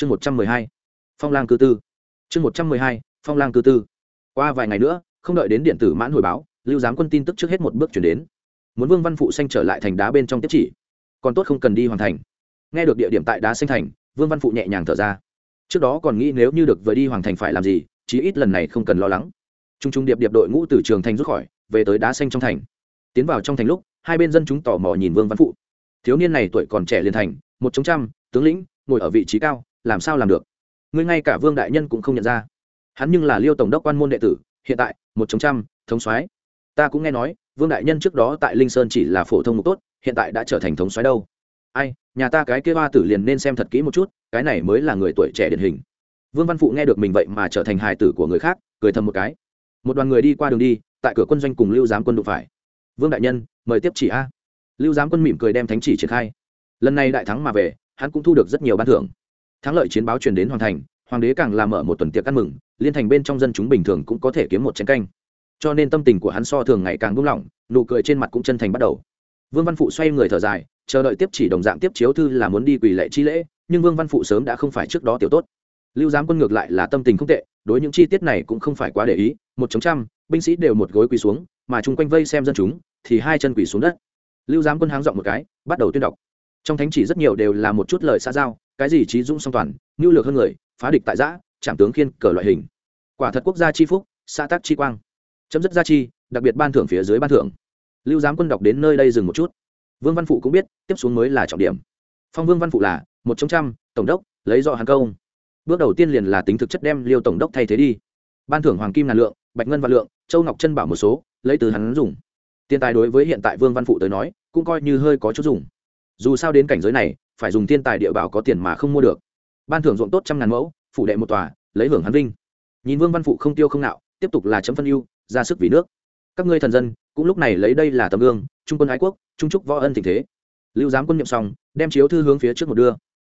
chương một trăm mười hai, phong lang cư tư. Chương một trăm mười hai, phong lang cư tư. Qua vài ngày nữa, không đợi đến điện tử mãn hồi báo, lưu giám quân tin tức trước hết một bước chuyển đến. Muốn vương văn phụ xanh trở lại thành đá bên trong tiếp chỉ, còn tốt không cần đi hoàn thành. Nghe được địa điểm tại đá xanh thành, vương văn phụ nhẹ nhàng thở ra. Trước đó còn nghĩ nếu như được vừa đi hoàng thành phải làm gì, chí ít lần này không cần lo lắng. T r u n g t r u n g điệp điệp đội ngũ từ trường thành rút khỏi, về tới đá xanh trong thành. Tiến vào trong thành lúc, hai bên dân chúng tò mò nhìn vương văn phụ. Thiếu niên này tuổi còn trẻ liền thành, một chống trăm, tướng lĩnh, ngồi ở vị trí cao làm sao làm được? Ngươi ngay cả vương đại nhân cũng không nhận ra. Hắn nhưng là liêu tổng đốc quan môn đệ tử, hiện tại, một chống trăm, thống soái. Ta cũng nghe nói, vương đại nhân trước đó tại linh sơn chỉ là phổ thông một tốt, hiện tại đã trở thành thống soái đâu. Ai, nhà ta cái kia hoa tử liền nên xem thật kỹ một chút, cái này mới là người tuổi trẻ điển hình. Vương văn phụ nghe được mình vậy mà trở thành hài tử của người khác, cười thầm một cái. Một đoàn người đi qua đường đi, tại cửa quân doanh cùng lưu giám quân đụng phải. Vương đại nhân, mời tiếp chỉ a. Lưu giám quân mỉm cười đem thánh chỉ triển khai. Lần này đại thắng mà về, hắn cũng thu được rất nhiều ban thưởng thắng lợi chiến báo truyền đến hoàng thành, hoàng đế càng làm mở một tuần tiệc ăn mừng, liên thành bên trong dân chúng bình thường cũng có thể kiếm một chén canh. Cho nên tâm tình của hắn so thường ngày càng buông lỏng, nụ cười trên mặt cũng chân thành bắt đầu. Vương văn phụ xoay người thở dài, chờ đợi tiếp chỉ đồng dạng tiếp chiếu thư là muốn đi quỳ lệ chi lễ, nhưng vương văn phụ sớm đã không phải trước đó tiểu tốt. Lưu giám quân ngược lại là tâm tình không tệ, đối những chi tiết này cũng không phải quá để ý, một chống trăm, binh sĩ đều một gối quỳ xuống, mà chung quanh vây xem dân chúng, thì hai chân quỳ xuống đất. Lưu giám quân háng dọn một cái, bắt đầu tuyên đọc. Trong thánh chỉ rất nhiều đều là một chút lời xa giao cái gì trí dũng song toàn nhu lược hơn người, phá địch tại giã trảm tướng khiên cờ loại hình. Quả thật quốc gia chi phúc, xã tác chi quang. Chấm dứt gia chi, đặc biệt ban thưởng phía dưới ban thưởng. Lưu giám quân đọc đến nơi đây dừng một chút. Vương văn phụ cũng biết, tiếp xuống mới là trọng điểm. Phong vương văn phụ là một trong trăm, tổng đốc, lấy do hàng công. Bước đầu tiên liền là tính thực chất đem liêu tổng đốc thay thế đi. Ban thưởng hoàng kim ngàn lượng, bạch ngân vạn lượng, châu ngọc chân bảo một số, lấy từ hắn dùng. Tiền tài đối với hiện tại vương văn phụ tới nói, cũng coi như hơi có chút dùng. Dù sao đến cảnh giới này phải dùng thiên tài địa bảo có tiền mà không mua được. Ban thưởng ruộng tốt trăm ngàn mẫu, phủ đệ một tòa, lấy hưởng hắn vinh. Nhìn vương văn phụ không tiêu không nạo, tiếp tục là chấm phân ưu, ra sức vì nước. Các ngươi thần dân, cũng lúc này lấy đây là tấm gương, trung quân ái quốc, trung trúc võ ân tình thế. Lưu giám quân nhậm xong, đem chiếu thư hướng phía trước một đưa.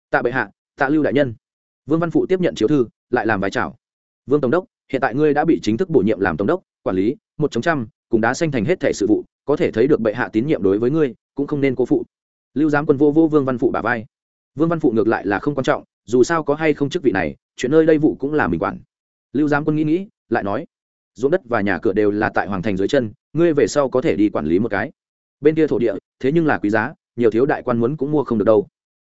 Tạ bệ hạ, tạ lưu đại nhân. Vương văn phụ tiếp nhận chiếu thư, lại làm vài chào vương tổng đốc, hiện tại ngươi đã bị chính thức bổ nhiệm làm tổng đốc, quản lý, một chống trăm, cùng đá xanh thành hết thể sự vụ, có thể thấy được bệ hạ tín nhiệm đối với ngươi, cũng không nên cố phụ lưu giám quân vô vô vương văn phụ bà vai. Vương văn phụ ngược lại là không quan trọng, dù sao có hay không chức vị này, chuyện nơi đây vụ cũng là mình quản. Lưu giám quân nghĩ nghĩ, lại nói, ruộng đất và nhà cửa đều là tại hoàng thành dưới chân, ngươi về sau có thể đi quản lý một cái. Bên kia thổ địa, thế nhưng là quý giá, nhiều thiếu đại quan muốn cũng mua không được đâu.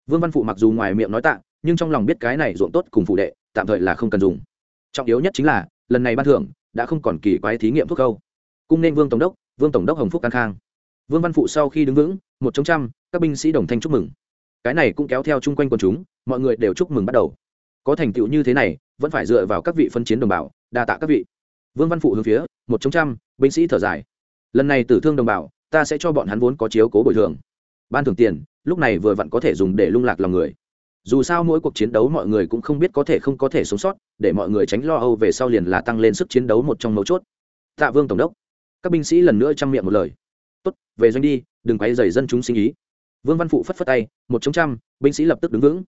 Vương văn phụ mặc dù ngoài miệng nói tạ, nhưng trong lòng biết cái này ruộng tốt cùng phụ đệ, tạm thời là không cần dùng. Trọng yếu nhất chính là, lần này ban thưởng, đã không còn kỳ quái thí nghiệm thuốc câu cung nên vương tổng đốc, vương tổng đốc hồng phúc an khang. Vương văn phụ sau khi đứng vững một trong trăm, các binh sĩ đồng thanh chúc mừng. Cái này cũng kéo theo chung quanh quần chúng, mọi người đều chúc mừng bắt đầu. Có thành tựu như thế này, vẫn phải dựa vào các vị phân chiến đồng bào, đa tạ các vị. Vương văn phụ hướng phía, một trong trăm, binh sĩ thở dài. Lần này tử thương đồng bào, ta sẽ cho bọn hắn vốn có chiếu cố bồi thường. Ban thưởng tiền, lúc này vừa vặn có thể dùng để lung lạc lòng người. Dù sao mỗi cuộc chiến đấu mọi người cũng không biết có thể không có thể sống sót, để mọi người tránh lo âu về sau liền là tăng lên sức chiến đấu một trong mấu chốt. Tạ vương tổng đốc. Các binh sĩ lần nữa chăm miệng một lời. Tốt, về doanh đi đừng quay dày dân chúng sinh ý. Vương văn phụ phất phất tay, một chống trăm, binh sĩ lập tức đứng vững.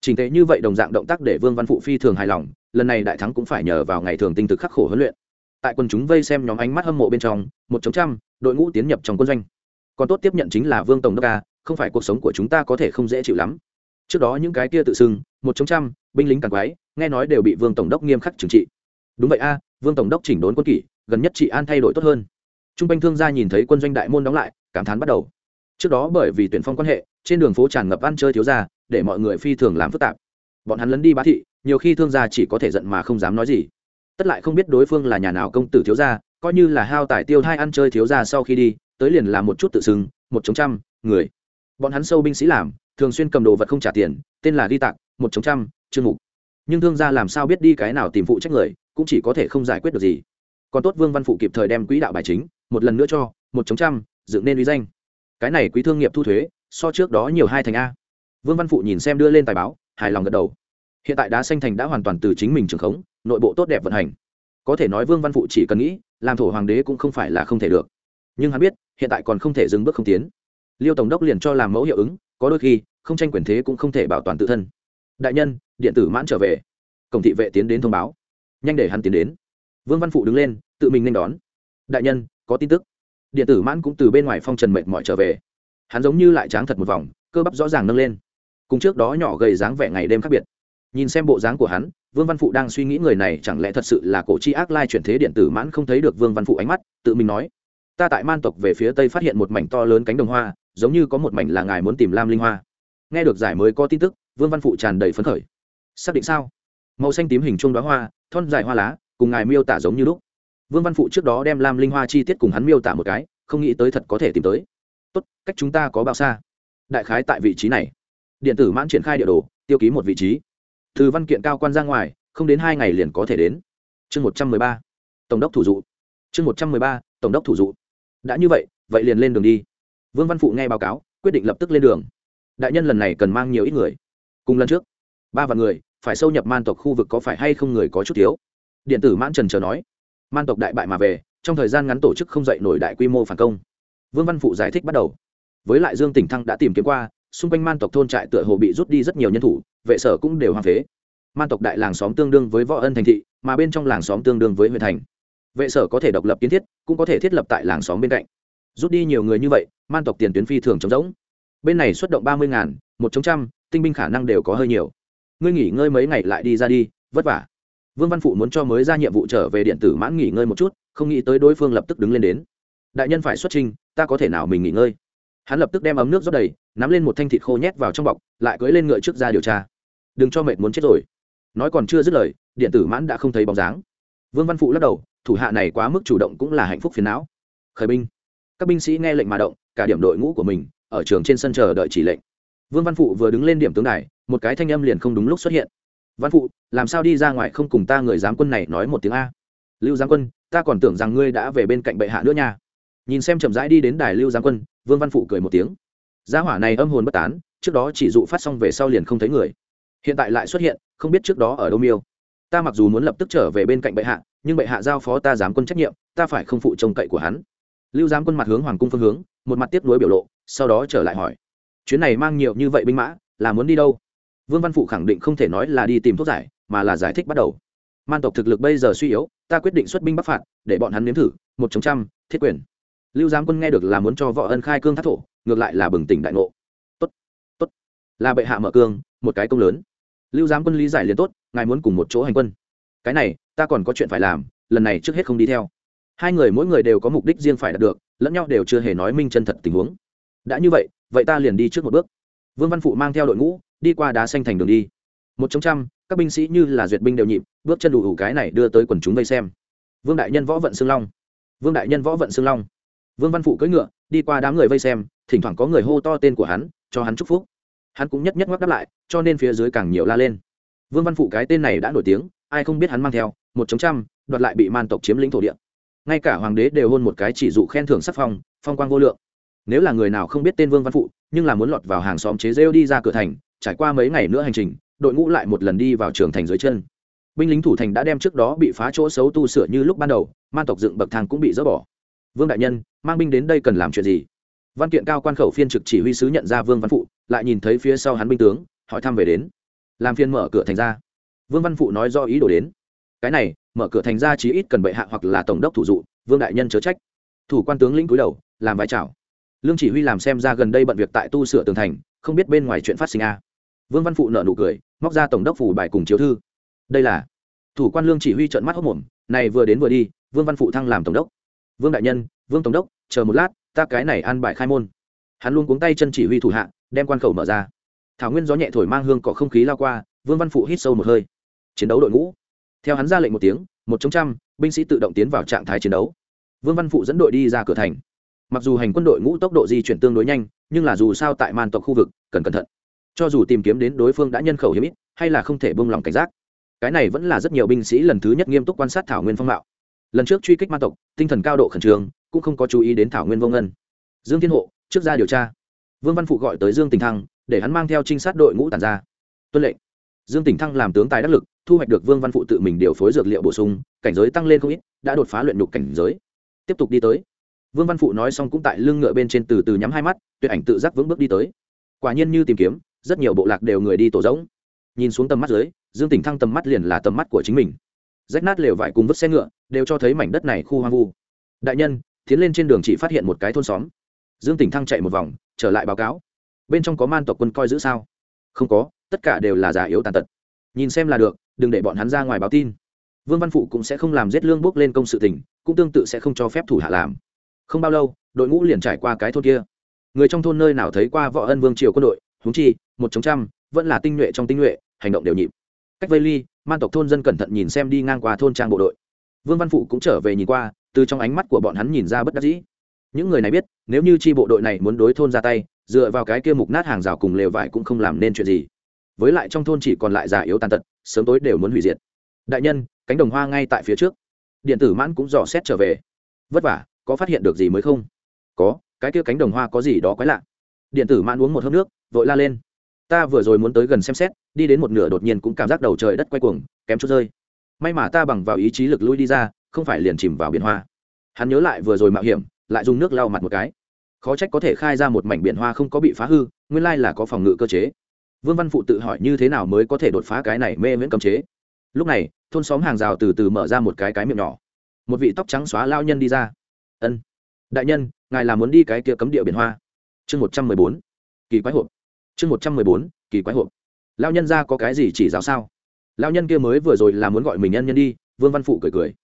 Trình tế như vậy đồng dạng động tác để vương văn phụ phi thường hài lòng, lần này đại thắng cũng phải nhờ vào ngày thường tinh thực khắc khổ huấn luyện. Tại quân chúng vây xem nhóm ánh mắt hâm mộ bên trong, một chống trăm, đội ngũ tiến nhập trong quân doanh. Còn tốt tiếp nhận chính là vương tổng đốc ca không phải cuộc sống của chúng ta có thể không dễ chịu lắm. Trước đó những cái kia tự xưng, một chống trăm, binh lính càng quái, nghe nói đều bị vương tổng đốc nghiêm khắc trừng trị. Đúng vậy a, vương tổng đốc chỉnh đốn quân kỷ, gần nhất trị an thay đổi tốt hơn. Trung binh thương gia nhìn thấy quân doanh đại môn đóng lại cảm thán bắt đầu. Trước đó bởi vì tuyển phong quan hệ, trên đường phố tràn ngập ăn chơi thiếu gia, để mọi người phi thường làm phức tạp. Bọn hắn lấn đi bá thị, nhiều khi thương gia chỉ có thể giận mà không dám nói gì. Tất lại không biết đối phương là nhà nào công tử thiếu gia, coi như là hao tài tiêu hai ăn chơi thiếu gia sau khi đi, tới liền làm một chút tự xưng, một chống trăm, người. Bọn hắn sâu binh sĩ làm, thường xuyên cầm đồ vật không trả tiền, tên là ghi tạc, một chống trăm chương mục. Nhưng thương gia làm sao biết đi cái nào tìm phụ trách người, cũng chỉ có thể không giải quyết được gì. Còn tốt vương văn phụ kịp thời đem quỹ đạo bài chính, một lần nữa cho, một chống trăm dựng nên uy danh. Cái này quý thương nghiệp thu thuế, so trước đó nhiều hai thành a. Vương văn phụ nhìn xem đưa lên tài báo, hài lòng gật đầu. Hiện tại đá xanh thành đã hoàn toàn từ chính mình trường khống, nội bộ tốt đẹp vận hành. Có thể nói vương văn phụ chỉ cần nghĩ, làm thổ hoàng đế cũng không phải là không thể được. Nhưng hắn biết, hiện tại còn không thể dừng bước không tiến. Liêu tổng đốc liền cho làm mẫu hiệu ứng, có đôi khi, không tranh quyền thế cũng không thể bảo toàn tự thân. Đại nhân, điện tử mãn trở về. Cổng thị vệ tiến đến thông báo. Nhanh để hắn tiến đến. Vương văn phụ đứng lên, tự mình nên đón. Đại nhân, có tin tức điện tử mãn cũng từ bên ngoài phong trần mệt mỏi trở về. Hắn giống như lại tráng thật một vòng, cơ bắp rõ ràng nâng lên. Cùng trước đó nhỏ gầy dáng vẻ ngày đêm khác biệt. Nhìn xem bộ dáng của hắn, vương văn phụ đang suy nghĩ người này chẳng lẽ thật sự là cổ chi ác lai chuyển thế điện tử mãn không thấy được vương văn phụ ánh mắt, tự mình nói, ta tại man tộc về phía tây phát hiện một mảnh to lớn cánh đồng hoa, giống như có một mảnh là ngài muốn tìm lam linh hoa. Nghe được giải mới có tin tức, vương văn phụ tràn đầy phấn khởi. Xác định sao? Màu xanh tím hình chuông đoá hoa, thon dài hoa lá, cùng ngài miêu tả giống như lúc vương văn phụ trước đó đem lam linh hoa chi tiết cùng hắn miêu tả một cái, không nghĩ tới thật có thể tìm tới. Tốt, cách chúng ta có bao xa? Đại khái tại vị trí này. Điện tử mãn triển khai địa đồ, tiêu ký một vị trí. Từ văn kiện cao quan ra ngoài, không đến hai ngày liền có thể đến. Chương một trăm mười ba. Tổng đốc thủ dụ. Chương một trăm mười ba, tổng đốc thủ dụ. Đã như vậy vậy liền lên đường đi. Vương văn phụ nghe báo cáo, quyết định lập tức lên đường. Đại nhân lần này cần mang nhiều ít người. Cùng lần trước, ba vạn người, phải sâu nhập man tộc khu vực có phải hay không người có chút thiếu? Điện tử mãn trần chờ nói man tộc đại bại mà về, trong thời gian ngắn tổ chức không dậy nổi đại quy mô phản công. Vương văn phụ giải thích bắt đầu. Với lại dương tỉnh thăng đã tìm kiếm qua, xung quanh man tộc thôn trại tựa hồ bị rút đi rất nhiều nhân thủ, vệ sở cũng đều hoang phế. Man tộc đại làng xóm tương đương với võ ân thành thị, mà bên trong làng xóm tương đương với huyện thành. Vệ sở có thể độc lập kiến thiết, cũng có thể thiết lập tại làng xóm bên cạnh. Rút đi nhiều người như vậy, man tộc tiền tuyến phi thường trống rỗng. Bên này xuất động ba mươi ngàn, một trăm, tinh binh khả năng đều có hơi nhiều. Ngươi nghỉ ngơi mấy ngày lại đi ra đi, vất vả vương văn phụ muốn cho mới ra nhiệm vụ trở về điện tử mãn nghỉ ngơi một chút, không nghĩ tới đối phương lập tức đứng lên đến. Đại nhân phải xuất trình, ta có thể nào mình nghỉ ngơi? Hắn lập tức đem ấm nước rót đầy, nắm lên một thanh thịt khô nhét vào trong bọc, lại cưỡi lên ngựa trước ra điều tra. Đừng cho mệt muốn chết rồi. Nói còn chưa dứt lời, điện tử mãn đã không thấy bóng dáng. Vương văn phụ lắc đầu, thủ hạ này quá mức chủ động cũng là hạnh phúc phiền não. Khởi binh. Các binh sĩ nghe lệnh mà động, cả điểm đội ngũ của mình, ở trường trên sân chờ đợi chỉ lệnh. Vương văn phụ vừa đứng lên điểm tướng đài, một cái thanh âm liền không đúng lúc xuất hiện văn phụ, làm sao đi ra ngoài không cùng ta người giám quân này nói một tiếng a? Lưu giám quân, ta còn tưởng rằng ngươi đã về bên cạnh bệ hạ nữa nha. Nhìn xem chậm rãi đi đến đài lưu giám quân, vương văn phụ cười một tiếng. Gia hỏa này âm hồn bất tán, trước đó chỉ dụ phát xong về sau liền không thấy người. Hiện tại lại xuất hiện, không biết trước đó ở đâu miêu. Ta mặc dù muốn lập tức trở về bên cạnh bệ hạ, nhưng bệ hạ giao phó ta giám quân trách nhiệm, ta phải không phụ trông cậy của hắn. Lưu giám quân mặt hướng hoàng cung phương hướng, một mặt tiếp nối biểu lộ, sau đó trở lại hỏi. Chuyến này mang nhiều như vậy binh mã, là muốn đi đâu? Vương văn phụ khẳng định không thể nói là đi tìm thuốc giải, mà là giải thích bắt đầu. Man tộc thực lực bây giờ suy yếu, ta quyết định xuất binh bắc phạt, để bọn hắn nếm thử, một chống trăm, thiết quyền. Lưu giám quân nghe được là muốn cho võ ân khai cương thác thổ, ngược lại là bừng tỉnh đại ngộ. Tốt tốt. Là bệ hạ mở cương, một cái công lớn. Lưu giám quân lý giải liền tốt, ngài muốn cùng một chỗ hành quân. Cái này, ta còn có chuyện phải làm, lần này trước hết không đi theo. Hai người mỗi người đều có mục đích riêng phải đạt được, lẫn nhau đều chưa hề nói minh chân thật tình huống. Đã như vậy vậy ta liền đi trước một bước. Vương văn phụ mang theo đội ngũ đi qua đá xanh thành đường đi. Một trong trăm, các binh sĩ như là duyệt binh đều nhịp, bước chân đủ ủ cái này đưa tới quần chúng vây xem. Vương đại nhân võ vận xương long. Vương đại nhân võ vận xương long. Vương văn phụ cưỡi ngựa, đi qua đám người vây xem, thỉnh thoảng có người hô to tên của hắn, cho hắn chúc phúc. Hắn cũng nhất nhất ngoắc đáp lại, cho nên phía dưới càng nhiều la lên. Vương văn phụ cái tên này đã nổi tiếng, ai không biết hắn mang theo, một chống trăm, đoạt lại bị man tộc chiếm lĩnh thổ địa. Ngay cả hoàng đế đều hôn một cái chỉ dụ khen thưởng sắc phong phong quang vô lượng. Nếu là người nào không biết tên vương văn phụ, nhưng là muốn lọt vào hàng xóm chế rêu đi ra cửa thành trải qua mấy ngày nữa hành trình, đội ngũ lại một lần đi vào trường thành dưới chân. Binh lính thủ thành đã đem trước đó bị phá chỗ xấu tu sửa như lúc ban đầu, man tộc dựng bậc thang cũng bị dỡ bỏ. Vương đại nhân, mang binh đến đây cần làm chuyện gì? Văn kiện cao quan khẩu phiên trực chỉ huy sứ nhận ra vương văn phụ, lại nhìn thấy phía sau hắn binh tướng, hỏi thăm về đến. Làm phiên mở cửa thành ra. Vương văn phụ nói do ý đồ đến. Cái này, mở cửa thành ra chí ít cần bệ hạ hoặc là tổng đốc thủ dụ, vương đại nhân chớ trách. Thủ quan tướng lĩnh cúi đầu, làm vai trào lương chỉ huy làm xem ra gần đây bận việc tại tu sửa tường thành không biết bên ngoài chuyện phát sinh a. À. vương văn phụ nợ nụ cười, móc ra tổng đốc phủ bài cùng chiếu thư. Đây là. Thủ quan lương chỉ huy trợn mắt hốc mồm, này vừa đến vừa đi, vương văn phụ thăng làm tổng đốc. Vương đại nhân, vương tổng đốc, chờ một lát, ta cái này ăn bài khai môn. Hắn luôn cuống tay chân chỉ huy thủ hạ, đem quan khẩu mở ra. Thảo nguyên gió nhẹ thổi mang hương cỏ không khí lao qua, vương văn phụ hít sâu một hơi. Chiến đấu đội ngũ. Theo hắn ra lệnh một tiếng, một trong trăm, binh sĩ tự động tiến vào trạng thái chiến đấu. Vương văn phụ dẫn đội đi ra cửa thành. Mặc dù hành quân đội ngũ tốc độ di chuyển tương đối nhanh nhưng là dù sao tại man tộc khu vực, cần cẩn thận. Cho dù tìm kiếm đến đối phương đã nhân khẩu hiếm ít, hay là không thể bông lòng cảnh giác. Cái này vẫn là rất nhiều binh sĩ lần thứ nhất nghiêm túc quan sát thảo nguyên phong mạo. Lần trước truy kích man tộc, tinh thần cao độ khẩn trương, cũng không có chú ý đến thảo nguyên vô ngân. Dương thiên hộ, trước ra điều tra. Vương văn phụ gọi tới dương tình thăng, để hắn mang theo trinh sát đội ngũ tàn ra. Tuân lệnh. Dương tình thăng làm tướng tài đắc lực, thu hoạch được vương văn phụ tự mình điều phối dược liệu bổ sung, cảnh giới tăng lên không ít, đã đột phá luyện nhục cảnh giới. Tiếp tục đi tới vương văn phụ nói xong cũng tại lưng ngựa bên trên từ từ nhắm hai mắt, tuyệt ảnh tự giác vững bước đi tới. Quả nhiên như tìm kiếm, rất nhiều bộ lạc đều người đi tổ rỗng. Nhìn xuống tầm mắt dưới, dương tỉnh thăng tầm mắt liền là tầm mắt của chính mình. Rách nát lều vải cùng vứt xe ngựa, đều cho thấy mảnh đất này khu hoang vu. Đại nhân, tiến lên trên đường chỉ phát hiện một cái thôn xóm. Dương tỉnh thăng chạy một vòng, trở lại báo cáo. Bên trong có man tộc quân coi giữ sao? Không có, tất cả đều là già yếu tàn tật. Nhìn xem là được, đừng để bọn hắn ra ngoài báo tin. Vương văn phụ cũng sẽ không làm giết lương bước lên công sự tình cũng tương tự sẽ không cho phép thủ hạ làm không bao lâu, đội ngũ liền trải qua cái thôn kia. Người trong thôn nơi nào thấy qua võ ân vương triều quân đội húng chi, một chống trăm, vẫn là tinh nhuệ trong tinh nhuệ, hành động đều nhịp. Cách vây ly, man tộc thôn dân cẩn thận nhìn xem đi ngang qua thôn trang bộ đội. Vương văn phụ cũng trở về nhìn qua, từ trong ánh mắt của bọn hắn nhìn ra bất đắc dĩ. Những người này biết, nếu như chi bộ đội này muốn đối thôn ra tay, dựa vào cái kia mục nát hàng rào cùng lều vải cũng không làm nên chuyện gì. Với lại trong thôn chỉ còn lại già yếu tàn tật, sớm tối đều muốn hủy diệt. Đại nhân, cánh đồng hoa ngay tại phía trước. Điện tử mãn cũng dò xét trở về. Vất vả có phát hiện được gì mới không? Có, cái kia cánh đồng hoa có gì đó quái lạ. Điện tử mãn uống một hớp nước, vội la lên. Ta vừa rồi muốn tới gần xem xét, đi đến một nửa đột nhiên cũng cảm giác đầu trời đất quay cuồng, kém chút rơi. May mà ta bằng vào ý chí lực lui đi ra, không phải liền chìm vào biển hoa. Hắn nhớ lại vừa rồi mạo hiểm, lại dùng nước lau mặt một cái. Khó trách có thể khai ra một mảnh biển hoa không có bị phá hư, nguyên lai là có phòng ngự cơ chế. Vương văn phụ tự hỏi như thế nào mới có thể đột phá cái này mê miễn cấm chế. Lúc này, thôn xóm hàng rào từ từ mở ra một cái cái miệng nhỏ. Một vị tóc trắng xóa lao nhân đi ra ân. Đại nhân, ngài là muốn đi cái kia cấm địa biển hoa. Chương một trăm mười bốn. Kỳ quái hộp. Chương một trăm mười bốn. Kỳ quái hộp. Lao nhân ra có cái gì chỉ giáo sao? Lao nhân kia mới vừa rồi là muốn gọi mình nhân nhân đi, vương văn phụ cười cười.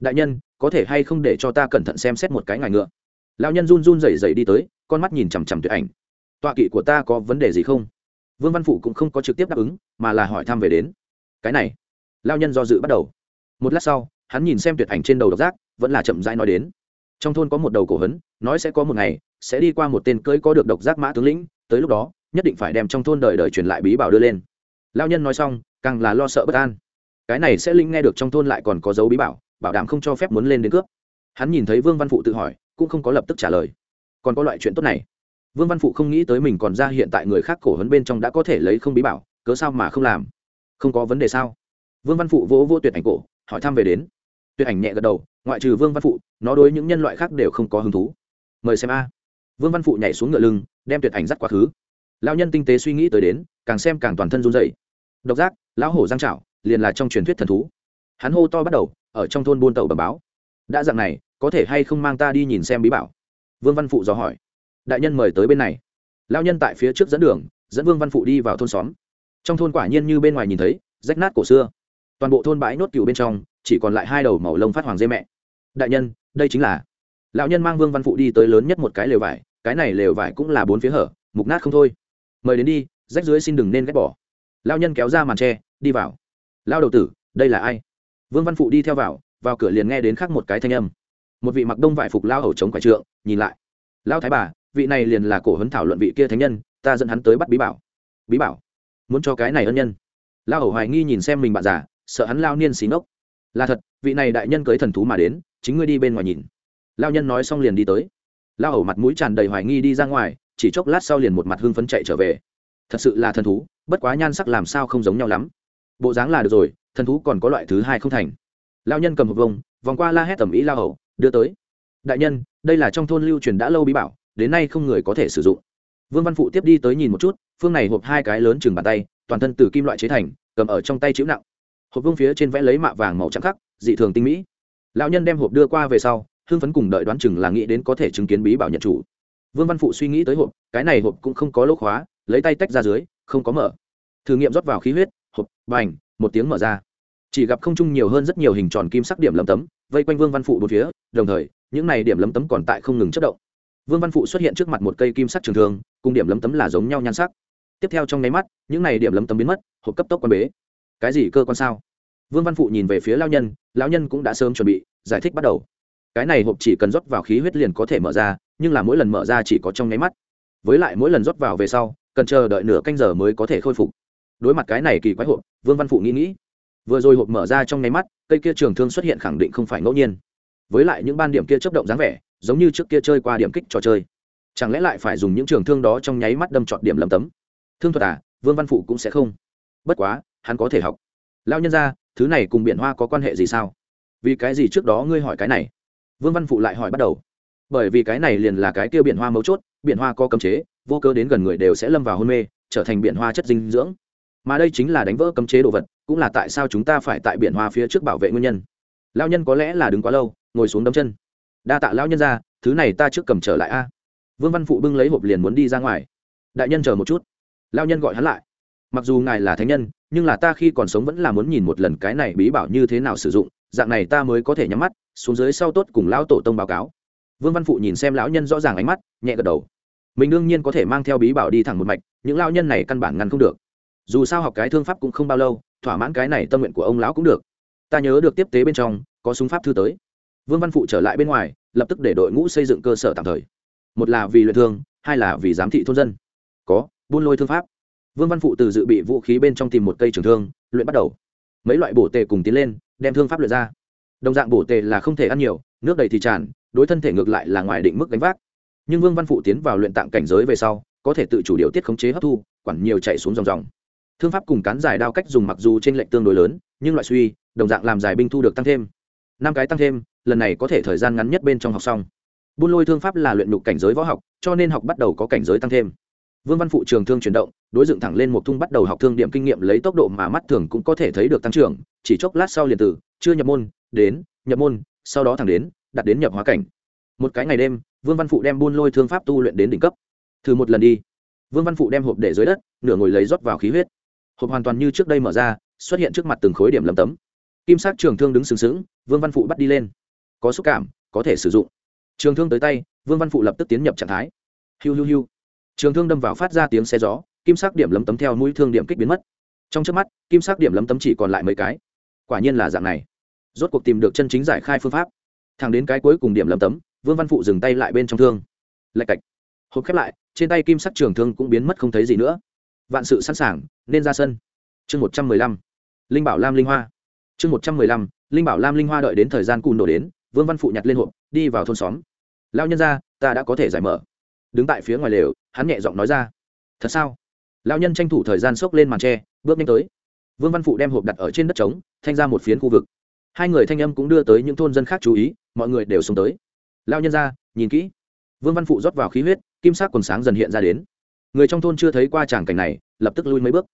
Đại nhân, có thể hay không để cho ta cẩn thận xem xét một cái ngài ngựa? Lao nhân run run rẩy rẩy đi tới, con mắt nhìn chằm chằm tuyệt ảnh. Tọa kỵ của ta có vấn đề gì không? Vương văn phụ cũng không có trực tiếp đáp ứng, mà là hỏi thăm về đến. Cái này. Lao nhân do dự bắt đầu. Một lát sau, hắn nhìn xem tuyệt ảnh trên đầu độc giác, vẫn là chậm rãi nói đến trong thôn có một đầu cổ hấn, nói sẽ có một ngày, sẽ đi qua một tên cưỡi có được độc giác mã tướng lĩnh, tới lúc đó, nhất định phải đem trong thôn đời đời truyền lại bí bảo đưa lên. Lao nhân nói xong, càng là lo sợ bất an. Cái này sẽ linh nghe được trong thôn lại còn có dấu bí bảo bảo đảm không cho phép muốn lên đến cướp. Hắn nhìn thấy vương văn phụ tự hỏi, cũng không có lập tức trả lời. Còn có loại chuyện tốt này. Vương văn phụ không nghĩ tới mình còn ra hiện tại người khác cổ hấn bên trong đã có thể lấy không bí bảo, cớ sao mà không làm? Không có vấn đề sao? Vương văn phụ vỗ vô tuyệt ảnh cổ, hỏi thăm về đến. Tuyệt ảnh nhẹ gật đầu ngoại trừ vương văn phụ, nó đối những nhân loại khác đều không có hứng thú. Mời xem a. Vương văn phụ nhảy xuống ngựa lưng, đem tuyệt ảnh dắt quá khứ. Lao nhân tinh tế suy nghĩ tới đến, càng xem càng toàn thân run dậy độc giác, lão hổ giang trảo, liền là trong truyền thuyết thần thú. Hắn hô to bắt đầu, ở trong thôn buôn tàu bẩm báo. Đã dặn này, có thể hay không mang ta đi nhìn xem bí bảo? Vương văn phụ dò hỏi. Đại nhân mời tới bên này. Lao nhân tại phía trước dẫn đường, dẫn vương văn phụ đi vào thôn xóm. Trong thôn quả nhiên như bên ngoài nhìn thấy, rách nát cổ xưa. Toàn bộ thôn bãi nốt cựu bên trong, chỉ còn lại hai đầu màu lông phát hoàng dê mẹ đại nhân, đây chính là. Lão nhân mang vương văn phụ đi tới lớn nhất một cái lều vải, cái này lều vải cũng là bốn phía hở, mục nát không thôi. Mời đến đi, rách dưới xin đừng nên ghét bỏ. Lao nhân kéo ra màn tre, đi vào. Lao đầu tử, đây là ai? Vương văn phụ đi theo vào vào cửa liền nghe đến khác một cái thanh âm. Một vị mặc đông vải phục lao hầu chống quải trượng, nhìn lại. Lao thái bà, vị này liền là cổ hấn thảo luận vị kia thánh nhân, ta dẫn hắn tới bắt bí bảo. Bí bảo? Muốn cho cái này ân nhân. Lao hầu hoài nghi nhìn xem mình bạn già, sợ hắn lao niên xí ngốc là thật, vị này đại nhân cưới thần thú mà đến, chính ngươi đi bên ngoài nhìn. Lao nhân nói xong liền đi tới. Lao hầu mặt mũi tràn đầy hoài nghi đi ra ngoài, chỉ chốc lát sau liền một mặt hưng phấn chạy trở về. Thật sự là thần thú, bất quá nhan sắc làm sao không giống nhau lắm. Bộ dáng là được rồi, thần thú còn có loại thứ hai không thành. Lao nhân cầm hộp vông, vòng qua la hét tầm ý lao hầu, đưa tới. Đại nhân, đây là trong thôn lưu truyền đã lâu bí bảo, đến nay không người có thể sử dụng. Vương văn phụ tiếp đi tới nhìn một chút, phương này hộp hai cái lớn chừng bàn tay, toàn thân từ kim loại chế thành, cầm ở trong tay chịu nặng hộp vương phía trên vẽ lấy mạ vàng màu trắng khắc, dị thường tinh mỹ. Lão nhân đem hộp đưa qua về sau, hưng phấn cùng đợi đoán chừng là nghĩ đến có thể chứng kiến bí bảo nhận chủ. Vương văn phụ suy nghĩ tới hộp, cái này hộp cũng không có lỗ khóa, lấy tay tách ra dưới, không có mở. Thử nghiệm rót vào khí huyết, hộp, bành, một tiếng mở ra. Chỉ gặp không trung nhiều hơn rất nhiều hình tròn kim sắc điểm lấm tấm, vây quanh vương văn phụ một phía, đồng thời, những này điểm lấm tấm còn tại không ngừng chất động. Vương văn phụ xuất hiện trước mặt một cây kim sắc trường thường cùng điểm lấm tấm là giống nhau nhan sắc. Tiếp theo trong nháy mắt, những này điểm lấm tấm biến mất, hộp cấp tốc quan bế cái gì cơ quan sao? Vương văn phụ nhìn về phía lao nhân, lão nhân cũng đã sớm chuẩn bị, giải thích bắt đầu. Cái này hộp chỉ cần rót vào khí huyết liền có thể mở ra, nhưng là mỗi lần mở ra chỉ có trong nháy mắt. Với lại mỗi lần rót vào về sau, cần chờ đợi nửa canh giờ mới có thể khôi phục. Đối mặt cái này kỳ quái hộp, vương văn phụ nghĩ nghĩ. Vừa rồi hộp mở ra trong nháy mắt, cây kia trường thương xuất hiện khẳng định không phải ngẫu nhiên. Với lại những ban điểm kia chấp động dáng vẻ, giống như trước kia chơi qua điểm kích trò chơi. Chẳng lẽ lại phải dùng những trường thương đó trong nháy mắt đâm trọt điểm lầm tấm? Thương thuật à vương văn phụ cũng sẽ không. Bất quá hắn có thể học. Lao nhân ra thứ này cùng biển hoa có quan hệ gì sao? Vì cái gì trước đó ngươi hỏi cái này? Vương văn phụ lại hỏi bắt đầu. Bởi vì cái này liền là cái kia biển hoa mấu chốt, biển hoa có cấm chế, vô cơ đến gần người đều sẽ lâm vào hôn mê, trở thành biển hoa chất dinh dưỡng. Mà đây chính là đánh vỡ cấm chế đồ vật, cũng là tại sao chúng ta phải tại biển hoa phía trước bảo vệ nguyên nhân. Lao nhân có lẽ là đứng quá lâu, ngồi xuống đấm chân. Đa tạ lao nhân ra thứ này ta trước cầm trở lại a. Vương văn phụ bưng lấy hộp liền muốn đi ra ngoài. Đại nhân chờ một chút. Lao nhân gọi hắn lại. Mặc dù ngài là thánh nhân nhưng là ta khi còn sống vẫn là muốn nhìn một lần cái này bí bảo như thế nào sử dụng, dạng này ta mới có thể nhắm mắt, xuống dưới sau tốt cùng lão tổ tông báo cáo. Vương văn phụ nhìn xem lão nhân rõ ràng ánh mắt, nhẹ gật đầu. Mình đương nhiên có thể mang theo bí bảo đi thẳng một mạch, những lão nhân này căn bản ngăn không được. Dù sao học cái thương pháp cũng không bao lâu, thỏa mãn cái này tâm nguyện của ông lão cũng được. Ta nhớ được tiếp tế bên trong, có súng pháp thư tới. Vương văn phụ trở lại bên ngoài, lập tức để đội ngũ xây dựng cơ sở tạm thời. Một là vì luyện thương, hai là vì giám thị thôn dân. Có, buôn lôi thương pháp vương văn phụ từ dự bị vũ khí bên trong tìm một cây trường thương, luyện bắt đầu. Mấy loại bổ tề cùng tiến lên, đem thương pháp luyện ra. Đồng dạng bổ tề là không thể ăn nhiều, nước đầy thì tràn, đối thân thể ngược lại là ngoài định mức gánh vác. Nhưng vương văn phụ tiến vào luyện tạng cảnh giới về sau, có thể tự chủ điều tiết khống chế hấp thu, quản nhiều chạy xuống dòng dòng. Thương pháp cùng cán giải đao cách dùng mặc dù trên lệnh tương đối lớn, nhưng loại suy, đồng dạng làm giải binh thu được tăng thêm. Năm cái tăng thêm, lần này có thể thời gian ngắn nhất bên trong học xong. Buôn lôi thương pháp là luyện nhục cảnh giới võ học, cho nên học bắt đầu có cảnh giới tăng thêm vương văn phụ trường thương chuyển động, đối dựng thẳng lên một thung bắt đầu học thương điểm kinh nghiệm lấy tốc độ mà mắt thường cũng có thể thấy được tăng trưởng, chỉ chốc lát sau liền từ, chưa nhập môn, đến, nhập môn, sau đó thẳng đến, đặt đến nhập hóa cảnh. Một cái ngày đêm, vương văn phụ đem buôn lôi thương pháp tu luyện đến đỉnh cấp. Thử một lần đi. Vương văn phụ đem hộp để dưới đất, nửa ngồi lấy rót vào khí huyết. Hộp hoàn toàn như trước đây mở ra, xuất hiện trước mặt từng khối điểm lấm tấm. Kim sắc trường thương đứng sừng sững, vương văn phụ bắt đi lên. Có xúc cảm, có thể sử dụng. Trường thương tới tay, vương văn phụ lập tức tiến nhập trạng thái. Hiu hiu hiu trường thương đâm vào phát ra tiếng xe gió, kim sắc điểm lấm tấm theo mũi thương điểm kích biến mất. Trong trước mắt, kim sắc điểm lấm tấm chỉ còn lại mấy cái. Quả nhiên là dạng này. Rốt cuộc tìm được chân chính giải khai phương pháp. Thẳng đến cái cuối cùng điểm lấm tấm, vương văn phụ dừng tay lại bên trong thương. Lạch cạch. Hộp khép lại, trên tay kim sắc trường thương cũng biến mất không thấy gì nữa. Vạn sự sẵn sàng, nên ra sân. Chương một trăm mười lăm. Linh bảo lam linh hoa. Chương một trăm mười lăm. Linh bảo lam linh hoa đợi đến thời gian cùn đổ đến, vương văn phụ nhặt lên hộp, đi vào thôn xóm. Lao nhân ra ta đã có thể giải mở đứng tại phía ngoài lều, hắn nhẹ giọng nói ra, thật sao? Lao nhân tranh thủ thời gian xốc lên màn tre, bước nhanh tới. Vương văn phụ đem hộp đặt ở trên đất trống, thanh ra một phiến khu vực. Hai người thanh âm cũng đưa tới những thôn dân khác chú ý, mọi người đều xuống tới. Lao nhân ra, nhìn kỹ. Vương văn phụ rót vào khí huyết, kim sắc quần sáng dần hiện ra đến. Người trong thôn chưa thấy qua tràng cảnh này, lập tức lui mấy bước.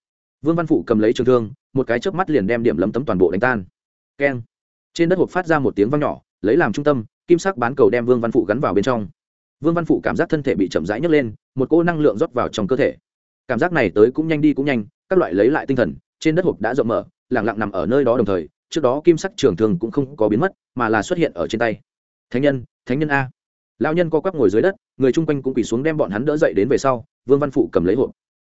Vương văn phụ cầm lấy trường thương, một cái chớp mắt liền đem điểm lấm tấm toàn bộ đánh tan. Keng. Trên đất hộp phát ra một tiếng vang nhỏ, lấy làm trung tâm, kim sắc bán cầu đem vương văn phụ gắn vào bên trong vương văn phụ cảm giác thân thể bị chậm rãi nhấc lên, một cô năng lượng rót vào trong cơ thể. Cảm giác này tới cũng nhanh đi cũng nhanh, các loại lấy lại tinh thần, trên đất hộp đã rộng mở lẳng lặng nằm ở nơi đó đồng thời, trước đó kim sắc trường thương cũng không có biến mất, mà là xuất hiện ở trên tay. Thánh nhân thánh nhân a. Lão nhân co quắp ngồi dưới đất, người chung quanh cũng quỳ xuống đem bọn hắn đỡ dậy đến về sau, vương văn phụ cầm lấy hộp.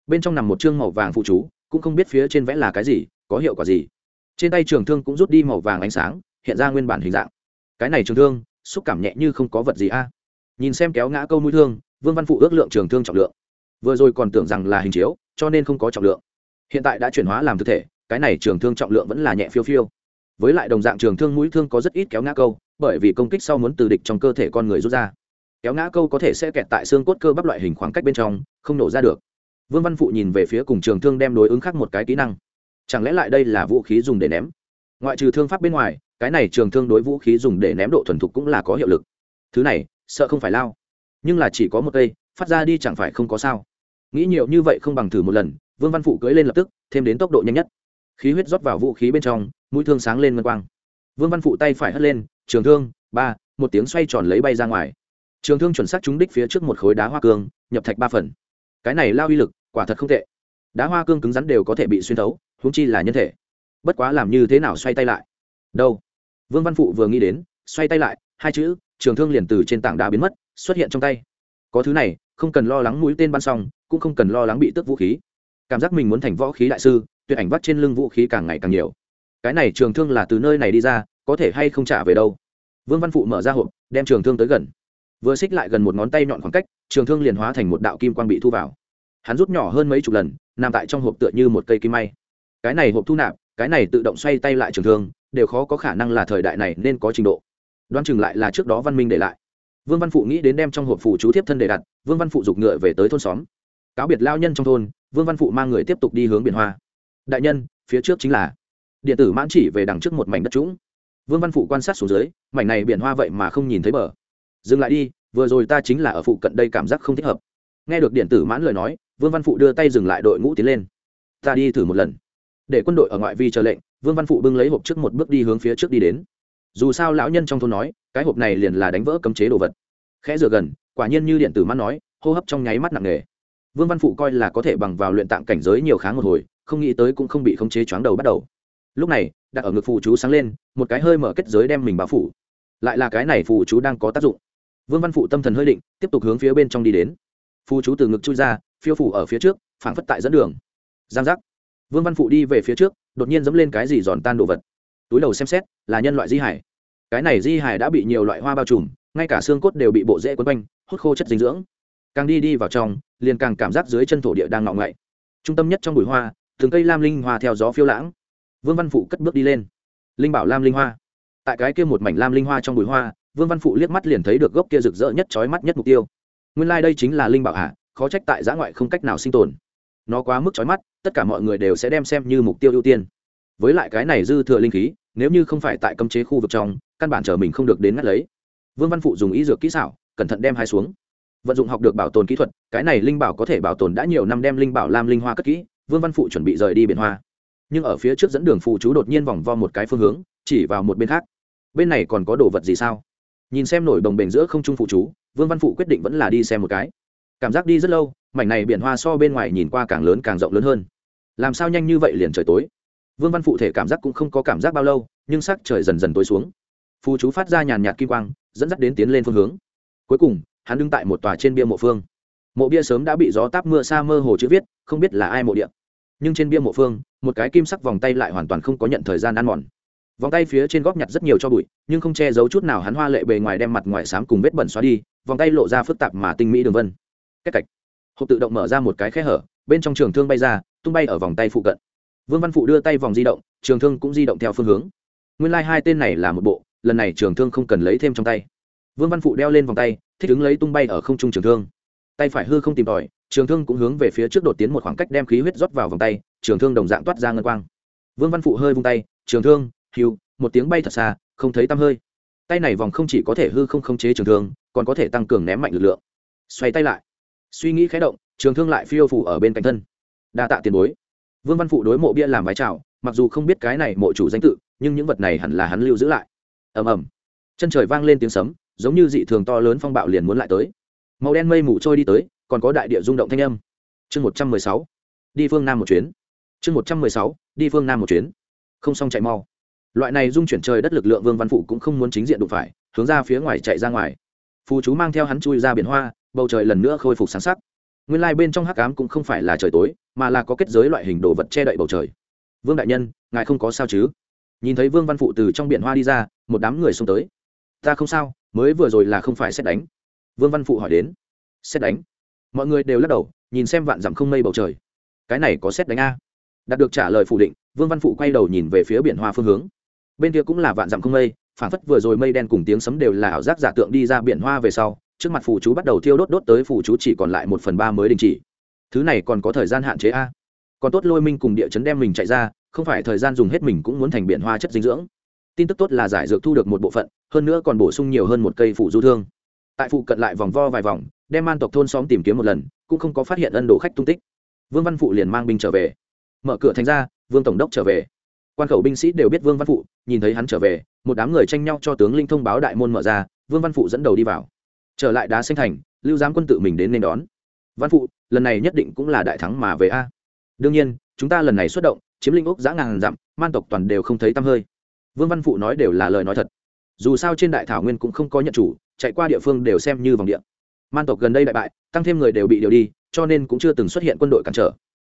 Bên trong nằm một chương màu vàng phụ chú, cũng không biết phía trên vẽ là cái gì, có hiệu quả gì. Trên tay trường thương cũng rút đi màu vàng ánh sáng, hiện ra nguyên bản hình dạng. Cái này trường thương, xúc cảm nhẹ như không có vật gì a nhìn xem kéo ngã câu mũi thương, vương văn phụ ước lượng trường thương trọng lượng. Vừa rồi còn tưởng rằng là hình chiếu, cho nên không có trọng lượng. Hiện tại đã chuyển hóa làm thực thể, cái này trường thương trọng lượng vẫn là nhẹ phiêu phiêu. Với lại đồng dạng trường thương mũi thương có rất ít kéo ngã câu, bởi vì công kích sau muốn từ địch trong cơ thể con người rút ra. Kéo ngã câu có thể sẽ kẹt tại xương cốt cơ bắp loại hình khoảng cách bên trong, không nổ ra được. Vương văn phụ nhìn về phía cùng trường thương đem đối ứng khác một cái kỹ năng. Chẳng lẽ lại đây là vũ khí dùng để ném? Ngoại trừ thương pháp bên ngoài, cái này trường thương đối vũ khí dùng để ném độ thuần thục cũng là có hiệu lực. Thứ này sợ không phải lao. Nhưng là chỉ có một cây, phát ra đi chẳng phải không có sao. Nghĩ nhiều như vậy không bằng thử một lần, vương văn phụ cưỡi lên lập tức, thêm đến tốc độ nhanh nhất. Khí huyết rót vào vũ khí bên trong, mũi thương sáng lên ngân quang. Vương văn phụ tay phải hất lên, trường thương, ba, một tiếng xoay tròn lấy bay ra ngoài. Trường thương chuẩn xác trúng đích phía trước một khối đá hoa cương, nhập thạch ba phần. Cái này lao uy lực, quả thật không tệ. Đá hoa cương cứng rắn đều có thể bị xuyên thấu húng chi là nhân thể. Bất quá làm như thế nào xoay tay lại? Đâu? Vương văn phụ vừa nghĩ đến, xoay tay lại, hai chữ trường thương liền từ trên tảng đá biến mất, xuất hiện trong tay. Có thứ này, không cần lo lắng mũi tên bắn xong, cũng không cần lo lắng bị tước vũ khí. Cảm giác mình muốn thành võ khí đại sư, tuyệt ảnh vắt trên lưng vũ khí càng ngày càng nhiều. Cái này trường thương là từ nơi này đi ra, có thể hay không trả về đâu? Vương văn phụ mở ra hộp, đem trường thương tới gần. Vừa xích lại gần một ngón tay nhọn khoảng cách, trường thương liền hóa thành một đạo kim quang bị thu vào. Hắn rút nhỏ hơn mấy chục lần, nằm tại trong hộp tựa như một cây kim may. Cái này hộp thu nạp, cái này tự động xoay tay lại trường thương, đều khó có khả năng là thời đại này nên có trình độ đoán chừng lại là trước đó văn minh để lại. Vương văn phụ nghĩ đến đem trong hộp phủ chú tiếp thân để đặt, vương văn phụ giục ngựa về tới thôn xóm. Cáo biệt lao nhân trong thôn, vương văn phụ mang người tiếp tục đi hướng biển hoa. Đại nhân, phía trước chính là điện tử mãn chỉ về đằng trước một mảnh đất trũng. Vương văn phụ quan sát xuống dưới, mảnh này biển hoa vậy mà không nhìn thấy bờ. Dừng lại đi, vừa rồi ta chính là ở phụ cận đây cảm giác không thích hợp. Nghe được điện tử mãn lời nói, vương văn phụ đưa tay dừng lại đội ngũ tiến lên. Ta đi thử một lần. Để quân đội ở ngoại vi chờ lệnh, vương văn phụ bưng lấy hộp trước một bước đi hướng phía trước đi đến dù sao lão nhân trong thôn nói, cái hộp này liền là đánh vỡ cấm chế đồ vật. Khẽ rửa gần, quả nhiên như điện tử mắt nói, hô hấp trong nháy mắt nặng nề. Vương văn phụ coi là có thể bằng vào luyện tạng cảnh giới nhiều kháng một hồi, không nghĩ tới cũng không bị khống chế choáng đầu bắt đầu. Lúc này, đặt ở ngực phụ chú sáng lên, một cái hơi mở kết giới đem mình bao phủ. Lại là cái này phụ chú đang có tác dụng. Vương văn phụ tâm thần hơi định, tiếp tục hướng phía bên trong đi đến. Phụ chú từ ngực chui ra, phiêu phủ ở phía trước, phảng phất tại dẫn đường. Giang giác. Vương văn phụ đi về phía trước, đột nhiên dẫm lên cái gì giòn tan đồ vật túi đầu xem xét, là nhân loại di hải. Cái này di hải đã bị nhiều loại hoa bao trùm, ngay cả xương cốt đều bị bộ rễ quấn quanh, hút khô chất dinh dưỡng. Càng đi đi vào trong, liền càng cảm giác dưới chân thổ địa đang ngọng ngậy. Trung tâm nhất trong bụi hoa thường cây lam linh hoa theo gió phiêu lãng. Vương văn phụ cất bước đi lên. Linh bảo lam linh hoa. Tại cái kia một mảnh lam linh hoa trong bụi hoa, vương văn phụ liếc mắt liền thấy được gốc kia rực rỡ nhất trói mắt nhất mục tiêu. Nguyên lai、like、đây chính là linh bảo hạ khó trách tại giã ngoại không cách nào sinh tồn. Nó quá mức trói mắt, tất cả mọi người đều sẽ đem xem như mục tiêu ưu tiên với lại cái này dư thừa linh khí, nếu như không phải tại cấm chế khu vực trong, căn bản chờ mình không được đến ngắt lấy. Vương văn phụ dùng ý dược kỹ xảo, cẩn thận đem hai xuống. Vận dụng học được bảo tồn kỹ thuật, cái này linh bảo có thể bảo tồn đã nhiều năm đem linh bảo lam linh hoa cất kỹ, vương văn phụ chuẩn bị rời đi biển hoa. Nhưng ở phía trước dẫn đường phụ chú đột nhiên vòng vo một cái phương hướng, chỉ vào một bên khác. Bên này còn có đồ vật gì sao? Nhìn xem nổi đồng bền giữa không trung phụ chú, vương văn phụ quyết định vẫn là đi xem một cái. Cảm giác đi rất lâu, mảnh này biển hoa so bên ngoài nhìn qua càng lớn càng rộng lớn hơn. Làm sao nhanh như vậy liền trời tối? Vương văn phụ thể cảm giác cũng không có cảm giác bao lâu, nhưng sắc trời dần dần tối xuống. Phù chú phát ra nhàn nhạt kim quang, dẫn dắt đến tiến lên phương hướng. Cuối cùng, hắn đứng tại một tòa trên bia mộ phương. Mộ bia sớm đã bị gió táp mưa xa mơ hồ chữ viết, không biết là ai mộ địa. Nhưng trên bia mộ phương, một cái kim sắc vòng tay lại hoàn toàn không có nhận thời gian ăn mòn. Vòng tay phía trên góp nhặt rất nhiều cho bụi, nhưng không che giấu chút nào hắn hoa lệ bề ngoài đem mặt ngoài xám cùng vết bẩn xóa đi, vòng tay lộ ra phức tạp mà tinh mỹ đường vân. Cách cạch. Hộp tự động mở ra một cái khe hở, bên trong trường thương bay ra, tung bay ở vòng tay phụ cận vương văn phụ đưa tay vòng di động, trường thương cũng di động theo phương hướng. Nguyên lai、like、hai tên này là một bộ, lần này trường thương không cần lấy thêm trong tay. Vương văn phụ đeo lên vòng tay, thích ứng lấy tung bay ở không trung trường thương. Tay phải hư không tìm tòi, trường thương cũng hướng về phía trước đột tiến một khoảng cách đem khí huyết rót vào vòng tay, trường thương đồng dạng toát ra ngân quang. Vương văn phụ hơi vung tay, trường thương hiu một tiếng bay thật xa, không thấy tăm hơi. Tay này vòng không chỉ có thể hư không khống chế trường thương, còn có thể tăng cường ném mạnh lực lượng. Xoay tay lại. Suy nghĩ khé động, trường thương lại phiêu phủ ở bên cạnh thân. Đa tạ tiền bối vương văn phụ đối mộ bia làm vái chào, mặc dù không biết cái này mộ chủ danh tự, nhưng những vật này hẳn là hắn lưu giữ lại. Ầm ầm. Chân trời vang lên tiếng sấm, giống như dị thường to lớn phong bạo liền muốn lại tới. Màu đen mây mù trôi đi tới, còn có đại địa rung động thanh âm. Chương một trăm mười sáu. Đi phương nam một chuyến. Chương một trăm mười sáu, đi phương nam một chuyến. Không xong chạy mau. Loại này dung chuyển trời đất lực lượng vương văn phụ cũng không muốn chính diện đụng phải, hướng ra phía ngoài chạy ra ngoài. Phù chú mang theo hắn chui ra biển hoa, bầu trời lần nữa khôi phục sáng sắc nguyên lai bên trong hắc ám cũng không phải là trời tối, mà là có kết giới loại hình đồ vật che đậy bầu trời. Vương đại nhân, ngài không có sao chứ? Nhìn thấy vương văn phụ từ trong biển hoa đi ra, một đám người xông tới. Ta không sao, mới vừa rồi là không phải xét đánh. Vương văn phụ hỏi đến. Xét đánh? Mọi người đều lắc đầu, nhìn xem vạn dặm không mây bầu trời. Cái này có xét đánh a. Đạt được trả lời phủ định, vương văn phụ quay đầu nhìn về phía biển hoa phương hướng. Bên kia cũng là vạn dặm không mây phản phất vừa rồi mây đen cùng tiếng sấm đều là ảo giác giả tượng đi ra biển hoa về sau trước mặt phù chú bắt đầu thiêu đốt đốt tới phù chú chỉ còn lại một phần ba mới đình chỉ. Thứ này còn có thời gian hạn chế a. Còn tốt lôi minh cùng địa chấn đem mình chạy ra, không phải thời gian dùng hết mình cũng muốn thành biển hoa chất dinh dưỡng. Tin tức tốt là giải dược thu được một bộ phận, hơn nữa còn bổ sung nhiều hơn một cây phụ du thương. Tại phụ cận lại vòng vo vài vòng, đem man tộc thôn xóm tìm kiếm một lần, cũng không có phát hiện ân đồ khách tung tích. Vương văn phụ liền mang binh trở về. Mở cửa thành ra, vương tổng đốc trở về. Quan khẩu binh sĩ đều biết vương văn phụ, nhìn thấy hắn trở về, một đám người tranh nhau cho tướng linh thông báo đại môn mở ra, vương văn phụ dẫn đầu đi vào trở lại đá xanh thành, lưu giám quân tự mình đến nên đón. Văn phụ, lần này nhất định cũng là đại thắng mà về a. Đương nhiên, chúng ta lần này xuất động, chiếm linh ốc giã ngàn dặm, man tộc toàn đều không thấy tăm hơi. Vương văn phụ nói đều là lời nói thật. Dù sao trên đại thảo nguyên cũng không có nhận chủ, chạy qua địa phương đều xem như vòng địa. Man tộc gần đây đại bại, tăng thêm người đều bị điều đi, cho nên cũng chưa từng xuất hiện quân đội cản trở.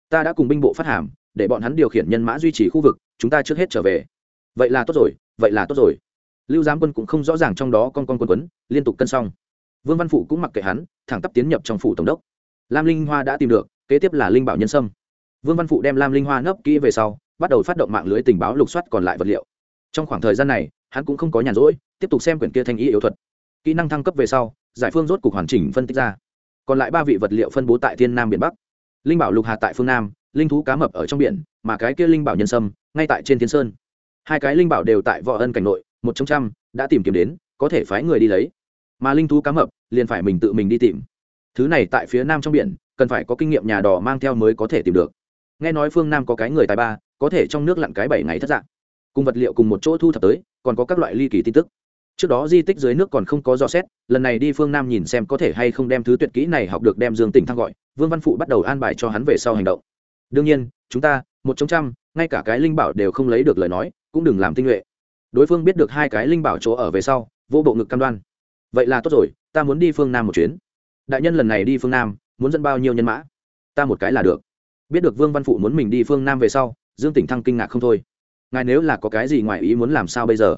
Ta đã cùng binh bộ phát hàm, để bọn hắn điều khiển nhân mã duy trì khu vực, chúng ta trước hết trở về. Vậy là tốt rồi, vậy là tốt rồi. Lưu giám quân cũng không rõ ràng trong đó con con quân quấn, liên tục cân xong vương văn phụ cũng mặc kệ hắn, thẳng tắp tiến nhập trong phủ tổng đốc. Lam linh hoa đã tìm được, kế tiếp là linh bảo nhân sâm. Vương văn phụ đem lam linh hoa nấp kỹ về sau, bắt đầu phát động mạng lưới tình báo lục soát còn lại vật liệu. Trong khoảng thời gian này, hắn cũng không có nhàn rỗi, tiếp tục xem quyển kia thanh ý yếu thuật. Kỹ năng thăng cấp về sau, giải phương rốt cục hoàn chỉnh phân tích ra. Còn lại ba vị vật liệu phân bố tại thiên nam biển bắc. Linh bảo lục hà tại phương nam, linh thú cá mập ở trong biển, mà cái kia linh bảo nhân sâm, ngay tại trên thiên sơn. Hai cái linh bảo đều tại võ ân cảnh nội, một trong trăm, đã tìm kiếm đến, có thể phái người đi lấy mà linh thú cá mập liền phải mình tự mình đi tìm. Thứ này tại phía nam trong biển, cần phải có kinh nghiệm nhà đò mang theo mới có thể tìm được. Nghe nói phương nam có cái người tài ba, có thể trong nước lặn cái bảy ngày thất dạng. Cùng vật liệu cùng một chỗ thu thập tới, còn có các loại ly kỳ tin tức. Trước đó di tích dưới nước còn không có dò xét, lần này đi phương nam nhìn xem có thể hay không đem thứ tuyệt kỹ này học được đem dương tỉnh thăng gọi, vương văn phụ bắt đầu an bài cho hắn về sau hành động. Đương nhiên, chúng ta, một trong trăm, ngay cả cái linh bảo đều không lấy được lời nói, cũng đừng làm tinh nhuệ. Đối phương biết được hai cái linh bảo chỗ ở về sau, vô bộ ngực cam đoan vậy là tốt rồi, ta muốn đi phương nam một chuyến. Đại nhân lần này đi phương nam, muốn dẫn bao nhiêu nhân mã? Ta một cái là được. Biết được vương văn phụ muốn mình đi phương nam về sau, dương tỉnh thăng kinh ngạc không thôi. Ngài nếu là có cái gì ngoài ý muốn làm sao bây giờ?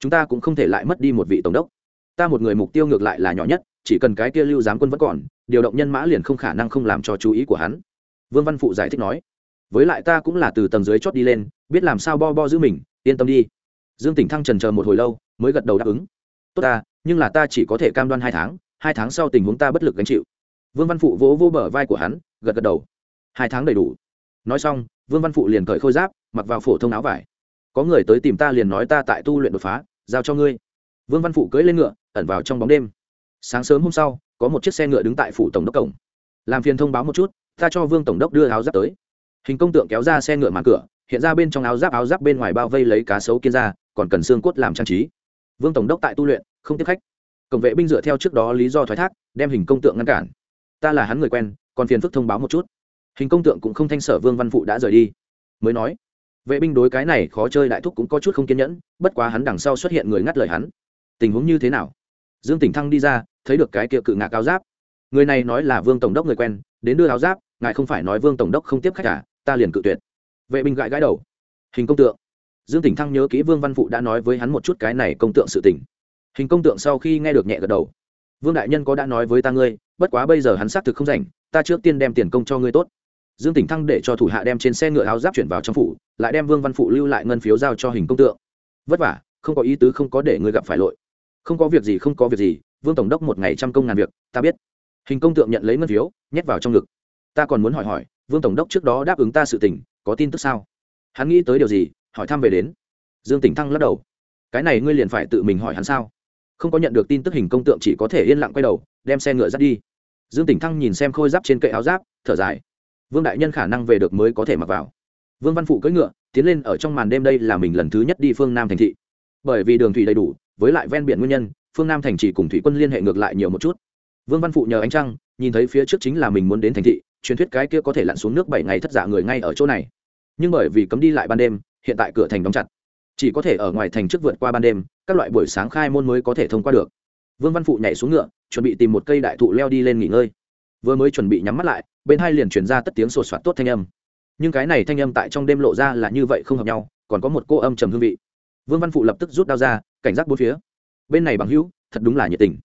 Chúng ta cũng không thể lại mất đi một vị tổng đốc. Ta một người mục tiêu ngược lại là nhỏ nhất, chỉ cần cái kia lưu giám quân vẫn còn, điều động nhân mã liền không khả năng không làm cho chú ý của hắn. Vương văn phụ giải thích nói. Với lại ta cũng là từ tầng dưới chót đi lên, biết làm sao bo bo giữ mình, yên tâm đi. Dương tỉnh thăng trần chờ một hồi lâu, mới gật đầu đáp ứng. Tốt ta nhưng là ta chỉ có thể cam đoan hai tháng hai tháng sau tình huống ta bất lực gánh chịu. Vương văn phụ vỗ vỗ bờ vai của hắn, gật gật đầu. Hai tháng đầy đủ. Nói xong, vương văn phụ liền cởi khôi giáp, mặc vào phổ thông áo vải. Có người tới tìm ta liền nói ta tại tu luyện đột phá, giao cho ngươi. Vương văn phụ cưỡi lên ngựa, ẩn vào trong bóng đêm. Sáng sớm hôm sau, có một chiếc xe ngựa đứng tại phủ tổng đốc cổng. Làm phiền thông báo một chút, ta cho vương tổng đốc đưa áo giáp tới. Hình công tượng kéo ra xe ngựa màn cửa, hiện ra bên trong áo giáp áo giáp bên ngoài bao vây lấy cá sấu kiên ra còn cần xương cốt làm trang trí. Vương tổng đốc tại tu luyện không tiếp khách. Cổng vệ binh dựa theo trước đó lý do thoái thác đem hình công tượng ngăn cản. Ta là hắn người quen còn phiền phức thông báo một chút. Hình công tượng cũng không thanh sở vương văn phụ đã rời đi. Mới nói vệ binh đối cái này khó chơi đại thúc cũng có chút không kiên nhẫn bất quá hắn đằng sau xuất hiện người ngắt lời hắn. Tình huống như thế nào? Dương tỉnh thăng đi ra thấy được cái kia cự ngạc áo giáp. Người này nói là vương tổng đốc người quen đến đưa áo giáp ngài không phải nói vương tổng đốc không tiếp khách cả à, ta liền cự tuyệt. Vệ binh gãi gãi đầu. Hình công tượng. Dương tỉnh thăng nhớ kỹ vương văn phụ đã nói với hắn một chút cái này công tượng sự tình hình công tượng sau khi nghe được nhẹ gật đầu. Vương đại nhân có đã nói với ta ngươi, bất quá bây giờ hắn xác thực không rảnh, ta trước tiên đem tiền công cho ngươi tốt. Dương tỉnh thăng để cho thủ hạ đem trên xe ngựa áo giáp chuyển vào trong phủ, lại đem vương văn phụ lưu lại ngân phiếu giao cho hình công tượng. Vất vả, không có ý tứ không có để ngươi gặp phải lội không có việc gì, không có việc gì, vương tổng đốc một ngày trăm công ngàn việc, ta biết. Hình công tượng nhận lấy ngân phiếu, nhét vào trong ngực. Ta còn muốn hỏi hỏi, vương tổng đốc trước đó đáp ứng ta sự tình, có tin tức sao? Hắn nghĩ tới điều gì, hỏi thăm về đến. Dương tỉnh thăng lắc đầu. Cái này ngươi liền phải tự mình hỏi hắn sao? Không có nhận được tin tức hình công tượng chỉ có thể yên lặng quay đầu, đem xe ngựa dắt đi. Dương tỉnh thăng nhìn xem khôi giáp trên cậy áo giáp, thở dài. Vương đại nhân khả năng về được mới có thể mặc vào. Vương văn phụ cưỡi ngựa, tiến lên ở trong màn đêm đây là mình lần thứ nhất đi phương nam thành thị. Bởi vì đường thủy đầy đủ, với lại ven biển nguyên nhân, phương nam thành chỉ cùng thủy quân liên hệ ngược lại nhiều một chút. Vương văn phụ nhờ ánh trăng, nhìn thấy phía trước chính là mình muốn đến thành thị, truyền thuyết cái kia có thể lặn xuống nước bảy ngày thất giả người ngay ở chỗ này. Nhưng bởi vì cấm đi lại ban đêm, hiện tại cửa thành đóng chặt chỉ có thể ở ngoài thành trước vượt qua ban đêm, các loại buổi sáng khai môn mới có thể thông qua được. Vương văn phụ nhảy xuống ngựa, chuẩn bị tìm một cây đại thụ leo đi lên nghỉ ngơi. Vừa mới chuẩn bị nhắm mắt lại, bên hai liền chuyển ra tất tiếng sột soạt tốt thanh âm. Nhưng cái này thanh âm tại trong đêm lộ ra là như vậy không hợp nhau, còn có một cô âm trầm hương vị. Vương văn phụ lập tức rút đao ra, cảnh giác bốn phía. Bên này bằng hữu, thật đúng là nhiệt tình.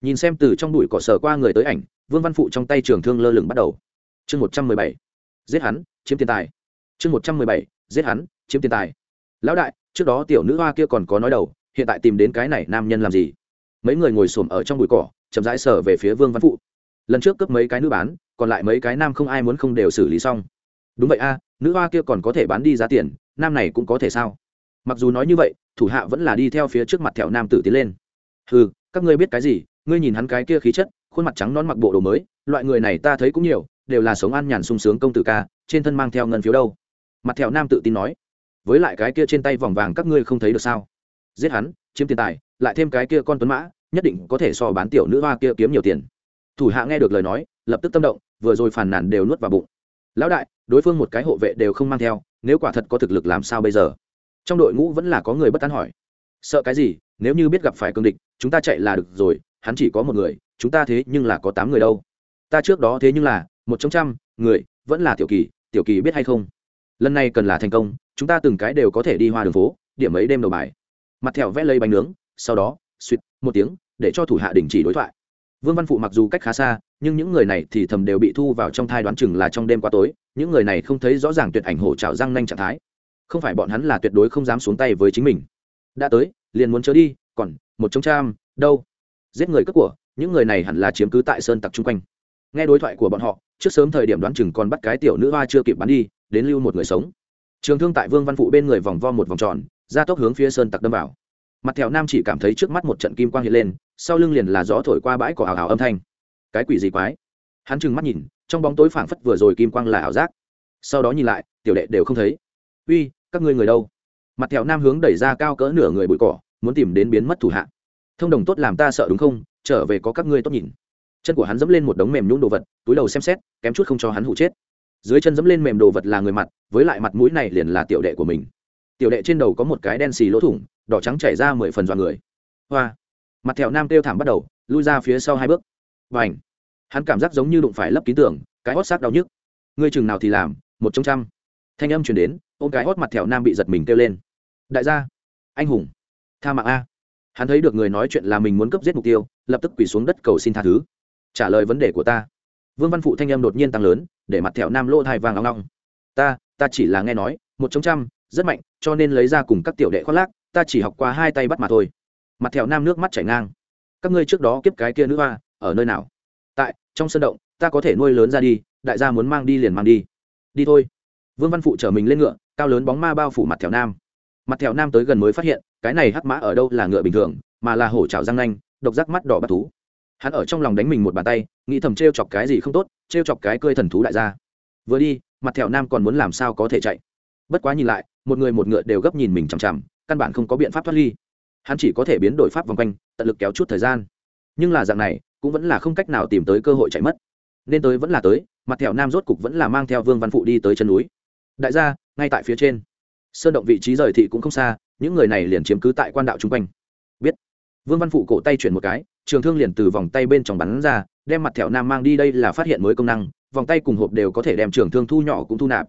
Nhìn xem từ trong đùi cỏ sờ qua người tới ảnh, vương văn phụ trong tay trường thương lơ lửng bắt đầu. Chương một trăm mười bảy. Giết hắn, chiếm tiền tài. Chương một trăm mười bảy. Giết hắn, chiếm tiền tài. Lão đại trước đó tiểu nữ hoa kia còn có nói đầu, hiện tại tìm đến cái này nam nhân làm gì? Mấy người ngồi xổm ở trong bụi cỏ, chậm rãi sở về phía vương văn phụ. Lần trước cướp mấy cái nữ bán, còn lại mấy cái nam không ai muốn không đều xử lý xong. Đúng vậy a, nữ hoa kia còn có thể bán đi giá tiền, nam này cũng có thể sao? Mặc dù nói như vậy, thủ hạ vẫn là đi theo phía trước mặt thẹo nam tử tiến lên. Ừ các ngươi biết cái gì? Ngươi nhìn hắn cái kia khí chất, khuôn mặt trắng non mặc bộ đồ mới, loại người này ta thấy cũng nhiều, đều là sống an nhàn sung sướng công tử ca, trên thân mang theo ngân phiếu đâu. Mặt thẹo nam tự tin nói với lại cái kia trên tay vòng vàng các ngươi không thấy được sao? Giết hắn, chiếm tiền tài, lại thêm cái kia con tuấn mã, nhất định có thể so bán tiểu nữ hoa kia kiếm nhiều tiền. Thủ hạ nghe được lời nói, lập tức tâm động, vừa rồi phàn nàn đều nuốt vào bụng. Lão đại, đối phương một cái hộ vệ đều không mang theo, nếu quả thật có thực lực làm sao bây giờ? Trong đội ngũ vẫn là có người bất tán hỏi. Sợ cái gì? Nếu như biết gặp phải cương địch, chúng ta chạy là được rồi, hắn chỉ có một người, chúng ta thế nhưng là có tám người đâu. Ta trước đó thế nhưng là, một trong trăm người, vẫn là tiểu kỳ tiểu kỳ biết hay không? Lần này cần là thành công, chúng ta từng cái đều có thể đi hoa đường phố, điểm ấy đêm đầu bài. Mặt thẹo vẽ lấy bánh nướng, sau đó suýt một tiếng, để cho thủ hạ đình chỉ đối thoại. Vương văn phụ mặc dù cách khá xa, nhưng những người này thì thầm đều bị thu vào trong thai đoán chừng là trong đêm qua tối, những người này không thấy rõ ràng tuyệt ảnh hổ trào răng nanh trạng thái. Không phải bọn hắn là tuyệt đối không dám xuống tay với chính mình. Đã tới, liền muốn chớ đi, còn, một trong trăm đâu? Giết người cướp của, những người này hẳn là chiếm cứ tại sơn tặc chung quanh. Nghe đối thoại của bọn họ, trước sớm thời điểm đoán chừng còn bắt cái tiểu nữ hoa chưa kịp bắn đi đến lưu một người sống. Trường thương tại vương văn phụ bên người vòng vo một vòng tròn, ra tốc hướng phía sơn tặc đâm vào. Mặt thẹo nam chỉ cảm thấy trước mắt một trận kim quang hiện lên, sau lưng liền là gió thổi qua bãi cỏ ảo ảo âm thanh. Cái quỷ gì quái? Hắn trừng mắt nhìn, trong bóng tối phảng phất vừa rồi kim quang là ảo giác. Sau đó nhìn lại, tiểu đệ đều không thấy. Uy, các ngươi người đâu? Mặt thẹo nam hướng đẩy ra cao cỡ nửa người bụi cỏ, muốn tìm đến biến mất thủ hạ. Thông đồng tốt làm ta sợ đúng không? Trở về có các ngươi tốt nhìn. Chân của hắn dẫm lên một đống mềm nhũng đồ vật, túi đầu xem xét, kém chút không cho hắn hụ chết dưới chân dẫm lên mềm đồ vật là người mặt, với lại mặt mũi này liền là tiểu đệ của mình. Tiểu đệ trên đầu có một cái đen xì lỗ thủng, đỏ trắng chảy ra mười phần dọa người. Hoa. Mặt thẹo nam kêu thảm bắt đầu, lui ra phía sau hai bước. Và ảnh hắn cảm giác giống như đụng phải lấp ký tưởng cái hót xác đau nhức. Ngươi chừng nào thì làm, một trong trăm. Thanh âm chuyển đến, ôm cái hót mặt thẹo nam bị giật mình kêu lên. Đại gia. Anh hùng. Tha mạng a. Hắn thấy được người nói chuyện là mình muốn cấp giết mục tiêu, lập tức quỳ xuống đất cầu xin tha thứ. Trả lời vấn đề của ta. Vương văn phụ thanh âm đột nhiên tăng lớn để mặt thẹo nam lỗ thai vàng long long. Ta ta chỉ là nghe nói, một trong trăm, rất mạnh, cho nên lấy ra cùng các tiểu đệ khoác lác, ta chỉ học qua hai tay bắt mà thôi. Mặt thẹo nam nước mắt chảy ngang. Các ngươi trước đó kiếp cái kia nữ hoa, ở nơi nào? Tại, trong sân động, ta có thể nuôi lớn ra đi, đại gia muốn mang đi liền mang đi. Đi thôi. Vương văn phụ chở mình lên ngựa, cao lớn bóng ma bao phủ mặt thẹo nam. Mặt thẹo nam tới gần mới phát hiện, cái này hắc mã ở đâu là ngựa bình thường, mà là hổ trào răng nanh, độc giác mắt đỏ bắt thú hắn ở trong lòng đánh mình một bàn tay, nghĩ thầm t r e o chọc cái gì không tốt t r e o chọc cái cơi thần thú đại gia. Vừa đi, mặt thẹo nam còn muốn làm sao có thể chạy. Bất quá nhìn lại, một người một ngựa đều gấp nhìn mình chằm chằm, căn bản không có biện pháp thoát ly. Hắn chỉ có thể biến đổi pháp vòng quanh, tận lực kéo chút thời gian. Nhưng là dạng này, cũng vẫn là không cách nào tìm tới cơ hội chạy mất. Nên tới vẫn là tới, mặt thẹo nam rốt cục vẫn là mang theo vương văn phụ đi tới chân núi. Đại gia, ngay tại phía trên. Sơn động vị trí rời thị cũng không xa, những người này liền chiếm cứ tại quan đạo chung quanh vương văn phụ cổ tay chuyển một cái, trường thương liền từ vòng tay bên trong bắn ra, đem mặt thẹo nam mang đi đây là phát hiện mới công năng, vòng tay cùng hộp đều có thể đem trường thương thu nhỏ cũng thu nạp.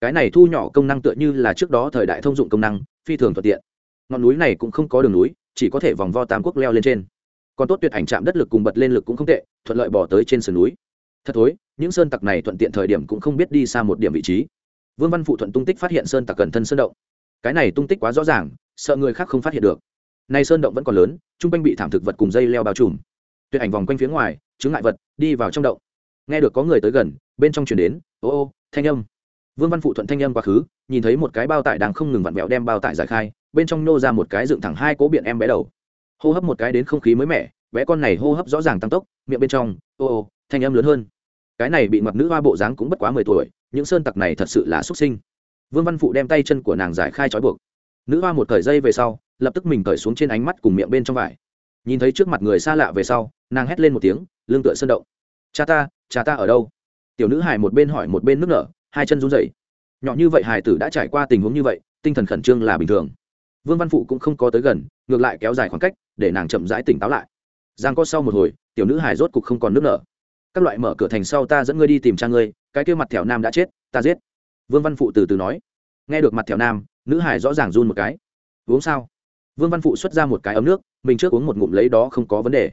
Cái này thu nhỏ công năng tựa như là trước đó thời đại thông dụng công năng, phi thường thuận tiện. Ngọn núi này cũng không có đường núi, chỉ có thể vòng vo tam quốc leo lên trên. Còn tốt tuyệt ảnh chạm đất lực cùng bật lên lực cũng không tệ, thuận lợi bỏ tới trên sườn núi. Thật thối, những sơn tặc này thuận tiện thời điểm cũng không biết đi xa một điểm vị trí. Vương văn phụ thuận tung tích phát hiện sơn tặc cẩn thân sơn động. Cái này tung tích quá rõ ràng, sợ người khác không phát hiện được. Nay sơn động vẫn còn lớn chung quanh bị thảm thực vật cùng dây leo bao trùm. Tuyệt ảnh vòng quanh phía ngoài chứng ngại vật, đi vào trong động. Nghe được có người tới gần, bên trong chuyển đến, ô ô, thanh âm. Vương văn phụ thuận thanh âm quá khứ, nhìn thấy một cái bao tải đang không ngừng vặn vẹo đem bao tải giải khai, bên trong nô ra một cái dựng thẳng hai cố biện em bé đầu. Hô hấp một cái đến không khí mới mẻ, bé con này hô hấp rõ ràng tăng tốc, miệng bên trong, ô ô, thanh âm lớn hơn. Cái này bị mặt nữ hoa bộ dáng cũng bất quá mười tuổi, những sơn tặc này thật sự là xuất sinh. Vương văn phụ đem tay chân của nàng giải khai trói buộc. Nữ hoa một thời dây về sau lập tức mình cởi xuống trên ánh mắt cùng miệng bên trong vải. Nhìn thấy trước mặt người xa lạ về sau, nàng hét lên một tiếng lương tựa sơn động. Cha ta cha ta ở đâu? Tiểu nữ hải một bên hỏi một bên nước nở, hai chân run rẩy. Nhỏ như vậy hải tử đã trải qua tình huống như vậy, tinh thần khẩn trương là bình thường. Vương văn phụ cũng không có tới gần, ngược lại kéo dài khoảng cách, để nàng chậm rãi tỉnh táo lại. Giang có sau một hồi, tiểu nữ hải rốt cục không còn nước nở. Các loại mở cửa thành sau ta dẫn ngươi đi tìm cha ngươi, cái kia mặt thẻo nam đã chết, ta giết. Vương văn phụ từ từ nói. Nghe được mặt thẻo nam, nữ hải rõ ràng run một cái. Uống sao? Vương văn phụ xuất ra một cái ấm nước, mình trước uống một ngụm lấy đó không có vấn đề.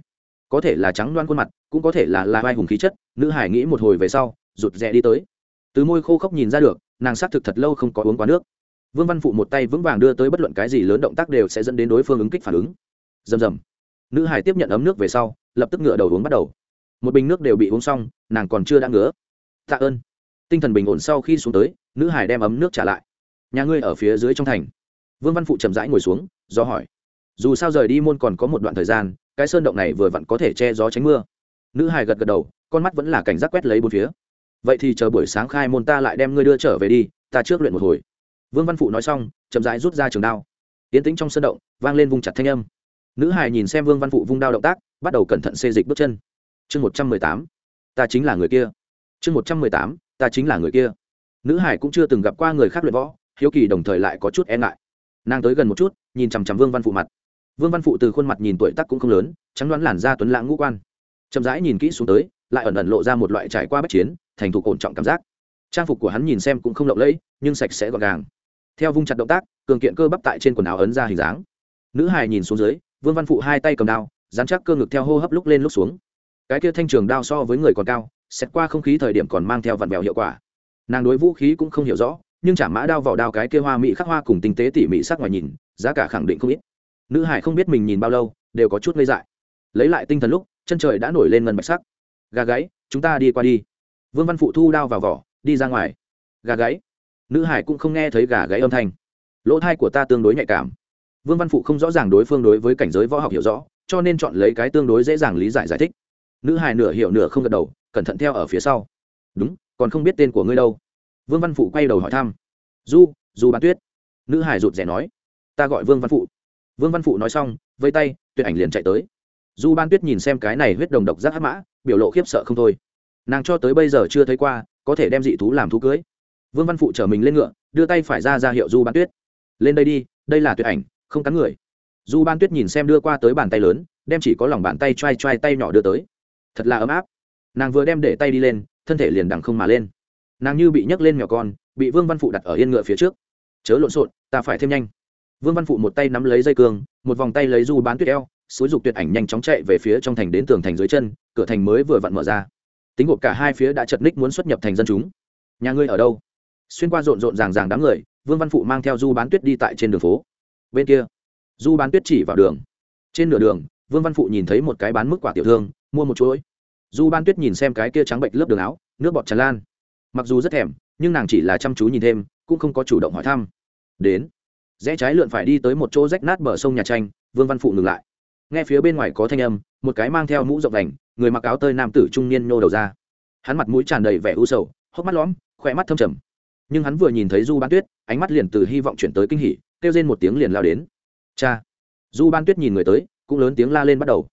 Có thể là trắng loan khuôn mặt, cũng có thể là là vai hùng khí chất, nữ hải nghĩ một hồi về sau, rụt rè đi tới. Từ môi khô khốc nhìn ra được, nàng xác thực thật lâu không có uống quá nước. Vương văn phụ một tay vững vàng đưa tới bất luận cái gì lớn động tác đều sẽ dẫn đến đối phương ứng kích phản ứng. Rầm rầm. Nữ hải tiếp nhận ấm nước về sau, lập tức ngựa đầu uống bắt đầu. Một bình nước đều bị uống xong, nàng còn chưa đã ngứa. Tạ ơn. Tinh thần bình ổn sau khi xuống tới, nữ hải đem ấm nước trả lại. Nhà ngươi ở phía dưới trong thành vương văn phụ chậm rãi ngồi xuống, do hỏi. Dù sao rời đi môn còn có một đoạn thời gian, cái sơn động này vừa vặn có thể che gió tránh mưa. Nữ hải gật gật đầu, con mắt vẫn là cảnh giác quét lấy bốn phía. Vậy thì chờ buổi sáng khai môn ta lại đem ngươi đưa trở về đi, ta trước luyện một hồi. Vương văn phụ nói xong, chậm rãi rút ra trường đao. Yến tĩnh trong sơn động, vang lên vùng chặt thanh âm. Nữ hải nhìn xem vương văn phụ vung đao động tác, bắt đầu cẩn thận xê dịch bước chân. Chương một trăm mười tám, ta chính là người kia. Chương một trăm mười tám, ta chính là người kia. Nữ hải cũng chưa từng gặp qua người khác luyện võ, hiếu kỳ đồng thời lại có chút e ngại nàng tới gần một chút, nhìn chằm chằm vương văn phụ mặt. Vương văn phụ từ khuôn mặt nhìn tuổi tắc cũng không lớn, trắng đoán làn da tuấn lãng ngũ quan. Chậm rãi nhìn kỹ xuống tới, lại ẩn ẩn lộ ra một loại trải qua bất chiến, thành thục ổn trọng cảm giác. Trang phục của hắn nhìn xem cũng không lộng lẫy, nhưng sạch sẽ gọn gàng. Theo vung chặt động tác, cường kiện cơ bắp tại trên quần áo ấn ra hình dáng. Nữ hài nhìn xuống dưới, vương văn phụ hai tay cầm đao, dán chắc cơ ngực theo hô hấp lúc lên lúc xuống. Cái kia thanh trường đao so với người còn cao, xét qua không khí thời điểm còn mang theo vặn vẹo hiệu quả. Nàng đối vũ khí cũng không hiểu rõ nhưng chả mã đao vào đao cái kia hoa mỹ khắc hoa cùng tinh tế tỉ mỉ sắc ngoài nhìn, giá cả khẳng định không ít. Nữ hải không biết mình nhìn bao lâu, đều có chút ngây dại. Lấy lại tinh thần lúc, chân trời đã nổi lên ngân bạch sắc. Gà gáy, chúng ta đi qua đi. Vương văn phụ thu đao vào vỏ, đi ra ngoài. Gà gáy. Nữ hải cũng không nghe thấy gà gáy âm thanh. Lỗ thai của ta tương đối nhạy cảm. Vương văn phụ không rõ ràng đối phương đối với cảnh giới võ học hiểu rõ, cho nên chọn lấy cái tương đối dễ dàng lý giải giải thích. Nữ hải nửa hiểu nửa không gật đầu, cẩn thận theo ở phía sau. Đúng, còn không biết tên của ngươi đâu vương văn phụ quay đầu hỏi thăm. Du du bán tuyết. Nữ hải rụt rè nói. Ta gọi vương văn phụ. Vương văn phụ nói xong, vây tay, tuyệt ảnh liền chạy tới. Du ban tuyết nhìn xem cái này huyết đồng độc giác hát mã, biểu lộ khiếp sợ không thôi. Nàng cho tới bây giờ chưa thấy qua, có thể đem dị thú làm thú cưới. Vương văn phụ chở mình lên ngựa, đưa tay phải ra ra hiệu du ban tuyết. Lên đây đi, đây là tuyệt ảnh, không cắn người. Du ban tuyết nhìn xem đưa qua tới bàn tay lớn, đem chỉ có lòng bàn tay t r a i t r a i tay nhỏ đưa tới. Thật là ấm áp. Nàng vừa đem để tay đi lên, thân thể liền đằng không mà lên nàng như bị nhấc lên mèo con, bị vương văn phụ đặt ở yên ngựa phía trước. Chớ lộn xộn, ta phải thêm nhanh. Vương văn phụ một tay nắm lấy dây cương, một vòng tay lấy du bán tuyết eo xúi dục tuyệt ảnh nhanh chóng chạy về phía trong thành đến tường thành dưới chân, cửa thành mới vừa vặn mở ra. Tính gộp cả hai phía đã chật ních muốn xuất nhập thành dân chúng. Nhà ngươi ở đâu? Xuyên qua rộn rộn ràng ràng đám người, vương văn phụ mang theo du bán tuyết đi tại trên đường phố. Bên kia, du bán tuyết chỉ vào đường. Trên nửa đường, vương văn phụ nhìn thấy một cái bán mức quả tiểu thương, mua một chuỗi. Du bán tuyết nhìn xem cái kia trắng bệnh lớp đường áo, nước bọt tràn lan mặc dù rất thèm, nhưng nàng chỉ là chăm chú nhìn thêm, cũng không có chủ động hỏi thăm. Đến. Rẽ trái lượn phải đi tới một chỗ rách nát bờ sông nhà tranh, vương văn phụ ngừng lại. Nghe phía bên ngoài có thanh âm, một cái mang theo mũ rộng đành, người mặc áo tơi nam tử trung niên nhô đầu ra. Hắn mặt mũi tràn đầy vẻ u sầu, hốc mắt lõm, khỏe mắt thâm trầm. Nhưng hắn vừa nhìn thấy du ban tuyết, ánh mắt liền từ hy vọng chuyển tới kinh hỉ, kêu lên một tiếng liền lao đến. Cha. Du ban tuyết nhìn người tới, cũng lớn tiếng la lên bắt đầu.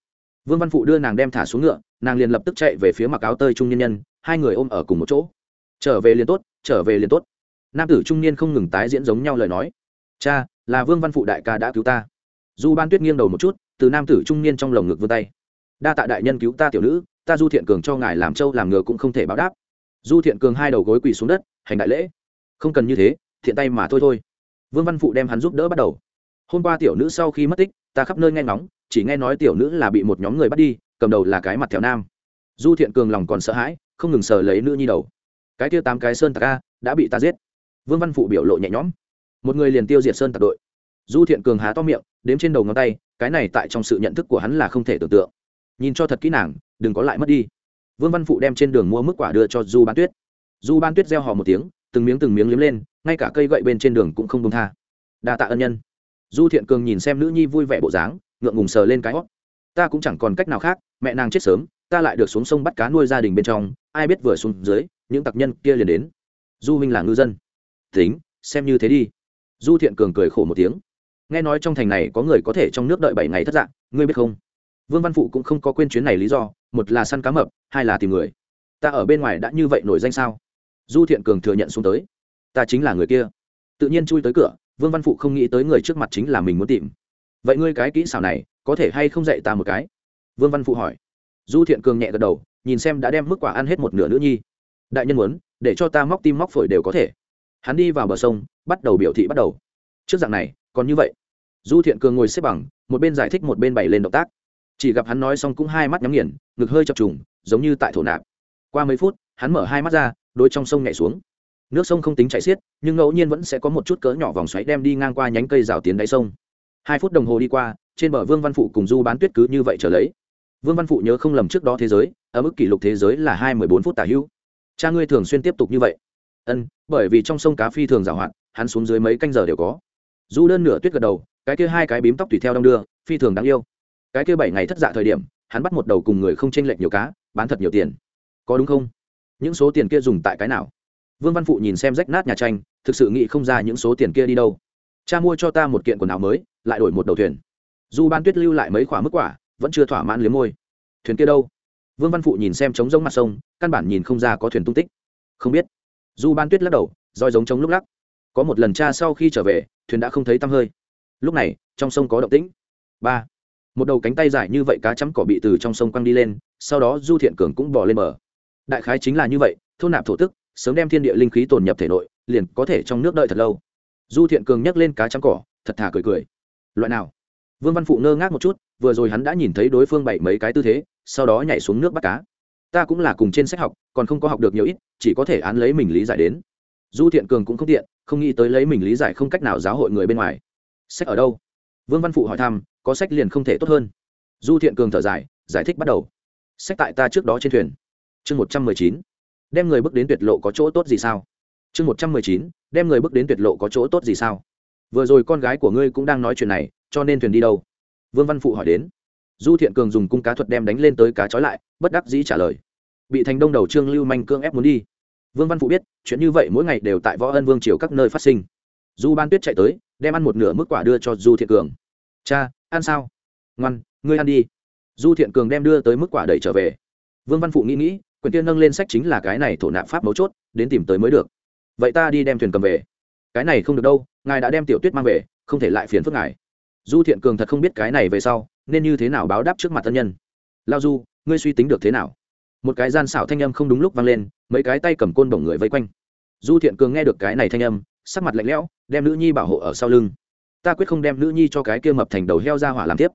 Vương văn phụ đưa nàng đem thả xuống ngựa, nàng liền lập tức chạy về phía mặc áo tơi trung niên nhân, hai người ôm ở cùng một chỗ trở về liền tốt, trở về liền tốt. Nam tử trung niên không ngừng tái diễn giống nhau lời nói. Cha, là vương văn phụ đại ca đã cứu ta. Du ban tuyết nghiêng đầu một chút, từ nam tử trung niên trong lồng ngực vươn tay. Đa tạ đại nhân cứu ta tiểu nữ, ta du thiện cường cho ngài làm trâu làm ngựa cũng không thể báo đáp. Du thiện cường hai đầu gối quỳ xuống đất, hành đại lễ. Không cần như thế, thiện tay mà thôi thôi. Vương văn phụ đem hắn giúp đỡ bắt đầu. Hôm qua tiểu nữ sau khi mất tích, ta khắp nơi nghe ngóng, chỉ nghe nói tiểu nữ là bị một nhóm người bắt đi, cầm đầu là cái mặt theo nam. Du thiện cường lòng còn sợ hãi, không ngừng sờ lấy nữ nhi đầu cái tiêu tám cái sơn tặc a đã bị ta giết. Vương văn phụ biểu lộ nhẹ nhõm. Một người liền tiêu diệt sơn tặc đội. Du thiện cường há to miệng, đếm trên đầu ngón tay, cái này tại trong sự nhận thức của hắn là không thể tưởng tượng. Nhìn cho thật kỹ nàng, đừng có lại mất đi. Vương văn phụ đem trên đường mua mức quả đưa cho du ban tuyết. Du ban tuyết gieo họ một tiếng, từng miếng từng miếng liếm lên, ngay cả cây gậy bên trên đường cũng không công tha. Đa tạ ân nhân. Du thiện cường nhìn xem nữ nhi vui vẻ bộ dáng, ngượng ngùng sờ lên cái hót. Ta cũng chẳng còn cách nào khác, mẹ nàng chết sớm ta lại được xuống sông bắt cá nuôi gia đình bên trong, ai biết vừa xuống dưới, những tặc nhân kia liền đến. Du huynh là ngư dân. Tính, xem như thế đi. Du thiện cường cười khổ một tiếng. Nghe nói trong thành này có người có thể trong nước đợi bảy ngày thất dạng ngươi biết không? Vương văn phụ cũng không có quên chuyến này lý do, một là săn cá mập, hai là tìm người. Ta ở bên ngoài đã như vậy nổi danh sao? Du thiện cường thừa nhận xuống tới. Ta chính là người kia. Tự nhiên chui tới cửa, vương văn phụ không nghĩ tới người trước mặt chính là mình muốn tìm. Vậy ngươi cái kỹ xảo này, có thể hay không dạy ta một cái? Vương văn phụ hỏi du thiện cường nhẹ gật đầu, nhìn xem đã đem mức quả ăn hết một nửa nữa nhi. Đại nhân muốn, để cho ta móc tim móc phổi đều có thể. Hắn đi vào bờ sông, bắt đầu biểu thị bắt đầu. Trước dạng này, còn như vậy. Du thiện cường ngồi xếp bằng, một bên giải thích một bên bày lên động tác. Chỉ gặp hắn nói xong cũng hai mắt nhắm nghiền, ngực hơi chập trùng, giống như tại thổ nạp. Qua mấy phút, hắn mở hai mắt ra đôi trong sông nhảy xuống. Nước sông không tính chảy xiết, nhưng ngẫu nhiên vẫn sẽ có một chút cỡ nhỏ vòng xoáy đem đi ngang qua nhánh cây rào tiến đáy sông. Hai phút đồng hồ đi qua, trên bờ vương văn phụ cùng du bán tuyết cứ như vậy trở lấy vương văn phụ nhớ không lầm trước đó thế giới, ở mức kỷ lục thế giới là hai mười bốn phút tả hữu. Cha ngươi thường xuyên tiếp tục như vậy. Ân, bởi vì trong sông cá phi thường giảo hoạt, hắn xuống dưới mấy canh giờ đều có. Du đơn nửa tuyết gật đầu, cái kia hai cái bím tóc tùy theo đong đưa, phi thường đáng yêu. Cái kia bảy ngày thất dạ thời điểm, hắn bắt một đầu cùng người không chênh lệch nhiều cá, bán thật nhiều tiền. Có đúng không? Những số tiền kia dùng tại cái nào? Vương văn phụ nhìn xem rách nát nhà tranh, thực sự nghĩ không ra những số tiền kia đi đâu. Cha mua cho ta một kiện quần áo mới, lại đổi một đầu thuyền. Dù ban tuyết lưu lại mấy khoả mức quả vẫn chưa thỏa mãn liếm môi. Thuyền kia đâu? Vương văn phụ nhìn xem trống giống mặt sông, căn bản nhìn không ra có thuyền tung tích. Không biết. Du ban tuyết lắc đầu, roi giống trống lúc lắc. Có một lần cha sau khi trở về, thuyền đã không thấy tăm hơi. Lúc này, trong sông có động tĩnh. Ba. Một đầu cánh tay dài như vậy cá chấm cỏ bị từ trong sông quăng đi lên, sau đó du thiện cường cũng bỏ lên bờ. Đại khái chính là như vậy, thôn nạp thổ tức, sớm đem thiên địa linh khí tồn nhập thể nội, liền có thể trong nước đợi thật lâu. Du thiện cường nhấc lên cá chấm cỏ, thật thà cười cười. Loại nào? Vương văn phụ ngơ ngác một chút, vừa rồi hắn đã nhìn thấy đối phương bảy mấy cái tư thế, sau đó nhảy xuống nước bắt cá. Ta cũng là cùng trên sách học, còn không có học được nhiều ít, chỉ có thể án lấy mình lý giải đến. Du thiện cường cũng không tiện, không nghĩ tới lấy mình lý giải không cách nào giáo hội người bên ngoài. Sách ở đâu? Vương văn phụ hỏi thăm, có sách liền không thể tốt hơn. Du thiện cường thở dài, giải thích bắt đầu. Sách tại ta trước đó trên thuyền. Chương một trăm mười chín. Đem người bước đến tuyệt lộ có chỗ tốt gì sao? Chương một trăm mười chín. Đem người bước đến tuyệt lộ có chỗ tốt gì sao? Vừa rồi con gái của ngươi cũng đang nói chuyện này cho nên thuyền đi đâu? Vương văn phụ hỏi đến. Du thiện cường dùng cung cá thuật đem đánh lên tới cá trói lại, bất đắc dĩ trả lời. Bị thành đông đầu trương lưu manh cương ép muốn đi. Vương văn phụ biết, chuyện như vậy mỗi ngày đều tại võ ân vương triều các nơi phát sinh. Du ban tuyết chạy tới, đem ăn một nửa mức quả đưa cho du thiện cường. Cha, ăn sao? Ngoan, ngươi ăn đi. Du thiện cường đem đưa tới mức quả đẩy trở về. Vương văn phụ nghĩ nghĩ quyền tiên nâng lên sách chính là cái này thổ nạp pháp mấu chốt, đến tìm tới mới được. Vậy ta đi đem thuyền cầm về. Cái này không được đâu, ngài đã đem tiểu tuyết mang về, không thể lại phiền phức ngài du thiện cường thật không biết cái này về sau, nên như thế nào báo đáp trước mặt thân nhân? Lao du, ngươi suy tính được thế nào? Một cái gian xảo thanh âm không đúng lúc vang lên, mấy cái tay cầm côn bổng người vây quanh. Du thiện cường nghe được cái này thanh âm, sắc mặt lạnh lẽo, đem nữ nhi bảo hộ ở sau lưng. Ta quyết không đem nữ nhi cho cái kia mập thành đầu heo ra hỏa làm tiếp.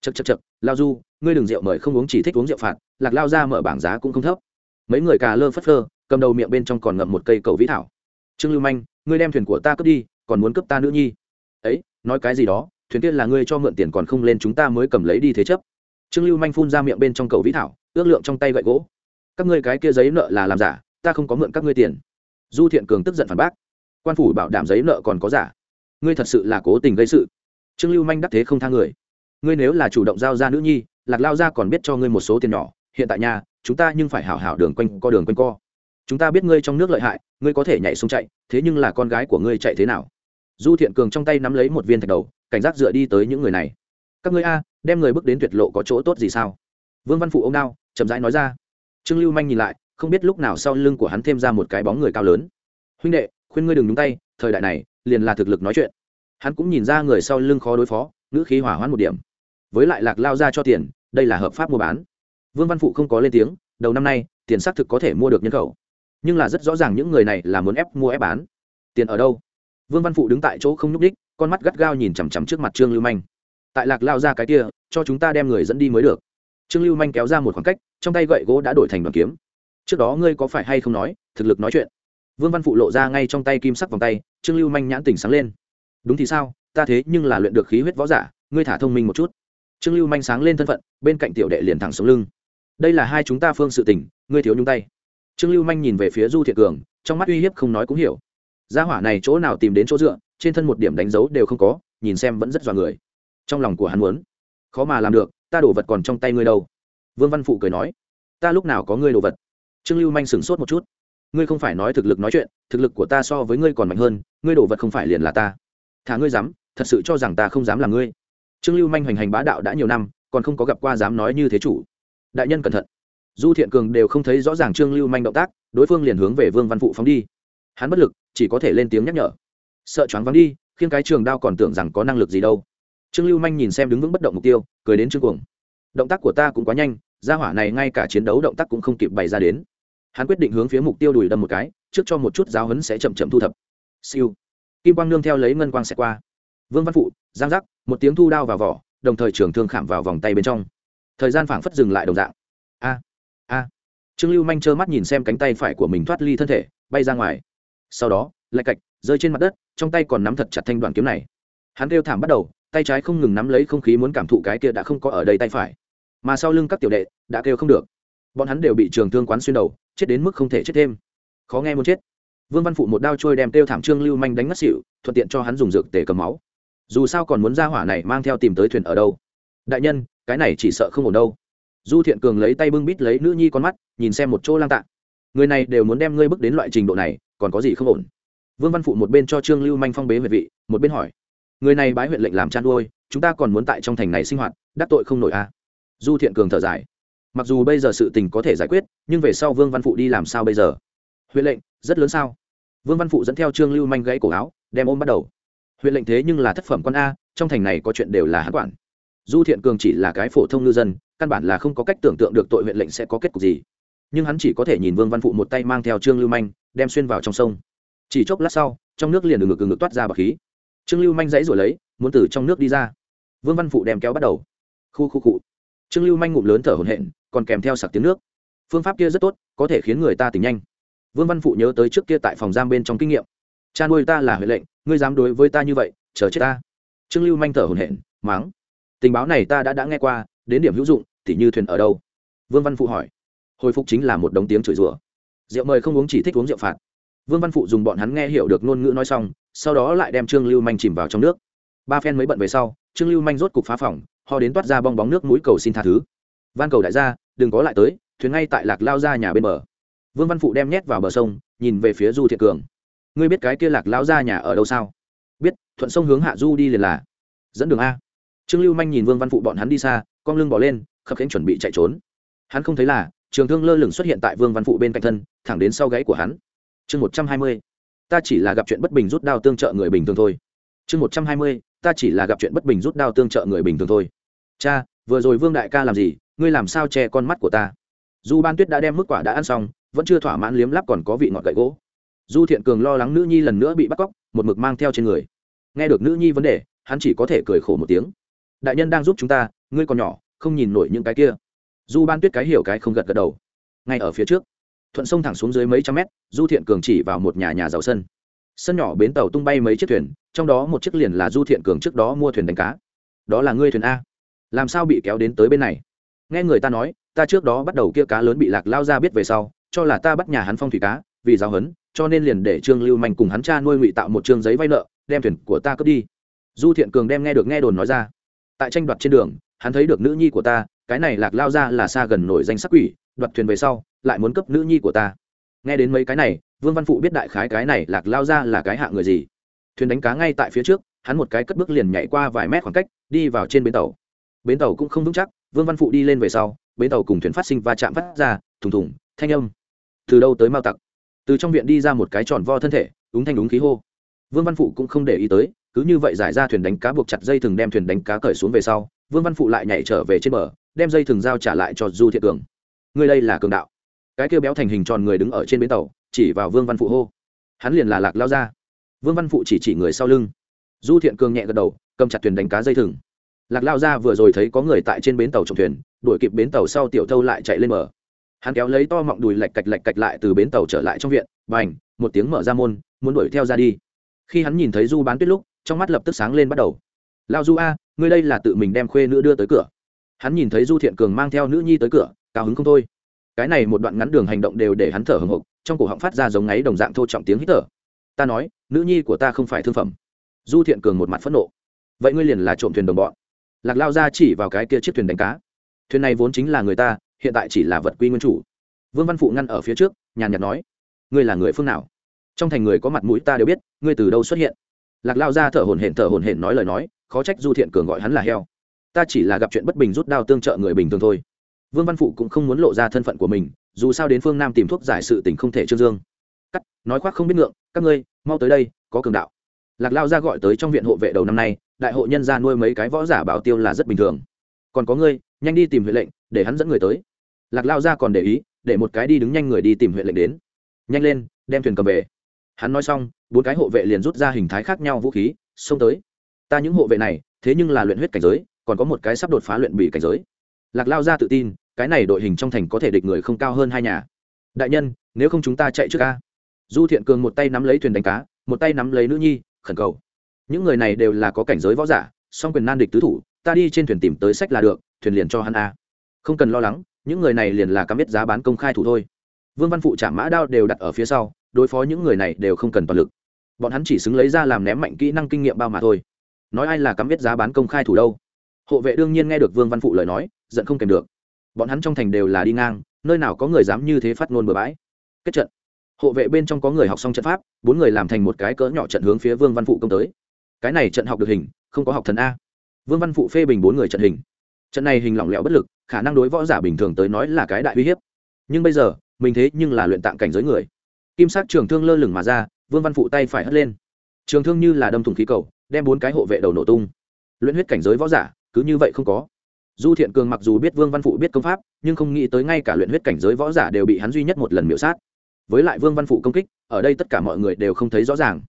Chật chật chật lao du, ngươi đừng rượu mời không uống, chỉ thích uống rượu phạt, lạc lao ra mở bảng giá cũng không thấp. Mấy người cà lơ phất phơ, cầm đầu miệng bên trong còn ngậm một cây cầu vĩ thảo. Trương lưu manh, ngươi đem thuyền của ta cướp đi, còn muốn cướp ta nữ nhi. Ấy, nói cái gì đó? Thuyền kia là ngươi cho mượn tiền còn không lên chúng ta mới cầm lấy đi thế chấp. Trương lưu manh phun ra miệng bên trong cầu vĩ thảo, ước lượng trong tay gậy gỗ. Các ngươi cái kia giấy nợ là làm giả, ta không có mượn các ngươi tiền. Du thiện cường tức giận phản bác. Quan phủ bảo đảm giấy nợ còn có giả. Ngươi thật sự là cố tình gây sự. Trương lưu manh đắc thế không tha người. Ngươi nếu là chủ động giao ra nữ nhi, lạc lao ra còn biết cho ngươi một số tiền nhỏ. Hiện tại nhà chúng ta nhưng phải hảo hảo đường quanh co đường quanh co. Chúng ta biết ngươi trong nước lợi hại, ngươi có thể nhảy sông chạy, thế nhưng là con gái của ngươi chạy thế nào? Du thiện cường trong tay nắm lấy một viên thạch đầu cảnh giác dựa đi tới những người này. Các ngươi a, đem người bước đến tuyệt lộ có chỗ tốt gì sao? Vương văn phụ ông đao, chậm rãi nói ra. Trương lưu manh nhìn lại, không biết lúc nào sau lưng của hắn thêm ra một cái bóng người cao lớn. Huynh đệ, khuyên ngươi đừng đúng tay, thời đại này, liền là thực lực nói chuyện. Hắn cũng nhìn ra người sau lưng khó đối phó, ngữ khí hỏa hoãn một điểm. Với lại lạc lao ra cho tiền, đây là hợp pháp mua bán. Vương văn phụ không có lên tiếng, đầu năm nay, tiền xác thực có thể mua được nhân khẩu. Nhưng là rất rõ ràng những người này là muốn ép mua ép bán. Tiền ở đâu? Vương văn phụ đứng tại chỗ không nhúc đích con mắt gắt gao nhìn chằm chằm trước mặt trương lưu manh. Tại lạc lao ra cái kia, cho chúng ta đem người dẫn đi mới được. Trương lưu manh kéo ra một khoảng cách, trong tay gậy gỗ đã đổi thành đoàn kiếm. Trước đó ngươi có phải hay không nói, thực lực nói chuyện. Vương văn phụ lộ ra ngay trong tay kim sắc vòng tay, trương lưu manh nhãn tỉnh sáng lên. Đúng thì sao, ta thế nhưng là luyện được khí huyết võ giả, ngươi thả thông minh một chút. Trương lưu manh sáng lên thân phận, bên cạnh tiểu đệ liền thẳng xuống lưng. Đây là hai chúng ta phương sự tình, ngươi thiếu nhung tay. Trương lưu manh nhìn về phía du thiện cường, trong mắt uy hiếp không nói cũng hiểu. Gia hỏa này chỗ nào tìm đến chỗ dựa trên thân một điểm đánh dấu đều không có, nhìn xem vẫn rất dọa người. Trong lòng của hắn muốn, khó mà làm được, ta đổ vật còn trong tay ngươi đâu. Vương văn phụ cười nói, ta lúc nào có ngươi đồ vật? Trương lưu manh sửng sốt một chút. Ngươi không phải nói thực lực nói chuyện, thực lực của ta so với ngươi còn mạnh hơn, ngươi đồ vật không phải liền là ta. Thả ngươi dám, thật sự cho rằng ta không dám làm ngươi. Trương lưu manh hoành hành bá đạo đã nhiều năm, còn không có gặp qua dám nói như thế chủ. Đại nhân cẩn thận. Du thiện cường đều không thấy rõ ràng trương lưu manh động tác, đối phương liền hướng về vương văn phụ phóng đi. Hắn bất lực, chỉ có thể lên tiếng nhắc nhở sợ choáng vắng đi, khiến cái trường đao còn tưởng rằng có năng lực gì đâu. Trương lưu manh nhìn xem đứng vững bất động mục tiêu, cười đến trương cuồng. Động tác của ta cũng quá nhanh, gia hỏa này ngay cả chiến đấu động tác cũng không kịp bày ra đến. Hắn quyết định hướng phía mục tiêu đùi đâm một cái, trước cho một chút giáo hấn sẽ chậm chậm thu thập. Siêu. Kim quang nương theo lấy ngân quang xẹt qua. Vương văn phụ, giang giác, một tiếng thu đao vào vỏ, đồng thời trường thương khảm vào vòng tay bên trong. Thời gian phảng phất dừng lại đồng dạng. A a. Trương lưu manh trơ mắt nhìn xem cánh tay phải của mình thoát ly thân thể, bay ra ngoài. Sau đó lại cạch rơi trên mặt đất, trong tay còn nắm thật chặt thanh đoàn kiếm này. Hắn kêu thảm bắt đầu, tay trái không ngừng nắm lấy không khí muốn cảm thụ cái kia đã không có ở đây tay phải. Mà sau lưng các tiểu đệ, đã kêu không được. Bọn hắn đều bị trường thương quán xuyên đầu, chết đến mức không thể chết thêm. Khó nghe muốn chết. Vương văn phụ một đao trôi đem kêu thảm trương lưu manh đánh ngất xịu thuận tiện cho hắn dùng dược tể cầm máu. Dù sao còn muốn ra hỏa này mang theo tìm tới thuyền ở đâu. Đại nhân, cái này chỉ sợ không ổn đâu. Du thiện cường lấy tay bưng bít lấy nữ nhi con mắt, nhìn xem một chỗ lang tạ người này đều muốn đem ngươi bước đến loại trình độ này, còn có gì không ổn? Vương văn phụ một bên cho trương lưu manh phong bế huyện vị, một bên hỏi, người này bái huyện lệnh làm chăn nuôi chúng ta còn muốn tại trong thành này sinh hoạt, đắc tội không nổi a à? du thiện cường thở dài, mặc dù bây giờ sự tình có thể giải quyết, nhưng về sau vương văn phụ đi làm sao bây giờ? Huyện lệnh, rất lớn sao? Vương văn phụ dẫn theo trương lưu manh gãy cổ áo, đem ôm bắt đầu, huyện lệnh thế nhưng là thất phẩm quan a, trong thành này có chuyện đều là hắn quản. Du thiện cường chỉ là cái phổ thông ngư dân, căn bản là không có cách tưởng tượng được tội huyện lệnh sẽ có kết cục gì. Nhưng hắn chỉ có thể nhìn vương văn phụ một tay mang theo trương lưu manh, đem xuyên vào trong sông chỉ chốc lát sau, trong nước liền ngực ngực toát ra bọc khí. Trương lưu manh dãy rồi lấy, muốn từ trong nước đi ra. Vương văn phụ đem kéo bắt đầu. Khu khu cụ trương lưu manh ngụm lớn thở hổn hển, còn kèm theo sặc tiếng nước. Phương pháp kia rất tốt, có thể khiến người ta tỉnh nhanh. Vương văn phụ nhớ tới trước kia tại phòng giam bên trong kinh nghiệm. Cha nuôi ta là huệ lệnh, ngươi dám đối với ta như vậy, chờ chết ta. Trương lưu manh thở hổn hển máng tình báo này ta đã đã nghe qua, đến điểm hữu dụng thì như thuyền ở đâu? Vương văn phụ hỏi. Hồi phục chính là một đống tiếng chửi rủa. Rượu mời không uống chỉ thích uống rượu phạt vương văn phụ dùng bọn hắn nghe hiểu được ngôn ngữ nói xong, sau đó lại đem trương lưu manh chìm vào trong nước. Ba phen mới bận về sau, trương lưu manh rốt cục phá phòng họ đến toát ra bong bóng nước mũi cầu xin tha thứ. Van cầu đại gia, đừng có lại tới, thuyền ngay tại lạc lao ra nhà bên bờ. Vương văn phụ đem nhét vào bờ sông, nhìn về phía du thiện cường. Ngươi biết cái kia lạc lao ra nhà ở đâu sao? Biết, thuận sông hướng hạ du đi liền là. Dẫn đường a. Trương lưu manh nhìn vương văn phụ bọn hắn đi xa, con lưng bỏ lên, khập khánh chuẩn bị chạy trốn. Hắn không thấy là, trường thương lơ lửng xuất hiện tại vương văn phụ bên cạnh thân, thẳng đến sau gáy của hắn chương một trăm hai mươi, ta chỉ là gặp chuyện bất bình rút đao tương trợ người bình thường thôi. Chương một trăm hai mươi, ta chỉ là gặp chuyện bất bình rút đao tương trợ người bình thường thôi. Cha, vừa rồi vương đại ca làm gì? Ngươi làm sao che con mắt của ta? Du ban tuyết đã đem mức quả đã ăn xong, vẫn chưa thỏa mãn liếm lắp còn có vị ngọt gậy gỗ. Du thiện cường lo lắng nữ nhi lần nữa bị bắt cóc, một mực mang theo trên người. Nghe được nữ nhi vấn đề, hắn chỉ có thể cười khổ một tiếng. Đại nhân đang giúp chúng ta, ngươi còn nhỏ, không nhìn nổi những cái kia. Du ban tuyết cái hiểu cái không gật gật đầu. Ngay ở phía trước thuận sông thẳng xuống dưới mấy trăm mét, du thiện cường chỉ vào một nhà nhà giàu sân. Sân nhỏ bến tàu tung bay mấy chiếc thuyền, trong đó một chiếc liền là du thiện cường trước đó mua thuyền đánh cá. Đó là ngươi thuyền a. Làm sao bị kéo đến tới bên này? Nghe người ta nói, ta trước đó bắt đầu kia cá lớn bị lạc lao ra biết về sau, cho là ta bắt nhà hắn phong thủy cá, vì giáo hấn cho nên liền để trương lưu manh cùng hắn cha nuôi ngụy tạo một chương giấy vay nợ, đem thuyền của ta cướp đi. Du thiện cường đem nghe được nghe đồn nói ra. Tại tranh đoạt trên đường, hắn thấy được nữ nhi của ta, cái này lạc lao ra là xa gần nổi danh sắc quỷ, đoạt thuyền về sau lại muốn cấp nữ nhi của ta. Nghe đến mấy cái này, vương văn phụ biết đại khái cái này lạc lao ra là cái hạ người gì. Thuyền đánh cá ngay tại phía trước, hắn một cái cất bước liền nhảy qua vài mét khoảng cách, đi vào trên bến tàu. Bến tàu cũng không vững chắc, vương văn phụ đi lên về sau, bến tàu cùng thuyền phát sinh va chạm phát ra, thùng thùng, thanh âm. Từ đâu tới mao tặc? Từ trong viện đi ra một cái tròn vo thân thể úng thanh đúng khí hô. Vương văn phụ cũng không để ý tới, cứ như vậy giải ra thuyền đánh cá buộc chặt dây thừng đem thuyền đánh cá cởi xuống về sau, vương văn phụ lại nhảy trở về trên bờ, đem dây thừng giao trả lại cho du thiện cường. Người đây là cường đạo cái kêu béo thành hình tròn người đứng ở trên bến tàu, chỉ vào vương văn phụ hô. Hắn liền là lạc lao ra vương văn phụ chỉ chỉ người sau lưng. Du thiện cường nhẹ gật đầu, cầm chặt thuyền đánh cá dây thừng. Lạc lao ra vừa rồi thấy có người tại trên bến tàu trồng thuyền, đuổi kịp bến tàu sau tiểu thâu lại chạy lên mở. hắn kéo lấy to mọng đùi lạch cạch lạch cạch lại từ bến tàu trở lại trong viện và h một tiếng mở ra môn, muốn đuổi theo ra đi. Khi hắn nhìn thấy du bán tuyết lúc, trong mắt lập tức sáng lên bắt đầu. Lao du a, ngươi đây là tự mình đem khuê nữ đưa tới cửa. Hắn nhìn thấy du thiện cường mang theo nữ nhi tới cửa, cao hứng không thôi cái này một đoạn ngắn đường hành động đều để hắn thở hồng hộc trong cổ họng phát ra giống ngáy đồng dạng thô trọng tiếng hít thở. Ta nói, nữ nhi của ta không phải thương phẩm. Du thiện cường một mặt phẫn nộ. Vậy ngươi liền là trộm thuyền đồng bọn. Lạc lao ra chỉ vào cái kia chiếc thuyền đánh cá. Thuyền này vốn chính là người ta, hiện tại chỉ là vật quy nguyên chủ. Vương văn phụ ngăn ở phía trước, nhàn nhạt nói, ngươi là người phương nào? Trong thành người có mặt mũi ta đều biết, ngươi từ đâu xuất hiện? Lạc lao ra thở hồn hển, thở hồn hển nói lời nói, khó trách du thiện cường gọi hắn là heo. Ta chỉ là gặp chuyện bất bình rút đao tương trợ người bình thường thôi vương văn phụ cũng không muốn lộ ra thân phận của mình, dù sao đến phương nam tìm thuốc giải sự tình không thể trương dương. Cắt, nói khoác không biết ngượng, các ngươi, mau tới đây, có cường đạo. Lạc lao ra gọi tới trong viện hộ vệ đầu năm nay, đại hội nhân ra nuôi mấy cái võ giả bảo tiêu là rất bình thường. Còn có ngươi, nhanh đi tìm huệ lệnh, để hắn dẫn người tới. Lạc lao ra còn để ý, để một cái đi đứng nhanh người đi tìm huệ lệnh đến. Nhanh lên, đem thuyền cầm về. Hắn nói xong, bốn cái hộ vệ liền rút ra hình thái khác nhau vũ khí, xông tới. Ta những hộ vệ này, thế nhưng là luyện huyết cảnh giới, còn có một cái sắp đột phá luyện bị cảnh giới. Lạc lao ra tự tin cái này đội hình trong thành có thể địch người không cao hơn hai nhà. Đại nhân, nếu không chúng ta chạy trước ca du thiện cường một tay nắm lấy thuyền đánh cá, một tay nắm lấy nữ nhi, khẩn cầu. Những người này đều là có cảnh giới võ giả, song quyền nan địch tứ thủ, ta đi trên thuyền tìm tới sách là được, thuyền liền cho hắn a. Không cần lo lắng, những người này liền là cắm biết giá bán công khai thủ thôi. Vương văn phụ trả mã đao đều đặt ở phía sau, đối phó những người này đều không cần toàn lực. Bọn hắn chỉ xứng lấy ra làm ném mạnh kỹ năng kinh nghiệm bao mà thôi. Nói ai là cắm biết giá bán công khai thủ đâu? Hộ vệ đương nhiên nghe được vương văn phụ lời nói, giận không kèm được bọn hắn trong thành đều là đi ngang, nơi nào có người dám như thế phát ngôn bừa bãi. Kết trận. Hộ vệ bên trong có người học xong trận pháp, bốn người làm thành một cái cỡ nhỏ trận hướng phía vương văn phụ công tới. Cái này trận học được hình, không có học thần a. Vương văn phụ phê bình bốn người trận hình. Trận này hình lỏng lẻo bất lực, khả năng đối võ giả bình thường tới nói là cái đại uy hiếp. Nhưng bây giờ, mình thế nhưng là luyện tạng cảnh giới người. Kim sắc trường thương lơ lửng mà ra, vương văn phụ tay phải hất lên. Trường thương như là đâm thùng khí cầu, đem bốn cái hộ vệ đầu nổ tung. Luyện huyết cảnh giới võ giả, cứ như vậy không có du thiện cường mặc dù biết vương văn phụ biết công pháp, nhưng không nghĩ tới ngay cả luyện huyết cảnh giới võ giả đều bị hắn duy nhất một lần miễu sát. Với lại vương văn phụ công kích, ở đây tất cả mọi người đều không thấy rõ ràng.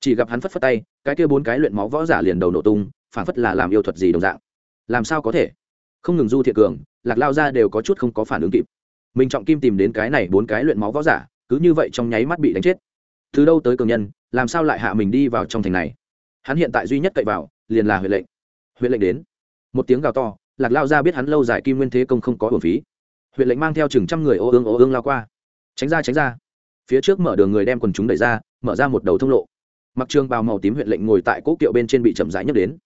Chỉ gặp hắn phất phất tay, cái kia bốn cái luyện máu võ giả liền đầu nổ tung phản phất là làm yêu thuật gì đồng dạng. Làm sao có thể? Không ngừng du thiện cường, lạc lao ra đều có chút không có phản ứng kịp. Mình trọng kim tìm đến cái này bốn cái luyện máu võ giả, cứ như vậy trong nháy mắt bị đánh chết. Từ đâu tới cường nhân, làm sao lại hạ mình đi vào trong thành này? Hắn hiện tại duy nhất cậy vào, liền là huệ lệnh. Huệ lệnh đến. Một tiếng gào to lạc lao ra biết hắn lâu dài kim nguyên thế công không có hồn phí. Huyện lệnh mang theo chừng trăm người ô ương ô ương lao qua. Tránh ra tránh ra. Phía trước mở đường người đem quần chúng đẩy ra, mở ra một đầu thông lộ. Mặc trường bào màu tím huyện lệnh ngồi tại cỗ kiệu bên trên bị chậm rãi nhấc đến.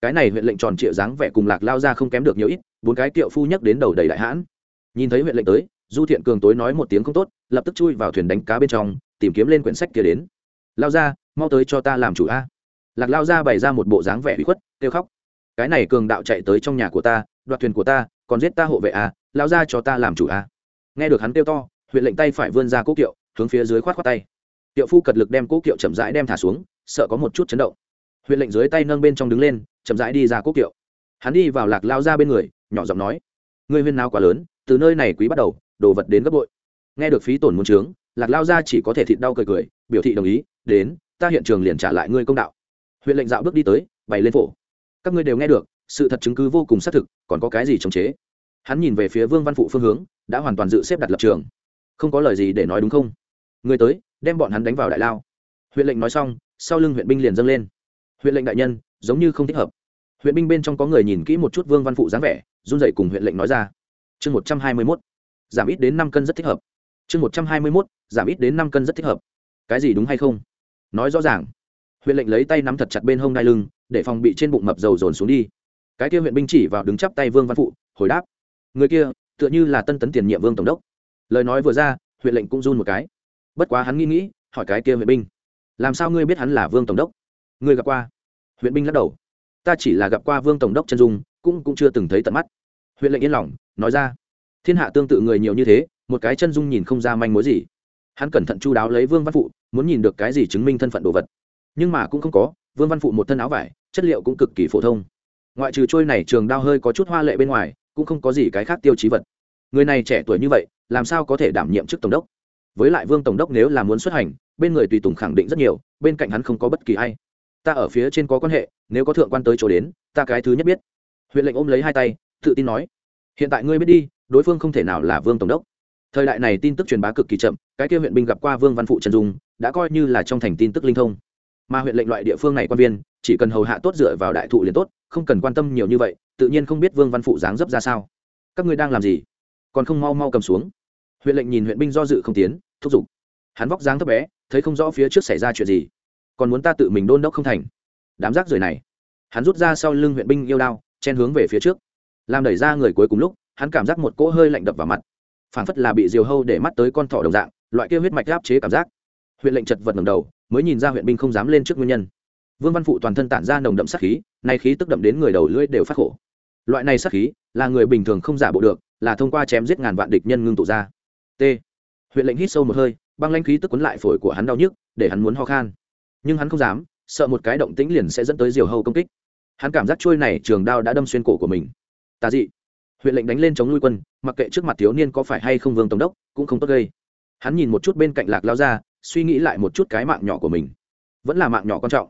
Cái này huyện lệnh tròn trịa dáng vẻ cùng lạc lao ra không kém được nhiều ít, bốn cái kiệu phu nhấc đến đầu đầy đại hãn. Nhìn thấy huyện lệnh tới, du thiện cường tối nói một tiếng không tốt, lập tức chui vào thuyền đánh cá bên trong, tìm kiếm lên quyển sách kia đến. Lao ra, mau tới cho ta làm chủ a. Lạc lao ra bày ra một bộ dáng vẻ bị khuất, kêu khóc cái này cường đạo chạy tới trong nhà của ta đoạt thuyền của ta còn giết ta hộ vệ à, lao ra cho ta làm chủ à? nghe được hắn kêu to huyện lệnh tay phải vươn ra cố kiệu hướng phía dưới khoát khoát tay. Tiệu phu cật lực đem cố kiệu chậm rãi đem thả xuống sợ có một chút chấn động. Huyện lệnh dưới tay nâng bên trong đứng lên chậm rãi đi ra cố kiệu. Hắn đi vào lạc lao ra bên người nhỏ giọng nói người huyên nào quá lớn từ nơi này quý bắt đầu đồ vật đến gấp bội. Nghe được phí tổn muốn trướng lạc lao ra chỉ có thể thịt đau cười cười biểu thị đồng ý đến ta hiện trường liền trả lại ngươi công đạo. Huyện lệnh dạo bước đi tới bày lên phổ các ngươi đều nghe được, sự thật chứng cứ vô cùng xác thực, còn có cái gì chống chế? Hắn nhìn về phía vương văn phụ phương hướng, đã hoàn toàn dự xếp đặt lập trường. Không có lời gì để nói đúng không? Người tới, đem bọn hắn đánh vào đại lao. Huyện lệnh nói xong, sau lưng huyện binh liền dâng lên. Huyện lệnh đại nhân, giống như không thích hợp. Huyện binh bên trong có người nhìn kỹ một chút vương văn phụ dáng vẻ, run dậy cùng huyện lệnh nói ra. Chương một trăm hai mươi mốt, giảm ít đến năm cân rất thích hợp. Chương một trăm hai mươi mốt, giảm ít đến năm cân rất thích hợp. Cái gì đúng hay không? Nói rõ ràng. Huyện lệnh lấy tay nắm thật chặt bên hông đai lưng để phòng bị trên bụng mập dầu dồn xuống đi. Cái kia huyện binh chỉ vào đứng chắp tay vương văn phụ, hồi đáp, người kia, tựa như là tân tấn tiền nhiệm vương tổng đốc. Lời nói vừa ra, huyện lệnh cũng run một cái. Bất quá hắn nghĩ nghĩ, hỏi cái kia huyện binh, làm sao ngươi biết hắn là vương tổng đốc? Ngươi gặp qua? Huyện binh lắc đầu, ta chỉ là gặp qua vương tổng đốc chân dung, cũng cũng chưa từng thấy tận mắt. Huyện lệnh yên lòng, nói ra, thiên hạ tương tự người nhiều như thế, một cái chân dung nhìn không ra manh mối gì. Hắn cẩn thận chu đáo lấy vương văn phụ, muốn nhìn được cái gì chứng minh thân phận đồ vật. Nhưng mà cũng không có vương văn phụ một thân áo vải, chất liệu cũng cực kỳ phổ thông. Ngoại trừ trôi này trường đao hơi có chút hoa lệ bên ngoài, cũng không có gì cái khác tiêu chí vật. Người này trẻ tuổi như vậy, làm sao có thể đảm nhiệm chức tổng đốc? Với lại vương tổng đốc nếu là muốn xuất hành, bên người tùy tùng khẳng định rất nhiều, bên cạnh hắn không có bất kỳ ai. Ta ở phía trên có quan hệ, nếu có thượng quan tới chỗ đến, ta cái thứ nhất biết. Huyện lệnh ôm lấy hai tay, tự tin nói. Hiện tại ngươi biết đi, đối phương không thể nào là vương tổng đốc. Thời đại này tin tức truyền bá cực kỳ chậm, cái kia huyện binh gặp qua vương văn phụ trần dung, đã coi như là trong thành tin tức linh thông mà huyện lệnh loại địa phương này quan viên, chỉ cần hầu hạ tốt dựa vào đại thụ liền tốt, không cần quan tâm nhiều như vậy, tự nhiên không biết vương văn phụ dáng dấp ra sao. Các ngươi đang làm gì? Còn không mau mau cầm xuống. Huyện lệnh nhìn huyện binh do dự không tiến, thúc giục. Hắn vóc dáng thấp bé, thấy không rõ phía trước xảy ra chuyện gì. Còn muốn ta tự mình đôn đốc không thành. Đám rác rưởi này. Hắn rút ra sau lưng huyện binh yêu đao, chen hướng về phía trước. Làm đẩy ra người cuối cùng lúc, hắn cảm giác một cỗ hơi lạnh đập vào mặt. Phảng phất là bị diều hâu để mắt tới con thỏ đồng dạng, loại kia huyết mạch áp chế cảm giác. Huyện lệnh chật vật ngầm đầu mới nhìn ra huyện binh không dám lên trước nguyên nhân. Vương văn phụ toàn thân tản ra nồng đậm sát khí, nay khí tức đậm đến người đầu lưỡi đều phát khổ. Loại này sát khí, là người bình thường không giả bộ được, là thông qua chém giết ngàn vạn địch nhân ngưng tụ ra. T. Huyện lệnh hít sâu một hơi, băng lanh khí tức quấn lại phổi của hắn đau nhức, để hắn muốn ho khan. Nhưng hắn không dám, sợ một cái động tĩnh liền sẽ dẫn tới diều hâu công kích. Hắn cảm giác trôi này trường đao đã đâm xuyên cổ của mình. Tà dị. Huyện lệnh đánh lên chống lui quân, mặc kệ trước mặt thiếu niên có phải hay không vương tổng đốc, cũng không tốt gây. Hắn nhìn một chút bên cạnh lạc lao ra suy nghĩ lại một chút cái mạng nhỏ của mình. Vẫn là mạng nhỏ quan trọng.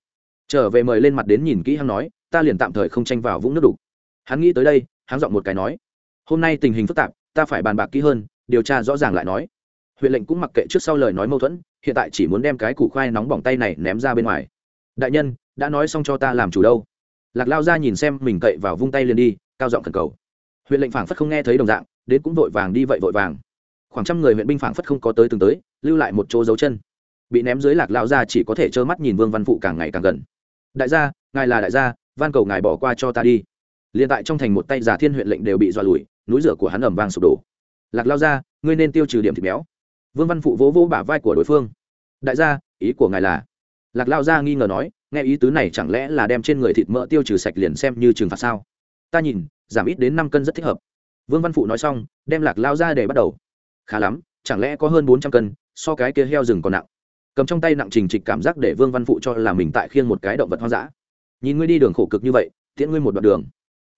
Trở về mời lên mặt đến nhìn kỹ hắn nói, ta liền tạm thời không tranh vào vũng nước đục. Hắn nghĩ tới đây, hắn dọn một cái nói, hôm nay tình hình phức tạp, ta phải bàn bạc kỹ hơn, điều tra rõ ràng lại nói. Huyện lệnh cũng mặc kệ trước sau lời nói mâu thuẫn, hiện tại chỉ muốn đem cái củ khoai nóng bỏng tay này ném ra bên ngoài. Đại nhân, đã nói xong cho ta làm chủ đâu. Lạc lao ra nhìn xem mình cậy vào vung tay liền đi, cao giọng khẩn cầu. Huyện lệnh phảng phất không nghe thấy đồng dạng, đến cũng vội vàng đi vậy vội vàng khoảng trăm người huyện binh phảng phất không có tới từng tới, lưu lại một chỗ dấu chân. Bị ném dưới lạc lao ra chỉ có thể trơ mắt nhìn vương văn phụ càng ngày càng gần. Đại gia, ngài là đại gia, van cầu ngài bỏ qua cho ta đi. Liền tại trong thành một tay giả thiên huyện lệnh đều bị dọa lùi, núi rửa của hắn ẩm vang sụp đổ. Lạc lao ra ngươi nên tiêu trừ điểm thịt béo. Vương văn phụ vỗ vỗ bả vai của đối phương. Đại gia, ý của ngài là? Lạc lao ra nghi ngờ nói, nghe ý tứ này chẳng lẽ là đem trên người thịt mỡ tiêu trừ sạch liền xem như trừng phạt sao? Ta nhìn, giảm ít đến năm cân rất thích hợp. Vương văn phụ nói xong, đem lạc lao ra để bắt đầu khá lắm, chẳng lẽ có hơn bốn trăm cân, so cái kia heo rừng còn nặng? Cầm trong tay nặng trình trịch cảm giác để vương văn phụ cho là mình tại khiêng một cái động vật hoang dã. Nhìn ngươi đi đường khổ cực như vậy, tiễn ngươi một đoạn đường.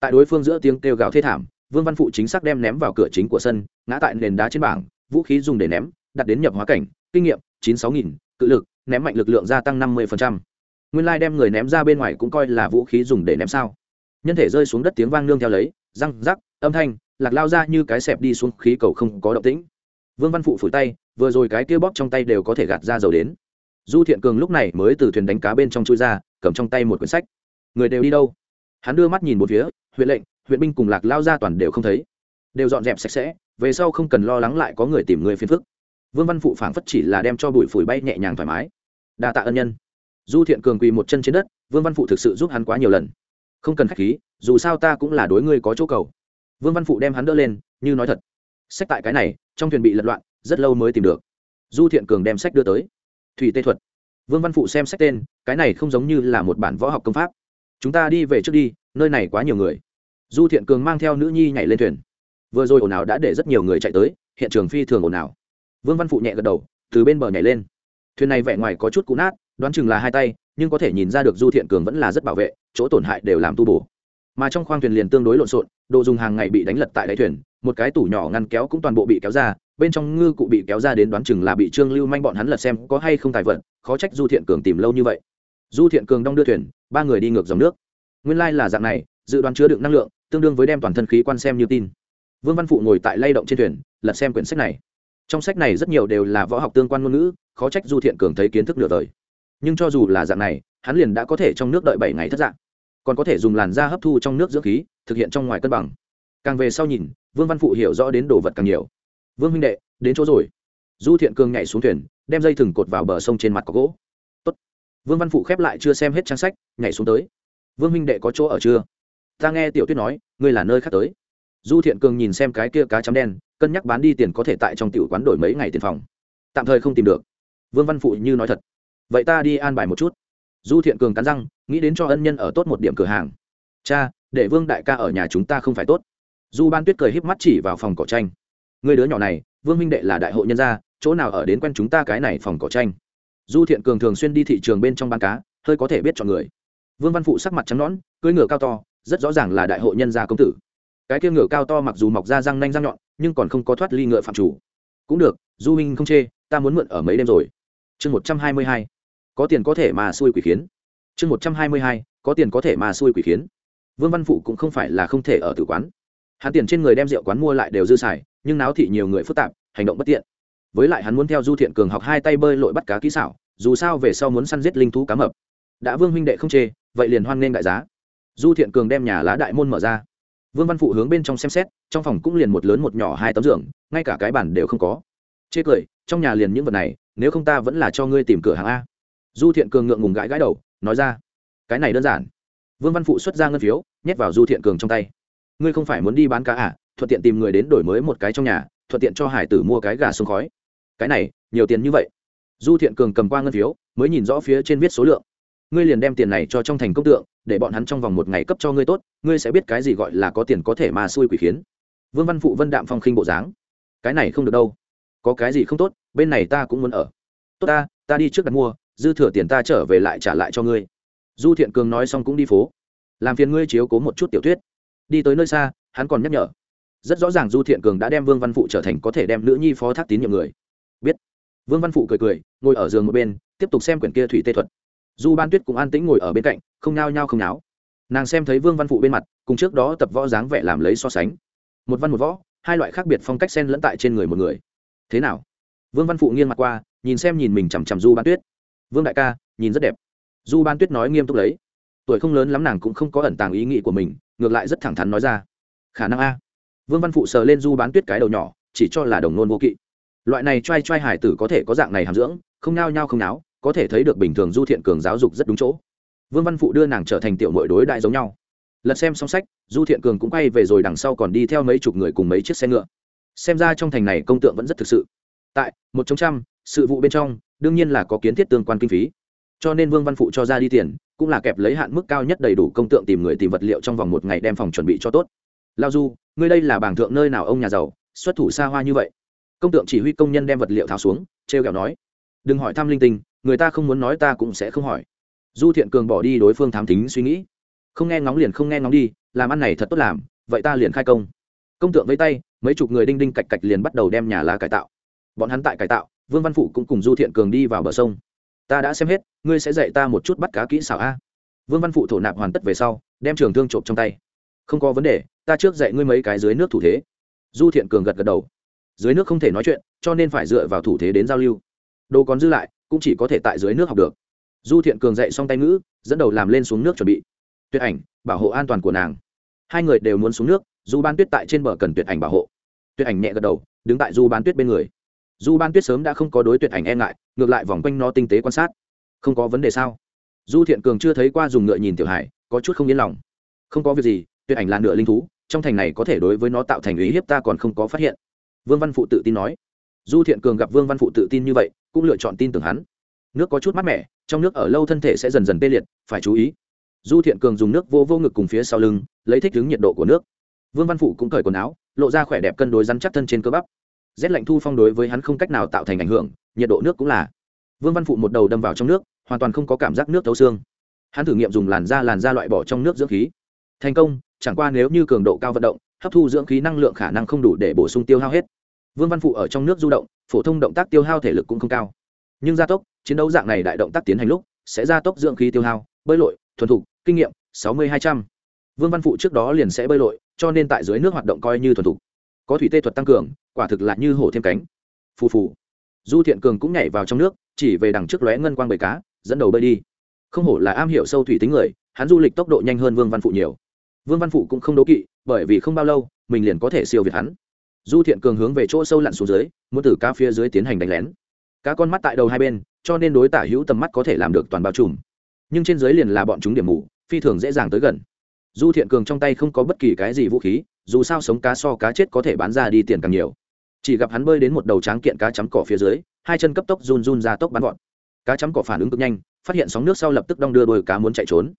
Tại đối phương giữa tiếng kêu gào thê thảm, vương văn phụ chính xác đem ném vào cửa chính của sân, ngã tại nền đá trên bảng, vũ khí dùng để ném, đặt đến nhập hóa cảnh, kinh nghiệm, chín sáu nghìn, cự lực, ném mạnh lực lượng gia tăng năm mươi nguyên lai đem người ném ra bên ngoài cũng coi là vũ khí dùng để ném sao. Nhân thể rơi xuống đất tiếng vang nương theo lấy, răng rắc, âm thanh, lạc lao ra như cái xẹp đi xuống khí cầu không có động tĩnh vương văn phụ phủi tay, vừa rồi cái kia bóp trong tay đều có thể gạt ra dầu đến. Du thiện cường lúc này mới từ thuyền đánh cá bên trong chui ra, cầm trong tay một quyển sách. Người đều đi đâu? Hắn đưa mắt nhìn một phía, huyện lệnh, huyện binh cùng lạc lao ra toàn đều không thấy. Đều dọn dẹp sạch sẽ, về sau không cần lo lắng lại có người tìm người phiền phức. Vương văn phụ phảng phất chỉ là đem cho bụi phủi bay nhẹ nhàng thoải mái. Đa tạ ân nhân. Du thiện cường quỳ một chân trên đất, vương văn phụ thực sự giúp hắn quá nhiều lần. Không cần k h á c h khí, dù sao ta cũng là đối ngươi có chỗ cầu. Vương văn phụ đem hắn đỡ lên, như nói thật. Sách tại cái này trong thuyền bị lật loạn, rất lâu mới tìm được. Du thiện cường đem sách đưa tới. Thủy tê thuật. Vương văn phụ xem sách tên, cái này không giống như là một bản võ học công pháp. Chúng ta đi về trước đi, nơi này quá nhiều người. Du thiện cường mang theo nữ nhi nhảy lên thuyền. Vừa rồi ồn ào đã để rất nhiều người chạy tới, hiện trường phi thường ồn ào. Vương văn phụ nhẹ gật đầu, từ bên bờ nhảy lên. Thuyền này vẻ ngoài có chút cũ nát, đoán chừng là hai tay, nhưng có thể nhìn ra được du thiện cường vẫn là rất bảo vệ, chỗ tổn hại đều làm tu bổ. Mà trong khoang thuyền liền tương đối lộn xộn, đồ dùng hàng ngày bị đánh lật tại đáy thuyền một cái tủ nhỏ ngăn kéo cũng toàn bộ bị kéo ra bên trong ngư cụ bị kéo ra đến đoán chừng là bị trương lưu manh bọn hắn lật xem có hay không tài vận, khó trách du thiện cường tìm lâu như vậy. Du thiện cường đong đưa thuyền ba người đi ngược dòng nước. Nguyên lai、like、là dạng này dự đoán chứa đựng năng lượng tương đương với đem toàn thân khí quan xem như tin. Vương văn phụ ngồi tại lay động trên thuyền lật xem quyển sách này. Trong sách này rất nhiều đều là võ học tương quan ngôn ngữ khó trách du thiện cường thấy kiến thức nửa đời. Nhưng cho dù là dạng này hắn liền đã có thể trong nước đợi bảy ngày thất dạng. Còn có thể dùng làn da hấp thu trong nước dưỡng khí thực hiện trong ngoài cân bằng càng về sau nhìn, vương văn phụ hiểu rõ đến đồ vật càng nhiều. Vương huynh đệ, đến chỗ rồi. Du thiện Cương nhảy xuống thuyền, đem dây thừng cột vào bờ sông trên mặt có gỗ. Tốt. vương văn phụ khép lại chưa xem hết trang sách, nhảy xuống tới. Vương huynh đệ có chỗ ở chưa? Ta nghe tiểu tuyết nói, ngươi là nơi khác tới. Du thiện cường nhìn xem cái kia cá chấm đen, cân nhắc bán đi tiền có thể tại trong tiểu quán đổi mấy ngày tiền phòng. Tạm thời không tìm được. Vương văn phụ như nói thật. Vậy ta đi an bài một chút. Du thiện cường cắn răng, nghĩ đến cho ân nhân ở tốt một điểm cửa hàng. Cha, để vương đại ca ở nhà chúng ta không phải tốt du ban tuyết cười híp mắt chỉ vào phòng cỏ tranh người đứa nhỏ này, vương minh đệ là đại hội nhân gia, chỗ nào ở đến quen chúng ta cái này phòng cỏ tranh du thiện cường thường xuyên đi thị trường bên trong bán cá, hơi có thể biết chọn người. Vương văn phụ sắc mặt trắng nõn, cưỡi ngựa cao to, rất rõ ràng là đại hội nhân gia công tử. Cái kia ngựa cao to mặc dù mọc ra răng nanh răng nhọn, nhưng còn không có thoát ly ngựa phạm chủ. Cũng được, du minh không chê, ta muốn mượn ở mấy đêm rồi. Chương một trăm hai mươi hai. Có tiền có thể mà xui quỷ khiến. Chương một trăm hai mươi hai. Có tiền có thể mà xui quỷ khiến. Vương văn phụ cũng không phải là không thể ở tử quán hắn tiền trên người đem rượu quán mua lại đều dư xài, nhưng náo thị nhiều người phức tạp, hành động bất tiện. Với lại hắn muốn theo du thiện cường học hai tay bơi lội bắt cá kỹ xảo, dù sao về sau muốn săn giết linh thú cá mập. Đã vương huynh đệ không chê, vậy liền hoan nghênh đại giá. Du thiện cường đem nhà lá đại môn mở ra. Vương văn phụ hướng bên trong xem xét, trong phòng cũng liền một lớn một nhỏ hai tấm giường, ngay cả cái bản đều không có. Chê cười, trong nhà liền những vật này, nếu không ta vẫn là cho ngươi tìm cửa hàng a. Du thiện cường ngượng ngùng gãi gãi đầu, nói ra, cái này đơn giản. Vương văn phụ xuất ra ngân phiếu, nhét vào du thiện cường trong tay ngươi không phải muốn đi bán cá à thuận tiện tìm người đến đổi mới một cái trong nhà, thuận tiện cho hải tử mua cái gà xuống khói. Cái này, nhiều tiền như vậy. Du thiện cường cầm qua ngân phiếu, mới nhìn rõ phía trên viết số lượng. Ngươi liền đem tiền này cho trong thành công tượng, để bọn hắn trong vòng một ngày cấp cho ngươi tốt, ngươi sẽ biết cái gì gọi là có tiền có thể mà xui quỷ khiến. Vương văn phụ vân đạm phong khinh bộ dáng. Cái này không được đâu. Có cái gì không tốt, bên này ta cũng muốn ở. Tốt ta ta đi trước đặt mua, dư thừa tiền ta trở về lại trả lại cho ngươi. Du thiện cường nói xong cũng đi phố. Làm phiền ngươi chiếu cố một chút tiểu thuyết đi tới nơi xa, hắn còn nhắc nhở. Rất rõ ràng du thiện cường đã đem vương văn phụ trở thành có thể đem nữ nhi phó thác tín nhiệm người. Biết. Vương văn phụ cười cười, ngồi ở giường một bên, tiếp tục xem quyển kia thủy tê thuật. Du ban tuyết cũng an tĩnh ngồi ở bên cạnh, không nao nhao không náo. Nàng xem thấy vương văn phụ bên mặt, cùng trước đó tập võ dáng vẻ làm lấy so sánh. Một văn một võ, hai loại khác biệt phong cách sen lẫn tại trên người một người. Thế nào? Vương văn phụ nghiêng mặt qua, nhìn xem nhìn mình chằm chằm du ban tuyết. Vương đại ca, nhìn rất đẹp. Du ban tuyết nói nghiêm túc lấy. Tuổi không lớn lắm nàng cũng không có ẩn tàng ý nghĩ của mình ngược lại rất thẳng thắn nói ra. Khả năng a. Vương văn phụ sờ lên du bán tuyết cái đầu nhỏ, chỉ cho là đồng nôn vô kỵ. Loại này t r a i t r a i hải tử có thể có dạng này hàm dưỡng, không nao nhao không náo, có thể thấy được bình thường du thiện cường giáo dục rất đúng chỗ. Vương văn phụ đưa nàng trở thành tiểu mội đối đại giống nhau. Lật xem xong sách, du thiện cường cũng quay về rồi đằng sau còn đi theo mấy chục người cùng mấy chiếc xe ngựa. Xem ra trong thành này công tượng vẫn rất thực sự. Tại một trong trăm, sự vụ bên trong, đương nhiên là có kiến thiết tương quan kinh phí cho nên vương văn phụ cho ra đi tiền, cũng là kẹp lấy hạn mức cao nhất đầy đủ công tượng tìm người tìm vật liệu trong vòng một ngày đem phòng chuẩn bị cho tốt. Lao du, ngươi đây là bảng thượng nơi nào ông nhà giàu, xuất thủ xa hoa như vậy? Công tượng chỉ huy công nhân đem vật liệu tháo xuống, trêu kẹo nói. Đừng hỏi thăm linh tinh, người ta không muốn nói ta cũng sẽ không hỏi. Du thiện cường bỏ đi đối phương thám tính suy nghĩ. Không nghe ngóng liền không nghe ngóng đi, làm ăn này thật tốt làm, vậy ta liền khai công. Công tượng với tay, mấy chục người đinh đinh cạch cạch liền bắt đầu đem nhà lá cải tạo. Bọn hắn tại cải tạo, vương văn phụ cũng cùng du thiện cường đi vào bờ sông ta đã xem hết, ngươi sẽ dạy ta một chút bắt cá kỹ xảo a. Vương văn phụ thổ nạp hoàn tất về sau, đem trường thương trộm trong tay. Không có vấn đề, ta trước dạy ngươi mấy cái dưới nước thủ thế. Du thiện cường gật gật đầu. Dưới nước không thể nói chuyện, cho nên phải dựa vào thủ thế đến giao lưu. Đồ còn dư lại, cũng chỉ có thể tại dưới nước học được. Du thiện cường dạy xong tay ngữ, dẫn đầu làm lên xuống nước chuẩn bị. Tuyệt ảnh, bảo hộ an toàn của nàng. Hai người đều muốn xuống nước, du ban tuyết tại trên bờ cần tuyệt ảnh bảo hộ. Tuyệt ảnh nhẹ gật đầu, đứng tại du ban tuyết bên người. Du ban tuyết sớm đã không có đối tuyệt ảnh e ngại ngược lại vòng quanh nó tinh tế quan sát. Không có vấn đề sao? Du thiện cường chưa thấy qua dùng ngựa nhìn tiểu hải, có chút không yên lòng. Không có việc gì, tuyệt ảnh là nửa linh thú, trong thành này có thể đối với nó tạo thành ý hiếp ta còn không có phát hiện. Vương văn phụ tự tin nói. Du thiện cường gặp vương văn phụ tự tin như vậy, cũng lựa chọn tin tưởng hắn. Nước có chút mát mẻ, trong nước ở lâu thân thể sẽ dần dần tê liệt, phải chú ý. Du thiện cường dùng nước vô vô ngực cùng phía sau lưng, lấy thích ứng nhiệt độ của nước. Vương văn phụ cũng cởi quần áo, lộ ra khỏe đẹp cân đối rắn chắc thân trên cơ bắp. Rét lạnh thu phong đối với hắn không cách nào tạo thành ảnh hưởng nhiệt độ nước cũng là. Vương văn phụ một đầu đâm vào trong nước, hoàn toàn không có cảm giác nước thấu xương. Hắn thử nghiệm dùng làn da làn da loại bỏ trong nước dưỡng khí. Thành công, chẳng qua nếu như cường độ cao vận động, hấp thu dưỡng khí năng lượng khả năng không đủ để bổ sung tiêu hao hết. Vương văn phụ ở trong nước du động, phổ thông động tác tiêu hao thể lực cũng không cao. Nhưng gia tốc, chiến đấu dạng này đại động tác tiến hành lúc, sẽ gia tốc dưỡng khí tiêu hao, bơi lội, thuần thục, kinh nghiệm, sáu mươi hai trăm. Vương văn phụ trước đó liền sẽ bơi lội, cho nên tại dưới nước hoạt động coi như thuần thục. Có thủy tê thuật tăng cường, quả thực là như hổ thêm cánh. Phù phù du thiện cường cũng nhảy vào trong nước, chỉ về đằng trước lóe ngân quang bầy cá, dẫn đầu bơi đi. Không hổ là am hiểu sâu thủy tính người, hắn du lịch tốc độ nhanh hơn vương văn phụ nhiều. Vương văn phụ cũng không đố kỵ, bởi vì không bao lâu, mình liền có thể siêu việt hắn. Du thiện cường hướng về chỗ sâu lặn xuống dưới, muốn từ cá phía dưới tiến hành đánh lén. Cá con mắt tại đầu hai bên, cho nên đối tả hữu tầm mắt có thể làm được toàn bao trùm. Nhưng trên dưới liền là bọn chúng điểm mù, phi thường dễ dàng tới gần. Du thiện cường trong tay không có bất kỳ cái gì vũ khí, dù sao sống cá so cá chết có thể bán ra đi tiền càng nhiều chỉ gặp hắn bơi đến một đầu tráng kiện cá chấm cỏ phía dưới, hai chân cấp tốc run run ra tốc bắn gọn cá chấm cỏ phản ứng cực nhanh, phát hiện sóng nước sau lập tức đong đưa đôi cá muốn chạy trốn.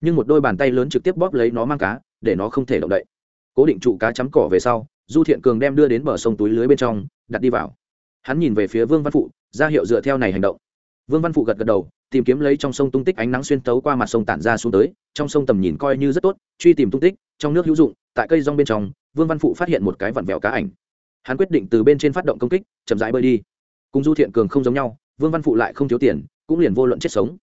Nhưng một đôi bàn tay lớn trực tiếp bóp lấy nó mang cá, để nó không thể động đậy. Cố định trụ cá chấm cỏ về sau, du thiện cường đem đưa đến bờ sông túi lưới bên trong, đặt đi vào. Hắn nhìn về phía vương văn phụ, ra hiệu dựa theo này hành động. Vương văn phụ gật gật đầu, tìm kiếm lấy trong sông tung tích ánh nắng xuyên tấu qua mặt sông tản ra xuống tới, trong sông tầm nhìn coi như rất tốt, truy tìm tung tích, trong nước hữu dụng, tại cây rong bên trong, vương văn phụ phát hiện một cái vặn vẹo cá ảnh hắn quyết định từ bên trên phát động công kích, chậm rãi bơi đi. Cùng du thiện cường không giống nhau, vương văn phụ lại không thiếu tiền, cũng liền vô luận chết sống.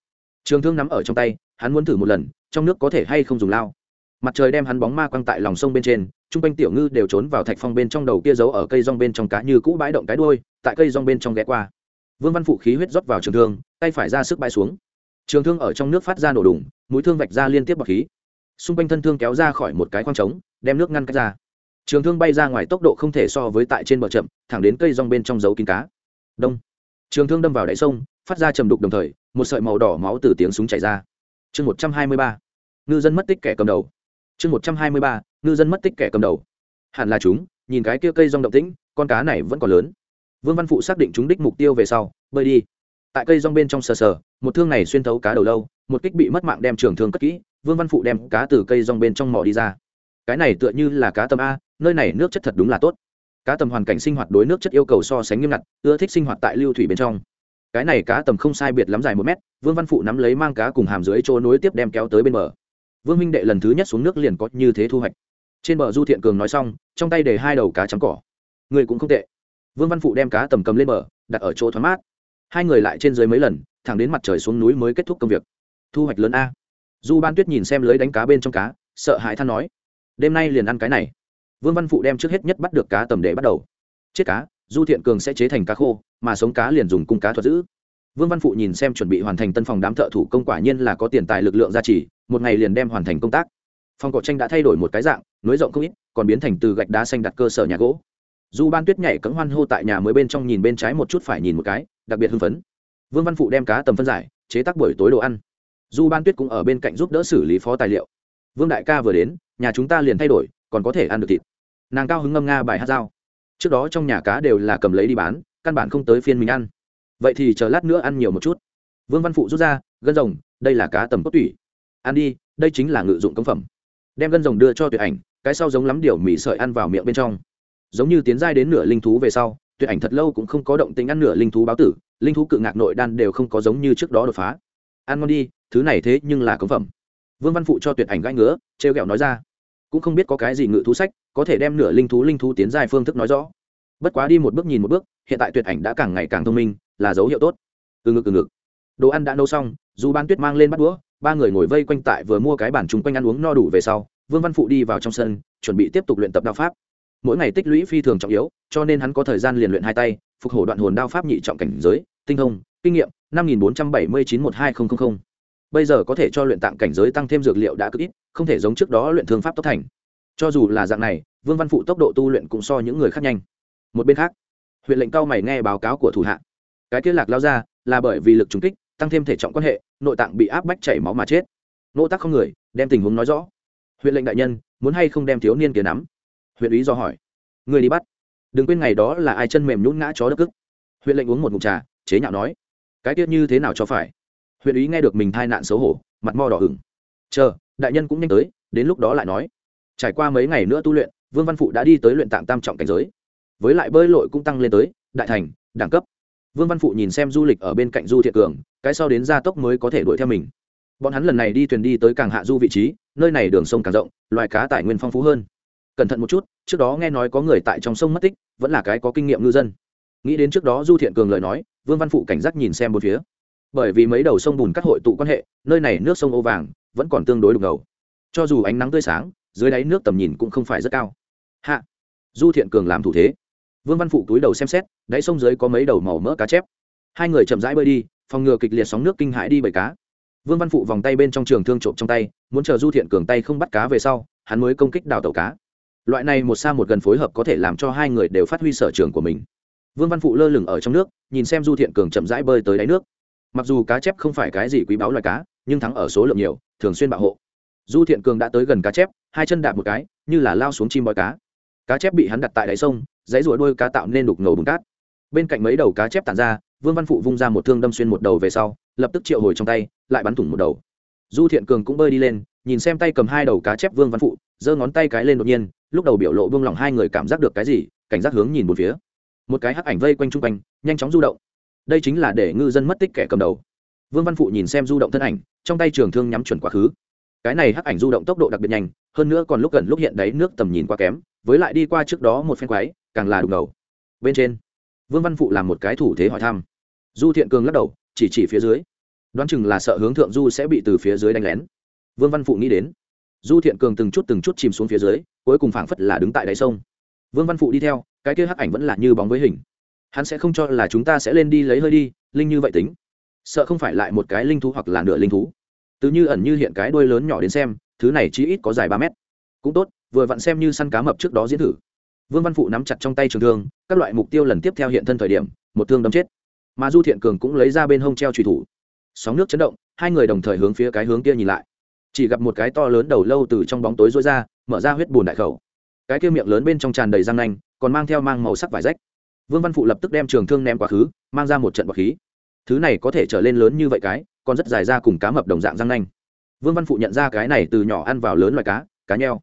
Trường thương nắm ở trong tay, hắn muốn thử một lần, trong nước có thể hay không dùng lao. Mặt trời đem hắn bóng ma quăng tại lòng sông bên trên t r u n g quanh tiểu ngư đều trốn vào thạch phong bên trong đầu kia giấu ở cây rong bên trong cá như cũ bãi động cái đôi tại cây rong bên trong ghé qua. Vương văn phụ khí huyết rót vào trường thương, tay phải ra sức bãi xuống. Trường thương ở trong nước phát ra nổ đùng, mũi thương vạch ra liên tiếp bọc khí. Xung quanh thân thương kéo ra khỏi một cái khoang trống, đem nước ngăn cách ra trường thương bay ra ngoài tốc độ không thể so với tại trên bờ chậm, thẳng đến cây rong bên trong dấu kín cá. Đông. Trường thương đâm vào đáy sông, phát ra trầm đục đồng thời, một sợi màu đỏ máu từ tiếng súng chảy ra. Chương một trăm hai mươi ba. Ngư dân mất tích kẻ cầm đầu. Chương một trăm hai mươi ba. Ngư dân mất tích kẻ cầm đầu. Hẳn là chúng, nhìn cái kia cây rong động tĩnh, con cá này vẫn còn lớn. Vương văn phụ xác định chúng đích mục tiêu về sau, bơi đi. Tại cây rong bên trong sờ sờ, một thương này xuyên thấu cá đầu lâu, một kích bị mất mạng đem trường thương cất kỹ, vương văn phụ đem cá từ cây rong bên trong mỏ đi ra cái này tựa như là cá tầm a, nơi này nước chất thật đúng là tốt. Cá tầm hoàn cảnh sinh hoạt đối nước chất yêu cầu so sánh nghiêm ngặt, ưa thích sinh hoạt tại lưu thủy bên trong. Cái này cá tầm không sai biệt lắm dài một mét, vương văn phụ nắm lấy mang cá cùng hàm dưới chỗ nối tiếp đem kéo tới bên bờ. Vương minh đệ lần thứ nhất xuống nước liền có như thế thu hoạch. Trên bờ du thiện cường nói xong, trong tay để hai đầu cá trắng cỏ. Người cũng không tệ. Vương văn phụ đem cá tầm cầm lên bờ, đặt ở chỗ thoáng mát. Hai người lại trên dưới mấy lần, thẳng đến mặt trời xuống núi mới kết thúc công việc. Thu hoạch lớn a. Du ban tuyết nhìn xem lưới đánh cá bên trong cá, sợ hãi than nói đêm nay liền ăn cái này. Vương văn phụ đem trước hết nhất bắt được cá tầm để bắt đầu. Chết cá, du thiện cường sẽ chế thành cá khô, mà sống cá liền dùng cung cá thuật giữ. Vương văn phụ nhìn xem chuẩn bị hoàn thành tân phòng đám thợ thủ công quả nhiên là có tiền tài lực lượng gia trì, một ngày liền đem hoàn thành công tác. Phòng cỏ tranh đã thay đổi một cái dạng, nối rộng không ít, còn biến thành từ gạch đá xanh đặt cơ sở nhà gỗ. Du ban tuyết nhảy cẫng hoan hô tại nhà mới bên trong nhìn bên trái một chút phải nhìn một cái, đặc biệt hưng phấn. Vương văn phụ đem cá tầm phân giải, chế tác buổi tối đồ ăn. Du ban tuyết cũng ở bên cạnh giúp đỡ xử lý phó tài liệu vương đại ca vừa đến, nhà chúng ta liền thay đổi, còn có thể ăn được thịt. Nàng cao hứng ngâm nga bài hát dao. Trước đó trong nhà cá đều là cầm lấy đi bán, căn bản không tới phiên mình ăn. Vậy thì chờ lát nữa ăn nhiều một chút. Vương văn phụ rút ra, gân rồng, đây là cá tầm cốt tủy. Ăn đi, đây chính là ngự dụng công phẩm. Đem gân rồng đưa cho tuyệt ảnh, cái sau giống lắm điều mì sợi ăn vào miệng bên trong. Giống như tiến giai đến nửa linh thú về sau, tuyệt ảnh thật lâu cũng không có động tính ăn nửa linh thú báo tử, linh thú cự ngạc nội đan đều không có giống như trước đó đột phá. Ăn ngon đi, thứ này thế nhưng là cống phẩm vương văn phụ cho tuyệt ảnh gãi ngứa, trêu ghẹo nói ra. Cũng không biết có cái gì ngự thú sách, có thể đem nửa linh thú linh thú tiến dài phương thức nói rõ. Bất quá đi một bước nhìn một bước, hiện tại tuyệt ảnh đã càng ngày càng thông minh, là dấu hiệu tốt. Từ ngực từ ngực. Đồ ăn đã nấu xong, dù ban tuyết mang lên bắt đũa, ba người ngồi vây quanh tại vừa mua cái bản chung quanh ăn uống no đủ về sau, vương văn phụ đi vào trong sân, chuẩn bị tiếp tục luyện tập đao pháp. Mỗi ngày tích lũy phi thường trọng yếu, cho nên hắn có thời gian liền luyện hai tay, phục hồi đoạn hồn đao pháp nhị trọng cảnh giới, tinh thông, kinh nghiệm, năm nghìn bốn trăm bảy mươi chín một hai nghìn bây giờ có thể cho luyện tạng cảnh giới tăng thêm dược liệu đã cực ít, không thể giống trước đó luyện thương pháp tốc thành. Cho dù là dạng này, vương văn phụ tốc độ tu luyện cũng so những người khác nhanh. Một bên khác, huyện lệnh cao mày nghe báo cáo của thủ hạ. Cái kết lạc lao ra, là bởi vì lực trúng kích, tăng thêm thể trọng quan hệ, nội tạng bị áp bách chảy máu mà chết. Nỗ tắc không người, đem tình huống nói rõ. Huyện lệnh đại nhân, muốn hay không đem thiếu niên kia nắm? Huyện ý do hỏi. Người đi bắt. Đừng quên ngày đó là ai chân mềm nhún ngã chó đất cức. Huyện lệnh uống một mụn trà, chế nhạo nói. Cái tiết như thế nào cho phải? Huyện ý nghe được mình thai nạn xấu hổ, mặt mo đỏ hửng. chờ, đại nhân cũng nhanh tới, đến lúc đó lại nói. Trải qua mấy ngày nữa tu luyện, vương văn phụ đã đi tới luyện tạng tam trọng cảnh giới. Với lại bơi lội cũng tăng lên tới, đại thành, đẳng cấp. Vương văn phụ nhìn xem du lịch ở bên cạnh du thiện cường, cái sau đến gia tốc mới có thể đuổi theo mình. Bọn hắn lần này đi thuyền đi tới càng hạ du vị trí, nơi này đường sông càng rộng, loài cá tài nguyên phong phú hơn. Cẩn thận một chút, trước đó nghe nói có người tại trong sông mất tích, vẫn là cái có kinh nghiệm ngư dân. Nghĩ đến trước đó du thiện cường lời nói, vương văn phụ cảnh giác nhìn xem một phía bởi vì mấy đầu sông bùn cắt hội tụ quan hệ, nơi này nước sông ô vàng vẫn còn tương đối đục ngầu. Cho dù ánh nắng tươi sáng, dưới đáy nước tầm nhìn cũng không phải rất cao. Hạ, du thiện cường làm thủ thế. Vương văn phụ túi đầu xem xét, đáy sông dưới có mấy đầu màu mỡ cá chép. Hai người chậm rãi bơi đi, phòng ngừa kịch liệt sóng nước kinh hãi đi bởi cá. Vương văn phụ vòng tay bên trong trường thương trộm trong tay, muốn chờ du thiện cường tay không bắt cá về sau, hắn mới công kích đào tàu cá. Loại này một xa một gần phối hợp có thể làm cho hai người đều phát huy sở trường của mình. Vương văn phụ lơ lửng ở trong nước, nhìn xem du thiện cường chậm rãi bơi tới đáy nước mặc dù cá chép không phải cái gì quý báu loài cá, nhưng thắng ở số lượng nhiều, thường xuyên bảo hộ. Du thiện cường đã tới gần cá chép, hai chân đạp một cái, như là lao xuống chim bói cá. Cá chép bị hắn đặt tại đáy sông, dãy rủa đôi cá tạo nên đục ngầu bùn cát. Bên cạnh mấy đầu cá chép tàn ra, vương văn phụ vung ra một thương đâm xuyên một đầu về sau, lập tức triệu hồi trong tay, lại bắn thủng một đầu. Du thiện cường cũng bơi đi lên, nhìn xem tay cầm hai đầu cá chép vương văn phụ, giơ ngón tay cái lên đột nhiên, lúc đầu biểu lộ vương lòng hai người cảm giác được cái gì, cảnh giác hướng nhìn một phía. Một cái hắc ảnh vây quanh chung quanh, nhanh chóng du động đây chính là để ngư dân mất tích kẻ cầm đầu. Vương văn phụ nhìn xem du động thân ảnh, trong tay trường thương nhắm chuẩn quá khứ. Cái này hắc ảnh du động tốc độ đặc biệt nhanh, hơn nữa còn lúc gần lúc hiện đấy nước tầm nhìn quá kém, với lại đi qua trước đó một phen quái, càng là đục ngầu. Bên trên, vương văn phụ làm một cái thủ thế hỏi thăm. Du thiện cường lắc đầu, chỉ chỉ phía dưới. Đoán chừng là sợ hướng thượng du sẽ bị từ phía dưới đánh lén. Vương văn phụ nghĩ đến. Du thiện cường từng chút từng chút chìm xuống phía dưới, cuối cùng phảng phất là đứng tại đáy sông. Vương văn phụ đi theo, cái kia hắc ảnh vẫn là như bóng với hình hắn sẽ không cho là chúng ta sẽ lên đi lấy hơi đi, linh như vậy tính. Sợ không phải lại một cái linh thú hoặc là nửa linh thú. Từ như ẩn như hiện cái đuôi lớn nhỏ đến xem, thứ này chỉ ít có dài ba mét. Cũng tốt, vừa vặn xem như săn cá mập trước đó diễn thử. Vương văn phụ nắm chặt trong tay trường thương, các loại mục tiêu lần tiếp theo hiện thân thời điểm, một thương đâm chết. Mà du thiện cường cũng lấy ra bên hông treo truy thủ. Sóng nước chấn động, hai người đồng thời hướng phía cái hướng kia nhìn lại. Chỉ gặp một cái to lớn đầu lâu từ trong bóng tối rối ra, mở ra huyết bùn đại khẩu. Cái kia miệng lớn bên trong tràn đầy răng nanh, còn mang theo mang màu sắc vải rách vương văn phụ lập tức đem trường thương ném quá khứ, mang ra một trận bọc khí. Thứ này có thể trở lên lớn như vậy cái, còn rất dài ra cùng cá mập đồng dạng răng nanh. Vương văn phụ nhận ra cái này từ nhỏ ăn vào lớn loài cá cá nheo.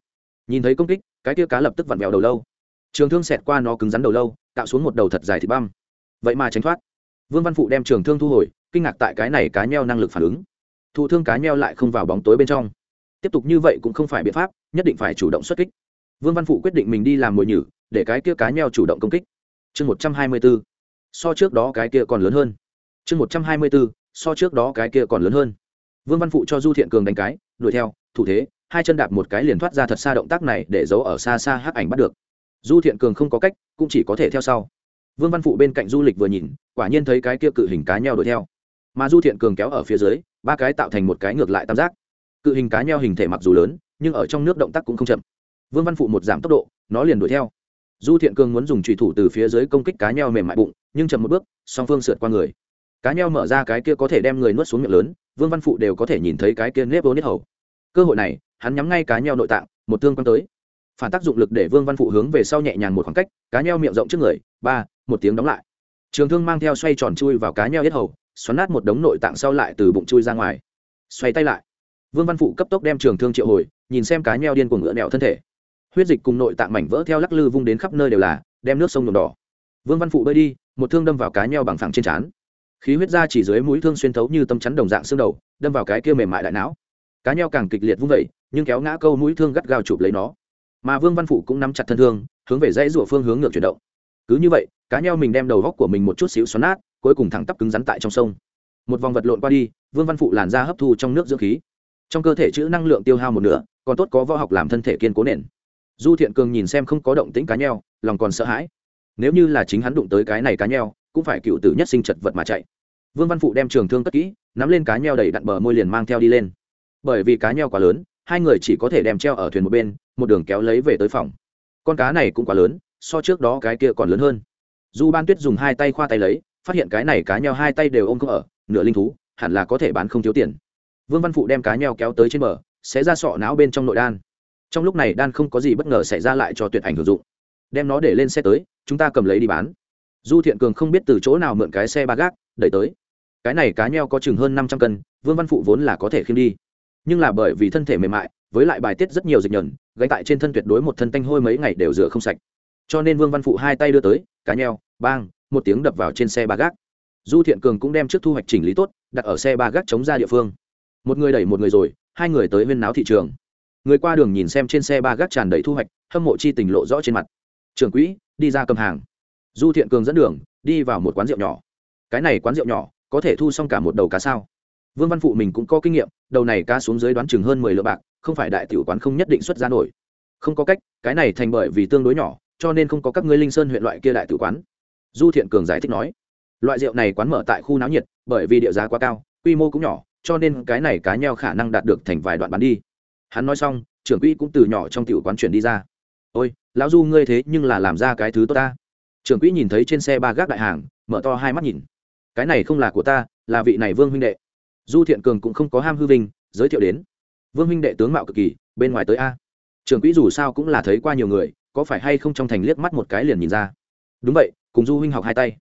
Nhìn thấy công kích, cái kia cá lập tức vặn vẹo đầu lâu. Trường thương xẹt qua nó cứng rắn đầu lâu tạo xuống một đầu thật dài thịt băm. Vậy mà tránh thoát. Vương văn phụ đem trường thương thu hồi, kinh ngạc tại cái này cá nheo năng lực phản ứng. Thụ thương cá nheo lại không vào bóng tối bên trong. Tiếp tục như vậy cũng không phải biện pháp, nhất định phải chủ động xuất kích. Vương văn phụ quyết định mình đi làm mồi nhử, để cái kia cá nheo chủ động công kích chương một trăm hai mươi b ố so trước đó cái kia còn lớn hơn. Chương một trăm hai mươi b ố so trước đó cái kia còn lớn hơn. Vương văn phụ cho du thiện cường đánh cái, đuổi theo, thủ thế, hai chân đạp một cái liền thoát ra thật xa động tác này để giấu ở xa xa hắc ảnh bắt được. Du thiện cường không có cách, cũng chỉ có thể theo sau. Vương văn phụ bên cạnh du lịch vừa nhìn, quả nhiên thấy cái kia cự hình cá nheo đuổi theo. Mà du thiện cường kéo ở phía dưới, ba cái tạo thành một cái ngược lại tam giác. Cự hình cá nheo hình thể mặc dù lớn, nhưng ở trong nước động tác cũng không chậm. Vương văn phụ một giảm tốc độ, nó liền đuổi theo du thiện cường muốn dùng trùy thủ từ phía dưới công kích cá nheo mềm mại bụng, nhưng chậm một bước, song phương sượt qua người. Cá nheo mở ra cái kia có thể đem người nuốt xuống miệng lớn, vương văn phụ đều có thể nhìn thấy cái kia nếp ô nếp hầu. Cơ hội này, hắn nhắm ngay cá nheo nội tạng, một thương quăng tới. Phản tác dụng lực để vương văn phụ hướng về sau nhẹ nhàng một khoảng cách, cá nheo miệng rộng trước người, ba, một tiếng đóng lại. Trường thương mang theo xoay tròn chui vào cá nheo yết hầu, xoắn nát một đống nội tạng sau lại từ bụng chui ra ngoài. Xoay tay lại. Vương văn phụ cấp tốc đem trường thương triệu hồi, nhìn xem cá nheo điên cuồng ngựa nẹo thân thể huyết dịch cùng nội tạng mảnh vỡ theo lắc lư vung đến khắp nơi đều là, đem nước sông nhuộm đỏ. Vương văn phụ bơi đi, một thương đâm vào cá nheo bằng phẳng trên trán. Khí huyết ra chỉ dưới mũi thương xuyên thấu như tâm chắn đồng dạng xương đầu, đâm vào cái kia mềm mại đại não. Cá nheo càng kịch liệt vung vẩy, nhưng kéo ngã câu mũi thương gắt gao chụp lấy nó. Mà vương văn phụ cũng nắm chặt thân thương, hướng về dãy rủa phương hướng ngược chuyển động. Cứ như vậy, cá nheo mình đem đầu góc của mình một chút xíu xoắn nát, cuối cùng thẳng tắp cứng rắn tại trong sông. Một vòng vật lộn qua đi, vương văn phụ làn ra hấp thu trong nước dưỡng khí. Trong cơ thể chữ năng lượng tiêu hao một nửa, còn tốt có võ học làm thân thể kiên cố nền du thiện cường nhìn xem không có động tĩnh cá nheo, lòng còn sợ hãi. Nếu như là chính hắn đụng tới cái này cá nheo, cũng phải cựu tử nhất sinh chật vật mà chạy. Vương văn phụ đem trường thương cất kỹ, nắm lên cá nheo đầy đặn bờ môi liền mang theo đi lên. Bởi vì cá nheo quá lớn, hai người chỉ có thể đem treo ở thuyền một bên, một đường kéo lấy về tới phòng. Con cá này cũng quá lớn, so trước đó cái kia còn lớn hơn. Du ban tuyết dùng hai tay khoa tay lấy, phát hiện cái này cá nheo hai tay đều ôm không ở, nửa linh thú, hẳn là có thể bán không thiếu tiền. Vương văn phụ đem cá nheo kéo tới trên bờ sẽ ra sọ não bên trong nội đan trong lúc này đan không có gì bất ngờ xảy ra lại cho tuyệt ảnh hưởng dụng. Đem nó để lên xe tới, chúng ta cầm lấy đi bán. Du thiện cường không biết từ chỗ nào mượn cái xe ba gác, đẩy tới. Cái này cá nheo có chừng hơn năm trăm cân, vương văn phụ vốn là có thể khiêm đi. Nhưng là bởi vì thân thể mềm mại, với lại bài tiết rất nhiều dịch nhờn, gánh tại trên thân tuyệt đối một thân tanh hôi mấy ngày đều rửa không sạch. Cho nên vương văn phụ hai tay đưa tới, cá nheo, bang, một tiếng đập vào trên xe ba gác. Du thiện cường cũng đem trước thu hoạch chỉnh lý tốt, đặt ở xe ba gác chống ra địa phương. Một người đẩy một người rồi, hai người tới viên náo thị trường người qua đường nhìn xem trên xe ba gác tràn đầy thu hoạch, hâm mộ chi tình lộ rõ trên mặt. Trưởng quỹ, đi ra cầm hàng. Du thiện cường dẫn đường, đi vào một quán rượu nhỏ. Cái này quán rượu nhỏ, có thể thu xong cả một đầu cá sao? Vương văn phụ mình cũng có kinh nghiệm, đầu này cá xuống dưới đoán chừng hơn mười lượng bạc, không phải đại tiểu quán không nhất định xuất ra nổi. Không có cách, cái này thành bởi vì tương đối nhỏ, cho nên không có các ngươi linh sơn huyện loại kia đại tử quán. Du thiện cường giải thích nói, loại rượu này quán mở tại khu náo nhiệt, bởi vì địa giá quá cao, quy mô cũng nhỏ, cho nên cái này cá nheo khả năng đạt được thành vài đoạn bán đi hắn nói xong, trưởng quỹ cũng từ nhỏ trong tiểu quán chuyển đi ra. Ôi, lão du ngươi thế nhưng là làm ra cái thứ tốt ta. Trưởng quỹ nhìn thấy trên xe ba gác đại hàng, mở to hai mắt nhìn. Cái này không là của ta, là vị này vương huynh đệ. Du thiện cường cũng không có ham hư vinh, giới thiệu đến. Vương huynh đệ tướng mạo cực kỳ, bên ngoài tới a. Trưởng quỹ dù sao cũng là thấy qua nhiều người, có phải hay không trong thành liếc mắt một cái liền nhìn ra. Đúng vậy, cùng du huynh học hai tay.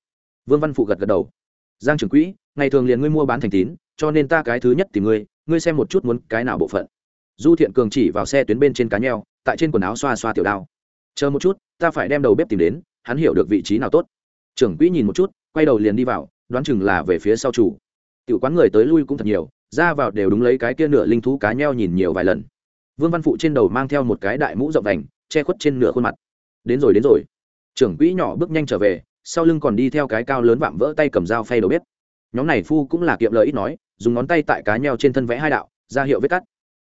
Vương văn phụ gật gật đầu. Giang trưởng quỹ, ngày thường liền ngươi mua bán thành tín, cho nên ta cái thứ nhất tìm ngươi ngươi xem một chút muốn cái nào bộ phận du thiện cường chỉ vào xe tuyến bên trên cá nheo, tại trên quần áo xoa xoa tiểu đao. Chờ một chút, ta phải đem đầu bếp tìm đến, hắn hiểu được vị trí nào tốt. Trưởng quỹ nhìn một chút, quay đầu liền đi vào, đoán chừng là về phía sau chủ. Tiểu quán người tới lui cũng thật nhiều, ra vào đều đúng lấy cái kia nửa linh thú cá nheo nhìn nhiều vài lần. Vương văn phụ trên đầu mang theo một cái đại mũ rộng đành che khuất trên nửa khuôn mặt. Đến rồi đến rồi. Trưởng quỹ nhỏ bước nhanh trở về, sau lưng còn đi theo cái cao lớn vạm vỡ tay cầm dao phay đầu bếp. Nhóm này phu cũng là kiệm lời ít nói, dùng ngón tay tại cá nheo trên thân vẽ hai đạo, ra hiệu vết cắt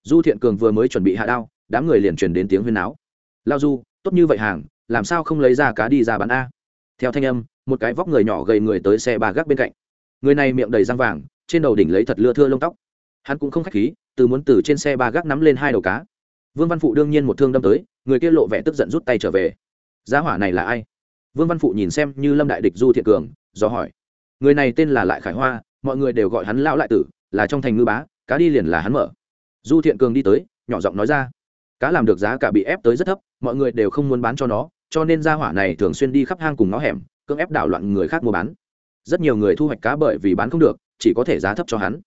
du thiện cường vừa mới chuẩn bị hạ đao, đám người liền truyền đến tiếng huyên náo. lao du, tốt như vậy hàng, làm sao không lấy ra cá đi ra bán a? Theo thanh âm, một cái vóc người nhỏ gầy người tới xe ba gác bên cạnh. Người này miệng đầy răng vàng, trên đầu đỉnh lấy thật lưa thưa lông tóc. Hắn cũng không khách khí, từ muốn từ trên xe ba gác nắm lên hai đầu cá. Vương văn phụ đương nhiên một thương đâm tới, người kia lộ vẻ tức giận rút tay trở về. Giá hỏa này là ai? Vương văn phụ nhìn xem như lâm đại địch du thiện cường, do hỏi. Người này tên là lại khải hoa, mọi người đều gọi hắn lão lại tử, là trong thành ngư bá, cá đi liền là hắn mở du thiện cường đi tới, nhỏ giọng nói ra, cá làm được giá cả bị ép tới rất thấp, mọi người đều không muốn bán cho nó, cho nên gia hỏa này thường xuyên đi khắp hang cùng nó hẻm, cưỡng ép đảo loạn người khác mua bán. Rất nhiều người thu hoạch cá bởi vì bán không được, chỉ có thể giá thấp cho hắn.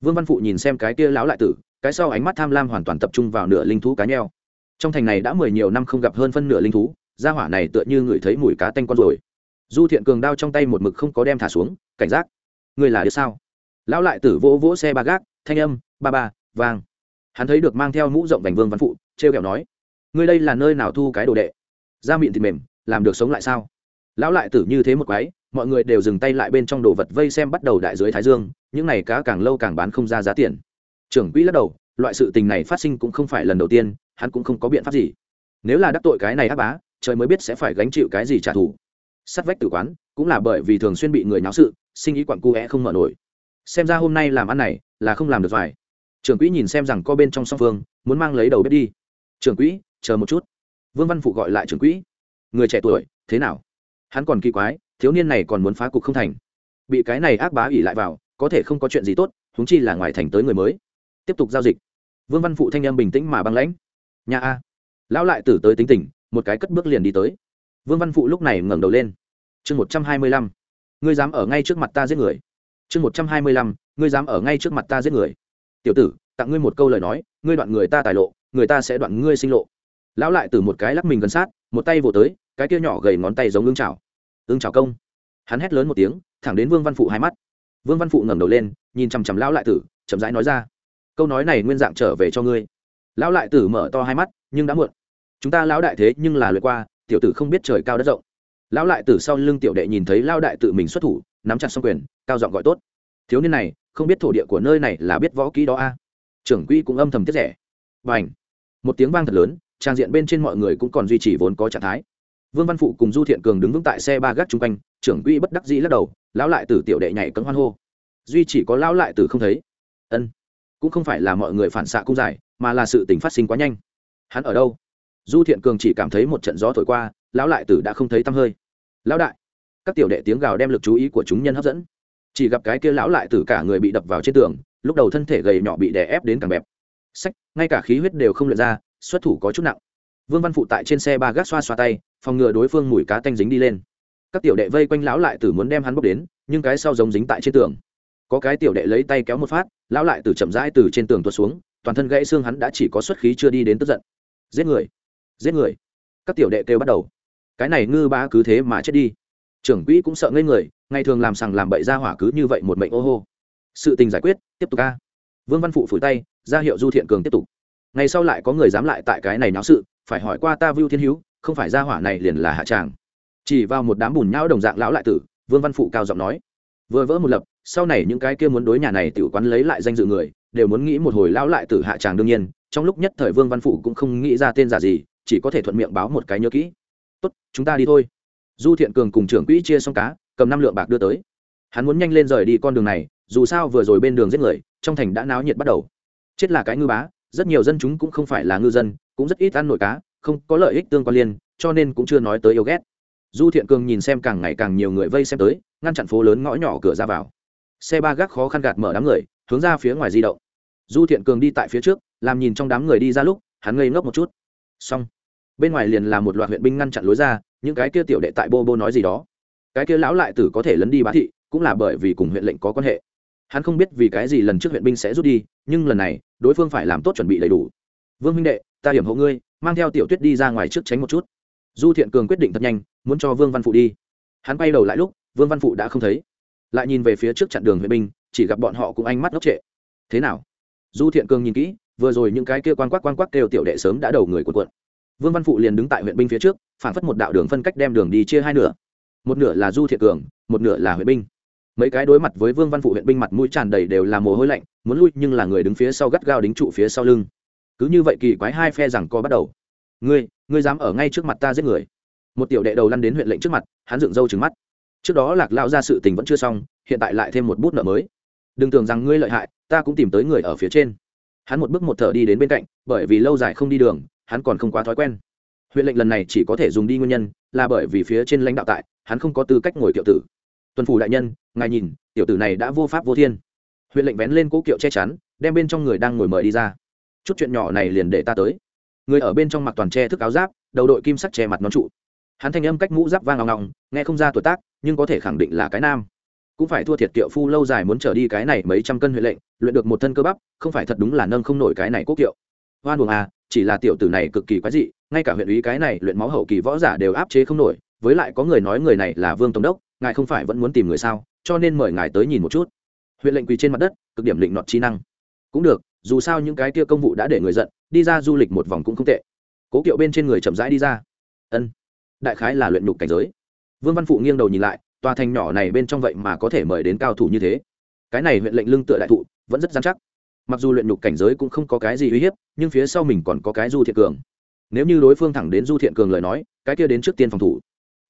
Vương văn phụ nhìn xem cái kia lão lại tử, cái sau ánh mắt tham lam hoàn toàn tập trung vào nửa linh thú cá nheo. Trong thành này đã mười nhiều năm không gặp hơn phân nửa linh thú, gia hỏa này tựa như người thấy mùi cá tanh con rồi. Du thiện cường đao trong tay một mực không có đem thả xuống, cảnh giác người là đứa sao? Lão lại tử vỗ vỗ xe ba gác, thanh âm, ba ba, vang hắn thấy được mang theo mũ rộng vành vương văn phụ t r e o kẹo nói, ngươi đây là nơi nào thu cái đồ đệ? Da miệng thịt mềm, làm được sống lại sao? Lão lại tử như thế một cái mọi người đều dừng tay lại bên trong đồ vật vây xem bắt đầu đại dưới thái dương, những này cá càng lâu càng bán không ra giá tiền. Trưởng quỹ lắc đầu, loại sự tình này phát sinh cũng không phải lần đầu tiên, hắn cũng không có biện pháp gì. Nếu là đắc tội cái này ác bá, trời mới biết sẽ phải gánh chịu cái gì trả thù. Sắt vách tử quán, cũng là bởi vì thường xuyên bị người náo sự, sinh ý quặn cu é không mở nổi. Xem ra hôm nay làm ăn này là không làm được vài trưởng quỹ nhìn xem rằng có bên trong song phương, muốn mang lấy đầu bếp đi. Trưởng quỹ, chờ một chút. Vương văn phụ gọi lại trưởng quỹ. Người trẻ tuổi, thế nào? Hắn còn kỳ quái, thiếu niên này còn muốn phá cục không thành. Bị cái này ác bá ỉ lại vào, có thể không có chuyện gì tốt húng chi là ngoài thành tới người mới. Tiếp tục giao dịch. Vương văn phụ thanh em bình tĩnh mà băng lãnh. Nhà a. Lão lại tử tới tính tình, một cái cất bước liền đi tới. Vương văn phụ lúc này ngẩng đầu lên. Chương một trăm hai mươi lăm. Ngươi dám ở ngay trước mặt ta giết người. Chương một trăm hai mươi lăm. Ngươi dám ở ngay trước mặt ta giết người tiểu tử, tặng ngươi một câu lời nói, ngươi đoạn người ta tài lộ, người ta sẽ đoạn ngươi sinh lộ. Lão lại từ một cái lắc mình gần sát, một tay vỗ tới, cái kia nhỏ gầy ngón tay giống ương chảo. Ương chảo công. Hắn hét lớn một tiếng, thẳng đến vương văn phụ hai mắt. Vương văn phụ ngẩng đầu lên, nhìn chằm chằm lão lại tử, chậm rãi nói ra, câu nói này nguyên dạng trở về cho ngươi. Lão lại tử mở to hai mắt, nhưng đã muộn. Chúng ta lão đại thế nhưng là lượt qua, tiểu tử không biết trời cao đất rộng. Lão lại tử sau lưng tiểu đệ nhìn thấy lão đại tự mình xuất thủ, nắm chặt xong quyền, cao giọng gọi tốt, thiếu niên này không biết thổ địa của nơi này là biết võ kỹ đó a. Trưởng quỹ cũng âm thầm tiết rẻ. Và ảnh một tiếng vang thật lớn, trang diện bên trên mọi người cũng còn duy trì vốn có trạng thái. Vương văn phụ cùng du thiện cường đứng vững tại xe ba gác chung quanh, trưởng quỹ bất đắc dĩ lắc đầu, lão lại tử tiểu đệ nhảy cấm hoan hô. Duy chỉ có lão lại tử không thấy. Ân, cũng không phải là mọi người phản xạ cung dài, mà là sự tình phát sinh quá nhanh. Hắn ở đâu? Du thiện cường chỉ cảm thấy một trận gió thổi qua, lão lại tử đã không thấy tăm hơi. Lão đại, các tiểu đệ tiếng gào đem lực chú ý của chúng nhân hấp dẫn chỉ gặp cái kia lão lại tử cả người bị đập vào trên tường, lúc đầu thân thể gầy nhỏ bị đè ép đến càng bẹp. Sách, ngay cả khí huyết đều không lượt ra, xuất thủ có chút nặng. Vương văn phụ tại trên xe ba gác xoa xoa tay, phòng ngừa đối phương mùi cá tanh dính đi lên. Các tiểu đệ vây quanh lão lại tử muốn đem hắn bốc đến, nhưng cái sau giống dính tại trên tường. Có cái tiểu đệ lấy tay kéo một phát, lão lại tử chậm rãi từ trên tường tuột xuống, toàn thân gãy xương hắn đã chỉ có xuất khí chưa đi đến tức giận. Giết người! Giết người! Các tiểu đệ kêu bắt đầu. Cái này ngư ba cứ thế mà chết đi trưởng quỹ cũng sợ ngây người, ngày thường làm sằng làm bậy ra hỏa cứ như vậy một mệnh ô hô. Sự tình giải quyết, tiếp tục ca vương văn phụ phủi tay, ra hiệu du thiện cường tiếp tục. Ngày sau lại có người dám lại tại cái này náo sự, phải hỏi qua ta vưu thiên hữu, không phải ra hỏa này liền là hạ tràng. Chỉ vào một đám bùn nhão đồng dạng lão lại tử, vương văn phụ cao giọng nói. Vừa vỡ một lập, sau này những cái kia muốn đối nhà này tự quán lấy lại danh dự người, đều muốn nghĩ một hồi lão lại tử hạ tràng đương nhiên, trong lúc nhất thời vương văn phụ cũng không nghĩ ra tên giả gì, chỉ có thể thuận miệng báo một cái nhớ kỹ. Tốt, chúng ta đi thôi du thiện cường cùng trưởng quỹ chia xong cá, cầm năm lượng bạc đưa tới. Hắn muốn nhanh lên rời đi con đường này, dù sao vừa rồi bên đường giết người, trong thành đã náo nhiệt bắt đầu. Chết là cái ngư bá, rất nhiều dân chúng cũng không phải là ngư dân, cũng rất ít ăn nổi cá, không có lợi ích tương quan liên, cho nên cũng chưa nói tới yêu ghét. Du thiện cường nhìn xem càng ngày càng nhiều người vây xem tới, ngăn chặn phố lớn ngõ nhỏ cửa ra vào. Xe ba gác khó khăn gạt mở đám người, hướng ra phía ngoài di động. Du thiện cường đi tại phía trước, làm nhìn trong đám người đi ra lúc, hắn ngây ngốc một chút. Xong, bên ngoài liền là một loạt huyện binh ngăn chặn lối ra những cái kia tiểu đệ tại bô bô nói gì đó. Cái kia lão lại tử có thể lấn đi bá thị, cũng là bởi vì cùng huyện lệnh có quan hệ. Hắn không biết vì cái gì lần trước huyện binh sẽ rút đi, nhưng lần này, đối phương phải làm tốt chuẩn bị đầy đủ. Vương minh đệ, ta điểm hộ ngươi, mang theo tiểu tuyết đi ra ngoài trước tránh một chút. Du thiện cường quyết định thật nhanh, muốn cho vương văn phụ đi. Hắn bay đầu lại lúc, vương văn phụ đã không thấy. Lại nhìn về phía trước chặn đường huyện binh, chỉ gặp bọn họ cũng ánh mắt ngốc trệ. Thế nào? Du thiện cường nhìn kỹ, vừa rồi những cái kia quan quắc quan quắc kêu tiểu đệ sớm đã đầu người cuộn cuộn vương văn phụ liền đứng tại huyện binh phía trước phản phất một đạo đường phân cách đem đường đi chia hai nửa. Một nửa là du thiện cường, một nửa là huyện binh. Mấy cái đối mặt với vương văn phụ huyện binh mặt mũi tràn đầy đều là mồ hôi lạnh, muốn lui nhưng là người đứng phía sau gắt gao đính trụ phía sau lưng. Cứ như vậy kỳ quái hai phe rằng co bắt đầu. Ngươi ngươi dám ở ngay trước mặt ta giết người? Một tiểu đệ đầu lăn đến huyện lệnh trước mặt, hắn dựng râu trừng mắt. Trước đó lạc lao ra sự tình vẫn chưa xong, hiện tại lại thêm một bút nợ mới. Đừng tưởng rằng ngươi lợi hại, ta cũng tìm tới người ở phía trên. Hắn một bước một thở đi đến bên cạnh, bởi vì lâu dài không đi đường hắn còn không quá thói quen. Huyện lệnh lần này chỉ có thể dùng đi nguyên nhân là bởi vì phía trên lãnh đạo tại, hắn không có tư cách ngồi kiệu tử. Tuần phủ đại nhân, ngài nhìn, tiểu tử này đã vô pháp vô thiên. Huyện lệnh vén lên cỗ kiệu che chắn, đem bên trong người đang ngồi mời đi ra. Chút chuyện nhỏ này liền để ta tới. Người ở bên trong mặc toàn che thức áo giáp, đầu đội kim sắc che mặt nón trụ. Hắn thanh âm cách mũ giáp vang ngọng ngọng, nghe không ra tuổi tác, nhưng có thể khẳng định là cái nam. Cũng phải thua thiệt kiệu phu lâu dài muốn trở đi cái này mấy trăm cân huyện lệnh, luyện được một thân cơ bắp, không phải thật đúng là nâng không nổi cái này quốc kiệu. Hoan buồng à chỉ là tiểu tử này cực kỳ quái dị, ngay cả huyện ý cái này luyện máu hậu kỳ võ giả đều áp chế không nổi, với lại có người nói người này là vương tổng đốc, ngài không phải vẫn muốn tìm người sao, cho nên mời ngài tới nhìn một chút. Huyện lệnh quỳ trên mặt đất, cực điểm lịnh nọt chi năng. Cũng được, dù sao những cái kia công vụ đã để người giận, đi ra du lịch một vòng cũng không tệ. Cố kiệu bên trên người chậm rãi đi ra. Ân. Đại khái là luyện nhục cảnh giới. Vương văn phụ nghiêng đầu nhìn lại, tòa thành nhỏ này bên trong vậy mà có thể mời đến cao thủ như thế. Cái này huyện lệnh lưng tựa đại thụ, vẫn rất dán chắc mặc dù luyện nhục cảnh giới cũng không có cái gì uy hiếp, nhưng phía sau mình còn có cái du thiện cường. Nếu như đối phương thẳng đến du thiện cường lời nói, cái kia đến trước tiên phòng thủ.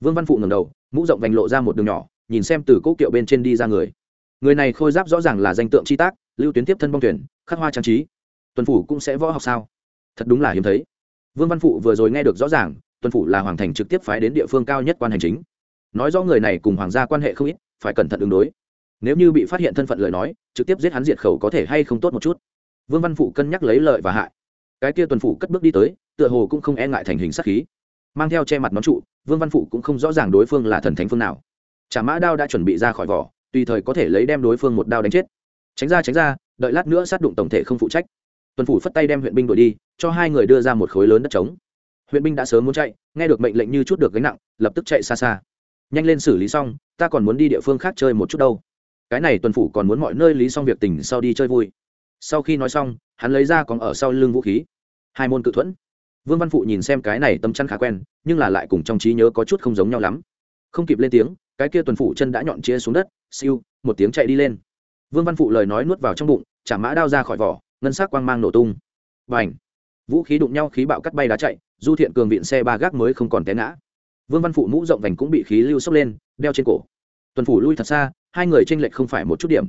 Vương văn phụ ngầm đầu, mũ rộng vành lộ ra một đường nhỏ, nhìn xem từ cỗ kiệu bên trên đi ra người. Người này khôi giáp rõ ràng là danh tượng chi tác, lưu tuyến tiếp thân bong tuyển khắc hoa trang trí. Tuần phủ cũng sẽ võ học sao? Thật đúng là hiếm thấy. Vương văn phụ vừa rồi nghe được rõ ràng, tuần phủ là hoàng thành trực tiếp phái đến địa phương cao nhất quan hành chính. Nói rõ người này cùng hoàng gia quan hệ không ít, phải cẩn thận ứng đối nếu như bị phát hiện thân phận lời nói, trực tiếp giết hắn diệt khẩu có thể hay không tốt một chút? Vương văn phụ cân nhắc lấy lợi và hại. Cái kia tuần Phụ cất bước đi tới, tựa hồ cũng không e ngại thành hình sắc khí. Mang theo che mặt nón trụ, vương văn phụ cũng không rõ ràng đối phương là thần thánh phương nào. Chả mã đao đã chuẩn bị ra khỏi vỏ, tùy thời có thể lấy đem đối phương một đao đánh chết. Tránh ra tránh ra, đợi lát nữa sát đụng tổng thể không phụ trách. Tuần phủ phất tay đem huyện binh đuổi đi, cho hai người đưa ra một khối lớn đất trống. Huyện binh đã sớm muốn chạy, nghe được mệnh lệnh như chút được gánh nặng, lập tức chạy xa xa. Nhanh lên xử lý xong, ta còn muốn đi địa phương khác chơi một chút đâu cái này tuần phủ còn muốn mọi nơi lý xong việc tình sau đi chơi vui. Sau khi nói xong, hắn lấy ra còn ở sau lưng vũ khí. Hai môn cự thuẫn. Vương văn phụ nhìn xem cái này tâm chăn khá quen, nhưng là lại cùng trong trí nhớ có chút không giống nhau lắm. Không kịp lên tiếng, cái kia tuần phủ chân đã nhọn chia xuống đất, siêu, một tiếng chạy đi lên. Vương văn phụ lời nói nuốt vào trong bụng, chả mã đao ra khỏi vỏ, ngân sắc quang mang nổ tung. Và ảnh vũ khí đụng nhau khí bạo cắt bay đá chạy, du thiện cường viện xe ba gác mới không còn té ngã. Vương văn phụ mũ rộng vành cũng bị khí lưu sốc lên, đeo trên cổ. Tuần phủ lui thật xa hai người tranh lệch không phải một chút điểm.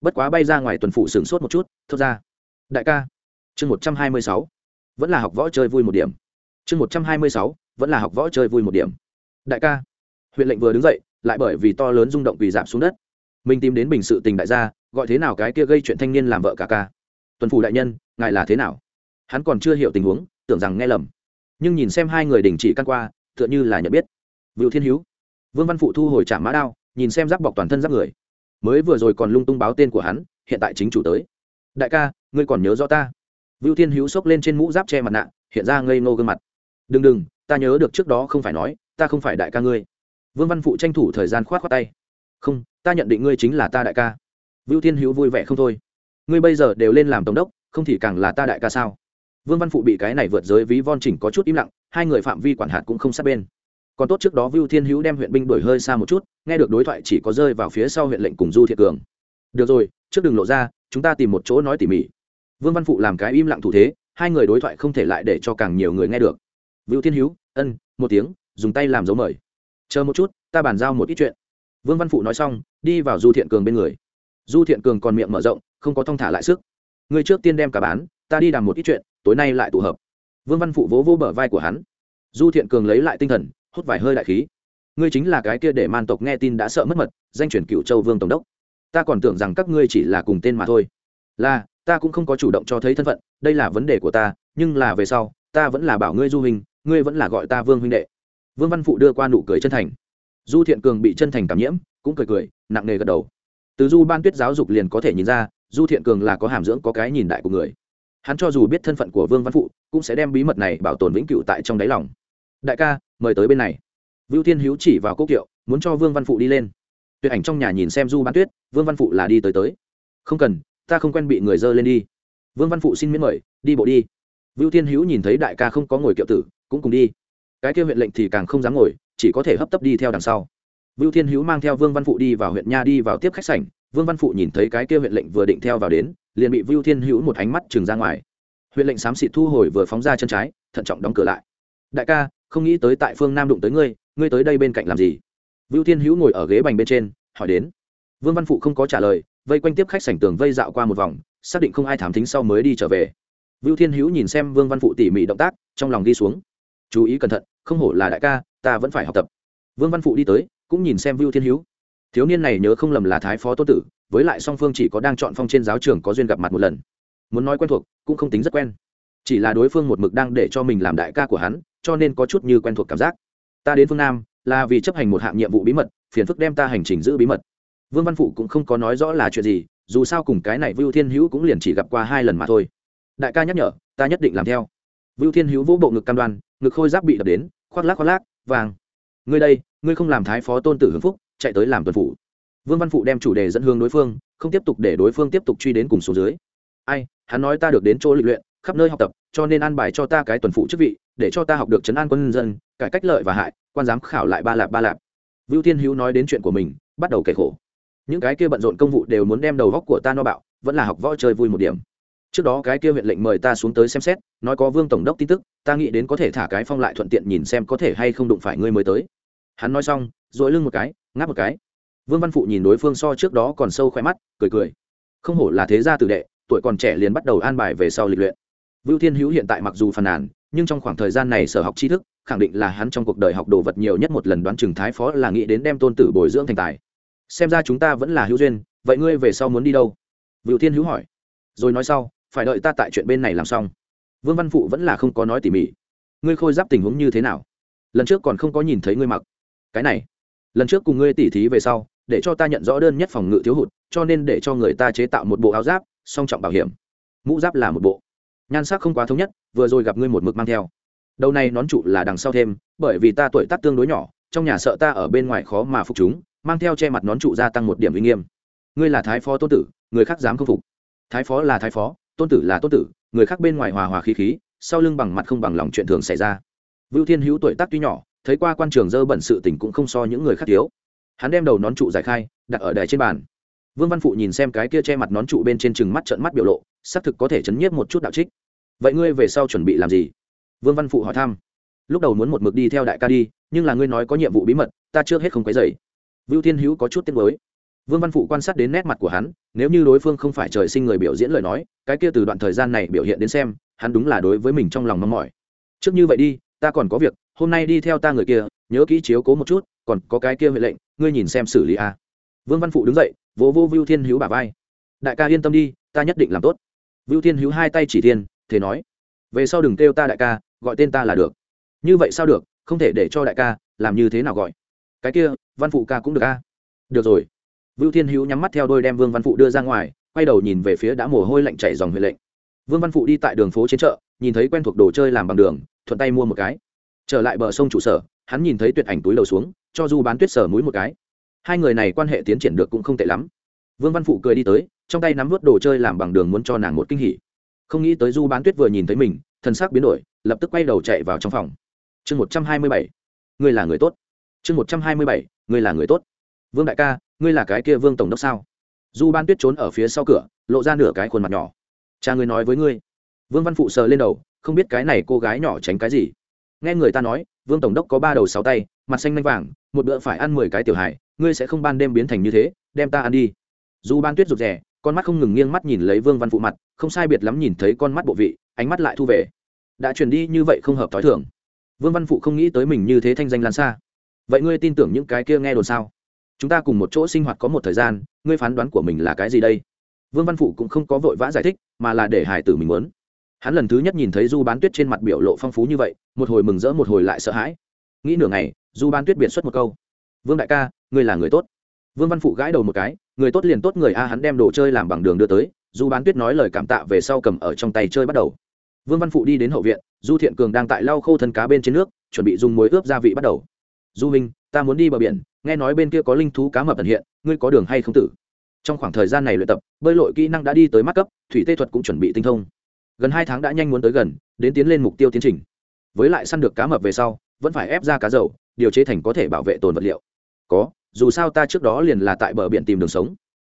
Bất quá bay ra ngoài tuần phủ sửng sốt một chút, thốt ra, đại ca, chương một trăm hai mươi sáu, vẫn là học võ chơi vui một điểm. Chương một trăm hai mươi sáu, vẫn là học võ chơi vui một điểm. Đại ca. Huyện lệnh vừa đứng dậy, lại bởi vì to lớn rung động quỳ giảm xuống đất. Mình tìm đến bình sự tình đại gia, gọi thế nào cái kia gây chuyện thanh niên làm vợ cả ca. Tuần phủ đại nhân, ngài là thế nào? Hắn còn chưa hiểu tình huống, tưởng rằng nghe lầm. Nhưng nhìn xem hai người đình chỉ căn qua, tựa như là nhận biết. Vựu thiên hữu vương văn phụ thu hồi trả mã đao nhìn xem giáp bọc toàn thân giáp người. Mới vừa rồi còn lung tung báo tên của hắn, hiện tại chính chủ tới. Đại ca, ngươi còn nhớ rõ ta? Vưu thiên hữu xốc lên trên mũ giáp che mặt nạ, hiện ra ngây ngô gương mặt. Đừng đừng, ta nhớ được trước đó không phải nói, ta không phải đại ca ngươi. Vương văn phụ tranh thủ thời gian khoát khoát tay. Không, ta nhận định ngươi chính là ta đại ca. Vưu thiên hữu vui vẻ không thôi. Ngươi bây giờ đều lên làm tổng đốc, không thì càng là ta đại ca sao? Vương văn phụ bị cái này vượt giới ví von chỉnh có chút im lặng, hai người phạm vi quản hạt cũng không sát bên. Còn tốt trước đó vưu thiên hữu đem huyện binh đuổi hơi xa một chút nghe được đối thoại chỉ có rơi vào phía sau huyện lệnh cùng du thiệt cường. Được rồi, trước đừng lộ ra, chúng ta tìm một chỗ nói tỉ mỉ. Vương văn phụ làm cái im lặng thủ thế, hai người đối thoại không thể lại để cho càng nhiều người nghe được. Vưu thiên hữu, ân, một tiếng, dùng tay làm dấu mời. Chờ một chút, ta bàn giao một ít chuyện. Vương văn phụ nói xong, đi vào du thiện cường bên người. Du thiện cường còn miệng mở rộng, không có thong thả lại sức. Người trước tiên đem cả bán, ta đi đàm một ít chuyện, tối nay lại tụ hợp. Vương văn phụ vỗ vỗ bờ vai của hắn. Du thiện cường lấy lại tinh thần, hút vài hơi đại khí ngươi chính là cái kia để man tộc nghe tin đã sợ mất mật, danh chuyển cựu châu vương tổng đốc. Ta còn tưởng rằng các ngươi chỉ là cùng tên mà thôi. Là, ta cũng không có chủ động cho thấy thân phận, đây là vấn đề của ta, nhưng là về sau, ta vẫn là bảo ngươi du huynh, ngươi vẫn là gọi ta vương huynh đệ. Vương văn phụ đưa qua nụ cười chân thành. Du thiện cường bị chân thành cảm nhiễm, cũng cười cười, nặng nề gật đầu. Từ du ban tuyết giáo dục liền có thể nhìn ra, du thiện cường là có hàm dưỡng, có cái nhìn đại của người. Hắn cho dù biết thân phận của vương văn phụ, cũng sẽ đem bí mật này bảo tồn vĩnh cửu tại trong đáy lòng. Đại ca, mời tới bên này vưu Thiên hữu chỉ vào cốc kiệu, muốn cho vương văn phụ đi lên. Tuyệt ảnh trong nhà nhìn xem du Bán tuyết, vương văn phụ là đi tới tới. Không cần, ta không quen bị người dơ lên đi. Vương văn phụ xin miễn mời, đi bộ đi. Vưu Thiên hữu nhìn thấy đại ca không có ngồi kiệu tử, cũng cùng đi. Cái kia huyện lệnh thì càng không dám ngồi, chỉ có thể hấp tấp đi theo đằng sau. Vưu thiên hữu mang theo vương văn phụ đi vào huyện nha đi vào tiếp khách sảnh, vương văn phụ nhìn thấy cái kia huyện lệnh vừa định theo vào đến, liền bị vưu thiên hữu một ánh mắt chừng ra ngoài. Huyện lệnh xám xịt thu hồi vừa phóng ra chân trái, thận trọng đóng cửa lại. Đại ca không nghĩ tới tại phương nam đụng tới ngươi ngươi tới đây bên cạnh làm gì? Vưu thiên hữu ngồi ở ghế bành bên trên, hỏi đến. Vương văn phụ không có trả lời, vây quanh tiếp khách sảnh tường vây dạo qua một vòng, xác định không ai thám thính sau mới đi trở về. Vưu thiên hữu nhìn xem vương văn phụ tỉ mỉ động tác, trong lòng đi xuống. Chú ý cẩn thận, không hổ là đại ca, ta vẫn phải học tập. Vương văn phụ đi tới, cũng nhìn xem vưu thiên hữu. Thiếu niên này nhớ không lầm là thái phó tô tử, với lại song phương chỉ có đang chọn phong trên giáo trường có duyên gặp mặt một lần. Muốn nói quen thuộc, cũng không tính rất quen. Chỉ là đối phương một mực đang để cho mình làm đại ca của hắn cho nên có chút như quen thuộc cảm giác. Ta đến phương nam, là vì chấp hành một hạng nhiệm vụ bí mật, phiền phức đem ta hành trình giữ bí mật. Vương văn phụ cũng không có nói rõ là chuyện gì, dù sao cùng cái này vưu thiên hữu cũng liền chỉ gặp qua hai lần mà thôi. Đại ca nhắc nhở, ta nhất định làm theo. Vưu thiên hữu vỗ bộ ngực cam đoan, ngực khôi giáp bị đập đến, khoác lác khoác lác, vàng. Ngươi đây, ngươi không làm thái phó tôn tử hưng phúc, chạy tới làm tuần phụ vương văn phụ đem chủ đề dẫn hướng đối phương, không tiếp tục để đối phương tiếp tục truy đến cùng số dưới. Ai, hắn nói ta được đến chỗ lịch luyện, khắp nơi học tập, cho nên an bài cho ta cái tuần phụ chức vị để cho ta học được chấn an quân dân, cải cách lợi và hại, quan giám khảo lại ba lạp ba lạp. Vưu thiên hữu nói đến chuyện của mình, bắt đầu kể khổ. Những cái kia bận rộn công vụ đều muốn đem đầu góc của ta no bạo, vẫn là học võ chơi vui một điểm. Trước đó cái kia huyện lệnh mời ta xuống tới xem xét, nói có vương tổng đốc tin tức, ta nghĩ đến có thể thả cái phong lại thuận tiện nhìn xem có thể hay không đụng phải ngươi mới tới. Hắn nói xong dội lưng một cái, ngáp một cái. Vương văn phụ nhìn đối phương so trước đó còn sâu khỏe mắt, cười cười. Không hổ là thế gia tử đệ, tuổi còn trẻ liền bắt đầu an bài về sau lịch luyện. Vưu thiên hữu hiện tại mặc dù phàn nàn nhưng trong khoảng thời gian này sở học tri thức, khẳng định là hắn trong cuộc đời học đồ vật nhiều nhất một lần đoán chừng thái phó là nghĩ đến đem tôn tử bồi dưỡng thành tài. Xem ra chúng ta vẫn là hữu duyên, vậy ngươi về sau muốn đi đâu? Vựu thiên hữu hỏi. Rồi nói sau, phải đợi ta tại chuyện bên này làm xong. Vương văn phụ vẫn là không có nói tỉ mỉ. Ngươi khôi giáp tình huống như thế nào? Lần trước còn không có nhìn thấy ngươi mặc. Cái này, lần trước cùng ngươi tỉ thí về sau, để cho ta nhận rõ đơn nhất phòng ngự thiếu hụt, cho nên để cho người ta chế tạo một bộ áo giáp, song trọng bảo hiểm. Mũ giáp là một bộ nhan sắc không quá thống nhất, vừa rồi gặp ngươi một mực mang theo. Đầu này nón trụ là đằng sau thêm, bởi vì ta tuổi tác tương đối nhỏ, trong nhà sợ ta ở bên ngoài khó mà phục chúng, mang theo che mặt nón trụ gia tăng một điểm uy nghiêm. Ngươi là thái phó tôn tử, người khác dám không phục. Thái phó là thái phó, tôn tử là tôn tử, người khác bên ngoài hòa hòa khí khí, sau lưng bằng mặt không bằng lòng chuyện thường xảy ra. Vưu thiên hữu tuổi tác tuy nhỏ, thấy qua quan trường dơ bẩn sự tình cũng không so những người khác thiếu. Hắn đem đầu nón trụ giải khai, đặt ở đài trên bàn. Vương văn phụ nhìn xem cái kia che mặt nón trụ bên trên chừng mắt trận mắt biểu lộ xác thực có thể chấn nhiếp một chút đạo trích. Vậy ngươi về sau chuẩn bị làm gì? Vương văn phụ hỏi thăm. Lúc đầu muốn một mực đi theo đại ca đi, nhưng là ngươi nói có nhiệm vụ bí mật, ta trước hết không quấy dày vưu thiên hữu có chút tiếng mới vương văn phụ quan sát đến nét mặt của hắn, nếu như đối phương không phải trời sinh người biểu diễn lời nói, cái kia từ đoạn thời gian này biểu hiện đến xem, hắn đúng là đối với mình trong lòng mong mỏi. Trước như vậy đi, ta còn có việc, hôm nay đi theo ta người kia, nhớ kỹ chiếu cố một chút, còn có cái kia huệ lệnh, ngươi nhìn xem xử lý a. Vương văn phụ đứng dậy, vỗ vô vưu thiên hữu bà vai. Đại ca yên tâm đi, ta nhất định làm tốt vưu thiên hữu hai tay chỉ thiên thế nói, về sau đừng kêu ta đại ca, gọi tên ta là được. Như vậy sao được, không thể để cho đại ca, làm như thế nào gọi? Cái kia, văn phụ ca cũng được a. Được rồi. Vưu thiên hữu nhắm mắt theo đôi đem vương văn phụ đưa ra ngoài, quay đầu nhìn về phía đã mồ hôi lạnh chảy dòng huệ lệnh. Vương văn phụ đi tại đường phố trên chợ, nhìn thấy quen thuộc đồ chơi làm bằng đường, thuận tay mua một cái. Trở lại bờ sông trụ sở, hắn nhìn thấy tuyệt ảnh túi đầu xuống, cho du bán tuyết sở mũi một cái. Hai người này quan hệ tiến triển được cũng không tệ lắm. Vương văn phụ cười đi tới trong tay nắm vớt đồ chơi làm bằng đường muốn cho nàng một kinh hỉ. Không nghĩ tới du bán tuyết vừa nhìn thấy mình thân xác biến đổi, lập tức quay đầu chạy vào trong phòng. Chương một trăm hai mươi bảy. Ngươi là người tốt. Chương một trăm hai mươi bảy. Ngươi là người tốt. Vương đại ca, ngươi là cái kia vương tổng đốc sao? Du ban tuyết trốn ở phía sau cửa, lộ ra nửa cái khuôn mặt nhỏ. Cha ngươi nói với ngươi. Vương văn phụ sờ lên đầu, không biết cái này cô gái nhỏ tránh cái gì. Nghe người ta nói, vương tổng đốc có ba đầu sáu tay, mặt xanh lanh vàng, một bữa phải ăn mười cái tiểu hài, ngươi sẽ không ban đêm biến thành như thế, đem ta ăn đi. Du ban tuyết rụt rè con mắt không ngừng nghiêng mắt nhìn lấy vương văn phụ mặt, không sai biệt lắm nhìn thấy con mắt bộ vị, ánh mắt lại thu về. Đã chuyển đi như vậy không hợp t h ó i thưởng vương văn phụ không nghĩ tới mình như thế thanh danh lan xa. Vậy ngươi tin tưởng những cái kia nghe đồn sao? Chúng ta cùng một chỗ sinh hoạt có một thời gian, ngươi phán đoán của mình là cái gì đây? Vương văn phụ cũng không có vội vã giải thích, mà là để hải tử mình muốn. Hắn lần thứ nhất nhìn thấy du bán tuyết trên mặt biểu lộ phong phú như vậy, một hồi mừng rỡ một hồi lại sợ hãi. Nghĩ nửa ngày, du bán tuyết biệt xuất một câu. Vương đại ca, ngươi là người tốt vương văn phụ gãi đầu một cái, người tốt liền tốt người a, hắn đem đồ chơi làm bằng đường đưa tới du bán tuyết nói lời cảm tạ về sau cầm ở trong tay chơi bắt đầu. Vương văn phụ đi đến hậu viện du thiện cường đang tại lau khô thân cá bên trên nước, chuẩn bị dùng muối ướp gia vị bắt đầu. Du minh, ta muốn đi bờ biển, nghe nói bên kia có linh thú cá mập ẩn hiện, ngươi có đường hay không tử? Trong khoảng thời gian này luyện tập, bơi lội kỹ năng đã đi tới mắt cấp, thủy tê thuật cũng chuẩn bị tinh thông. Gần hai tháng đã nhanh muốn tới gần, đến tiến lên mục tiêu tiến trình. Với lại săn được cá mập về sau, vẫn phải ép ra cá dầu, điều chế thành có thể bảo vệ tồn vật liệu. Có dù sao ta trước đó liền là tại bờ biển tìm đường sống.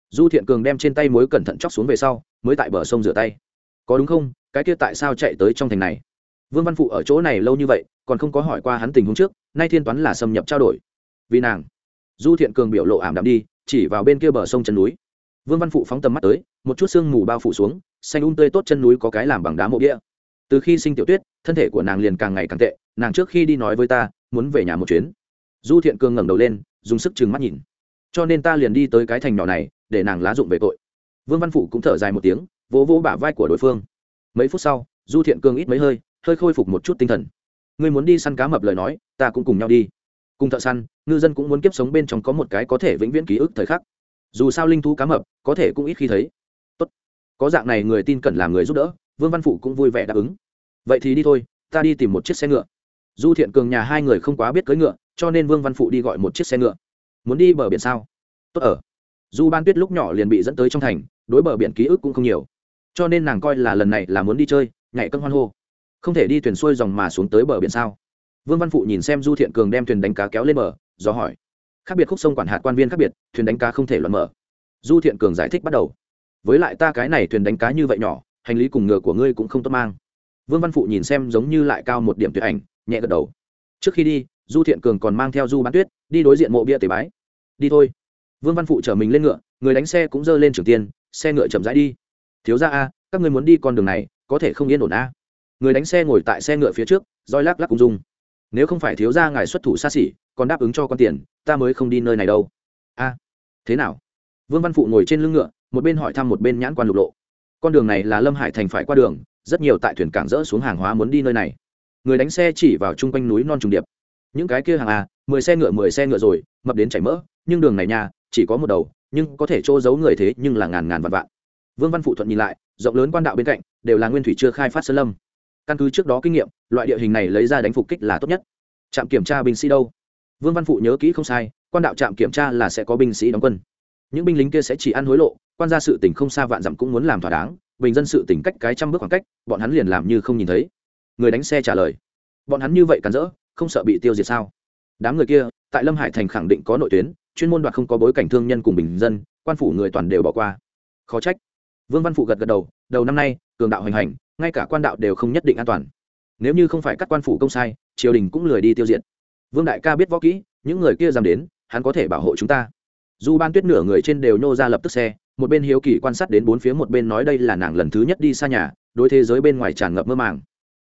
Du thiện cường đem trên tay mối cẩn thận chóc xuống về sau, mới tại bờ sông rửa tay. Có đúng không? Cái kia tại sao chạy tới trong thành này? Vương văn phụ ở chỗ này lâu như vậy, còn không có hỏi qua hắn tình huống trước, nay thiên toán là xâm nhập trao đổi. Vì nàng, du thiện cường biểu lộ ảm đạm đi, chỉ vào bên kia bờ sông chân núi. Vương văn phụ phóng tầm mắt tới, một chút sương mù bao phủ xuống, xanh un tươi tốt chân núi có cái làm bằng đá mộ đĩa từ khi sinh tiểu tuyết, thân thể của nàng liền càng ngày càng tệ, nàng trước khi đi nói với ta, muốn về nhà một chuyến. Du thiện cường ngẩng đầu lên dùng sức chừng mắt nhìn. Cho nên ta liền đi tới cái thành nhỏ này, để nàng lá dụng về tội. Vương văn phụ cũng thở dài một tiếng, vỗ vỗ bả vai của đối phương. Mấy phút sau, du thiện Cương ít mấy hơi hơi khôi phục một chút tinh thần. Ngươi muốn đi săn cá mập lời nói, ta cũng cùng nhau đi. Cùng thợ săn, ngư dân cũng muốn kiếp sống bên trong có một cái có thể vĩnh viễn ký ức thời khắc. Dù sao linh thú cá mập, có thể cũng ít khi thấy. Tốt. Có dạng này người tin cần làm người giúp đỡ, vương văn phụ cũng vui vẻ đáp ứng. Vậy thì đi thôi, ta đi tìm một chiếc xe ngựa. Du thiện cường nhà hai người không quá biết cưỡi ngựa cho nên vương văn phụ đi gọi một chiếc xe ngựa. Muốn đi bờ biển sao? Tốt ở. Du ban tuyết lúc nhỏ liền bị dẫn tới trong thành, đối bờ biển ký ức cũng không nhiều. Cho nên nàng coi là lần này là muốn đi chơi, nhảy cân hoan hô. Không thể đi thuyền xuôi dòng mà xuống tới bờ biển sao? Vương văn phụ nhìn xem du thiện cường đem thuyền đánh cá kéo lên bờ, do hỏi. Khác biệt khúc sông quản hạt quan viên khác biệt, thuyền đánh cá không thể luận mở. Du thiện cường giải thích bắt đầu. Với lại ta cái này thuyền đánh cá như vậy nhỏ, hành lý cùng ngựa của ngươi cũng không tốt mang. Vương văn phụ nhìn xem giống như lại cao một điểm tuyệt ảnh, nhẹ gật đầu. Trước khi đi du thiện cường còn mang theo du bán tuyết, đi đối diện mộ bia tế bái. Đi thôi. Vương văn phụ chở mình lên ngựa, người đánh xe cũng dơ lên trường tiên, xe ngựa chậm rãi đi. Thiếu ra a, các người muốn đi con đường này, có thể không yên ổn a. Người đánh xe ngồi tại xe ngựa phía trước, roi lắc lắc cùng dung. Nếu không phải thiếu ra ngài xuất thủ xa xỉ, còn đáp ứng cho con tiền, ta mới không đi nơi này đâu. A, thế nào? Vương văn phụ ngồi trên lưng ngựa, một bên hỏi thăm một bên nhãn quan lục lộ. Con đường này là lâm hải thành phải qua đường, rất nhiều tại thuyền cảng rỡ xuống hàng hóa muốn đi nơi này. Người đánh xe chỉ vào chung quanh núi non trùng điệp những cái kia hàng à mười xe ngựa, mười xe ngựa rồi, mập đến chảy mỡ. Nhưng đường này nha chỉ có một đầu, nhưng có thể trô giấu người thế nhưng là ngàn ngàn vạn vạn. Vương văn phụ thuận nhìn lại, rộng lớn quan đạo bên cạnh, đều là nguyên thủy chưa khai phát sơn lâm. Căn cứ trước đó kinh nghiệm, loại địa hình này lấy ra đánh phục kích là tốt nhất. Trạm kiểm tra binh sĩ đâu? Vương văn phụ nhớ kỹ không sai, quan đạo trạm kiểm tra là sẽ có binh sĩ đóng quân. Những binh lính kia sẽ chỉ ăn hối lộ, quan gia sự tỉnh không xa vạn dặm cũng muốn làm thỏa đáng, bình dân sự tỉnh cách cái trăm bước khoảng cách, bọn hắn liền làm như không nhìn thấy. Người đánh xe trả lời. Bọn hắn như vậy cắn rỡ không sợ bị tiêu diệt sao? Đám người kia, tại lâm hải thành khẳng định có nội tuyến, chuyên môn đoạt không có bối cảnh thương nhân cùng bình dân, quan phủ người toàn đều bỏ qua. Khó trách. Vương văn phụ gật gật đầu đầu năm nay, cường đạo hoành hành, ngay cả quan đạo đều không nhất định an toàn. Nếu như không phải các quan phủ công sai, triều đình cũng lười đi tiêu diệt. Vương đại ca biết võ kỹ, những người kia dám đến, hắn có thể bảo hộ chúng ta. Dù ban tuyết nửa người trên đều nhô ra lập tức xe, một bên hiếu kỳ quan sát đến bốn phía một bên nói đây là nàng lần thứ nhất đi xa nhà, đối thế giới bên ngoài tràn ngập mơ màng.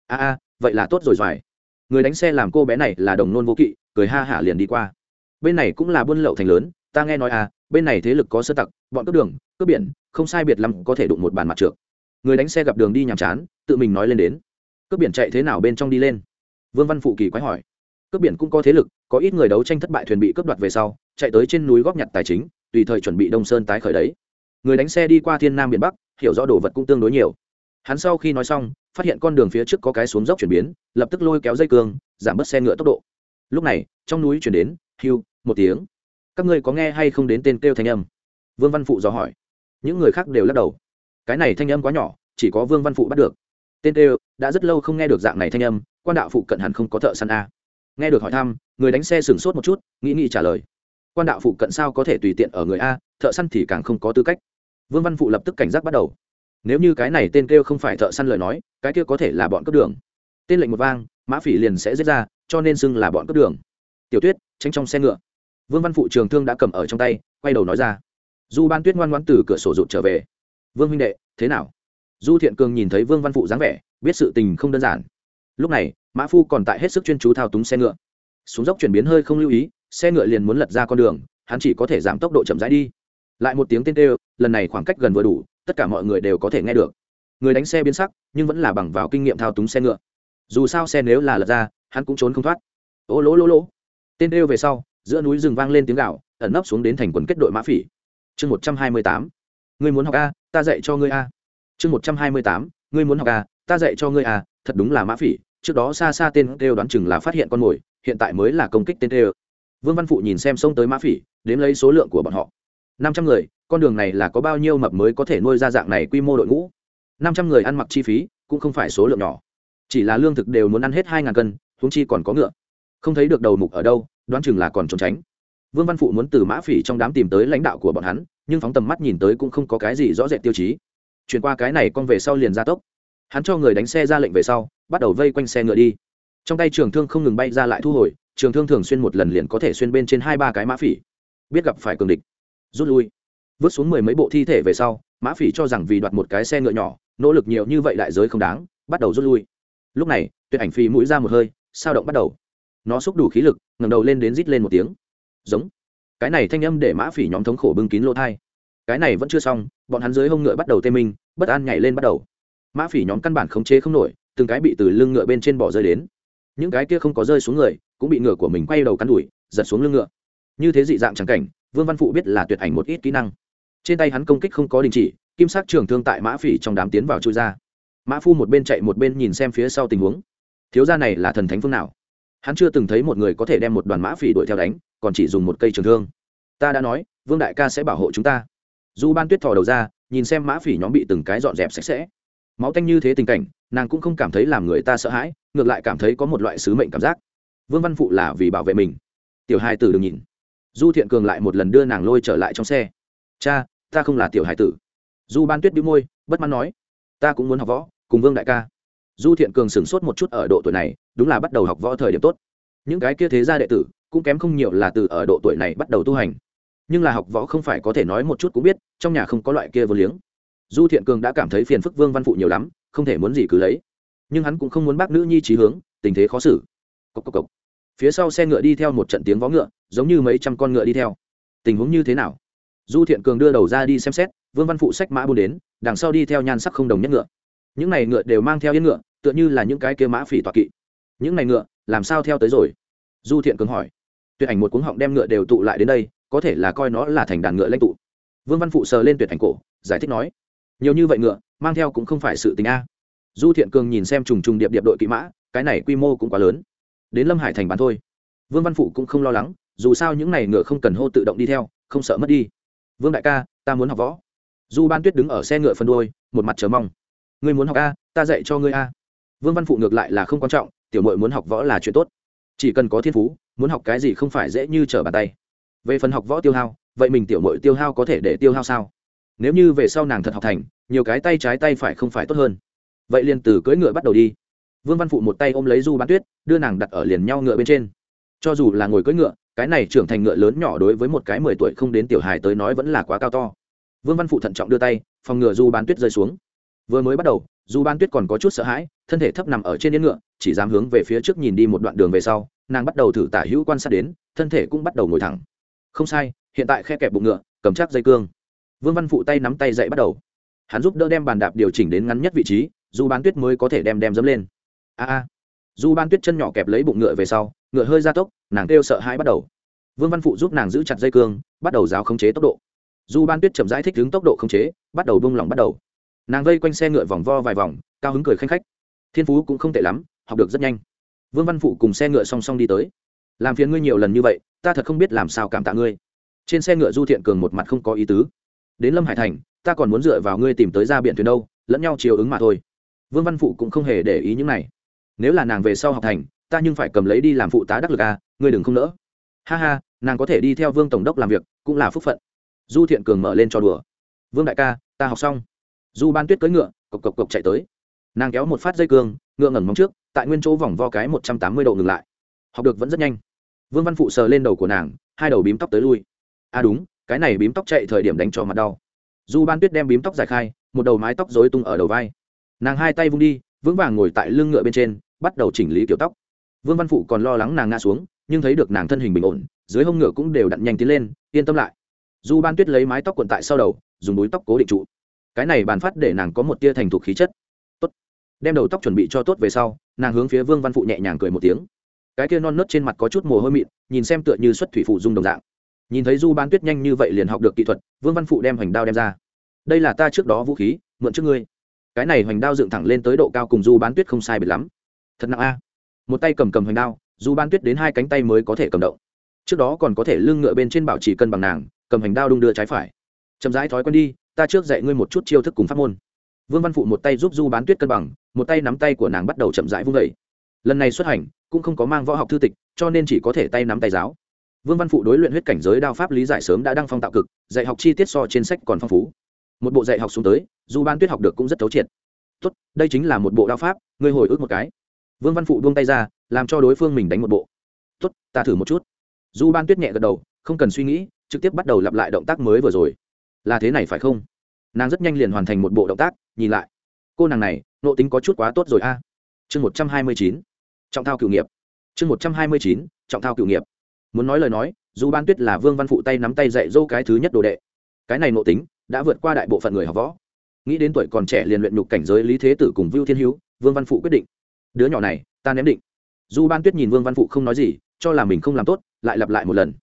A a, vậy là tốt rồi, doài người đánh xe làm cô bé này là đồng nôn vô kỵ, cười ha hả liền đi qua. Bên này cũng là buôn lậu thành lớn, ta nghe nói à bên này thế lực có sơ tặc, bọn cướp đường, cướp biển, không sai biệt lắm có thể đụng một bàn mặt trượt. Người đánh xe gặp đường đi nhàm chán, tự mình nói lên đến. Cướp biển chạy thế nào bên trong đi lên? Vương văn phụ kỳ quái hỏi. Cướp biển cũng có thế lực, có ít người đấu tranh thất bại thuyền bị cướp đoạt về sau, chạy tới trên núi góp nhặt tài chính, tùy thời chuẩn bị đông sơn tái khởi đấy. Người đánh xe đi qua thiên nam biển bắc, hiểu rõ đồ vật cũng tương đối nhiều. Hắn sau khi nói xong phát hiện con đường phía trước có cái xuống dốc chuyển biến, lập tức lôi kéo dây cương, giảm bớt xe ngựa tốc độ. Lúc này, trong núi chuyển đến, hưu, một tiếng. Các ngươi có nghe hay không đến tên kêu thanh âm? Vương văn phụ dò hỏi. Những người khác đều lắc đầu. Cái này thanh âm quá nhỏ, chỉ có vương văn phụ bắt được. Tên kêu, đã rất lâu không nghe được dạng này thanh âm, quan đạo phụ cận hẳn không có thợ săn a. Nghe được hỏi thăm, người đánh xe sửng sốt một chút, nghĩ nghĩ trả lời. Quan đạo phụ cận sao có thể tùy tiện ở người a, thợ săn thì càng không có tư cách. Vương văn phụ lập tức cảnh giác bắt đầu nếu như cái này tên kêu không phải thợ săn lời nói, cái kia có thể là bọn cướp đường. Tên lệnh một vang, mã phỉ liền sẽ giết ra, cho nên xưng là bọn cướp đường. Tiểu tuyết, tránh trong xe ngựa. Vương văn phụ trường thương đã cầm ở trong tay, quay đầu nói ra. Du ban tuyết ngoan ngoãn từ cửa sổ rụt trở về. Vương huynh đệ, thế nào? Du thiện cường nhìn thấy vương văn phụ dáng vẻ, biết sự tình không đơn giản. Lúc này, mã phu còn tại hết sức chuyên chú thao túng xe ngựa. Xuống dốc chuyển biến hơi không lưu ý, xe ngựa liền muốn lật ra con đường, hắn chỉ có thể giảm tốc độ chậm rãi đi. Lại một tiếng tên tê lần này khoảng cách gần vừa đủ tất cả mọi người đều có thể nghe được. Người đánh xe biến sắc, nhưng vẫn là bằng vào kinh nghiệm thao túng xe ngựa. Dù sao xe nếu là lật ra, hắn cũng trốn không thoát. Ô lỗ lỗ lỗ. Tên đêu về sau, giữa núi rừng vang lên tiếng gạo ẩn nấp xuống đến thành quần kết đội mã phỉ. Chương một trăm hai mươi tám. Ngươi muốn học a, ta dạy cho ngươi a. Chương một trăm hai mươi tám. Ngươi muốn học a, ta dạy cho ngươi a, thật đúng là mã phỉ. Trước đó xa xa tên đêu đoán chừng là phát hiện con mồi, hiện tại mới là công kích tên đêu vương văn phụ nhìn xem xông tới mã phỉ, đếm lấy số lượng của bọn họ năm trăm người, con đường này là có bao nhiêu mập mới có thể nuôi ra dạng này quy mô đội ngũ? năm trăm người ăn mặc chi phí cũng không phải số lượng nhỏ. Chỉ là lương thực đều muốn ăn hết hai ngàn cân, huống chi còn có ngựa. Không thấy được đầu mục ở đâu, đoán chừng là còn trốn tránh. Vương văn phụ muốn từ mã phỉ trong đám tìm tới lãnh đạo của bọn hắn, nhưng phóng tầm mắt nhìn tới cũng không có cái gì rõ rệt tiêu chí. Chuyển qua cái này con về sau liền ra tốc. Hắn cho người đánh xe ra lệnh về sau, bắt đầu vây quanh xe ngựa đi. Trong tay trường thương không ngừng bay ra lại thu hồi, trường thương thường xuyên một lần liền có thể xuyên bên trên hai ba cái mã phỉ. Biết gặp phải cường địch rút lui. Vứt xuống mười mấy bộ thi thể về sau, mã phỉ cho rằng vì đoạt một cái xe ngựa nhỏ, nỗ lực nhiều như vậy đại giới không đáng, bắt đầu rút lui. Lúc này, tuyệt ảnh phi mũi ra một hơi, sao động bắt đầu. Nó xúc đủ khí lực, ngẩng đầu lên đến rít lên một tiếng. Giống. Cái này thanh âm để mã phỉ nhóm thống khổ bưng kín lỗ thai cái này vẫn chưa xong, bọn hắn dưới hông ngựa bắt đầu tê minh, bất an nhảy lên bắt đầu. Mã phỉ nhóm căn bản khống chế không nổi, từng cái bị từ lưng ngựa bên trên bỏ rơi đến. Những cái kia không có rơi xuống người, cũng bị ngựa của mình quay đầu cắn đuổi giật xuống lưng ngựa. Như thế dị dạng trắng cảnh vương văn phụ biết là tuyệt ảnh một ít kỹ năng. Trên tay hắn công kích không có đình chỉ, kim sắc trường thương tại mã phỉ trong đám tiến vào chui ra. Mã phu một bên chạy một bên nhìn xem phía sau tình huống. Thiếu gia này là thần thánh phương nào? Hắn chưa từng thấy một người có thể đem một đoàn mã phỉ đuổi theo đánh, còn chỉ dùng một cây trường thương. Ta đã nói, vương đại ca sẽ bảo hộ chúng ta. Du ban tuyết thò đầu ra, nhìn xem mã phỉ nhóm bị từng cái dọn dẹp sạch sẽ. Máu tanh như thế tình cảnh, nàng cũng không cảm thấy làm người ta sợ hãi, ngược lại cảm thấy có một loại sứ mệnh cảm giác. Vương văn phụ là vì bảo vệ mình. Tiểu hai tử đừng nhìn du thiện cường lại một lần đưa nàng lôi trở lại trong xe. Cha, ta không là tiểu hải tử. Du ban tuyết đĩu môi, bất mãn nói, ta cũng muốn học võ, cùng vương đại ca. Du thiện cường sửng sốt một chút ở độ tuổi này, đúng là bắt đầu học võ thời điểm tốt. Những cái kia thế gia đệ tử, cũng kém không nhiều là từ ở độ tuổi này bắt đầu tu hành. Nhưng là học võ không phải có thể nói một chút cũng biết, trong nhà không có loại kia vô liếng. Du thiện cường đã cảm thấy phiền phức vương văn phụ nhiều lắm, không thể muốn gì cứ lấy. Nhưng hắn cũng không muốn bác nữ nhi trí hướng, tình thế khó xử. Cốc cốc cốc. phía sau xe ngựa đi theo một trận tiếng vó ngựa giống như mấy trăm con ngựa đi theo. Tình huống như thế nào? Du thiện cường đưa đầu ra đi xem xét, vương văn phụ sách mã buôn đến, đằng sau đi theo nhan sắc không đồng nhất ngựa. Những này ngựa đều mang theo yên ngựa, tựa như là những cái kia mã phỉ tọa kỵ. Những này ngựa, làm sao theo tới rồi? Du thiện cường hỏi. Tuyệt ảnh một cuống họng đem ngựa đều tụ lại đến đây, có thể là coi nó là thành đàn ngựa lãnh tụ. Vương văn phụ sờ lên tuyệt ảnh cổ, giải thích nói. Nhiều như vậy ngựa, mang theo cũng không phải sự tình a. Du thiện cường nhìn xem trùng trùng điệp điệp đội kỵ mã, cái này quy mô cũng quá lớn. Đến lâm hải thành bán thôi. Vương văn phụ cũng không lo lắng dù sao những này ngựa không cần hô tự động đi theo, không sợ mất đi. Vương đại ca, ta muốn học võ. Du ban tuyết đứng ở xe ngựa phân đôi một mặt chờ mong. Ngươi muốn học a, ta dạy cho ngươi a. Vương văn phụ ngược lại là không quan trọng, tiểu mội muốn học võ là chuyện tốt. Chỉ cần có thiên phú, muốn học cái gì không phải dễ như trở bàn tay. Về phần học võ tiêu hao, vậy mình tiểu mội tiêu hao có thể để tiêu hao sao? Nếu như về sau nàng thật học thành, nhiều cái tay trái tay phải không phải tốt hơn. Vậy liền từ cưỡi ngựa bắt đầu đi. Vương văn phụ một tay ôm lấy du bán tuyết, đưa nàng đặt ở liền nhau ngựa bên trên. Cho dù là ngồi cưỡi ngựa cái này trưởng thành ngựa lớn nhỏ đối với một cái mười tuổi không đến tiểu hài tới nói vẫn là quá cao to. Vương văn phụ thận trọng đưa tay, phòng ngựa du bán tuyết rơi xuống. Vừa mới bắt đầu du ban tuyết còn có chút sợ hãi, thân thể thấp nằm ở trên yên ngựa, chỉ dám hướng về phía trước nhìn đi một đoạn đường về sau, nàng bắt đầu thử tả hữu quan sát đến, thân thể cũng bắt đầu ngồi thẳng. Không sai, hiện tại khe kẹp bụng ngựa, cầm chắc dây cương. Vương văn phụ tay nắm tay dậy bắt đầu. Hắn giúp đỡ đem bàn đạp điều chỉnh đến ngắn nhất vị trí du ban tuyết mới có thể đem đem dẫm lên. A a du ban tuyết chân nhỏ kẹp lấy bụng ngựa về sau, ngựa hơi ra tốc, nàng kêu sợ hãi bắt đầu. Vương văn phụ giúp nàng giữ chặt dây cương, bắt đầu giáo khống chế tốc độ. Du ban tuyết chậm rãi thích ứng tốc độ khống chế, bắt đầu bung lỏng bắt đầu. Nàng vây quanh xe ngựa vòng vo vài vòng, cao hứng cười khanh khách. Thiên phú cũng không tệ lắm, học được rất nhanh. Vương văn phụ cùng xe ngựa song song đi tới. Làm phiền ngươi nhiều lần như vậy, ta thật không biết làm sao cảm tạ ngươi. Trên xe ngựa du thiện cường một mặt không có ý tứ. Đến lâm hải thành, ta còn muốn dựa vào ngươi tìm tới ra biển thuyền đâu, lẫn nhau chiều ứng mà thôi. Vương văn phụ cũng không hề để ý những này nếu là nàng về sau học thành ta nhưng phải cầm lấy đi làm phụ tá đắc lực à ngươi đừng không nỡ. Ha ha, nàng có thể đi theo vương tổng đốc làm việc, cũng là phúc phận. Du thiện cường mở lên cho đùa. Vương đại ca, ta học xong. Du ban tuyết cưỡi ngựa, cộc cộc cộc chạy tới. Nàng kéo một phát dây cương, ngựa ngẩn móng trước, tại nguyên chỗ vòng vo cái một trăm tám mươi độ ngừng lại. Học được vẫn rất nhanh. Vương văn phụ sờ lên đầu của nàng, hai đầu bím tóc tới lui. À đúng, cái này bím tóc chạy thời điểm đánh cho mặt đau. Du ban tuyết đem bím tóc giải khai, một đầu mái tóc dối tung ở đầu vai. Nàng hai tay vung đi, vững vàng ngồi tại lưng ngựa bên trên bắt đầu chỉnh lý kiểu tóc. Vương văn phụ còn lo lắng nàng ngã xuống, nhưng thấy được nàng thân hình bình ổn, dưới hông ngựa cũng đều đặn nhanh tiến lên, yên tâm lại. Du ban tuyết lấy mái tóc quận tại sau đầu, dùng búi tóc cố định trụ. Cái này bàn phát để nàng có một tia thành thục khí chất. Tốt. Đem đầu tóc chuẩn bị cho tốt về sau, nàng hướng phía vương văn phụ nhẹ nhàng cười một tiếng. Cái kia non nớt trên mặt có chút mồ hôi mịn, nhìn xem tựa như xuất thủy phụ dung đồng dạng. Nhìn thấy du ban tuyết nhanh như vậy liền học được kỹ thuật, vương văn phụ đem hoành đao đem ra. Đây là ta trước đó vũ khí, mượn trước ngươi. Cái này hoành đao dựng thẳng lên tới độ cao cùng du bán tuyết không sai biệt lắm thật nặng a. Một tay cầm cầm hoành đao, dù ban tuyết đến hai cánh tay mới có thể cầm động. Trước đó còn có thể lưng ngựa bên trên bảo trì cân bằng nàng, cầm hành đao đung đưa trái phải. Chậm rãi thói quen đi, ta trước dạy ngươi một chút chiêu thức cùng pháp môn. Vương văn phụ một tay giúp du bán tuyết cân bằng, một tay nắm tay của nàng bắt đầu chậm rãi vung vẩy lần này xuất hành, cũng không có mang võ học thư tịch, cho nên chỉ có thể tay nắm tay giáo. Vương văn phụ đối luyện huyết cảnh giới đao pháp lý giải sớm đã đăng phong tạo cực, dạy học chi tiết so trên sách còn phong phú. Một bộ dạy học xuống tới, du ban tuyết học được cũng rất thấu triệt. Tốt, đây chính là một bộ đao pháp, ngươi hồi ức một cái vương văn phụ buông tay ra, làm cho đối phương mình đánh một bộ. Tốt, ta thử một chút. Du ban tuyết nhẹ gật đầu, không cần suy nghĩ, trực tiếp bắt đầu lặp lại động tác mới vừa rồi. Là thế này phải không? Nàng rất nhanh liền hoàn thành một bộ động tác, nhìn lại. Cô nàng này nộ tính có chút quá tốt rồi a. Chương một trăm hai mươi chín, trọng thao cựu nghiệp. Chương một trăm hai mươi chín, trọng thao cựu nghiệp. Muốn nói lời nói, dù ban tuyết là vương văn phụ tay nắm tay dạy dâu cái thứ nhất đồ đệ, cái này nộ tính đã vượt qua đại bộ phận người học võ. Nghĩ đến tuổi còn trẻ liền luyện nhục cảnh giới lý thế tử cùng vưu thiên hữu, vương văn phụ quyết định đứa nhỏ này, ta ném định. Dù ban tuyết nhìn vương văn phụ không nói gì, cho là mình không làm tốt, lại lặp lại một lần.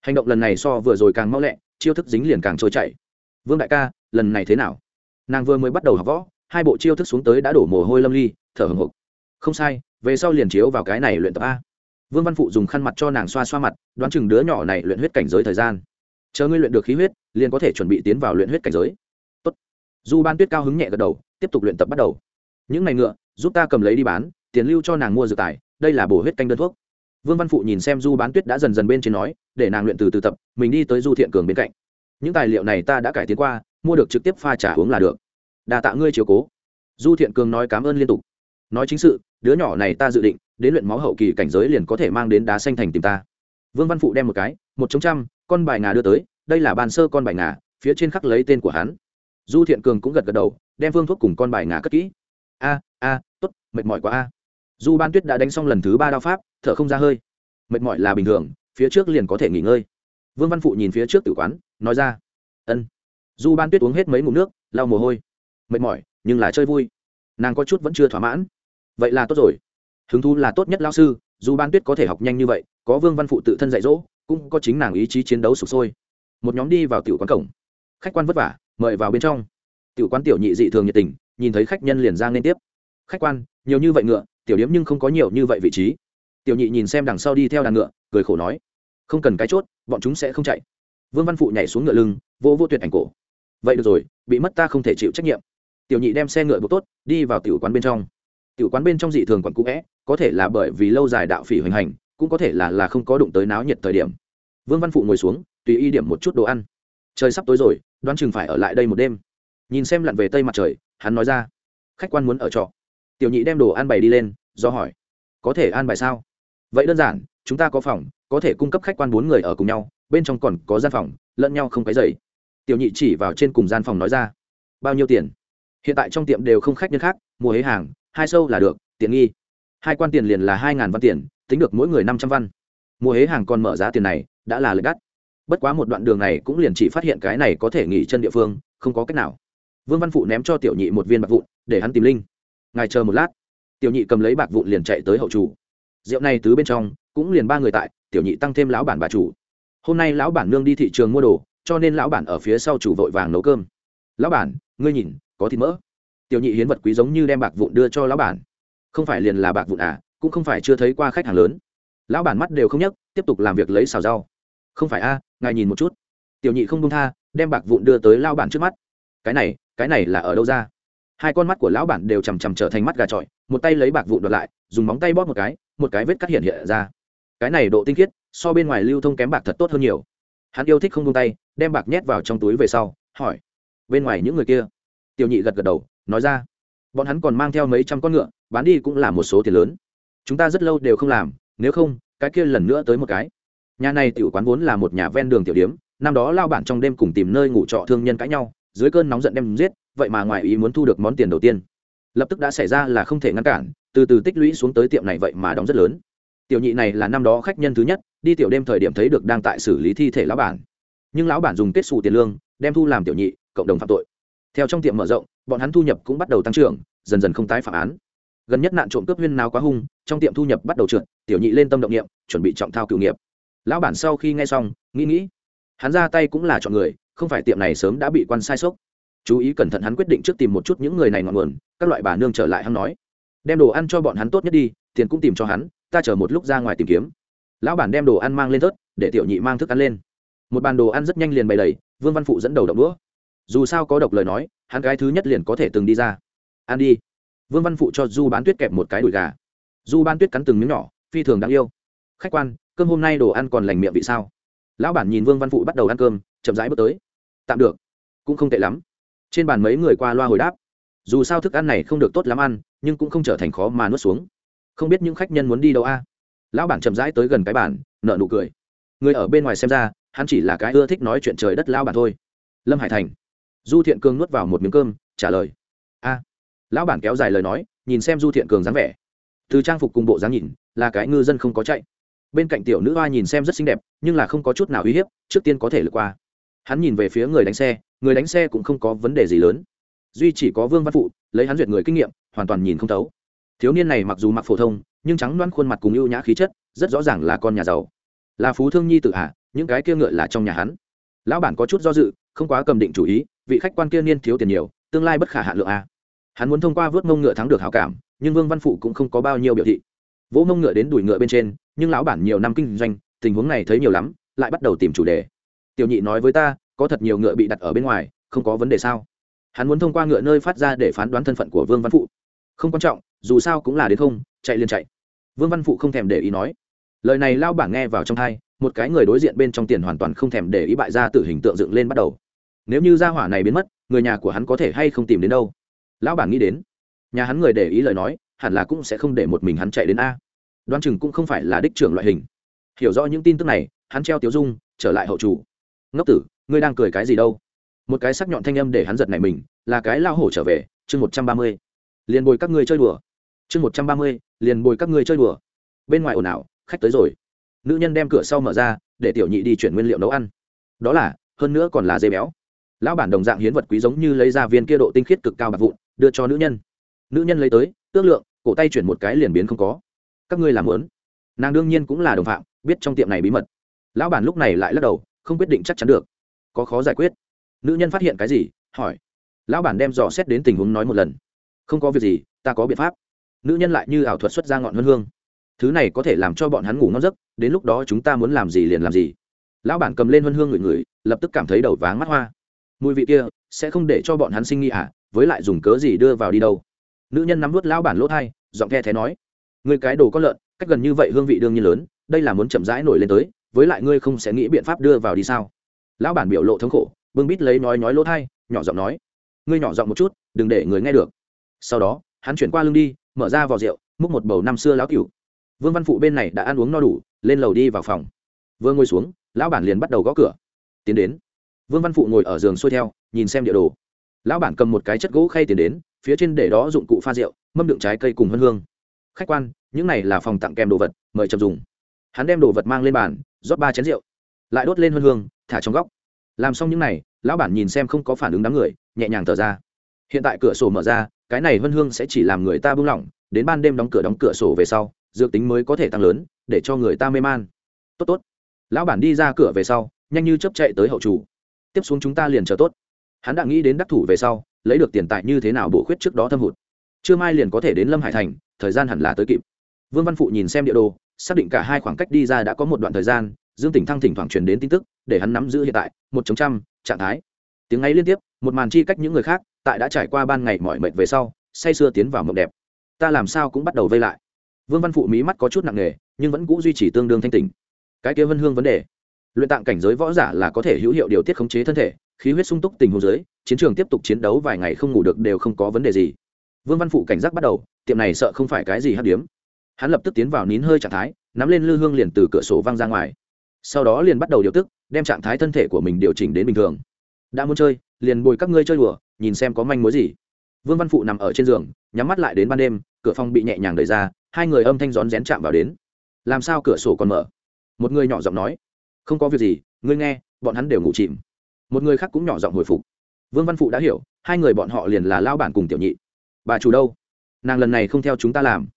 Hành động lần này so vừa rồi càng mau lẹ, chiêu thức dính liền càng trôi chảy. Vương đại ca, lần này thế nào? Nàng vừa mới bắt đầu học võ, hai bộ chiêu thức xuống tới đã đổ mồ hôi lâm ly, thở hồng hộc. Không sai, về sau liền chiếu vào cái này luyện tập a. Vương văn phụ dùng khăn mặt cho nàng xoa xoa mặt, đoán chừng đứa nhỏ này luyện huyết cảnh giới thời gian. Chờ ngươi luyện được khí huyết, liền có thể chuẩn bị tiến vào luyện huyết cảnh giới. Tốt. du ban tuyết cao hứng nhẹ gật đầu, tiếp tục luyện tập bắt đầu. Những ngày ngựa, giúp ta cầm lấy đi bán tiền lưu cho nàng mua dược tài, đây là bổ huyết canh đơn thuốc. Vương văn phụ nhìn xem du bán tuyết đã dần dần bên trên nói, để nàng luyện từ từ tập, mình đi tới du thiện cường bên cạnh. Những tài liệu này ta đã cải tiến qua, mua được trực tiếp pha trả uống là được. Đà tạ ngươi chiều cố. Du thiện cường nói cảm ơn liên tục. Nói chính sự, đứa nhỏ này ta dự định, đến luyện máu hậu kỳ cảnh giới liền có thể mang đến đá xanh thành tìm ta. Vương văn phụ đem một cái, một chống trăm, con bài ngà đưa tới, đây là bàn sơ con bài ngà, phía trên khắc lấy tên của hắn. Du thiện cường cũng gật gật đầu, đem vương thuốc cùng con bài ngà cất kỹ. A a t ố t mệt mỏi quá a du ban tuyết đã đánh xong lần thứ ba đao pháp, thở không ra hơi. Mệt mỏi là bình thường, phía trước liền có thể nghỉ ngơi. Vương văn phụ nhìn phía trước tử quán, nói ra, ân. Du ban tuyết uống hết mấy ngụm nước, lau mồ hôi. Mệt mỏi, nhưng là chơi vui. Nàng có chút vẫn chưa thỏa mãn. Vậy là tốt rồi. Hứng thú là tốt nhất lao sư, dù ban tuyết có thể học nhanh như vậy, có vương văn phụ tự thân dạy dỗ, cũng có chính nàng ý chí chiến đấu sụp sôi. Một nhóm đi vào tiểu quán cổng. Khách quan vất vả, mời vào bên trong. Tiểu quán tiểu nhị dị thường nhiệt tình, nhìn thấy khách nhân liền ra liên tiếp. Khách quan, nhiều như vậy ngựa tiểu điếm nhưng không có nhiều như vậy vị trí. Tiểu nhị nhìn xem đằng sau đi theo đàn ngựa, cười khổ nói, không cần cái chốt, bọn chúng sẽ không chạy. Vương văn phụ nhảy xuống ngựa lưng, vô vô tuyệt ảnh cổ. Vậy được rồi, bị mất ta không thể chịu trách nhiệm. Tiểu nhị đem xe ngựa buộc tốt, đi vào tiểu quán bên trong. Tiểu quán bên trong dị thường quẩn cũ vẽ, có thể là bởi vì lâu dài đạo phỉ hoành hành, cũng có thể là là không có đụng tới náo nhiệt thời điểm. Vương văn phụ ngồi xuống, tùy y điểm một chút đồ ăn. Trời sắp tối rồi, đoán chừng phải ở lại đây một đêm. Nhìn xem lặn về tây mặt trời, hắn nói ra, khách quan muốn ở trọ tiểu nhị đem đồ ăn bày đi lên, do hỏi, có thể an bài sao? Vậy đơn giản, chúng ta có phòng, có thể cung cấp khách quan bốn người ở cùng nhau, bên trong còn có gian phòng, lẫn nhau không cái dày tiểu nhị chỉ vào trên cùng gian phòng nói ra, bao nhiêu tiền? Hiện tại trong tiệm đều không khách nhân khác, mua hế hàng, hai sâu là được, tiện nghi. Hai quan tiền liền là hai ngàn văn tiền, tính được mỗi người năm trăm văn. Mua hế hàng còn mở giá tiền này, đã là lợi đắt. Bất quá một đoạn đường này cũng liền chỉ phát hiện cái này có thể nghỉ chân địa phương, không có cách nào. Vương văn phụ ném cho tiểu nhị một viên bạc vụn, để hắn tìm linh ngài chờ một lát. Tiểu nhị cầm lấy bạc vụn liền chạy tới hậu chủ. Rượu này tứ bên trong, cũng liền ba người tại, tiểu nhị tăng thêm lão bản bà chủ. Hôm nay lão bản nương đi thị trường mua đồ, cho nên lão bản ở phía sau chủ vội vàng nấu cơm. Lão bản, ngươi nhìn, có thịt mỡ. Tiểu nhị hiến vật quý giống như đem bạc vụn đưa cho lão bản. Không phải liền là bạc vụn à cũng không phải chưa thấy qua khách hàng lớn. Lão bản mắt đều không nhấc, tiếp tục làm việc lấy xào rau. Không phải a ngài nhìn một chút. Tiểu nhị không đông tha, đem bạc vụn đưa tới lao bản trước mắt. Cái này cái này là ở đâu ra? Hai con mắt của lão bản đều chằm chằm trở thành mắt gà trọi, một tay lấy bạc vụn đoạt lại, dùng móng tay bóp một cái một cái vết cắt hiện hiện ra. Cái này độ tinh khiết, so bên ngoài lưu thông kém bạc thật tốt hơn nhiều. Hắn yêu thích không tung tay, đem bạc nhét vào trong túi về sau, hỏi, bên ngoài những người kia? Tiểu nhị gật gật đầu, nói ra, bọn hắn còn mang theo mấy trăm con ngựa, bán đi cũng là một số tiền lớn. Chúng ta rất lâu đều không làm, nếu không, cái kia lần nữa tới một cái. Nhà này tiểu quán vốn là một nhà ven đường tiểu điếm, năm đó lao bản trong đêm cùng tìm nơi ngủ trọ thương nhân cãi nhau, dưới cơn nóng giận đem giết vậy mà ngoài ý muốn thu được món tiền đầu tiên. Lập tức đã xảy ra là không thể ngăn cản, từ từ tích lũy xuống tới tiệm này vậy mà đóng rất lớn. Tiểu nhị này là năm đó khách nhân thứ nhất, đi tiểu đêm thời điểm thấy được đang tại xử lý thi thể lão bản. Nhưng lão bản dùng kết xù tiền lương, đem thu làm tiểu nhị, cộng đồng phạm tội. Theo trong tiệm mở rộng, bọn hắn thu nhập cũng bắt đầu tăng trưởng, dần dần không tái phạm án. Gần nhất nạn trộm cướp huyên nào quá hung, trong tiệm thu nhập bắt đầu trượt, tiểu nhị lên tâm động niệm, chuẩn bị trọng thao cựu nghiệp. Lão bản sau khi nghe xong, nghĩ nghĩ, hắn ra tay cũng là chọn người, không phải tiệm này sớm đã bị quan sai sốc chú ý cẩn thận hắn quyết định trước tìm một chút những người này ngọn nguồn, các loại bà nương trở lại hắn nói. Đem đồ ăn cho bọn hắn tốt nhất đi, tiền cũng tìm cho hắn, ta chờ một lúc ra ngoài tìm kiếm. Lão bản đem đồ ăn mang lên thớt, để tiểu nhị mang thức ăn lên. Một bàn đồ ăn rất nhanh liền bày đầy, vương văn phụ dẫn đầu đậu đũa. Dù sao có độc lời nói, hắn gái thứ nhất liền có thể từng đi ra. Ăn đi. Vương văn phụ cho du bán tuyết kẹp một cái đùi gà. Du bán tuyết cắn từng miếng nhỏ, phi thường đáng yêu. Khách quan, cơm hôm nay đồ ăn còn lành miệng vị sao? Lão bản nhìn vương văn phụ bắt đầu ăn cơm, chậm rãi bước tới. Tạm được. Cũng không tệ lắm trên bàn mấy người qua loa hồi đáp. Dù sao thức ăn này không được tốt lắm ăn, nhưng cũng không trở thành khó mà nuốt xuống. Không biết những khách nhân muốn đi đâu a? Lão bản chậm rãi tới gần cái bản nợ nụ cười. Người ở bên ngoài xem ra, hắn chỉ là cái ưa thích nói chuyện trời đất lão bản thôi. Lâm hải thành. Du thiện cường nuốt vào một miếng cơm, trả lời. A. Lão bản kéo dài lời nói, nhìn xem du thiện cường dáng vẻ. Từ trang phục cùng bộ dáng nhìn, là cái ngư dân không có chạy. Bên cạnh tiểu nữ hoa nhìn xem rất xinh đẹp, nhưng là không có chút nào uy hiếp, trước tiên có thể lượt qua. Hắn nhìn về phía người đánh xe người đánh xe cũng không có vấn đề gì lớn. Duy chỉ có vương văn phụ, lấy hắn duyệt người kinh nghiệm, hoàn toàn nhìn không thấu. Thiếu niên này mặc dù mặc phổ thông, nhưng trắng đoán khuôn mặt cùng ưu nhã khí chất, rất rõ ràng là con nhà giàu. Là phú thương nhi tự hạ, những cái kia ngựa là trong nhà hắn. Lão bản có chút do dự, không quá cầm định chủ ý, vị khách quan kia niên thiếu tiền nhiều, tương lai bất khả hạ lượng a. Hắn muốn thông qua vớt mông ngựa thắng được hảo cảm, nhưng vương văn phụ cũng không có bao nhiêu biểu thị. Vỗ mông ngựa đến đuổi ngựa bên trên, nhưng lão bản nhiều năm kinh doanh, tình huống này thấy nhiều lắm, lại bắt đầu tìm chủ đề. Tiểu nhị nói với ta có thật nhiều ngựa bị đặt ở bên ngoài, không có vấn đề sao? Hắn muốn thông qua ngựa nơi phát ra để phán đoán thân phận của vương văn phụ. Không quan trọng, dù sao cũng là đến không, chạy liền chạy. Vương văn phụ không thèm để ý nói. Lời này lao bảng nghe vào trong thai một cái người đối diện bên trong tiền hoàn toàn không thèm để ý bại ra từ hình tượng dựng lên bắt đầu. Nếu như gia hỏa này biến mất, người nhà của hắn có thể hay không tìm đến đâu? Lão bảng nghĩ đến. Nhà hắn người để ý lời nói, hẳn là cũng sẽ không để một mình hắn chạy đến a. Đoan chừng cũng không phải là đích trưởng loại hình. Hiểu rõ những tin tức này, hắn treo tiếu dung, trở lại hậu chủ. Ngốc tử ngươi đang cười cái gì đâu? Một cái sắc nhọn thanh âm để hắn giật này mình, là cái lao hổ trở về, chương một trăm ba mươi. Liền bồi các ngươi chơi đùa. Chương một trăm ba mươi, liền bồi các ngươi chơi đùa. Bên ngoài ồn ào, khách tới rồi. Nữ nhân đem cửa sau mở ra, để tiểu nhị đi chuyển nguyên liệu nấu ăn. Đó là, hơn nữa còn là dây béo. Lão bản đồng dạng hiến vật quý giống như lấy ra viên kia độ tinh khiết cực cao bạc vụn, đưa cho nữ nhân. Nữ nhân lấy tới, ước lượng, cổ tay chuyển một cái liền biến không có. Các ngươi làm lớn. Nàng đương nhiên cũng là đồng phạm, biết trong tiệm này bí mật. Lão bản lúc này lại lắc đầu, không quyết định chắc chắn được có khó giải quyết. Nữ nhân phát hiện cái gì? Hỏi. Lão bản đem dò xét đến tình huống nói một lần. Không có việc gì, ta có biện pháp. Nữ nhân lại như ảo thuật xuất ra ngọn hương hương. Thứ này có thể làm cho bọn hắn ngủ ngon giấc, đến lúc đó chúng ta muốn làm gì liền làm gì. Lão bản cầm lên hương hương ngửi ngửi, lập tức cảm thấy đầu váng mắt hoa. Mùi vị kia, sẽ không để cho bọn hắn sinh nghi à? Với lại dùng cớ gì đưa vào đi đâu? Nữ nhân nắm vút lão bản lỗ thai, giọng the thé nói. Người cái đồ có lợn, cách gần như vậy hương vị đương nhiên lớn, đây là muốn chậm rãi nổi lên tới, với lại ngươi không sẽ nghĩ biện pháp đưa vào đi sao? Lão bản biểu lộ thống khổ, bưng bít lấy nói nói lỗ thai, nhỏ giọng nói, ngươi nhỏ giọng một chút, đừng để người nghe được. Sau đó, hắn chuyển qua lưng đi, mở ra vò rượu, múc một bầu năm xưa lão cửu. Vương văn phụ bên này đã ăn uống no đủ, lên lầu đi vào phòng. Vừa ngồi xuống, lão bản liền bắt đầu gõ cửa. Tiến đến. Vương văn phụ ngồi ở giường xuôi theo, nhìn xem địa đồ. Lão bản cầm một cái chất gỗ khay tiến đến, phía trên để đó dụng cụ pha rượu, mâm đựng trái cây cùng hân hương. Khách quan, những này là phòng tặng kèm đồ vật, mời chậm dùng. Hắn đem đồ vật mang lên bàn, rót ba chén rượu. Lại đốt lên hân hương thả trong góc. Làm xong những này, lão bản nhìn xem không có phản ứng đám người, nhẹ nhàng thở ra. Hiện tại cửa sổ mở ra, cái này vân hương sẽ chỉ làm người ta buông lỏng, đến ban đêm đóng cửa đóng cửa sổ về sau, dược tính mới có thể tăng lớn, để cho người ta mê man. Tốt tốt. Lão bản đi ra cửa về sau, nhanh như chấp chạy tới hậu chủ. Tiếp xuống chúng ta liền chờ tốt. Hắn đã nghĩ đến đắc thủ về sau, lấy được tiền tài như thế nào bổ khuyết trước đó thâm hụt. Chưa mai liền có thể đến lâm hải thành, thời gian hẳn là tới kịp. Vương văn phụ nhìn xem địa đồ, xác định cả hai khoảng cách đi ra đã có một đoạn thời gian dương tỉnh thăng thỉnh thoảng truyền đến tin tức, để hắn nắm giữ hiện tại, một chống trăm, trạng thái. Tiếng ngay liên tiếp, một màn chi cách những người khác, tại đã trải qua ban ngày mỏi mệt về sau, say sưa tiến vào mộng đẹp. Ta làm sao cũng bắt đầu vây lại. Vương văn phụ mí mắt có chút nặng nề, nhưng vẫn cũ duy trì tương đương thanh tình cái kia vân hương vấn đề. Luyện tạng cảnh giới võ giả là có thể hữu hiệu điều tiết khống chế thân thể, khí huyết sung túc tình huống giới chiến trường tiếp tục chiến đấu vài ngày không ngủ được đều không có vấn đề gì. Vương văn phụ cảnh giác bắt đầu, tiệm này sợ không phải cái gì hấp điếm. Hắn lập tức tiến vào nín hơi trạng thái, nắm lên lư hương liền từ cửa sổ văng ra ngoài sau đó liền bắt đầu điều tức, đem trạng thái thân thể của mình điều chỉnh đến bình thường. Đã muốn chơi, liền bồi các ngươi chơi đùa, nhìn xem có manh mối gì. Vương văn phụ nằm ở trên giường, nhắm mắt lại đến ban đêm, cửa phòng bị nhẹ nhàng đẩy ra, hai người âm thanh rón rén chạm vào đến. Làm sao cửa sổ còn mở? Một người nhỏ giọng nói. Không có việc gì, ngươi nghe, bọn hắn đều ngủ chìm. Một người khác cũng nhỏ giọng hồi phục. Vương văn phụ đã hiểu, hai người bọn họ liền là lao bản cùng tiểu nhị. Bà chủ đâu? Nàng lần này không theo chúng ta làm.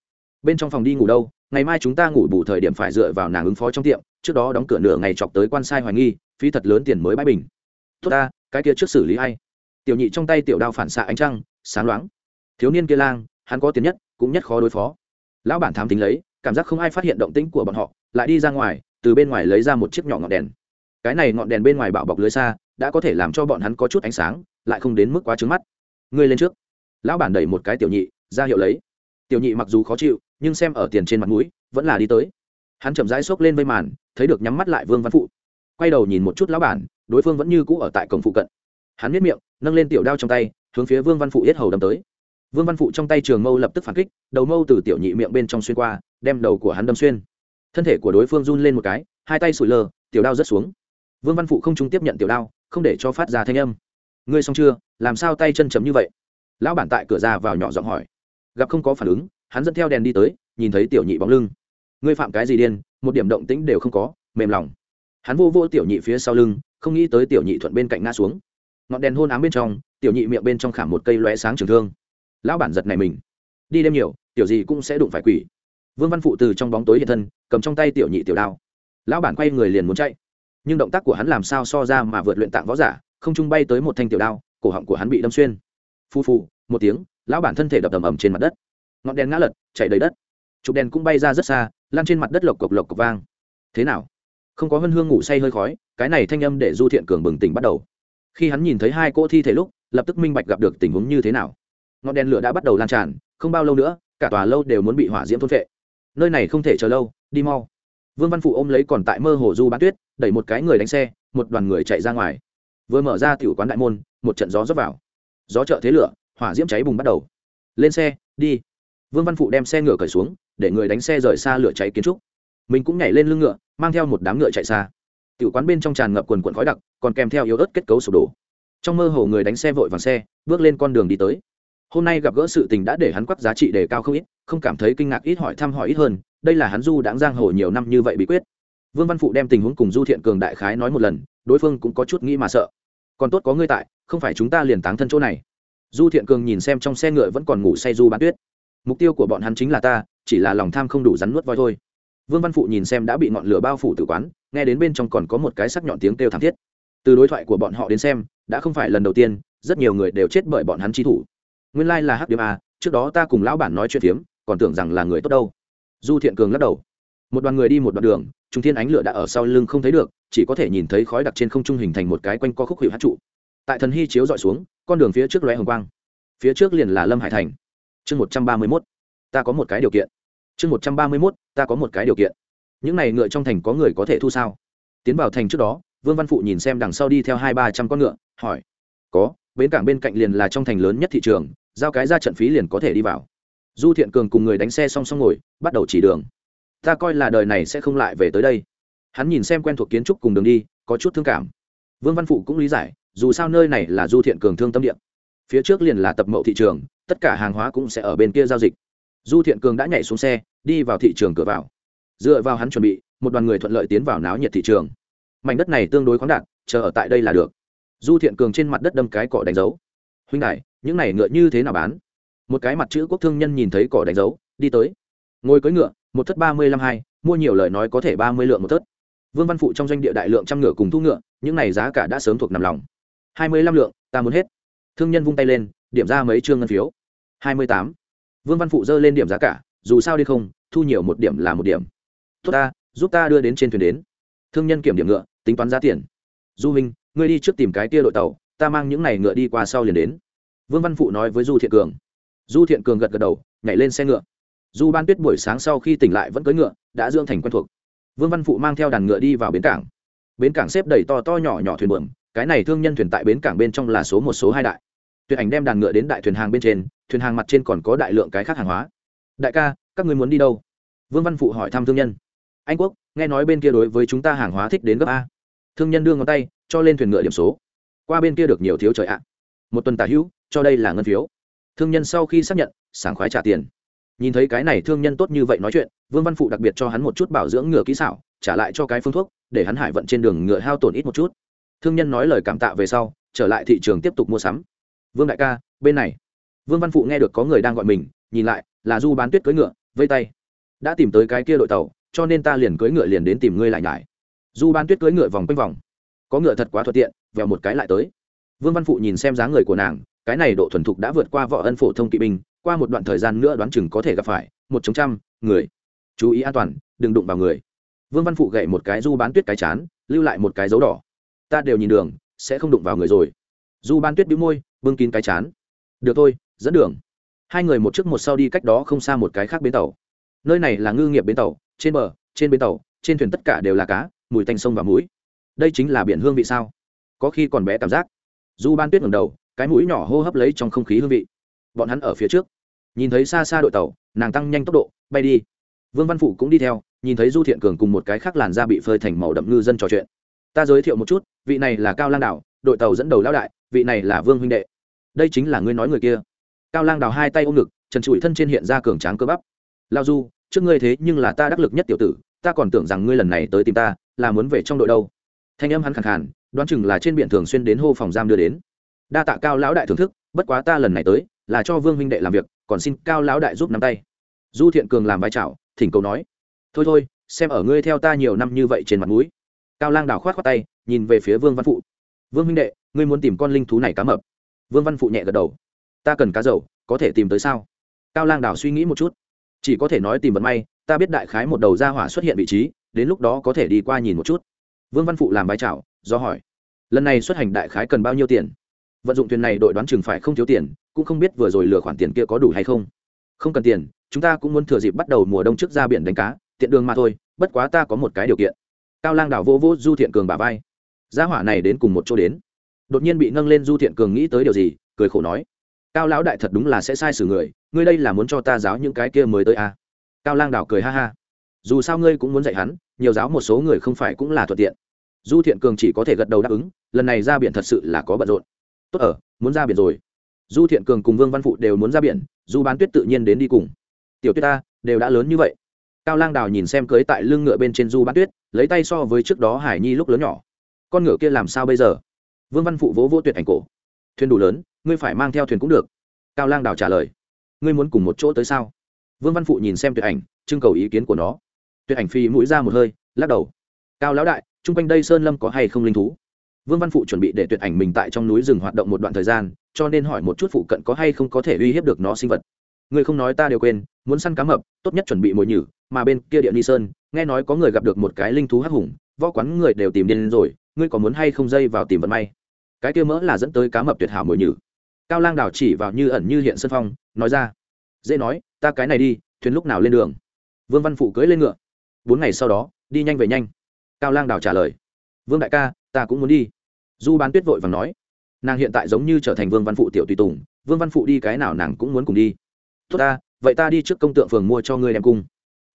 Bên trong phòng đi ngủ đâu? Ngày mai chúng ta ngủ bù thời điểm phải dựa vào nàng ứng phó trong tiệm, trước đó đóng cửa nửa ngày chọc tới quan sai hoài nghi, phí thật lớn tiền mới bãi bình. Tốt ta, cái kia trước xử lý hay tiểu nhị trong tay tiểu đao phản xạ ánh trăng, sáng loáng. Thiếu niên kia lang, hắn có tiền nhất, cũng nhất khó đối phó. Lão bản thám tính lấy, cảm giác không ai phát hiện động tĩnh của bọn họ, lại đi ra ngoài, từ bên ngoài lấy ra một chiếc nhỏ ngọn đèn. Cái này ngọn đèn bên ngoài bảo bọc lưới xa, đã có thể làm cho bọn hắn có chút ánh sáng, lại không đến mức quá trứng mắt. Ngươi lên trước. Lão bản đẩy một cái tiểu nhị, ra hiệu lấy. Tiểu nhị mặc dù khó chịu nhưng xem ở tiền trên mặt mũi, vẫn là đi tới. Hắn chậm rãi xốc lên vây màn, thấy được nhắm mắt lại vương văn phụ. Quay đầu nhìn một chút lão bản, đối phương vẫn như cũ ở tại cổng phụ cận. Hắn miết miệng, nâng lên tiểu đao trong tay, hướng phía vương văn phụ yết hầu đâm tới. Vương văn phụ trong tay trường mâu lập tức phản kích, đầu mâu từ tiểu nhị miệng bên trong xuyên qua, đem đầu của hắn đâm xuyên. Thân thể của đối phương run lên một cái, hai tay sủi lờ tiểu đao rớt xuống. Vương văn phụ không trung tiếp nhận tiểu đao, không để cho phát ra thanh âm. Ngươi xong chưa? Làm sao tay chân chấm như vậy? Lão bản tại cửa ra vào nhỏ giọng hỏi. Gặp không có phản ứng hắn dẫn theo đèn đi tới, nhìn thấy tiểu nhị bóng lưng. Ngươi phạm cái gì điên, một điểm động tĩnh đều không có, mềm lòng. Hắn vô vô tiểu nhị phía sau lưng, không nghĩ tới tiểu nhị thuận bên cạnh ngã xuống. Ngọn đèn hôn ám bên trong, tiểu nhị miệng bên trong khảm một cây lóe sáng trường thương. Lão bản giật này mình. Đi đêm nhiều, tiểu gì cũng sẽ đụng phải quỷ. Vương văn phụ từ trong bóng tối hiện thân, cầm trong tay tiểu nhị tiểu đao. Lão bản quay người liền muốn chạy. Nhưng động tác của hắn làm sao so ra mà vượt luyện tạng võ giả, không trung bay tới một thanh tiểu đao, cổ họng của hắn bị đâm xuyên. Phu phu, một tiếng, lão bản thân thể đập ầm ầm trên mặt đất ngọn đèn ngã lật chạy đầy đất. Chụp đèn cũng bay ra rất xa, lan trên mặt đất lộc cộc lộc cộc vang. Thế nào? Không có hân hương ngủ say hơi khói, cái này thanh âm để du thiện cường bừng tỉnh bắt đầu. Khi hắn nhìn thấy hai cỗ thi thể lúc, lập tức minh bạch gặp được tình huống như thế nào. Ngọn đèn lửa đã bắt đầu lan tràn, không bao lâu nữa, cả tòa lâu đều muốn bị hỏa diễm thôn vệ nơi này không thể chờ lâu, đi mau. Vương văn phụ ôm lấy còn tại mơ hồ du bán tuyết, đẩy một cái người đánh xe, một đoàn người chạy ra ngoài. Vừa mở ra tiểu quán đại môn, một trận gió rớt vào. Gió trợ thế lửa, hỏa diễm cháy bùng bắt đầu. Lên xe, đi vương văn phụ đem xe ngựa cởi xuống, để người đánh xe rời xa lửa cháy kiến trúc. Mình cũng nhảy lên lưng ngựa, mang theo một đám ngựa chạy xa. Tiểu quán bên trong tràn ngập quần quần khói đặc, còn kèm theo yếu ớt kết cấu sụp đổ. Trong mơ hồ người đánh xe vội vàng xe, bước lên con đường đi tới. Hôm nay gặp gỡ sự tình đã để hắn quắc giá trị đề cao không ít, không cảm thấy kinh ngạc ít hỏi thăm hỏi ít hơn, đây là hắn du đáng giang hồ nhiều năm như vậy bí quyết. Vương văn phụ đem tình huống cùng du thiện cường đại khái nói một lần, đối phương cũng có chút nghĩ mà sợ. Còn tốt có ngươi tại, không phải chúng ta liền táng thân chỗ này. Du thiện cường nhìn xem trong xe ngựa vẫn còn ngủ say du bán tuyết mục tiêu của bọn hắn chính là ta, chỉ là lòng tham không đủ rắn nuốt voi thôi. Vương văn phụ nhìn xem đã bị ngọn lửa bao phủ tử quán, nghe đến bên trong còn có một cái sắc nhọn tiếng kêu thảm thiết. Từ đối thoại của bọn họ đến xem, đã không phải lần đầu tiên, rất nhiều người đều chết bởi bọn hắn chi thủ. Nguyên lai、like、là hắc điếm a, trước đó ta cùng lão bản nói chuyện phiếm, còn tưởng rằng là người tốt đâu. Du thiện cường lắc đầu. Một đoàn người đi một đoạn đường, trung thiên ánh lửa đã ở sau lưng không thấy được, chỉ có thể nhìn thấy khói đặc trên không trung hình thành một cái quanh co khúc hiệu hát trụ. Tại thần hy chiếu dọi xuống, con đường phía trước lóe hồng quang. Phía trước liền là lâm hải thành chương một trăm ba mươi mốt, ta có một cái điều kiện. Chương một trăm ba mươi mốt, ta có một cái điều kiện. Những này ngựa trong thành có người có thể thu sao? Tiến vào thành trước đó, vương văn phụ nhìn xem đằng sau đi theo hai ba trăm con ngựa, hỏi. Có, bến cảng bên cạnh liền là trong thành lớn nhất thị trường, giao cái ra trận phí liền có thể đi vào. Du thiện cường cùng người đánh xe song song ngồi, bắt đầu chỉ đường. Ta coi là đời này sẽ không lại về tới đây. Hắn nhìn xem quen thuộc kiến trúc cùng đường đi, có chút thương cảm. Vương văn phụ cũng lý giải, dù sao nơi này là du thiện cường thương tâm điện phía trước liền là tập mậu thị trường, tất cả hàng hóa cũng sẽ ở bên kia giao dịch. Du thiện cường đã nhảy xuống xe, đi vào thị trường cửa vào. Dựa vào hắn chuẩn bị, một đoàn người thuận lợi tiến vào náo nhiệt thị trường. Mảnh đất này tương đối khoáng đạt, chờ ở tại đây là được. Du thiện cường trên mặt đất đâm cái cỏ đánh dấu. Huynh đại những này ngựa như thế nào bán? Một cái mặt chữ quốc thương nhân nhìn thấy cỏ đánh dấu, đi tới. Ngồi cưỡi ngựa, một thất ba mươi lăm hai, mua nhiều lời nói có thể ba mươi lượng một thất. Vương văn phụ trong doanh địa đại lượng trăm ngựa cùng thu ngựa, những này giá cả đã sớm thuộc nằm lòng. hai mươi lăm lượng, ta muốn hết thương nhân vung tay lên, điểm ra mấy chương ngân phiếu. Hai mươi tám. Vương văn phụ dơ lên điểm giá cả, dù sao đi không, thu nhiều một điểm là một điểm. Tốt ta, giúp ta đưa đến trên thuyền đến. Thương nhân kiểm điểm ngựa, tính toán giá tiền. Du minh, ngươi đi trước tìm cái tia đội tàu, ta mang những này ngựa đi qua sau liền đến. Vương văn phụ nói với du thiện cường. Du thiện cường gật gật đầu, nhảy lên xe ngựa. Du ban tuyết buổi sáng sau khi tỉnh lại vẫn cưỡi ngựa, đã dưỡng thành quen thuộc. Vương văn phụ mang theo đàn ngựa đi vào bến cảng. Bến cảng xếp đầy to to nhỏ nhỏ thuyền buồm, cái này thương nhân thuyền tại bến cảng bên trong là số một, số hai đại tuyệt ảnh đem đàn ngựa đến đại thuyền hàng bên trên, thuyền hàng mặt trên còn có đại lượng cái khác hàng hóa. Đại ca, các người muốn đi đâu? Vương văn phụ hỏi thăm thương nhân. Anh quốc, nghe nói bên kia đối với chúng ta hàng hóa thích đến gấp a. Thương nhân đưa ngón tay, cho lên thuyền ngựa điểm số. Qua bên kia được nhiều thiếu trời ạ. Một tuần tả hữu, cho đây là ngân phiếu. Thương nhân sau khi xác nhận, sảng khoái trả tiền. Nhìn thấy cái này thương nhân tốt như vậy nói chuyện, vương văn phụ đặc biệt cho hắn một chút bảo dưỡng ngựa kỹ xảo, trả lại cho cái phương thuốc, để hắn hải vận trên đường ngựa hao tổn ít một chút. Thương nhân nói lời cảm tạ về sau, trở lại thị trường tiếp tục mua sắm vương đại ca, bên này. Vương văn phụ nghe được có người đang gọi mình, nhìn lại, là du bán tuyết cưỡi ngựa, vây tay. Đã tìm tới cái kia đội tàu, cho nên ta liền cưỡi ngựa liền đến tìm ngươi lại nhải. Du bán tuyết cưỡi ngựa vòng quanh vòng. Có ngựa thật quá thuận tiện, vèo một cái lại tới. Vương văn phụ nhìn xem dáng người của nàng, cái này độ thuần thục đã vượt qua võ ân phổ thông kỵ binh, qua một đoạn thời gian nữa đoán chừng có thể gặp phải, một chống trăm, người. Chú ý an toàn, đừng đụng vào người. Vương văn phụ gậy một cái du bán tuyết cái chán, lưu lại một cái dấu đỏ. Ta đều nhìn đường, sẽ không đụng vào người rồi. Du bán tuyết bĩu môi bưng kín cái chán. Được thôi, dẫn đường. Hai người một trước một sau đi cách đó không xa một cái khác bến tàu. Nơi này là ngư nghiệp bến tàu, trên bờ, trên bến tàu, trên thuyền tất cả đều là cá, mùi tanh sông và mũi đây chính là biển hương vị sao? Có khi còn bé cảm giác. Du ban tuyết ngầm đầu, cái mũi nhỏ hô hấp lấy trong không khí hương vị. Bọn hắn ở phía trước. Nhìn thấy xa xa đội tàu, nàng tăng nhanh tốc độ, bay đi. Vương văn phụ cũng đi theo, nhìn thấy du thiện cường cùng một cái khác làn da bị phơi thành màu đậm ngư dân trò chuyện. Ta giới thiệu một chút, vị này là cao lang đảo, đội tàu dẫn đầu lão đại, vị này là vương huynh đệ đây chính là ngươi nói người kia. Cao lang đào hai tay ôm ngực, trần trụi thân trên hiện ra cường tráng cơ bắp. Lao du, trước ngươi thế nhưng là ta đắc lực nhất tiểu tử, ta còn tưởng rằng ngươi lần này tới tìm ta, là muốn về trong đội đâu. Thanh âm hắn khẳng khàn, đoán chừng là trên biển thường xuyên đến hô phòng giam đưa đến. Đa tạ cao lão đại thưởng thức, bất quá ta lần này tới, là cho vương huynh đệ làm việc, còn xin cao lão đại giúp nắm tay. Du thiện cường làm vai trào thỉnh cầu nói. Thôi thôi, xem ở ngươi theo ta nhiều năm như vậy trên mặt mũi. Cao lang đào khoát khoát tay, nhìn về phía vương văn phụ. Vương huynh đệ, ngươi muốn tìm con linh thú này cá mập vương văn phụ nhẹ gật đầu. Ta cần cá dầu, có thể tìm tới sao? Cao lang Đảo suy nghĩ một chút. Chỉ có thể nói tìm vận may, ta biết đại khái một đầu ra hỏa xuất hiện vị trí, đến lúc đó có thể đi qua nhìn một chút. Vương văn phụ làm bài chảo do hỏi. Lần này xuất hành đại khái cần bao nhiêu tiền? Vận dụng thuyền này đội đoán chừng phải không thiếu tiền, cũng không biết vừa rồi lừa khoản tiền kia có đủ hay không. Không cần tiền, chúng ta cũng muốn thừa dịp bắt đầu mùa đông trước ra biển đánh cá, tiện đường mà thôi, bất quá ta có một cái điều kiện. Cao lang đảo vô vô du thiện cường bà vai. Gia hỏa này đến cùng một chỗ đến đột nhiên bị nâng lên du thiện cường nghĩ tới điều gì cười khổ nói cao lão đại thật đúng là sẽ sai xử người ngươi đây là muốn cho ta giáo những cái kia mới tới à. cao lang đảo cười ha ha dù sao ngươi cũng muốn dạy hắn nhiều giáo một số người không phải cũng là thuận tiện du thiện cường chỉ có thể gật đầu đáp ứng lần này ra biển thật sự là có bận rộn tốt ở muốn ra biển rồi du thiện cường cùng vương văn phụ đều muốn ra biển du bán tuyết tự nhiên đến đi cùng tiểu tuyết ta đều đã lớn như vậy cao lang đào nhìn xem cưới tại lưng ngựa bên trên du bán tuyết lấy tay so với trước đó hải nhi lúc lớn nhỏ con ngựa kia làm sao bây giờ vương văn phụ vỗ vỗ tuyệt ảnh cổ. Thuyền đủ lớn, ngươi phải mang theo thuyền cũng được. Cao lang đào trả lời. Ngươi muốn cùng một chỗ tới sao? Vương văn phụ nhìn xem tuyệt ảnh, trưng cầu ý kiến của nó. Tuyệt ảnh phi mũi ra một hơi, lắc đầu. Cao lão đại, chung quanh đây sơn lâm có hay không linh thú? Vương văn phụ chuẩn bị để tuyệt ảnh mình tại trong núi rừng hoạt động một đoạn thời gian, cho nên hỏi một chút phụ cận có hay không có thể uy hiếp được nó sinh vật. Người không nói ta đều quên, muốn săn cá mập, tốt nhất chuẩn bị mồi nhử, mà bên kia địa ni sơn, nghe nói có người gặp được một cái linh thú hắc hùng, võ quán người đều tìm điên rồi, ngươi có muốn hay không dây vào tìm vận may? Cái kia mỡ là dẫn tới cá mập tuyệt hảo mồi nhử. Cao lang đảo chỉ vào như ẩn như hiện sân phong, nói ra, dễ nói, ta cái này đi, thuyền lúc nào lên đường? Vương văn phụ cưỡi lên ngựa. Bốn ngày sau đó, đi nhanh về nhanh. Cao lang đảo trả lời, vương đại ca, ta cũng muốn đi. Du bán tuyết vội vàng nói, nàng hiện tại giống như trở thành vương văn phụ tiểu tùy tùng, vương văn phụ đi cái nào nàng cũng muốn cùng đi. Tốt ta, vậy ta đi trước công tượng phường mua cho ngươi đem cung.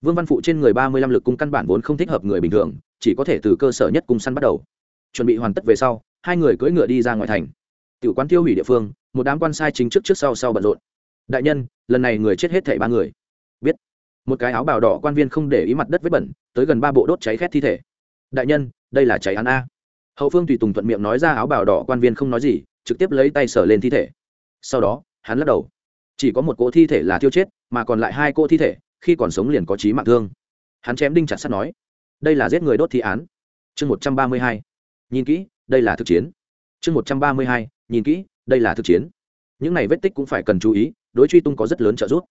Vương văn phụ trên người ba mươi lăm lực cung căn bản vốn không thích hợp người bình thường, chỉ có thể từ cơ sở nhất cung săn bắt đầu. Chuẩn bị hoàn tất về sau hai người cưỡi ngựa đi ra ngoài thành. Tiểu quán tiêu hủy địa phương, một đám quan sai chính trước trước sau sau bận rộn. Đại nhân, lần này người chết hết thảy ba người. Biết. Một cái áo bào đỏ quan viên không để ý mặt đất vết bẩn, tới gần ba bộ đốt cháy khét thi thể. Đại nhân, đây là cháy án a. Hậu phương tùy tùng thuận miệng nói ra áo bào đỏ quan viên không nói gì, trực tiếp lấy tay sở lên thi thể. Sau đó, hắn lắc đầu. Chỉ có một cỗ thi thể là thiêu chết, mà còn lại hai cỗ thi thể, khi còn sống liền có trí mạng thương. Hắn chém đinh chặt sắt nói, đây là giết người đốt thi án. Chương một trăm ba mươi hai nhìn kỹ, đây là thực chiến. Chương một trăm ba mươi hai, nhìn kỹ, đây là thực chiến. Những này vết tích cũng phải cần chú ý, đối truy tung có rất lớn trợ giúp.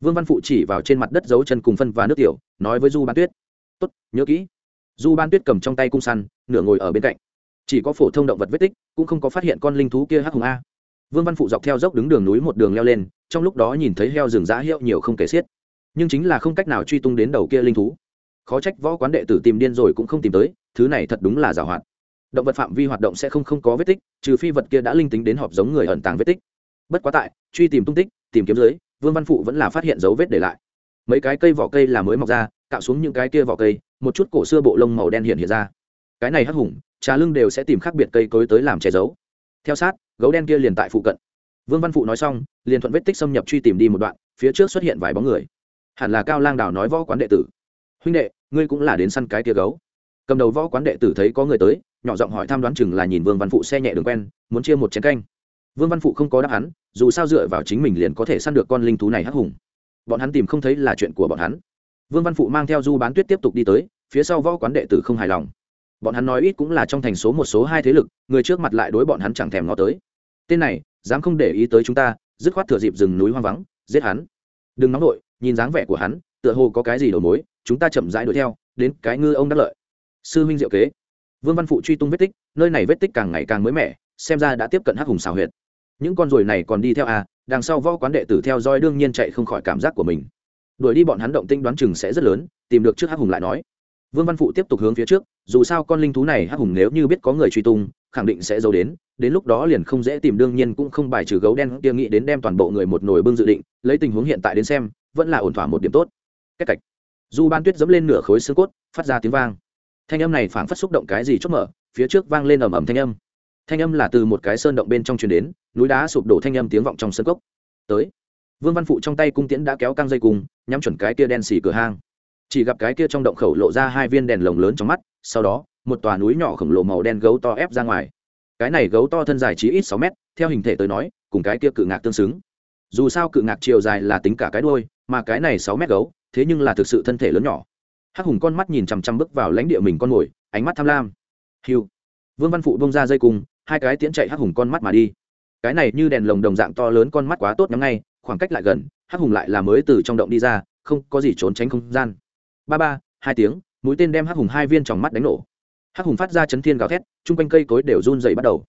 Vương văn phụ chỉ vào trên mặt đất dấu chân cùng phân và nước tiểu, nói với du Ban tuyết. Tốt, nhớ kỹ. Du ban tuyết cầm trong tay cung săn, nửa ngồi ở bên cạnh. Chỉ có phổ thông động vật vết tích, cũng không có phát hiện con linh thú kia hắc hùng a. Vương văn phụ dọc theo dốc đứng đường núi một đường leo lên, trong lúc đó nhìn thấy heo rừng giã hiệu nhiều không kể xiết. Nhưng chính là không cách nào truy tung đến đầu kia linh thú. Khó trách võ quán đệ tử tìm điên rồi cũng không tìm tới, thứ này thật đúng là giảo hoạt động vật phạm vi hoạt động sẽ không không có vết tích, trừ phi vật kia đã linh tính đến họp giống người ẩn tàng vết tích. Bất quá tại, truy tìm tung tích, tìm kiếm dưới, vương văn phụ vẫn là phát hiện dấu vết để lại. Mấy cái cây vỏ cây là mới mọc ra, cạo xuống những cái kia vỏ cây, một chút cổ xưa bộ lông màu đen hiện hiện ra. Cái này hắc hùng, trà lưng đều sẽ tìm khác biệt cây cối tới làm che giấu. Theo sát, gấu đen kia liền tại phụ cận. Vương văn phụ nói xong, liền thuận vết tích xâm nhập truy tìm đi một đoạn, phía trước xuất hiện vài bóng người. Hẳn là cao lang đào nói võ quán đệ tử. Huynh đệ, ngươi cũng là đến săn cái tia gấu. Cầm đầu võ quán đệ tử thấy có người tới nhỏ giọng hỏi tham đoán chừng là nhìn vương văn phụ xe nhẹ đường quen, muốn chia một chén canh. Vương văn phụ không có đáp án, dù sao dựa vào chính mình liền có thể săn được con linh thú này hắc hùng. Bọn hắn tìm không thấy là chuyện của bọn hắn. Vương văn phụ mang theo du bán tuyết tiếp tục đi tới, phía sau võ quán đệ tử không hài lòng. Bọn hắn nói ít cũng là trong thành số một số hai thế lực, người trước mặt lại đối bọn hắn chẳng thèm ngó tới. Tên này, dám không để ý tới chúng ta, dứt khoát thừa dịp rừng núi hoang vắng, giết hắn. Đừng nóng nổi nhìn dáng vẻ của hắn, tựa hồ có cái gì đầu mối, chúng ta chậm rãi đuổi theo, đến cái ngư ông đắc lợi. Sư huynh diệu kế vương văn phụ truy tung vết tích, nơi này vết tích càng ngày càng mới mẻ, xem ra đã tiếp cận hắc hùng xào huyệt. Những con ruồi này còn đi theo à đằng sau võ quán đệ tử theo dõi đương nhiên chạy không khỏi cảm giác của mình. Đuổi đi bọn hắn động tinh đoán chừng sẽ rất lớn, tìm được trước hắc hùng lại nói. Vương văn phụ tiếp tục hướng phía trước, dù sao con linh thú này hắc hùng nếu như biết có người truy tung, khẳng định sẽ giấu đến đến lúc đó liền không dễ tìm, đương nhiên cũng không bài trừ gấu đen kia nghĩ đến đem toàn bộ người một nồi bưng dự định, lấy tình huống hiện tại đến xem, vẫn là ổn thỏa một điểm tốt. Cách cạch du ban tuyết dẫm lên nửa khối xương cốt, phát ra tiếng vang thanh âm này phảng phất xúc động cái gì chốt mở, phía trước vang lên ầm ầm thanh âm. Thanh âm là từ một cái sơn động bên trong truyền đến, núi đá sụp đổ thanh âm tiếng vọng trong sân cốc. Tới. Vương văn phụ trong tay cung tiễn đã kéo căng dây cung, nhắm chuẩn cái kia đen xì cửa hang. Chỉ gặp cái kia trong động khẩu lộ ra hai viên đèn lồng lớn trong mắt, sau đó, một tòa núi nhỏ khổng lồ màu đen gấu to ép ra ngoài. Cái này gấu to thân dài chỉ ít sáu mét, theo hình thể tới nói, cùng cái kia cự ngạc tương xứng. Dù sao cự ngạc chiều dài là tính cả cái đuôi, mà cái này sáu mét gấu, thế nhưng là thực sự thân thể lớn nhỏ hắc hùng con mắt nhìn chằm chằm bước vào lãnh địa mình con mồi ánh mắt tham lam. Hiu vương văn phụ bông ra dây cung, hai cái tiễn chạy hắc hùng con mắt mà đi. Cái này như đèn lồng đồng dạng to lớn con mắt quá tốt nhắm ngay, khoảng cách lại gần, hắc hùng lại là mới từ trong động đi ra, không có gì trốn tránh không gian. Ba ba, hai tiếng, mũi tên đem hắc hùng hai viên tròng mắt đánh nổ. Hắc hùng phát ra chấn thiên gào thét, chung quanh cây cối đều run dày bắt đầu.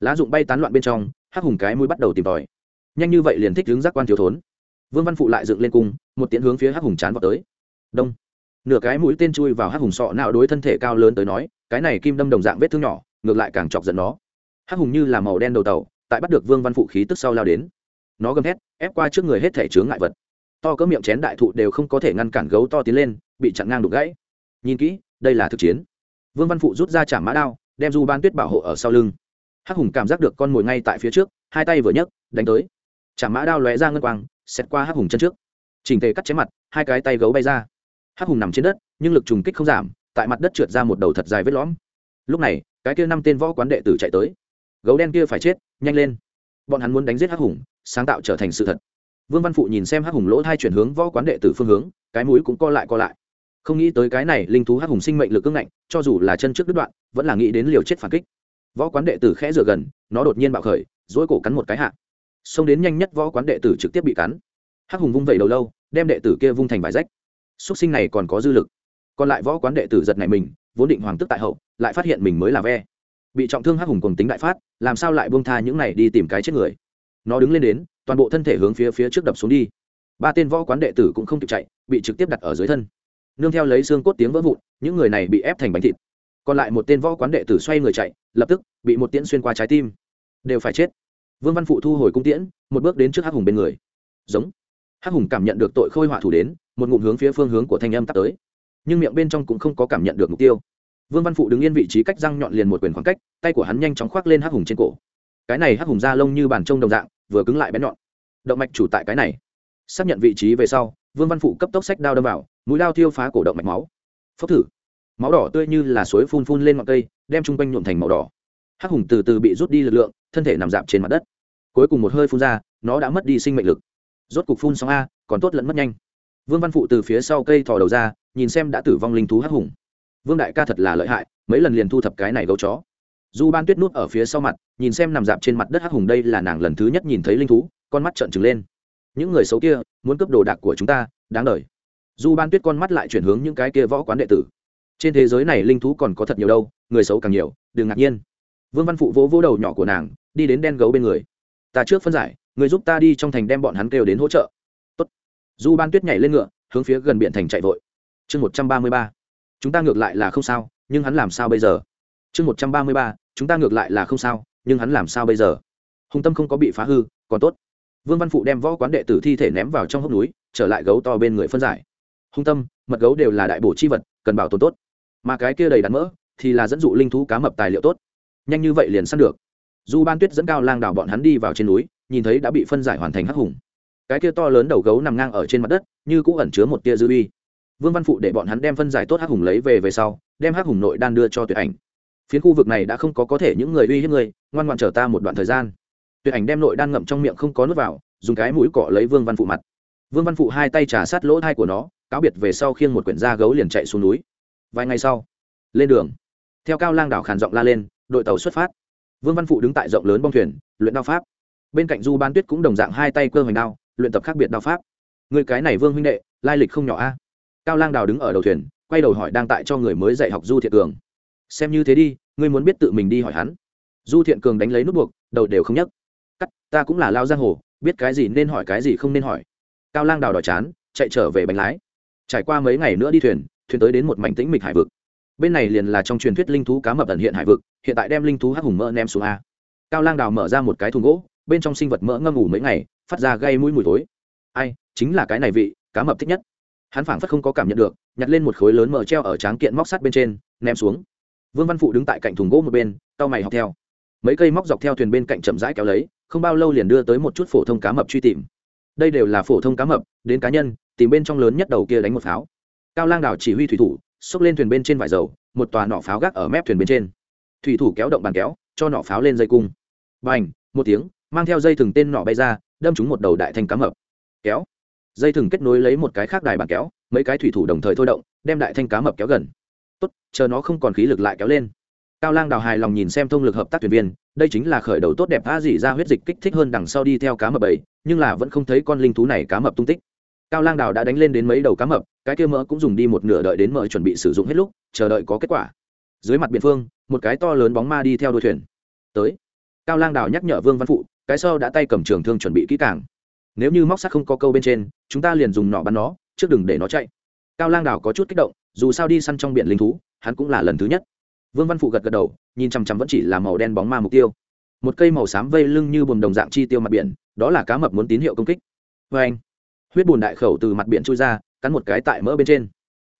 Lá rụng bay tán loạn bên trong, hắc hùng cái mũi bắt đầu tìm tòi. Nhanh như vậy liền thích hướng giác quan thiếu thốn. Vương văn phụ lại dựng lên cung, một tiễn hướng phía hắc hùng chán vào tới. Đông nửa cái mũi tên chui vào hắc hùng sọ não đối thân thể cao lớn tới nói, cái này kim đâm đồng dạng vết thương nhỏ, ngược lại càng chọc giận nó. Hắc hùng như là màu đen đầu tàu, tại bắt được vương văn phụ khí tức sau lao đến. Nó gầm hét ép qua trước người hết thể chướng ngại vật. To cỡ miệng chén đại thụ đều không có thể ngăn cản gấu to tiến lên, bị chặn ngang đục gãy. Nhìn kỹ, đây là thực chiến. Vương văn phụ rút ra chả mã đao, đem du ban tuyết bảo hộ ở sau lưng. Hắc hùng cảm giác được con mồi ngay tại phía trước, hai tay vừa nhấc, đánh tới. Chả mã đao lóe ra ngân quang xét qua hắc hùng chân trước. Chỉnh tề cắt chém mặt, hai cái tay gấu bay ra hắc hùng nằm trên đất, nhưng lực trùng kích không giảm, tại mặt đất trượt ra một đầu thật dài vết lõm. Lúc này, cái kia năm tên võ quán đệ tử chạy tới. Gấu đen kia phải chết, nhanh lên. Bọn hắn muốn đánh giết hắc hùng, sáng tạo trở thành sự thật. Vương văn phụ nhìn xem hắc hùng lỗ thai chuyển hướng võ quán đệ tử phương hướng, cái mũi cũng co lại co lại. Không nghĩ tới cái này linh thú hắc hùng sinh mệnh lực cưng ngạnh, cho dù là chân trước đứt đoạn, vẫn là nghĩ đến liều chết phản kích. Võ quán đệ tử khẽ rửa gần, nó đột nhiên bạo khởi dỗi cổ cắn một cái hạ. Xông đến nhanh nhất võ quán đệ tử trực tiếp bị cắn. Hắc hùng vung vẩy đầu lâu, đem đệ tử kia vung thành vải rách. Súc sinh này còn có dư lực. Còn lại võ quán đệ tử giật này mình, vốn định hoàng tức tại hậu, lại phát hiện mình mới là ve. Bị trọng thương hắc hùng cùng tính đại phát, làm sao lại buông tha những này đi tìm cái chết người? Nó đứng lên đến, toàn bộ thân thể hướng phía phía trước đập xuống đi. Ba tên võ quán đệ tử cũng không kịp chạy, bị trực tiếp đặt ở dưới thân. Nương theo lấy xương cốt tiếng vỡ vụn, những người này bị ép thành bánh thịt. Còn lại một tên võ quán đệ tử xoay người chạy, lập tức bị một tiễn xuyên qua trái tim. Đều phải chết. Vương văn phụ thu hồi cung tiễn, một bước đến trước hắc hùng bên người. Giống hắc hùng cảm nhận được tội khôi họa thủ đến, một ngụm hướng phía phương hướng của thanh âm tắt tới. Nhưng miệng bên trong cũng không có cảm nhận được mục tiêu. Vương văn phụ đứng yên vị trí cách răng nhọn liền một quyền khoảng cách, tay của hắn nhanh chóng khoác lên hắc hùng trên cổ. Cái này hắc hùng da lông như bàn trông đồng dạng, vừa cứng lại bén nhọn. Động mạch chủ tại cái này. Xác nhận vị trí về sau, vương văn phụ cấp tốc sách đao đâm vào, mũi đao tiêu phá cổ động mạch máu. Phốc thử. Máu đỏ tươi như là suối phun phun lên ngọn cây, đem chung quanh nhuộm thành màu đỏ. Hắc hùng từ từ bị rút đi lực lượng, thân thể nằm dạp trên mặt đất. Cuối cùng một hơi phun ra, nó đã mất đi sinh mệnh lực rốt cục phun xong a, còn tốt lẫn mất nhanh. Vương văn phụ từ phía sau cây thò đầu ra, nhìn xem đã tử vong linh thú hắc hùng. Vương đại ca thật là lợi hại, mấy lần liền thu thập cái này gấu chó. Du ban tuyết nút ở phía sau mặt, nhìn xem nằm dạp trên mặt đất hắc hùng đây là nàng lần thứ nhất nhìn thấy linh thú, con mắt trợn trừng lên. Những người xấu kia, muốn cướp đồ đạc của chúng ta, đáng đời. Du ban tuyết con mắt lại chuyển hướng những cái kia võ quán đệ tử. Trên thế giới này linh thú còn có thật nhiều đâu, người xấu càng nhiều, đừng ngạc nhiên. Vương văn phụ vỗ vỗ đầu nhỏ của nàng, đi đến đen gấu bên người. Ta trước phân giải người giúp ta đi trong thành đem bọn hắn kêu đến hỗ trợ. Tốt. du ban tuyết nhảy lên ngựa, hướng phía gần biển thành chạy vội. Chương một trăm ba mươi ba. Chúng ta ngược lại là không sao, nhưng hắn làm sao bây giờ? Chương một trăm ba mươi ba. Chúng ta ngược lại là không sao, nhưng hắn làm sao bây giờ? Hùng tâm không có bị phá hư, còn tốt. Vương văn phụ đem võ quán đệ tử thi thể ném vào trong hốc núi, trở lại gấu to bên người phân giải. Hung tâm, mật gấu đều là đại bổ chi vật, cần bảo tồn tốt. Mà cái kia đầy đắn mỡ, thì là dẫn dụ linh thú cá mập tài liệu tốt. Nhanh như vậy liền săn được du ban tuyết dẫn cao lang đảo bọn hắn đi vào trên núi, nhìn thấy đã bị phân giải hoàn thành hắc hùng. Cái kia to lớn đầu gấu nằm ngang ở trên mặt đất, như cũng ẩn chứa một tia dư uy. Vương văn phụ để bọn hắn đem phân giải tốt hắc hùng lấy về về sau, đem hắc hùng nội đan đưa cho tuyệt ảnh. Phiến khu vực này đã không có có thể những người uy hiếp người, ngoan ngoan chờ ta một đoạn thời gian. Tuyệt ảnh đem nội đan ngậm trong miệng không có nước vào, dùng cái mũi cọ lấy vương văn phụ mặt. Vương văn phụ hai tay trả sát lỗ thai của nó, cáo biệt về sau khiêng một quyển da gấu liền chạy xuống núi. Vài ngày sau, lên đường, theo cao lang đảo khàn giọng la lên, đội tàu xuất phát vương văn phụ đứng tại rộng lớn bong thuyền, luyện đao pháp. Bên cạnh du ban tuyết cũng đồng dạng hai tay cơ hoành đao, luyện tập khác biệt đao pháp. Người cái này vương huynh đệ, lai lịch không nhỏ a. Cao lang đào đứng ở đầu thuyền, quay đầu hỏi đang tại cho người mới dạy học du thiện cường. Xem như thế đi, ngươi muốn biết tự mình đi hỏi hắn. Du thiện cường đánh lấy nút buộc, đầu đều không nhấc. Cắt, ta cũng là lao giang hồ, biết cái gì nên hỏi cái gì không nên hỏi. Cao lang đào đòi chán, chạy trở về bánh lái. Trải qua mấy ngày nữa đi thuyền thuyền tới đến một mảnh tĩnh mịch hải vực bên này liền là trong truyền thuyết linh thú cá mập ẩn hiện hải vực, hiện tại đem linh thú hắc hùng mỡ ném xuống a. Cao lang đào mở ra một cái thùng gỗ, bên trong sinh vật mỡ ngâm ngủ mấy ngày, phát ra gây mũi mùi tối ai, chính là cái này vị, cá mập thích nhất. Hắn phảng phất không có cảm nhận được, nhặt lên một khối lớn mỡ treo ở tráng kiện móc sắt bên trên, ném xuống. Vương văn phụ đứng tại cạnh thùng gỗ một bên tao mày học theo. Mấy cây móc dọc theo thuyền bên cạnh chậm rãi kéo lấy, không bao lâu liền đưa tới một chút phổ thông cá mập truy tìm. Đây đều là phổ thông cá mập, đến cá nhân, tìm bên trong lớn nhất đầu kia đánh một pháo. Cao lang đảo chỉ huy thủy thủ xốc lên thuyền bên trên vải dầu, một tòa nỏ pháo gác ở mép thuyền bên trên. Thủy thủ kéo động bàn kéo, cho nỏ pháo lên dây cung. B à n h một tiếng, mang theo dây thừng tên nỏ bay ra, đâm trúng một đầu đại thanh cá mập. Kéo. Dây thừng kết nối lấy một cái khác đài bàn kéo, mấy cái thủy thủ đồng thời thôi động, đem đại thanh cá mập kéo gần. Tốt, chờ nó không còn khí lực lại kéo lên. Cao lang đào hài lòng nhìn xem thông lực hợp tác thuyền viên, đây chính là khởi đầu tốt đẹp a dỉ ra huyết dịch kích thích hơn đằng sau đi theo cá mập bảy nhưng là vẫn không thấy con linh thú này cá mập tung tích cao lang đào đã đánh lên đến mấy đầu cá mập, cái kia mỡ cũng dùng đi một nửa đợi đến mỡ chuẩn bị sử dụng hết lúc, chờ đợi có kết quả. Dưới mặt biển phương, một cái to lớn bóng ma đi theo đuôi thuyền. Tới. Cao lang đào nhắc nhở vương văn phụ, cái sau đã tay cầm trường thương chuẩn bị kỹ càng. Nếu như móc sắt không có câu bên trên, chúng ta liền dùng nỏ bắn nó, trước đừng để nó chạy. Cao lang đào có chút kích động, dù sao đi săn trong biển linh thú, hắn cũng là lần thứ nhất. Vương văn phụ gật gật đầu, nhìn chằm chằm vẫn chỉ là màu đen bóng ma mục tiêu. Một cây màu xám vây lưng như buồm đồng dạng chi tiêu mặt biển, đó là cá mập muốn tín hiệu công kích. Vê anh huyết bùn đại khẩu từ mặt biển trôi ra, cắn một cái tại mỡ bên trên.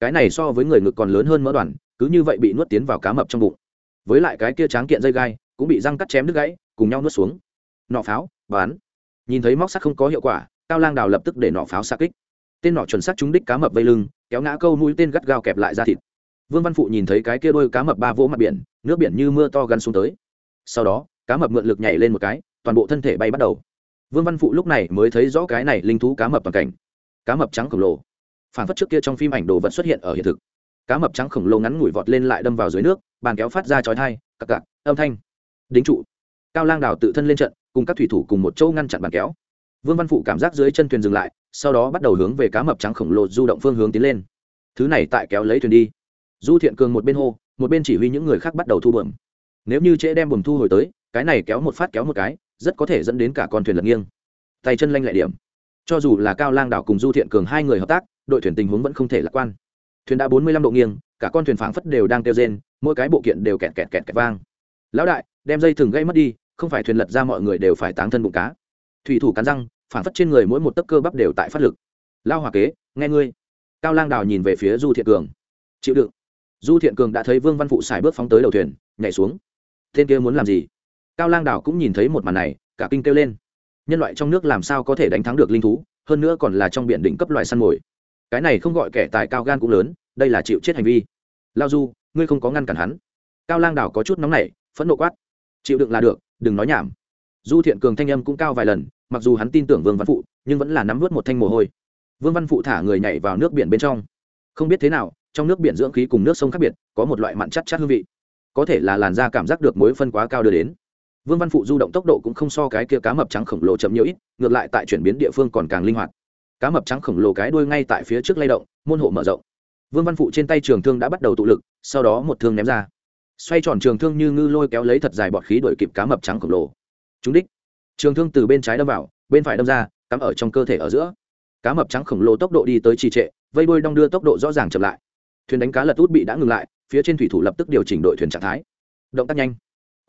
Cái này so với người ngực còn lớn hơn mỡ đoàn, cứ như vậy bị nuốt tiến vào cá mập trong bụng. Với lại cái kia tráng kiện dây gai, cũng bị răng cắt chém đứt gãy, cùng nhau nuốt xuống. Nọ pháo, bán. Nhìn thấy móc sắt không có hiệu quả, cao lang đào lập tức để nọ pháo xa kích. Tên nọ chuẩn xác trúng đích cá mập vây lưng, kéo ngã câu mũi tên gắt gao kẹp lại ra thịt. Vương văn phụ nhìn thấy cái kia đôi cá mập ba vỗ mặt biển, nước biển như mưa to gắn xuống tới. Sau đó, cá mập mượn lực nhảy lên một cái, toàn bộ thân thể bay bắt đầu vương văn phụ lúc này mới thấy rõ cái này linh thú cá mập toàn cảnh. Cá mập trắng khổng lồ. Phản phất trước kia trong phim ảnh đồ vật xuất hiện ở hiện thực. Cá mập trắng khổng lồ ngắn ngủi vọt lên lại đâm vào dưới nước, bàn kéo phát ra chói thai cặc cặc, âm thanh. Đính trụ. Cao lang đào tự thân lên trận, cùng các thủy thủ cùng một châu ngăn chặn bàn kéo. Vương văn phụ cảm giác dưới chân thuyền dừng lại, sau đó bắt đầu hướng về cá mập trắng khổng lồ du động phương hướng tiến lên. Thứ này tại kéo lấy thuyền đi. Du thiện cường một bên hô, một bên chỉ huy những người khác bắt đầu thu bờm nếu như trễ đem bùm thu hồi tới, cái này kéo một phát kéo một cái rất có thể dẫn đến cả con thuyền lật nghiêng. Tay chân lanh lẹ điểm. Cho dù là cao lang đảo cùng du thiện cường hai người hợp tác, đội thuyền tình huống vẫn không thể lạc quan. Thuyền đã bốn mươi lăm độ nghiêng, cả con thuyền phảng phất đều đang kêu rên, mỗi cái bộ kiện đều kẹt kẹt kẹt kẹt vang. Lão đại, đem dây thừng gây mất đi, không phải thuyền lật ra mọi người đều phải táng thân bụng cá. Thủy thủ cắn răng, phảng phất trên người mỗi một tấc cơ bắp đều tại phát lực. Lao hòa kế, nghe ngươi. Cao lang đào nhìn về phía du thiện cường. Chịu đựng. Du thiện cường đã thấy vương văn phụ xài bước phóng tới đầu thuyền, nhảy xuống. Tên kia muốn làm gì? Cao lang Đảo cũng nhìn thấy một màn này, cả kinh kêu lên. Nhân loại trong nước làm sao có thể đánh thắng được linh thú, hơn nữa còn là trong biển đỉnh cấp loài săn mồi. Cái này không gọi kẻ tài cao gan cũng lớn, đây là chịu chết hành vi. Lao du, ngươi không có ngăn cản hắn. Cao lang Đảo có chút nóng nảy, phẫn nộ quát. Chịu đựng là được, đừng nói nhảm. Du thiện cường thanh âm cũng cao vài lần, mặc dù hắn tin tưởng vương văn phụ, nhưng vẫn là nắm vớt một thanh mồ hôi. Vương văn phụ thả người nhảy vào nước biển bên trong. Không biết thế nào, trong nước biển dưỡng khí cùng nước sông khác biệt, có một loại mặn chắc chắc hương vị. Có thể là làn da cảm giác được mối phân quá cao đưa đến vương văn phụ du động tốc độ cũng không so cái kia cá mập trắng khổng lồ chậm nhiều ít, ngược lại tại chuyển biến địa phương còn càng linh hoạt. Cá mập trắng khổng lồ cái đuôi ngay tại phía trước lay động, môn hộ mở rộng. Vương văn phụ trên tay trường thương đã bắt đầu tụ lực, sau đó một thương ném ra. Xoay tròn trường thương như ngư lôi kéo lấy thật dài bọt khí đuổi kịp cá mập trắng khổng lồ. Trúng đích. Trường thương từ bên trái đâm vào, bên phải đâm ra, cắm ở trong cơ thể ở giữa. Cá mập trắng khổng lồ tốc độ đi tới trì trệ, vây đuôi đong đưa tốc độ rõ ràng chậm lại. Thuyền đánh cá lật út bị đã ngừng lại, phía trên thủy thủ lập tức điều chỉnh đội thuyền trạng thái. Động tác nhanh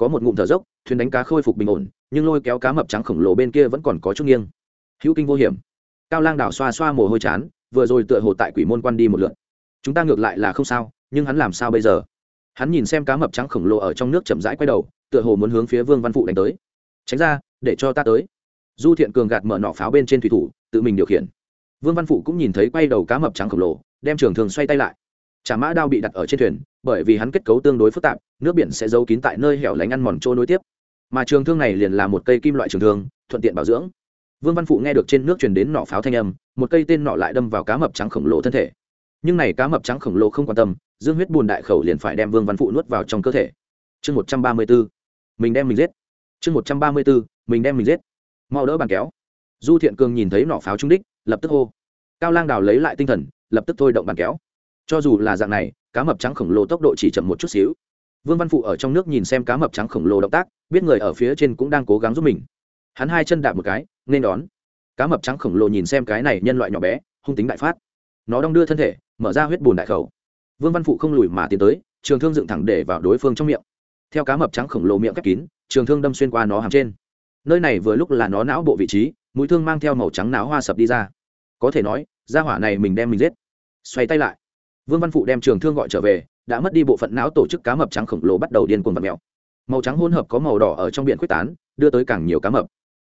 có một ngụm thở dốc, thuyền đánh cá khôi phục bình ổn, nhưng lôi kéo cá mập trắng khổng lồ bên kia vẫn còn có chút nghiêng. Hữu kinh vô hiểm. Cao lang đảo xoa xoa mồ hôi chán, vừa rồi tựa hồ tại quỷ môn quan đi một lượt. Chúng ta ngược lại là không sao, nhưng hắn làm sao bây giờ? Hắn nhìn xem cá mập trắng khổng lồ ở trong nước chậm rãi quay đầu, tựa hồ muốn hướng phía vương văn phụ đánh tới. Tránh ra, để cho ta tới. Du thiện cường gạt mở nọ pháo bên trên thủy thủ, tự mình điều khiển. Vương văn phụ cũng nhìn thấy quay đầu cá mập trắng khổng lồ, đem trường thường xoay tay lại. Trả mã đao bị đặt ở trên thuyền bởi vì hắn kết cấu tương đối phức tạp, nước biển sẽ giấu kín tại nơi hẻo lánh ăn mòn trôi nối tiếp. Mà trường thương này liền là một cây kim loại trường thương, thuận tiện bảo dưỡng. Vương văn phụ nghe được trên nước truyền đến nọ pháo thanh âm, một cây tên nọ lại đâm vào cá mập trắng khổng lồ thân thể. Nhưng này cá mập trắng khổng lồ không quan tâm, dương huyết bùn đại khẩu liền phải đem vương văn phụ nuốt vào trong cơ thể. Chương một trăm ba mươi b ố mình đem mình giết. Chương một trăm ba mươi b ố mình đem mình giết. Mau đỡ bàn kéo. Du thiện cường nhìn thấy nỏ pháo trung đích, lập tức hô. Cao lang đào lấy lại tinh thần, lập tức thôi động bàn kéo. Cho dù là dạng này cá mập trắng khổng lồ tốc độ chỉ chậm một chút xíu. Vương văn phụ ở trong nước nhìn xem cá mập trắng khổng lồ động tác, biết người ở phía trên cũng đang cố gắng giúp mình. Hắn hai chân đạp một cái, nên đón. Cá mập trắng khổng lồ nhìn xem cái này nhân loại nhỏ bé, hung tính đại phát. Nó đong đưa thân thể, mở ra huyết bùn đại khẩu. Vương văn phụ không lùi mà tiến tới, trường thương dựng thẳng để vào đối phương trong miệng. Theo cá mập trắng khổng lồ miệng khép kín, trường thương đâm xuyên qua nó hàm trên. Nơi này vừa lúc là nó não bộ vị trí, mũi thương mang theo màu trắng não hoa sập đi ra. Có thể nói ra hỏa này mình đem mình giết. Xoay tay lại vương văn phụ đem trường thương gọi trở về, đã mất đi bộ phận não tổ chức cá mập trắng khổng lồ bắt đầu điên cuồng và mèo. Màu trắng hỗn hợp có màu đỏ ở trong biển quyết tán, đưa tới càng nhiều cá mập.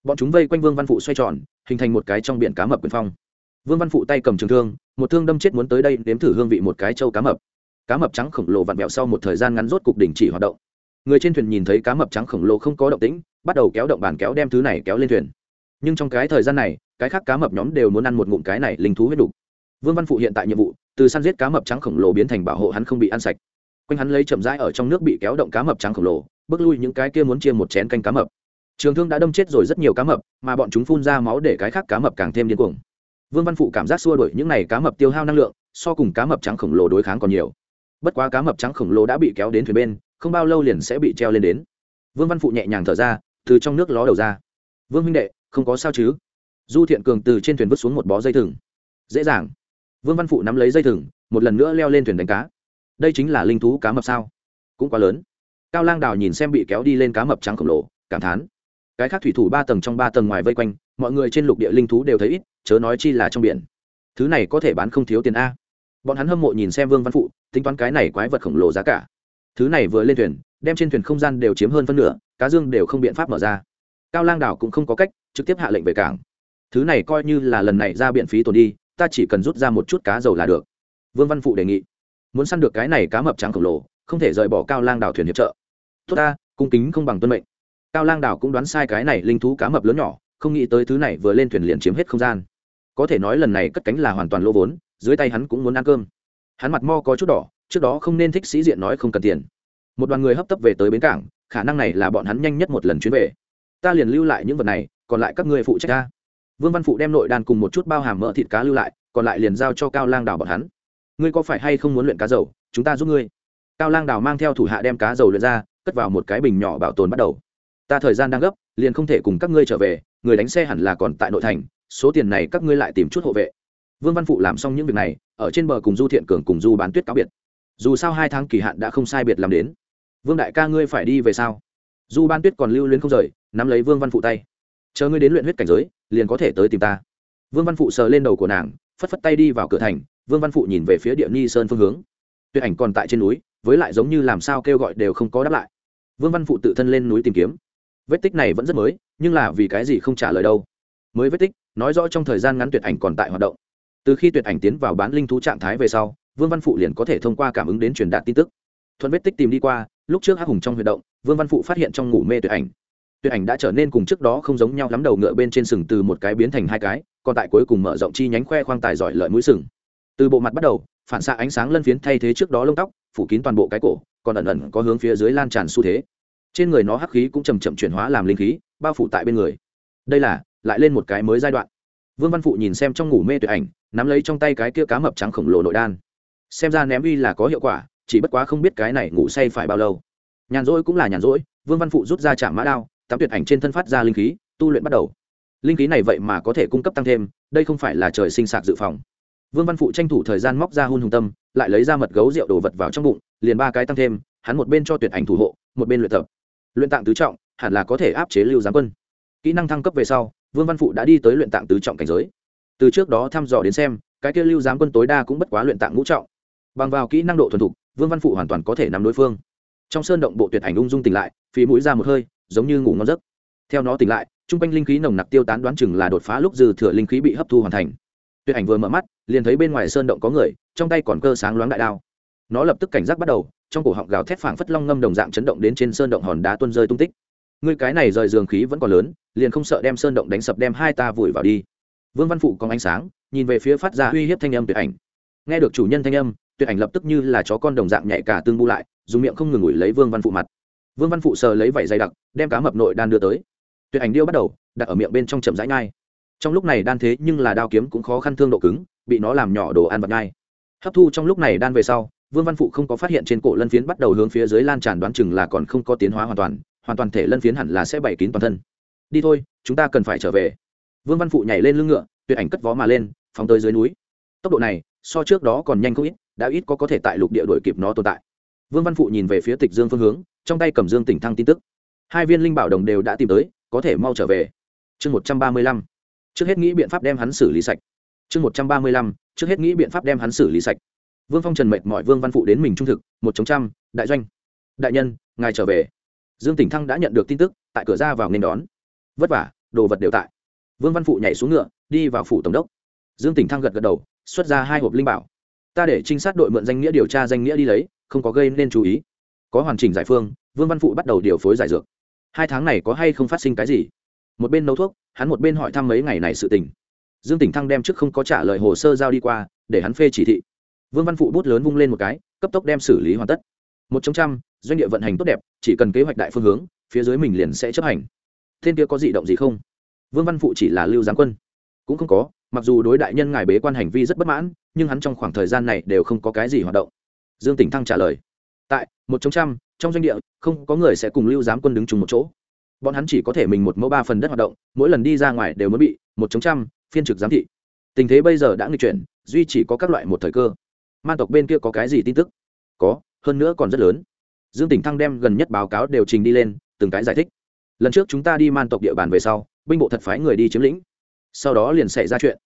Bọn chúng vây quanh vương văn phụ xoay tròn, hình thành một cái trong biển cá mập quyền phong. Vương văn phụ tay cầm trường thương, một thương đâm chết muốn tới đây nếm thử hương vị một cái trâu cá mập. Cá mập trắng khổng lồ vặn vẹo sau một thời gian ngắn rốt cục đình chỉ hoạt động. Người trên thuyền nhìn thấy cá mập trắng khổng lồ không có động tĩnh, bắt đầu kéo động bàn kéo đem thứ này kéo lên thuyền. Nhưng trong cái thời gian này, cái khác cá mập nhóm đều muốn ăn một ngụm cái này linh thú huyết đục vương văn phụ hiện tại nhiệm vụ từ săn giết cá mập trắng khổng lồ biến thành bảo hộ hắn không bị ăn sạch. Quanh hắn lấy chậm rãi ở trong nước bị kéo động cá mập trắng khổng lồ, bước lui những cái kia muốn chia một chén canh cá mập. Trường thương đã đâm chết rồi rất nhiều cá mập, mà bọn chúng phun ra máu để cái khác cá mập càng thêm điên cuồng. Vương văn phụ cảm giác xua đuổi những n à y cá mập tiêu hao năng lượng, so cùng cá mập trắng khổng lồ đối kháng còn nhiều. Bất quá cá mập trắng khổng lồ đã bị kéo đến thuyền bên, không bao lâu liền sẽ bị treo lên đến. Vương văn phụ nhẹ nhàng thở ra, từ trong nước ló đầu ra. Vương minh đệ, không có sao chứ? Du thiện cường từ trên thuyền vứt xuống một bó dây thừng. Dễ dàng vương văn phụ nắm lấy dây thừng, một lần nữa leo lên thuyền đánh cá. Đây chính là linh thú cá mập sao? Cũng quá lớn. Cao lang đào nhìn xem bị kéo đi lên cá mập trắng khổng lồ, cảm thán. Cái khác thủy thủ ba tầng trong ba tầng ngoài vây quanh, mọi người trên lục địa linh thú đều thấy ít, chớ nói chi là trong biển. Thứ này có thể bán không thiếu tiền a. Bọn hắn hâm mộ nhìn xem vương văn phụ, tính toán cái này quái vật khổng lồ giá cả. Thứ này vừa lên thuyền, đem trên thuyền không gian đều chiếm hơn phân nửa, cá dương đều không biện pháp mở ra. Cao lang đảo cũng không có cách, trực tiếp hạ lệnh về cảng. Thứ này coi như là lần này ra biện phí tồn đi ta chỉ cần rút ra một chút cá dầu là được. Vương văn phụ đề nghị. Muốn săn được cái này cá mập trắng khổng lồ, không thể rời bỏ cao lang đảo thuyền hiệp trợ. Tốt ta, cung kính không bằng tuân mệnh. Cao lang đảo cũng đoán sai cái này linh thú cá mập lớn nhỏ, không nghĩ tới thứ này vừa lên thuyền liền chiếm hết không gian. Có thể nói lần này cất cánh là hoàn toàn lỗ vốn, dưới tay hắn cũng muốn ăn cơm. Hắn mặt mo có chút đỏ, trước đó không nên thích sĩ diện nói không cần tiền. Một đoàn người hấp tấp về tới bến cảng, khả năng này là bọn hắn nhanh nhất một lần chuyến về. Ta liền lưu lại những vật này, còn lại các người phụ trách ta vương văn phụ đem nội đàn cùng một chút bao hàm mỡ thịt cá lưu lại, còn lại liền giao cho cao lang đào bọn hắn. Ngươi có phải hay không muốn luyện cá dầu? Chúng ta giúp ngươi. Cao lang đào mang theo thủ hạ đem cá dầu luyện ra, cất vào một cái bình nhỏ bảo tồn bắt đầu. Ta thời gian đang gấp, liền không thể cùng các ngươi trở về, người đánh xe hẳn là còn tại nội thành, số tiền này các ngươi lại tìm chút hộ vệ. Vương văn phụ làm xong những việc này, ở trên bờ cùng du thiện cường cùng du bán tuyết cáo biệt. Dù sao hai tháng kỳ hạn đã không sai biệt làm đến. Vương đại ca ngươi phải đi về sao? Du ban tuyết còn lưu luyến không rời, nắm lấy vương văn phụ tay chờ ngươi đến luyện huyết cảnh giới, liền có thể tới tìm ta. Vương văn phụ sờ lên đầu của nàng, phất phất tay đi vào cửa thành, vương văn phụ nhìn về phía địa ni sơn phương hướng. Tuyệt ảnh còn tại trên núi, với lại giống như làm sao kêu gọi đều không có đáp lại. Vương văn phụ tự thân lên núi tìm kiếm. Vết tích này vẫn rất mới, nhưng là vì cái gì không trả lời đâu. Mới vết tích, nói rõ trong thời gian ngắn tuyệt ảnh còn tại hoạt động. Từ khi tuyệt ảnh tiến vào bán linh thú trạng thái về sau, vương văn phụ liền có thể thông qua cảm ứng đến truyền đạt tin tức. Thuận vết tích tìm đi qua, lúc trước hắc hùng trong huy động, vương văn phụ phát hiện trong ngủ mê tuyệt ảnh tuyệt ảnh đã trở nên cùng trước đó không giống nhau lắm đầu ngựa bên trên sừng từ một cái biến thành hai cái, còn tại cuối cùng mở rộng chi nhánh khoe khoang tài giỏi lợi mũi sừng. Từ bộ mặt bắt đầu, phản xạ ánh sáng lân phiến thay thế trước đó lông tóc, phủ kín toàn bộ cái cổ, còn ẩn ẩn có hướng phía dưới lan tràn xu thế. Trên người nó hắc khí cũng chầm chậm chuyển hóa làm linh khí, bao phủ tại bên người. Đây là, lại lên một cái mới giai đoạn. Vương văn phụ nhìn xem trong ngủ mê tuyệt ảnh, nắm lấy trong tay cái kia cá mập trắng khổng lồ nội đan. Xem ra ném uy là có hiệu quả, chỉ bất quá không biết cái này ngủ say phải bao lâu. Nhàn rỗi cũng là nhàn rỗi, vương văn phụ rút ra chạm mã đao tám tuyệt ảnh trên thân phát ra linh khí, tu luyện bắt đầu. Linh khí này vậy mà có thể cung cấp tăng thêm, đây không phải là trời sinh sạc dự phòng. Vương văn phụ tranh thủ thời gian móc ra hôn hùng tâm, lại lấy ra mật gấu rượu đồ vật vào trong bụng, liền ba cái tăng thêm, hắn một bên cho tuyệt ảnh thủ hộ, một bên luyện tập. Luyện tạng tứ trọng, hẳn là có thể áp chế lưu giáng quân. Kỹ năng thăng cấp về sau, vương văn phụ đã đi tới luyện tạng tứ trọng cảnh giới. Từ trước đó thăm dò đến xem, cái kia lưu giáng quân tối đa cũng bất quá luyện tạng ngũ trọng. Bằng vào kỹ năng độ thuần thục, vương văn phụ hoàn toàn có thể nắm đối phương. Trong sơn động bộ tuyệt ảnh ung dung tỉnh lại, phí mũi ra một hơi giống như ngủ ngon giấc. Theo nó tỉnh lại t r u n g quanh linh khí nồng nặc tiêu tán đoán chừng là đột phá lúc dư thừa linh khí bị hấp thu hoàn thành. Tuyệt ảnh vừa mở mắt, liền thấy bên ngoài sơn động có người, trong tay còn cơ sáng loáng đại đao. Nó lập tức cảnh giác bắt đầu, trong cổ họng gào thét phảng phất long ngâm đồng dạng chấn động đến trên sơn động hòn đá tuôn rơi tung tích. Ngươi cái này rời giường khí vẫn còn lớn, liền không sợ đem sơn động đánh sập đem hai ta vùi vào đi. Vương văn phụ có ánh sáng, nhìn về phía phát ra uy hiếp thanh âm tuyệt ảnh. Nghe được chủ nhân thanh âm, tuyệt ảnh lập tức như là chó con đồng dạng nhạy cả tương bu lại, dùng miệng không ngừng ngủi lấy vương văn phụ mặt vương văn phụ sờ lấy vảy dày đặc, đem cá mập nội đan đưa tới. Tuyệt ảnh điêu bắt đầu, đặt ở miệng bên trong chậm rãi nhai. Trong lúc này đan thế nhưng là đao kiếm cũng khó khăn thương độ cứng, bị nó làm nhỏ đồ ăn vật nhai. Hấp thu trong lúc này đan về sau, vương văn phụ không có phát hiện trên cổ lân phiến bắt đầu hướng phía dưới lan tràn đoán chừng là còn không có tiến hóa hoàn toàn hoàn toàn thể lân phiến hẳn là sẽ bày kín toàn thân. Đi thôi, chúng ta cần phải trở về. Vương văn phụ nhảy lên lưng ngựa, tuyệt ảnh cất vó mà lên, phóng tới dưới núi. Tốc độ này, so trước đó còn nhanh không ít, đã ít có có thể tại lục địa đổi kịp nó tồn tại. Vương văn phụ nhìn về phía tịch dương phương hướng trong tay cầm dương tỉnh thăng tin tức. Hai viên linh bảo đồng đều đã tìm tới, có thể mau trở về. Chương một trăm ba mươi lăm. Trước hết nghĩ biện pháp đem hắn xử lý sạch. Chương một trăm ba mươi lăm. Trước hết nghĩ biện pháp đem hắn xử lý sạch. Vương phong trần mệt mọi vương văn phụ đến mình trung thực, một chống trăm, đại doanh. Đại nhân, ngài trở về. Dương tỉnh thăng đã nhận được tin tức, tại cửa ra vào nên đón. Vất vả, đồ vật đều tại. Vương văn phụ nhảy xuống ngựa, đi vào phủ tổng đốc. Dương tỉnh thăng gật gật đầu, xuất ra hai hộp linh bảo. Ta để trinh sát đội mượn danh nghĩa điều tra danh nghĩa đi lấy, không có gây nên chú ý có hoàn chỉnh giải phương, vương văn phụ bắt đầu điều phối giải dược. Hai tháng này có hay không phát sinh cái gì? Một bên nấu thuốc, hắn một bên hỏi thăm mấy ngày này sự tình. Dương tỉnh thăng đem trước không có trả lời hồ sơ giao đi qua, để hắn phê chỉ thị. Vương văn phụ bút lớn vung lên một cái, cấp tốc đem xử lý hoàn tất. Một trong trăm, doanh địa vận hành tốt đẹp, chỉ cần kế hoạch đại phương hướng, phía dưới mình liền sẽ chấp hành. Thiên kia có dị động gì không? Vương văn phụ chỉ là lưu giáng quân. Cũng không có, mặc dù đối đại nhân ngài bế quan hành vi rất bất mãn, nhưng hắn trong khoảng thời gian này đều không có cái gì hoạt động. Dương tỉnh thăng trả lời tại, một trong trăm, trong doanh địa, không có người sẽ cùng lưu giám quân đứng chung một chỗ. Bọn hắn chỉ có thể mình một mẫu ba phần đất hoạt động, mỗi lần đi ra ngoài đều mới bị, một chống trăm, phiên trực giám thị. Tình thế bây giờ đã nghịch chuyển, duy chỉ có các loại một thời cơ. Man tộc bên kia có cái gì tin tức? Có, hơn nữa còn rất lớn. Dương tỉnh thăng đem gần nhất báo cáo đều trình đi lên, từng cái giải thích. Lần trước chúng ta đi man tộc địa bàn về sau, binh bộ thật phái người đi chiếm lĩnh. Sau đó liền xảy ra chuyện.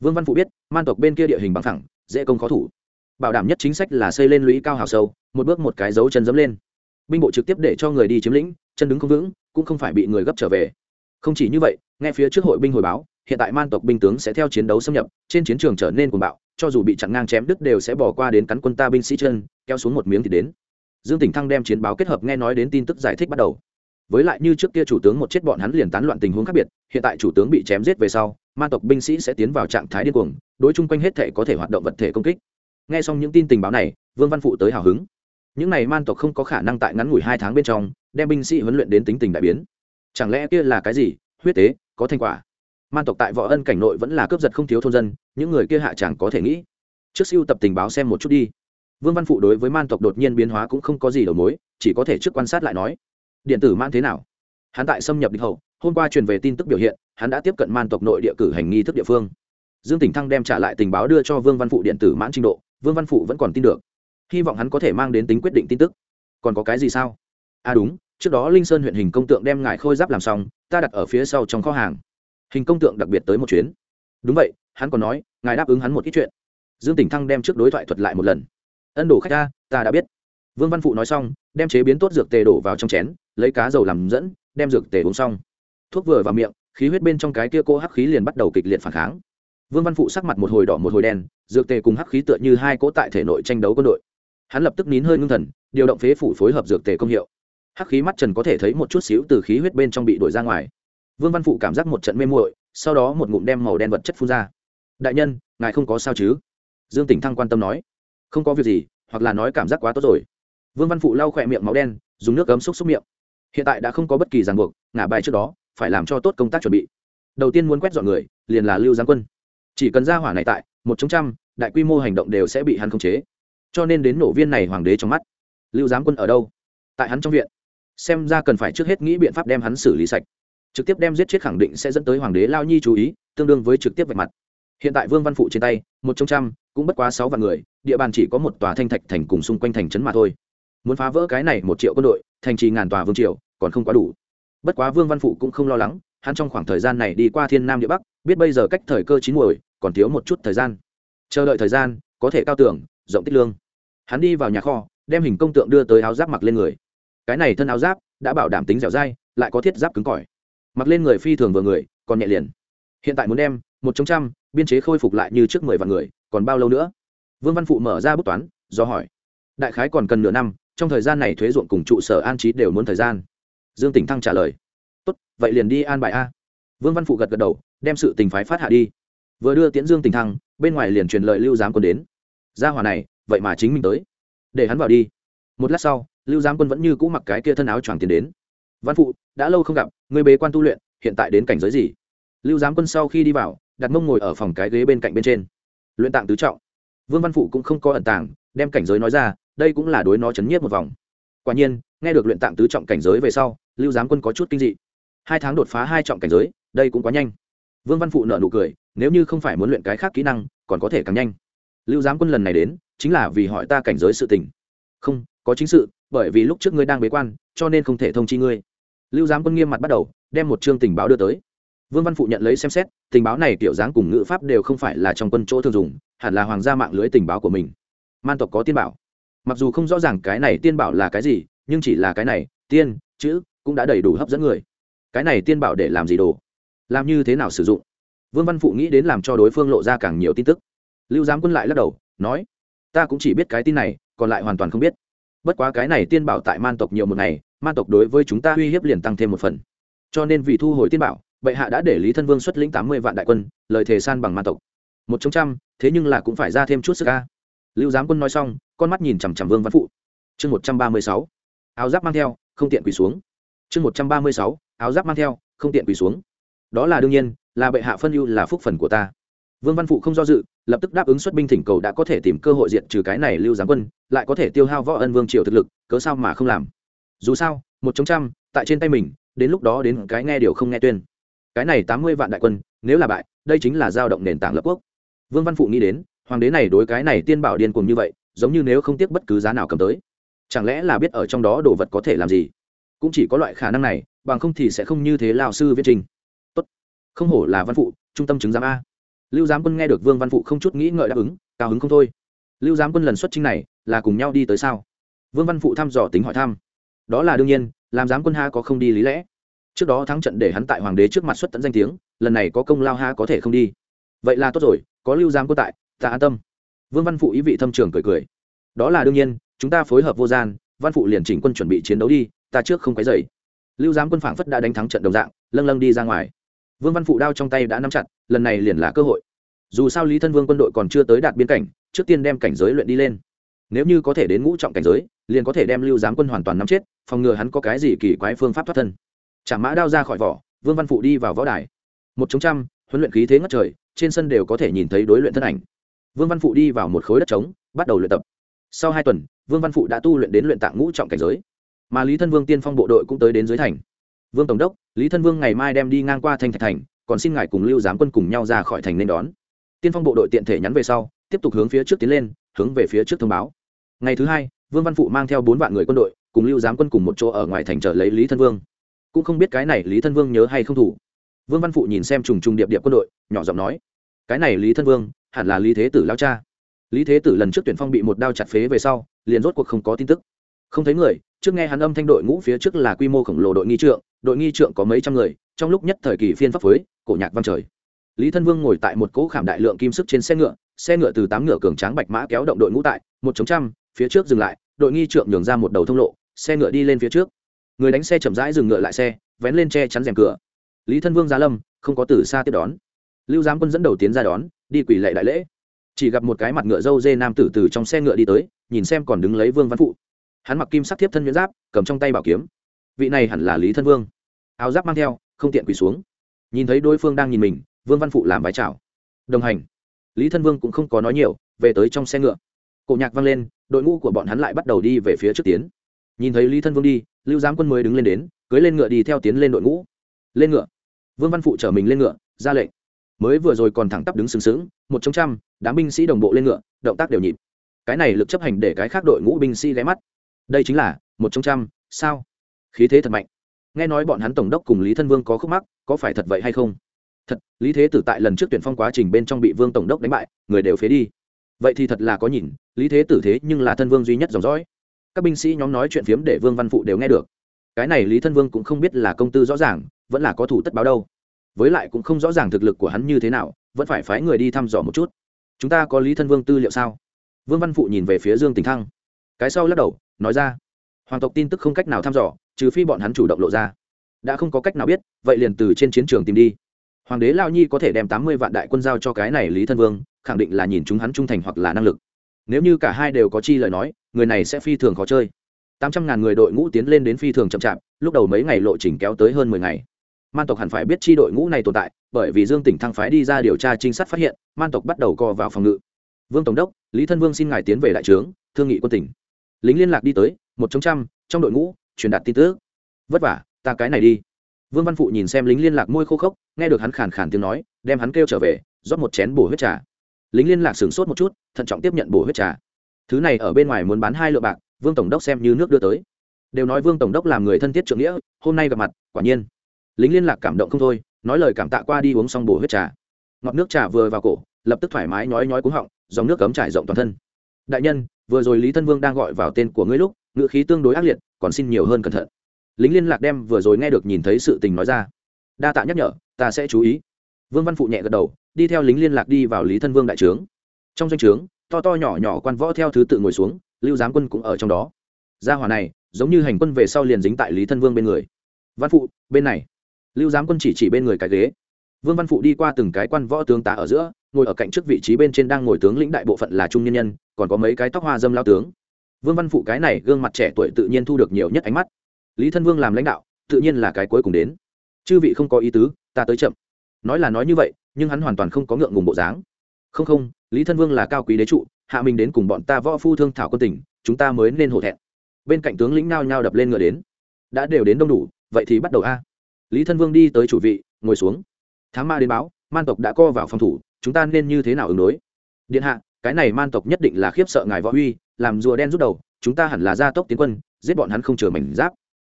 Vương văn phụ biết, man tộc bên kia địa hình bằng thẳng, dễ công khó thủ bảo đảm nhất chính sách là xây lên lũy cao hào sâu, một bước một cái dấu chân dẫm lên. Binh bộ trực tiếp để cho người đi chiếm lĩnh, chân đứng không vững, cũng không phải bị người gấp trở về. Không chỉ như vậy, nghe phía trước hội binh hồi báo, hiện tại man tộc binh tướng sẽ theo chiến đấu xâm nhập, trên chiến trường trở nên cuồng bạo, cho dù bị chặn ngang chém đứt đều sẽ bỏ qua đến cắn quân ta binh sĩ chân, kéo xuống một miếng thì đến. Dương tỉnh thăng đem chiến báo kết hợp nghe nói đến tin tức giải thích bắt đầu. Với lại như trước kia chủ tướng một chết bọn hắn liền tán loạn tình huống khác biệt, hiện tại chủ tướng bị chém giết về sau, man tộc binh sĩ sẽ tiến vào trạng thái điên cuồng, đối chung quanh hết thể có thể hoạt động vật thể công kích nghe xong những tin tình báo này, vương văn phụ tới hào hứng. Những này man tộc không có khả năng tại ngắn ngủi hai tháng bên trong, đem binh sĩ huấn luyện đến tính tình đại biến. Chẳng lẽ kia là cái gì? Huyết tế, có thành quả. Man tộc tại võ ân cảnh nội vẫn là cướp giật không thiếu thôn dân, những người kia hạ chẳng có thể nghĩ. Trước siêu tập tình báo xem một chút đi. Vương văn phụ đối với man tộc đột nhiên biến hóa cũng không có gì đầu mối, chỉ có thể trước quan sát lại nói. Điện tử man thế nào? Hắn tại xâm nhập địch hậu, hôm qua truyền về tin tức biểu hiện, hắn đã tiếp cận man tộc nội địa cử hành nghi thức địa phương. Dương tỉnh thăng đem trả lại tình báo đưa cho vương văn phụ điện tử mãn trình độ vương văn phụ vẫn còn tin được. Hy vọng hắn có thể mang đến tính quyết định tin tức. Còn có cái gì sao? À đúng, trước đó linh sơn huyện hình công tượng đem ngài khôi giáp làm xong, ta đặt ở phía sau trong kho hàng. Hình công tượng đặc biệt tới một chuyến. Đúng vậy, hắn còn nói, ngài đáp ứng hắn một ít chuyện. Dương tỉnh thăng đem trước đối thoại thuật lại một lần. Ân đồ khách ta ta đã biết. Vương văn phụ nói xong, đem chế biến tốt dược tề đổ vào trong chén, lấy cá dầu làm dẫn, đem dược tề uống xong. Thuốc vừa vào miệng, khí huyết bên trong cái kia cô hắc khí liền bắt đầu kịch liệt phản kháng. Vương văn phụ sắc mặt một hồi đỏ một hồi đen dược tề cùng hắc khí tựa như hai cỗ tại thể nội tranh đấu quân đội. Hắn lập tức nín hơi ngưng thần, điều động phế phủ phối hợp dược tề công hiệu. Hắc khí mắt trần có thể thấy một chút xíu từ khí huyết bên trong bị đổi ra ngoài. Vương văn phụ cảm giác một trận mê muội, sau đó một ngụm đem màu đen vật chất phun ra. Đại nhân, ngài không có sao chứ? Dương tỉnh thăng quan tâm nói. Không có việc gì, hoặc là nói cảm giác quá tốt rồi. Vương văn phụ lau khỏe miệng máu đen, dùng nước cấm xúc xúc miệng. Hiện tại đã không có bất kỳ ràng buộc, ngả bài trước đó, phải làm cho tốt công tác chuẩn bị. Đầu tiên muốn quét dọn người, liền là lưu giáng quân. Chỉ cần ra hỏa này tại một chống trăm, đại quy mô hành động đều sẽ bị hắn khống chế. Cho nên đến nổ viên này hoàng đế trong mắt, lưu giám quân ở đâu? Tại hắn trong viện. Xem ra cần phải trước hết nghĩ biện pháp đem hắn xử lý sạch. Trực tiếp đem giết chết khẳng định sẽ dẫn tới hoàng đế lao nhi chú ý, tương đương với trực tiếp vạch mặt. Hiện tại vương văn phụ trên tay, một trong trăm, cũng bất quá sáu vạn người, địa bàn chỉ có một tòa thanh thạch thành cùng xung quanh thành trấn mà thôi. Muốn phá vỡ cái này một triệu quân đội, thành trì ngàn tòa vương triều, còn không quá đủ. Bất quá vương văn phụ cũng không lo lắng hắn trong khoảng thời gian này đi qua thiên nam địa bắc, biết bây giờ cách thời cơ chín muồi, còn thiếu một chút thời gian. Chờ đợi thời gian, có thể cao tưởng rộng tích lương. Hắn đi vào nhà kho, đem hình công tượng đưa tới áo giáp mặc lên người. Cái này thân áo giáp đã bảo đảm tính dẻo dai, lại có thiết giáp cứng cỏi. Mặc lên người phi thường vừa người, còn nhẹ liền. Hiện tại muốn đem một trong trăm, biên chế khôi phục lại như trước mười vạn người, còn bao lâu nữa? Vương văn phụ mở ra bút toán, do hỏi. Đại khái còn cần nửa năm, trong thời gian này thuế ruộng cùng trụ sở an trí đều muốn thời gian. Dương tỉnh thăng trả lời tốt, vậy liền đi an bài a. Vương văn phụ gật gật đầu, đem sự tình phái phát hạ đi. Vừa đưa tiễn dương tình thăng, bên ngoài liền truyền lời lưu giám quân đến. Gia hòa này, vậy mà chính mình tới. Để hắn vào đi. Một lát sau, lưu giám quân vẫn như cũ mặc cái kia thân áo choàng tiền đến. Văn phụ, đã lâu không gặp người bế quan tu luyện, hiện tại đến cảnh giới gì? Lưu giám quân sau khi đi vào, đặt mông ngồi ở phòng cái ghế bên cạnh bên trên. Luyện tạng tứ trọng. Vương văn phụ cũng không có ẩn tàng, đem cảnh giới nói ra, đây cũng là đối nó chấn nhiếp một vòng. Quả nhiên, nghe được luyện tạng tứ trọng cảnh giới về sau, lưu giám quân có chút kinh dị hai tháng đột phá hai trọng cảnh giới, đây cũng quá nhanh. Vương văn phụ nợ nụ cười, nếu như không phải muốn luyện cái khác kỹ năng, còn có thể càng nhanh. Lưu giám quân lần này đến, chính là vì hỏi ta cảnh giới sự tình. Không, có chính sự, bởi vì lúc trước ngươi đang bế quan, cho nên không thể thông chi ngươi. Lưu giám quân nghiêm mặt bắt đầu, đem một chương tình báo đưa tới. Vương văn phụ nhận lấy xem xét, tình báo này kiểu dáng cùng ngữ pháp đều không phải là trong quân chỗ thường dùng, hẳn là hoàng gia mạng lưới tình báo của mình. Man tộc có tiên bảo. Mặc dù không rõ ràng cái này tiên bảo là cái gì, nhưng chỉ là cái này, tiên, chữ, cũng đã đầy đủ hấp dẫn người cái này tiên bảo để làm gì đồ? Làm như thế nào sử dụng? Vương văn phụ nghĩ đến làm cho đối phương lộ ra càng nhiều tin tức. Lưu giám quân lại lắc đầu, nói, ta cũng chỉ biết cái tin này, còn lại hoàn toàn không biết. Bất quá cái này tiên bảo tại man tộc nhiều một ngày, man tộc đối với chúng ta uy hiếp liền tăng thêm một phần. Cho nên vì thu hồi tiên bảo, bệ hạ đã để lý thân vương xuất lĩnh tám mươi vạn đại quân, lời thề san bằng man tộc. Một trong trăm, thế nhưng là cũng phải ra thêm chút sức ca lưu giám quân nói xong, con mắt nhìn chằm chằm vương văn phụ. Chương một trăm ba mươi sáu. Áo giáp mang theo, không tiện quỳ xuống. Chương một trăm ba mươi sáu áo giáp mang theo, không tiện quỳ xuống. Đó là đương nhiên, là bệ hạ phân ưu là phúc phần của ta. Vương văn phụ không do dự, lập tức đáp ứng xuất binh thỉnh cầu đã có thể tìm cơ hội diện trừ cái này lưu giáng quân, lại có thể tiêu hao võ ân vương triều thực lực, cớ sao mà không làm? Dù sao, một trong trăm, tại trên tay mình, đến lúc đó đến cái nghe điều không nghe tuyên. Cái này tám mươi vạn đại quân, nếu là bại, đây chính là giao động nền tảng lập quốc. Vương văn phụ nghĩ đến, hoàng đế này đối cái này tiên bảo điên cuồng như vậy, giống như nếu không tiếc bất cứ giá nào cầm tới. Chẳng lẽ là biết ở trong đó đồ vật có thể làm gì? Cũng chỉ có loại khả năng này bằng không thì sẽ không như thế lao sư viết trình. Tốt. Không hổ là văn phụ, trung tâm chứng giám a. Lưu giám quân nghe được vương văn phụ không chút nghĩ ngợi đáp ứng, cao hứng không thôi. Lưu giám quân lần xuất trình này, là cùng nhau đi tới sao? Vương văn phụ thăm dò tính hỏi thăm. Đó là đương nhiên, làm giám quân ha có không đi lý lẽ. Trước đó thắng trận để hắn tại hoàng đế trước mặt xuất tận danh tiếng, lần này có công lao ha có thể không đi. Vậy là tốt rồi, có lưu giám quân tại, ta an tâm. Vương văn phụ ý vị thâm trường cười cười. Đó là đương nhiên, chúng ta phối hợp vô gian, văn phụ liền chỉnh quân chuẩn bị chiến đấu đi, ta trước không cái dậy lưu giám quân phảng phất đã đánh thắng trận đồng dạng, lâng lâng đi ra ngoài. Vương văn phụ đao trong tay đã nắm chặt, lần này liền là cơ hội. Dù sao lý thân vương quân đội còn chưa tới đạt biên cảnh, trước tiên đem cảnh giới luyện đi lên. Nếu như có thể đến ngũ trọng cảnh giới, liền có thể đem lưu giám quân hoàn toàn nắm chết, phòng ngừa hắn có cái gì kỳ quái phương pháp thoát thân. Chả mã đao ra khỏi vỏ, vương văn phụ đi vào võ đài. Một chống trăm, huấn luyện khí thế ngất trời, trên sân đều có thể nhìn thấy đối luyện thân ảnh. Vương văn phụ đi vào một khối đất trống, bắt đầu luyện tập. Sau hai tuần, vương văn phụ đã tu luyện đến luyện tạng ngũ trọng cảnh giới mà lý thân vương tiên phong bộ đội cũng tới đến dưới thành. Vương tổng đốc, lý thân vương ngày mai đem đi ngang qua thành thạch thành, còn xin ngài cùng lưu giám quân cùng nhau ra khỏi thành nên đón. Tiên phong bộ đội tiện thể nhắn về sau, tiếp tục hướng phía trước tiến lên, hướng về phía trước thông báo. Ngày thứ hai, vương văn phụ mang theo bốn vạn người quân đội, cùng lưu giám quân cùng một chỗ ở ngoài thành chờ lấy lý thân vương. Cũng không biết cái này lý thân vương nhớ hay không thủ. Vương văn phụ nhìn xem trùng trùng điệp điệp quân đội, nhỏ giọng nói, cái này lý thân vương, hẳn là lý thế tử lao cha. Lý thế tử lần trước tuyển phong bị một đao chặt phế về sau, liền rốt cuộc không có tin tức. Không thấy người trước nghe hắn âm thanh đội ngũ phía trước là quy mô khổng lồ đội nghi trượng, đội nghi trượng có mấy trăm người, trong lúc nhất thời kỳ phiên pháp phối, cổ nhạc văn trời. Lý thân vương ngồi tại một cỗ khảm đại lượng kim sức trên xe ngựa xe ngựa từ tám ngựa cường tráng bạch mã kéo động đội ngũ tại, một chống trăm, phía trước dừng lại, đội nghi trượng nhường ra một đầu thông lộ, xe ngựa đi lên phía trước. Người đánh xe chậm rãi dừng ngựa lại xe, vén lên che chắn rèm cửa. Lý thân vương gia lâm, không có từ xa tiếp đón. Lưu giám quân dẫn đầu tiến ra đón, đi quỳ lệ đại lễ. Chỉ gặp một cái mặt ngựa dâu dê nam tử từ trong xe ngựa đi tới, nhìn xem còn đứng lấy vương văn phụ hắn mặc kim sắc thiếp thân nhuyễn giáp, cầm trong tay bảo kiếm. Vị này hẳn là lý thân vương. Áo giáp mang theo, không tiện quỳ xuống. Nhìn thấy đối phương đang nhìn mình, vương văn phụ làm vái chào. Đồng hành. Lý thân vương cũng không có nói nhiều, về tới trong xe ngựa. Cổ nhạc vang lên, đội ngũ của bọn hắn lại bắt đầu đi về phía trước tiến. Nhìn thấy lý thân vương đi, lưu giám quân mới đứng lên đến, cưới lên ngựa đi theo tiến lên đội ngũ. Lên ngựa. Vương văn phụ chở mình lên ngựa, ra lệnh. Mới vừa rồi còn thẳng tắp đứng sừng sững, một trong trăm, đám binh sĩ đồng bộ lên ngựa, động tác đều nhịp. Cái này lực chấp hành để cái khác đội ngũ binh sĩ ghé mắt đây chính là, một trong trăm, sao? Khí thế thật mạnh. Nghe nói bọn hắn tổng đốc cùng lý thân vương có khúc mắc, có phải thật vậy hay không? Thật, lý thế tử tại lần trước tuyển phong quá trình bên trong bị vương tổng đốc đánh bại, người đều phế đi. Vậy thì thật là có nhìn, lý thế tử thế nhưng là thân vương duy nhất dòng dõi. Các binh sĩ nhóm nói chuyện phiếm để vương văn phụ đều nghe được. Cái này lý thân vương cũng không biết là công tư rõ ràng, vẫn là có thủ tất báo đâu. Với lại cũng không rõ ràng thực lực của hắn như thế nào, vẫn phải phái người đi thăm dò một chút. Chúng ta có lý thân vương tư liệu sao? Vương văn phụ nhìn về phía dương tình thăng. Cái sau lắc đầu nói ra. Hoàng tộc tin tức không cách nào thăm dò, trừ phi bọn hắn chủ động lộ ra. Đã không có cách nào biết, vậy liền từ trên chiến trường tìm đi. Hoàng đế lao nhi có thể đem tám mươi vạn đại quân giao cho cái này lý thân vương, khẳng định là nhìn chúng hắn trung thành hoặc là năng lực. Nếu như cả hai đều có chi lời nói, người này sẽ phi thường khó chơi. Tám trăm ngàn người đội ngũ tiến lên đến phi thường chậm chạp, lúc đầu mấy ngày lộ trình kéo tới hơn mười ngày. Man tộc hẳn phải biết chi đội ngũ này tồn tại, bởi vì dương tỉnh thăng phái đi ra điều tra trinh sát phát hiện, man tộc bắt đầu co vào phòng ngự. Vương tổng đốc, lý thân vương xin ngài tiến về đại trướng, thương nghị quân tỉnh lính liên lạc đi tới, một trong trăm, trong đội ngũ, truyền đạt tin tức. Vất vả, ta cái này đi. Vương văn phụ nhìn xem lính liên lạc môi khô khốc, nghe được hắn khàn khàn tiếng nói, đem hắn kêu trở về, rót một chén bổ huyết trà. Lính liên lạc sửng sốt một chút, thận trọng tiếp nhận bổ huyết trà. Thứ này ở bên ngoài muốn bán hai lượng bạc, vương tổng đốc xem như nước đưa tới. Đều nói vương tổng đốc làm người thân thiết trượng nghĩa, hôm nay gặp mặt, quả nhiên. Lính liên lạc cảm động không thôi, nói lời cảm tạ qua đi uống xong bổ huyết trà. Ngọt nước trà vừa vào cổ, lập tức thoải mái nhói nhói cúng họng, dòng nước cấm trải rộng toàn thân đại nhân, vừa rồi lý thân vương đang gọi vào tên của ngươi lúc, ngữ khí tương đối ác liệt, còn xin nhiều hơn cẩn thận. Lính liên lạc đem vừa rồi nghe được nhìn thấy sự tình nói ra. Đa tạ nhắc nhở, ta sẽ chú ý. Vương văn phụ nhẹ gật đầu, đi theo lính liên lạc đi vào lý thân vương đại trướng. Trong danh trướng, to to nhỏ nhỏ quan võ theo thứ tự ngồi xuống, lưu giám quân cũng ở trong đó. Gia hòa này, giống như hành quân về sau liền dính tại lý thân vương bên người. Văn phụ, bên này. Lưu giám quân chỉ chỉ bên người cái ghế vương văn phụ đi qua từng cái quan võ tướng tá ở giữa, ngồi ở cạnh trước vị trí bên trên đang ngồi tướng lĩnh đại bộ phận là trung nhân nhân, còn có mấy cái tóc hoa dâm lao tướng. Vương văn phụ cái này gương mặt trẻ tuổi tự nhiên thu được nhiều nhất ánh mắt. Lý thân vương làm lãnh đạo, tự nhiên là cái cuối cùng đến. Chư vị không có ý tứ, ta tới chậm. Nói là nói như vậy, nhưng hắn hoàn toàn không có ngượng ngùng bộ dáng. Không không, lý thân vương là cao quý đế trụ, hạ mình đến cùng bọn ta võ phu thương thảo quân tỉnh chúng ta mới nên hổ thẹn. Bên cạnh tướng lĩnh nao nhao đập lên ngựa đến. Đã đều đến đông đủ, vậy thì bắt đầu a. Lý thân vương đi tới chủ vị, ngồi xuống thám ma đến báo, man tộc đã co vào phòng thủ, chúng ta nên như thế nào ứng đối? Điện hạ, cái này man tộc nhất định là khiếp sợ ngài võ uy làm rùa đen rút đầu, chúng ta hẳn là gia tốc tiến quân, giết bọn hắn không chờ mảnh giáp.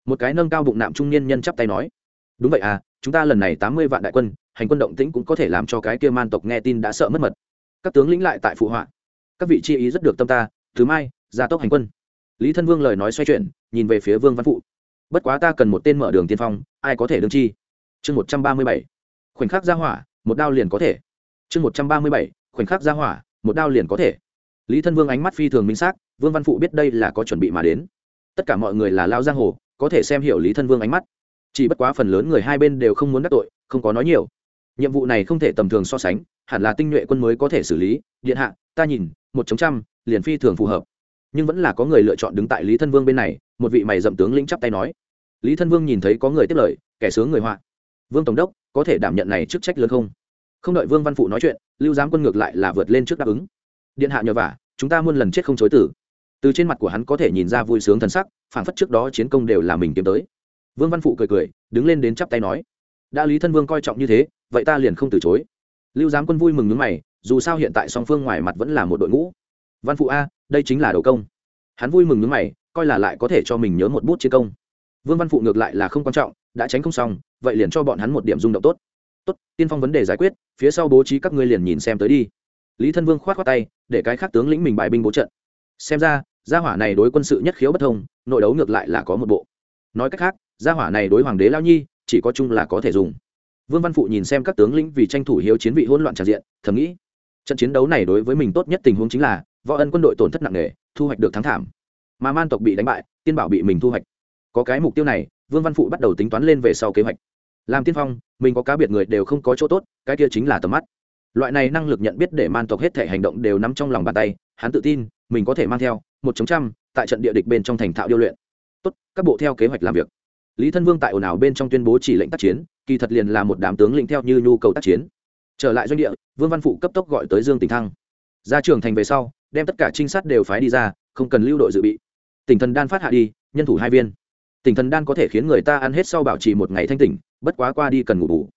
Một cái nâng cao bụng nạm trung niên nhân chắp tay nói. Đúng vậy à chúng ta lần này tám mươi vạn đại quân, hành quân động tĩnh cũng có thể làm cho cái kia man tộc nghe tin đã sợ mất mật. Các tướng lĩnh lại tại phụ họa. Các vị chi ý rất được tâm ta, thứ mai, gia tốc hành quân. Lý thân vương lời nói xoay chuyển, nhìn về phía vương văn phụ. Bất quá ta cần một tên mở đường tiên phong, ai có thể đương chi? Chương một trăm ba mươi bảy khoảnh khắc ra hỏa, một đao liền có thể. Chương một trăm ba mươi bảy, khoảnh khắc ra hỏa, một đao liền có thể. Lý thân vương ánh mắt phi thường minh xác, vương văn phụ biết đây là có chuẩn bị mà đến. Tất cả mọi người là lao giang hồ, có thể xem hiểu lý thân vương ánh mắt. Chỉ bất quá phần lớn người hai bên đều không muốn đắc tội, không có nói nhiều. Nhiệm vụ này không thể tầm thường so sánh, hẳn là tinh nhuệ quân mới có thể xử lý. Điện hạ, ta nhìn, một chống trăm, liền phi thường phù hợp. Nhưng vẫn là có người lựa chọn đứng tại lý thân vương bên này, một vị mày dậm tướng lĩnh chắp tay nói. Lý thân vương nhìn thấy có người tiếp lời, kẻ sướng người họa vương tổng đốc, có thể đảm nhận này chức trách lớn không? Không đợi vương văn phụ nói chuyện, lưu giám quân ngược lại là vượt lên trước đáp ứng. Điện hạ nhờ vả, chúng ta muôn lần chết không chối tử. Từ trên mặt của hắn có thể nhìn ra vui sướng thần sắc phản phất trước đó chiến công đều là mình kiếm tới. Vương văn phụ cười cười, đứng lên đến chắp tay nói, đã lý thân vương coi trọng như thế, vậy ta liền không từ chối. Lưu giám quân vui mừng nước mày, dù sao hiện tại song phương ngoài mặt vẫn là một đội ngũ. Văn phụ a, đây chính là đầu công. Hắn vui mừng nước mày, coi là lại có thể cho mình nhớ một bút chiến công. Vương văn phụ ngược lại là không quan trọng đã tránh không xong, vậy liền cho bọn hắn một điểm rung động tốt. Tốt, tiên phong vấn đề giải quyết, phía sau bố trí các ngươi liền nhìn xem tới đi. Lý thân vương k h o á t k tay, để cái khác tướng lĩnh mình bài binh bố trận. Xem ra, gia hỏa này đối quân sự nhất khiếu bất thông, nội đấu ngược lại là có một bộ. Nói cách khác, gia hỏa này đối hoàng đế lao nhi, chỉ có chung là có thể dùng. Vương văn phụ nhìn xem các tướng lĩnh vì tranh thủ hiếu chiến vị hỗn loạn tràn diện, thầm nghĩ, trận chiến đấu này đối với mình tốt nhất tình huống chính là, võ ân quân đội tổn thất nặng nề, thu hoạch được thắng thảm. Mà man tộc bị đánh bại, tiên bảo bị mình thu hoạch. Có cái mục tiêu này vương văn phụ bắt đầu tính toán lên về sau kế hoạch. Làm tiên phong, mình có cá biệt người đều không có chỗ tốt, cái kia chính là tầm mắt. Loại này năng lực nhận biết để man tộc hết thể hành động đều nắm trong lòng bàn tay, hắn tự tin, mình có thể mang theo một chống trăm tại trận địa địch bên trong thành thạo điêu luyện. Tốt, các bộ theo kế hoạch làm việc. Lý thân vương tại ồn ào bên trong tuyên bố chỉ lệnh tác chiến, kỳ thật liền là một đám tướng lĩnh theo như nhu cầu tác chiến. Trở lại doanh địa, vương văn phụ cấp tốc gọi tới dương tỉnh thăng. Ra trường thành về sau, đem tất cả trinh sát đều phái đi ra, không cần lưu đội dự bị. Tỉnh thần đan phát hạ đi, nhân thủ hai viên tỉnh thần đan có thể khiến người ta ăn hết sau bảo trì một ngày thanh tỉnh, bất quá qua đi cần ngủ bù.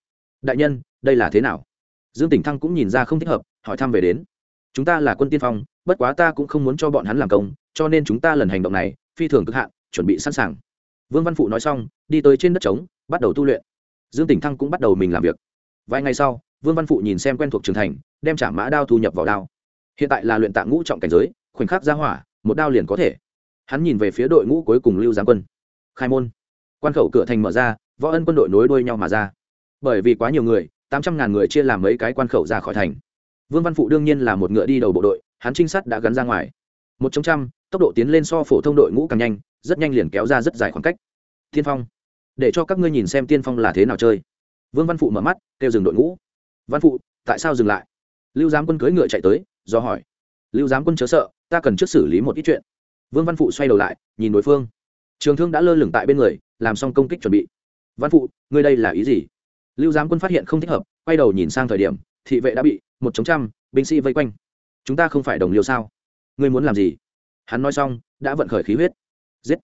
Đại nhân, đây là thế nào? Dương tỉnh thăng cũng nhìn ra không thích hợp, hỏi thăm về đến. Chúng ta là quân tiên phong, bất quá ta cũng không muốn cho bọn hắn làm công, cho nên chúng ta lần hành động này, phi thường cực hạn, chuẩn bị sẵn sàng. Vương văn phụ nói xong, đi tới trên đất trống, bắt đầu tu luyện. Dương tỉnh thăng cũng bắt đầu mình làm việc. Vài ngày sau, vương văn phụ nhìn xem quen thuộc trường thành, đem trả mã đao thu nhập vào đao. Hiện tại là luyện tạng ngũ trọng cảnh giới, khoảnh khắc ra hỏa, một đao liền có thể. Hắn nhìn về phía đội ngũ cuối cùng lưu giáng quân khai môn. Quan khẩu cửa thành mở ra, võ ân quân đội nối đuôi nhau mà ra. Bởi vì quá nhiều người, tám trăm ngàn người chia làm mấy cái quan khẩu ra khỏi thành. Vương văn phụ đương nhiên là một ngựa đi đầu bộ đội, hắn trinh sát đã gắn ra ngoài. Một trong trăm, tốc độ tiến lên so phổ thông đội ngũ càng nhanh, rất nhanh liền kéo ra rất dài khoảng cách. Tiên phong, để cho các ngươi nhìn xem tiên phong là thế nào chơi. Vương văn phụ mở mắt, kêu dừng đội ngũ. Văn phụ, tại sao dừng lại? Lưu giám quân cưỡi ngựa chạy tới, do hỏi. Lưu giám quân chớ sợ, ta cần trước xử lý một ít chuyện. Vương văn phụ xoay đầu lại, nhìn đối phương trường thương đã lơ lửng tại bên người, làm xong công kích chuẩn bị. Văn phụ, ngươi đây là ý gì? Lưu giám quân phát hiện không thích hợp, quay đầu nhìn sang thời điểm, thị vệ đã bị một chống trăm binh sĩ vây quanh. Chúng ta không phải đồng liêu sao? Ngươi muốn làm gì? Hắn nói xong, đã vận khởi khí huyết. Giết!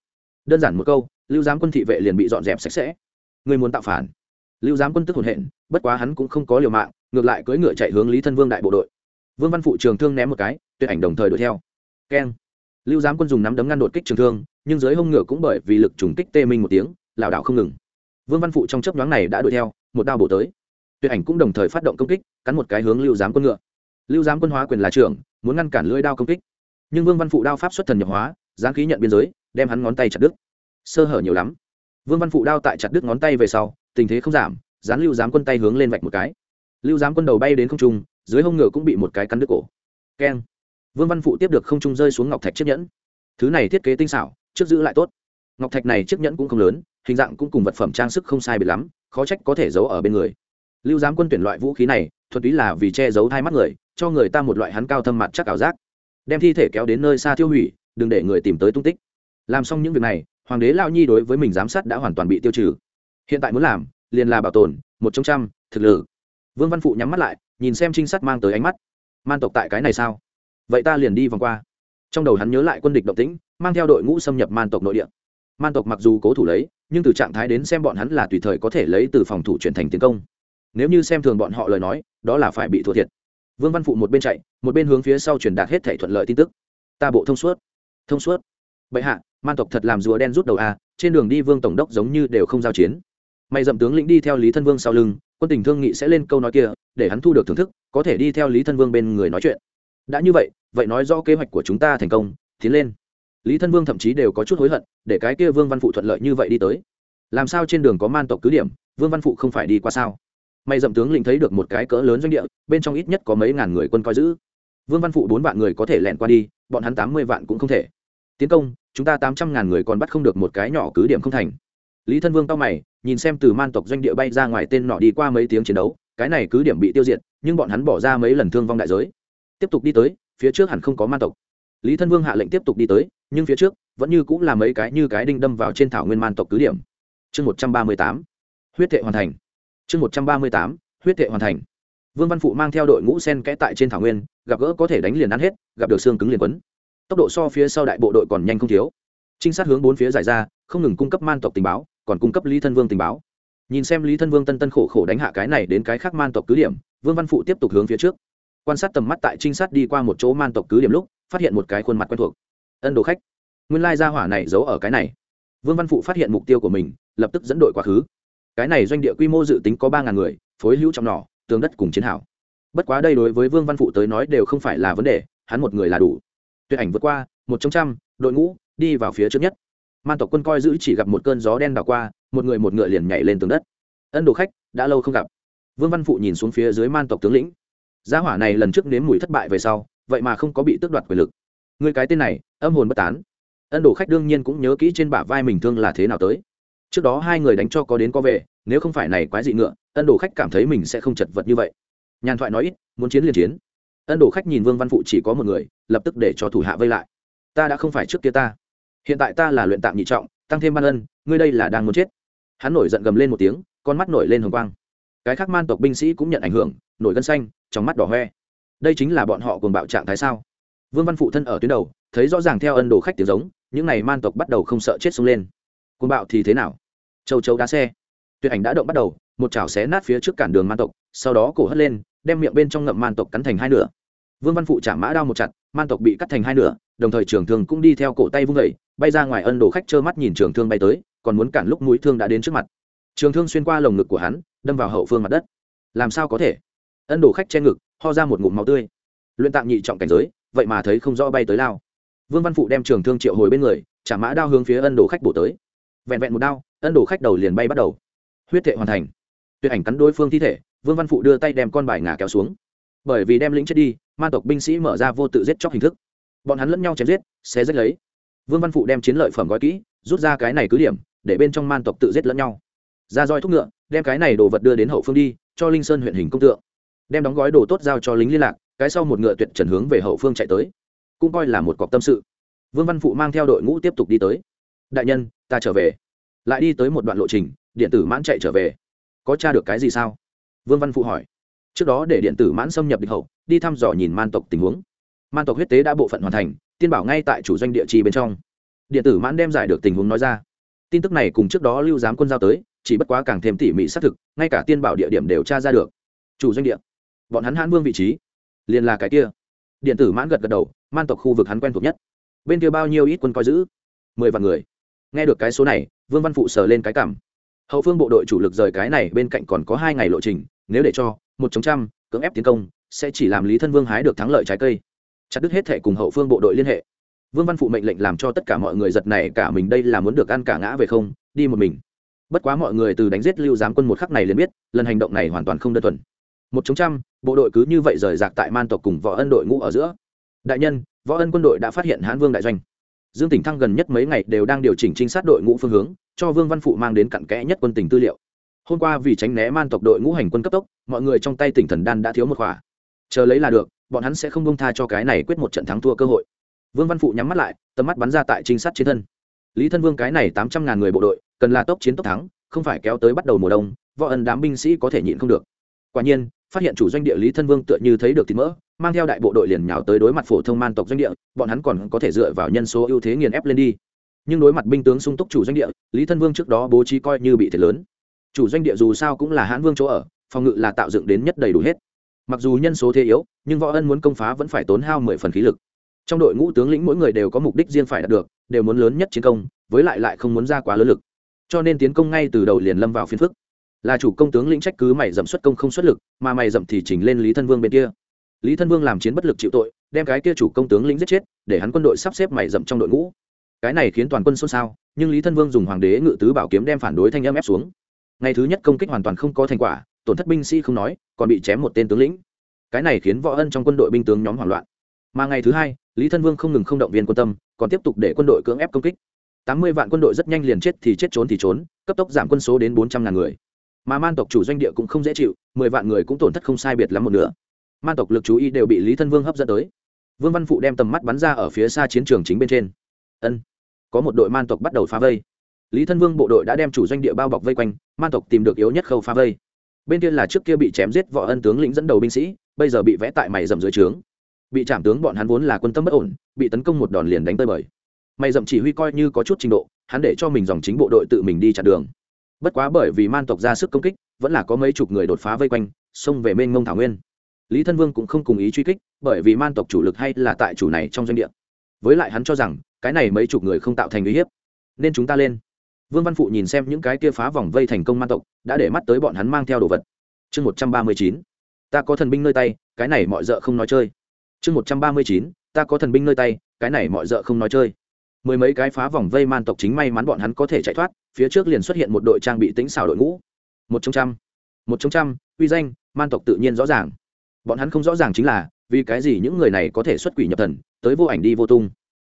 Đơn giản một câu, lưu giám quân thị vệ liền bị dọn dẹp sạch sẽ. Ngươi muốn tạo phản? Lưu giám quân tức hồn hện, bất quá hắn cũng không có liều mạng, ngược lại cưỡi ngựa chạy hướng lý thân vương đại bộ đội. Vương văn phụ trường thương ném một cái, tuyệt ảnh đồng thời đuổi theo. Keng! Lưu giám quân dùng nắm đấm ngăn đột kích trường thương, nhưng dưới hông ngựa cũng bởi vì lực trùng kích tê minh một tiếng, lảo đảo không ngừng. Vương văn phụ trong chấp nhoáng này đã đuổi theo, một đao bổ tới. Tuyệt ảnh cũng đồng thời phát động công kích, cắn một cái hướng lưu giám quân ngựa. Lưu giám quân hóa quyền là trưởng, muốn ngăn cản lưỡi đao công kích. Nhưng vương văn phụ đao pháp xuất thần nhập hóa, giáng khí nhận biên giới, đem hắn ngón tay chặt đứt. Sơ hở nhiều lắm. Vương văn phụ đao tại chặt đứt ngón tay về sau, tình thế không giảm, dán lưu giám quân tay hướng lên vạch một cái. Lưu giám quân đầu bay đến không trung, dưới hông ngựa cũng bị một cái cắn đứt cổ. Keng vương văn phụ tiếp được không trung rơi xuống ngọc thạch chiếc nhẫn. Thứ này thiết kế tinh xảo, trước giữ lại tốt. Ngọc thạch này chiếc nhẫn cũng không lớn, hình dạng cũng cùng vật phẩm trang sức không sai biệt lắm, khó trách có thể giấu ở bên người. Lưu giám quân tuyển loại vũ khí này thuật ý là vì che giấu hai mắt người, cho người ta một loại hắn cao thâm mặt chắc ảo giác. Đem thi thể kéo đến nơi xa tiêu hủy, đừng để người tìm tới tung tích. Làm xong những việc này, hoàng đế lao nhi đối với mình giám sát đã hoàn toàn bị tiêu trừ. Hiện tại muốn làm, liền là bảo tồn, một trong trăm, thực lực. Vương văn phụ nhắm mắt lại, nhìn xem trinh sát mang tới ánh mắt. Man tộc tại cái này sao? Vậy ta liền đi vòng qua. Trong đầu hắn nhớ lại quân địch động tĩnh, mang theo đội ngũ xâm nhập man tộc nội địa. Man tộc mặc dù cố thủ lấy, nhưng từ trạng thái đến xem bọn hắn là tùy thời có thể lấy từ phòng thủ chuyển thành tiến công. Nếu như xem thường bọn họ lời nói, đó là phải bị thua thiệt. Vương văn phụ một bên chạy, một bên hướng phía sau truyền đạt hết thể thuận lợi tin tức. Ta bộ thông suốt. Thông suốt. Bệ hạ, man tộc thật làm rùa đen rút đầu a trên đường đi vương tổng đốc giống như đều không giao chiến. Mày dậm tướng lĩnh đi theo lý thân vương sau lưng, quân tình thương nghị sẽ lên câu nói kia, để hắn thu được thưởng thức, có thể đi theo lý thân vương bên người nói chuyện đã như vậy vậy nói rõ kế hoạch của chúng ta thành công, tiến lên. Lý thân vương thậm chí đều có chút hối hận, để cái kia vương văn phụ thuận lợi như vậy đi tới. Làm sao trên đường có man tộc cứ điểm, vương văn phụ không phải đi qua sao? May dậm tướng lĩnh thấy được một cái cỡ lớn doanh địa, bên trong ít nhất có mấy ngàn người quân coi giữ. Vương văn phụ bốn vạn người có thể lẻn qua đi, bọn hắn tám mươi vạn cũng không thể. Tiến công, chúng ta tám trăm ngàn người còn bắt không được một cái nhỏ cứ điểm không thành. Lý thân vương tao mày, nhìn xem từ man tộc doanh địa bay ra ngoài tên nọ đi qua mấy tiếng chiến đấu, cái này cứ điểm bị tiêu diệt, nhưng bọn hắn bỏ ra mấy lần thương vong đại giới tiếp tục đi tới, phía trước hẳn không có man tộc. Lý thân vương hạ lệnh tiếp tục đi tới, nhưng phía trước vẫn như cũng là mấy cái như cái đinh đâm vào trên thảo nguyên man tộc cứ điểm. Chương một trăm ba mươi tám, huyết thệ hoàn thành. Chương một trăm ba mươi tám, huyết thệ hoàn thành. Vương văn phụ mang theo đội ngũ sen kẽ tại trên thảo nguyên, gặp gỡ có thể đánh liền ăn hết, gặp được xương cứng liền quấn. Tốc độ so phía sau đại bộ đội còn nhanh không thiếu. Trinh sát hướng bốn phía giải ra, không ngừng cung cấp man tộc tình báo, còn cung cấp lý thân vương tình báo. Nhìn xem lý thân vương tân tân khổ khổ đánh hạ cái này đến cái khác man tộc cứ điểm, vương văn phụ tiếp tục hướng phía trước quan sát tầm mắt tại trinh sát đi qua một chỗ man tộc cứ điểm lúc, phát hiện một cái khuôn mặt quen thuộc. Ân đồ khách, nguyên lai gia hỏa này giấu ở cái này. Vương văn phụ phát hiện mục tiêu của mình, lập tức dẫn đội quá khứ. Cái này doanh địa quy mô dự tính có ba ngàn người, phối hữu trong nỏ, tường đất cùng chiến hảo bất quá đây đối với vương văn phụ tới nói đều không phải là vấn đề, hắn một người là đủ. Tuyệt ảnh vượt qua, một trong trăm, đội ngũ, đi vào phía trước nhất. Man tộc quân coi giữ chỉ gặp một cơn gió đen đảo qua, một người một ngựa liền nhảy lên tường đất. Ân đồ khách, đã lâu không gặp. Vương văn phụ nhìn xuống phía dưới man tộc tướng lĩnh gia hỏa này lần trước nếm mùi thất bại về sau, vậy mà không có bị tước đoạt quyền lực. Người cái tên này, âm hồn bất tán. Ân đồ khách đương nhiên cũng nhớ kỹ trên bả vai mình thương là thế nào tới. Trước đó hai người đánh cho có đến có về, nếu không phải này quái dị ngựa, ân đồ khách cảm thấy mình sẽ không chật vật như vậy. Nhàn thoại nói ít, muốn chiến liền chiến. Ân đồ khách nhìn vương văn phụ chỉ có một người, lập tức để cho thủ hạ vây lại. Ta đã không phải trước kia ta. Hiện tại ta là luyện tạm nhị trọng, tăng thêm ban ân, ngươi đây là đang muốn chết. Hắn nổi giận gầm lên một tiếng, con mắt nổi lên hồng quang cái khác man tộc binh sĩ cũng nhận ảnh hưởng, nổi gân xanh, trong mắt đỏ hoe. Đây chính là bọn họ cùng bạo trạng thái sao? Vương văn phụ thân ở tuyến đầu, thấy rõ ràng theo ân đồ khách tiếng giống, những n à y man tộc bắt đầu không sợ chết xông lên. Cùng bạo thì thế nào? Châu châu đá xe. Tuyệt ảnh đã động bắt đầu, một chảo xé nát phía trước cản đường man tộc, sau đó cổ hất lên, đem miệng bên trong ngậm man tộc cắn thành hai nửa. Vương văn phụ trả mã đao một chặt, man tộc bị cắt thành hai nửa, đồng thời trường thương cũng đi theo cổ tay vung vẩy bay ra ngoài ân đồ khách trơ mắt nhìn trường thương bay tới, còn muốn cản lúc mũi thương đã đến trước mặt trường thương xuyên qua lồng ngực của hắn, đâm vào hậu phương mặt đất. Làm sao có thể? Ân đồ khách che ngực, ho ra một ngụm máu tươi. Luyện tạm nhị trọng cảnh giới, vậy mà thấy không rõ bay tới lao. Vương văn phụ đem trường thương triệu hồi bên người, trả mã đao hướng phía ân đồ khách bổ tới. Vẹn vẹn một đao, ân đồ khách đầu liền bay bắt đầu. Huyết thệ hoàn thành. Tuyệt ảnh cắn đối phương thi thể, vương văn phụ đưa tay đem con bài ngà kéo xuống. Bởi vì đem lĩnh chết đi man tộc binh sĩ mở ra vô tự giết chóc hình thức. Bọn hắn lẫn nhau chém giết, xé rách lấy. Vương văn phụ đem chiến lợi phẩm gói kỹ, rút ra cái này cứ điểm, để bên trong man tộc tự giết lẫn nhau ra roi thúc ngựa, đem cái này đồ vật đưa đến hậu phương đi, cho linh sơn huyện hình công tượng. Đem đóng gói đồ tốt giao cho lính liên lạc, cái sau một ngựa tuyệt trần hướng về hậu phương chạy tới. Cũng coi là một cọc tâm sự. Vương văn phụ mang theo đội ngũ tiếp tục đi tới. Đại nhân, ta trở về. Lại đi tới một đoạn lộ trình, điện tử mãn chạy trở về. Có t r a được cái gì sao? Vương văn phụ hỏi. Trước đó để điện tử mãn xâm nhập địch hậu, đi thăm dò nhìn man tộc tình huống. Man tộc huyết tế đã bộ phận hoàn thành, tiên bảo ngay tại chủ doanh địa trì bên trong. Điện tử mãn đem giải được tình huống nói ra. Tin tức này cùng trước đó lưu giám quân giao tới chỉ bất quá càng thêm tỉ mỉ xác thực, ngay cả tiên bảo địa điểm đều tra ra được. Chủ doanh địa. Bọn hắn hãn vương vị trí. Liền là cái kia. Điện tử mãn gật gật đầu, man tộc khu vực hắn quen thuộc nhất. Bên kia bao nhiêu ít quân coi giữ? Mười vạn người. Nghe được cái số này, vương văn phụ sờ lên cái cảm. Hậu phương bộ đội chủ lực rời cái này bên cạnh còn có hai ngày lộ trình, nếu để cho, một chống trăm, cưỡng ép tiến công, sẽ chỉ làm lý thân vương hái được thắng lợi trái cây. Chặt đứt hết thẻ cùng hậu phương bộ đội liên hệ. Vương văn phụ mệnh lệnh làm cho tất cả mọi người giật này cả mình đây là muốn được ăn cả ngã về không, đi một mình bất quá mọi người từ đánh giết lưu giám quân một khắc này liền biết, lần hành động này hoàn toàn không đơn thuần. Một chống trăm, bộ đội cứ như vậy rời rạc tại man tộc cùng võ ân đội ngũ ở giữa. Đại nhân, võ ân quân đội đã phát hiện hãn vương đại doanh. Dương tỉnh thăng gần nhất mấy ngày đều đang điều chỉnh trinh sát đội ngũ phương hướng, cho vương văn phụ mang đến cặn kẽ nhất quân tỉnh tư liệu. Hôm qua vì tránh né man tộc đội ngũ hành quân cấp tốc, mọi người trong tay tỉnh thần đan đã thiếu một khỏa. Chờ lấy là được, bọn hắn sẽ không bông tha cho cái này quyết một trận thắng thua cơ hội. Vương văn phụ nhắm mắt lại, tầm mắt bắn ra tại trinh sát chiến thân. Lý thân vương cái này tám trăm ngàn người bộ đội cần là tốc chiến tốc thắng, không phải kéo tới bắt đầu mùa đông, võ ân đám binh sĩ có thể nhịn không được. Quả nhiên, phát hiện chủ doanh địa lý thân vương tựa như thấy được thịt mỡ, mang theo đại bộ đội liền nhào tới đối mặt phổ thông man tộc doanh địa, bọn hắn còn có thể dựa vào nhân số ưu thế nghiền ép lên đi. Nhưng đối mặt binh tướng sung túc chủ doanh địa, lý thân vương trước đó bố trí coi như bị thiệt lớn. Chủ doanh địa dù sao cũng là hãn vương chỗ ở, phòng ngự là tạo dựng đến nhất đầy đủ hết. Mặc dù nhân số thế yếu, nhưng võ ân muốn công phá vẫn phải tốn hao mười phần khí lực. Trong đội ngũ tướng lĩnh mỗi người đều có mục đích riêng phải đạt được, đều muốn lớn nhất chiến công, với lại lại không muốn ra quá lớn lực cho nên tiến công ngay từ đầu liền lâm vào phiên phức. Là chủ công tướng lĩnh trách cứ mày dậm xuất công không xuất lực, mà mày dậm thì chỉnh lên lý thân vương bên kia. Lý thân vương làm chiến bất lực chịu tội, đem cái kia chủ công tướng lĩnh giết chết, để hắn quân đội sắp xếp mày dậm trong đội ngũ. Cái này khiến toàn quân xôn xao, nhưng lý thân vương dùng hoàng đế ngự tứ bảo kiếm đem phản đối thanh âm ép xuống. Ngày thứ nhất công kích hoàn toàn không có thành quả, tổn thất binh sĩ không nói, còn bị chém một tên tướng lĩnh. Cái này khiến võ ân trong quân đội binh tướng nhóm hoảng loạn. Mà ngày thứ hai, lý thân vương không ngừng không động viên quân tâm, còn tiếp tục để quân đội cưỡng ép công kích tám mươi vạn quân đội rất nhanh liền chết thì chết trốn thì trốn, cấp tốc giảm quân số đến bốn trăm ngàn người. Mà man tộc chủ doanh địa cũng không dễ chịu, mười vạn người cũng tổn thất không sai biệt lắm một nửa. Man tộc lực chú ý đều bị lý thân vương hấp dẫn tới. Vương văn phụ đem tầm mắt bắn ra ở phía xa chiến trường chính bên trên. Ân, có một đội man tộc bắt đầu phá vây. Lý thân vương bộ đội đã đem chủ doanh địa bao bọc vây quanh, man tộc tìm được yếu nhất khâu phá vây. Bên kia là trước kia bị chém giết võ ân tướng lĩnh dẫn đầu binh sĩ, bây giờ bị vẽ tại mày dầm dưới trướng. Bị trảm tướng bọn hắn vốn là quân tâm bất ổn, bị tấn công một đòn liền đánh tơi bời mày dậm chỉ huy coi như có chút trình độ, hắn để cho mình dòng chính bộ đội tự mình đi chặn đường. Bất quá bởi vì man tộc ra sức công kích, vẫn là có mấy chục người đột phá vây quanh, xông về mênh mông thảo nguyên. Lý thân vương cũng không cùng ý truy kích, bởi vì man tộc chủ lực hay là tại chủ này trong doanh địa. Với lại hắn cho rằng, cái này mấy chục người không tạo thành uy hiếp, nên chúng ta lên. Vương văn phụ nhìn xem những cái kia phá vòng vây thành công man tộc, đã để mắt tới bọn hắn mang theo đồ vật. Chương một trăm ba mươi chín, ta có thần binh nơi tay, cái này mọi d ợ không nói chơi. Chương một trăm ba mươi chín, ta có thần binh nơi tay, cái này mọi d ợ không nói chơi mười mấy cái phá vòng vây man tộc chính may mắn bọn hắn có thể chạy thoát, phía trước liền xuất hiện một đội trang bị tính xảo đội ngũ. Một trong trăm, một trong trăm, uy danh, man tộc tự nhiên rõ ràng. Bọn hắn không rõ ràng chính là, vì cái gì những người này có thể xuất quỷ nhập thần, tới vô ảnh đi vô tung.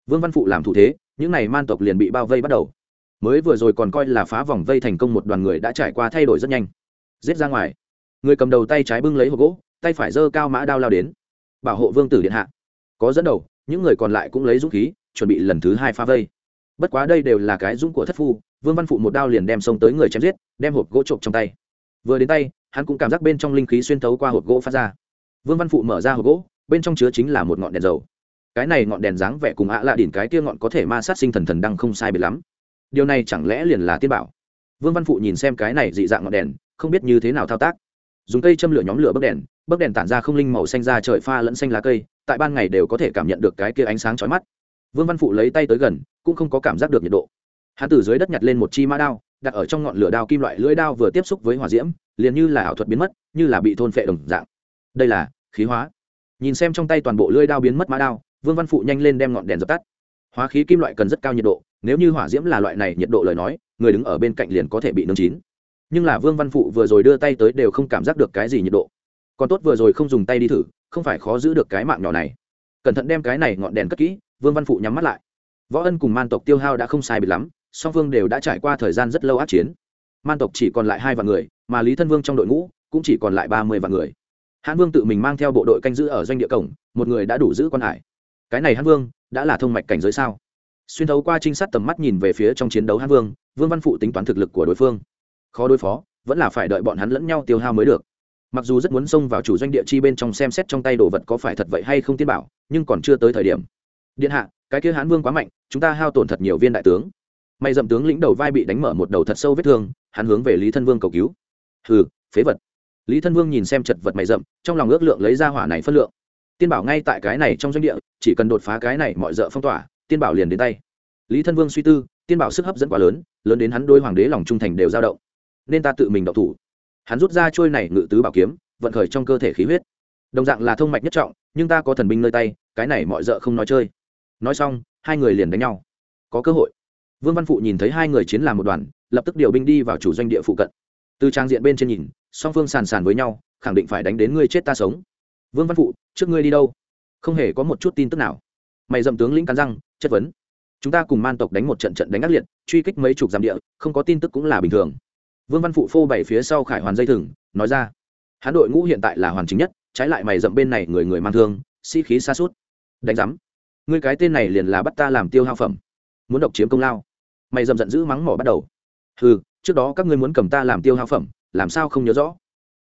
Vương văn phụ làm thủ thế, những này man tộc liền bị bao vây bắt đầu. Mới vừa rồi còn coi là phá vòng vây thành công một đoàn người đã trải qua thay đổi rất nhanh. Giết ra ngoài. Người cầm đầu tay trái bưng lấy hộp gỗ, tay phải giơ cao mã đao lao đến. Bảo hộ vương tử điện hạ. Có dẫn đầu, những người còn lại cũng lấy dũng khí chuẩn bị lần thứ hai phá vây. Bất quá đây đều là cái dũng của thất phu, vương văn phụ một đao liền đem xông tới người chém giết, đem hộp gỗ trộm trong tay. Vừa đến tay, hắn cũng cảm giác bên trong linh khí xuyên thấu qua hộp gỗ phát ra. Vương văn phụ mở ra hộp gỗ, bên trong chứa chính là một ngọn đèn dầu. Cái này ngọn đèn dáng vẻ cùng ạ lạ đỉnh cái kia ngọn có thể ma sát sinh thần thần đăng không sai biệt lắm. Điều này chẳng lẽ liền là tiên bảo? Vương văn phụ nhìn xem cái này dị dạng ngọn đèn, không biết như thế nào thao tác. Dùng cây châm lửa nhóm lửa bấc đèn bấc đèn tản ra không linh màu xanh ra trời pha lẫn xanh lá cây, tại ban ngày đều có thể cảm nhận được cái kia ánh sáng chói mắt vương văn phụ lấy tay tới gần, cũng không có cảm giác được nhiệt độ. Hắn từ dưới đất nhặt lên một chi mã đao, đặt ở trong ngọn lửa đao kim loại lưỡi đao vừa tiếp xúc với hỏa diễm, liền như là ảo thuật biến mất, như là bị thôn phệ đồng dạng. Đây là khí hóa. Nhìn xem trong tay toàn bộ lưỡi đao biến mất mã đao, vương văn phụ nhanh lên đem ngọn đèn dập tắt. Hóa khí kim loại cần rất cao nhiệt độ, nếu như hỏa diễm là loại này nhiệt độ lời nói, người đứng ở bên cạnh liền có thể bị nướng chín. Nhưng là vương văn phụ vừa rồi đưa tay tới đều không cảm giác được cái gì nhiệt độ. Còn tốt vừa rồi không dùng tay đi thử, không phải khó giữ được cái mạng nhỏ này. Cẩn thận đem cái này ngọn đèn cất kỹ vương văn phụ nhắm mắt lại. Võ ân cùng man tộc tiêu hao đã không sai bị lắm, song phương đều đã trải qua thời gian rất lâu át chiến. Man tộc chỉ còn lại hai vạn người, mà lý thân vương trong đội ngũ cũng chỉ còn lại ba mươi vạn người. Hãn vương tự mình mang theo bộ đội canh giữ ở doanh địa cổng, một người đã đủ giữ quan hải. Cái này hãn vương đã là thông mạch cảnh giới sao? Xuyên thấu qua trinh sát tầm mắt nhìn về phía trong chiến đấu hãn vương vương văn phụ tính toán thực lực của đối phương. Khó đối phó, vẫn là phải đợi bọn hắn lẫn nhau tiêu hao mới được. Mặc dù rất muốn xông vào chủ doanh địa chi bên trong xem xét trong tay đồ vật có phải thật vậy hay không tiên bảo, nhưng còn chưa tới thời điểm điện hạ, cái kia hãn vương quá mạnh, chúng ta hao tổn thật nhiều viên đại tướng. May dậm tướng lĩnh đầu vai bị đánh mở một đầu thật sâu vết thương, hắn hướng về lý thân vương cầu cứu. Hừ, phế vật. Lý thân vương nhìn xem chật vật mày rậm trong lòng ước lượng lấy ra hỏa này phân lượng. Tiên bảo ngay tại cái này trong doanh địa, chỉ cần đột phá cái này mọi d phong tỏa, tiên bảo liền đến tay. Lý thân vương suy tư, tiên bảo sức hấp dẫn quá lớn lớn đến hắn đôi hoàng đế lòng trung thành đều dao động. Nên ta tự mình đậu thủ. Hắn rút ra trôi này ngự tứ bảo kiếm, vận khởi trong cơ thể khí huyết. Đồng dạng là thông mạch nhất trọng, nhưng ta có thần binh nơi tay, cái này mọi d không nói chơi nói xong, hai người liền đánh nhau. Có cơ hội. Vương văn phụ nhìn thấy hai người chiến làm một đoàn, lập tức điều binh đi vào chủ doanh địa phụ cận. Từ trang diện bên trên nhìn, song phương sàn sàn với nhau, khẳng định phải đánh đến ngươi chết ta sống. Vương văn phụ, trước ngươi đi đâu? Không hề có một chút tin tức nào. Mày dậm tướng lĩnh cắn răng, chất vấn. Chúng ta cùng man tộc đánh một trận trận đánh ác liệt, truy kích mấy chục dặm địa, không có tin tức cũng là bình thường. Vương văn phụ phô bày phía sau khải hoàn dây thừng, nói ra. Hắn đội ngũ hiện tại là hoàn chính nhất, trái lại mày dậm bên này người người mang thương, sĩ、si、khí xa suốt đánh giám ngươi cái tên này liền là bắt ta làm tiêu hao phẩm, muốn độc chiếm công lao. Mày dầm giận dữ mắng mỏ bắt đầu. Ừ trước đó các ngươi muốn cầm ta làm tiêu hao phẩm, làm sao không nhớ rõ?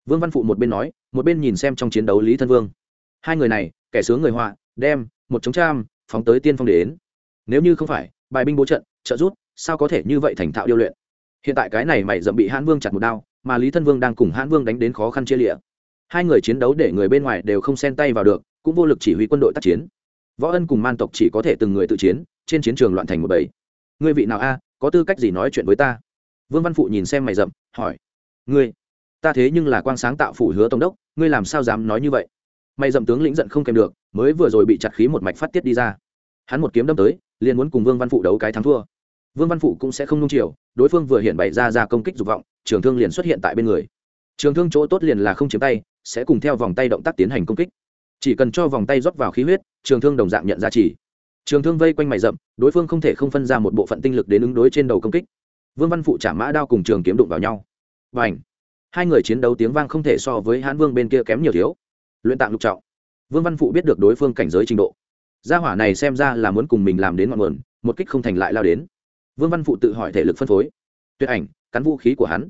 Vương văn phụ một bên nói, một bên nhìn xem trong chiến đấu lý thân vương. Hai người này, kẻ sướng người họa, đem, một chống tram phóng tới tiên phong để đến. Nếu như không phải, bài binh bố trận, trợ rút sao có thể như vậy thành thạo điêu luyện? Hiện tại cái này mày dậm bị hãn vương chặt một đao, mà lý thân vương đang cùng hãn vương đánh đến khó khăn chia lịa. Hai người chiến đấu để người bên ngoài đều không xen tay vào được, cũng vô lực chỉ huy quân đội tác chiến võ ân cùng man tộc chỉ có thể từng người tự chiến, trên chiến trường loạn thành một bầy. Ngươi vị nào a, có tư cách gì nói chuyện với ta? Vương văn phụ nhìn xem mày rậm, hỏi. Ngươi, ta thế nhưng là quang sáng tạo phủ hứa tổng đốc, ngươi làm sao dám nói như vậy? Mày rậm tướng lĩnh giận không kèm được, mới vừa rồi bị chặt khí một mạch phát tiết đi ra. Hắn một kiếm đâm tới, liền muốn cùng vương văn phụ đấu cái thắng thua. Vương văn phụ cũng sẽ không nung chiều, đối phương vừa hiện bày ra ra công kích dục vọng, trường thương liền xuất hiện tại bên người. Trường thương chỗ tốt liền là không chiếm tay, sẽ cùng theo vòng tay động tác tiến hành công kích chỉ cần cho vòng tay rót vào khí huyết, trường thương đồng dạng nhận ra chỉ. Trường thương vây quanh mày rậm, đối phương không thể không phân ra một bộ phận tinh lực đến ứng đối trên đầu công kích. Vương văn phụ trả mã đao cùng trường kiếm đụng vào nhau. Và ảnh hai người chiến đấu tiếng vang không thể so với hãn vương bên kia kém nhiều thiếu. Luyện tạng lục trọng. Vương văn phụ biết được đối phương cảnh giới trình độ. Gia hỏa này xem ra là muốn cùng mình làm đến ngọn nguồn, một kích không thành lại lao đến. Vương văn phụ tự hỏi thể lực phân phối. Tuyệt ảnh, cắn vũ khí của hắn.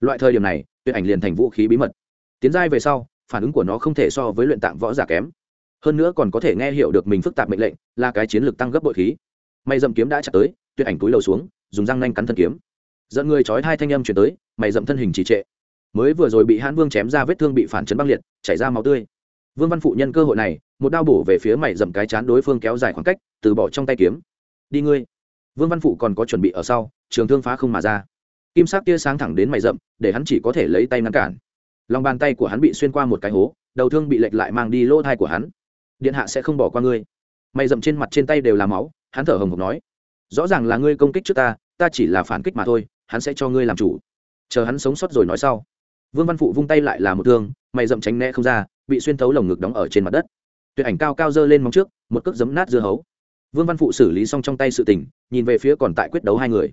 Loại thời điểm này, tuyệt ảnh liền thành vũ khí bí mật. Tiến giai về sau phản ứng của nó không thể so với luyện tạng võ giả kém. Hơn nữa còn có thể nghe hiểu được mình phức tạp mệnh lệnh, là cái chiến lược tăng gấp bội khí. Mày dậm kiếm đã chặt tới, tuyệt ảnh túi lầu xuống, dùng răng nanh cắn thân kiếm. Dẫn người trói hai thanh âm chuyển tới, mày dậm thân hình trì trệ. Mới vừa rồi bị hãn vương chém ra vết thương bị phản chấn băng liệt, chảy ra máu tươi. Vương văn phụ nhân cơ hội này, một đao bổ về phía mày dậm cái chán đối phương kéo dài khoảng cách, từ bỏ trong tay kiếm. Đi ngươi. Vương văn phụ còn có chuẩn bị ở sau, trường thương phá không mà ra. Kim sắc tia sáng thẳng đến mày rậm để hắn chỉ có thể lấy tay ngăn cản lòng bàn tay của hắn bị xuyên qua một cái hố, đầu thương bị lệch lại mang đi lỗ thai của hắn. Điện hạ sẽ không bỏ qua ngươi. Mày dậm trên mặt trên tay đều là máu, hắn thở hồng hộc nói. Rõ ràng là ngươi công kích trước ta ta chỉ là phản kích mà thôi, hắn sẽ cho ngươi làm chủ. Chờ hắn sống sót rồi nói sau. Vương văn phụ vung tay lại là một thương, mày dậm tránh né không ra, bị xuyên thấu lồng ngực đóng ở trên mặt đất. Tuyệt ảnh cao cao dơ lên móng trước, một cước giấm nát dưa hấu. Vương văn phụ xử lý xong trong tay sự tình, nhìn về phía còn tại quyết đấu hai người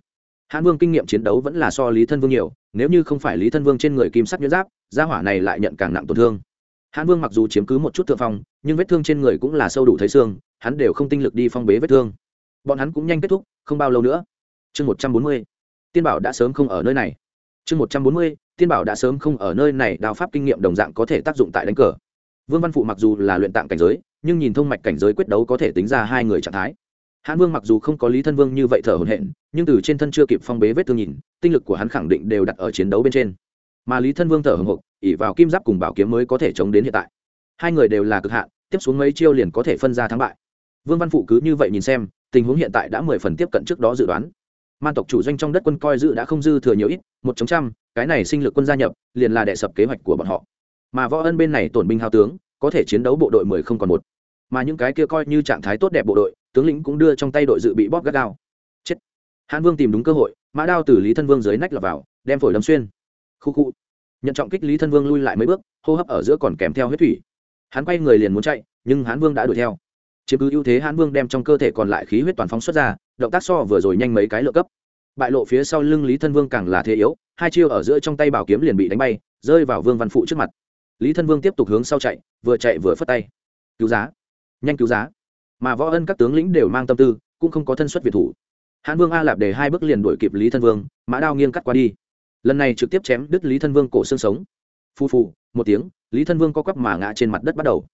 hãn vương kinh nghiệm chiến đấu vẫn là so lý thân vương nhiều, nếu như không phải lý thân vương trên người kim sắc nhuyễn giáp, gia hỏa này lại nhận càng nặng tổn thương. Hãn vương mặc dù chiếm cứ một chút thượng phong, nhưng vết thương trên người cũng là sâu đủ thấy xương, hắn đều không tinh lực đi phong bế vết thương. Bọn hắn cũng nhanh kết thúc, không bao lâu nữa. Chương một trăm bốn mươi, tiên bảo đã sớm không ở nơi này. Chương một trăm bốn mươi, tiên bảo đã sớm không ở nơi này đào pháp kinh nghiệm đồng dạng có thể tác dụng tại đánh cờ. Vương văn phụ mặc dù là luyện tạng cảnh giới, nhưng nhìn thông mạch cảnh giới quyết đấu có thể tính ra hai người trạng thái hãn vương mặc dù không có lý thân vương như vậy thở hồn hện nhưng từ trên thân chưa kịp phong bế vết thương nhìn, tinh lực của hắn khẳng định đều đặt ở chiến đấu bên trên. Mà lý thân vương thở hồng hộc ỉ vào kim giáp cùng bảo kiếm mới có thể chống đến hiện tại. Hai người đều là cực hạn, tiếp xuống mấy chiêu liền có thể phân ra thắng bại. Vương văn phụ cứ như vậy nhìn xem, tình huống hiện tại đã mười phần tiếp cận trước đó dự đoán. Man tộc chủ doanh trong đất quân coi dự đã không dư thừa nhiều ít, một chống trăm, cái này sinh lực quân gia nhập, liền là đệ sập kế hoạch của bọn họ. Mà võ ân bên này tổn binh hao tướng, có thể chiến đấu bộ đội mười không còn một. Mà những cái kia coi như trạng thái tốt đẹp bộ đội tướng lĩnh cũng đưa trong tay đội dự bị bóp gắt gao. Chết. Hãn vương tìm đúng cơ hội, mã đao từ lý thân vương dưới nách lọt vào, đem phổi đâm xuyên. Khu khu. Nhận trọng kích lý thân vương lui lại mấy bước, hô hấp ở giữa còn kèm theo huyết thủy. Hắn quay người liền muốn chạy, nhưng hán vương đã đuổi theo. Chiếm cứ ưu thế, hán vương đem trong cơ thể còn lại khí huyết toàn phóng xuất ra, động tác so vừa rồi nhanh mấy cái lựa cấp. Bại lộ phía sau lưng lý thân vương càng là thế yếu, hai chiêu ở giữa trong tay bảo kiếm liền bị đánh bay, rơi vào vương văn phụ trước mặt. Lý thân vương tiếp tục hướng sau chạy, vừa chạy vừa phất tay. Cứu giá. Nhanh cứu giá mà võ ân các tướng lĩnh đều mang tâm tư, cũng không có thân xuất việt thủ. Hãn vương a lạp để hai bước liền đuổi kịp lý thân vương, mã đao nghiêng cắt qua đi. Lần này trực tiếp chém đứt lý thân vương cổ xương sống. Phu phù, một tiếng, lý thân vương co quắp mà ngã trên mặt đất bắt đầu.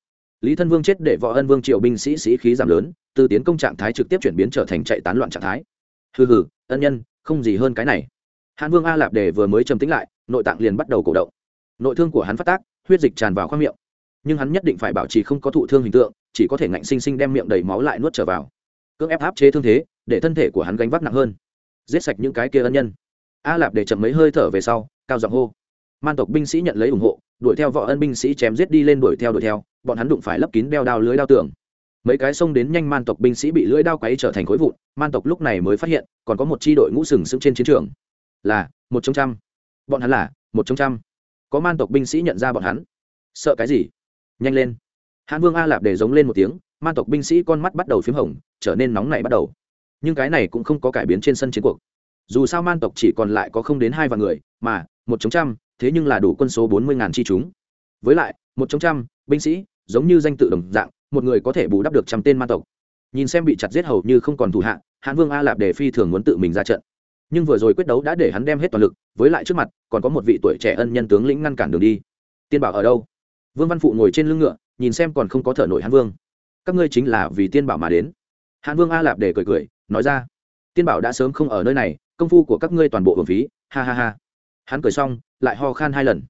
Lý thân vương chết để võ ân vương triệu binh sĩ sĩ khí giảm lớn, từ tiến công trạng thái trực tiếp chuyển biến trở thành chạy tán loạn trạng thái. Hừ hừ, ân nhân, không gì hơn cái này. Hãn vương a lạp đề vừa mới trầm tính lại, nội tạng liền bắt đầu cổ động. Nội thương của hắn phát tác, huyết dịch tràn vào khoang miệng nhưng hắn nhất định phải bảo trì không có thụ thương hình tượng, chỉ có thể ngạnh sinh sinh đem miệng đầy máu lại nuốt trở vào. Cưỡng ép áp chế thương thế, để thân thể của hắn gánh vác nặng hơn. Giết sạch những cái kia ân nhân. A lạp để chậm mấy hơi thở về sau, cao giọng hô. Man tộc binh sĩ nhận lấy ủng hộ, đuổi theo võ ân binh sĩ chém giết đi lên đuổi theo đuổi theo, bọn hắn đụng phải lấp kín đeo đao lưới đao tường. Mấy cái xông đến nhanh man tộc binh sĩ bị lưỡi đao quấy trở thành khối vụn, man tộc lúc này mới phát hiện, còn có một chi đội ngũ sừng sững trên chiến trường. Là, một trong trăm. Bọn hắn là, một trong trăm. Có man tộc binh sĩ nhận ra bọn hắn. Sợ cái gì? Nhanh lên. Hãn vương a lạp để giống lên một tiếng man tộc binh sĩ con mắt bắt đầu p h í m hồng, trở nên nóng nảy bắt đầu. Nhưng cái này cũng không có cải biến trên sân chiến cuộc. Dù sao man tộc chỉ còn lại có không đến hai vạn người, mà, một chống trăm, thế nhưng là đủ quân số bốn mươi ngàn chi chúng. Với lại, một chống trăm, binh sĩ, giống như danh tự đồng dạng, một người có thể bù đắp được trăm tên man tộc. Nhìn xem bị chặt giết hầu như không còn thủ hạ, hãn vương a lạp đề phi thường muốn tự mình ra trận. Nhưng vừa rồi quyết đấu đã để hắn đem hết toàn lực, với lại trước mặt, còn có một vị tuổi trẻ ân nhân tướng lĩnh ngăn cản đường đi. Tiên bảo ở đâu? Vương văn phụ ngồi trên lưng ngựa, nhìn xem còn không có thở nổi hãn vương. Các ngươi chính là vì tiên bảo mà đến. Hãn vương a lạp để cười cười, nói ra. Tiên bảo đã sớm không ở nơi này, công phu của các ngươi toàn bộ hưởng phí. Ha ha ha. Hắn cười xong, lại ho khan hai lần.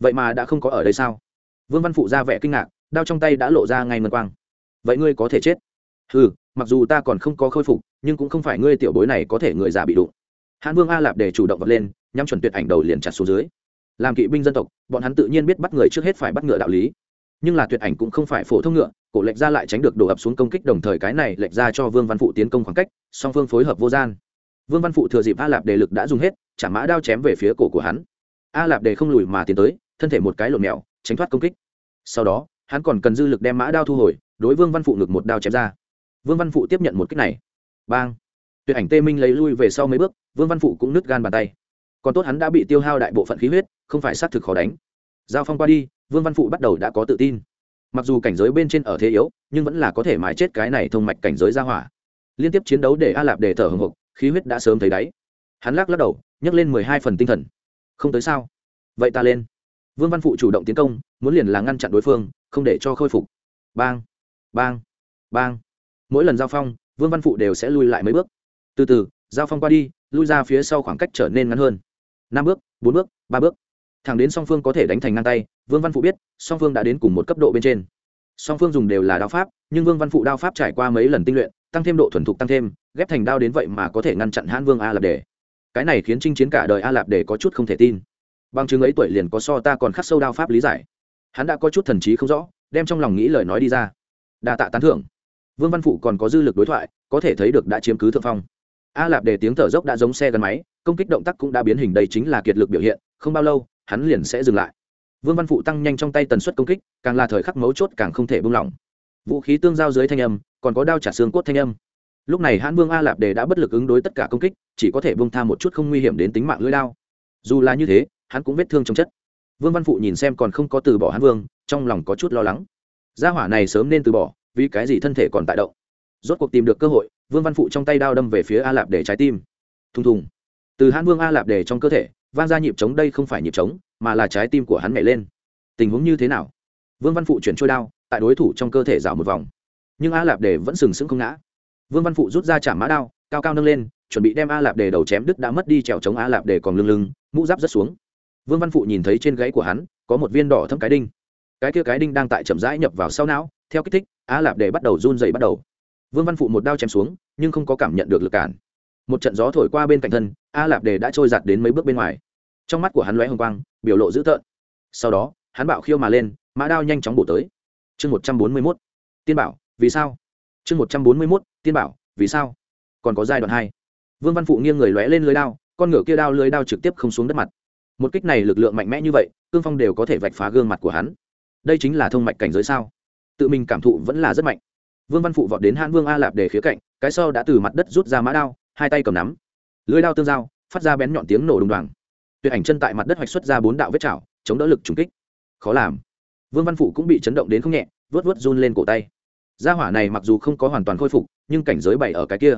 Vậy mà đã không có ở đây sao? Vương văn phụ ra vẻ kinh ngạc, đao trong tay đã lộ ra ngay mân quang. Vậy ngươi có thể chết? Ừ mặc dù ta còn không có khôi phục, nhưng cũng không phải ngươi tiểu bối này có thể người già bị đụng. Hãn vương a lạp để chủ động vật lên, nhắm chuẩn tuyệt ảnh đầu liền chặt xuống dưới làm kỵ binh dân tộc, bọn hắn tự nhiên biết bắt người trước hết phải bắt ngựa đạo lý. Nhưng là tuyệt ảnh cũng không phải phổ thông ngựa, cổ lệch ra lại tránh được đổ ập xuống công kích đồng thời cái này lệch ra cho vương văn phụ tiến công khoảng cách, song phương phối hợp vô gian. Vương văn phụ thừa dịp a lạp đề lực đã dùng hết, chả mã đao chém về phía cổ của hắn. A lạp đề không lùi mà tiến tới, thân thể một cái lộn mèo, tránh thoát công kích. Sau đó, hắn còn cần dư lực đem mã đao thu hồi, đối vương văn phụ ngực một đao chém ra. Vương văn phụ tiếp nhận một kích này. Bang! Tuyệt ảnh tê minh lấy lui về sau mấy bước, vương văn phụ cũng nứt gan bàn tay còn tốt hắn đã bị tiêu hao đại bộ phận khí huyết, không phải xác thực khó đánh. Giao phong qua đi, vương văn phụ bắt đầu đã có tự tin. Mặc dù cảnh giới bên trên ở thế yếu, nhưng vẫn là có thể mài chết cái này thông mạch cảnh giới ra hỏa. Liên tiếp chiến đấu để a lạp để thở hồng hộc khí huyết đã sớm thấy đáy. Hắn lắc lắc đầu, nhấc lên mười hai phần tinh thần. Không tới sao? Vậy ta lên. Vương văn phụ chủ động tiến công, muốn liền là ngăn chặn đối phương, không để cho khôi phục. Bang bang bang. Mỗi lần giao phong, vương văn phụ đều sẽ lui lại mấy bước. Từ từ, giao phong qua đi, lui ra phía sau khoảng cách trở nên ngắn hơn năm bước, bốn bước, ba bước. Thẳng đến song phương có thể đánh thành ngang tay, vương văn phụ biết, song phương đã đến cùng một cấp độ bên trên. Song phương dùng đều là đao pháp, nhưng vương văn phụ đao pháp trải qua mấy lần tinh luyện, tăng thêm độ thuần thục tăng thêm, ghép thành đao đến vậy mà có thể ngăn chặn hãn vương a lạp đề cái này khiến chinh chiến cả đời a lạp đề có chút không thể tin. Bằng chứng ấy tuổi liền có so ta còn khắc sâu đao pháp lý giải. Hắn đã có chút thần trí không rõ, đem trong lòng nghĩ lời nói đi ra. Đa tạ tán thưởng. Vương văn phụ còn có dư lực đối thoại, có thể thấy được đã chiếm cứ thượng phong. A lạp đề tiếng thở dốc đã giống xe gắn máy công kích động tác cũng đã biến hình đây chính là kiệt lực biểu hiện, không bao lâu, hắn liền sẽ dừng lại. Vương văn phụ tăng nhanh trong tay tần suất công kích, càng là thời khắc mấu chốt càng không thể buông lỏng. Vũ khí tương giao dưới thanh âm, còn có đao trả xương cốt thanh âm. Lúc này hãn vương a lạp đề đã bất lực ứng đối tất cả công kích, chỉ có thể buông tha một chút không nguy hiểm đến tính mạng lưỡi đao. Dù là như thế, hắn cũng vết thương trong chất. Vương văn phụ nhìn xem còn không có từ bỏ hãn vương, trong lòng có chút lo lắng. Gia hỏa này sớm nên từ bỏ, vì cái gì thân thể còn tại động? Rốt cuộc tìm được cơ hội, vương văn phụ trong tay đao đâm về phía a lạp để trái tim. Thùng thùng từ hãn vương a lạp đề trong cơ thể, vang ra nhịp trống đây không phải nhịp trống, mà là trái tim của hắn nhảy lên. Tình huống như thế nào? Vương văn phụ chuyển trôi đao, tại đối thủ trong cơ thể rào một vòng. Nhưng a lạp đề vẫn sừng sững không ngã. Vương văn phụ rút ra chạm mã đao, cao cao nâng lên, chuẩn bị đem a lạp đề đầu chém đứt đã mất đi trèo chống a lạp đề còn lưng lưng, mũ giáp rất xuống. Vương văn phụ nhìn thấy trên gáy của hắn, có một viên đỏ thâm cái đinh. Cái kia cái đinh đang tại chậm rãi nhập vào sau não, theo kích thích, a lạp đề bắt đầu run dày bắt đầu. Vương văn phụ một đao chém xuống, nhưng không có cảm nhận được lực cản một trận gió thổi qua bên cạnh thân, a lạp đề đã trôi giặt đến mấy bước bên ngoài. Trong mắt của hắn lóe hồng quang, biểu lộ dữ tợn. Sau đó, hắn bạo khiêu mà lên, mã đao nhanh chóng bổ tới. Chương một trăm bốn mươi mốt. Tiên bảo, vì sao? Chương một trăm bốn mươi mốt, tiên bảo, vì sao? Còn có giai đoạn hai. Vương văn phụ nghiêng người lóe lên lưới đao, con ngựa kia đao lưới đao trực tiếp không xuống đất mặt. Một kích này lực lượng mạnh mẽ như vậy, cương phong đều có thể vạch phá gương mặt của hắn. Đây chính là thông mạch cảnh giới sao? Tự mình cảm thụ vẫn là rất mạnh. Vương văn phụ vọt đến hãn vương a lạp để khía cạnh, cái sau đã từ mặt đất rút ra mã đao hai tay cầm nắm, lưới lao tương giao, phát ra bén nhọn tiếng nổ đùng đoàng. Tuyệt ảnh chân tại mặt đất hoạch xuất ra bốn đạo vết chảo, chống đỡ lực trùng kích. Khó làm. Vương văn phụ cũng bị chấn động đến không nhẹ, vớt vớt run lên cổ tay. Gia hỏa này mặc dù không có hoàn toàn khôi phục, nhưng cảnh giới bảy ở cái kia.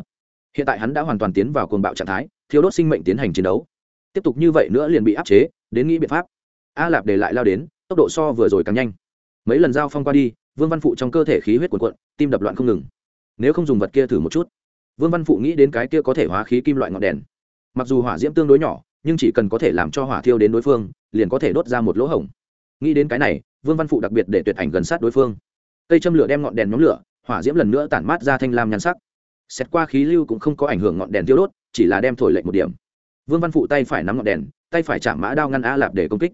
Hiện tại hắn đã hoàn toàn tiến vào cuồng bạo trạng thái thiếu đốt sinh mệnh tiến hành chiến đấu. Tiếp tục như vậy nữa liền bị áp chế, đến nghĩ biện pháp. A lạp để lại lao đến, tốc độ so vừa rồi càng nhanh. Mấy lần giao phong qua đi, vương văn phụ trong cơ thể khí huyết cuộn cuộn, tim đập loạn không ngừng. Nếu không dùng vật kia thử một chút vương văn phụ nghĩ đến cái kia có thể hóa khí kim loại ngọn đèn. Mặc dù hỏa diễm tương đối nhỏ, nhưng chỉ cần có thể làm cho hỏa thiêu đến đối phương, liền có thể đốt ra một lỗ hổng. Nghĩ đến cái này, vương văn phụ đặc biệt để tuyệt ảnh gần sát đối phương. Cây châm lửa đem ngọn đèn nhóm lửa, hỏa diễm lần nữa tản mát ra thanh lam nhan sắc. Xét qua khí lưu cũng không có ảnh hưởng ngọn đèn tiêu đốt, chỉ là đem thổi lệnh một điểm. Vương văn phụ tay phải nắm ngọn đèn, tay phải chạm mã đao ngăn a lạp để công kích.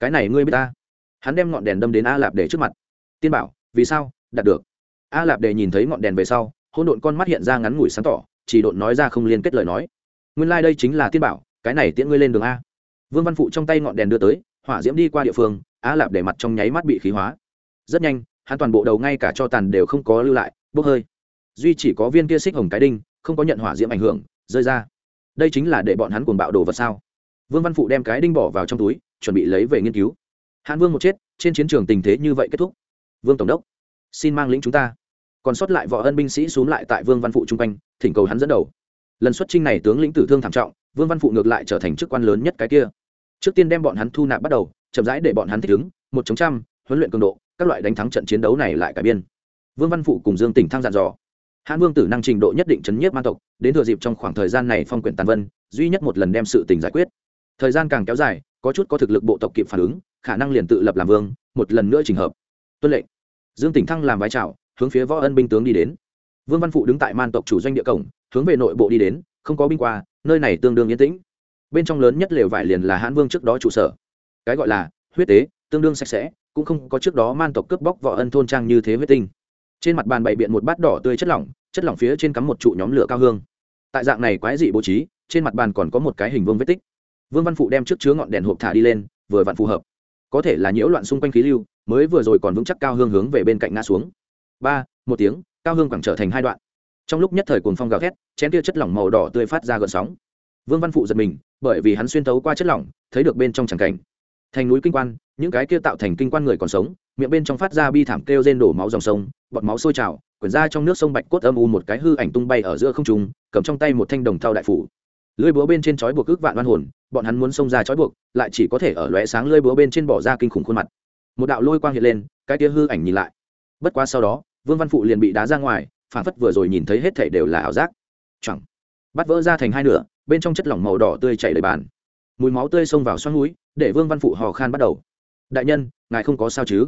Cái này ngươi biết ta? Hắn đem ngọn đèn đâm đến a lạp để trước mặt. Tiên bảo, vì sao? Đạt được. A lạp để nhìn thấy ngọn đèn về sau hôn độn con mắt hiện ra ngắn ngủi sáng tỏ, chỉ độn nói ra không liên kết lời nói. Nguyên lai、like、đây chính là tiên bảo, cái này tiễn ngươi lên đường a. Vương văn phụ trong tay ngọn đèn đưa tới, hỏa diễm đi qua địa phương, á lạp để mặt trong nháy mắt bị khí hóa. Rất nhanh, hắn toàn bộ đầu ngay cả cho tàn đều không có lưu lại, bốc hơi. Duy chỉ có viên kia xích hồng cái đinh, không có nhận hỏa diễm ảnh hưởng, rơi ra. Đây chính là để bọn hắn cuồng bạo đồ vật sao? Vương văn phụ đem cái đinh bỏ vào trong túi, chuẩn bị lấy về nghiên cứu. Hãn vương một chết, trên chiến trường tình thế như vậy kết thúc. Vương tổng đốc, xin mang lĩnh chúng ta còn sót lại võ ân binh sĩ xuống lại tại vương văn phụ chung quanh, thỉnh cầu hắn dẫn đầu. Lần xuất trinh này tướng lĩnh tử thương thảm trọng, vương văn phụ ngược lại trở thành chức quan lớn nhất cái kia. Trước tiên đem bọn hắn thu nạp bắt đầu, chậm rãi để bọn hắn thích ứng, một chống trăm, huấn luyện cường độ, các loại đánh thắng trận chiến đấu này lại cải biên. Vương văn phụ cùng dương tỉnh thăng dặn dò. Hãn vương tử năng trình độ nhất định chấn nhiếp man tộc, đến thừa dịp trong khoảng thời gian này phong quyển tàn vân, duy nhất một lần đem sự tình giải quyết. Thời gian càng kéo dài, có chút có thực lực bộ tộc kịp phản ứng, khả năng liền tự lập làm vương, một lần nữa trình hợp. Tuân lệnh. Dương tỉnh thăng làm vai trào hướng phía võ ân binh tướng đi đến. Vương văn phụ đứng tại man tộc chủ doanh địa cổng, hướng về nội bộ đi đến, không có binh qua, nơi này tương đương yên tĩnh. Bên trong lớn nhất lều vải liền là hãn vương trước đó trụ sở. Cái gọi là huyết tế, tương đương sạch sẽ, cũng không có trước đó man tộc cướp bóc võ ân thôn trang như thế huyết tinh. Trên mặt bàn bày biện một bát đỏ tươi chất lỏng chất lỏng phía trên cắm một trụ nhóm lửa cao hương. Tại dạng này quái dị bố trí, trên mặt bàn còn có một cái hình vương vết tích. Vương văn phụ đem trước chứa ngọn đèn hộp thả đi lên, vừa vặn phù hợp. Có thể là nhiễu loạn xung quanh khí lưu, mới vừa rồi còn vững chắc cao hương hướng về bên cạnh ngã xuống ba, một tiếng, cao hương quẳng trở thành hai đoạn. Trong lúc nhất thời cuồng phong gào thét, chén kia chất lỏng màu đỏ tươi phát ra gợn sóng. Vương văn phụ giật mình, bởi vì hắn xuyên tấu qua chất lỏng, thấy được bên trong tràng cảnh. Thành núi kinh quan, những cái kia tạo thành kinh quan người còn sống, miệng bên trong phát ra bi thảm kêu rên đổ máu dòng sông, bọt máu sôi trào, quyển ra trong nước sông bạch cốt âm u một cái hư ảnh tung bay ở giữa không trung, cầm trong tay một thanh đồng thau đại phủ. Lưỡi búa bên trên chói buộc ước vạn oan hồn, bọn hắn muốn xông ra chói buộc, lại chỉ có thể ở lóe sáng lưỡi búa bên trên bỏ ra kinh khủng khuôn mặt. Một đạo lôi quang hiện lên, cái kia hư ảnh nhìn lại bất quá sau đó, vương văn phụ liền bị đá ra ngoài phản phất vừa rồi nhìn thấy hết thể đều là ảo giác. Chẳng bắt vỡ ra thành hai nửa, bên trong chất lỏng màu đỏ tươi chảy đầy bàn. Mùi máu tươi xông vào xoắn núi, để vương văn phụ hò khan bắt đầu. Đại nhân, ngài không có sao chứ?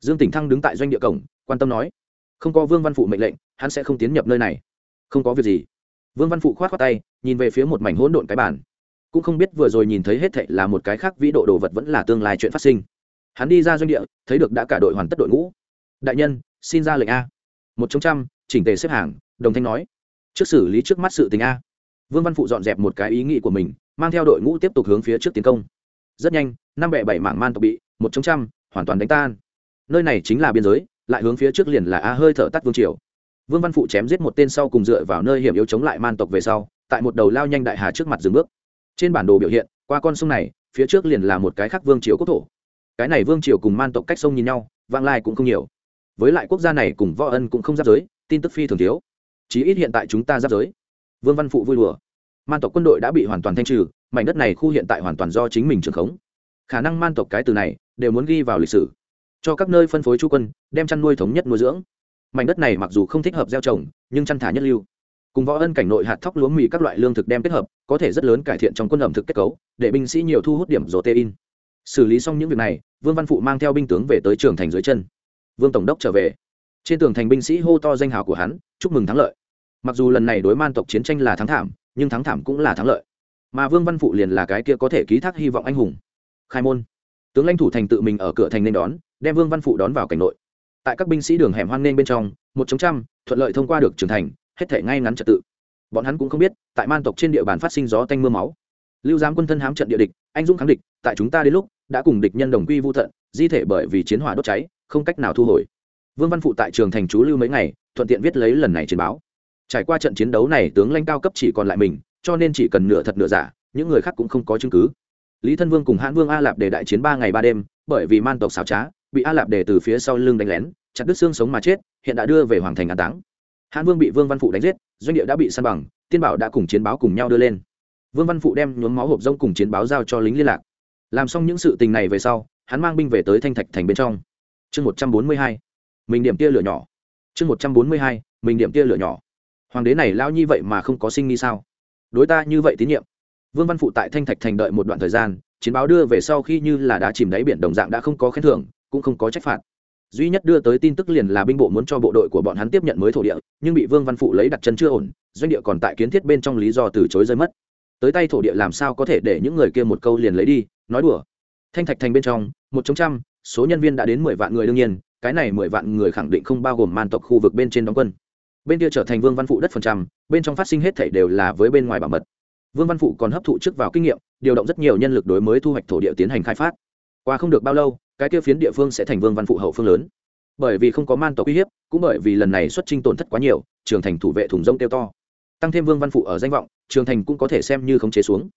Dương tỉnh thăng đứng tại doanh địa cổng, quan tâm nói. Không có vương văn phụ mệnh lệnh, hắn sẽ không tiến nhập nơi này. Không có việc gì. Vương văn phụ k h o á t khoác tay, nhìn về phía một mảnh hỗn độn cái bàn. Cũng không biết vừa rồi nhìn thấy hết thệ là một cái khác vĩ độ đồ vật vẫn là tương lai chuyện phát sinh. Hắn đi ra doanh địa, thấy được đã cả đội hoàn tất đội ngũ đại nhân, xin ra lệnh a. Một trong trăm, chỉnh tề xếp hàng, đồng thanh nói. Trước xử lý trước mắt sự tình a. Vương văn phụ dọn dẹp một cái ý nghĩ của mình, mang theo đội ngũ tiếp tục hướng phía trước tiến công. Rất nhanh, năm bệ bảy mảng man tộc bị, một trong trăm, hoàn toàn đánh tan. Nơi này chính là biên giới, lại hướng phía trước liền là a hơi thở tắt vương triều. Vương văn phụ chém giết một tên sau cùng dựa vào nơi hiểm yếu chống lại man tộc về sau, tại một đầu lao nhanh đại hà trước mặt dừng bước. Trên bản đồ biểu hiện, qua con sông này, phía trước liền là một cái khác vương triều quốc thổ. Cái này vương triều cùng man tộc cách sông nhìn nhau vang lai cũng không nhiều với lại quốc gia này cùng võ ân cũng không giáp giới, tin tức phi thường thiếu. Chí ít hiện tại chúng ta giáp giới. Vương văn phụ vui đùa. Man tộc quân đội đã bị hoàn toàn thanh trừ, mảnh đất này khu hiện tại hoàn toàn do chính mình trưởng khống. Khả năng man tộc cái từ này đều muốn ghi vào lịch sử. Cho các nơi phân phối chu quân, đem chăn nuôi thống nhất nuôi dưỡng. Mảnh đất này mặc dù không thích hợp gieo trồng, nhưng chăn thả nhất lưu. Cùng võ ân cảnh nội hạt thóc lúa mì các loại lương thực đem kết hợp, có thể rất lớn cải thiện trong quân ẩm thực kết cấu, để binh sĩ nhiều thu hút điểm rổ xử lý xong những việc này, vương văn phụ mang theo binh tướng về tới trường thành dưới chân vương tổng đốc trở về. Trên tường thành binh sĩ hô to danh hào của hắn, chúc mừng thắng lợi. Mặc dù lần này đối man tộc chiến tranh là thắng thảm, nhưng thắng thảm cũng là thắng lợi. Mà vương văn phụ liền là cái kia có thể ký thác hy vọng anh hùng. Khai môn. Tướng lãnh thủ thành tự mình ở cửa thành nên đón, đem vương văn phụ đón vào cảnh nội. Tại các binh sĩ đường hẻm hoang nên bên trong, một chống trăm, thuận lợi thông qua được trưởng thành, hết thể ngay ngắn trật tự. Bọn hắn cũng không biết, tại man tộc trên địa bàn phát sinh gió tanh mưa máu. Lưu giám quân thân hám trận địa địch, anh dũng kháng địch, tại chúng ta đến lúc, đã cùng địch nhân đồng quy vô thận di thể bởi vì chiến hỏa đốt cháy không cách nào thu hồi. Vương văn phụ tại trường thành chú lưu mấy ngày, thuận tiện viết lấy lần này chiến báo. Trải qua trận chiến đấu này, tướng lãnh cao cấp chỉ còn lại mình, cho nên chỉ cần nửa thật nửa giả, những người khác cũng không có chứng cứ. Lý thân vương cùng hãn vương a lạp để đại chiến ba ngày ba đêm, bởi vì man tộc xảo trá, bị a lạp để từ phía sau lưng đánh lén, chặt đứt xương sống mà chết, hiện đã đưa về hoàng thành an táng. Hãn vương bị vương văn phụ đánh giết, doanh địa đã bị săn bằng, tiên bảo đã cùng chiến báo cùng nhau đưa lên. Vương văn phụ đem nhuốm máu hộp rông cùng chiến báo giao cho lính liên lạc. Làm xong những sự tình này về sau, hắn mang binh về tới thanh thạch thành bên trong chương một trăm bốn mươi hai, mình điểm tia lửa nhỏ. Chương một trăm bốn mươi hai, mình điểm tia lửa nhỏ. Hoàng đế này lao nhi vậy mà không có sinh nghi sao? Đối ta như vậy tín nhiệm. Vương văn phụ tại thanh thạch thành đợi một đoạn thời gian, chiến báo đưa về sau khi như là đã chìm đáy biển đồng dạng đã không có khen thưởng, cũng không có trách phạt. Duy nhất đưa tới tin tức liền là binh bộ muốn cho bộ đội của bọn hắn tiếp nhận mới thổ địa, nhưng bị vương văn phụ lấy đặt chân chưa ổn, doanh địa còn tại kiến thiết bên trong lý do từ chối rơi mất. Tới tay thổ địa làm sao có thể để những người kia một câu liền lấy đi, nói đùa. Thanh thạch thành bên trong, một trong trăm số nhân viên đã đến mười vạn người đương nhiên, cái này mười vạn người khẳng định không bao gồm man tộc khu vực bên trên đóng quân. Bên kia trở thành vương văn phụ đất phần trăm, bên trong phát sinh hết thảy đều là với bên ngoài bảo mật. Vương văn phụ còn hấp thụ trước vào kinh nghiệm, điều động rất nhiều nhân lực đối mới thu hoạch thổ địa tiến hành khai phát. Qua không được bao lâu, cái kia phiến địa phương sẽ thành vương văn phụ hậu phương lớn. Bởi vì không có man tộc uy hiếp, cũng bởi vì lần này xuất trình tổn thất quá nhiều trường thành thủ vệ thùng rông kêu to. Tăng thêm vương văn phụ ở danh vọng trường thành cũng có thể xem như khống chế xuống.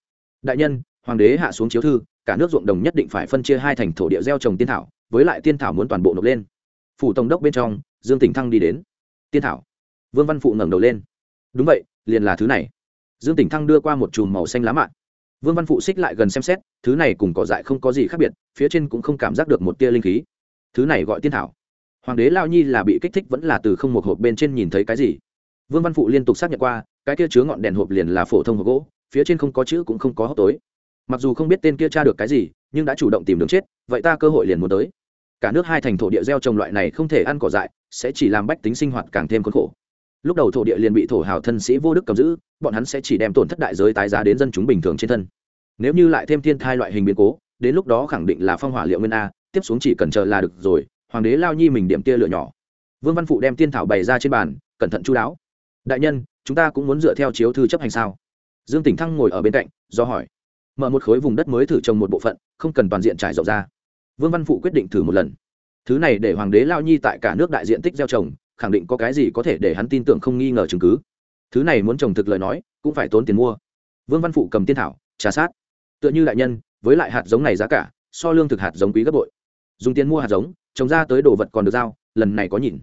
Đại nhân hoàng đế hạ xuống chiếu thư, cả nước ruộng đồng nhất định phải phân chia hai thành thổ địa gieo trồng tiên thảo, với lại tiên thảo muốn toàn bộ nộp lên. Phủ tổng đốc bên trong, dương tỉnh thăng đi đến. Tiên thảo. Vương văn phụ ngẩng đầu lên. Đúng vậy, liền là thứ này. Dương tỉnh thăng đưa qua một chùm màu xanh lá mạ. vương văn phụ xích lại gần xem xét, thứ này cùng cỏ dại không có gì khác biệt, phía trên cũng không cảm giác được một tia linh khí. Thứ này gọi tiên thảo. Hoàng đế lao nhi là bị kích thích vẫn là từ không một hộp bên trên nhìn thấy cái gì? Vương văn phụ liên tục xác nhận qua, cái kia chứa ngọn đèn hộp liền là phổ thông hộp gỗ, phía trên không có chữ cũng không có hốc tối mặc dù không biết tên kia tra được cái gì, nhưng đã chủ động tìm đường chết, vậy ta cơ hội liền muốn tới. Cả nước hai thành thổ địa gieo trồng loại này không thể ăn cỏ dại, sẽ chỉ làm bách tính sinh hoạt càng thêm khốn khổ. Lúc đầu thổ địa liền bị thổ hào thân sĩ vô đức cầm giữ, bọn hắn sẽ chỉ đem tổn thất đại giới tái giá đến dân chúng bình thường trên thân. Nếu như lại thêm thiên thai loại hình biến cố, đến lúc đó khẳng định là phong hỏa liệu nguyên a, tiếp xuống chỉ cần chờ là được rồi, hoàng đế lao nhi mình điểm tia lửa nhỏ. Vương văn phụ đem tiên thảo bày ra trên bàn, cẩn thận chú đáo. Đại nhân, chúng ta cũng muốn dựa theo chiếu thư chấp hành sao? Dương tỉnh thăng ngồi ở bên cạnh, do hỏi mở một khối vùng đất mới thử trồng một bộ phận, không cần toàn diện trải rộng ra. Vương văn phụ quyết định thử một lần. Thứ này để hoàng đế lao nhi tại cả nước đại diện tích gieo trồng, khẳng định có cái gì có thể để hắn tin tưởng không nghi ngờ chứng cứ. Thứ này muốn trồng thực lời nói, cũng phải tốn tiền mua. Vương văn phụ cầm tiên thảo, trà sát. Tựa như đại nhân, với lại hạt giống này giá cả, so lương thực hạt giống quý gấp bội. Dùng tiền mua hạt giống, trồng ra tới đồ vật còn được giao, lần này có nhìn.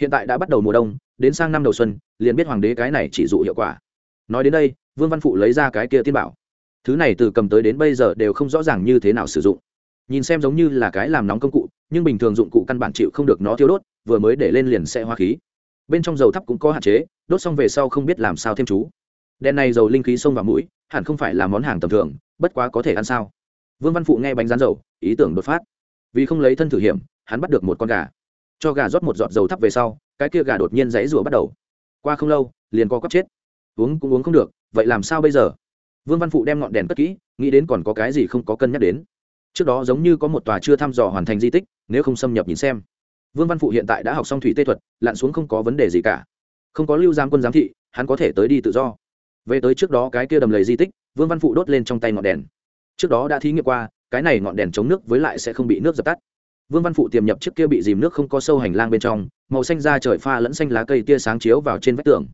Hiện tại đã bắt đầu mùa đông, đến sang năm đầu xuân, liền biết hoàng đế cái này chỉ dụ hiệu quả. Nói đến đây, vương văn phụ lấy ra cái kia tiên bảo thứ này từ cầm tới đến bây giờ đều không rõ ràng như thế nào sử dụng. Nhìn xem giống như là cái làm nóng công cụ, nhưng bình thường dụng cụ căn bản chịu không được nó thiêu đốt, vừa mới để lên liền sẽ hoa khí. Bên trong dầu thắp cũng có hạn chế, đốt xong về sau không biết làm sao thêm chú. Đèn này dầu linh khí xông vào mũi, hẳn không phải là món hàng tầm thường, bất quá có thể ăn sao? Vương văn phụ nghe bánh rán dầu, ý tưởng đột phát. Vì không lấy thân thử hiểm, hắn bắt được một con gà. Cho gà rót một giọt dầu thắp về sau, cái kia gà đột nhiên dãy rủa bắt đầu. Qua không lâu, liền co quắp chết. Uống cũng uống không được, vậy làm sao bây giờ? Vương văn phụ đem ngọn đèn cất kỹ, nghĩ đến còn có cái gì không có cân nhắc đến. Trước đó giống như có một tòa chưa thăm dò hoàn thành di tích, nếu không xâm nhập nhìn xem. Vương văn phụ hiện tại đã học xong thủy tê thuật, lặn xuống không có vấn đề gì cả. Không có lưu giam quân giám thị, hắn có thể tới đi tự do. Về tới trước đó cái kia đầm lầy di tích, vương văn phụ đốt lên trong tay ngọn đèn. Trước đó đã thí nghiệm qua, cái này ngọn đèn chống nước với lại sẽ không bị nước dập tắt. Vương văn phụ tiềm nhập trước kia bị dìm nước không có sâu hành lang bên trong, màu xanh da trời pha lẫn xanh lá cây tia sáng chiếu vào trên vách tường.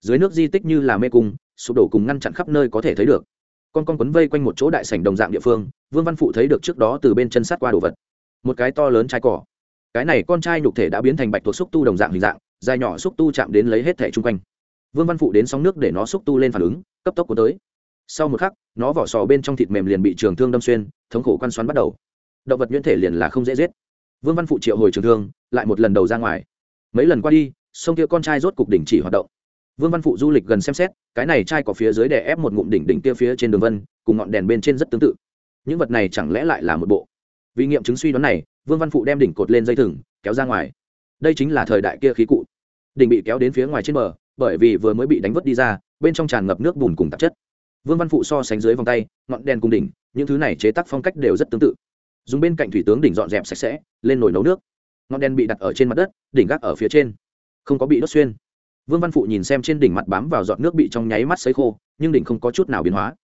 Dưới nước di tích như là mê cung sụp đổ cùng ngăn chặn khắp nơi có thể thấy được. Con con quấn vây quanh một chỗ đại sảnh đồng dạng địa phương, vương văn phụ thấy được trước đó từ bên chân sát qua đồ vật. Một cái to lớn chai cỏ. Cái này con trai nhục thể đã biến thành bạch thuộc xúc tu đồng dạng hình dạng, dài nhỏ xúc tu chạm đến lấy hết thẻ chung quanh. Vương văn phụ đến sóng nước để nó xúc tu lên phản ứng, cấp tốc của tới. Sau một khắc, nó vỏ sò bên trong thịt mềm liền bị trường thương đâm xuyên, thống khổ quan xoắn bắt đầu. Động vật nhuyễn thể liền là không dễ giết. Vương văn phụ triệu hồi trường thương, lại một lần đầu ra ngoài. Mấy lần qua đi, sông kia con trai rốt cục đỉnh chỉ hoạt động vương văn phụ du lịch gần xem xét, cái này trai có phía dưới đè ép một ngụm đỉnh đỉnh kia phía trên đường vân, cùng ngọn đèn bên trên rất tương tự. Những vật này chẳng lẽ lại là một bộ? Vì nghiệm chứng suy đoán này, vương văn phụ đem đỉnh cột lên dây thừng, kéo ra ngoài. Đây chính là thời đại kia khí cụ. Đỉnh bị kéo đến phía ngoài trên bờ, bởi vì vừa mới bị đánh vứt đi ra, bên trong tràn ngập nước bùn cùng tạp chất. Vương văn phụ so sánh dưới vòng tay, ngọn đèn cùng đỉnh, những thứ này chế tác phong cách đều rất tương tự. Dùng bên cạnh thủy tướng đỉnh dọn dẹp sạch sẽ, lên nồi nấu nước. Ngọn đèn bị đặt ở trên mặt đất, đỉnh gác ở phía trên. Không có bị đốt xuyên vương văn phụ nhìn xem trên đỉnh mặt bám vào giọt nước bị trong nháy mắt sấy khô, nhưng đỉnh không có chút nào biến hóa.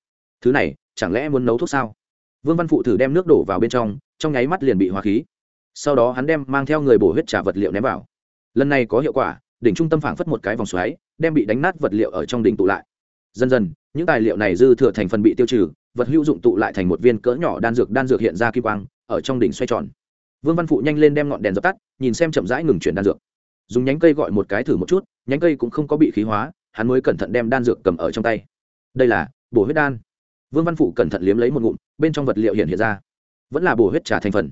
Thứ này, chẳng lẽ muốn nấu thuốc sao? Vương văn phụ thử đem nước đổ vào bên trong trong nháy mắt liền bị hóa khí. Sau đó hắn đem mang theo người bổ huyết trà vật liệu ném vào. Lần này có hiệu quả, đỉnh trung tâm phảng phất một cái vòng xoáy, đem bị đánh nát vật liệu ở trong đỉnh tụ lại. Dần dần, những tài liệu này dư thừa thành phần bị tiêu trừ, vật hữu dụng tụ lại thành một viên cỡ nhỏ đan dược đan dược hiện ra kim quang, ở trong đỉnh xoay tròn. Vương văn phụ nhanh lên đem ngọn đèn dập tắt, nhìn xem chậm rãi ngừng chuyển đan dược dùng nhánh cây gọi một cái thử một chút, nhánh cây cũng không có bị khí hóa, hắn mới cẩn thận đem đan dược cầm ở trong tay. Đây là bổ huyết đan. Vương văn phụ cẩn thận liếm lấy một ngụm, bên trong vật liệu hiện hiện ra. Vẫn là bổ huyết trà thành phần.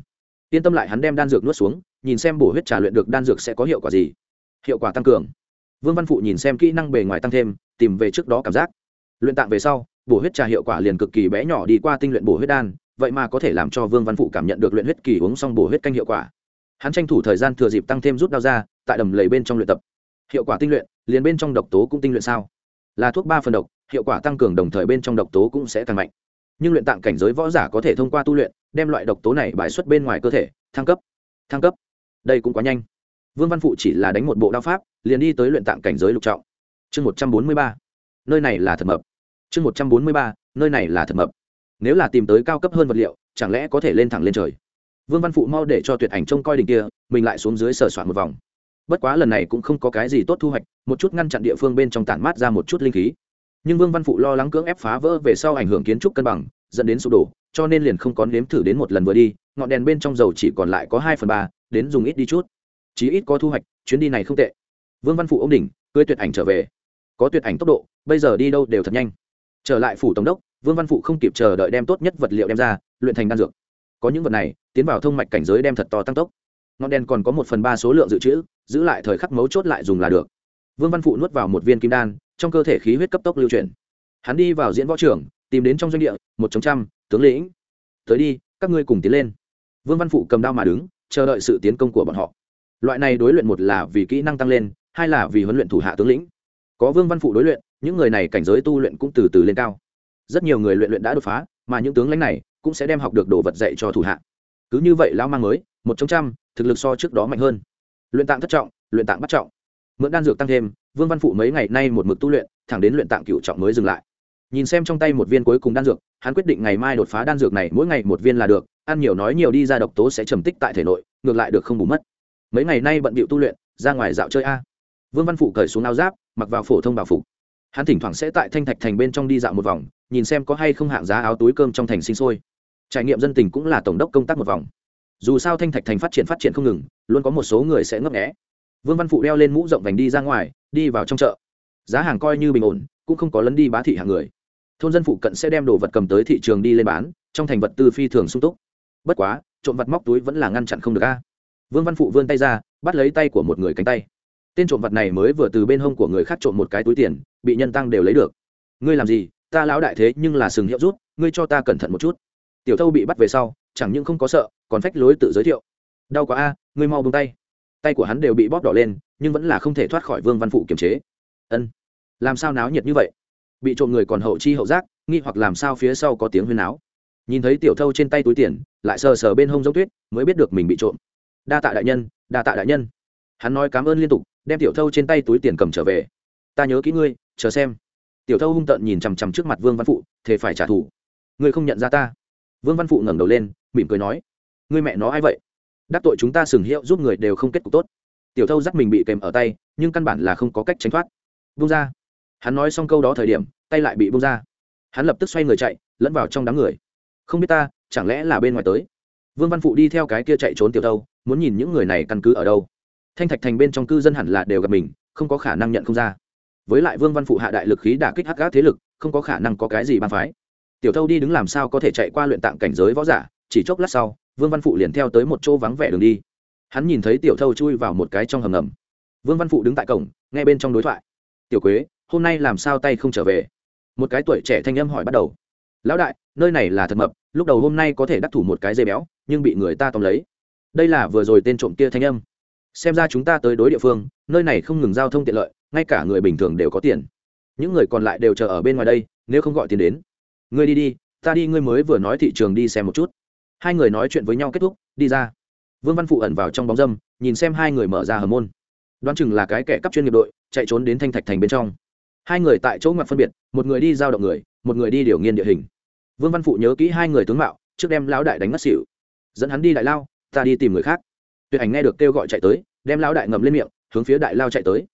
Yên tâm lại hắn đem đan dược nuốt xuống, nhìn xem bổ huyết trà luyện được đan dược sẽ có hiệu quả gì. Hiệu quả tăng cường. Vương văn phụ nhìn xem kỹ năng bề ngoài tăng thêm, tìm về trước đó cảm giác. Luyện tạng về sau, bổ huyết trà hiệu quả liền cực kỳ bé nhỏ đi qua tinh luyện bổ huyết đan, vậy mà có thể làm cho vương văn phụ cảm nhận được luyện huyết kỳ uống xong bổ huyết canh hiệu quả hắn tranh thủ thời gian thừa dịp tăng thêm rút đao ra, tại đầm lầy bên trong luyện tập. Hiệu quả tinh luyện, liền bên trong độc tố cũng tinh luyện sao? Là thuốc ba phần độc, hiệu quả tăng cường đồng thời bên trong độc tố cũng sẽ càng mạnh. Nhưng luyện tạng cảnh giới võ giả có thể thông qua tu luyện, đem loại độc tố này bài xuất bên ngoài cơ thể, thăng cấp. Thăng cấp. Đây cũng quá nhanh. Vương văn phụ chỉ là đánh một bộ đao pháp, liền đi tới luyện tạng cảnh giới lục trọng. Chương một trăm bốn mươi ba. Nơi này là thật mập. Chương một trăm bốn mươi ba. Nơi này là thật mập. Nếu là tìm tới cao cấp hơn vật liệu, chẳng lẽ có thể lên thẳng lên trời? Vương văn phụ mau để cho tuyệt ảnh trông coi đỉnh kia, mình lại xuống dưới sờ soạn một vòng. Bất quá lần này cũng không có cái gì tốt thu hoạch, một chút ngăn chặn địa phương bên trong tản mát ra một chút linh khí. Nhưng vương văn phụ lo lắng cưỡng ép phá vỡ về sau ảnh hưởng kiến trúc cân bằng, dẫn đến sụp đổ, cho nên liền không có nếm thử đến một lần vừa đi, ngọn đèn bên trong dầu chỉ còn lại có hai phần ba, đến dùng ít đi chút. Chí ít có thu hoạch, chuyến đi này không tệ. Vương văn phụ ông đỉnh, cưới tuyệt ảnh trở về. Có tuyệt ảnh tốc độ, bây giờ đi đâu đều thật nhanh. Trở lại phủ tổng đốc, vương văn phụ không kịp chờ đợi đem tốt nhất vật liệu đem ra, luyện thành đan dược có những vật này, tiến vào thông mạch cảnh giới đem thật to tăng tốc. Ngọn đèn còn có một phần ba số lượng dự trữ, giữ lại thời khắc mấu chốt lại dùng là được. Vương văn phụ nuốt vào một viên kim đan, trong cơ thể khí huyết cấp tốc lưu chuyển. Hắn đi vào diễn võ trường, tìm đến trong doanh địa, một chống trăm, tướng lĩnh. Tới đi, các ngươi cùng tiến lên. Vương văn phụ cầm đao mà đứng, chờ đợi sự tiến công của bọn họ. Loại này đối luyện một là vì kỹ năng tăng lên, hai là vì huấn luyện thủ hạ tướng lĩnh. Có vương văn phụ đối luyện, những người này cảnh giới tu luyện cũng từ từ lên cao. Rất nhiều người luyện luyện đã đột phá, mà những tướng lãnh này cũng sẽ đem học được đồ vật dạy cho thủ hạ. Cứ như vậy lao mang mới, một trong trăm, thực lực so trước đó mạnh hơn. Luyện tạng thất trọng, luyện tạng bắt trọng. Mượn đan dược tăng thêm, vương văn phụ mấy ngày nay một mực tu luyện, thẳng đến luyện tạng cựu trọng mới dừng lại. Nhìn xem trong tay một viên cuối cùng đan dược, hắn quyết định ngày mai đột phá đan dược này, mỗi ngày một viên là được, ăn nhiều nói nhiều đi ra độc tố sẽ trầm tích tại thể nội, ngược lại được không bù mất. Mấy ngày nay bận bịu tu luyện, ra ngoài dạo chơi a. Vương văn phụ cởi xuống áo giáp, mặc vào phổ thông bảo phục. Hắn thỉnh thoảng sẽ tại thanh thạch thành bên trong đi dạo một vòng, nhìn xem có hay không hạng giá áo túi cơm trong thành sinh sôi trải nghiệm dân tình cũng là tổng đốc công tác một vòng. Dù sao thanh thạch thành phát triển phát triển không ngừng, luôn có một số người sẽ ngấp nghẽ vương văn phụ đeo lên mũ rộng vành đi ra ngoài, đi vào trong chợ. Giá hàng coi như bình ổn, cũng không có lấn đi bá thị hàng người. Thôn dân phụ cận sẽ đem đồ vật cầm tới thị trường đi lên bán, trong thành vật tư phi thường sung túc. Bất quá, trộm vật móc túi vẫn là ngăn chặn không được a. Vương văn phụ vươn tay ra, bắt lấy tay của một người cánh tay. Tên trộm vật này mới vừa từ bên hông của người khác trộm một cái túi tiền, bị nhân tăng đều lấy được. Ngươi làm gì? Ta lão đại thế nhưng là sừng hiệu rút, ngươi cho ta cẩn thận một chút tiểu thâu bị bắt về sau, chẳng những không có sợ, còn phách lối tự giới thiệu. Đau quá a, ngươi mau bông tay. Tay của hắn đều bị bóp đỏ lên, nhưng vẫn là không thể thoát khỏi vương văn phụ kiềm chế. Ân, làm sao náo nhiệt như vậy? Bị trộm người còn hậu chi hậu giác, nghi hoặc làm sao phía sau có tiếng huyên náo. Nhìn thấy tiểu thâu trên tay túi tiền, lại sờ sờ bên hông giống tuyết, mới biết được mình bị trộm. Đa tạ đại nhân, đa tạ đại nhân. Hắn nói cảm ơn liên tục, đem tiểu thâu trên tay túi tiền cầm trở về. Ta nhớ kỹ ngươi, chờ xem. Tiểu thâu hung tợn nhìn chằm chằm trước mặt vương văn phụ thế phải trả thù. Ngươi không nhận ra ta vương văn phụ ngẩng đầu lên, mỉm cười nói, ngươi mẹ nó ai vậy? Đắc tội chúng ta sừng hiệu giúp người đều không kết cục tốt. Tiểu thâu dắt mình bị kèm ở tay, nhưng căn bản là không có cách tránh thoát. Bung ra. Hắn nói xong câu đó thời điểm, tay lại bị bung ra. Hắn lập tức xoay người chạy, lẫn vào trong đám người. Không biết ta, chẳng lẽ là bên ngoài tới? Vương văn phụ đi theo cái kia chạy trốn tiểu thâu, muốn nhìn những người này căn cứ ở đâu. Thanh thạch thành bên trong cư dân hẳn là đều gặp mình, không có khả năng nhận không ra. Với lại vương văn phụ hạ đại lực khí đả kích hắc gác thế lực, không có khả năng có cái gì bàn phái tiểu thâu đi đứng làm sao có thể chạy qua luyện tạng cảnh giới võ giả, chỉ chốc lát sau, vương văn phụ liền theo tới một chỗ vắng vẻ đường đi. Hắn nhìn thấy tiểu thâu chui vào một cái trong hầm ngầm. Vương văn phụ đứng tại cổng, nghe bên trong đối thoại. Tiểu quế, hôm nay làm sao tay không trở về? Một cái tuổi trẻ thanh âm hỏi bắt đầu. Lão đại, nơi này là thật mập, lúc đầu hôm nay có thể đắc thủ một cái dây béo, nhưng bị người ta tóm lấy. Đây là vừa rồi tên trộm kia thanh âm. Xem ra chúng ta tới đối địa phương, nơi này không ngừng giao thông tiện lợi, ngay cả người bình thường đều có tiền. Những người còn lại đều chờ ở bên ngoài đây, nếu không gọi tiền đến ngươi đi đi, ta đi, ngươi mới vừa nói thị trường đi xem một chút. Hai người nói chuyện với nhau kết thúc, đi ra. Vương văn phụ ẩn vào trong bóng dâm, nhìn xem hai người mở ra hầm môn. Đoán chừng là cái kẻ cắp chuyên nghiệp đội, chạy trốn đến thanh thạch thành bên trong. Hai người tại chỗ ngoặt phân biệt, một người đi giao động người, một người đi điều nghiên địa hình. Vương văn phụ nhớ kỹ hai người tướng mạo, trước đem lão đại đánh ngất xỉu. Dẫn hắn đi đại lao, ta đi tìm người khác. Tuyệt ảnh nghe được kêu gọi chạy tới, đem lão đại ngầm lên miệng, hướng phía đại lao chạy tới.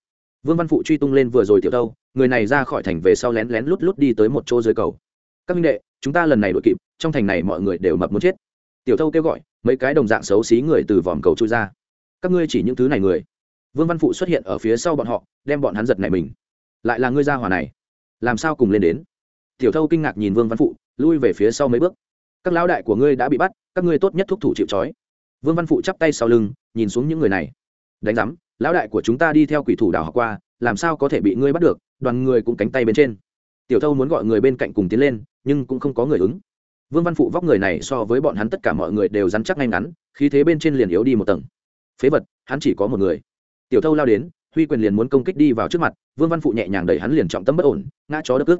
Vương văn phụ truy tung lên vừa rồi tiểu tâu, người này ra khỏi thành về sau lén lén lút lút đi tới một chỗ dưới cầu các minh đệ, chúng ta lần này đội kịp, trong thành này mọi người đều mập muốn chết. Tiểu thâu kêu gọi, mấy cái đồng dạng xấu xí người từ vòm cầu trôi ra. Các ngươi chỉ những thứ này người. Vương văn phụ xuất hiện ở phía sau bọn họ, đem bọn hắn giật này mình. Lại là ngươi ra hỏa này. Làm sao cùng lên đến? Tiểu thâu kinh ngạc nhìn vương văn phụ, lui về phía sau mấy bước. Các lão đại của ngươi đã bị bắt, các ngươi tốt nhất thúc thủ chịu trói. Vương văn phụ chắp tay sau lưng, nhìn xuống những người này. Đánh giám, lão đại của chúng ta đi theo quỷ thủ đảo học qua, làm sao có thể bị ngươi bắt được, đoàn người cũng cánh tay bên trên. Tiểu thâu muốn gọi người bên cạnh cùng tiến lên nhưng cũng không có người ứng. Vương văn phụ vóc người này so với bọn hắn tất cả mọi người đều rắn chắc ngay ngắn, khí thế bên trên liền yếu đi một tầng. Phế vật, hắn chỉ có một người. Tiểu thâu lao đến, huy quyền liền muốn công kích đi vào trước mặt, vương văn phụ nhẹ nhàng đẩy hắn liền trọng tâm bất ổn, ngã chó đất cước.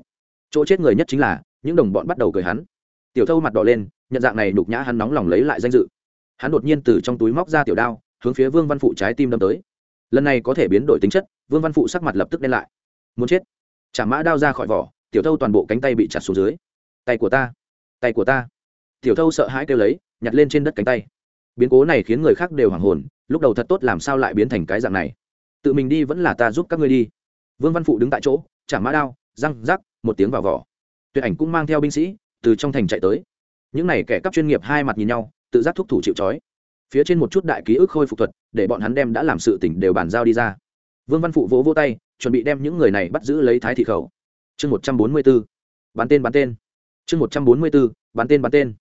Chỗ chết người nhất chính là, những đồng bọn bắt đầu cười hắn. Tiểu thâu mặt đỏ lên, nhận dạng này đục nhã hắn nóng lòng lấy lại danh dự. Hắn đột nhiên từ trong túi móc ra tiểu đao, hướng phía vương văn phụ trái tim đâm tới. Lần này có thể biến đổi tính chất, vương văn phụ sắc mặt lập tức đen lại. Muốn chết. Chả mã đao ra khỏi vỏ, tiểu thâu toàn bộ cánh tay bị chặt xuống dưới tay của ta, tay của ta. Tiểu thâu sợ hãi kêu lấy, nhặt lên trên đất cánh tay. Biến cố này khiến người khác đều hoảng hồn, lúc đầu thật tốt làm sao lại biến thành cái dạng này? Tự mình đi vẫn là ta giúp các ngươi đi. Vương văn phụ đứng tại chỗ chả mã đao, răng rắc, một tiếng vào vỏ. Tuyệt ảnh cũng mang theo binh sĩ, từ trong thành chạy tới. Những n à y kẻ cắp chuyên nghiệp hai mặt nhìn nhau, tự giác thúc thủ chịu trói. Phía trên một chút đại ký ức khôi phục thuật, để bọn hắn đem đã làm sự tỉnh đều bàn giao đi ra. Vương văn phụ vỗ vỗ tay, chuẩn bị đem những người này bắt giữ lấy thái thị khẩu. Chương một trăm bốn mươi b ố bán tên bán tên chương một trăm bốn mươi bốn bắn tên bắn tên.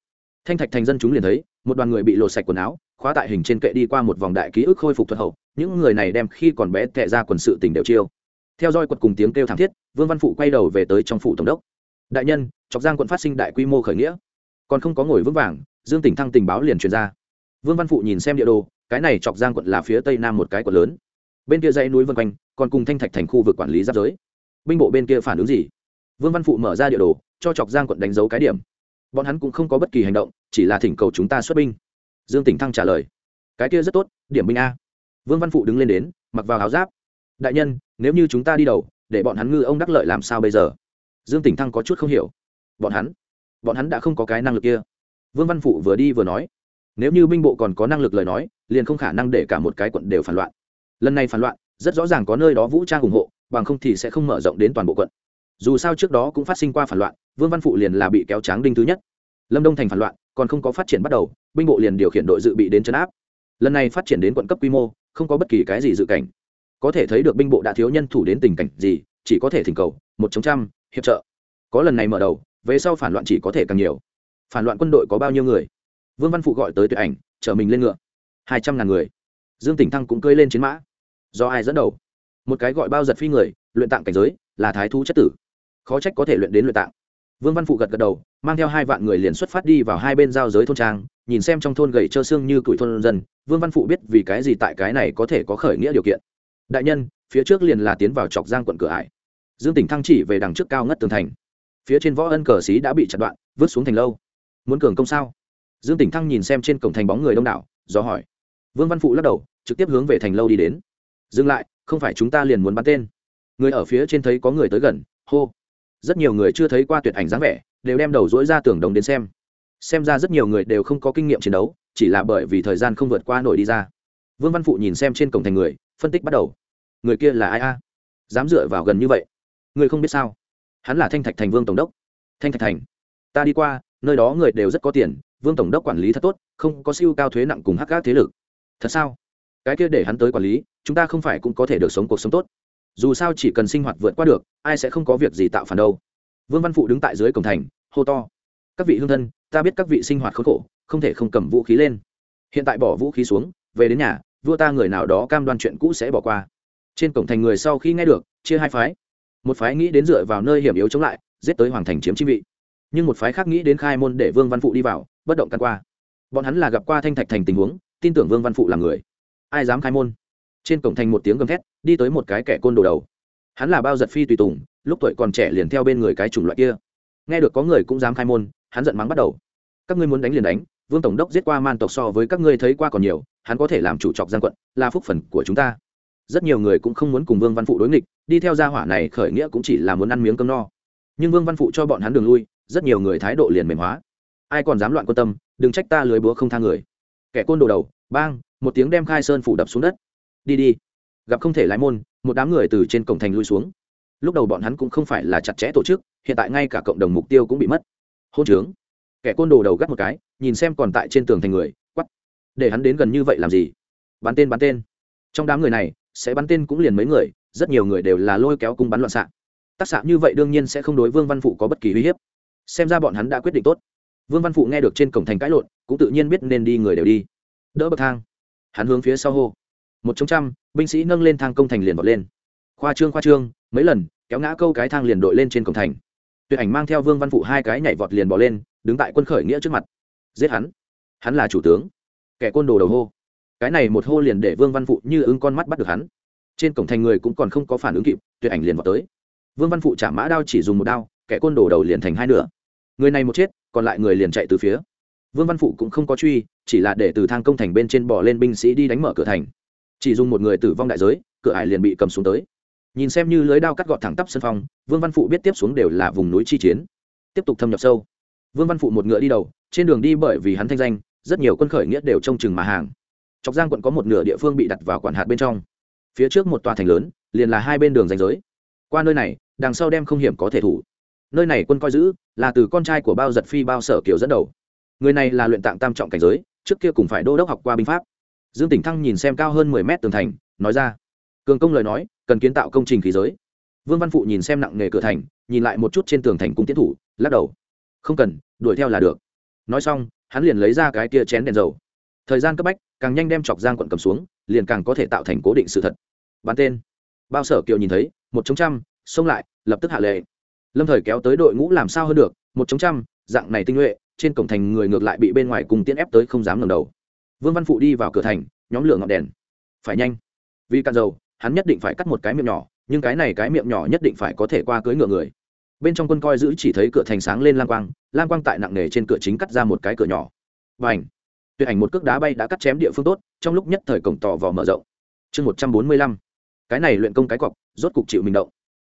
Thanh thạch thành dân chúng liền thấy, một đoàn người bị lột sạch quần áo, khóa tại hình trên kệ đi qua một vòng đại ký ức khôi phục thuật hậu, những người này đem khi còn bé tệ ra quần sự tình đều chiêu. Theo dõi quật cùng tiếng kêu thảm thiết, vương văn phụ quay đầu về tới trong phủ tổng đốc. Đại nhân, chọc giang quận phát sinh đại quy mô khởi nghĩa. Còn không có ngồi vững vàng, dương tỉnh thăng tình báo liền truyền ra. Vương văn phụ nhìn xem địa đồ, cái này chọc giang quận là phía tây nam một cái quận lớn. Bên kia dãy núi vân quanh, còn cùng thanh thạch thành khu vực quản lý giáp giới. Binh bộ bên kia phản ứng gì? Vương văn phụ mở ra địa đồ cho chọc giang quận đánh dấu cái điểm. Bọn hắn cũng không có bất kỳ hành động, chỉ là thỉnh cầu chúng ta xuất binh. Dương tỉnh thăng trả lời. Cái kia rất tốt, điểm binh a. Vương văn phụ đứng lên đến, mặc vào áo giáp. Đại nhân, nếu như chúng ta đi đầu, để bọn hắn ngư ông đắc lợi làm sao bây giờ? Dương tỉnh thăng có chút không hiểu. Bọn hắn bọn hắn đã không có cái năng lực kia. Vương văn phụ vừa đi vừa nói. Nếu như binh bộ còn có năng lực lời nói, liền không khả năng để cả một cái quận đều phản loạn. Lần này phản loạn, rất rõ ràng có nơi đó vũ trang ủng hộ, bằng không thì sẽ không mở rộng đến toàn bộ quận dù sao trước đó cũng phát sinh qua phản loạn, vương văn phụ liền là bị kéo tráng đinh thứ nhất. Lâm đông thành phản loạn, còn không có phát triển bắt đầu, binh bộ liền điều khiển đội dự bị đến chấn áp. Lần này phát triển đến quận cấp quy mô, không có bất kỳ cái gì dự cảnh. Có thể thấy được binh bộ đã thiếu nhân thủ đến tình cảnh gì, chỉ có thể thỉnh cầu, một chống trăm, hiệp trợ. Có lần này mở đầu, về sau phản loạn chỉ có thể càng nhiều. Phản loạn quân đội có bao nhiêu người? Vương văn phụ gọi tới tuyệt ảnh, chở mình lên ngựa. Hai trăm ngàn người. Dương tỉnh thăng cũng cơi lên chiến mã. Do ai dẫn đầu? Một cái gọi bao giật phi người, luyện tạng cảnh giới, là thái thú chất tử khó trách có thể luyện đến luyện tạng. Vương văn phụ gật gật đầu, mang theo hai vạn người liền xuất phát đi vào hai bên giao giới thôn trang, nhìn xem trong thôn gầy trơ xương như củi thôn dân. Vương văn phụ biết vì cái gì tại cái này có thể có khởi nghĩa điều kiện. Đại nhân, phía trước liền là tiến vào chọc giang quận cửa ải. Dương tỉnh thăng chỉ về đằng trước cao ngất tường thành. Phía trên võ ân cờ xí đã bị chặt đoạn, vứt xuống thành lâu. Muốn cường công sao? Dương tỉnh thăng nhìn xem trên cổng thành bóng người đông đảo, do hỏi. Vương văn phụ lắc đầu, trực tiếp hướng về thành lâu đi đến. Dừng lại, không phải chúng ta liền muốn bắn tên. Người ở phía trên thấy có người tới gần, hô rất nhiều người chưa thấy qua tuyệt ảnh dáng vẻ, đều đem đầu dỗi ra tường đồng đến xem. Xem ra rất nhiều người đều không có kinh nghiệm chiến đấu, chỉ là bởi vì thời gian không vượt qua nổi đi ra. Vương văn phụ nhìn xem trên cổng thành người, phân tích bắt đầu. Người kia là ai a? Dám dựa vào gần như vậy. Người không biết sao? Hắn là thanh thạch thành vương tổng đốc. Thanh thạch thành, ta đi qua, nơi đó người đều rất có tiền, vương tổng đốc quản lý thật tốt, không có siêu cao thuế nặng cùng hắc gác thế lực. Thật sao? Cái kia để hắn tới quản lý, chúng ta không phải cũng có thể được sống cuộc sống tốt dù sao chỉ cần sinh hoạt vượt qua được, ai sẽ không có việc gì tạo phản đâu. Vương văn phụ đứng tại dưới cổng thành, hô to, các vị hương thân, ta biết các vị sinh hoạt khốn khổ, không thể không cầm vũ khí lên. Hiện tại bỏ vũ khí xuống, về đến nhà, vua ta người nào đó cam đoan chuyện cũ sẽ bỏ qua. Trên cổng thành người sau khi nghe được, chia hai phái. Một phái nghĩ đến dựa vào nơi hiểm yếu chống lại, giết tới hoàng thành chiếm chi vị. Nhưng một phái khác nghĩ đến khai môn để vương văn phụ đi vào, bất động căn qua. Bọn hắn là gặp qua thanh thạch thành tình huống, tin tưởng vương văn phụ là người. Ai dám khai môn? Trên cổng thành một tiếng gầm thét đi tới một cái kẻ côn đồ đầu. Hắn là bao giật phi tùy tùng, lúc tuổi còn trẻ liền theo bên người cái chủng loại kia. Nghe được có người cũng dám khai môn, hắn giận mắng bắt đầu. Các ngươi muốn đánh liền đánh, vương tổng đốc giết qua man tộc so với các ngươi thấy qua còn nhiều, hắn có thể làm chủ trọc giang quận, là phúc phần của chúng ta. Rất nhiều người cũng không muốn cùng vương văn phụ đối nghịch, đi theo gia hỏa này khởi nghĩa cũng chỉ là muốn ăn miếng cơm no. Nhưng vương văn phụ cho bọn hắn đường lui, rất nhiều người thái độ liền mềm hóa. Ai còn dám loạn quan tâm, đừng trách ta lưới búa không tha người. Kẻ côn đồ đầu, bang, một tiếng đem khai sơn phủ đập xuống đất. Đi đi gặp không thể lái môn, một đám người từ trên cổng thành lui xuống. Lúc đầu bọn hắn cũng không phải là chặt chẽ tổ chức, hiện tại ngay cả cộng đồng mục tiêu cũng bị mất. Hôn trướng. Kẻ côn đồ đầu gắt một cái, nhìn xem còn tại trên tường thành người quắp để hắn đến gần như vậy làm gì? Bắn tên bắn tên. Trong đám người này, sẽ bắn tên cũng liền mấy người, rất nhiều người đều là lôi kéo cung bắn loạn xạ. Tác xạ như vậy đương nhiên sẽ không đối vương văn phụ có bất kỳ uy hiếp. Xem ra bọn hắn đã quyết định tốt. Vương văn phụ nghe được trên cổng thành cãi lộn, cũng tự nhiên biết nên đi người đều đi. Đỡ bậc thang. Hắn hướng phía sau hô một trong trăm, binh sĩ nâng lên thang công thành liền vọt lên. Khoa trương khoa trương, mấy lần, kéo ngã câu cái thang liền đội lên trên cổng thành. Tuyệt ảnh mang theo vương văn phụ hai cái nhảy vọt liền bỏ lên, đứng tại quân khởi nghĩa trước mặt. Giết hắn. Hắn là chủ tướng. Kẻ côn đồ đầu hô. Cái này một hô liền để vương văn phụ như ứng con mắt bắt được hắn. Trên cổng thành người cũng còn không có phản ứng kịp, tuyệt ảnh liền vào tới. Vương văn phụ trả mã đao chỉ dùng một đao, kẻ côn đồ đầu liền thành hai nửa. Người này một chết, còn lại người liền chạy từ phía. Vương văn phụ cũng không có truy, chỉ là để từ thang công thành bên trên bỏ lên binh sĩ đi đánh mở cửa thành chỉ dùng một người tử vong đại giới, cửa ải liền bị cầm xuống tới. Nhìn xem như lưới đao cắt gọt thẳng tắp sân phong vương văn phụ biết tiếp xuống đều là vùng núi chi chiến. Tiếp tục thâm nhập sâu. Vương văn phụ một ngựa đi đầu, trên đường đi bởi vì hắn thanh danh, rất nhiều quân khởi nghĩa đều trông chừng mà hàng. Chọc giang quận có một nửa địa phương bị đặt vào quản hạt bên trong. Phía trước một tòa thành lớn, liền là hai bên đường danh giới. Qua nơi này, đằng sau đem không hiểm có thể thủ. Nơi này quân coi giữ, là từ con trai của bao giật phi bao sở kiều dẫn đầu. Người này là luyện tạng tam trọng cảnh giới, trước kia cùng phải đô đốc học qua binh pháp dương tỉnh thăng nhìn xem cao hơn mười mét tường thành, nói ra, cường công lời nói, cần kiến tạo công trình khí giới. Vương văn phụ nhìn xem nặng nghề cửa thành, nhìn lại một chút trên tường thành cung tiến thủ, lắc đầu, không cần, đuổi theo là được. Nói xong, hắn liền lấy ra cái kia chén đèn dầu. Thời gian cấp bách, càng nhanh đem chọc giang quận cầm xuống, liền càng có thể tạo thành cố định sự thật. Bán tên. Bao sở kiều nhìn thấy, một chống trăm, xông lại, lập tức hạ lệ. Lâm thời kéo tới đội ngũ làm sao hơn được, một chống trăm, dạng này tinh nhuệ, trên cổng thành người ngược lại bị bên ngoài cùng tiến ép tới không dám ngẩng đầu vương văn phụ đi vào cửa thành, nhóm lửa ngọn đèn. Phải nhanh. Vì cạn dầu, hắn nhất định phải cắt một cái miệng nhỏ, nhưng cái này cái miệng nhỏ nhất định phải có thể qua cưới ngựa người. Bên trong quân coi giữ chỉ thấy cửa thành sáng lên lang quang Lang quang tại nặng nề trên cửa chính cắt ra một cái cửa nhỏ. Và ảnh tuyệt ảnh một cước đá bay đã cắt chém địa phương tốt, trong lúc nhất thời cổng tò vò mở rộng. Chương một trăm bốn mươi lăm. Cái này luyện công cái cọc, rốt cục chịu mình động.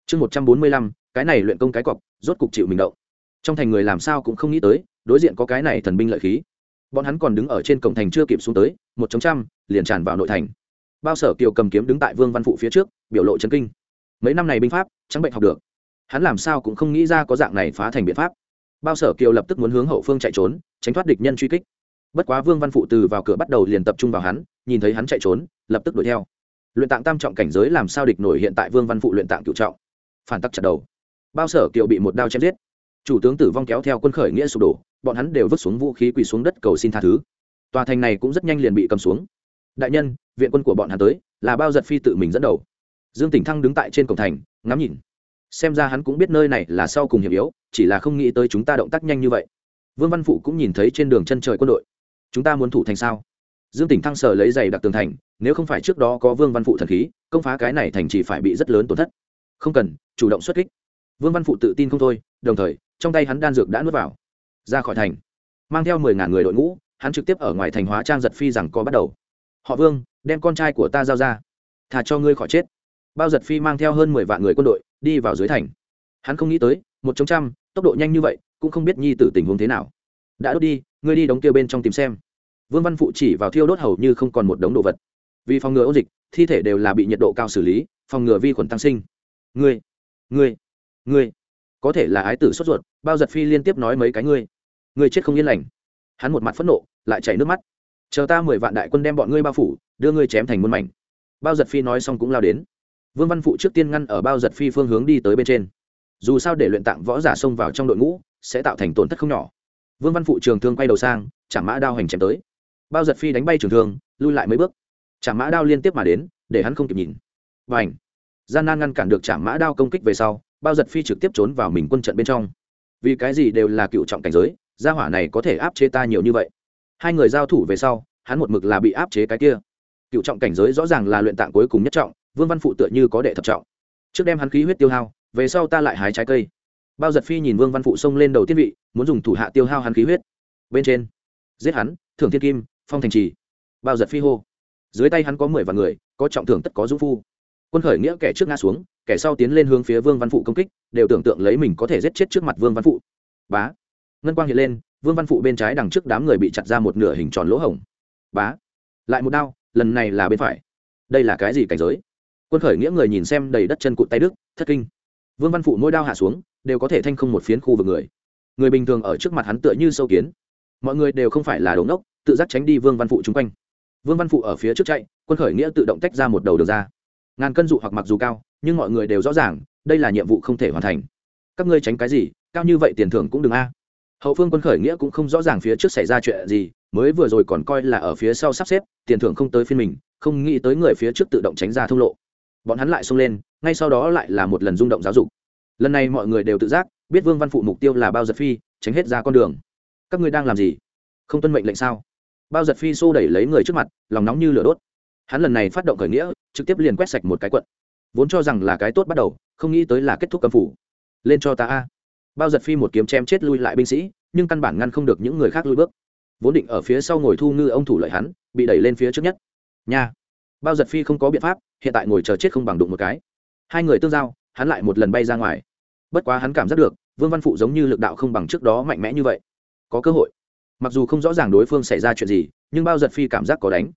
Chương một trăm bốn mươi lăm. Cái này luyện công cái cọc, rốt cục chịu mình động. Trong thành người làm sao cũng không nghĩ tới, đối diện có cái này thần binh lợi khí bọn hắn còn đứng ở trên cổng thành chưa kịp xuống tới, một chống trăm, liền tràn vào nội thành. Bao sở kiều cầm kiếm đứng tại vương văn phụ phía trước, biểu lộ chân kinh. Mấy năm này binh pháp, trắng bệnh học được. Hắn làm sao cũng không nghĩ ra có dạng này phá thành biện pháp. Bao sở kiều lập tức muốn hướng hậu phương chạy trốn, tránh thoát địch nhân truy kích. Bất quá vương văn phụ từ vào cửa bắt đầu liền tập trung vào hắn, nhìn thấy hắn chạy trốn, lập tức đuổi theo. Luyện tạng tam trọng cảnh giới làm sao địch nổi hiện tại vương văn phụ luyện tạng cựu trọng. Phản tắc chặt đầu. Bao sở kiều bị một đao chém giết. Chủ tướng tử vong kéo theo quân khởi nghĩa sụp đổ bọn hắn đều vứt xuống vũ khí quỳ xuống đất cầu xin tha thứ. Tòa thành này cũng rất nhanh liền bị cầm xuống. Đại nhân, viện quân của bọn hắn tới, là bao giật phi tự mình dẫn đầu. Dương tỉnh thăng đứng tại trên cổng thành, ngắm nhìn. Xem ra hắn cũng biết nơi này là sau cùng hiểm yếu, chỉ là không nghĩ tới chúng ta động tác nhanh như vậy. Vương văn phụ cũng nhìn thấy trên đường chân trời quân đội. Chúng ta muốn thủ thành sao? Dương tỉnh thăng sở lấy giày đặc tường thành, nếu không phải trước đó có vương văn phụ thần khí, công phá cái này thành chỉ phải bị rất lớn tổn thất. Không cần, chủ động xuất kích. Vương văn phụ tự tin không thôi, đồng thời, trong tay hắn đan dược đã nuốt vào ra khỏi thành. Mang theo mười ngàn người đội ngũ, hắn trực tiếp ở ngoài thành hóa trang giật phi rằng có bắt đầu. Họ vương, đem con trai của ta giao ra. Thà cho ngươi khỏi chết. Bao giật phi mang theo hơn mười vạn người quân đội, đi vào dưới thành. Hắn không nghĩ tới, một trong trăm, tốc độ nhanh như vậy, cũng không biết nhi tử tình huống thế nào. Đã đốt đi, ngươi đi đóng kia bên trong tìm xem. Vương văn phụ chỉ vào thiêu đốt hầu như không còn một đống đồ vật. Vì phòng ngừa ôn dịch, thi thể đều là bị nhiệt độ cao xử lý, phòng ngừa vi khuẩn tăng sinh. Ngươi ngươi ngươi, có thể là ái tử sốt ruột bao giật phi liên tiếp nói mấy cái ngươi. Ngươi chết không yên lành. Hắn một mặt phẫn nộ, lại chảy nước mắt. Chờ ta mười vạn đại quân đem bọn ngươi bao phủ, đưa ngươi chém thành muôn mảnh. Bao giật phi nói xong cũng lao đến. Vương văn phụ trước tiên ngăn ở bao giật phi phương hướng đi tới bên trên. Dù sao để luyện tạng võ giả xông vào trong đội ngũ, sẽ tạo thành tổn thất không nhỏ. Vương văn phụ trường thương quay đầu sang chả mã đao hành chém tới. Bao giật phi đánh bay trường thương, lui lại mấy bước. Chả mã đao liên tiếp mà đến, để hắn không kịp nhìn. Và ảnh gian nan ngăn cản được chả mã đao công kích về sau, bao giật phi trực tiếp trốn vào mình quân trận bên trong vì cái gì đều là cựu trọng cảnh giới, gia hỏa này có thể áp chế ta nhiều như vậy? Hai người giao thủ về sau, hắn một mực là bị áp chế cái kia. Cựu trọng cảnh giới rõ ràng là luyện tạng cuối cùng nhất trọng, vương văn phụ tựa như có đệ thập trọng. Trước đem hắn khí huyết tiêu hao, về sau ta lại hái trái cây. Bao giật phi nhìn vương văn phụ xông lên đầu tiên vị, muốn dùng thủ hạ tiêu hao hắn khí huyết. Bên trên, giết hắn, thưởng thiên kim, phong thành trì. Bao giật phi hô. Dưới tay hắn có mười vạn người, có trọng thưởng tất có dũng phu quân khởi nghĩa kẻ trước ngã xuống, kẻ sau tiến lên hướng phía vương văn phụ công kích, đều tưởng tượng lấy mình có thể giết chết trước mặt vương văn phụ. Bá. Ngân quang hiện lên, vương văn phụ bên trái đằng trước đám người bị chặt ra một nửa hình tròn lỗ hổng. Bá. Lại một đao, lần này là bên phải. Đây là cái gì cảnh giới? Quân khởi nghĩa người nhìn xem đầy đất chân cụt tay đức, thất kinh. Vương văn phụ mỗi đao hạ xuống, đều có thể thanh không một phiến khu vực người. Người bình thường ở trước mặt hắn tựa như sâu kiến. Mọi người đều không phải là đống đốc tự giác tránh đi vương văn phụ chung quanh. Vương văn phụ ở phía trước chạy, quân khởi nghĩa tự động tách ra một đầu đường ra ngàn cân dụ hoặc mặc dù cao, nhưng mọi người đều rõ ràng, đây là nhiệm vụ không thể hoàn thành. Các ngươi tránh cái gì, cao như vậy tiền thưởng cũng đừng a. Hậu phương quân khởi nghĩa cũng không rõ ràng phía trước xảy ra chuyện gì, mới vừa rồi còn coi là ở phía sau sắp xếp, tiền thưởng không tới phiên mình, không nghĩ tới người phía trước tự động tránh ra thông lộ. Bọn hắn lại xông lên, ngay sau đó lại là một lần rung động giáo dục. Lần này mọi người đều tự giác, biết vương văn phụ mục tiêu là bao giật phi, tránh hết ra con đường. Các ngươi đang làm gì? Không tuân mệnh lệnh sao? Bao giật phi xô đẩy lấy người trước mặt, lòng nóng như lửa đốt hắn lần này phát động khởi nghĩa, trực tiếp liền quét sạch một cái quận. Vốn cho rằng là cái tốt bắt đầu, không nghĩ tới là kết thúc cầm phủ. Lên cho ta a. Bao giật phi một kiếm chém chết lui lại binh sĩ, nhưng căn bản ngăn không được những người khác lui bước. Vốn định ở phía sau ngồi thu ngư ông thủ lợi hắn, bị đẩy lên phía trước nhất. Nha. Bao giật phi không có biện pháp, hiện tại ngồi chờ chết không bằng đụng một cái. Hai người tương giao, hắn lại một lần bay ra ngoài. Bất quá hắn cảm giác được, vương văn phụ giống như lực đạo không bằng trước đó mạnh mẽ như vậy. Có cơ hội. Mặc dù không rõ ràng đối phương xảy ra chuyện gì, nhưng bao giật phi cảm giác có đánh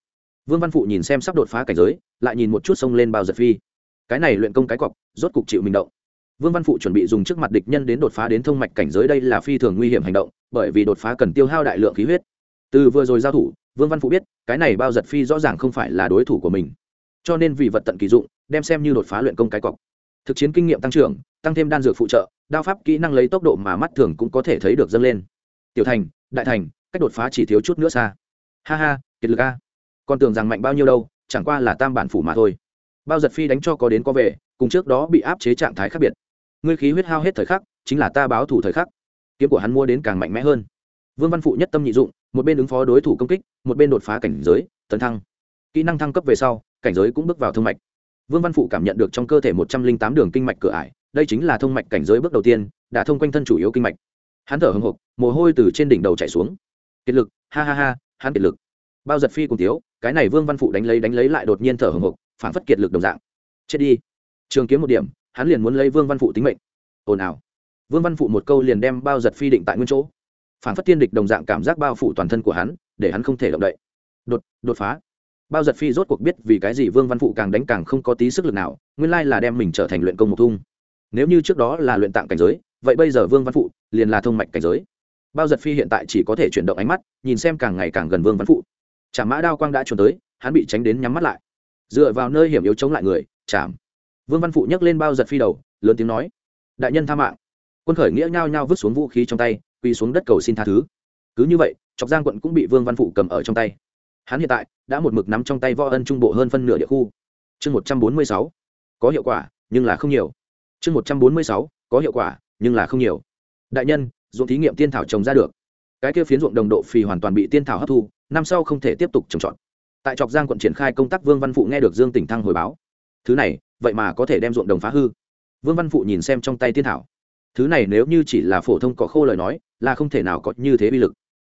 vương văn phụ nhìn xem sắp đột phá cảnh giới, lại nhìn một chút xông lên bao giật phi. Cái này luyện công cái cọc, rốt cục chịu mình động. Vương văn phụ chuẩn bị dùng trước mặt địch nhân đến đột phá đến thông mạch cảnh giới đây là phi thường nguy hiểm hành động, bởi vì đột phá cần tiêu hao đại lượng khí huyết. Từ vừa rồi giao thủ, vương văn phụ biết, cái này bao giật phi rõ ràng không phải là đối thủ của mình. Cho nên vì vật tận kỳ dụng, đem xem như đột phá luyện công cái cọc. Thực chiến kinh nghiệm tăng trưởng, tăng thêm đan dược phụ trợ, đao pháp kỹ năng lấy tốc độ mà mắt thường cũng có thể thấy được dâng lên. Tiểu thành, đại thành, cách đột phá chỉ thiếu chút nữa xa. Ha ha, kiệt lực a còn tưởng rằng mạnh bao nhiêu đâu, chẳng qua là tam bản phủ mà thôi. Bao giật phi đánh cho có đến có về, cùng trước đó bị áp chế trạng thái khác biệt. Ngươi khí huyết hao hết thời khắc, chính là ta báo thủ thời khắc. Kiếm của hắn mua đến càng mạnh mẽ hơn. Vương văn phụ nhất tâm nhị dụng, một bên ứng phó đối thủ công kích, một bên đột phá cảnh giới, tấn thăng. Kỹ năng thăng cấp về sau, cảnh giới cũng bước vào thông mạch. Vương văn phụ cảm nhận được trong cơ thể một trăm linh tám đường kinh mạch cửa ải, đây chính là thông mạch cảnh giới bước đầu tiên, đã thông quanh thân chủ yếu kinh mạch. Hắn thở hồng hộc, mồ hôi từ trên đỉnh đầu chảy xuống. Kiệt lực, ha ha ha, hắn kiệt lực. Bao giật phi cùng tiếu cái này vương văn phụ đánh lấy đánh lấy lại đột nhiên thở hồng hộc, phản phất kiệt lực đồng dạng. Chết đi. Trường kiếm một điểm, hắn liền muốn lấy vương văn phụ tính mệnh. Ồn ào. Vương văn phụ một câu liền đem bao giật phi định tại nguyên chỗ. Phản phất tiên địch đồng dạng cảm giác bao phủ toàn thân của hắn, để hắn không thể động đậy. Đột đột phá. Bao giật phi rốt cuộc biết vì cái gì vương văn phụ càng đánh càng không có tí sức lực nào, nguyên lai là đem mình trở thành luyện công một thung. Nếu như trước đó là luyện tạng cảnh giới, vậy bây giờ vương văn phụ liền là thông mạch cảnh giới. Bao giật phi hiện tại chỉ có thể chuyển động ánh mắt, nhìn xem càng ngày càng gần vương văn phụ chả mã đao quang đã trốn tới, hắn bị tránh đến nhắm mắt lại. Dựa vào nơi hiểm yếu chống lại người chạm vương văn phụ nhấc lên bao giật phi đầu, lớn tiếng nói, đại nhân tha mạng. Quân khởi nghĩa nhao nhao vứt xuống vũ khí trong tay, quỳ xuống đất cầu xin tha thứ. Cứ như vậy, chọc giang quận cũng bị vương văn phụ cầm ở trong tay. Hắn hiện tại đã một mực nắm trong tay võ ân trung bộ hơn phân nửa địa khu. Chương một trăm bốn mươi sáu, có hiệu quả, nhưng là không nhiều. Chương một trăm bốn mươi sáu, có hiệu quả, nhưng là không nhiều. Đại nhân dụng thí nghiệm tiên thảo trồng ra được. Cái kia phiến ruộng đồng độ phì hoàn toàn bị tiên thảo hấp thu năm sau không thể tiếp tục trồng trọt. Tại trọc giang quận triển khai công tác vương văn phụ nghe được dương tỉnh thăng hồi báo. Thứ này vậy mà có thể đem ruộng đồng phá hư. Vương văn phụ nhìn xem trong tay tiên thảo. Thứ này nếu như chỉ là phổ thông cỏ khô lời nói là không thể nào có như thế bi lực.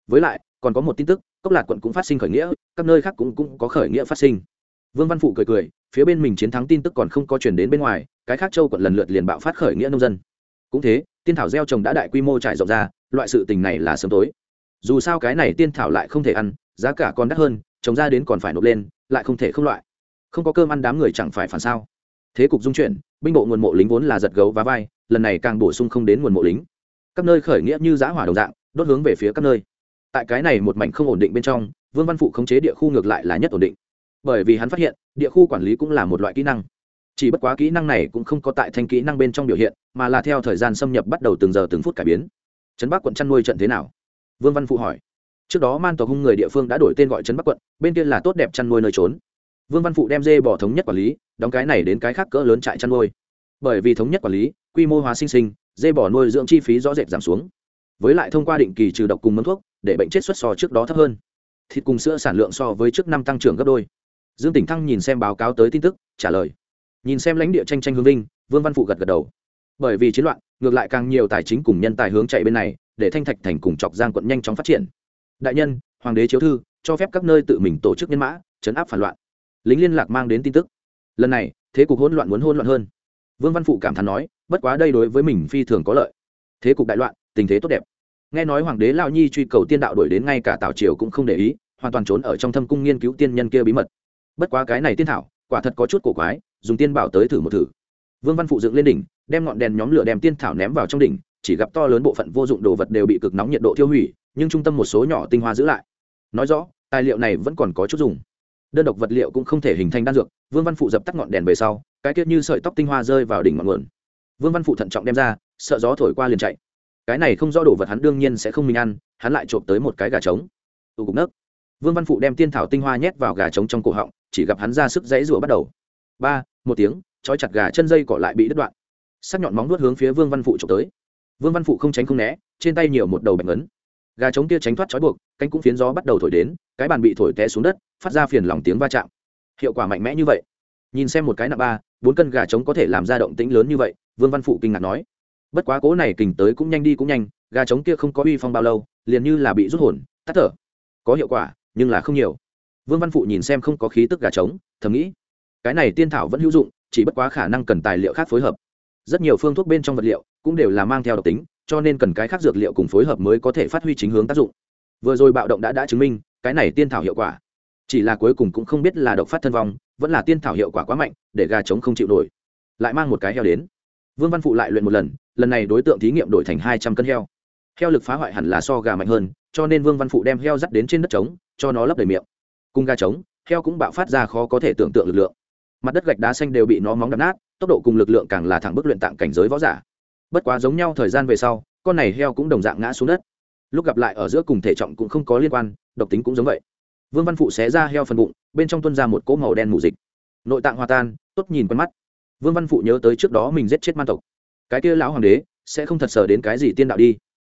Với lại còn có một tin tức cốc lạc quận cũng phát sinh khởi nghĩa các nơi khác cũng, cũng có khởi nghĩa phát sinh. Vương văn phụ cười cười phía bên mình chiến thắng tin tức còn không có chuyển đến bên ngoài cái khác châu quận lần lượt liền bạo phát khởi nghĩa nông dân. Cũng thế tiên thảo gieo trồng đã đại quy mô trải rộng ra loại sự tình này là sớm tối dù sao cái này tiên thảo lại không thể ăn, giá cả còn đắt hơn, trồng ra đến còn phải nộp lên, lại không thể không loại. Không có cơm ăn đám người chẳng phải phản sao? Thế cục dung chuyển, binh bộ nguồn mộ lính vốn là giật gấu và vai, lần này càng bổ sung không đến nguồn mộ lính. Các nơi khởi nghĩa như giã hỏa đồng dạng, đốt hướng về phía các nơi. Tại cái này một mảnh không ổn định bên trong, vương văn phụ khống chế địa khu ngược lại là nhất ổn định. Bởi vì hắn phát hiện, địa khu quản lý cũng là một loại kỹ năng. Chỉ bất quá kỹ năng này cũng không có tại thanh kỹ năng bên trong biểu hiện, mà là theo thời gian xâm nhập bắt đầu từng giờ từng phút cải biến. Trấn bắc quận chăn nuôi trận thế nào? Vương văn phụ hỏi. Trước đó man tộc hung người địa phương đã đổi tên gọi trấn bắc quận, bên kia là tốt đẹp chăn nuôi nơi trốn. Vương văn phụ đem dê bỏ thống nhất quản lý, đóng cái này đến cái khác cỡ lớn trại chăn nuôi. Bởi vì thống nhất quản lý, quy mô hóa sinh sinh, dê bỏ nuôi dưỡng chi phí rõ rệt giảm xuống. Với lại thông qua định kỳ trừ độc cùng mâm thuốc, để bệnh chết xuất so trước đó thấp hơn. Thịt cùng sữa sản lượng so với trước năm tăng trưởng gấp đôi. Dương tỉnh thăng nhìn xem báo cáo tới tin tức, trả lời. Nhìn xem lãnh địa tranh tranh hương vinh, vương văn phụ gật gật đầu. Bởi vì chiến loạn, ngược lại càng nhiều tài chính cùng nhân tài hướng chạy bên này để thanh thạch thành cùng chọc giang quận nhanh chóng phát triển. Đại nhân, hoàng đế chiếu thư, cho phép các nơi tự mình tổ chức nhân mã, chấn áp phản loạn. Lính liên lạc mang đến tin tức. Lần này, thế cục hỗn loạn muốn hỗn loạn hơn. Vương văn phụ cảm thán nói, bất quá đây đối với mình phi thường có lợi. Thế cục đại loạn, tình thế tốt đẹp. Nghe nói hoàng đế lao nhi truy cầu tiên đạo đổi đến ngay cả tào triều cũng không để ý, hoàn toàn trốn ở trong thâm cung nghiên cứu tiên nhân kia bí mật. Bất quá cái này tiên thảo, quả thật có chút cổ quái, dùng tiên bảo tới thử một thử. Vương văn phụ dựng lên đỉnh, đem ngọn đèn nhóm lửa đem tiên thảo ném vào trong đỉnh chỉ gặp to lớn bộ phận vô dụng đồ vật đều bị cực nóng nhiệt độ tiêu hủy, nhưng trung tâm một số nhỏ tinh hoa giữ lại. Nói rõ, tài liệu này vẫn còn có chút dùng. Đơn độc vật liệu cũng không thể hình thành đan dược, vương văn phụ dập tắt ngọn đèn về sau, cái tiết như sợi tóc tinh hoa rơi vào đỉnh ngọn nguồn. Vương văn phụ thận trọng đem ra, sợ gió thổi qua liền chạy. Cái này không rõ đồ vật hắn đương nhiên sẽ không mình ăn, hắn lại trộm tới một cái gà trống. Tụ cục nấc. Vương văn phụ đem tiên thảo tinh hoa nhét vào gà trống trong cổ họng, chỉ gặp hắn ra sức dãy rủa bắt đầu. Ba, một tiếng, trói chặt gà chân dây cỏ lại bị đứt đoạn. Sắc nhọn móng nuốt hướng phía vương văn phụ trộm tới vương văn phụ không tránh không né, trên tay nhiều một đầu bệnh ấn gà trống kia tránh thoát trói buộc, cánh cũng phiến gió bắt đầu thổi đến, cái bàn bị thổi té xuống đất, phát ra phiền lòng tiếng va chạm. Hiệu quả mạnh mẽ như vậy. Nhìn xem một cái nặng ba, bốn cân gà trống có thể làm ra động tĩnh lớn như vậy, vương văn phụ kinh ngạc nói. Bất quá cố này kình tới cũng nhanh đi cũng nhanh, gà trống kia không có uy phong bao lâu, liền như là bị rút hồn, tắt thở. Có hiệu quả, nhưng là không nhiều. Vương văn phụ nhìn xem không có khí tức gà trống, thầm nghĩ. Cái này tiên thảo vẫn hữu dụng, chỉ bất quá khả năng cần tài liệu khác phối hợp rất nhiều phương thuốc bên trong vật liệu cũng đều là mang theo độc tính, cho nên cần cái khác dược liệu cùng phối hợp mới có thể phát huy chính hướng tác dụng. Vừa rồi bạo động đã đã chứng minh, cái này tiên thảo hiệu quả. Chỉ là cuối cùng cũng không biết là độc phát thân vong, vẫn là tiên thảo hiệu quả quá mạnh, để gà trống không chịu nổi. Lại mang một cái heo đến. Vương văn phụ lại luyện một lần lần này đối tượng thí nghiệm đổi thành hai trăm cân heo. Heo lực phá hoại hẳn là so gà mạnh hơn, cho nên vương văn phụ đem heo dắt đến trên đất trống, cho nó lấp đầy miệng. Cùng gà trống, heo cũng bạo phát ra khó có thể tưởng tượng lực lượng. Mặt đất gạch đá xanh đều bị nó móng đập nát tốc độ cùng lực lượng càng là thẳng bức luyện tạng cảnh giới võ giả. Bất quá giống nhau thời gian về sau, con này heo cũng đồng dạng ngã xuống đất. Lúc gặp lại ở giữa cùng thể trọng cũng không có liên quan, độc tính cũng giống vậy. Vương văn phụ xé ra heo phần bụng, bên trong tuân ra một cỗ màu đen mù dịch. Nội tạng hòa tan, tốt nhìn quen mắt. Vương văn phụ nhớ tới trước đó mình giết chết man tộc. Cái kia lão hoàng đế, sẽ không thật sờ đến cái gì tiên đạo đi.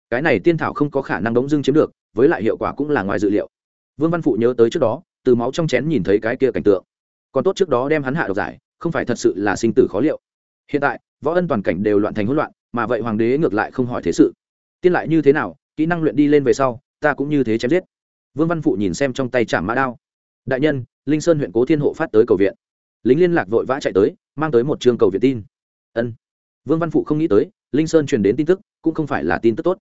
Cái này tiên thảo không có khả năng đống dưng chiếm được, với lại hiệu quả cũng là ngoài dự liệu. Vương văn phụ nhớ tới trước đó, từ máu trong chén nhìn thấy cái kia cảnh tượng. Còn tốt trước đó đem hắn hạ độc giải không phải thật sự là sinh tử khó liệu. Hiện tại, võ ân toàn cảnh đều loạn thành hỗn loạn, mà vậy hoàng đế ngược lại không hỏi thế sự. Tiên lại như thế nào, kỹ năng luyện đi lên về sau, ta cũng như thế chém giết. Vương văn phụ nhìn xem trong tay chạm mã đao. Đại nhân, linh sơn huyện cố thiên hộ phát tới cầu viện. Lính liên lạc vội vã chạy tới, mang tới một trường cầu viện tin. Ân. Vương văn phụ không nghĩ tới, linh sơn truyền đến tin tức, cũng không phải là tin tức tốt.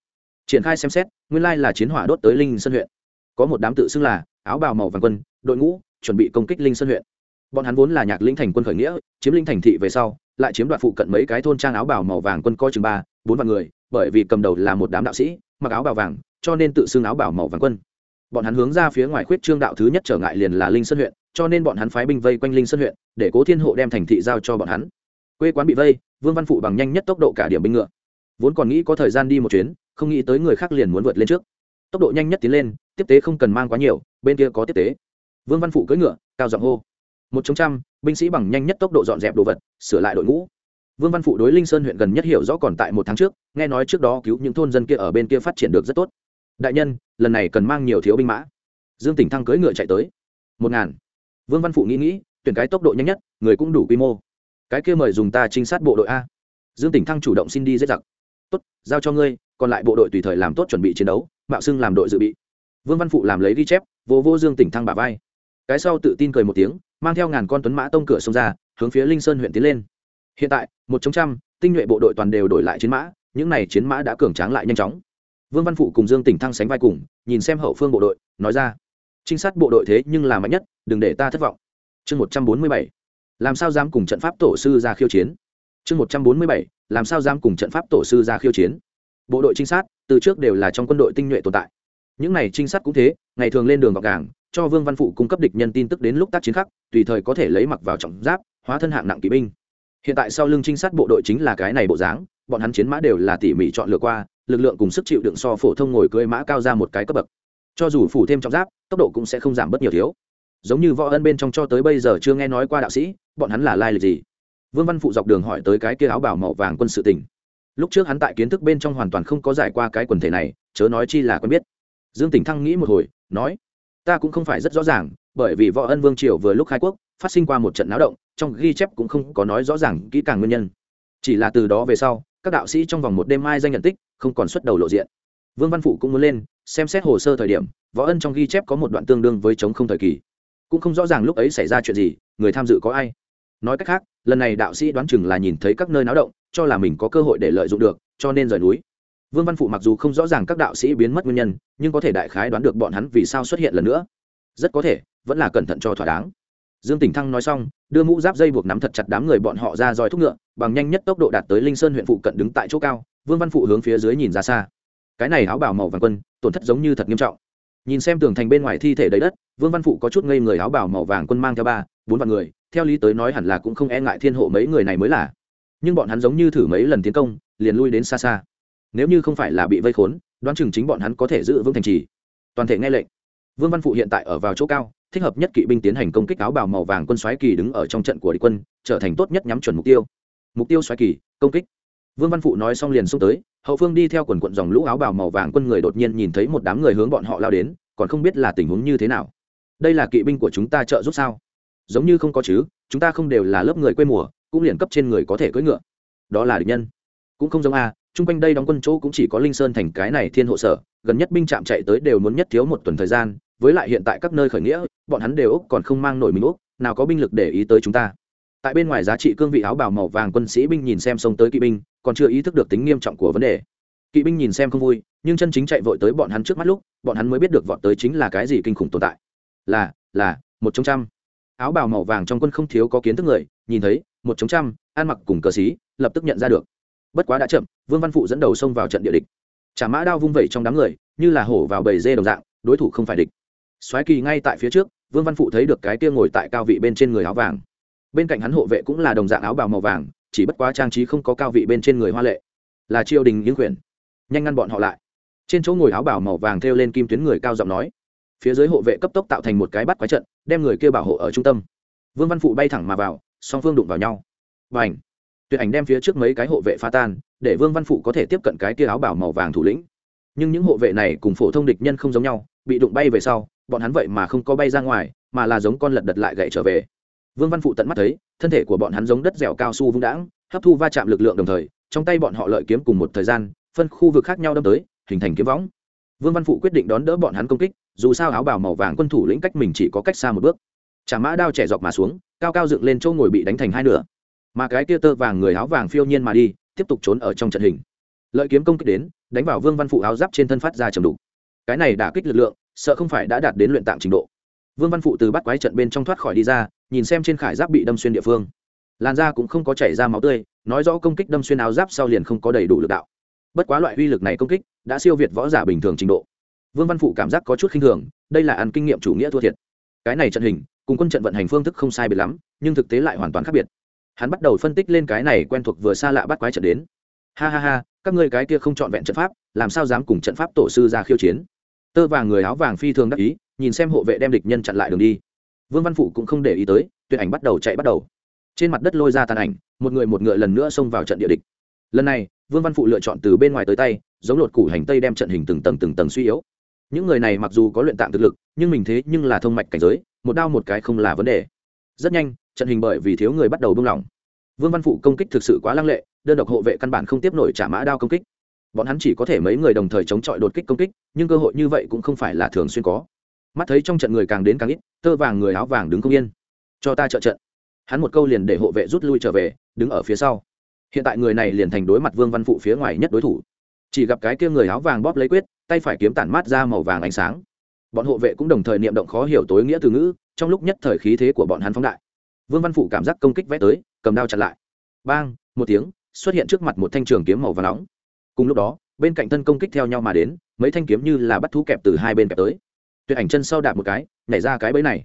Triển khai xem xét, nguyên lai là chiến hỏa đốt tới linh sơn huyện. Có một đám tự xưng là áo bào màu vàng quân, đội ngũ, chuẩn bị công kích linh sơn huyện bọn hắn vốn là nhạc linh thành quân khởi nghĩa, chiếm linh thành thị về sau, lại chiếm đoạt phụ cận mấy cái thôn trang áo bào màu vàng quân coi chừng ba, bốn vạn người, bởi vì cầm đầu là một đám đạo sĩ, mặc áo bào vàng, cho nên tự xưng áo bào màu vàng quân. Bọn hắn hướng ra phía ngoài khuyết trương đạo thứ nhất trở ngại liền là linh sơn huyện, cho nên bọn hắn phái binh vây quanh linh sơn huyện, để cố thiên hộ đem thành thị giao cho bọn hắn. Quê quán bị vây, vương văn phụ bằng nhanh nhất tốc độ cả điểm binh ngựa. Vốn còn nghĩ có thời gian đi một chuyến, không nghĩ tới người khác liền muốn vượt lên trước. Tốc độ nhanh nhất tiến lên, tiếp tế không cần mang quá nhiều, bên kia có tiếp tế. Vương văn phụ cưỡi ngựa, cao giọng hô một trong trăm, binh sĩ bằng nhanh nhất tốc độ dọn dẹp đồ vật, sửa lại đội ngũ. Vương văn phụ đối linh sơn huyện gần nhất hiểu rõ còn tại một tháng trước, nghe nói trước đó cứu những thôn dân kia ở bên kia phát triển được rất tốt. Đại nhân, lần này cần mang nhiều thiếu binh mã. Dương tỉnh thăng cưỡi ngựa chạy tới. Một ngàn. Vương văn phụ nghĩ nghĩ, tuyển cái tốc độ nhanh nhất, người cũng đủ quy mô. Cái kia mời dùng ta trinh sát bộ đội a. Dương tỉnh thăng chủ động xin đi giết giặc. Tốt, giao cho ngươi, còn lại bộ đội tùy thời làm tốt chuẩn bị chiến đấu, mạo xưng làm đội dự bị. Vương văn phụ làm lấy ghi chép, vô vô dương tỉnh thăng bà vai. Cái sau tự tin cười một tiếng mang theo ngàn con tuấn mã tông cửa sông ra, hướng phía linh sơn huyện tiến lên. Hiện tại, một trong trăm, tinh nhuệ bộ đội toàn đều đổi lại chiến mã, những n à y chiến mã đã cường tráng lại nhanh chóng. Vương văn phụ cùng dương tỉnh thăng sánh vai cùng, nhìn xem hậu phương bộ đội, nói ra, trinh sát bộ đội thế nhưng là mạnh nhất, đừng để ta thất vọng. Chương một trăm bốn mươi bảy, làm sao dám cùng trận pháp tổ sư ra khiêu chiến? Chương một trăm bốn mươi bảy, làm sao dám cùng trận pháp tổ sư ra khiêu chiến? Bộ đội trinh sát, từ trước đều là trong quân đội tinh nhuệ tồn tại. Những này trinh sát cũng thế, ngày thường lên đường gọc gàng cho vương văn phụ cung cấp địch nhân tin tức đến lúc tác chiến khắc tùy thời có thể lấy mặc vào trọng giáp, hóa thân hạng nặng kỵ binh. Hiện tại sau lưng trinh sát bộ đội chính là cái này bộ dáng, bọn hắn chiến mã đều là tỉ mỉ chọn lựa qua, lực lượng cùng sức chịu đựng so phổ thông ngồi cưỡi mã cao ra một cái cấp bậc. Cho dù phủ thêm trọng giáp, tốc độ cũng sẽ không giảm bớt nhiều thiếu. Giống như võ ân bên trong cho tới bây giờ chưa nghe nói qua đạo sĩ, bọn hắn là lai lịch gì? Vương văn phụ dọc đường hỏi tới cái kia áo bảo màu vàng quân sự tỉnh lúc trước hắn tại kiến thức bên trong hoàn toàn không có giải qua cái quần thể này, chớ nói chi là quen biết. Dương tỉnh thăng nghĩ một hồi, nói ta cũng không phải rất rõ ràng, bởi vì võ ân vương triều vừa lúc khai quốc, phát sinh qua một trận náo động, trong ghi chép cũng không có nói rõ ràng kỹ càng nguyên nhân. Chỉ là từ đó về sau, các đạo sĩ trong vòng một đêm mai danh nhận tích, không còn xuất đầu lộ diện. Vương văn phụ cũng muốn lên, xem xét hồ sơ thời điểm, võ ân trong ghi chép có một đoạn tương đương với chống không thời kỳ. Cũng không rõ ràng lúc ấy xảy ra chuyện gì, người tham dự có ai. Nói cách khác, lần này đạo sĩ đoán chừng là nhìn thấy các nơi náo động, cho là mình có cơ hội để lợi dụng được, cho nên rời núi vương văn phụ mặc dù không rõ ràng các đạo sĩ biến mất nguyên nhân, nhưng có thể đại khái đoán được bọn hắn vì sao xuất hiện lần nữa. Rất có thể, vẫn là cẩn thận cho thỏa đáng. Dương tỉnh thăng nói xong, đưa mũ giáp dây buộc nắm thật chặt đám người bọn họ ra roi thúc ngựa, bằng nhanh nhất tốc độ đạt tới linh sơn huyện phụ cận đứng tại chỗ cao, vương văn phụ hướng phía dưới nhìn ra xa. Cái này áo bảo màu vàng quân, tổn thất giống như thật nghiêm trọng. Nhìn xem tường thành bên ngoài thi thể đầy đất, vương văn phụ có chút ngây người áo bảo màu vàng quân mang theo ba, bốn vạn người, theo lý tới nói hẳn là cũng không e ngại thiên hộ mấy người này mới là. Nhưng bọn hắn giống như thử mấy lần tiến công, liền lui đến xa xa nếu như không phải là bị vây khốn, đoán chừng chính bọn hắn có thể giữ vững thành trì. Toàn thể nghe lệnh. Vương văn phụ hiện tại ở vào chỗ cao, thích hợp nhất kỵ binh tiến hành công kích áo bào màu vàng quân xoáy kỳ đứng ở trong trận của địch quân, trở thành tốt nhất nhắm chuẩn mục tiêu. Mục tiêu xoáy kỳ, công kích. Vương văn phụ nói xong liền xông tới, hậu phương đi theo quần quận dòng lũ áo bào màu vàng quân người đột nhiên nhìn thấy một đám người hướng bọn họ lao đến, còn không biết là tình huống như thế nào. Đây là kỵ binh của chúng ta trợ giúp sao? Giống như không có chứ, chúng ta không đều là lớp người quê mùa, cũng liền cấp trên người có thể cưỡi ngựa. Đó là địch nhân. Cũng không giống a chung quanh đây đóng quân chỗ cũng chỉ có linh sơn thành cái này thiên hộ sở, gần nhất binh trạm chạy tới đều muốn nhất thiếu một tuần thời gian, với lại hiện tại các nơi khởi nghĩa, bọn hắn đều úc còn không mang nổi mình úc, nào có binh lực để ý tới chúng ta. Tại bên ngoài giá trị cương vị áo bào màu vàng quân sĩ binh nhìn xem xông tới kỵ binh, còn chưa ý thức được tính nghiêm trọng của vấn đề. Kỵ binh nhìn xem không vui, nhưng chân chính chạy vội tới bọn hắn trước mắt lúc, bọn hắn mới biết được vọt tới chính là cái gì kinh khủng tồn tại. Là là, một trong trăm. Áo bào màu vàng trong quân không thiếu có kiến thức người, nhìn thấy, một trong trăm, ăn mặc cùng cờ xí, lập tức nhận ra được bất quá đã chậm, vương văn phụ dẫn đầu xông vào trận địa địch. Trả mã đao vung vẩy trong đám người, như là hổ vào bầy dê đồng dạng, đối thủ không phải địch. Soái kỳ ngay tại phía trước, vương văn phụ thấy được cái kia ngồi tại cao vị bên trên người áo vàng. Bên cạnh hắn hộ vệ cũng là đồng dạng áo bào màu vàng, chỉ bất quá trang trí không có cao vị bên trên người hoa lệ. Là triều đình những quyền. Nhanh ngăn bọn họ lại. Trên chỗ ngồi áo bào màu vàng theo lên kim tuyến người cao giọng nói. Phía dưới hộ vệ cấp tốc tạo thành một cái bắt quái trận, đem người kia bảo hộ ở trung tâm. Vương văn phụ bay thẳng mà vào, song phương đụng vào nhau. Và ảnh tuyệt ảnh đem phía trước mấy cái hộ vệ pha tan, để vương văn phụ có thể tiếp cận cái kia áo bảo màu vàng thủ lĩnh. Nhưng những hộ vệ này cùng phổ thông địch nhân không giống nhau, bị đụng bay về sau, bọn hắn vậy mà không có bay ra ngoài, mà là giống con lật đật lại gậy trở về. Vương văn phụ tận mắt thấy, thân thể của bọn hắn giống đất dẻo cao su vung đãng, hấp thu va chạm lực lượng đồng thời, trong tay bọn họ lợi kiếm cùng một thời gian, phân khu vực khác nhau đâm tới, hình thành kiếm võng. Vương văn phụ quyết định đón đỡ bọn hắn công kích, dù sao áo bảo màu vàng quân thủ lĩnh cách mình chỉ có cách xa một bước. Chả mã đao trẻ dọc mà xuống, cao cao dựng lên chỗ ngồi bị đánh thành hai nửa mà cái kia tơ vàng người áo vàng phiêu nhiên mà đi, tiếp tục trốn ở trong trận hình. Lợi kiếm công kích đến, đánh vào vương văn phụ áo giáp trên thân phát ra trầm đủ cái này đã kích lực lượng, sợ không phải đã đạt đến luyện tạm trình độ. Vương văn phụ từ bắt quái trận bên trong thoát khỏi đi ra, nhìn xem trên khải giáp bị đâm xuyên địa phương. Làn da cũng không có chảy ra máu tươi, nói rõ công kích đâm xuyên áo giáp sau liền không có đầy đủ lực đạo. Bất quá loại uy lực này công kích, đã siêu việt võ giả bình thường trình độ. Vương văn phụ cảm giác có chút khinh thường, đây là ăn kinh nghiệm chủ nghĩa thua thiệt. Cái này trận hình, cùng quân trận vận hành phương thức không sai biệt lắm, nhưng thực tế lại hoàn toàn khác biệt hắn bắt đầu phân tích lên cái này quen thuộc vừa xa lạ bắt quái trận đến. Ha ha ha, các ngươi cái kia không chọn vẹn trận pháp, làm sao dám cùng trận pháp tổ sư ra khiêu chiến? Tơ vàng người áo vàng phi thường đắc ý, nhìn xem hộ vệ đem địch nhân chặn lại đường đi. Vương văn phụ cũng không để ý tới, tuyệt ảnh bắt đầu chạy bắt đầu. Trên mặt đất lôi ra tàn ảnh, một người một ngựa lần nữa xông vào trận địa địch. Lần này, vương văn phụ lựa chọn từ bên ngoài tới tay, giống lột củ hành tây đem trận hình từng tầng từng tầng suy yếu. Những người này mặc dù có luyện tạm thực lực, nhưng mình thế nhưng là thông mạch cảnh giới, một đao một cái không là vấn đề rất nhanh, trận hình bởi vì thiếu người bắt đầu buông lỏng. Vương văn phụ công kích thực sự quá lăng lệ, đơn độc hộ vệ căn bản không tiếp nổi trả mã đao công kích. Bọn hắn chỉ có thể mấy người đồng thời chống chọi đột kích công kích, nhưng cơ hội như vậy cũng không phải là thường xuyên có. Mắt thấy trong trận người càng đến càng ít, tơ vàng người áo vàng đứng không yên. Cho ta trợ trận. Hắn một câu liền để hộ vệ rút lui trở về, đứng ở phía sau. Hiện tại người này liền thành đối mặt vương văn phụ phía ngoài nhất đối thủ. Chỉ gặp cái kia người áo vàng bóp lấy quyết, tay phải kiếm tản mát ra màu vàng ánh sáng bọn hộ vệ cũng đồng thời niệm động khó hiểu tối nghĩa từ ngữ, trong lúc nhất thời khí thế của bọn hắn phóng đại. Vương văn phụ cảm giác công kích vẽ tới, cầm đao chặn lại. Bang, một tiếng, xuất hiện trước mặt một thanh trường kiếm màu và nóng. Cùng lúc đó, bên cạnh thân công kích theo nhau mà đến, mấy thanh kiếm như là bắt thú kẹp từ hai bên kẹp tới. Tuyệt ảnh chân sau đạp một cái, nhảy ra cái bẫy này.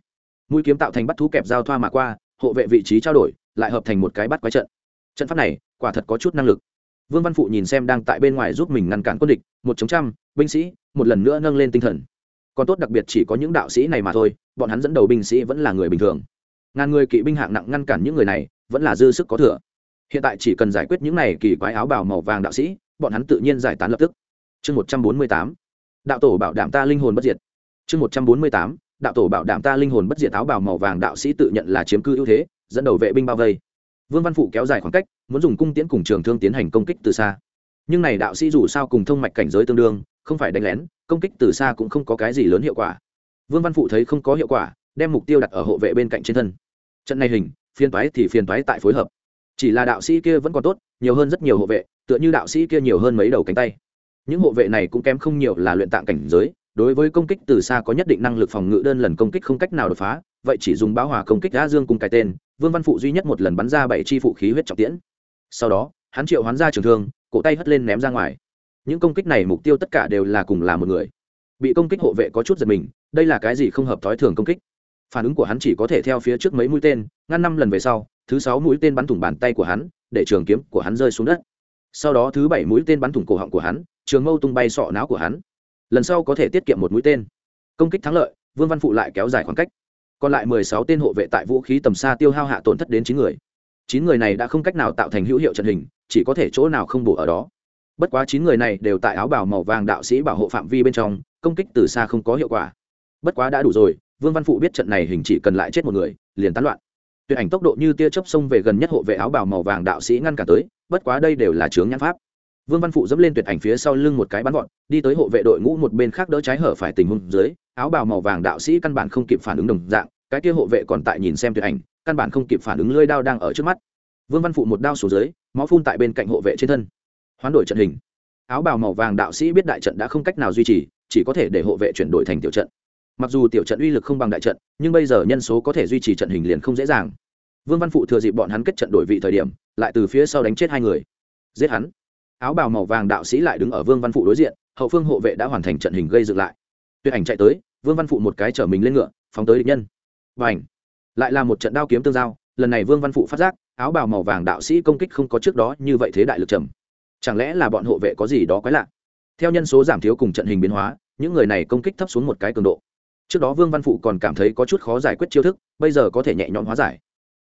Mũi kiếm tạo thành bắt thú kẹp giao thoa mà qua, hộ vệ vị trí trao đổi, lại hợp thành một cái bắt quái trận. Trận pháp này, quả thật có chút năng lực. Vương văn phụ nhìn xem đang tại bên ngoài giúp mình ngăn cản quân địch, một chống trăm, binh sĩ, một lần nữa nâng lên tinh thần còn tốt đặc biệt chỉ có những đạo sĩ này mà thôi, bọn hắn dẫn đầu binh sĩ vẫn là người bình thường. Ngàn người kỵ binh hạng nặng ngăn cản những người này, vẫn là dư sức có thừa. Hiện tại chỉ cần giải quyết những này kỳ quái áo bào màu vàng đạo sĩ, bọn hắn tự nhiên giải tán lập tức. Chương một trăm bốn mươi tám. Đạo tổ bảo đảm ta linh hồn bất diệt. Chương một trăm bốn mươi tám. Đạo tổ bảo đảm ta linh hồn bất diệt áo bào màu vàng đạo sĩ tự nhận là chiếm cư ưu thế, dẫn đầu vệ binh bao vây. Vương văn phụ kéo dài khoảng cách, muốn dùng cung tiễn cùng trường thương tiến hành công kích từ xa. Nhưng này đạo sĩ dù sao cùng thông mạch cảnh giới tương đương không phải đánh lén, công kích từ xa cũng không có cái gì lớn hiệu quả. Vương văn phụ thấy không có hiệu quả, đem mục tiêu đặt ở hộ vệ bên cạnh trên thân. Trận này hình phiền toái thì phiền toái tại phối hợp. Chỉ là đạo sĩ kia vẫn còn tốt, nhiều hơn rất nhiều hộ vệ, tựa như đạo sĩ kia nhiều hơn mấy đầu cánh tay. Những hộ vệ này cũng kém không nhiều là luyện tạng cảnh giới, đối với công kích từ xa có nhất định năng lực phòng ngự đơn lần công kích không cách nào đột phá, vậy chỉ dùng báo hòa công kích đã dương cùng cái tên, vương văn phụ duy nhất một lần bắn ra bảy chi phụ khí huyết trọng tiễn. Sau đó, hắn triệu hoán ra trường thương, cổ tay hất lên ném ra ngoài những công kích này mục tiêu tất cả đều là cùng là một người. Bị công kích hộ vệ có chút giật mình, đây là cái gì không hợp thói thường công kích? Phản ứng của hắn chỉ có thể theo phía trước mấy mũi tên, ngăn năm lần về sau, thứ sáu mũi tên bắn thủng bàn tay của hắn, để trường kiếm của hắn rơi xuống đất. Sau đó thứ bảy mũi tên bắn thủng cổ họng của hắn, trường mâu tung bay sọ não của hắn. Lần sau có thể tiết kiệm một mũi tên. Công kích thắng lợi, vương văn phụ lại kéo dài khoảng cách. Còn lại mười sáu tên hộ vệ tại vũ khí tầm xa tiêu hao hạ tổn thất đến chín người. Chín người này đã không cách nào tạo thành hữu hiệu trận hình, chỉ có thể chỗ nào không bổ ở đó bất quá chín người này đều tại áo bào màu vàng đạo sĩ bảo hộ phạm vi bên trong, công kích từ xa không có hiệu quả. Bất quá đã đủ rồi, vương văn phụ biết trận này hình chỉ cần lại chết một người, liền tán loạn. Tuyệt ảnh tốc độ như tia chớp xông về gần nhất hộ vệ áo bào màu vàng đạo sĩ ngăn cả tới, bất quá đây đều là chướng nhãn pháp. Vương văn phụ dẫm lên tuyệt ảnh phía sau lưng một cái bắn gọn, đi tới hộ vệ đội ngũ một bên khác đỡ trái hở phải tình huống dưới, áo bào màu vàng đạo sĩ căn bản không kịp phản ứng đồng dạng, cái kia hộ vệ còn tại nhìn xem tuyệt ảnh, căn bản không kịp phản ứng lưỡi đao đang ở trước mắt. Vương văn phụ một đao xuống dưới, máu phun tại bên cạnh hộ vệ trên thân hoán đổi trận hình. Áo bào màu vàng đạo sĩ biết đại trận đã không cách nào duy trì, chỉ có thể để hộ vệ chuyển đổi thành tiểu trận. Mặc dù tiểu trận uy lực không bằng đại trận, nhưng bây giờ nhân số có thể duy trì trận hình liền không dễ dàng. Vương văn phụ thừa dịp bọn hắn kết trận đổi vị thời điểm, lại từ phía sau đánh chết hai người. Giết hắn. Áo bào màu vàng đạo sĩ lại đứng ở vương văn phụ đối diện, hậu phương hộ vệ đã hoàn thành trận hình gây dựng lại. Tuyệt ảnh chạy tới, vương văn phụ một cái chở mình lên ngựa, phóng tới địch nhân. Và ảnh lại là một trận đao kiếm tương giao, lần này vương văn phụ phát giác, áo bào màu vàng đạo sĩ công kích không có trước đó như vậy thế đại lực trầm chẳng lẽ là bọn hộ vệ có gì đó quái lạ? Theo nhân số giảm thiếu cùng trận hình biến hóa, những người này công kích thấp xuống một cái cường độ. Trước đó vương văn phụ còn cảm thấy có chút khó giải quyết chiêu thức, bây giờ có thể nhẹ nhõm hóa giải.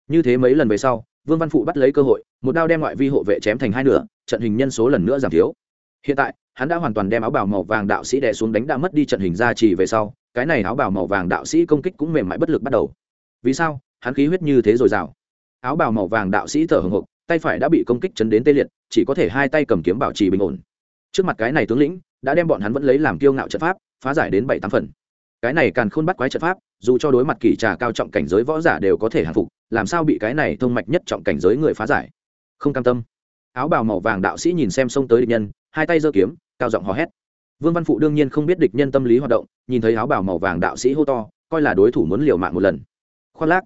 Như thế mấy lần về sau, vương văn phụ bắt lấy cơ hội, một đao đem ngoại vi hộ vệ chém thành hai nửa, trận hình nhân số lần nữa giảm thiếu. Hiện tại, hắn đã hoàn toàn đem áo bào màu vàng đạo sĩ đè xuống đánh đã mất đi trận hình ra chỉ về sau, cái này áo bào màu vàng đạo sĩ công kích cũng mềm mại bất lực bắt đầu. Vì sao? Hắn khí huyết như thế rồi rào áo bào màu vàng đạo sĩ thở hồng hộc tay phải đã bị công kích chấn đến tê liệt, chỉ có thể hai tay cầm kiếm bảo trì bình ổn. Trước mặt cái này tướng lĩnh, đã đem bọn hắn vẫn lấy làm kiêu ngạo trận pháp, phá giải đến bảy tám phần. Cái này càng khôn bắt quái trận pháp, dù cho đối mặt kỳ trà cao trọng cảnh giới võ giả đều có thể hạ phục, làm sao bị cái này thông mạch nhất trọng cảnh giới người phá giải? Không cam tâm. Áo bào màu vàng đạo sĩ nhìn xem xông tới địch nhân, hai tay giơ kiếm, cao giọng hò hét. Vương văn phụ đương nhiên không biết địch nhân tâm lý hoạt động, nhìn thấy áo bào màu vàng đạo sĩ hô to, coi là đối thủ muốn liều mạng một lần. Khoác lác.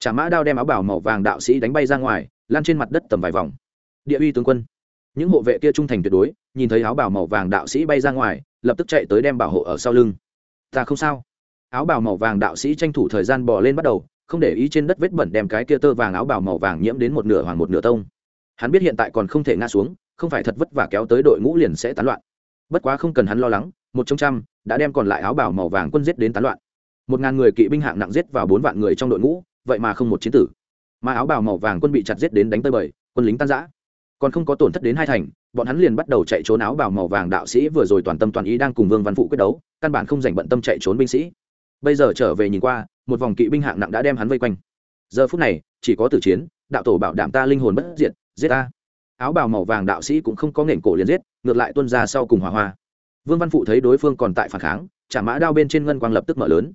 Trả mã đao đem áo bào màu vàng đạo sĩ đánh bay ra ngoài lan trên mặt đất tầm vài vòng. Địa uy tướng quân. Những hộ vệ kia trung thành tuyệt đối, nhìn thấy áo bào màu vàng đạo sĩ bay ra ngoài, lập tức chạy tới đem bảo hộ ở sau lưng. Ta không sao. Áo bào màu vàng đạo sĩ tranh thủ thời gian bò lên bắt đầu, không để ý trên đất vết bẩn đem cái kia tơ vàng áo bào màu vàng nhiễm đến một nửa hoàng một nửa tông. Hắn biết hiện tại còn không thể ngã xuống, không phải thật vất vả kéo tới đội ngũ liền sẽ tán loạn. Bất quá không cần hắn lo lắng, một trong trăm đã đem còn lại áo bào màu vàng quân giết đến tán loạn. Một ngàn người kỵ binh hạng nặng giết vào bốn vạn người trong đội ngũ, vậy mà không một chiến tử mà áo bào màu vàng quân bị chặt giết đến đánh tơi bời, quân lính tan giã còn không có tổn thất đến hai thành, bọn hắn liền bắt đầu chạy trốn áo bào màu vàng đạo sĩ vừa rồi toàn tâm toàn ý đang cùng vương văn phụ quyết đấu, căn bản không dành bận tâm chạy trốn binh sĩ. Bây giờ trở về nhìn qua, một vòng kỵ binh hạng nặng đã đem hắn vây quanh. Giờ phút này, chỉ có tử chiến, đạo tổ bảo đảm ta linh hồn bất diệt, giết ta. Áo bào màu vàng đạo sĩ cũng không có nghển cổ liền giết, ngược lại tuân ra sau cùng hòa hoa. Vương văn phụ thấy đối phương còn tại phản kháng, trả mã đao bên trên ngân quang lập tức mở lớn.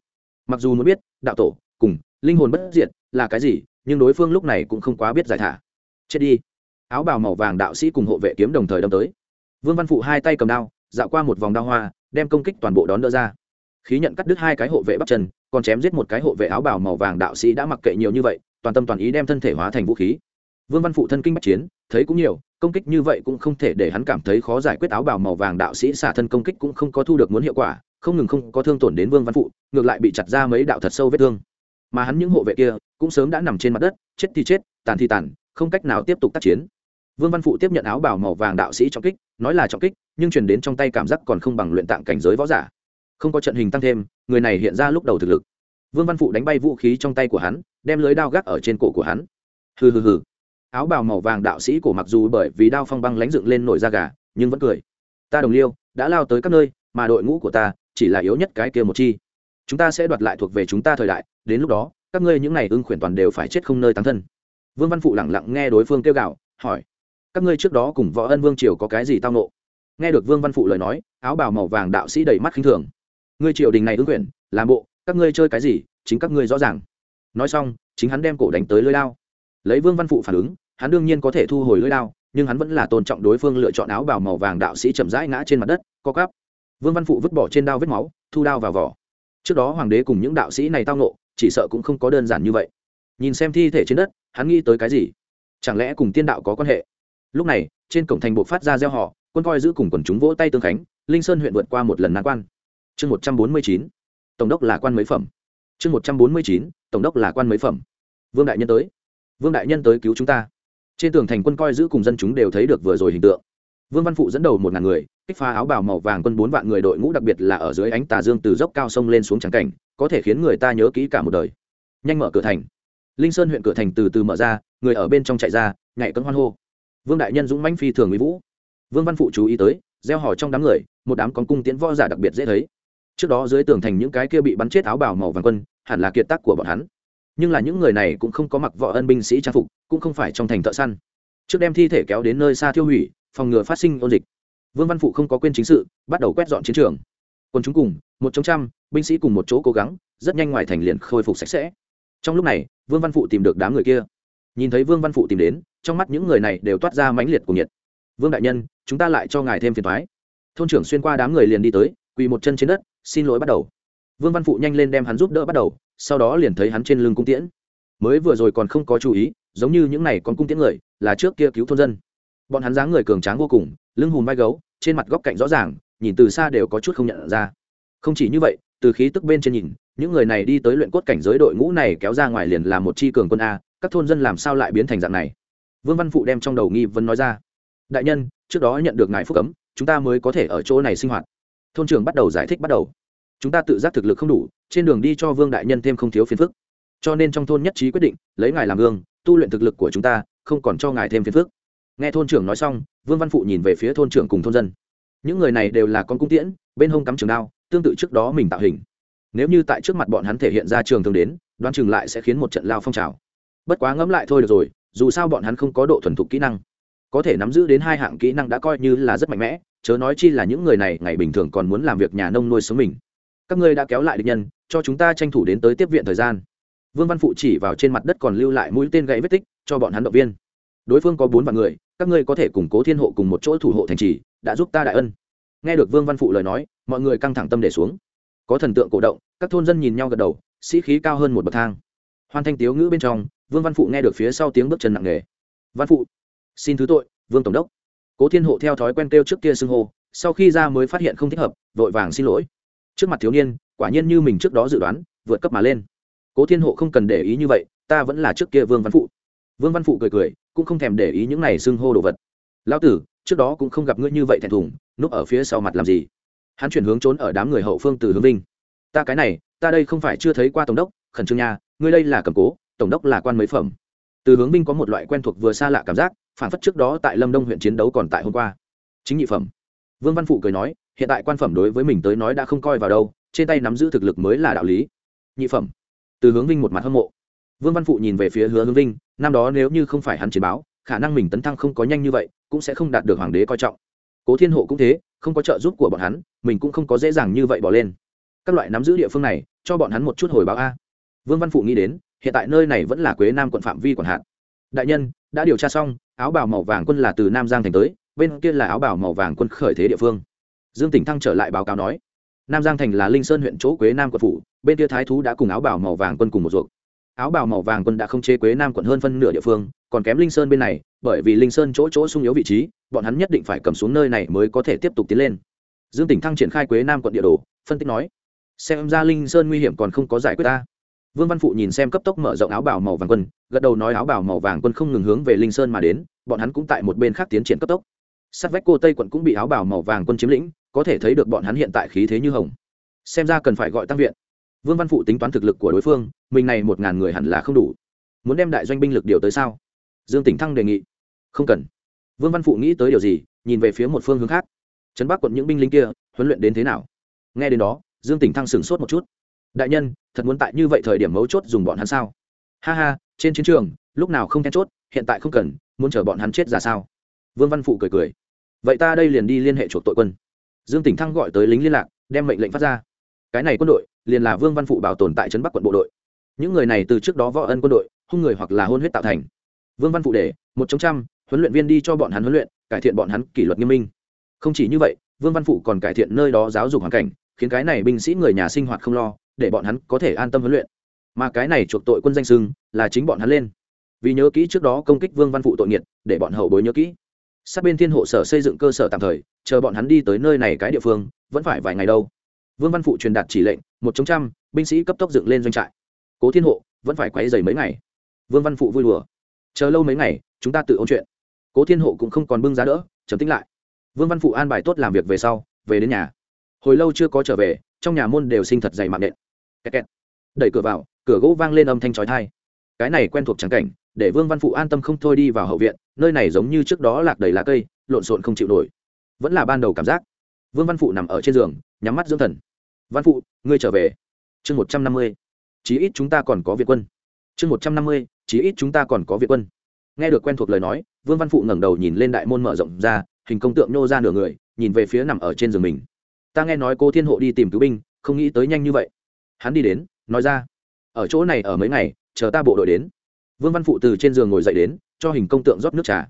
Mặc dù muốn biết, đạo tổ, cùng, linh hồn bất diệt là cái gì nhưng đối phương lúc này cũng không quá biết giải thả. Chết đi. Áo bào màu vàng đạo sĩ cùng hộ vệ kiếm đồng thời đâm tới. Vương văn phụ hai tay cầm đao, dạo qua một vòng đao hoa, đem công kích toàn bộ đón đỡ ra. Khí nhận cắt đứt hai cái hộ vệ bắp chân, còn chém giết một cái hộ vệ áo bào màu vàng đạo sĩ đã mặc kệ nhiều như vậy, toàn tâm toàn ý đem thân thể hóa thành vũ khí. Vương văn phụ thân kinh bách chiến, thấy cũng nhiều, công kích như vậy cũng không thể để hắn cảm thấy khó giải quyết áo bào màu vàng đạo sĩ xả thân công kích cũng không có thu được muốn hiệu quả, không ngừng không có thương tổn đến vương văn phụ, ngược lại bị chặt ra mấy đạo thật sâu vết thương mà hắn những hộ vệ kia cũng sớm đã nằm trên mặt đất, chết thì chết, tàn thì tàn, không cách nào tiếp tục tác chiến. Vương văn phụ tiếp nhận áo bảo màu vàng đạo sĩ trọng kích, nói là trọng kích, nhưng truyền đến trong tay cảm giác còn không bằng luyện tạng cảnh giới võ giả. Không có trận hình tăng thêm, người này hiện ra lúc đầu thực lực. Vương văn phụ đánh bay vũ khí trong tay của hắn, đem lưới đao gác ở trên cổ của hắn. Hừ hừ hừ. Áo bào màu vàng đạo sĩ cổ mặc dù bởi vì đao phong băng lánh dựng lên nổi da gà, nhưng vẫn cười. Ta đồng liêu, đã lao tới các nơi, mà đội ngũ của ta chỉ là yếu nhất cái kia một chi chúng ta sẽ đoạt lại thuộc về chúng ta thời đại, đến lúc đó, các ngươi những này ưng khuyển toàn đều phải chết không nơi tán thân. Vương văn phụ lẳng lặng nghe đối phương kêu gào, hỏi, các ngươi trước đó cùng võ ân vương triều có cái gì tao nộ nghe được vương văn phụ lời nói, áo bào màu vàng đạo sĩ đầy mắt khinh thường. Ngươi triều đình này ưng khuyển, làm bộ, các ngươi chơi cái gì, chính các ngươi rõ ràng. Nói xong, chính hắn đem cổ đánh tới lưới lao lấy vương văn phụ phản ứng, hắn đương nhiên có thể thu hồi lưới lao nhưng hắn vẫn là tôn trọng đối phương lựa chọn áo bào màu vàng đạo sĩ chậm rãi ngã trên mặt đất, co cắp vương văn phụ vứt bỏ trên đao vết máu, thu đao vào vỏ trước đó hoàng đế cùng những đạo sĩ này tao nộ chỉ sợ cũng không có đơn giản như vậy. Nhìn xem thi thể trên đất, hắn nghĩ tới cái gì? Chẳng lẽ cùng tiên đạo có quan hệ? Lúc này, trên cổng thành bộ phát ra gieo họ quân coi giữ cùng quần chúng vỗ tay tương khánh, linh sơn huyện vượt qua một lần nan quan. Chương một trăm bốn mươi chín, tổng đốc là quan mấy phẩm. Chương một trăm bốn mươi chín, tổng đốc là quan mấy phẩm. Vương đại nhân tới. Vương đại nhân tới cứu chúng ta. Trên tường thành quân coi giữ cùng dân chúng đều thấy được vừa rồi hình tượng. Vương văn phụ dẫn đầu một ngàn người kích phá áo bào màu vàng quân bốn vạn người đội ngũ, đặc biệt là ở dưới ánh tà dương từ dốc cao sông lên xuống trắng cảnh, có thể khiến người ta nhớ kỹ cả một đời. Nhanh mở cửa thành. Linh sơn huyện cửa thành từ từ mở ra, người ở bên trong chạy ra, nhảy cân hoan hô. Vương đại nhân dũng mãnh phi thường mỹ vũ. Vương văn phụ chú ý tới, gieo hỏi trong đám người, một đám con cung tiễn võ giả đặc biệt dễ thấy. Trước đó dưới tường thành những cái kia bị bắn chết áo bào màu vàng quân, hẳn là kiệt tác của bọn hắn. Nhưng là những người này cũng không có mặc võ ân binh sĩ trang phục, cũng không phải trong thành thợ săn. Trước đem thi thể kéo đến nơi xa tiêu hủy, phòng ngừa phát sinh ôn dịch vương văn phụ không có quên chính sự, bắt đầu quét dọn chiến trường. Quân chúng cùng, một trong trăm, binh sĩ cùng một chỗ cố gắng, rất nhanh ngoài thành liền khôi phục sạch sẽ. Trong lúc này, vương văn phụ tìm được đám người kia. Nhìn thấy vương văn phụ tìm đến, trong mắt những người này đều toát ra mãnh liệt của nhiệt. Vương đại nhân, chúng ta lại cho ngài thêm phiền thoái thôn trưởng xuyên qua đám người liền đi tới, quỳ một chân trên đất, xin lỗi bắt đầu. Vương văn phụ nhanh lên đem hắn giúp đỡ bắt đầu, sau đó liền thấy hắn trên lưng cung tiễn. Mới vừa rồi còn không có chú ý, giống như những này còn cung tiễn người, là trước kia cứu thôn dân. Bọn hắn dáng người cường tráng vô cùng lưng hùm vai gấu, trên mặt góc cạnh rõ ràng, nhìn từ xa đều có chút không nhận ra. Không chỉ như vậy, từ khí tức bên trên nhìn, những người này đi tới luyện cốt cảnh giới đội ngũ này kéo ra ngoài liền là một chi cường quân a, các thôn dân làm sao lại biến thành dạng này? Vương văn phụ đem trong đầu nghi vấn nói ra. Đại nhân, trước đó nhận được ngài phúc cấm, chúng ta mới có thể ở chỗ này sinh hoạt. Thôn trưởng bắt đầu giải thích bắt đầu. Chúng ta tự giác thực lực không đủ, trên đường đi cho vương đại nhân thêm không thiếu phiền phức. Cho nên trong thôn nhất trí quyết định, lấy ngài làm gương, tu luyện thực lực của chúng ta, không còn cho ngài thêm phiền phức nghe thôn trưởng nói xong, vương văn phụ nhìn về phía thôn trưởng cùng thôn dân. Những người này đều là con cung tiễn, bên hông cắm trường đao, tương tự trước đó mình tạo hình. Nếu như tại trước mặt bọn hắn thể hiện ra trường thường đến, đoán chừng lại sẽ khiến một trận lao phong trào. Bất quá ngẫm lại thôi được rồi, dù sao bọn hắn không có độ thuần thục kỹ năng. Có thể nắm giữ đến hai hạng kỹ năng đã coi như là rất mạnh mẽ, chớ nói chi là những người này ngày bình thường còn muốn làm việc nhà nông nuôi sống mình. Các ngươi đã kéo lại địch nhân, cho chúng ta tranh thủ đến tới tiếp viện thời gian. Vương văn phụ chỉ vào trên mặt đất còn lưu lại mũi tên gãy vết tích, cho bọn hắn động viên. Đối phương có bốn vạn người các ngươi có thể củng cố thiên hộ cùng một chỗ thủ hộ thành trì, đã giúp ta đại ân. Nghe được vương văn phụ lời nói, mọi người căng thẳng tâm để xuống. Có thần tượng cổ động, các thôn dân nhìn nhau gật đầu, sĩ khí cao hơn một bậc thang. Hoàn thanh tiếu ngữ bên trong, vương văn phụ nghe được phía sau tiếng bước chân nặng nề. Văn phụ, xin thứ tội, vương tổng đốc. Cố thiên hộ theo thói quen kêu trước kia xưng hô, sau khi ra mới phát hiện không thích hợp, vội vàng xin lỗi. Trước mặt thiếu niên, quả nhiên như mình trước đó dự đoán, vượt cấp mà lên. Cố thiên hộ không cần để ý như vậy, ta vẫn là trước kia vương văn phụ. Vương văn phụ cười cười cũng không thèm để ý những này xưng hô đồ vật. Lão tử, trước đó cũng không gặp ngươi như vậy thẹn thùng, núp ở phía sau mặt làm gì? Hắn chuyển hướng trốn ở đám người hậu phương từ hướng vinh. Ta cái này, ta đây không phải chưa thấy qua tổng đốc, khẩn trương nha, ngươi đây là cầm cố, tổng đốc là quan mấy phẩm. Từ hướng vinh có một loại quen thuộc vừa xa lạ cảm giác, phản phất trước đó tại lâm đông huyện chiến đấu còn tại hôm qua. Chính nhị phẩm. Vương văn phụ cười nói, hiện tại quan phẩm đối với mình tới nói đã không coi vào đâu, trên tay nắm giữ thực lực mới là đạo lý. Nhị phẩm. Từ hướng vinh một mặt hâm mộ vương văn phụ nhìn về phía hứa hướng vinh, năm đó nếu như không phải hắn chiến báo, khả năng mình tấn thăng không có nhanh như vậy, cũng sẽ không đạt được hoàng đế coi trọng. Cố thiên hộ cũng thế, không có trợ giúp của bọn hắn, mình cũng không có dễ dàng như vậy bỏ lên. Các loại nắm giữ địa phương này, cho bọn hắn một chút hồi báo a. Vương văn phụ nghĩ đến, hiện tại nơi này vẫn là quế nam quận phạm vi quản hạt. đại nhân, đã điều tra xong, áo bào màu vàng quân là từ nam giang thành tới, bên kia là áo bào màu vàng quân khởi thế địa phương. Dương tỉnh thăng trở lại báo cáo nói, nam giang thành là linh sơn huyện chỗ quế nam quận phủ, bên kia thái thú đã cùng áo bào màu vàng quân cùng một ruộng áo bào màu vàng quân đã không chế quế nam quận hơn phân nửa địa phương, còn kém linh sơn bên này, bởi vì linh sơn chỗ chỗ sung yếu vị trí, bọn hắn nhất định phải cầm xuống nơi này mới có thể tiếp tục tiến lên. Dương tỉnh thăng triển khai quế nam quận địa đồ, phân tích nói, xem ra linh sơn nguy hiểm còn không có giải quyết ta. Vương văn phụ nhìn xem cấp tốc mở rộng áo bào màu vàng quân, gật đầu nói áo bào màu vàng quân không ngừng hướng về linh sơn mà đến, bọn hắn cũng tại một bên khác tiến triển cấp tốc. Sát vách cô tây quận cũng bị áo bào màu vàng quân chiếm lĩnh, có thể thấy được bọn hắn hiện tại khí thế như hồng. Xem ra cần phải gọi tăng viện vương văn phụ tính toán thực lực của đối phương, mình này một ngàn người hẳn là không đủ. Muốn đem đại doanh binh lực điều tới sao? Dương tỉnh thăng đề nghị. Không cần. Vương văn phụ nghĩ tới điều gì, nhìn về phía một phương hướng khác. Trấn bắc quận những binh lính kia, huấn luyện đến thế nào? Nghe đến đó, dương tỉnh thăng sửng sốt một chút. Đại nhân, thật muốn tại như vậy thời điểm mấu chốt dùng bọn hắn sao? Ha ha, trên chiến trường, lúc nào không then chốt, hiện tại không cần, muốn chờ bọn hắn chết ra sao? Vương văn phụ cười cười. Vậy ta đây liền đi liên hệ chuộc tội quân. Dương tỉnh thăng gọi tới lính liên lạc, đem mệnh lệnh phát ra. Cái này quân đội liền là vương văn phụ bảo tồn tại trấn bắc quận bộ đội những người này từ trước đó võ ân quân đội hung người hoặc là hôn huyết tạo thành vương văn phụ để một trong trăm huấn luyện viên đi cho bọn hắn huấn luyện cải thiện bọn hắn kỷ luật nghiêm minh không chỉ như vậy vương văn phụ còn cải thiện nơi đó giáo dục hoàn cảnh khiến cái này binh sĩ người nhà sinh hoạt không lo để bọn hắn có thể an tâm huấn luyện mà cái này chuộc tội quân danh sưng là chính bọn hắn lên vì nhớ kỹ trước đó công kích vương văn phụ tội nghiệt để bọn hậu bối nhớ kỹ sát bên thiên hộ sở xây dựng cơ sở tạm thời chờ bọn hắn đi tới nơi này cái địa phương vẫn phải vài ngày đâu vương văn phụ truyền đạt chỉ lệnh một chống trăm, binh sĩ cấp tốc dựng lên doanh trại. Cố thiên hộ, vẫn phải quay dày mấy ngày. Vương văn phụ vui đùa. Chờ lâu mấy ngày, chúng ta tự ôn chuyện. Cố thiên hộ cũng không còn bưng giá đỡ chấm tính lại. Vương văn phụ an bài tốt làm việc về sau, về đến nhà. Hồi lâu chưa có trở về, trong nhà môn đều sinh thật dày mạng nện. Kẹt kẹt. đẩy cửa vào, cửa gỗ vang lên âm thanh trói thai cái này quen thuộc trắng cảnh, để vương văn phụ an tâm không thôi đi vào hậu viện, nơi này giống như trước đó lạc đầy lá cây, lộn xộn không chịu nổi. Vẫn là ban đầu cảm giác. Vương văn phụ nằm ở trên giường, nhắm mắt dưỡng thần văn phụ, ngươi trở về. Chương một trăm năm mươi, chí ít chúng ta còn có việt quân. Chương một trăm năm mươi, chí ít chúng ta còn có việt quân. Nghe được quen thuộc lời nói, vương văn phụ ngẩng đầu nhìn lên đại môn mở rộng ra, hình công tượng nhô ra nửa người, nhìn về phía nằm ở trên giường mình. Ta nghe nói cô thiên hộ đi tìm cứu binh, không nghĩ tới nhanh như vậy. Hắn đi đến, nói ra, ở chỗ này ở mấy ngày, chờ ta bộ đội đến. Vương văn phụ từ trên giường ngồi dậy đến, cho hình công tượng rót nước trà.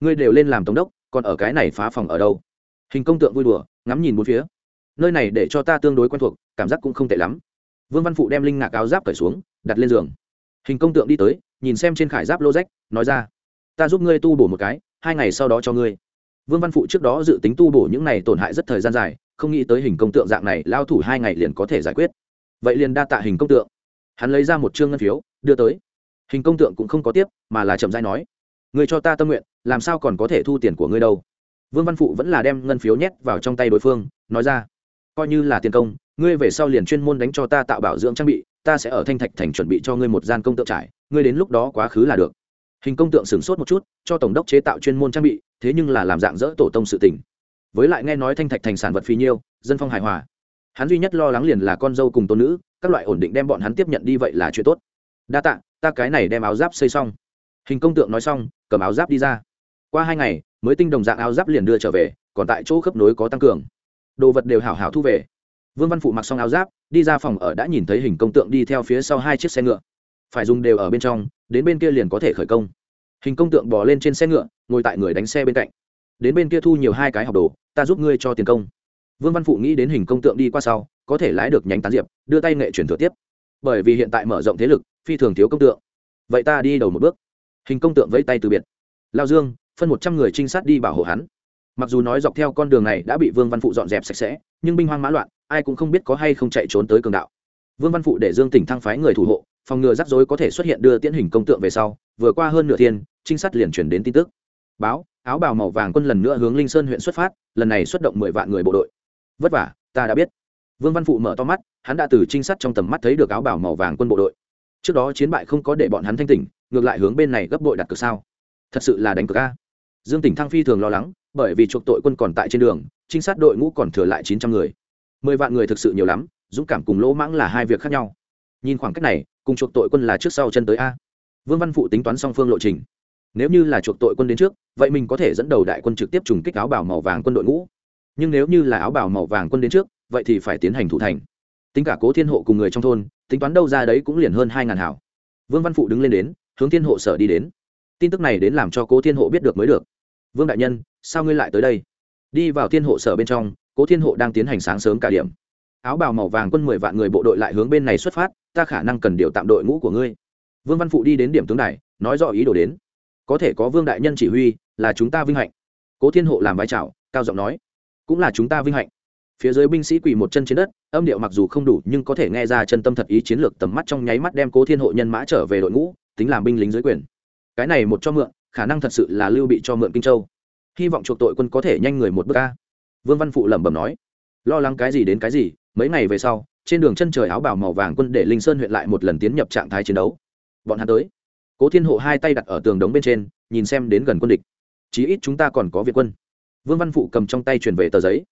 Ngươi đều lên làm tổng đốc, còn ở cái này phá phòng ở đâu? Hình công tượng vui đùa, ngắm nhìn bốn phía nơi này để cho ta tương đối quen thuộc, cảm giác cũng không tệ lắm. Vương văn phụ đem linh ngạc áo giáp cởi xuống, đặt lên giường. Hình công tượng đi tới, nhìn xem trên khải giáp lô rách nói ra, ta giúp ngươi tu bổ một cái, hai ngày sau đó cho ngươi. Vương văn phụ trước đó dự tính tu bổ những này tổn hại rất thời gian dài, không nghĩ tới hình công tượng dạng này lao thủ hai ngày liền có thể giải quyết. Vậy liền đa tạ hình công tượng. Hắn lấy ra một chương ngân phiếu, đưa tới. Hình công tượng cũng không có tiếp, mà là chậm dai nói người cho ta tâm nguyện, làm sao còn có thể thu tiền của ngươi đâu? Vương văn phụ vẫn là đem ngân phiếu nhét vào trong tay đối phương, nói ra coi như là tiền công, ngươi về sau liền chuyên môn đánh cho ta tạo bảo dưỡng trang bị, ta sẽ ở thanh thạch thành chuẩn bị cho ngươi một gian công tượng trải ngươi đến lúc đó quá khứ là được. Hình công tượng sửng sốt một chút, cho tổng đốc chế tạo chuyên môn trang bị, thế nhưng là làm dạng dỡ tổ tông sự tình. Với lại nghe nói thanh thạch thành sản vật phí nhiêu, dân phong hài hòa. Hắn duy nhất lo lắng liền là con dâu cùng tôn nữ, các loại ổn định đem bọn hắn tiếp nhận đi vậy là chuyện tốt. Đa tạ, ta cái này đem áo giáp xây xong. Hình công tượng nói xong, cầm áo giáp đi ra. Qua hai ngày, mới tinh đồng dạng áo giáp liền đưa trở về, còn tại chỗ khớp nối có tăng cường đồ vật đều hảo hảo thu về. Vương văn phụ mặc xong áo giáp, đi ra phòng ở đã nhìn thấy hình công tượng đi theo phía sau hai chiếc xe ngựa. Phải dùng đều ở bên trong, đến bên kia liền có thể khởi công. Hình công tượng bỏ lên trên xe ngựa, ngồi tại người đánh xe bên cạnh. Đến bên kia thu nhiều hai cái học đồ, ta giúp ngươi cho tiền công. Vương văn phụ nghĩ đến hình công tượng đi qua sau, có thể lái được nhánh tán diệp, đưa tay nghệ chuyển thừa tiếp. Bởi vì hiện tại mở rộng thế lực, phi thường thiếu công tượng. Vậy ta đi đầu một bước. Hình công tượng vẫy tay từ biệt. Lao dương, phân một trăm người trinh sát đi bảo hộ hắn mặc dù nói dọc theo con đường này đã bị vương văn phụ dọn dẹp sạch sẽ, nhưng binh hoang mã loạn, ai cũng không biết có hay không chạy trốn tới cường đạo. Vương văn phụ để dương tỉnh thăng phái người thủ hộ, phòng ngừa rắc rối có thể xuất hiện đưa tiễn hình công tượng về sau, vừa qua hơn nửa thiên, trinh sát liền chuyển đến tin tức. Báo, áo bào màu vàng quân lần nữa hướng linh sơn huyện xuất phát, lần này xuất động mười vạn người bộ đội. Vất vả, ta đã biết. Vương văn phụ mở to mắt, hắn đã từ trinh sát trong tầm mắt thấy được áo bào màu vàng quân bộ đội. Trước đó chiến bại không có để bọn hắn thanh tỉnh, ngược lại hướng bên này gấp đội đặt cược sao. Thật sự là đánh cược a. Dương tỉnh thăng phi thường lo lắng bởi vì chuộc tội quân còn tại trên đường, trinh sát đội ngũ còn thừa lại chín trăm người. Mười vạn người thực sự nhiều lắm, dũng cảm cùng lỗ mãng là hai việc khác nhau. Nhìn khoảng cách này, cùng chuộc tội quân là trước sau chân tới a. Vương văn phụ tính toán song phương lộ trình. Nếu như là chuộc tội quân đến trước, vậy mình có thể dẫn đầu đại quân trực tiếp trùng kích áo bảo màu vàng quân đội ngũ. Nhưng nếu như là áo bảo màu vàng quân đến trước, vậy thì phải tiến hành thủ thành. Tính cả cố thiên hộ cùng người trong thôn, tính toán đâu ra đấy cũng liền hơn hai ngàn hảo. Vương văn phụ đứng lên đến, hướng thiên hộ sở đi đến. Tin tức này đến làm cho cố thiên hộ biết được mới được vương đại nhân, sao ngươi lại tới đây? Đi vào thiên hộ sở bên trong, cố thiên hộ đang tiến hành sáng sớm cả điểm. Áo bào màu vàng quân mười vạn người bộ đội lại hướng bên này xuất phát, ta khả năng cần điều tạm đội ngũ của ngươi. Vương văn phụ đi đến điểm tướng này nói rõ ý đồ đến. Có thể có vương đại nhân chỉ huy, là chúng ta vinh hạnh. Cố thiên hộ làm vai trào cao giọng nói. Cũng là chúng ta vinh hạnh. Phía dưới binh sĩ quỳ một chân trên đất, âm điệu mặc dù không đủ, nhưng có thể nghe ra chân tâm thật ý chiến lược tầm mắt trong nháy mắt đem cố thiên hộ nhân mã trở về đội ngũ, tính làm binh lính dưới quyền. Cái này một cho mượn khả năng thật sự là lưu bị cho mượn kinh châu. Hy vọng chuộc tội quân có thể nhanh người một bước ca vương văn phụ lẩm bẩm nói. Lo lắng cái gì đến cái gì, mấy ngày về sau, trên đường chân trời áo bào màu vàng quân để linh sơn huyện lại một lần tiến nhập trạng thái chiến đấu. Bọn hắn tới. Cố thiên hộ hai tay đặt ở tường đống bên trên, nhìn xem đến gần quân địch. Chí ít chúng ta còn có việt quân. Vương văn phụ cầm trong tay truyền về tờ giấy.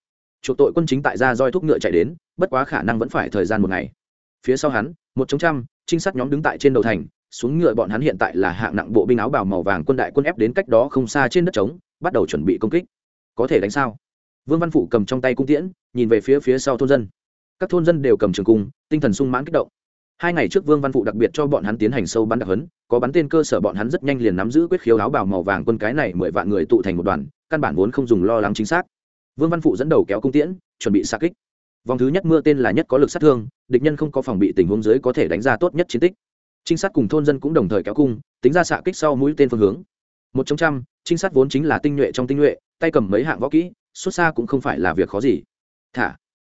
Chuộc tội quân chính tại ra roi thúc ngựa chạy đến, bất quá khả năng vẫn phải thời gian một ngày. Phía sau hắn, một chống trăm, trinh sát nhóm đứng tại trên đầu thành xuống ngựa bọn hắn hiện tại là hạng nặng bộ binh áo bào màu vàng quân đại quân ép đến cách đó không xa trên đất trống, bắt đầu chuẩn bị công kích. Có thể đánh sao? Vương văn phụ cầm trong tay cung tiễn, nhìn về phía phía sau thôn dân. Các thôn dân đều cầm trường cung, tinh thần sung mãn kích động. Hai ngày trước vương văn phụ đặc biệt cho bọn hắn tiến hành sâu bắn đặc hấn có bắn tên cơ sở bọn hắn rất nhanh liền nắm giữ quyết khiếu áo bào màu vàng quân cái này mười vạn người tụ thành một đoàn, căn bản vốn không dùng lo lắng chính xác. Vương văn phụ dẫn đầu kéo cung tiễn, chuẩn bị xa kích. Vòng thứ nhất mưa tên là nhất có lực sát thương, địch nhân không có phòng bị tình huống dưới có thể đánh ra tốt nhất chiến tích trinh sát cùng thôn dân cũng đồng thời kéo cung, tính ra xạ kích sau mũi tên phương hướng. Một trong trăm, trinh sát vốn chính là tinh nhuệ trong tinh nhuệ, tay cầm mấy hạng võ kỹ, xuất xa cũng không phải là việc khó gì. Thả.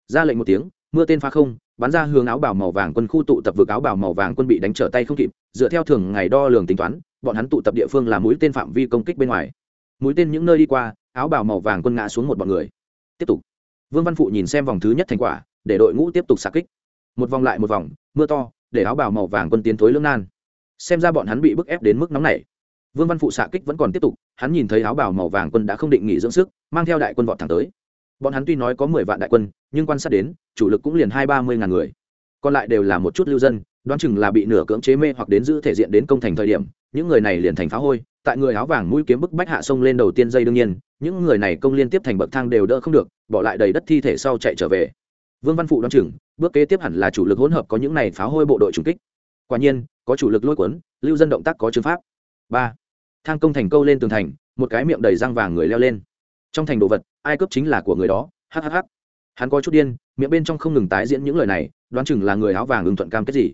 Ra lệnh một tiếng, mưa tên phá không, bắn ra hướng áo bảo màu vàng quân khu tụ tập vực áo bảo màu vàng quân bị đánh trở tay không kịp, dựa theo thường ngày đo lường tính toán, bọn hắn tụ tập địa phương là mũi tên phạm vi công kích bên ngoài. Mũi tên những nơi đi qua, áo bảo màu vàng quân ngã xuống một bọn người. Tiếp tục. Vương văn phụ nhìn xem vòng thứ nhất thành quả, để đội ngũ tiếp tục xạ kích. Một vòng lại một vòng, mưa to để áo bào màu vàng quân tiến thối lưỡng nan. Xem ra bọn hắn bị bức ép đến mức nóng này vương văn phụ xạ kích vẫn còn tiếp tục, hắn nhìn thấy áo bào màu vàng quân đã không định nghỉ dưỡng sức, mang theo đại quân vọt thẳng tới. Bọn hắn tuy nói có mười vạn đại quân, nhưng quan sát đến, chủ lực cũng liền hai ba mươi ngàn người. Còn lại đều là một chút lưu dân, đoán chừng là bị nửa cưỡng chế mê hoặc đến giữ thể diện đến công thành thời điểm, những người này liền thành phá hôi, tại người áo vàng mũi kiếm bức bách hạ sông lên đầu tiên dây đương nhiên, những người này công liên tiếp thành bậc thang đều đỡ không được, bỏ lại đầy đất thi thể sau chạy trở về vương văn phụ đoán chừng, bước kế tiếp hẳn là chủ lực hỗn hợp có những này phá hôi bộ đội trùng kích. Quả nhiên, có chủ lực lôi cuốn, lưu dân động tác có chứng pháp. Ba. Thang công thành câu lên tường thành, một cái miệng đầy răng vàng người leo lên. Trong thành đồ vật, ai cướp chính là của người đó hhh hắn có chút điên, miệng bên trong không ngừng tái diễn những lời này, đoán chừng là người áo vàng ưng thuận cam kết gì.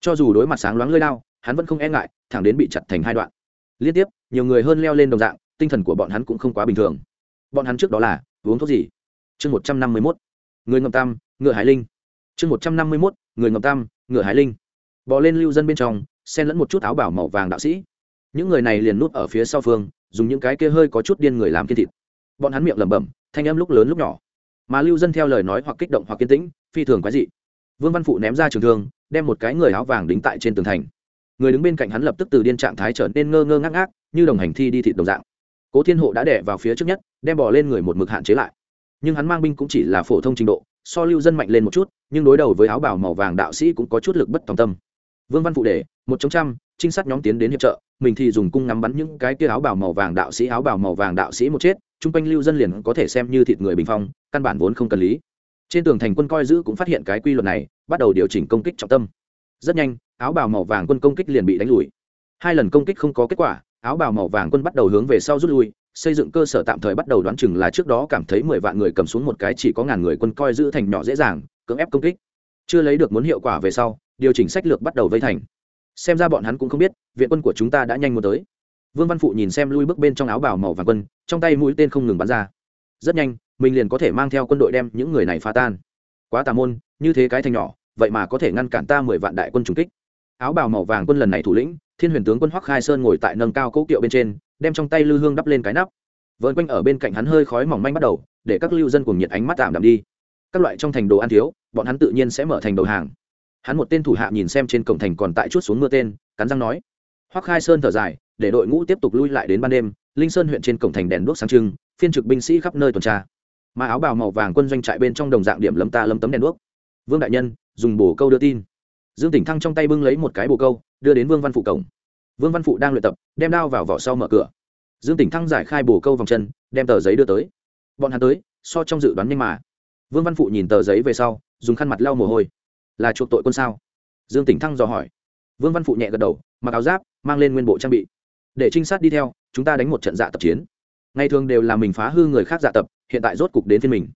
Cho dù đối mặt sáng loáng lơi đao, hắn vẫn không e ngại, thẳng đến bị chặt thành hai đoạn. Liên tiếp, nhiều người hơn leo lên đồng dạng, tinh thần của bọn hắn cũng không quá bình thường. Bọn hắn trước đó là, uống thuốc gì? Chương một trăm năm mươi mốt người ngầm tam, ngựa hải linh. Chương một trăm năm mươi mốt, người ngầm tam, ngựa hải linh. Bò lên lưu dân bên trong, xen lẫn một chút áo bảo màu vàng đạo sĩ. Những người này liền nút ở phía sau phương, dùng những cái kia hơi có chút điên người làm kiên thịt. Bọn hắn miệng lẩm bẩm, thanh em lúc lớn lúc nhỏ. Mà lưu dân theo lời nói hoặc kích động hoặc kiên tĩnh, phi thường quái dị. Vương văn phụ ném ra trường thương, đem một cái người áo vàng đính tại trên tường thành. Người đứng bên cạnh hắn lập tức từ điên trạng thái trở nên ngơ ngơ ngác ngác, như đồng hành thi đi thịt đồng dạng. Cố thiên hộ đã đẻ vào phía trước nhất, đem bỏ lên người một mực hạn chế lại nhưng hắn mang binh cũng chỉ là phổ thông trình độ, so lưu dân mạnh lên một chút, nhưng đối đầu với áo bảo màu vàng đạo sĩ cũng có chút lực bất tòng tâm. Vương văn phụ để một trong trăm, trinh sát nhóm tiến đến hiệp trợ, mình thì dùng cung ngắm bắn những cái kia áo bảo màu vàng đạo sĩ, áo bảo màu vàng đạo sĩ một chết, chung quanh lưu dân liền có thể xem như thịt người bình phong, căn bản vốn không cần lý. Trên tường thành quân coi giữ cũng phát hiện cái quy luật này, bắt đầu điều chỉnh công kích trọng tâm. Rất nhanh, áo bào màu vàng quân công kích liền bị đánh lùi. Hai lần công kích không có kết quả, áo bào màu vàng quân bắt đầu hướng về sau rút lui xây dựng cơ sở tạm thời bắt đầu đoán chừng là trước đó cảm thấy mười vạn người cầm xuống một cái chỉ có ngàn người quân coi giữ thành nhỏ dễ dàng, cưỡng ép công kích. Chưa lấy được muốn hiệu quả về sau, điều chỉnh sách lược bắt đầu vây thành. Xem ra bọn hắn cũng không biết, viện quân của chúng ta đã nhanh muốn tới. Vương văn phụ nhìn xem lui bước bên trong áo bào màu vàng quân, trong tay mũi tên không ngừng bắn ra. Rất nhanh, mình liền có thể mang theo quân đội đem những người này phá tan. Quá tà môn, như thế cái thành nhỏ, vậy mà có thể ngăn cản ta mười vạn đại quân trùng kích. Áo bào màu vàng quân lần này thủ lĩnh, thiên huyền tướng quân hoắc khai sơn ngồi tại nâng cao cỗ kiệu bên trên đem trong tay lư hương đắp lên cái nắp. Vợn quanh ở bên cạnh hắn hơi khói mỏng manh bắt đầu, để các lưu dân cùng nhiệt ánh mắt tạm đạm đi. Các loại trong thành đồ ăn thiếu, bọn hắn tự nhiên sẽ mở thành đầu hàng. Hắn một tên thủ hạ nhìn xem trên cổng thành còn tại chút xuống mưa tên, cắn răng nói. Hoắc khai sơn thở dài, để đội ngũ tiếp tục lui lại đến ban đêm, linh sơn huyện trên cổng thành đèn đuốc sáng trưng, phiên trực binh sĩ khắp nơi tuần tra. Mà áo bào màu vàng quân doanh trại bên trong đồng dạng điểm lấm ta lấm tấm đèn đuốc. Vương đại nhân, dùng bồ câu đưa tin. Dương tỉnh thăng trong tay bưng lấy một cái bồ câu, đưa đến vương văn phụ cổng vương văn phụ đang luyện tập, đem đao vào vỏ sau mở cửa. Dương tỉnh thăng giải khai bồ câu vòng chân, đem tờ giấy đưa tới. Bọn hắn tới, so trong dự đoán nhanh mà. Vương văn phụ nhìn tờ giấy về sau, dùng khăn mặt lau mồ hôi. Là chuộc tội quân sao? Dương tỉnh thăng dò hỏi. Vương văn phụ nhẹ gật đầu, mặc áo giáp, mang lên nguyên bộ trang bị. Để trinh sát đi theo, chúng ta đánh một trận dạ tập chiến. Ngày thường đều là mình phá hư người khác dạ tập, hiện tại rốt cục đến phiên mình.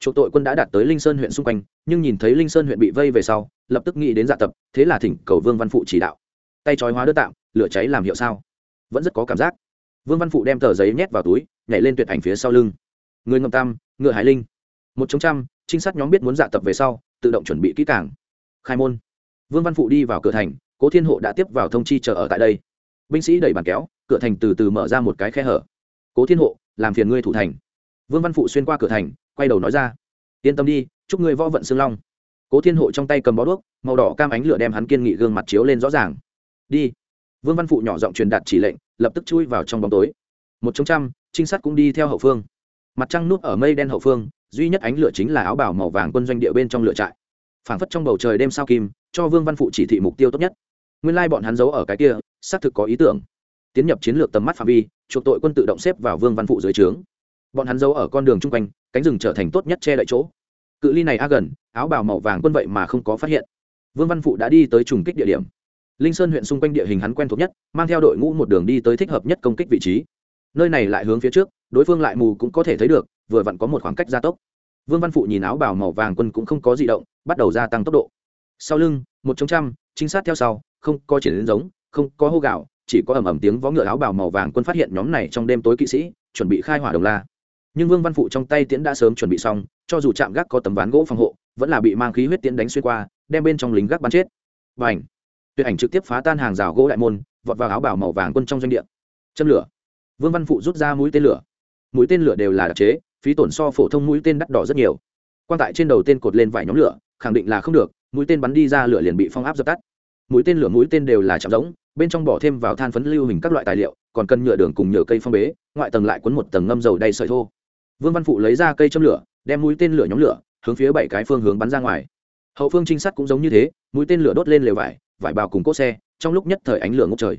Chuộc tội quân đã đạt tới linh sơn huyện xung quanh, nhưng nhìn thấy linh sơn huyện bị vây về sau, lập tức nghĩ đến dạ tập, thế là thỉnh cầu vương văn phụ chỉ đạo. Tay trói hóa đỡ tạm lửa cháy làm hiệu sao? Vẫn rất có cảm giác. Vương văn phụ đem tờ giấy nhét vào túi, nhảy lên tuyệt ảnh phía sau lưng. Người ngầm tam, ngựa hải linh. Một trong trăm, trinh sát nhóm biết muốn dạ tập về sau, tự động chuẩn bị kỹ càng. Khai môn. Vương văn phụ đi vào cửa thành, cố thiên hộ đã tiếp vào thông chi chờ ở tại đây. Binh sĩ đẩy bàn kéo, cửa thành từ từ mở ra một cái khe hở. Cố thiên hộ, làm phiền ngươi thủ thành. Vương văn phụ xuyên qua cửa thành, quay đầu nói ra. Yên tâm đi, chúc ngươi võ vận xương long. Cố thiên hộ trong tay cầm bó đuốc, màu đỏ cam ánh lửa đem hắn kiên nghị gương mặt chiếu lên rõ ràng. Đi vương văn phụ nhỏ giọng truyền đạt chỉ lệnh, lập tức chui vào trong bóng tối. Một trong trăm trinh sát cũng đi theo hậu phương. Mặt trăng nuốt ở mây đen hậu phương, duy nhất ánh lửa chính là áo bảo màu vàng quân doanh địa bên trong lửa trại. Phảng phất trong bầu trời đêm sao kim, cho vương văn phụ chỉ thị mục tiêu tốt nhất. Nguyên lai bọn hắn giấu ở cái kia, xác thực có ý tưởng. Tiến nhập chiến lược tầm mắt phạm vi, chuộc tội quân tự động xếp vào vương văn phụ dưới trướng. Bọn hắn giấu ở con đường chung quanh, cánh rừng trở thành tốt nhất che đậy chỗ. Cự ly này a gần, áo bào màu vàng quân vậy mà không có phát hiện. Vương văn phụ đã đi tới trùng kích địa điểm linh sơn huyện xung quanh địa hình hắn quen thuộc nhất, mang theo đội ngũ một đường đi tới thích hợp nhất công kích vị trí. Nơi này lại hướng phía trước, đối phương lại mù cũng có thể thấy được, vừa vặn có một khoảng cách gia tốc. Vương văn phụ nhìn áo bào màu vàng quân cũng không có di động, bắt đầu gia tăng tốc độ. Sau lưng, một trong trăm trinh sát theo sau, không có triển đến giống, không có hô gạo chỉ có ầm ầm tiếng vó ngựa áo bào màu vàng quân phát hiện nhóm này trong đêm tối kỵ sĩ, chuẩn bị khai hỏa đồng la. Nhưng vương văn phụ trong tay tiễn đã sớm chuẩn bị xong, cho dù chạm gác có tấm ván gỗ phòng hộ, vẫn là bị mang khí huyết tiễn đánh xuyên qua, đem bên trong lính gác bắn chết. Và ảnh tuyệt ảnh trực tiếp phá tan hàng rào gỗ đại môn, vọt vào áo bảo màu vàng quân trong doanh địa. Châm lửa. Vương văn phụ rút ra mũi tên lửa. Mũi tên lửa đều là đặc chế, phí tổn so phổ thông mũi tên đắt đỏ rất nhiều. Quan tại trên đầu tên cột lên vài nhóm lửa, khẳng định là không được, mũi tên bắn đi ra lửa liền bị phong áp dập tắt. Mũi tên lửa mũi tên đều là chạm giống bên trong bỏ thêm vào than phấn lưu hình các loại tài liệu, còn cần nhựa đường cùng nhựa cây phong bế, ngoại tầng lại quấn một tầng ngâm dầu đầy sợi thô. Vương văn phụ lấy ra cây châm lửa, đem mũi tên lửa nhóm lửa hướng phía bảy cái phương hướng bắn ra ngoài. Hậu phương trinh sát cũng giống như thế, mũi tên lửa đốt lên lều vải vải bào cùng cốt xe, trong lúc nhất thời ánh lửa ngốc trời.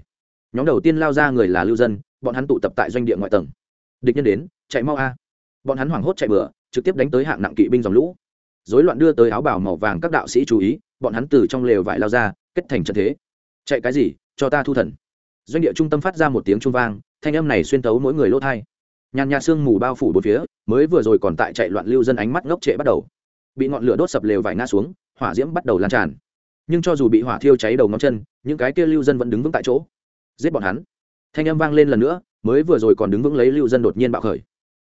Nhóm đầu tiên lao ra người là lưu dân, bọn hắn tụ tập tại doanh địa ngoại tầng. Địch nhân đến, chạy mau a. Bọn hắn hoảng hốt chạy bừa, trực tiếp đánh tới hạng nặng kỵ binh dòng lũ. Dối loạn đưa tới áo bảo màu vàng các đạo sĩ chú ý, bọn hắn từ trong lều vải lao ra, kết thành trận thế. Chạy cái gì, cho ta thu thần. Doanh địa trung tâm phát ra một tiếng trung vang, thanh âm này xuyên tấu mỗi người lỗ thai nhàn nhạt sương mù bao phủ bốn phía, mới vừa rồi còn tại chạy loạn lưu dân ánh mắt ngốc trệ bắt đầu. Bị ngọn lửa đốt sập lều vải ngã xuống, hỏa diễm bắt đầu lan tràn nhưng cho dù bị hỏa thiêu cháy đầu ngón chân, những cái kia lưu dân vẫn đứng vững tại chỗ. Giết bọn hắn. Thanh âm vang lên lần nữa, mới vừa rồi còn đứng vững lấy lưu dân đột nhiên bạo khởi.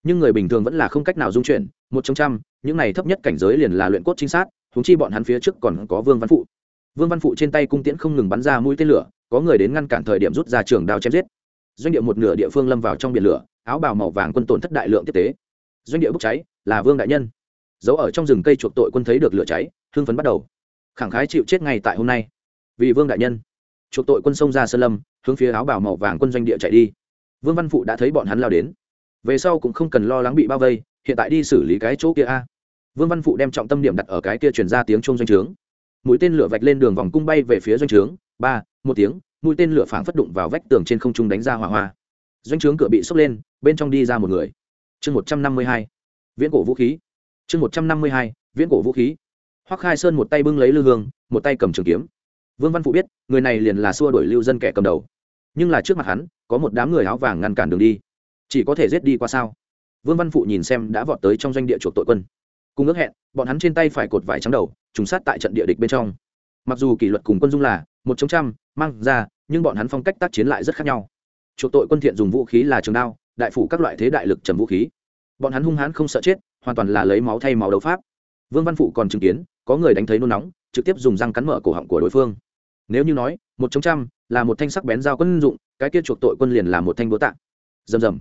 Nhưng người bình thường vẫn là không cách nào dung chuyển, một trong trăm, những này thấp nhất cảnh giới liền là luyện cốt chính xác thúng chi bọn hắn phía trước còn có vương văn phụ. Vương văn phụ trên tay cung tiễn không ngừng bắn ra mũi tên lửa, có người đến ngăn cản thời điểm rút ra trường đao chém giết. Doanh địa một nửa địa phương lâm vào trong biển lửa, áo bào màu vàng quân tổn thất đại lượng tiếp tế. Doanh địa bốc cháy, là vương đại nhân. Giấu ở trong rừng cây chuộc tội quân thấy được lửa cháy, hưng phấn bắt đầu khẳng khái chịu chết ngay tại hôm nay. Vì vương đại nhân, chuộc tội quân sông ra sơn lâm, hướng phía áo bào màu vàng quân doanh địa chạy đi. Vương văn phụ đã thấy bọn hắn lao đến. Về sau cũng không cần lo lắng bị bao vây, hiện tại đi xử lý cái chỗ kia a. Vương văn phụ đem trọng tâm điểm đặt ở cái kia chuyển ra tiếng chung doanh trướng. Mũi tên lửa vạch lên đường vòng cung bay về phía doanh trướng. Ba, một tiếng, mũi tên lửa phảng phất đụng vào vách tường trên không trung đánh ra hỏa hoa. Doanh trướng cửa bị sốc lên, bên trong đi ra một người. Chương một trăm năm mươi hai, viễn cổ vũ khí. Chương một trăm năm mươi hai, viễn cổ vũ khí hoắc khai sơn một tay bưng lấy lư hương, một tay cầm trường kiếm. Vương văn phụ biết, người này liền là xua đuổi lưu dân kẻ cầm đầu. Nhưng là trước mặt hắn, có một đám người áo vàng ngăn cản đường đi. Chỉ có thể giết đi qua sao? Vương văn phụ nhìn xem đã vọt tới trong doanh địa chuộc tội quân. Cùng ước hẹn, bọn hắn trên tay phải cột vải trắng đầu, trùng sát tại trận địa địch bên trong. Mặc dù kỷ luật cùng quân dung là một chống trăm, mang ra, nhưng bọn hắn phong cách tác chiến lại rất khác nhau. Chuộc tội quân thiện dùng vũ khí là trường đao, đại phủ các loại thế đại lực trầm vũ khí. Bọn hắn hung hãn không sợ chết, hoàn toàn là lấy máu thay máu đấu pháp. Vương văn phụ còn chứng kiến có người đánh thấy nôn nóng, trực tiếp dùng răng cắn mở cổ họng của đối phương. Nếu như nói, một chống trăm là một thanh sắc bén dao quân dụng, cái kia chuộc tội quân liền là một thanh búa tạ rầm rầm.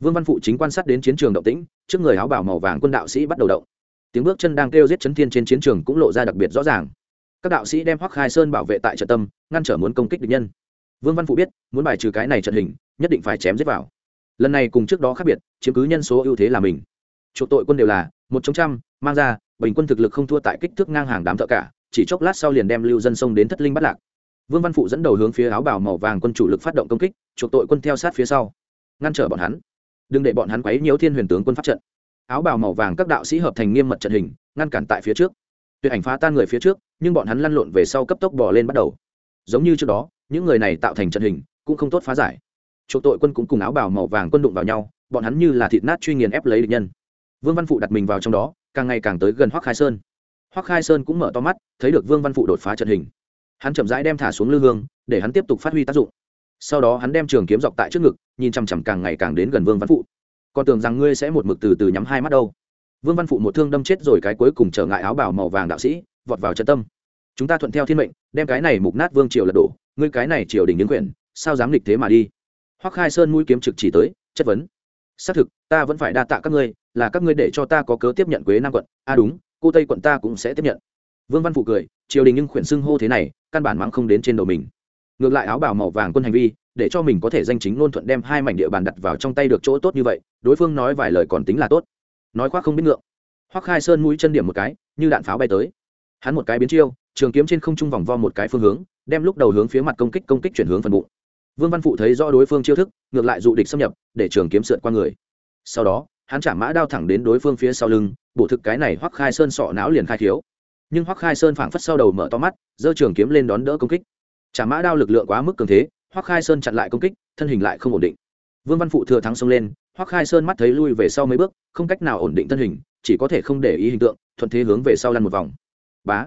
Vương văn phụ chính quan sát đến chiến trường động tĩnh, trước người áo bảo màu vàng quân đạo sĩ bắt đầu động. Tiếng bước chân đang kêu giết chấn thiên trên chiến trường cũng lộ ra đặc biệt rõ ràng. Các đạo sĩ đem hoắc khai sơn bảo vệ tại trận tâm, ngăn trở muốn công kích địch nhân. Vương văn phụ biết, muốn bài trừ cái này trận hình, nhất định phải chém giết vào. Lần này cùng trước đó khác biệt, chiếm cứ nhân số ưu thế là mình. Chuộc tội quân đều là, một trong trăm, mang ra bình quân thực lực không thua tại kích thước ngang hàng đám thợ cả, chỉ chốc lát sau liền đem lưu dân sông đến thất linh bắt lạc. Vương văn phụ dẫn đầu hướng phía áo bảo màu vàng quân chủ lực phát động công kích, chuộc tội quân theo sát phía sau, ngăn trở bọn hắn. Đừng để bọn hắn quấy nhiễu thiên huyền tướng quân pháp trận. Áo bào màu vàng các đạo sĩ hợp thành nghiêm mật trận hình, ngăn cản tại phía trước. Tuyệt ảnh phá tan người phía trước, nhưng bọn hắn lăn lộn về sau cấp tốc bỏ lên bắt đầu. Giống như trước đó, những người này tạo thành trận hình, cũng không tốt phá giải. Chuộc tội quân cũng cùng áo bào màu vàng quân đụng vào nhau, bọn hắn như là thịt nát truy nghiền ép lấy địch nhân vương văn phụ đặt mình vào trong đó, càng ngày càng tới gần hoắc khai sơn. Hoắc khai sơn cũng mở to mắt, thấy được vương văn phụ đột phá trận hình. Hắn chậm rãi đem thả xuống lư hương, để hắn tiếp tục phát huy tác dụng. Sau đó hắn đem trường kiếm dọc tại trước ngực, nhìn chằm chằm càng ngày càng đến gần vương văn phụ. Còn tưởng rằng ngươi sẽ một mực từ từ nhắm hai mắt đâu. Vương văn phụ một thương đâm chết rồi cái cuối cùng trở ngại áo bào màu vàng đạo sĩ, vọt vào trận tâm. Chúng ta thuận theo thiên mệnh, đem cái này mục nát vương triều lật đổ, ngươi cái này triều đình đến quyền, sao dám lịch thế mà đi? Hoắc khai sơn mũi kiếm trực chỉ tới, chất vấn. Xác thực, ta vẫn phải đa tạ các ngươi là các ngươi để cho ta có cớ tiếp nhận quế nam quận. A à đúng, cô tây quận ta cũng sẽ tiếp nhận. Vương văn phụ cười, triều đình nhưng khuyển xưng hô thế này, căn bản mắng không đến trên đầu mình. Ngược lại áo bào màu vàng quân hành vi, để cho mình có thể danh chính ngôn thuận đem hai mảnh địa bàn đặt vào trong tay được chỗ tốt như vậy, đối phương nói vài lời còn tính là tốt. Nói khoác không biết ngượng. Hoắc khai sơn mũi chân điểm một cái, như đạn pháo bay tới. Hắn một cái biến chiêu, trường kiếm trên không trung vòng vo một cái phương hướng, đem lúc đầu hướng phía mặt công kích công kích chuyển hướng phần bụng. Vương văn phụ thấy rõ đối phương chiêu thức, ngược lại dụ địch xâm nhập, để trường kiếm sượt qua người. Sau đó hắn trả mã đao thẳng đến đối phương phía sau lưng, bổ thực cái này hoắc khai sơn sọ não liền khai thiếu nhưng hoắc khai sơn phảng phất sau đầu mở to mắt, giơ trường kiếm lên đón đỡ công kích. Trả mã đao lực lượng quá mức cường thế, hoắc khai sơn chặn lại công kích, thân hình lại không ổn định. Vương văn phụ thừa thắng xông lên, hoắc khai sơn mắt thấy lui về sau mấy bước, không cách nào ổn định thân hình, chỉ có thể không để ý hình tượng, thuận thế hướng về sau lăn một vòng. Bá!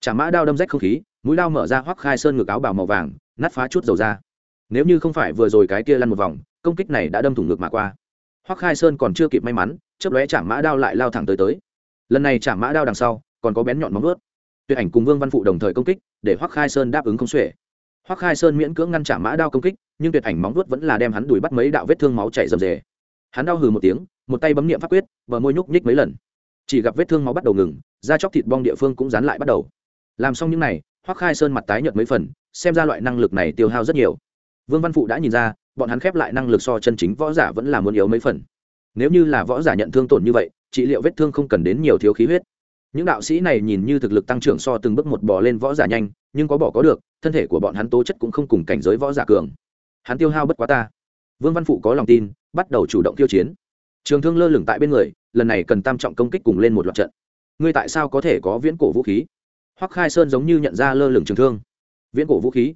Trả mã đao đâm rách không khí, mũi đao mở ra hoắc khai sơn ngược áo bào màu vàng, nát phá chút dầu ra nếu như không phải vừa rồi cái kia lăn một vòng, công kích này đã đâm thủng ngược mà qua hoắc khai sơn còn chưa kịp may mắn, chớp lóe chạm mã đao lại lao thẳng tới tới. Lần này chạm mã đao đằng sau, còn có bén nhọn móng ướt tuyệt ảnh cùng vương văn phụ đồng thời công kích, để hoắc khai sơn đáp ứng không xuể. Hoắc khai sơn miễn cưỡng ngăn chạm mã đao công kích, nhưng tuyệt ảnh móng ướt vẫn là đem hắn đuổi bắt mấy đạo vết thương máu chảy rầm rề. Hắn đau hừ một tiếng, một tay bấm niệm pháp quyết, bờ môi nhúc nhích mấy lần. Chỉ gặp vết thương máu bắt đầu ngừng, da chóc thịt bong địa phương cũng dán lại bắt đầu. Làm xong những này, hoắc khai sơn mặt tái nhợt mấy phần, xem ra loại năng lực này tiêu hao rất nhiều. Vương văn phụ đã nhìn ra bọn hắn khép lại năng lực so chân chính võ giả vẫn là muốn yếu mấy phần. Nếu như là võ giả nhận thương tổn như vậy, trị liệu vết thương không cần đến nhiều thiếu khí huyết. Những đạo sĩ này nhìn như thực lực tăng trưởng so từng bước một bò lên võ giả nhanh, nhưng có bỏ có được, thân thể của bọn hắn tố chất cũng không cùng cảnh giới võ giả cường. Hắn tiêu hao bất quá ta. Vương văn phụ có lòng tin, bắt đầu chủ động tiêu chiến. Trường thương lơ lửng tại bên người, lần này cần tam trọng công kích cùng lên một loạt trận. Ngươi tại sao có thể có viễn cổ vũ khí? Hoắc khai sơn giống như nhận ra lơ lửng trường thương. Viễn cổ vũ khí.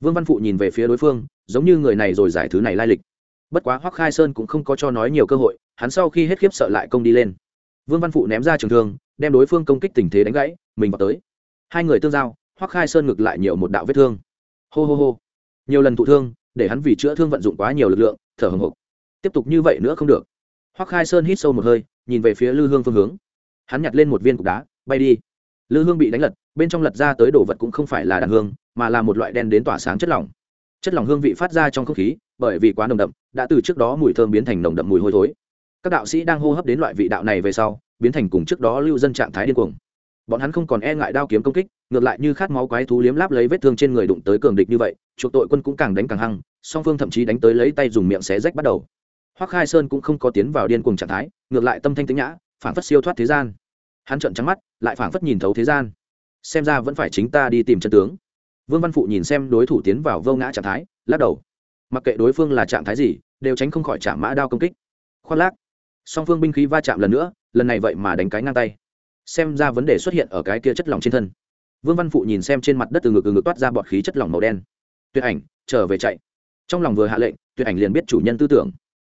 Vương văn phụ nhìn về phía đối phương giống như người này rồi giải thứ này lai lịch. Bất quá hoắc khai sơn cũng không có cho nói nhiều cơ hội, hắn sau khi hết khiếp sợ lại công đi lên. Vương văn phụ ném ra trường thương, đem đối phương công kích tình thế đánh gãy, mình vào tới. Hai người tương giao, hoắc khai sơn ngược lại nhiều một đạo vết thương. Hô hô hô. Nhiều lần thụ thương, để hắn vì chữa thương vận dụng quá nhiều lực lượng, thở hồng hộc. Tiếp tục như vậy nữa không được. Hoắc khai sơn hít sâu một hơi, nhìn về phía lư hương phương hướng. Hắn nhặt lên một viên cục đá, bay đi. Lư hương bị đánh lật, bên trong lật ra tới đồ vật cũng không phải là đàn hương, mà là một loại đen đến tỏa sáng chất lỏng chất lỏng hương vị phát ra trong không khí, bởi vì quá nồng đậm, đã từ trước đó mùi thơm biến thành nồng đậm mùi hôi thối. Các đạo sĩ đang hô hấp đến loại vị đạo này về sau, biến thành cùng trước đó lưu dân trạng thái điên cuồng. Bọn hắn không còn e ngại đao kiếm công kích, ngược lại như khát máu quái thú liếm láp lấy vết thương trên người đụng tới cường địch như vậy, chuộc tội quân cũng càng đánh càng hăng, song phương thậm chí đánh tới lấy tay dùng miệng xé rách bắt đầu. Hoắc khai sơn cũng không có tiến vào điên cuồng trạng thái, ngược lại tâm thanh tĩnh nhã phản phất siêu thoát thế gian. Hắn trợn trắng mắt, lại phản phất nhìn thấu thế gian. Xem ra vẫn phải chính ta đi tìm chân tướng vương văn phụ nhìn xem đối thủ tiến vào vô ngã trạng thái, lắc đầu. Mặc kệ đối phương là trạng thái gì, đều tránh không khỏi chạm mã đao công kích. Khoác lác. Song phương binh khí va chạm lần nữa, lần này vậy mà đánh cái ngang tay. Xem ra vấn đề xuất hiện ở cái kia chất lỏng trên thân. Vương văn phụ nhìn xem trên mặt đất từ ngực từ ngực toát ra bọt khí chất lỏng màu đen. Tuyệt ảnh, trở về chạy. Trong lòng vừa hạ lệnh, tuyệt ảnh liền biết chủ nhân tư tưởng.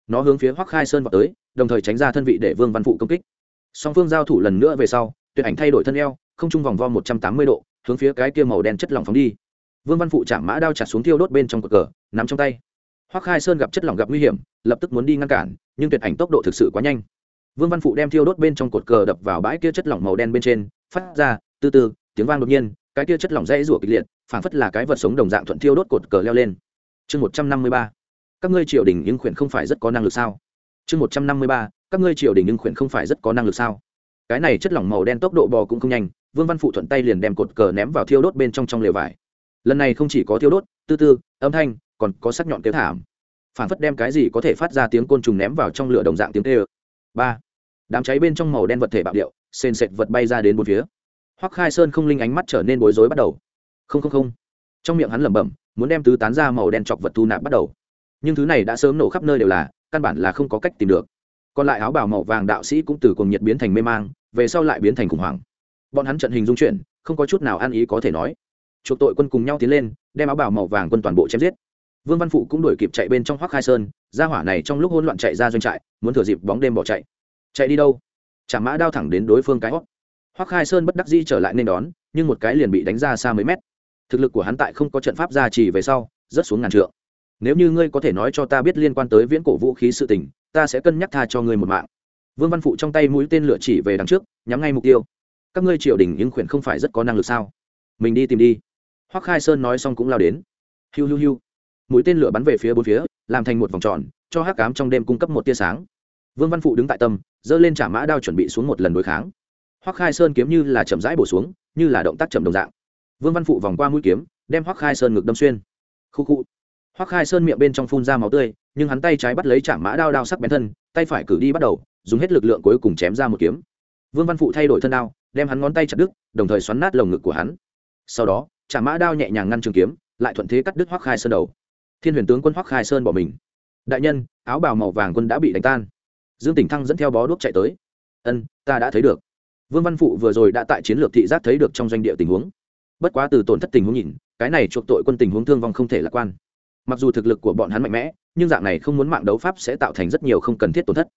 Nó hướng phía hoắc khai sơn vào tới, đồng thời tránh ra thân vị để vương văn phụ công kích. Song phương giao thủ lần nữa về sau, tuyệt ảnh thay đổi thân eo, không trung vòng vo một trăm tám mươi độ hướng phía cái kia màu đen chất lỏng phóng đi. Vương văn phụ chạm mã đao chặt xuống thiêu đốt bên trong cột cờ, nắm trong tay. Hoắc khai sơn gặp chất lỏng gặp nguy hiểm, lập tức muốn đi ngăn cản, nhưng tuyệt ảnh tốc độ thực sự quá nhanh. Vương văn phụ đem thiêu đốt bên trong cột cờ đập vào bãi kia chất lỏng màu đen bên trên, phát ra từ từ, tiếng vang đột nhiên, cái kia chất lỏng rẽ rủa kịch liệt, phảng phất là cái vật sống đồng dạng thuận thiêu đốt cột cờ leo lên. Chương một trăm năm mươi ba, các ngươi triều đình nhưng khuyển không phải rất có năng lực sao? Chương một trăm năm mươi ba, các ngươi triều đình nhưng khuyển không phải rất có năng lực sao? Cái này chất lỏng màu đen tốc độ bò cũng không nhanh vương văn phụ thuận tay liền đem cột cờ ném vào thiêu đốt bên trong trong lều vải. Lần này không chỉ có thiêu đốt, tư tư, âm thanh, còn có sắc nhọn kêu thảm. Phản phất đem cái gì có thể phát ra tiếng côn trùng ném vào trong lửa đồng dạng tiếng tê ơ ba. Đám cháy bên trong màu đen vật thể bạo điệu, sền sệt vật bay ra đến một phía. Hoắc khai sơn không linh ánh mắt trở nên bối rối bắt đầu. Không không không. Trong miệng hắn lẩm bẩm, muốn đem tứ tán ra màu đen chọc vật thu nạp bắt đầu. Nhưng thứ này đã sớm nổ khắp nơi đều là, căn bản là không có cách tìm được. Còn lại áo bào màu vàng đạo sĩ cũng từ cuồng nhiệt biến thành mê mang, về sau lại biến thành khủng hoảng bọn hắn trận hình dung chuyển, không có chút nào ăn ý có thể nói. Chuộc tội quân cùng nhau tiến lên, đem áo bào màu vàng quân toàn bộ chém giết. Vương văn phụ cũng đuổi kịp chạy bên trong hoác khai sơn ra hỏa này trong lúc hỗn loạn chạy ra doanh trại, muốn thừa dịp bóng đêm bỏ chạy. Chạy đi đâu? Chả mã đao thẳng đến đối phương cái hót. Hoác khai sơn bất đắc di trở lại nên đón, nhưng một cái liền bị đánh ra xa mấy mét. Thực lực của hắn tại không có trận pháp gia trì về sau rất xuống ngàn trượng. Nếu như ngươi có thể nói cho ta biết liên quan tới viễn cổ vũ khí sự tình, ta sẽ cân nhắc tha cho ngươi một mạng. Vương văn phụ trong tay mũi tên lửa chỉ về đằng trước, nhắm ngay mục tiêu các ngươi triều đình những khuyển không phải rất có năng lực sao? Mình đi tìm đi. Hoắc khai sơn nói xong cũng lao đến. Hiu hiu hiu. Mũi tên lửa bắn về phía bốn phía, làm thành một vòng tròn, cho hắc cám trong đêm cung cấp một tia sáng. Vương văn phụ đứng tại tâm, giơ lên trả mã đao chuẩn bị xuống một lần đối kháng. Hoắc khai sơn kiếm như là chậm rãi bổ xuống, như là động tác chậm đồng dạng. Vương văn phụ vòng qua mũi kiếm, đem hoắc khai sơn ngực đâm xuyên. Khu khu. Hoắc khai sơn miệng bên trong phun ra máu tươi, nhưng hắn tay trái bắt lấy trả mã đao đao sắc bén thân, tay phải cử đi bắt đầu, dùng hết lực lượng cuối cùng chém ra một kiếm. Vương văn phụ thay đổi thân đao đem hắn ngón tay chặt đứt, đồng thời xoắn nát lồng ngực của hắn. Sau đó trả mã đao nhẹ nhàng ngăn trường kiếm, lại thuận thế cắt đứt hoắc khai sơn đầu. Thiên huyền tướng quân hoắc khai sơn bỏ mình. Đại nhân, áo bào màu vàng quân đã bị đánh tan. Dương tỉnh thăng dẫn theo bó đuốc chạy tới. Ân, ta đã thấy được. Vương văn phụ vừa rồi đã tại chiến lược thị giác thấy được trong doanh địa tình huống. Bất quá từ tổn thất tình huống nhìn, cái này chuộc tội quân tình huống thương vong không thể lạc quan. Mặc dù thực lực của bọn hắn mạnh mẽ, nhưng dạng này không muốn mạng đấu pháp sẽ tạo thành rất nhiều không cần thiết tổn thất.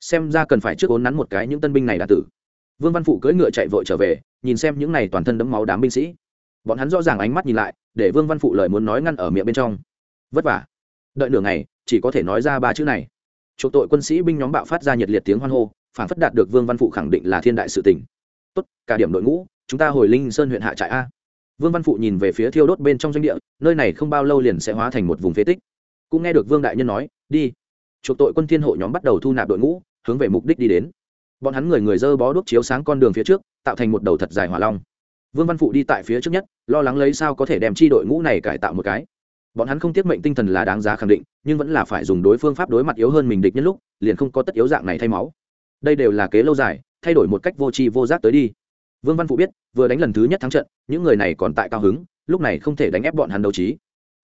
Xem ra cần phải trước ốn nắn một cái những tân binh này đã tử vương văn phụ cưỡi ngựa chạy vội trở về, nhìn xem những này toàn thân đẫm máu đám binh sĩ. Bọn hắn rõ ràng ánh mắt nhìn lại, để vương văn phụ lời muốn nói ngăn ở miệng bên trong. Vất vả. Đợi nửa ngày, chỉ có thể nói ra ba chữ này. Chuộc tội quân sĩ binh nhóm bạo phát ra nhiệt liệt tiếng hoan hô, phản phất đạt được vương văn phụ khẳng định là thiên đại sự tình. Tốt, cả điểm đội ngũ, chúng ta hồi linh sơn huyện hạ trại a. Vương văn phụ nhìn về phía thiêu đốt bên trong doanh địa, nơi này không bao lâu liền sẽ hóa thành một vùng phế tích. Cũng nghe được vương đại nhân nói, đi. Chuộc tội quân thiên hộ nhóm bắt đầu thu nạp đội ngũ, hướng về mục đích đi đến bọn hắn người người dơ bó đuốc chiếu sáng con đường phía trước, tạo thành một đầu thật dài hỏa long. Vương văn phụ đi tại phía trước nhất, lo lắng lấy sao có thể đem chi đội ngũ này cải tạo một cái. Bọn hắn không tiết mệnh tinh thần là đáng giá khẳng định, nhưng vẫn là phải dùng đối phương pháp đối mặt yếu hơn mình địch nhân lúc, liền không có tất yếu dạng này thay máu. Đây đều là kế lâu dài, thay đổi một cách vô tri vô giác tới đi. Vương văn phụ biết, vừa đánh lần thứ nhất thắng trận, những người này còn tại cao hứng, lúc này không thể đánh ép bọn hắn đấu trí.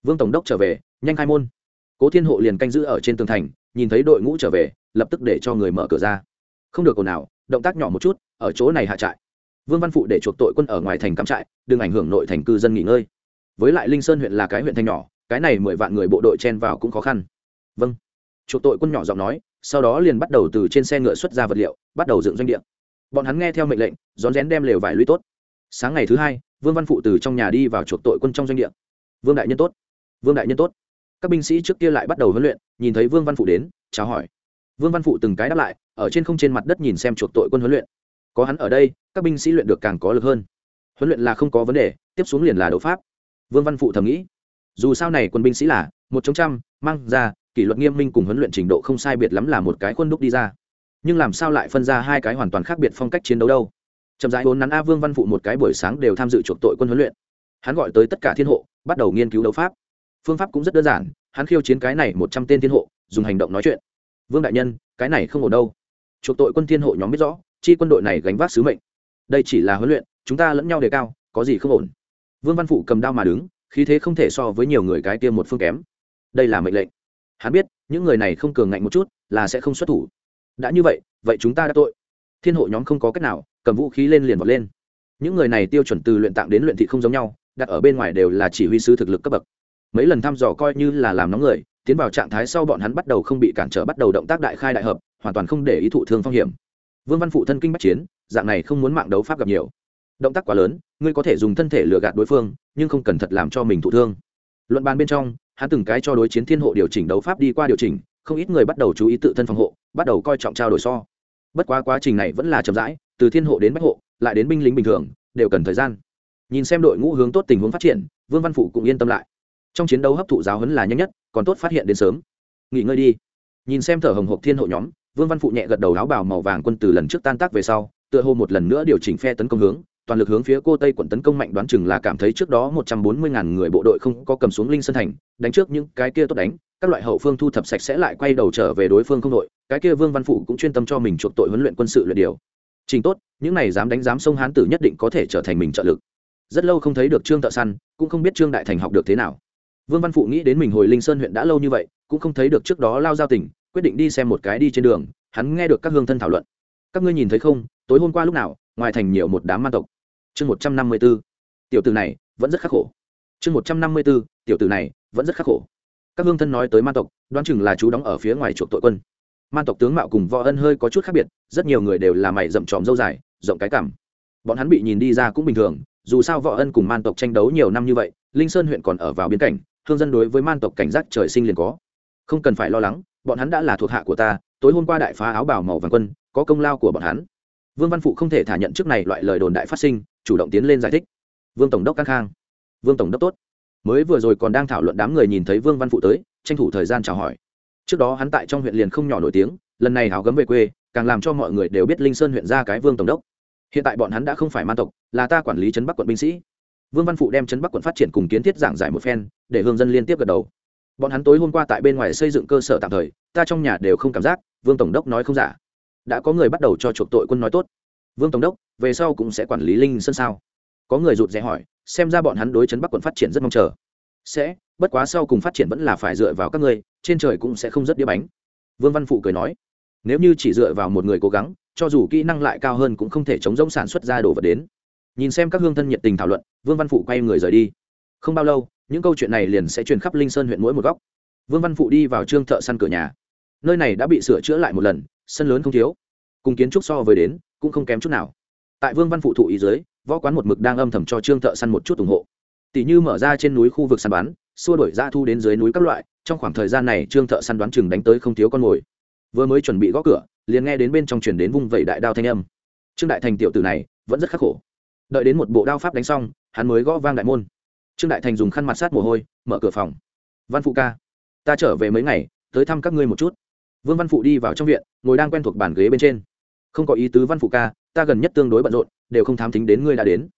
Vương tổng đốc trở về, nhanh khai môn. Cố thiên hộ liền canh giữ ở trên tường thành, nhìn thấy đội ngũ trở về, lập tức để cho người mở cửa ra không được ồn nào động tác nhỏ một chút, ở chỗ này hạ trại. Vương văn phụ để chuộc tội quân ở ngoài thành cắm trại, đừng ảnh hưởng nội thành cư dân nghỉ ngơi. Với lại linh sơn huyện là cái huyện thành nhỏ, cái này mười vạn người bộ đội chen vào cũng khó khăn. Vâng. Chuộc tội quân nhỏ giọng nói, sau đó liền bắt đầu từ trên xe ngựa xuất ra vật liệu, bắt đầu dựng doanh địa. Bọn hắn nghe theo mệnh lệnh, rón rén đem lều vải lũy tốt. Sáng ngày thứ hai, vương văn phụ từ trong nhà đi vào chuộc tội quân trong doanh địa. Vương đại nhân tốt. Vương đại nhân tốt. Các binh sĩ trước kia lại bắt đầu huấn luyện, nhìn thấy vương văn phụ đến, chào hỏi. Vương văn phụ từng cái đáp lại ở trên không trên mặt đất nhìn xem chuộc tội quân huấn luyện. Có hắn ở đây, các binh sĩ luyện được càng có lực hơn. Huấn luyện là không có vấn đề, tiếp xuống liền là đấu pháp. Vương văn phụ thầm nghĩ. Dù sao này quân binh sĩ là một chống trăm, mang ra, kỷ luật nghiêm minh cùng huấn luyện trình độ không sai biệt lắm là một cái khuôn đúc đi ra. Nhưng làm sao lại phân ra hai cái hoàn toàn khác biệt phong cách chiến đấu đâu? Chậm rãi vốn nắn a vương văn phụ một cái buổi sáng đều tham dự chuộc tội quân huấn luyện. Hắn gọi tới tất cả thiên hộ, bắt đầu nghiên cứu đấu pháp. Phương pháp cũng rất đơn giản, hắn khiêu chiến cái này một trăm tên thiên hộ, dùng hành động nói chuyện. Vương đại nhân, cái này không ổn đâu chuộc tội quân thiên hộ nhóm biết rõ, chi quân đội này gánh vác sứ mệnh. Đây chỉ là huấn luyện, chúng ta lẫn nhau đề cao, có gì không ổn. Vương văn phụ cầm đao mà đứng, khí thế không thể so với nhiều người cái tiêm một phương kém. Đây là mệnh lệnh. Hắn biết, những người này không cường ngạnh một chút, là sẽ không xuất thủ. Đã như vậy vậy chúng ta đã tội. Thiên hộ nhóm không có cách nào, cầm vũ khí lên liền vọt lên. Những người này tiêu chuẩn từ luyện tạng đến luyện thị không giống nhau, đặt ở bên ngoài đều là chỉ huy sứ thực lực cấp bậc. Mấy lần thăm dò coi như là làm nóng người, tiến vào trạng thái sau bọn hắn bắt đầu không bị cản trở, bắt đầu động tác đại khai đại hợp hoàn toàn không để ý thụ thương phong hiểm. Vương văn phụ thân kinh bắt chiến, dạng này không muốn mạng đấu pháp gặp nhiều. Động tác quá lớn, ngươi có thể dùng thân thể lừa gạt đối phương, nhưng không cần thật làm cho mình thụ thương. Luận bàn bên trong, hắn từng cái cho đối chiến thiên hộ điều chỉnh đấu pháp đi qua điều chỉnh, không ít người bắt đầu chú ý tự thân phòng hộ, bắt đầu coi trọng trao đổi so. Bất quá quá trình này vẫn là chậm rãi, từ thiên hộ đến bách hộ, lại đến binh lính bình thường, đều cần thời gian. Nhìn xem đội ngũ hướng tốt tình huống phát triển, vương văn phụ cũng yên tâm lại. Trong chiến đấu hấp thụ giáo huấn là nhanh nhất, còn tốt phát hiện đến sớm. Nghỉ ngơi đi. Nhìn xem thở hồng hộc thiên hộ nhóm vương văn phụ nhẹ gật đầu áo bào màu vàng quân từ lần trước tan tác về sau, tựa hồ một lần nữa điều chỉnh phe tấn công hướng, toàn lực hướng phía cô tây quận tấn công mạnh đoán chừng là cảm thấy trước đó một trăm bốn mươi ngàn người bộ đội không có cầm xuống linh sơn thành, đánh trước những cái kia tốt đánh, các loại hậu phương thu thập sạch sẽ lại quay đầu trở về đối phương không đội, cái kia vương văn phụ cũng chuyên tâm cho mình chuộc tội huấn luyện quân sự luyện điều. Trình tốt, những này dám đánh dám sông hán tử nhất định có thể trở thành mình trợ lực. Rất lâu không thấy được trương thợ săn, cũng không biết trương đại thành học được thế nào. Vương văn phụ nghĩ đến mình hồi linh sơn huyện đã lâu như vậy, cũng không thấy được trước đó lao giao tình quyết định đi xem một cái đi trên đường, hắn nghe được các hương thân thảo luận. Các ngươi nhìn thấy không, tối hôm qua lúc nào, ngoài thành nhiều một đám man tộc. Chương một trăm năm mươi b ố tiểu tử này vẫn rất khắc khổ. Chương một trăm năm mươi b ố tiểu tử này vẫn rất khắc khổ. Các hương thân nói tới man tộc, đoán chừng là chú đóng ở phía ngoài chuộc tội quân. Man tộc tướng mạo cùng võ ân hơi có chút khác biệt, rất nhiều người đều là mày rậm tròm dâu dài, rộng cái cảm bọn hắn bị nhìn đi ra cũng bình thường, dù sao võ ân cùng man tộc tranh đấu nhiều năm như vậy, linh sơn huyện còn ở vào biên cảnh thương dân đối với man tộc cảnh giác trời sinh liền có. Không cần phải lo lắng bọn hắn đã là thuộc hạ của ta, tối hôm qua đại phá áo bảo màu vàng quân, có công lao của bọn hắn. Vương văn phụ không thể thả nhận trước này loại lời đồn đại phát sinh, chủ động tiến lên giải thích. Vương tổng đốc căng khang. Vương tổng đốc tốt. Mới vừa rồi còn đang thảo luận đám người nhìn thấy vương văn phụ tới, tranh thủ thời gian chào hỏi. Trước đó hắn tại trong huyện liền không nhỏ nổi tiếng, lần này hào gấm về quê, càng làm cho mọi người đều biết linh sơn huyện ra cái vương tổng đốc. Hiện tại bọn hắn đã không phải man tộc, là ta quản lý trấn bắc quận binh sĩ. Vương văn phụ đem trấn bắc quận phát triển cùng kiến thiết giảng giải một phen, để hương dân liên tiếp gật đầu bọn hắn tối hôm qua tại bên ngoài xây dựng cơ sở tạm thời, ta trong nhà đều không cảm giác, vương tổng đốc nói không giả. Đã có người bắt đầu cho chuộc tội quân nói tốt. Vương tổng đốc, về sau cũng sẽ quản lý linh sơn sao? Có người rụt rè hỏi, xem ra bọn hắn đối chấn bắc quận phát triển rất mong chờ. Sẽ, bất quá sau cùng phát triển vẫn là phải dựa vào các ngươi, trên trời cũng sẽ không rất đĩa bánh. Vương văn phụ cười nói, nếu như chỉ dựa vào một người cố gắng, cho dù kỹ năng lại cao hơn cũng không thể chống rỗng sản xuất ra đồ vật đến. Nhìn xem các hương thân nhiệt tình thảo luận, vương văn phụ quay người rời đi. Không bao lâu những câu chuyện này liền sẽ truyền khắp linh sơn huyện mỗi một góc. Vương văn phụ đi vào trương thợ săn cửa nhà. Nơi này đã bị sửa chữa lại một lần, sân lớn không thiếu. Cùng kiến trúc so với đến, cũng không kém chút nào. Tại vương văn phụ thụ ý dưới, võ quán một mực đang âm thầm cho trương thợ săn một chút ủng hộ. Tỷ như mở ra trên núi khu vực săn bắn, xua đổi ra thu đến dưới núi các loại, trong khoảng thời gian này trương thợ săn đoán chừng đánh tới không thiếu con mồi. Vừa mới chuẩn bị gõ cửa, liền nghe đến bên trong chuyển đến vung vẩy đại đao thanh âm. Trương đại thành tiểu tử này, vẫn rất khắc khổ. Đợi đến một bộ đao pháp đánh xong, hắn mới gõ vang đại môn trương đại thành dùng khăn mặt sát mồ hôi, mở cửa phòng. Văn phụ ca, ta trở về mấy ngày, tới thăm các ngươi một chút. Vương văn phụ đi vào trong viện, ngồi đang quen thuộc bàn ghế bên trên. Không có ý tứ văn phụ ca, ta gần nhất tương đối bận rộn, đều không thám tính đến ngươi đã đến.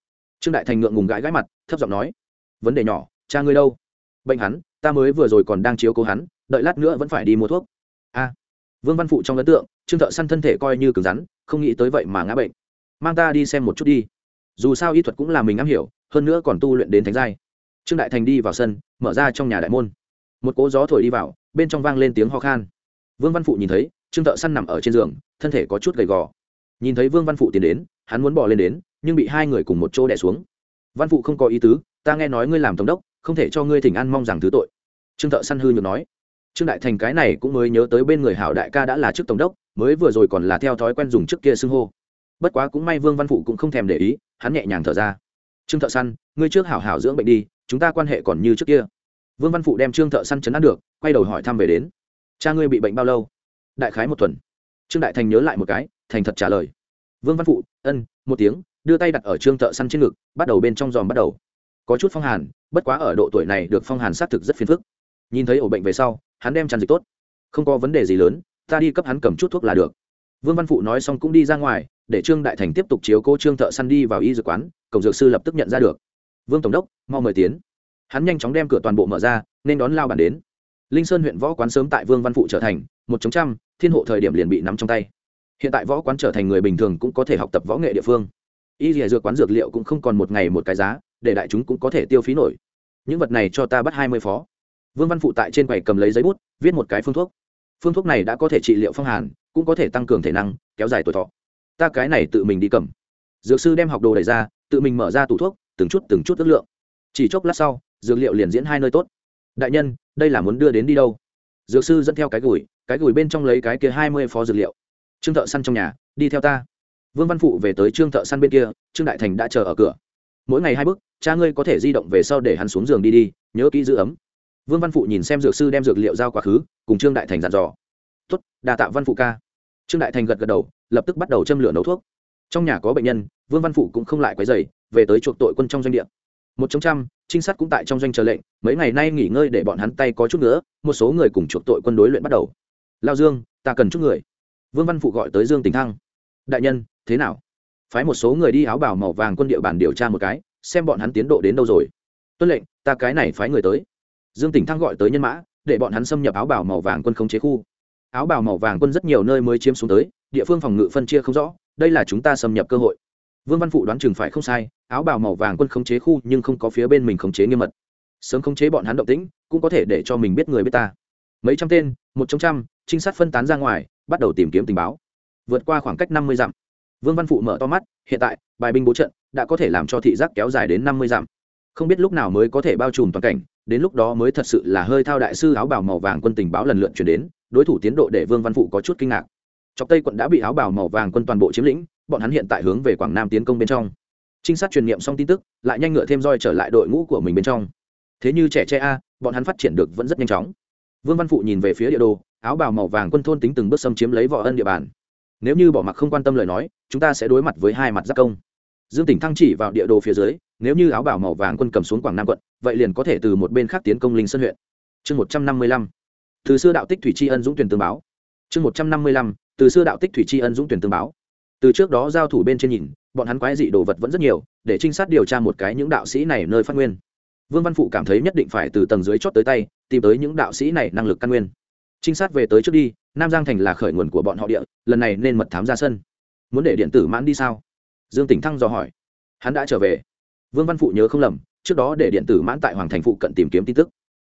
Trương đại thành ngượng ngùng gãi gãi mặt, thấp giọng nói, vấn đề nhỏ, cha ngươi đâu? Bệnh hắn, ta mới vừa rồi còn đang chiếu cố hắn, đợi lát nữa vẫn phải đi mua thuốc. A. Vương văn phụ trong ấn tượng, trương thợ săn thân thể coi như cứng rắn, không nghĩ tới vậy mà ngã bệnh. Mang ta đi xem một chút đi. Dù sao y thuật cũng là mình am hiểu, hơn nữa còn tu luyện đến thánh giai trương đại thành đi vào sân, mở ra trong nhà đại môn. Một cỗ gió thổi đi vào, bên trong vang lên tiếng ho khan. Vương văn phụ nhìn thấy, trương thợ săn nằm ở trên giường, thân thể có chút gầy gò. Nhìn thấy vương văn phụ tiến đến, hắn muốn bỏ lên đến, nhưng bị hai người cùng một chỗ đẻ xuống. Văn phụ không có ý tứ, ta nghe nói ngươi làm tổng đốc, không thể cho ngươi thỉnh an mong rằng thứ tội. Trương thợ săn hư nhược nói. Trương đại thành cái này cũng mới nhớ tới bên người hảo đại ca đã là chức tổng đốc, mới vừa rồi còn là theo thói quen dùng trước kia xưng hô. Bất quá cũng may vương văn phụ cũng không thèm để ý, hắn nhẹ nhàng thở ra. Trương thợ săn, ngươi trước hảo hảo dưỡng bệnh đi chúng ta quan hệ còn như trước kia. Vương văn phụ đem trương thợ săn chấn ăn được, quay đầu hỏi thăm về đến. Cha ngươi bị bệnh bao lâu? Đại khái một tuần. Trương đại thành nhớ lại một cái, thành thật trả lời. Vương văn phụ, ân, một tiếng, đưa tay đặt ở trương thợ săn trên ngực, bắt đầu bên trong giòm bắt đầu. Có chút phong hàn, bất quá ở độ tuổi này được phong hàn xác thực rất phiền phức. Nhìn thấy ổ bệnh về sau, hắn đem tràn dịch tốt. Không có vấn đề gì lớn, ta đi cấp hắn cầm chút thuốc là được. Vương văn phụ nói xong cũng đi ra ngoài, để trương đại thành tiếp tục chiếu cô trương thợ săn đi vào y dược quán, cổng dược sư lập tức nhận ra được vương tổng đốc, mau mời tiến. Hắn nhanh chóng đem cửa toàn bộ mở ra, nên đón lao bản đến. Linh sơn huyện võ quán sớm tại vương văn phụ trở thành, một chống trăm, thiên hộ thời điểm liền bị nắm trong tay. Hiện tại võ quán trở thành người bình thường cũng có thể học tập võ nghệ địa phương. Y dìa dược quán dược liệu cũng không còn một ngày một cái giá, để đại chúng cũng có thể tiêu phí nổi. Những vật này cho ta bắt hai mươi phó. Vương văn phụ tại trên quầy cầm lấy giấy bút, viết một cái phương thuốc. Phương thuốc này đã có thể trị liệu phong hàn, cũng có thể tăng cường thể năng, kéo dài tuổi thọ. Ta cái này tự mình đi cầm. Dược sư đem học đồ đẩy ra, tự mình mở ra tủ thuốc từng chút từng chút ước lượng. Chỉ chốc lát sau, dược liệu liền diễn hai nơi tốt. Đại nhân, đây là muốn đưa đến đi đâu? Dược sư dẫn theo cái gùi cái gùi bên trong lấy cái kia hai mươi phó dược liệu. Trương thợ săn trong nhà, đi theo ta. Vương văn phụ về tới trương thợ săn bên kia, trương đại thành đã chờ ở cửa. Mỗi ngày hai bước, cha ngươi có thể di động về sau để hắn xuống giường đi đi, nhớ kỹ giữ ấm. Vương văn phụ nhìn xem dược sư đem dược liệu giao quá khứ, cùng trương đại thành dặn dò. Tuất đà tạ văn phụ ca. Trương đại thành gật gật đầu, lập tức bắt đầu châm lửa nấu thuốc trong nhà có bệnh nhân, vương văn phụ cũng không lại quấy dày về tới chuộc tội quân trong doanh địa. Một trong trăm, trinh sát cũng tại trong doanh chờ lệnh, mấy ngày nay nghỉ ngơi để bọn hắn tay có chút nữa, một số người cùng chuộc tội quân đối luyện bắt đầu. Lao dương, ta cần chút người. Vương văn phụ gọi tới dương tình thăng. Đại nhân, thế nào? Phái một số người đi áo bảo màu vàng quân địa bàn điều tra một cái, xem bọn hắn tiến độ đến đâu rồi. Tuân lệnh, ta cái này phái người tới. Dương tỉnh thăng gọi tới nhân mã, để bọn hắn xâm nhập áo bảo màu vàng quân khống chế khu. Áo bảo màu vàng quân rất nhiều nơi mới chiếm xuống tới, địa phương phòng ngự phân chia không rõ đây là chúng ta xâm nhập cơ hội. Vương văn phụ đoán chừng phải không sai, áo bào màu vàng quân khống chế khu nhưng không có phía bên mình khống chế nghiêm mật. Sớm khống chế bọn hắn động tĩnh, cũng có thể để cho mình biết người biết ta. Mấy trăm tên, một trong trăm, trinh sát phân tán ra ngoài, bắt đầu tìm kiếm tình báo. Vượt qua khoảng cách năm mươi dặm. Vương văn phụ mở to mắt, hiện tại, bài binh bố trận đã có thể làm cho thị giác kéo dài đến năm mươi dặm. Không biết lúc nào mới có thể bao trùm toàn cảnh, đến lúc đó mới thật sự là hơi thao đại sư áo bào màu vàng quân tình báo lần lượt chuyển đến, đối thủ tiến độ để vương văn phụ có chút kinh ngạc chọc tây quận đã bị áo bào màu vàng quân toàn bộ chiếm lĩnh, bọn hắn hiện tại hướng về quảng nam tiến công bên trong. Trinh sát truyền niệm xong tin tức, lại nhanh ngựa thêm roi trở lại đội ngũ của mình bên trong. Thế như trẻ tre a, bọn hắn phát triển được vẫn rất nhanh chóng. Vương văn phụ nhìn về phía địa đồ, áo bào màu vàng quân thôn tính từng bước xâm chiếm lấy võ ân địa bàn. Nếu như bỏ mặc không quan tâm lời nói, chúng ta sẽ đối mặt với hai mặt giác công. Dương tỉnh thăng chỉ vào địa đồ phía dưới, nếu như áo bào màu vàng quân cầm xuống quảng nam quận, vậy liền có thể từ một bên khác tiến công linh sơn huyện. Chương một trăm năm mươi lăm. Từ xưa đạo tích thủy tri ân dũng tuyển tương báo. Chương một trăm năm mươi lăm từ xưa đạo tích thủy tri ân dũng tuyển tương báo. Từ trước đó giao thủ bên trên nhìn, bọn hắn quái dị đồ vật vẫn rất nhiều, để trinh sát điều tra một cái những đạo sĩ này nơi phát nguyên. Vương văn phụ cảm thấy nhất định phải từ tầng dưới chót tới tay, tìm tới những đạo sĩ này năng lực căn nguyên. Trinh sát về tới trước đi, nam giang thành là khởi nguồn của bọn họ địa, lần này nên mật thám ra sân. Muốn để điện tử mãn đi sao? Dương tỉnh thăng dò hỏi. Hắn đã trở về. Vương văn phụ nhớ không lầm, trước đó để điện tử mãn tại hoàng thành phụ cận tìm kiếm tin tức.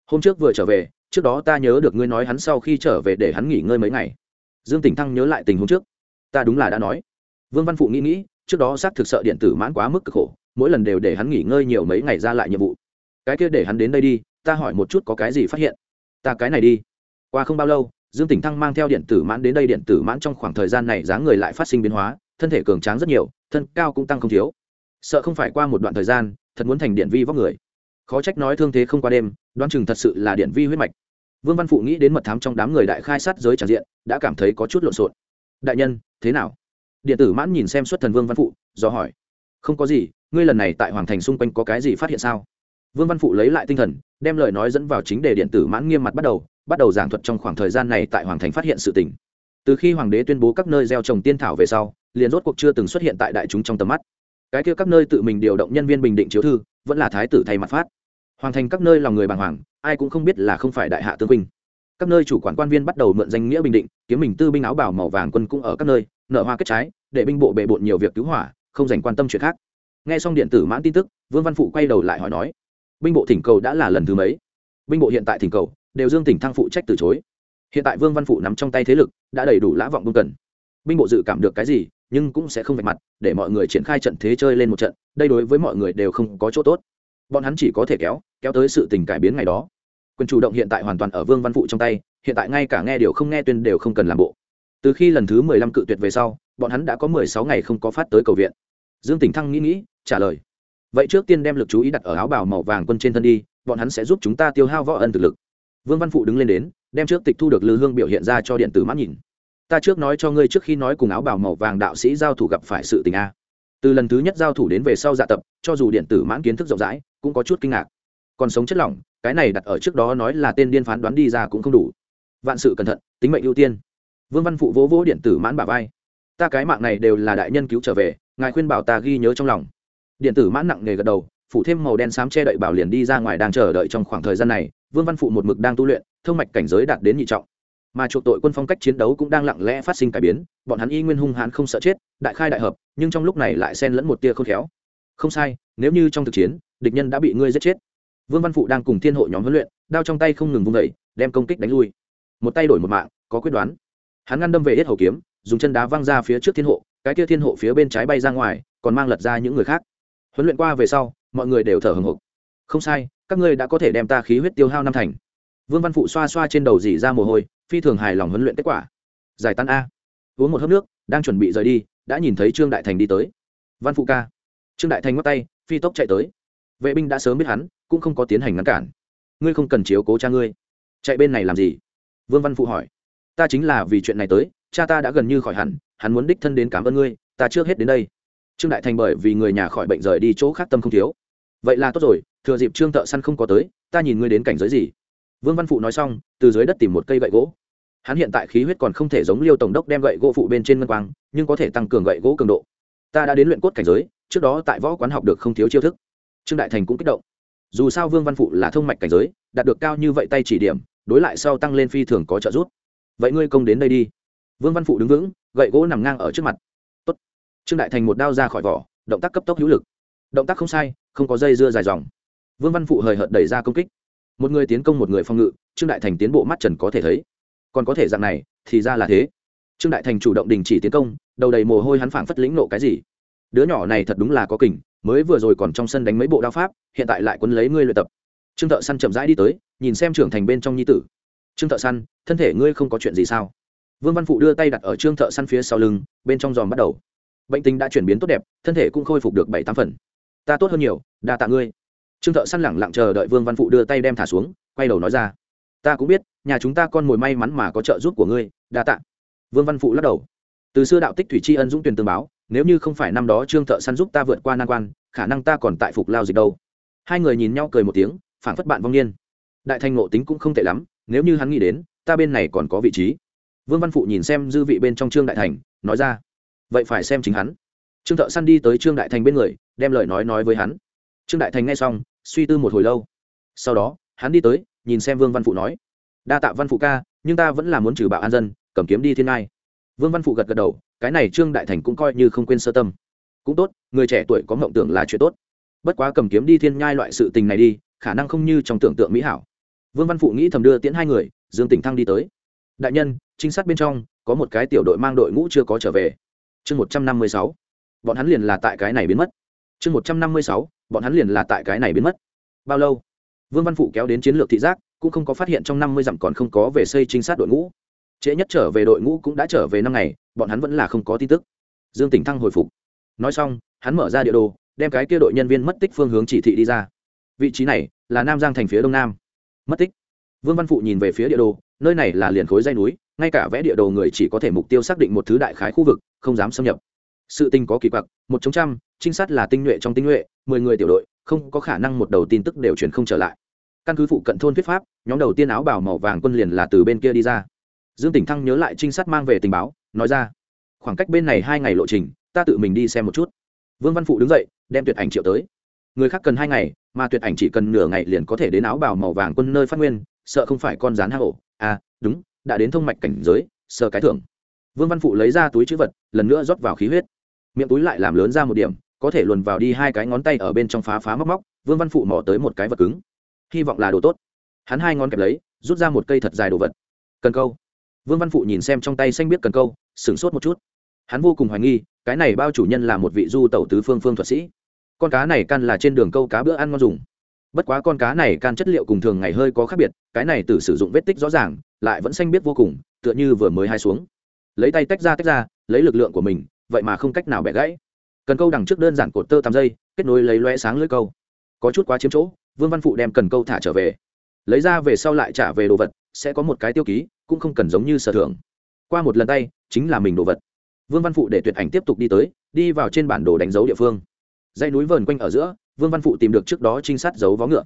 Hôm trước vừa trở về, trước đó ta nhớ được ngươi nói hắn sau khi trở về để hắn nghỉ ngơi mấy ngày dương tỉnh thăng nhớ lại tình huống trước. Ta đúng là đã nói. Vương văn phụ nghĩ nghĩ, trước đó xác thực sợ điện tử mãn quá mức cực khổ, mỗi lần đều để hắn nghỉ ngơi nhiều mấy ngày ra lại nhiệm vụ. Cái kia để hắn đến đây đi, ta hỏi một chút có cái gì phát hiện. Ta cái này đi. Qua không bao lâu, dương tỉnh thăng mang theo điện tử mãn đến đây, điện tử mãn trong khoảng thời gian này dáng người lại phát sinh biến hóa, thân thể cường tráng rất nhiều, thân cao cũng tăng không thiếu. Sợ không phải qua một đoạn thời gian, thật muốn thành điện vi vóc người. Khó trách nói thương thế không qua đêm, đoán chừng thật sự là điện vi huyết mạch vương văn phụ nghĩ đến mật thám trong đám người đại khai sát giới tràn diện, đã cảm thấy có chút lộn xộn. Đại nhân, thế nào? Điện tử mãn nhìn xem xuất thần vương văn phụ, do hỏi. Không có gì, ngươi lần này tại hoàng thành xung quanh có cái gì phát hiện sao? Vương văn phụ lấy lại tinh thần, đem lời nói dẫn vào chính đề điện tử mãn nghiêm mặt bắt đầu bắt đầu giảng thuật trong khoảng thời gian này tại hoàng thành phát hiện sự tình. Từ khi hoàng đế tuyên bố các nơi gieo trồng tiên thảo về sau, liền rốt cuộc chưa từng xuất hiện tại đại chúng trong tầm mắt. Cái kia các nơi tự mình điều động nhân viên bình định chiếu thư, vẫn là thái tử thay mặt phát. Hoàn thành các nơi lòng người bàng hoàng, ai cũng không biết là không phải đại hạ tương huynh các nơi chủ quản quan viên bắt đầu mượn danh nghĩa bình định, kiếm mình tư binh áo bảo màu vàng quân cũng ở các nơi nợ hoa kết trái, để binh bộ bệ bộn nhiều việc cứu hỏa, không dành quan tâm chuyện khác. Nghe xong điện tử mãn tin tức, vương văn phụ quay đầu lại hỏi nói, binh bộ thỉnh cầu đã là lần thứ mấy? Binh bộ hiện tại thỉnh cầu, đều dương tỉnh thăng phụ trách từ chối. Hiện tại vương văn phụ nắm trong tay thế lực, đã đầy đủ lã vọng bưng cần. Binh bộ dự cảm được cái gì, nhưng cũng sẽ không vạch mặt, để mọi người triển khai trận thế chơi lên một trận, đây đối với mọi người đều không có chỗ tốt bọn hắn chỉ có thể kéo kéo tới sự tình cải biến ngày đó. Quyền chủ động hiện tại hoàn toàn ở vương văn phụ trong tay, hiện tại ngay cả nghe điều không nghe tuyên đều không cần làm bộ. Từ khi lần thứ mười lăm cự tuyệt về sau, bọn hắn đã có mười sáu ngày không có phát tới cầu viện. Dương tỉnh thăng nghĩ nghĩ, trả lời. Vậy trước tiên đem lực chú ý đặt ở áo bào màu vàng quân trên thân đi, bọn hắn sẽ giúp chúng ta tiêu hao võ ân thực lực. Vương văn phụ đứng lên đến, đem trước tịch thu được lư hương biểu hiện ra cho điện tử mắt nhìn. Ta trước nói cho ngươi trước khi nói cùng áo bào màu vàng đạo sĩ giao thủ gặp phải sự tình a. Từ lần thứ nhất giao thủ đến về sau dạ tập, cho dù điện tử mãn kiến thức rộng rãi cũng có chút kinh ngạc. Còn sống chất lỏng, cái này đặt ở trước đó nói là tên điên phán đoán đi ra cũng không đủ. Vạn sự cẩn thận, tính mệnh ưu tiên. Vương văn phụ vỗ vỗ điện tử mãn bà vai. Ta cái mạng này đều là đại nhân cứu trở về, ngài khuyên bảo ta ghi nhớ trong lòng. Điện tử mãn nặng nề gật đầu, phủ thêm màu đen xám che đậy bảo liền đi ra ngoài đang chờ đợi trong khoảng thời gian này, vương văn phụ một mực đang tu luyện thương mạch cảnh giới đạt đến nhị trọng. Mà chuộc tội quân phong cách chiến đấu cũng đang lặng lẽ phát sinh cải biến, bọn hắn y nguyên hung hãn không sợ chết, đại khai đại hợp, nhưng trong lúc này lại xen lẫn một tia khôn khéo không sai, nếu như trong thực chiến, địch nhân đã bị ngươi giết chết. Vương văn phụ đang cùng thiên hộ nhóm huấn luyện, đao trong tay không ngừng vung vẩy đem công kích đánh lui. Một tay đổi một mạng, có quyết đoán. Hắn ngăn đâm về hết hầu kiếm, dùng chân đá văng ra phía trước thiên hộ, cái kia thiên hộ phía bên trái bay ra ngoài, còn mang lật ra những người khác. Huấn luyện qua về sau, mọi người đều thở hồng hộc không sai, các ngươi đã có thể đem ta khí huyết tiêu hao năm thành. Vương văn phụ xoa xoa trên đầu dỉ ra mồ hôi, phi thường hài lòng huấn luyện kết quả. Giải tán a. Uống một hớp nước, đang chuẩn bị rời đi, đã nhìn thấy trương đại thành đi tới. Văn phụ ca trương đại thành ngắt tay, phi tốc chạy tới. Vệ binh đã sớm biết hắn, cũng không có tiến hành ngăn cản. Ngươi không cần chiếu cố cha ngươi. Chạy bên này làm gì? Vương văn phụ hỏi. Ta chính là vì chuyện này tới, cha ta đã gần như khỏi hẳn, hắn muốn đích thân đến cảm ơn ngươi, ta trước hết đến đây. Trương đại thành bởi vì người nhà khỏi bệnh rời đi chỗ khác tâm không thiếu. Vậy là tốt rồi, thừa dịp trương thợ săn không có tới, ta nhìn ngươi đến cảnh giới gì? Vương văn phụ nói xong, từ dưới đất tìm một cây gậy gỗ. Hắn hiện tại khí huyết còn không thể giống liêu tổng đốc đem gậy gỗ phụ bên trên ngân quang, nhưng có thể tăng cường gậy gỗ cường độ. Ta đã đến luyện cốt cảnh giới trước đó tại võ quán học được không thiếu chiêu thức. Trương đại thành cũng kích động. Dù sao vương văn phụ là thông mạch cảnh giới, đạt được cao như vậy tay chỉ điểm, đối lại sau tăng lên phi thường có trợ giúp. Vậy ngươi công đến đây đi. Vương văn phụ đứng vững, gậy gỗ nằm ngang ở trước mặt. Tốt. trương đại thành một đao ra khỏi vỏ, động tác cấp tốc hữu lực. Động tác không sai, không có dây dưa dài dòng. Vương văn phụ hời hợt đẩy ra công kích. Một người tiến công một người phòng ngự, trương đại thành tiến bộ mắt trần có thể thấy. Còn có thể dạng này, thì ra là thế. Trương đại thành chủ động đình chỉ tiến công, đầu đầy mồ hôi hắn phảng phất lĩnh nộ cái gì đứa nhỏ này thật đúng là có kình, mới vừa rồi còn trong sân đánh mấy bộ đao pháp, hiện tại lại quấn lấy ngươi luyện tập. Trương thợ săn chậm rãi đi tới, nhìn xem trưởng thành bên trong nhi tử. Trương thợ săn, thân thể ngươi không có chuyện gì sao? Vương văn phụ đưa tay đặt ở trương thợ săn phía sau lưng, bên trong giòm bắt đầu. Bệnh tình đã chuyển biến tốt đẹp, thân thể cũng khôi phục được bảy tám phần. Ta tốt hơn nhiều, đa tạ ngươi. Trương thợ săn lẳng lặng chờ đợi vương văn phụ đưa tay đem thả xuống, quay đầu nói ra. Ta cũng biết, nhà chúng ta con mồi may mắn mà có trợ giúp của ngươi, đa tạ. Vương văn phụ lắc đầu từ xưa đạo tích thủy tri ân dũng tuyển tương báo, nếu như không phải năm đó trương thợ săn giúp ta vượt qua nan quan, khả năng ta còn tại phục lao dịch đâu. Hai người nhìn nhau cười một tiếng phản phất bạn vong niên. Đại thành ngộ tính cũng không tệ lắm, nếu như hắn nghĩ đến, ta bên này còn có vị trí. Vương văn phụ nhìn xem dư vị bên trong trương đại thành, nói ra, vậy phải xem chính hắn. Trương thợ săn đi tới trương đại thành bên người, đem lời nói nói với hắn. Trương đại thành nghe xong, suy tư một hồi lâu. Sau đó, hắn đi tới, nhìn xem vương văn phụ nói, đa tạ văn phụ ca, nhưng ta vẫn là muốn trừ bạo an dân, cầm kiếm đi thiên ngai vương văn phụ gật gật đầu, cái này trương đại thành cũng coi như không quên sơ tâm. Cũng tốt, người trẻ tuổi có mộng tưởng là chuyện tốt. Bất quá cầm kiếm đi thiên nhai loại sự tình này đi, khả năng không như trong tưởng tượng mỹ hảo. Vương văn phụ nghĩ thầm đưa tiễn hai người, dương tỉnh thăng đi tới. Đại nhân, trinh sát bên trong, có một cái tiểu đội mang đội ngũ chưa có trở về. Chương một trăm năm mươi sáu. Bọn hắn liền là tại cái này biến mất. Chương một trăm năm mươi sáu, bọn hắn liền là tại cái này biến mất. Bao lâu? Vương văn phụ kéo đến chiến lược thị giác, cũng không có phát hiện trong năm mươi dặm còn không có về xây trinh sát đội ngũ trễ nhất trở về đội ngũ cũng đã trở về năm ngày, bọn hắn vẫn là không có tin tức. Dương tỉnh thăng hồi phục. Nói xong, hắn mở ra địa đồ, đem cái kia đội nhân viên mất tích phương hướng chỉ thị đi ra. Vị trí này là nam giang thành phía đông nam. Mất tích. Vương văn phụ nhìn về phía địa đồ, nơi này là liền khối dây núi, ngay cả vẽ địa đồ người chỉ có thể mục tiêu xác định một thứ đại khái khu vực, không dám xâm nhập. Sự tình có kỳ quặc, một chống trăm, trinh sát là tinh nhuệ trong tinh nhuệ, mười người tiểu đội, không có khả năng một đầu tin tức đều truyền không trở lại. Căn cứ phụ cận thôn thuyết pháp, nhóm đầu tiên áo bảo màu vàng quân liền là từ bên kia đi ra dương tỉnh thăng nhớ lại trinh sát mang về tình báo, nói ra, khoảng cách bên này hai ngày lộ trình, ta tự mình đi xem một chút. Vương văn phụ đứng dậy, đem tuyệt ảnh triệu tới. Người khác cần hai ngày, mà tuyệt ảnh chỉ cần nửa ngày liền có thể đến áo bào màu vàng quân nơi phát nguyên, sợ không phải con rán hạ hổ. À đúng, đã đến thông mạch cảnh giới sợ cái thưởng. Vương văn phụ lấy ra túi chữ vật, lần nữa rót vào khí huyết. Miệng túi lại làm lớn ra một điểm, có thể luồn vào đi hai cái ngón tay ở bên trong phá phá móc móc, vương văn phụ mỏ tới một cái vật cứng. Hy vọng là đồ tốt. Hắn hai ngón kẹp lấy, rút ra một cây thật dài đồ vật. Cần câu vương văn phụ nhìn xem trong tay xanh biết cần câu, sửng sốt một chút. Hắn vô cùng hoài nghi, cái này bao chủ nhân là một vị du tẩu tứ phương phương thuật sĩ. Con cá này can là trên đường câu cá bữa ăn ngon dùng. Bất quá con cá này can chất liệu cùng thường ngày hơi có khác biệt, cái này từ sử dụng vết tích rõ ràng, lại vẫn xanh biết vô cùng, tựa như vừa mới hai xuống. Lấy tay tách ra tách ra, lấy lực lượng của mình, vậy mà không cách nào bẻ gãy. Cần câu đằng trước đơn giản cột tơ tám giây kết nối lấy loe sáng lưỡi câu. Có chút quá chiếm chỗ, vương văn phụ đem cần câu thả trở về. Lấy ra về sau lại trả về đồ vật sẽ có một cái tiêu ký, cũng không cần giống như sở thưởng. Qua một lần tay, chính là mình đồ vật. Vương văn phụ để tuyệt ảnh tiếp tục đi tới, đi vào trên bản đồ đánh dấu địa phương. Dãy núi vờn quanh ở giữa, vương văn phụ tìm được trước đó trinh sát dấu vó ngựa.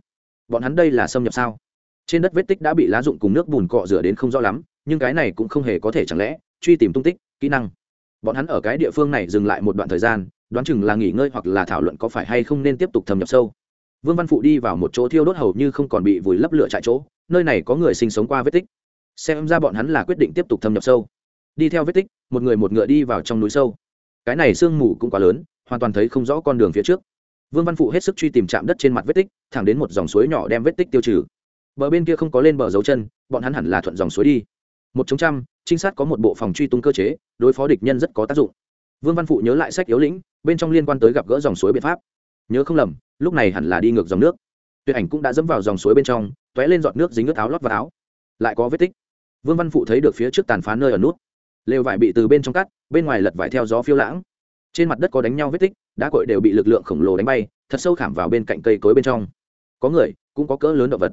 Bọn hắn đây là xâm nhập sao? Trên đất vết tích đã bị lá dụng cùng nước bùn cọ rửa đến không rõ lắm, nhưng cái này cũng không hề có thể chẳng lẽ truy tìm tung tích, kỹ năng. Bọn hắn ở cái địa phương này dừng lại một đoạn thời gian, đoán chừng là nghỉ ngơi hoặc là thảo luận có phải hay không nên tiếp tục thâm nhập sâu vương văn phụ đi vào một chỗ thiêu đốt hầu như không còn bị vùi lấp lửa chạy chỗ, nơi này có người sinh sống qua vết tích. Xem ra bọn hắn là quyết định tiếp tục thâm nhập sâu. Đi theo vết tích, một người một ngựa đi vào trong núi sâu. Cái này sương mù cũng quá lớn, hoàn toàn thấy không rõ con đường phía trước. Vương văn phụ hết sức truy tìm chạm đất trên mặt vết tích, thẳng đến một dòng suối nhỏ đem vết tích tiêu trừ. Bờ bên kia không có lên bờ dấu chân, bọn hắn hẳn là thuận dòng suối đi. Một chống trăm, trinh sát có một bộ phòng truy tung cơ chế, đối phó địch nhân rất có tác dụng. Vương văn phụ nhớ lại sách yếu lĩnh, bên trong liên quan tới gặp gỡ dòng suối biện pháp nhớ không lầm, lúc này hẳn là đi ngược dòng nước. Tuyệt ảnh cũng đã dẫm vào dòng suối bên trong t ó é lên giọt nước dính nước áo lót vào áo. Lại có vết tích. Vương văn phụ thấy được phía trước tàn phá nơi ở nút. Lều vải bị từ bên trong cắt, bên ngoài lật vải theo gió phiêu lãng. Trên mặt đất có đánh nhau vết tích, đá cội đều bị lực lượng khổng lồ đánh bay, thật sâu khảm vào bên cạnh cây cối bên trong. Có người, cũng có cỡ lớn động vật.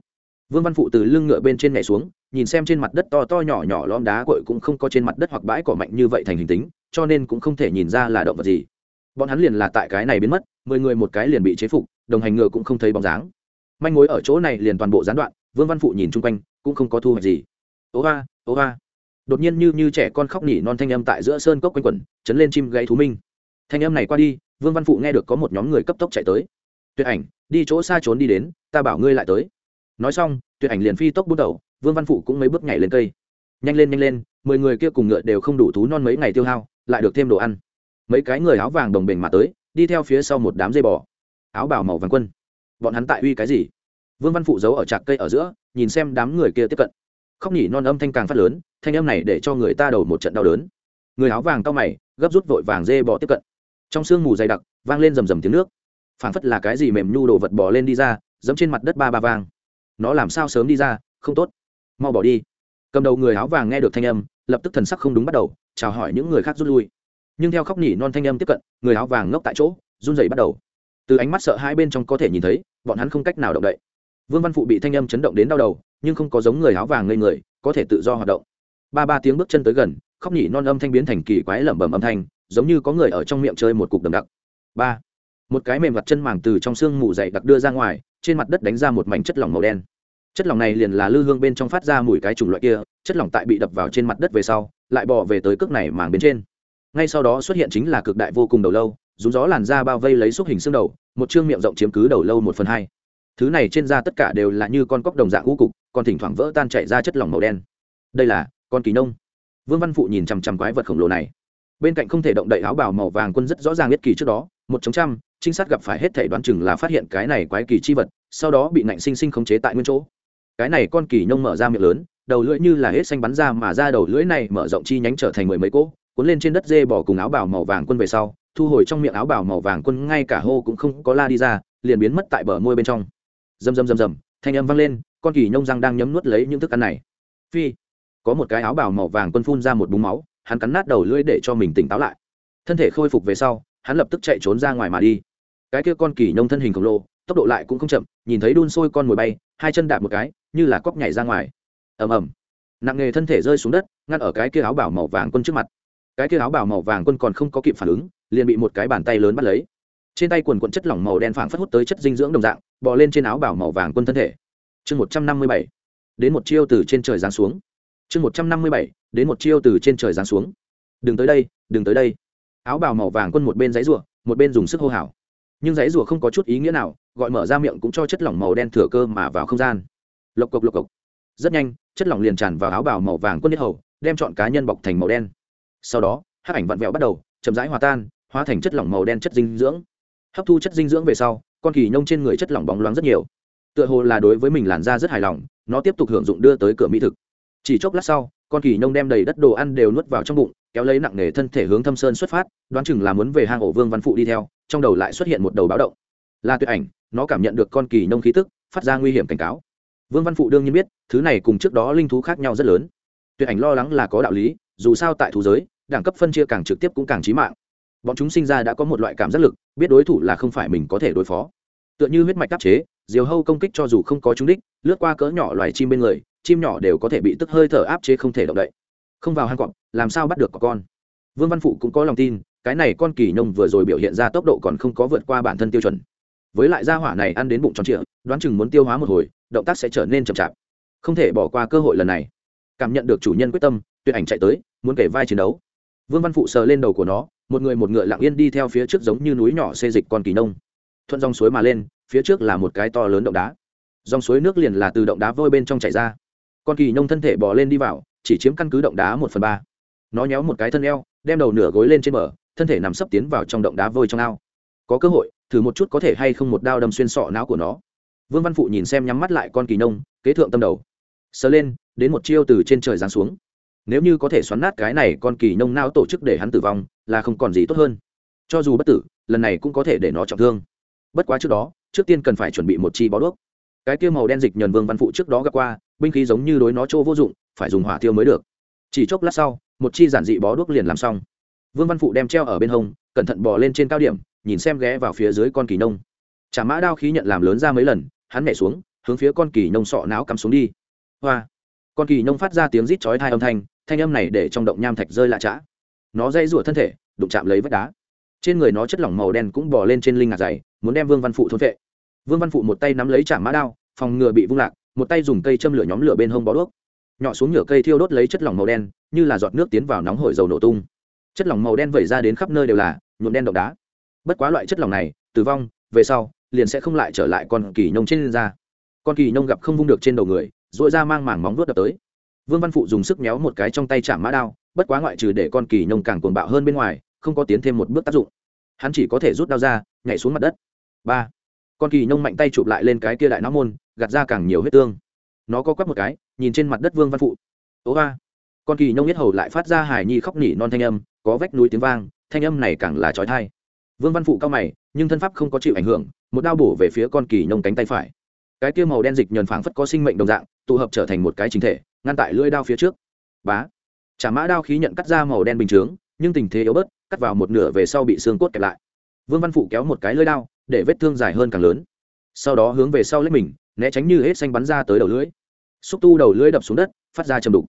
Vương văn phụ từ lưng ngựa bên trên nhảy xuống, nhìn xem trên mặt đất to to nhỏ nhỏ lom đá cội cũng không có trên mặt đất hoặc bãi cỏ mạnh như vậy thành hình tính, cho nên cũng không thể nhìn ra là động vật gì. Bọn hắn liền là tại cái này biến mất mười người một cái liền bị chế phục, đồng hành ngựa cũng không thấy bóng dáng. Manh mối ở chỗ này liền toàn bộ gián đoạn, vương văn phụ nhìn chung quanh, cũng không có thu hoạch gì. Ố ga ố ga đột nhiên như như trẻ con khóc nỉ non thanh âm tại giữa sơn cốc quanh quẩn, chấn lên chim gãy thú minh. Thanh âm này qua đi, vương văn phụ nghe được có một nhóm người cấp tốc chạy tới. Tuyệt ảnh, đi chỗ xa trốn đi đến, ta bảo ngươi lại tới. Nói xong, tuyệt ảnh liền phi tốc bút đầu, vương văn phụ cũng mấy bước nhảy lên cây. Nhanh lên nhanh lên, mười người kia cùng ngựa đều không đủ thú non mấy ngày tiêu hao, lại được thêm đồ ăn. Mấy cái người áo vàng đồng bình mà tới đi theo phía sau một đám dây bò. Áo bào màu vàng quân. Bọn hắn tại uy cái gì? Vương văn phụ giấu ở trạc cây ở giữa, nhìn xem đám người kia tiếp cận. Khóc nhỉ, non âm thanh càng phát lớn, thanh âm này để cho người ta đầu một trận đau đớn. Người áo vàng cao mày, gấp rút vội vàng dê bò tiếp cận. Trong sương mù dày đặc, vang lên rầm rầm tiếng nước. Phảng phất là cái gì mềm nhu đồ vật bò lên đi ra, dẫm trên mặt đất ba ba vang. Nó làm sao sớm đi ra, không tốt. Mau bỏ đi. Cầm đầu người áo vàng nghe được thanh âm, lập tức thần sắc không đúng bắt đầu, chào hỏi những người khác rút lui nhưng theo khóc nỉ non thanh âm tiếp cận, người áo vàng ngốc tại chỗ, run rẩy bắt đầu. Từ ánh mắt sợ hai bên trong có thể nhìn thấy, bọn hắn không cách nào động đậy. Vương văn phụ bị thanh âm chấn động đến đau đầu, nhưng không có giống người áo vàng ngây người, có thể tự do hoạt động. Ba ba tiếng bước chân tới gần, khóc nhỉ non âm thanh biến thành kỳ quái lẩm bẩm âm thanh, giống như có người ở trong miệng chơi một cục đầm đặc. Ba, một cái mềm vặt chân màng từ trong xương mù dày đặc đưa ra ngoài, trên mặt đất đánh ra một mảnh chất lỏng màu đen. Chất lỏng này liền là lư hương bên trong phát ra mùi cái chủng loại kia, chất lỏng tại bị đập vào trên mặt đất về sau, lại bỏ về tới cước này màng bên trên ngay sau đó xuất hiện chính là cực đại vô cùng đầu lâu, dùng gió làn da bao vây lấy xúc hình xương đầu, một chương miệng rộng chiếm cứ đầu lâu một phần hai. Thứ này trên da tất cả đều là như con cóc đồng dạng ngũ cục, còn thỉnh thoảng vỡ tan chảy ra chất lỏng màu đen. Đây là con kỳ nông. Vương văn phụ nhìn chằm chằm quái vật khổng lồ này. Bên cạnh không thể động đậy áo bào màu vàng quân rất rõ ràng nhất kỳ trước đó, một chống trăm, trinh sát gặp phải hết thể đoán chừng là phát hiện cái này quái kỳ chi vật, sau đó bị nạnh sinh sinh khống chế tại nguyên chỗ. Cái này con kỳ nông mở ra miệng lớn, đầu lưỡi như là hết xanh bắn ra mà ra đầu lưỡi này mở rộng chi nhánh trở thành mười mấy cỗ cuốn lên trên đất dê bỏ cùng áo bào màu vàng quân về sau, thu hồi trong miệng áo bào màu vàng quân, ngay cả hô cũng không có la đi ra, liền biến mất tại bờ môi bên trong. Rầm rầm rầm rầm, thanh âm vang lên, con kỳ nhông răng đang nhấm nuốt lấy những thức ăn này. Phi, có một cái áo bào màu vàng quân phun ra một búng máu, hắn cắn nát đầu lưỡi để cho mình tỉnh táo lại. Thân thể khôi phục về sau, hắn lập tức chạy trốn ra ngoài mà đi. Cái kia con kỳ nhông thân hình khổng lồ, tốc độ lại cũng không chậm, nhìn thấy đun sôi con mồi bay, hai chân đạp một cái, như là cóc nhảy ra ngoài. Ầm ầm. Nặng nghề thân thể rơi xuống đất, ngăn ở cái kia áo bảo màu vàng quân trước mặt cái kia áo bảo màu vàng quân còn không có kịp phản ứng, liền bị một cái bàn tay lớn bắt lấy. Trên tay quần quận chất lỏng màu đen phảng phất hút tới chất dinh dưỡng đồng dạng, bò lên trên áo bảo màu vàng quân thân thể. Chương một trăm năm mươi bảy, đến một chiêu từ trên trời giáng xuống. Chương một trăm năm mươi bảy, đến một chiêu từ trên trời giáng xuống. Đừng tới đây, đừng tới đây. Áo bào màu vàng quân một bên giấy rùa một bên dùng sức hô hào. Nhưng giấy rùa không có chút ý nghĩa nào, gọi mở ra miệng cũng cho chất lỏng màu đen thừa cơ mà vào không gian. Lộc cộc lộc cộc. Rất nhanh, chất lỏng liền tràn vào áo bào màu vàng quân nhất hầu, đem chọn cá nhân bọc thành màu đen sau đó hát ảnh vặn vẹo bắt đầu, chậm rãi hòa tan, hóa thành chất lỏng màu đen chất dinh dưỡng. Hấp thu chất dinh dưỡng về sau, con kỳ nhông trên người chất lỏng bóng loáng rất nhiều. Tựa hồ là đối với mình làn da rất hài lòng, nó tiếp tục hưởng dụng đưa tới cửa mỹ thực. Chỉ chốc lát sau, con kỳ nhông đem đầy đất đồ ăn đều nuốt vào trong bụng, kéo lấy nặng nề thân thể hướng thâm sơn xuất phát, đoán chừng là muốn về hang ổ vương văn phụ đi theo, trong đầu lại xuất hiện một đầu báo động. Là tuyệt ảnh, nó cảm nhận được con kỳ nông khí tức, phát ra nguy hiểm cảnh cáo. Vương văn phụ đương nhiên biết, thứ này cùng trước đó linh thú khác nhau rất lớn. Tuyệt ảnh lo lắng là có đạo lý dù sao tại thú giới, đẳng cấp phân chia càng trực tiếp cũng càng trí mạng. Bọn chúng sinh ra đã có một loại cảm giác lực, biết đối thủ là không phải mình có thể đối phó. Tựa như huyết mạch đáp chế, diều hâu công kích cho dù không có trúng đích, lướt qua cỡ nhỏ loài chim bên người, chim nhỏ đều có thể bị tức hơi thở áp chế không thể động đậy. Không vào hang cọp, làm sao bắt được có con? Vương văn phụ cũng có lòng tin, cái này con kỳ nông vừa rồi biểu hiện ra tốc độ còn không có vượt qua bản thân tiêu chuẩn. Với lại gia hỏa này ăn đến bụng tròn trịa, đoán chừng muốn tiêu hóa một hồi, động tác sẽ trở nên chậm chạp. Không thể bỏ qua cơ hội lần này. Cảm nhận được chủ nhân quyết tâm, tuyệt ảnh chạy tới muốn kể vai chiến đấu. Vương văn phụ sờ lên đầu của nó, một người một ngựa lặng yên đi theo phía trước giống như núi nhỏ xê dịch con kỳ nông. Thuận dòng suối mà lên, phía trước là một cái to lớn động đá. Dòng suối nước liền là từ động đá vôi bên trong chảy ra. Con kỳ nông thân thể bỏ lên đi vào, chỉ chiếm căn cứ động đá một phần ba. Nó nhéo một cái thân eo, đem đầu nửa gối lên trên bờ, thân thể nằm sấp tiến vào trong động đá vôi trong ao. Có cơ hội, thử một chút có thể hay không một đao đâm xuyên sọ não của nó. Vương văn phụ nhìn xem nhắm mắt lại con kỳ nông, kế thượng tâm đầu. Sờ lên, đến một chiêu từ trên trời giáng xuống nếu như có thể xoắn nát cái này con kỳ nông não tổ chức để hắn tử vong, là không còn gì tốt hơn. Cho dù bất tử, lần này cũng có thể để nó trọng thương. Bất quá trước đó, trước tiên cần phải chuẩn bị một chi bó đuốc. Cái kia màu đen dịch nhờn vương văn phụ trước đó gặp qua, binh khí giống như đối nó chỗ vô dụng, phải dùng hỏa tiêu mới được. Chỉ chốc lát sau, một chi giản dị bó đuốc liền làm xong. Vương văn phụ đem treo ở bên hông, cẩn thận bò lên trên cao điểm, nhìn xem ghé vào phía dưới con kỳ nông chả mã đao khí nhận làm lớn ra mấy lần, hắn nhảy xuống, hướng phía con kỳ nông sọ não cắm xuống đi. Hoa! Con kỳ nông phát ra tiếng rít chói thai âm thanh thanh âm này để trong động nham thạch rơi lạ chã nó dây rủa thân thể, đụng chạm lấy vách đá. Trên người nó chất lỏng màu đen cũng bò lên trên linh ngạc dày, muốn đem vương văn phụ thôn vệ vương văn phụ một tay nắm lấy trả mã đao, phòng ngừa bị vung lạc, một tay dùng cây châm lửa nhóm lửa bên hông bó đuốc. Nhỏ xuống nhựa cây thiêu đốt lấy chất lỏng màu đen, như là giọt nước tiến vào nóng hổi dầu nổ tung. Chất lỏng màu đen vẩy ra đến khắp nơi đều là nhuộm đen động đá. Bất quá loại chất lỏng này, tử vong, về sau, liền sẽ không lại trở lại con kỳ nông trên da. Con kỳ nông gặp không vung được trên đầu người dội ra mang mảng móng vuốt đập tới vương văn phụ dùng sức méo một cái trong tay chạm mã đao, bất quá ngoại trừ để con kỳ nông càng cuồng bạo hơn bên ngoài, không có tiến thêm một bước tác dụng. Hắn chỉ có thể rút đao ra, nhảy xuống mặt đất. Ba. Con kỳ nông mạnh tay chụp lại lên cái kia đại não môn, gạt ra càng nhiều huyết tương. Nó có quắp một cái, nhìn trên mặt đất vương văn phụ. Ố ba. Con kỳ nông nhất hầu lại phát ra hài nhi khóc nỉ non thanh âm, có vách núi tiếng vang, thanh âm này càng là trói thai vương văn phụ cao mày, nhưng thân pháp không có chịu ảnh hưởng, một đao bổ về phía con kỳ nông cánh tay phải. Cái kia màu đen dịch nhờn phảng phất có sinh mệnh đồng dạng, tụ hợp trở thành một cái chính thể ngăn tại lưỡi đao phía trước. Bá. Chả mã đao khí nhận cắt ra màu đen bình chướng, nhưng tình thế yếu bớt, cắt vào một nửa về sau bị xương cốt kẹp lại. Vương văn phụ kéo một cái lưỡi đao, để vết thương dài hơn càng lớn. Sau đó hướng về sau lấy mình, né tránh như hết xanh bắn ra tới đầu lưỡi. Xúc tu đầu lưỡi đập xuống đất, phát ra chầm đục.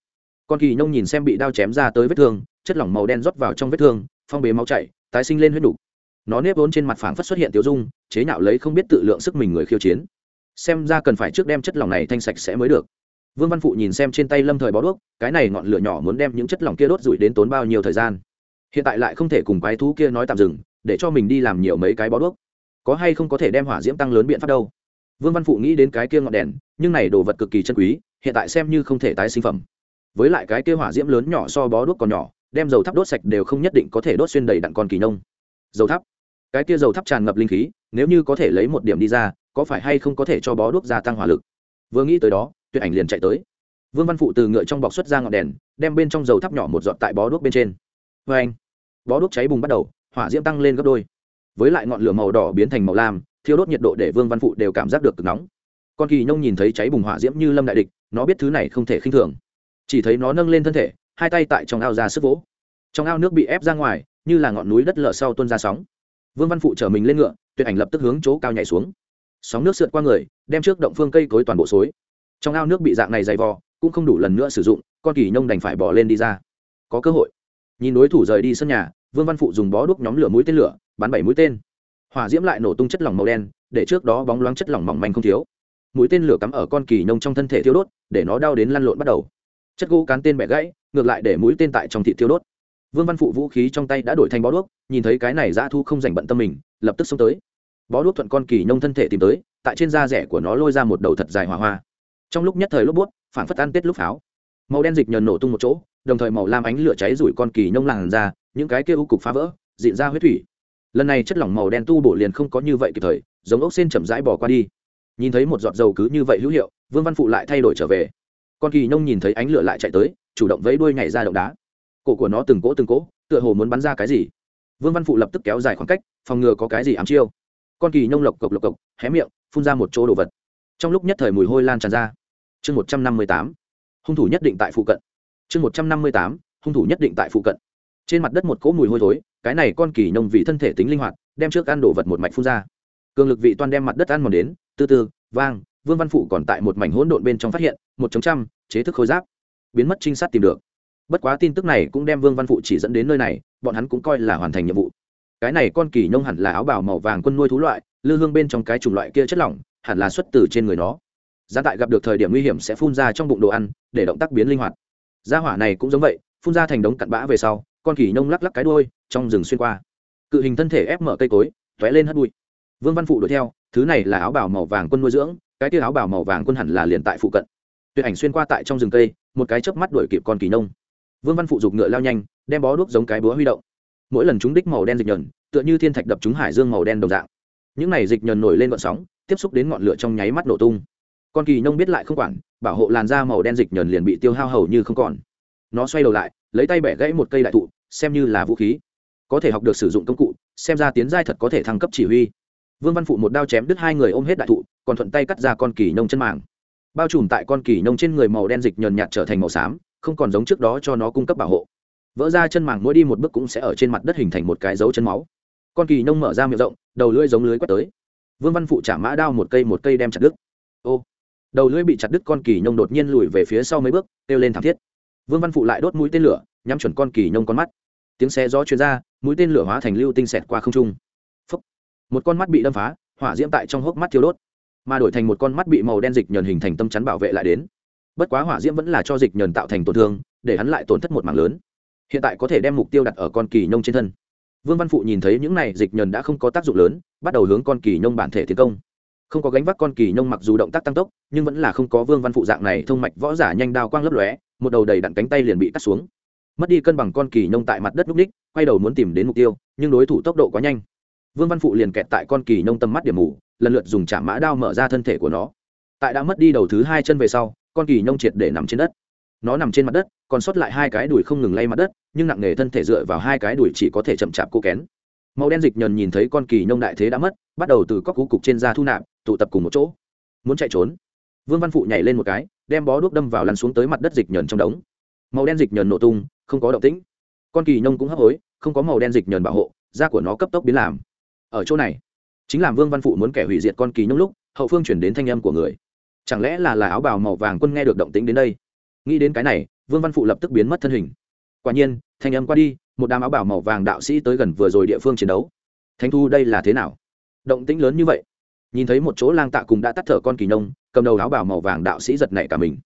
Con kỳ nông nhìn xem bị đao chém ra tới vết thương, chất lỏng màu đen rót vào trong vết thương, phong bế máu chảy, tái sinh lên huyết đủ. nó nếp vốn trên mặt phảng phất xuất hiện tiểu dung, chế nhạo lấy không biết tự lượng sức mình người khiêu chiến. Xem ra cần phải trước đem chất lỏng này thanh sạch sẽ mới được vương văn phụ nhìn xem trên tay lâm thời bó đuốc, cái này ngọn lửa nhỏ muốn đem những chất lỏng kia đốt rủi đến tốn bao nhiêu thời gian. Hiện tại lại không thể cùng quái thú kia nói tạm dừng, để cho mình đi làm nhiều mấy cái bó đuốc. Có hay không có thể đem hỏa diễm tăng lớn biện pháp đâu? Vương văn phụ nghĩ đến cái kia ngọn đèn, nhưng này đồ vật cực kỳ chân quý, hiện tại xem như không thể tái sinh phẩm. Với lại cái kia hỏa diễm lớn nhỏ so bó đuốc còn nhỏ, đem dầu thắp đốt sạch đều không nhất định có thể đốt xuyên đầy đặn con kỳ nông. Dầu thắp? Cái kia dầu thắp tràn ngập linh khí, nếu như có thể lấy một điểm đi ra, có phải hay không có thể cho bó đuốc gia tăng hỏa lực? Vừa nghĩ tới đó tuyệt ảnh liền chạy tới. Vương văn phụ từ ngựa trong bọc xuất ra ngọn đèn, đem bên trong dầu thắp nhỏ một giọt tại bó đuốc bên trên. Vê anh, bó đuốc cháy bùng bắt đầu, hỏa diễm tăng lên gấp đôi. Với lại ngọn lửa màu đỏ biến thành màu lam, thiêu đốt nhiệt độ để vương văn phụ đều cảm giác được cực nóng. Con kỳ nhông nhìn thấy cháy bùng hỏa diễm như lâm đại địch, nó biết thứ này không thể khinh thường. Chỉ thấy nó nâng lên thân thể, hai tay tại trong ao ra sức vỗ. Trong ao nước bị ép ra ngoài, như là ngọn núi đất lở sau tuôn ra sóng. Vương văn phụ chở mình lên ngựa, tuyệt ảnh lập tức hướng chỗ cao nhảy xuống. Sóng nước sượt qua người, đem trước động phương cây cối toàn bộ xối trong ao nước bị dạng này dày vò, cũng không đủ lần nữa sử dụng, con kỳ nông đành phải bỏ lên đi ra. Có cơ hội. Nhìn đối thủ rời đi sân nhà, vương văn phụ dùng bó đuốc nhóm lửa mũi tên lửa, bắn bảy mũi tên. Hỏa diễm lại nổ tung chất lỏng màu đen, để trước đó bóng loáng chất lỏng mỏng manh không thiếu. Mũi tên lửa cắm ở con kỳ nông trong thân thể thiêu đốt, để nó đau đến lăn lộn bắt đầu. Chất gỗ cán tên bẻ gãy, ngược lại để mũi tên tại trong thị thiêu đốt. Vương văn phụ vũ khí trong tay đã đổi thành bó đuốc, nhìn thấy cái này dã thu không dành bận tâm mình, lập tức xông tới. Bó đuốc thuận con kỳ nông thân thể tìm tới, tại trên da rẻ của nó lôi ra một đầu thật dài hỏa hoa trong lúc nhất thời lốp bút phản phất ăn tết lúc pháo. Màu đen dịch nhờn nổ tung một chỗ, đồng thời màu lam ánh lửa cháy rủi con kỳ nông làng ra, những cái kia u cục phá vỡ, dịn ra huyết thủy. Lần này chất lỏng màu đen tu bổ liền không có như vậy kịp thời, giống ốc sen chậm rãi bỏ qua đi. Nhìn thấy một giọt dầu cứ như vậy hữu hiệu, vương văn phụ lại thay đổi trở về. Con kỳ nông nhìn thấy ánh lửa lại chạy tới, chủ động vẫy đuôi nhảy ra động đá. Cổ của nó từng cỗ từng cỗ, tựa hồ muốn bắn ra cái gì. Vương văn phụ lập tức kéo dài khoảng cách, phòng ngừa có cái gì ám chiêu. Con kỳ nông lộc cộc lộc cộc, hé miệng, phun ra một chỗ đồ vật. Trong lúc nhất thời mùi hôi lan tràn ra chương một trăm năm mươi tám, hung thủ nhất định tại phụ cận. Chương một trăm năm mươi tám, hung thủ nhất định tại phụ cận. Trên mặt đất một cỗ mùi hôi thối, cái này con kỳ nông vì thân thể tính linh hoạt, đem trước ăn đổ vật một mạch phun ra. Cường lực vị toan đem mặt đất ăn mòn đến, từ từ, vang, vương văn phụ còn tại một mảnh hỗn độn bên trong phát hiện, một chống trăm, chế thức khối giáp. Biến mất trinh sát tìm được. Bất quá tin tức này cũng đem vương văn phụ chỉ dẫn đến nơi này, bọn hắn cũng coi là hoàn thành nhiệm vụ. Cái này con kỳ nông hẳn là áo bào màu vàng quân nuôi thú loại, lư hương bên trong cái chủng loại kia chất lỏng, hẳn là xuất từ trên người nó gia tại gặp được thời điểm nguy hiểm sẽ phun ra trong bụng đồ ăn, để động tác biến linh hoạt. Gia hỏa này cũng giống vậy, phun ra thành đống cặn bã về sau, con kỳ nông lắc lắc cái đuôi, trong rừng xuyên qua. Cự hình thân thể ép mở cây cối t lên hất bụi. Vương văn phụ đuổi theo, thứ này là áo bào màu vàng quân nuôi dưỡng, cái tia áo bào màu vàng quân hẳn là liền tại phụ cận. Tuyệt ảnh xuyên qua tại trong rừng cây, một cái chớp mắt đuổi kịp con kỳ nông vương văn phụ giục ngựa lao nhanh, đem bó đuốc giống cái búa huy động. Mỗi lần chúng đích màu đen dịch nhờn, tựa như thiên thạch đập chúng hải dương màu đen đồng dạng. Những này dịch nhờn nổi lên vận sóng, tiếp xúc đến ngọn lửa trong nháy mắt nổ tung con kỳ nông biết lại không quản, bảo hộ làn da màu đen dịch nhờn liền bị tiêu hao hầu như không còn. Nó xoay đầu lại, lấy tay bẻ gãy một cây đại thụ, xem như là vũ khí. Có thể học được sử dụng công cụ, xem ra tiến giai thật có thể thăng cấp chỉ huy. Vương văn phụ một đao chém đứt hai người ôm hết đại thụ, còn thuận tay cắt ra con kỳ nông chân màng. Bao trùm tại con kỳ nông trên người màu đen dịch nhờn nhạt trở thành màu xám, không còn giống trước đó cho nó cung cấp bảo hộ. Vỡ ra chân màng mỗi đi một bước cũng sẽ ở trên mặt đất hình thành một cái dấu chân máu. Con kỳ nông mở ra miệng rộng, đầu lưỡi giống lưới quét tới. Vương văn phụ trả mã đao một cây một cây đem chặt đứt. Ô! Đầu lưỡi bị chặt đứt con kỳ nông đột nhiên lùi về phía sau mấy bước, kêu lên thảm thiết. Vương văn phụ lại đốt mũi tên lửa, nhắm chuẩn con kỳ nông con mắt. Tiếng xe gió chuyên ra, mũi tên lửa hóa thành lưu tinh xẹt qua không trung. Phúc. một con mắt bị đâm phá, hỏa diễm tại trong hốc mắt thiêu đốt. Mà đổi thành một con mắt bị màu đen dịch nhờn hình thành tâm chắn bảo vệ lại đến. Bất quá hỏa diễm vẫn là cho dịch nhờn tạo thành tổn thương, để hắn lại tổn thất một mảng lớn. Hiện tại có thể đem mục tiêu đặt ở con kỳ nông trên thân. Vương văn phụ nhìn thấy những này dịch nhờn đã không có tác dụng lớn, bắt đầu hướng con kỳ nông bản thể tiến công không có gánh vác con kỳ nông mặc dù động tác tăng tốc, nhưng vẫn là không có vương văn phụ dạng này thông mạch võ giả nhanh đao quang lấp lóe, một đầu đầy đặn cánh tay liền bị cắt xuống. Mất đi cân bằng con kỳ nông tại mặt đất núc ních, quay đầu muốn tìm đến mục tiêu, nhưng đối thủ tốc độ quá nhanh. Vương văn phụ liền kẹt tại con kỳ nông tâm mắt điểm mù, lần lượt dùng trả mã đao mở ra thân thể của nó. Tại đã mất đi đầu thứ hai chân về sau, con kỳ nông triệt để nằm trên đất. Nó nằm trên mặt đất, còn sót lại hai cái đùi không ngừng lay mặt đất, nhưng nặng nề thân thể dựa vào hai cái đùi chỉ có thể chậm chạp cô kén. Màu đen dịch nhờn nhìn thấy con kỳ nông đại thế đã mất, bắt đầu từ cóc cú cục trên da thu nạp tụ tập cùng một chỗ. Muốn chạy trốn, vương văn phụ nhảy lên một cái, đem bó đuốc đâm vào lăn xuống tới mặt đất dịch nhờn trong đống. Màu đen dịch nhờn nổ tung, không có động tĩnh. Con kỳ nông cũng hấp hối, không có màu đen dịch nhờn bảo hộ, da của nó cấp tốc biến làm. Ở chỗ này, chính là vương văn phụ muốn kẻ hủy diệt con kỳ nông lúc, hậu phương chuyển đến thanh âm của người. Chẳng lẽ là là áo bào màu vàng quân nghe được động tĩnh đến đây? Nghĩ đến cái này, vương văn phụ lập tức biến mất thân hình. Quả nhiên, thanh âm qua đi, một đám áo bào màu vàng đạo sĩ tới gần vừa rồi địa phương chiến đấu. Thánh thu đây là thế nào? Động tĩnh lớn như vậy nhìn thấy một chỗ lang tạ cùng đã tắt thở con kỳ nông cầm đầu áo bảo màu vàng đạo sĩ giật nảy cả mình.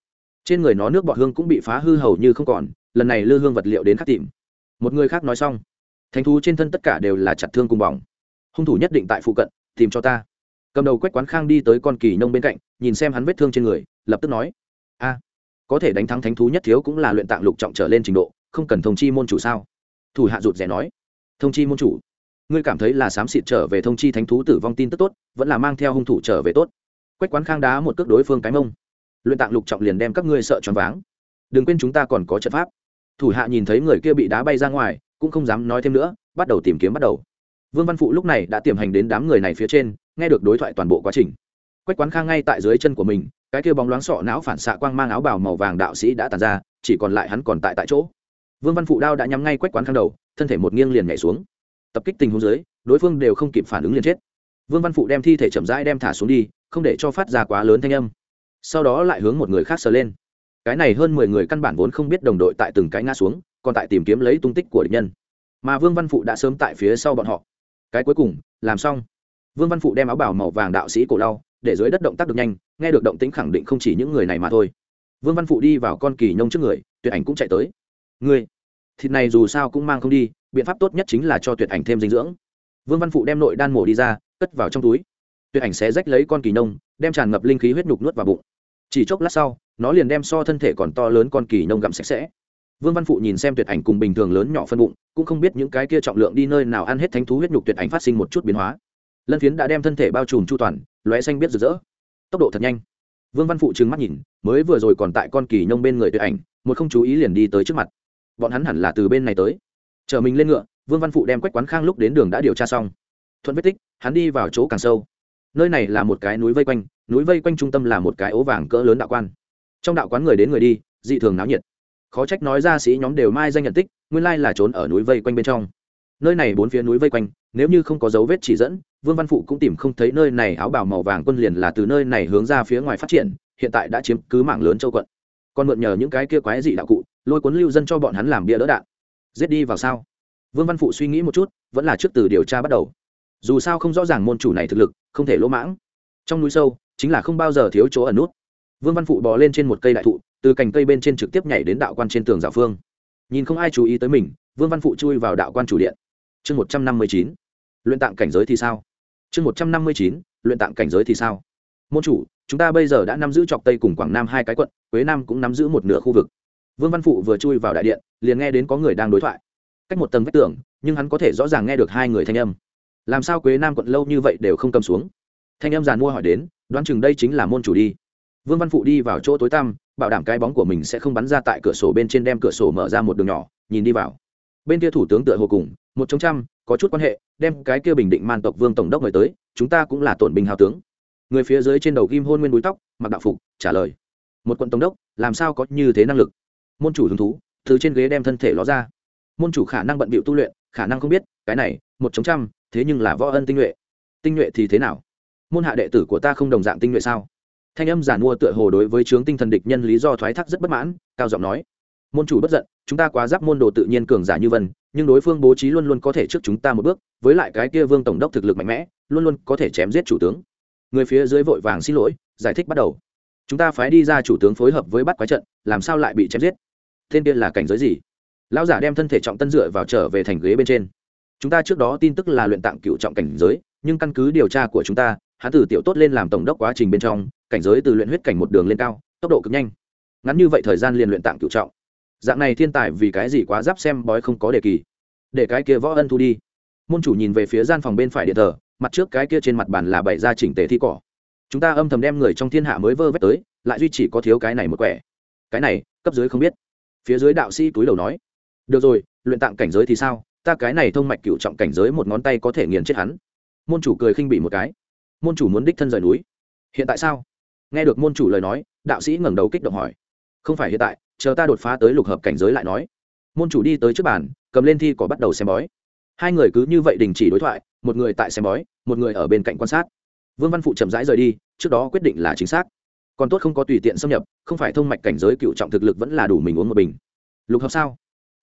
Trên người nó nước bọt hương cũng bị phá hư hầu như không còn, lần này lư hương vật liệu đến khắc tìm. Một người khác nói xong, thánh thú trên thân tất cả đều là chặt thương cùng bỏng. Hung thủ nhất định tại phụ cận, tìm cho ta. Cầm đầu quách quán khang đi tới con kỳ nông bên cạnh, nhìn xem hắn vết thương trên người, lập tức nói, a, có thể đánh thắng thánh thú nhất thiếu cũng là luyện tạng lục trọng trở lên trình độ, không cần thông chi môn chủ sao? Thủ hạ rụt rẻ nói, thông chi môn chủ ngươi cảm thấy là xám xịt trở về thông chi thánh thú tử vong tin tức tốt, vẫn là mang theo hung thủ trở về tốt. Quách quán khang đá một cước đối phương cái mông. Luyện tạng lục trọng liền đem các ngươi sợ choáng váng. Đừng quên chúng ta còn có trận pháp. Thủ hạ nhìn thấy người kia bị đá bay ra ngoài, cũng không dám nói thêm nữa, bắt đầu tìm kiếm bắt đầu. Vương văn phụ lúc này đã tiềm hành đến đám người này phía trên, nghe được đối thoại toàn bộ quá trình. Quách quán khang ngay tại dưới chân của mình, cái kia bóng loáng sọ não phản xạ quang mang áo bào màu vàng đạo sĩ đã tàn ra, chỉ còn lại hắn còn tại tại chỗ. Vương văn phụ đao đã nhắm ngay quách quán khang đầu, thân thể một nghiêng liền nhảy xuống tập kích tình huống dưới, đối phương đều không kịp phản ứng liền chết. Vương văn phụ đem thi thể chậm rãi đem thả xuống đi, không để cho phát ra quá lớn thanh âm. Sau đó lại hướng một người khác sờ lên. Cái này hơn mười người căn bản vốn không biết đồng đội tại từng cái ngã xuống, còn tại tìm kiếm lấy tung tích của địch nhân. Mà vương văn phụ đã sớm tại phía sau bọn họ. Cái cuối cùng, làm xong. Vương văn phụ đem áo bảo màu vàng đạo sĩ cổ lau, để dưới đất động tác được nhanh, nghe được động tính khẳng định không chỉ những người này mà thôi. Vương văn phụ đi vào con kỳ nhông trước người, tuyệt ảnh cũng chạy tới. Người thịt này dù sao cũng mang không đi biện pháp tốt nhất chính là cho tuyệt ảnh thêm dinh dưỡng. Vương văn phụ đem nội đan mổ đi ra, cất vào trong túi. Tuyệt ảnh sẽ rách lấy con kỳ nông, đem tràn ngập linh khí huyết nhục nuốt vào bụng. Chỉ chốc lát sau, nó liền đem so thân thể còn to lớn con kỳ nông gặm sạch sẽ. Vương văn phụ nhìn xem tuyệt ảnh cùng bình thường lớn nhỏ phân bụng, cũng không biết những cái kia trọng lượng đi nơi nào ăn hết thánh thú huyết nhục tuyệt ảnh phát sinh một chút biến hóa. Lân phiến đã đem thân thể bao trùm chu toàn, lóe xanh biết rực rỡ. Tốc độ thật nhanh. Vương văn phụ trừng mắt nhìn, mới vừa rồi còn tại con kỳ nông bên người tuyệt ảnh, một không chú ý liền đi tới trước mặt. Bọn hắn hẳn là từ bên này tới chở mình lên ngựa, vương văn phụ đem quách quán khang lúc đến đường đã điều tra xong. Thuận vết tích, hắn đi vào chỗ càng sâu. Nơi này là một cái núi vây quanh, núi vây quanh trung tâm là một cái ố vàng cỡ lớn đạo quan. Trong đạo quán người đến người đi, dị thường náo nhiệt. Khó trách nói ra sĩ nhóm đều mai danh nhận tích, nguyên lai là trốn ở núi vây quanh bên trong. Nơi này bốn phía núi vây quanh, nếu như không có dấu vết chỉ dẫn, vương văn phụ cũng tìm không thấy nơi này áo bào màu vàng quân liền là từ nơi này hướng ra phía ngoài phát triển, hiện tại đã chiếm cứ mảng lớn châu quận. Còn mượn nhờ những cái kia quái dị đạo cụ, lôi cuốn lưu dân cho bọn hắn làm bia đỡ đạn giết đi vào sao? Vương văn phụ suy nghĩ một chút, vẫn là trước từ điều tra bắt đầu. Dù sao không rõ ràng môn chủ này thực lực, không thể lỗ mãng. Trong núi sâu, chính là không bao giờ thiếu chỗ ẩn nút. Vương văn phụ bò lên trên một cây đại thụ, từ cành cây bên trên trực tiếp nhảy đến đạo quan trên tường giả phương. Nhìn không ai chú ý tới mình, vương văn phụ chui vào đạo quan chủ điện. Chương một trăm năm mươi chín, luyện tạng cảnh giới thì sao? Chương một trăm năm mươi chín, luyện tạng cảnh giới thì sao? Môn chủ, chúng ta bây giờ đã nắm giữ chọc tây cùng quảng nam hai cái quận, quế nam cũng nắm giữ một nửa khu vực. Vương văn phụ vừa chui vào đại điện liền nghe đến có người đang đối thoại. Cách một tầng vách tường, nhưng hắn có thể rõ ràng nghe được hai người thanh âm. Làm sao quế nam quận lâu như vậy đều không cầm xuống? Thanh âm giàn mua hỏi đến, đoán chừng đây chính là môn chủ đi. Vương văn phụ đi vào chỗ tối tăm, bảo đảm cái bóng của mình sẽ không bắn ra tại cửa sổ bên trên đem cửa sổ mở ra một đường nhỏ, nhìn đi vào. Bên kia thủ tướng tựa hồ cùng, một trong trăm, có chút quan hệ, đem cái kia bình định man tộc vương tổng đốc người tới, chúng ta cũng là tổn binh hào tướng. Người phía dưới trên đầu kim hôn nguyên búi tóc, mặc đạo phục, trả lời. Một quận tổng đốc, làm sao có như thế năng lực? Môn chủ hứng thú từ trên ghế đem thân thể ló ra. Môn chủ khả năng bận bịu tu luyện, khả năng không biết, cái này, một chống trăm, thế nhưng là võ ân tinh nhuệ. Tinh nhuệ thì thế nào? Môn hạ đệ tử của ta không đồng dạng tinh nhuệ sao? Thanh âm giản mua tựa hồ đối với chướng tinh thần địch nhân lý do thoái thác rất bất mãn, cao giọng nói. Môn chủ bất giận, chúng ta quá giáp môn đồ tự nhiên cường giả như vân, nhưng đối phương bố trí luôn luôn có thể trước chúng ta một bước, với lại cái kia vương tổng đốc thực lực mạnh mẽ, luôn luôn có thể chém giết chủ tướng. Người phía dưới vội vàng xin lỗi, giải thích bắt đầu. Chúng ta phái đi ra chủ tướng phối hợp với bắt quái trận, làm sao lại bị chém giết? Tên kia là cảnh giới gì? Lão giả đem thân thể trọng tân dựa vào trở về thành ghế bên trên. Chúng ta trước đó tin tức là luyện tạng cựu trọng cảnh giới, nhưng căn cứ điều tra của chúng ta, hắn từ tiểu tốt lên làm tổng đốc quá trình bên trong, cảnh giới từ luyện huyết cảnh một đường lên cao, tốc độ cực nhanh. Ngắn như vậy thời gian liền luyện tạng cựu trọng. Dạng này thiên tài vì cái gì quá giáp xem bói không có đề kỳ? Để cái kia võ ân thu đi. Môn chủ nhìn về phía gian phòng bên phải điện thờ, mặt trước cái kia trên mặt bàn là bảy gia chỉnh tề thi cỏ. Chúng ta âm thầm đem người trong thiên hạ mới vơ vét tới, lại duy chỉ có thiếu cái này một quẻ. Cái này, cấp dưới không biết phía dưới đạo sĩ túi đầu nói, được rồi, luyện tạng cảnh giới thì sao? Ta cái này thông mạch cựu trọng cảnh giới một ngón tay có thể nghiền chết hắn. Môn chủ cười khinh bị một cái. Môn chủ muốn đích thân rời núi. Hiện tại sao? Nghe được môn chủ lời nói, đạo sĩ ngẩng đầu kích động hỏi. Không phải hiện tại, chờ ta đột phá tới lục hợp cảnh giới lại nói. Môn chủ đi tới trước bàn, cầm lên thi cỏ bắt đầu xem bói. Hai người cứ như vậy đình chỉ đối thoại, một người tại xem bói, một người ở bên cạnh quan sát. Vương văn phụ chậm rãi rời đi, trước đó quyết định là chính xác còn tốt không có tùy tiện xâm nhập, không phải thông mạch cảnh giới cựu trọng thực lực vẫn là đủ mình uống một bình. Lục hợp sao?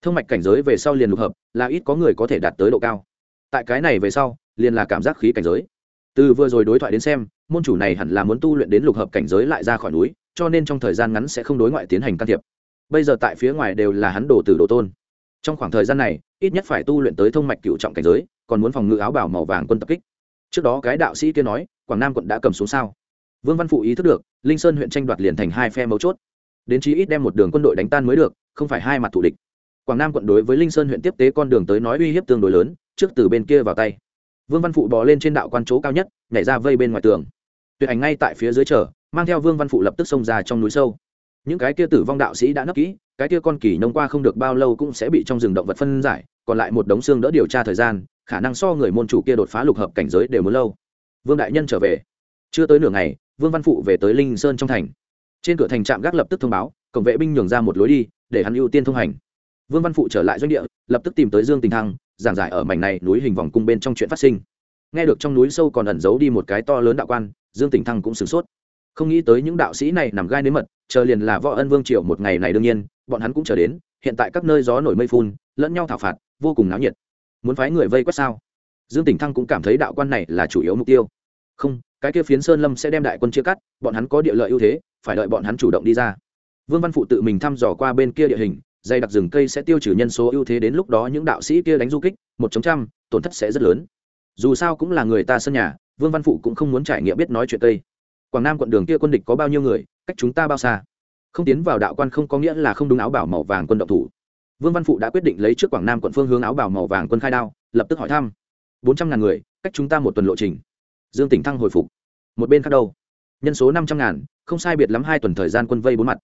Thông mạch cảnh giới về sau liền lục hợp, là ít có người có thể đạt tới độ cao. Tại cái này về sau, liền là cảm giác khí cảnh giới. Từ vừa rồi đối thoại đến xem, môn chủ này hẳn là muốn tu luyện đến lục hợp cảnh giới lại ra khỏi núi, cho nên trong thời gian ngắn sẽ không đối ngoại tiến hành can thiệp. Bây giờ tại phía ngoài đều là hắn đồ tử đồ tôn. Trong khoảng thời gian này, ít nhất phải tu luyện tới thông mạch cựu trọng cảnh giới, còn muốn phòng ngự áo bảo màu vàng quân tập kích. Trước đó cái đạo sĩ kia nói, quảng nam quận đã cầm xuống sao? Vương văn phụ ý thức được linh sơn huyện tranh đoạt liền thành hai phe mấu chốt. Đến chí ít đem một đường quân đội đánh tan mới được, không phải hai mặt thủ địch. Quảng nam quận đối với linh sơn huyện tiếp tế con đường tới nói uy hiếp tương đối lớn, trước từ bên kia vào tay. Vương văn phụ bò lên trên đạo quan chỗ cao nhất, nhảy ra vây bên ngoài tường. Tuyệt ảnh ngay tại phía dưới chờ, mang theo vương văn phụ lập tức xông ra trong núi sâu. Những cái kia tử vong đạo sĩ đã nấp kỹ, cái kia con kỳ nông qua không được bao lâu cũng sẽ bị trong rừng động vật phân giải, còn lại một đống xương đỡ điều tra thời gian, khả năng so người môn chủ kia đột phá lục hợp cảnh giới đều muốn lâu. Vương đại nhân trở về. Chưa tới nửa ngày vương văn phụ về tới linh sơn trong thành. Trên cửa thành trạm gác lập tức thông báo, cổng vệ binh nhường ra một lối đi, để hắn ưu tiên thông hành. Vương văn phụ trở lại doanh địa, lập tức tìm tới dương tình thăng, giảng giải ở mảnh này núi hình vòng cung bên trong chuyện phát sinh. Nghe được trong núi sâu còn ẩn giấu đi một cái to lớn đạo quan, dương tình thăng cũng sửng sốt. Không nghĩ tới những đạo sĩ này nằm gai nếm mật, chờ liền là võ ân vương triều một ngày này đương nhiên, bọn hắn cũng chờ đến, hiện tại các nơi gió nổi mây phun, lẫn nhau thảo phạt, vô cùng náo nhiệt. Muốn phái người vây quét sao? Dương tỉnh thăng cũng cảm thấy đạo quan này là chủ yếu mục tiêu. Không cái kia phiến sơn lâm sẽ đem đại quân chia cắt, bọn hắn có địa lợi ưu thế, phải đợi bọn hắn chủ động đi ra. Vương văn phụ tự mình thăm dò qua bên kia địa hình dày đặc rừng cây sẽ tiêu trừ nhân số ưu thế đến lúc đó những đạo sĩ kia đánh du kích, một chống trăm, tổn thất sẽ rất lớn. Dù sao cũng là người ta sân nhà, vương văn phụ cũng không muốn trải nghiệm biết nói chuyện tây quảng nam quận đường kia quân địch có bao nhiêu người, cách chúng ta bao xa? Không tiến vào đạo quan không có nghĩa là không đúng áo bảo màu vàng quân động thủ. Vương văn phụ đã quyết định lấy trước quảng nam quận phương hướng áo bảo màu vàng quân khai đao, lập tức hỏi thăm. Bốn trăm ngàn người, cách chúng ta một tuần lộ trình dương tỉnh thăng hồi phục. Một bên khác đâu? Nhân số năm trăm ngàn, không sai biệt lắm hai tuần thời gian quân vây bốn mặt.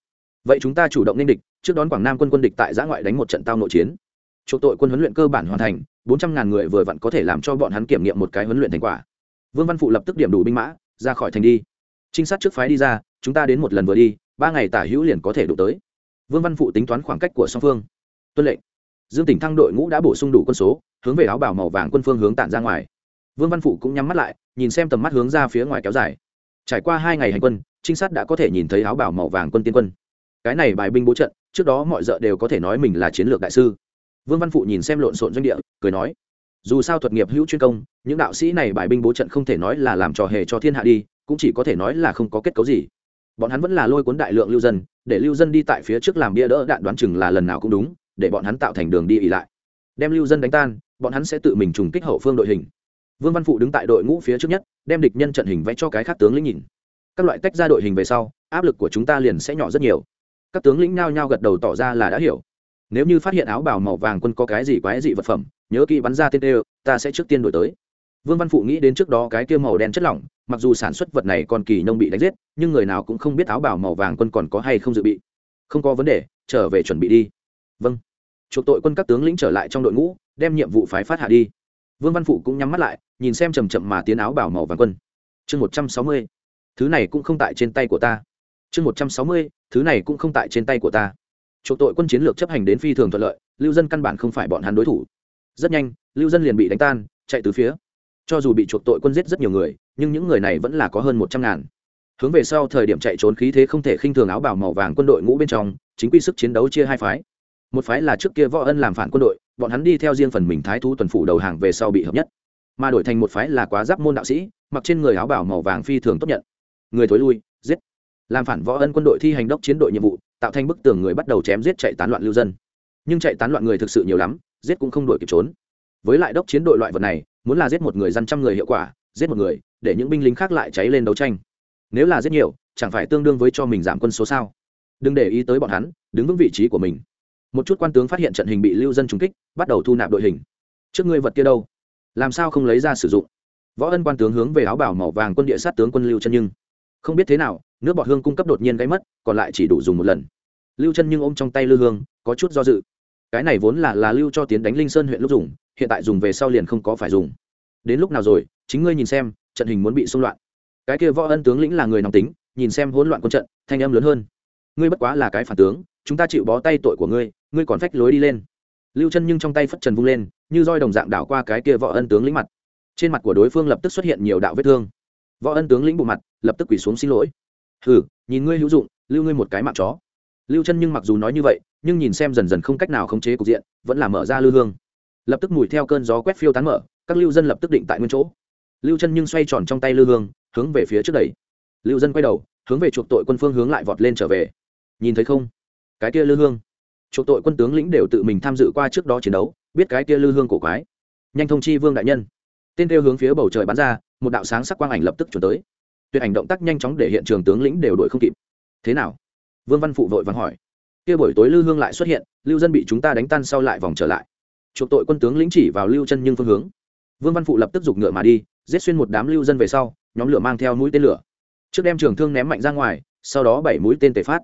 Vậy chúng ta chủ động nên địch, trước đón quảng nam quân quân địch tại giã ngoại đánh một trận tao nội chiến. Chuộc tội quân huấn luyện cơ bản hoàn thành, bốn trăm ngàn người vừa vặn có thể làm cho bọn hắn kiểm nghiệm một cái huấn luyện thành quả. Vương văn phụ lập tức điểm đủ binh mã, ra khỏi thành đi. Trinh sát trước phái đi ra, chúng ta đến một lần vừa đi, ba ngày tả hữu liền có thể đụng tới. Vương văn phụ tính toán khoảng cách của song phương. Tuân lệnh. Dương tỉnh thăng đội ngũ đã bổ sung đủ quân số, hướng về áo bảo màu vàng quân phương hướng tản ra ngoài. Vương văn phụ cũng nhắm mắt lại nhìn xem tầm mắt hướng ra phía ngoài kéo dài. Trải qua hai ngày hành quân, trinh sát đã có thể nhìn thấy áo bảo màu vàng quân tiên quân. Cái này bài binh bố trận, trước đó mọi d đều có thể nói mình là chiến lược đại sư. Vương văn phụ nhìn xem lộn xộn doanh địa, cười nói, dù sao thuật nghiệp hữu chuyên công, những đạo sĩ này bài binh bố trận không thể nói là làm trò hề cho thiên hạ đi, cũng chỉ có thể nói là không có kết cấu gì. Bọn hắn vẫn là lôi cuốn đại lượng lưu dân, để lưu dân đi tại phía trước làm bia đỡ đạn đoán chừng là lần nào cũng đúng, để bọn hắn tạo thành đường đi ỉ lại. Đem lưu dân đánh tan, bọn hắn sẽ tự mình trùng kích hậu phương đội hình vương văn phụ đứng tại đội ngũ phía trước nhất, đem địch nhân trận hình vẽ cho cái khác tướng lĩnh nhìn. Các loại tách ra đội hình về sau, áp lực của chúng ta liền sẽ nhỏ rất nhiều. Các tướng lĩnh nao nhao gật đầu tỏ ra là đã hiểu. Nếu như phát hiện áo bào màu vàng quân có cái gì quái dị vật phẩm, nhớ kỹ bắn ra tên tê ta sẽ trước tiên đổi tới. Vương văn phụ nghĩ đến trước đó cái kia màu đen chất lỏng, mặc dù sản xuất vật này còn kỳ nông bị đánh giết, nhưng người nào cũng không biết áo bào màu vàng quân còn có hay không dự bị. Không có vấn đề, trở về chuẩn bị đi. Vâng. Chuộc tội quân các tướng lĩnh trở lại trong đội ngũ, đem nhiệm vụ phái phát hạ đi vương văn phụ cũng nhắm mắt lại, nhìn xem chầm chậm mà tiến áo bảo màu vàng quân. Chương một trăm sáu mươi, thứ này cũng không tại trên tay của ta. Chương một trăm sáu mươi, thứ này cũng không tại trên tay của ta. Chuộc tội quân chiến lược chấp hành đến phi thường thuận lợi, lưu dân căn bản không phải bọn hắn đối thủ. Rất nhanh, lưu dân liền bị đánh tan, chạy từ phía. Cho dù bị chuộc tội quân giết rất nhiều người, nhưng những người này vẫn là có hơn một trăm ngàn. Hướng về sau thời điểm chạy trốn khí thế không thể khinh thường áo bảo màu vàng quân đội ngũ bên trong, chính quy sức chiến đấu chia hai phái một phái là trước kia võ ân làm phản quân đội, bọn hắn đi theo riêng phần mình thái thú tuần phủ đầu hàng về sau bị hợp nhất. Mà đổi thành một phái là quá giáp môn đạo sĩ, mặc trên người áo bảo màu vàng phi thường tốt nhận. Người thối lui, giết. Làm phản võ ân quân đội thi hành đốc chiến đội nhiệm vụ, tạo thành bức tường người bắt đầu chém giết chạy tán loạn lưu dân. Nhưng chạy tán loạn người thực sự nhiều lắm, giết cũng không đuổi kịp trốn. Với lại đốc chiến đội loại vật này, muốn là giết một người dân trăm người hiệu quả, giết một người, để những binh lính khác lại cháy lên đấu tranh. Nếu là giết nhiều, chẳng phải tương đương với cho mình giảm quân số sao? Đừng để ý tới bọn hắn, đứng vững vị trí của mình một chút quan tướng phát hiện trận hình bị lưu dân trúng kích, bắt đầu thu nạp đội hình. Trước ngươi vật kia đâu? Làm sao không lấy ra sử dụng? Võ ân quan tướng hướng về áo bảo màu vàng quân địa sát tướng quân lưu chân nhưng không biết thế nào, nước bọt hương cung cấp đột nhiên gáy mất, còn lại chỉ đủ dùng một lần. Lưu chân nhưng ôm trong tay lư hương, có chút do dự. Cái này vốn là là lưu cho tiến đánh linh sơn huyện lúc dùng, hiện tại dùng về sau liền không có phải dùng. Đến lúc nào rồi, chính ngươi nhìn xem, trận hình muốn bị xung loạn. Cái kia võ ân tướng lĩnh là người nóng tính, nhìn xem hỗn loạn quân trận, thanh âm lớn hơn ngươi bất quá là cái phản tướng chúng ta chịu bó tay tội của ngươi ngươi còn phách lối đi lên. Lưu chân nhưng trong tay phất trần vung lên như roi đồng dạng đảo qua cái kia võ ân tướng lĩnh mặt. Trên mặt của đối phương lập tức xuất hiện nhiều đạo vết thương. Võ ân tướng lĩnh bộ mặt lập tức quỳ xuống xin lỗi. Hừ, nhìn ngươi hữu dụng lưu ngươi một cái mạng chó. Lưu chân nhưng mặc dù nói như vậy nhưng nhìn xem dần dần không cách nào khống chế cục diện vẫn là mở ra lư hương. Lập tức mùi theo cơn gió quét phiêu tán mở các lưu dân lập tức định tại nguyên chỗ. Lưu chân nhưng xoay tròn trong tay lư hương hướng về phía trước đẩy. Lưu dân quay đầu hướng về chuộc tội quân phương hướng lại vọt lên trở về nhìn thấy không? Cái kia lư hương. Chuộc tội quân tướng lĩnh đều tự mình tham dự qua trước đó chiến đấu, biết cái kia lư hương cổ quái. Nhanh thông chi vương đại nhân. Tên kêu hướng phía bầu trời bắn ra, một đạo sáng sắc quang ảnh lập tức chuyển tới. Tuyệt ảnh động tác nhanh chóng để hiện trường tướng lĩnh đều đuổi không kịp. Thế nào? Vương văn phụ vội vàng hỏi. Kia buổi tối lưu hương lại xuất hiện, lưu dân bị chúng ta đánh tan sau lại vòng trở lại. Chuộc tội quân tướng lĩnh chỉ vào lưu chân nhưng phương hướng. Vương văn phụ lập tức giục ngựa mà đi, giết xuyên một đám lưu dân về sau, nhóm lửa mang theo mũi tên lửa. Trước đem trường thương ném mạnh ra ngoài, sau đó bảy mũi tên tề phát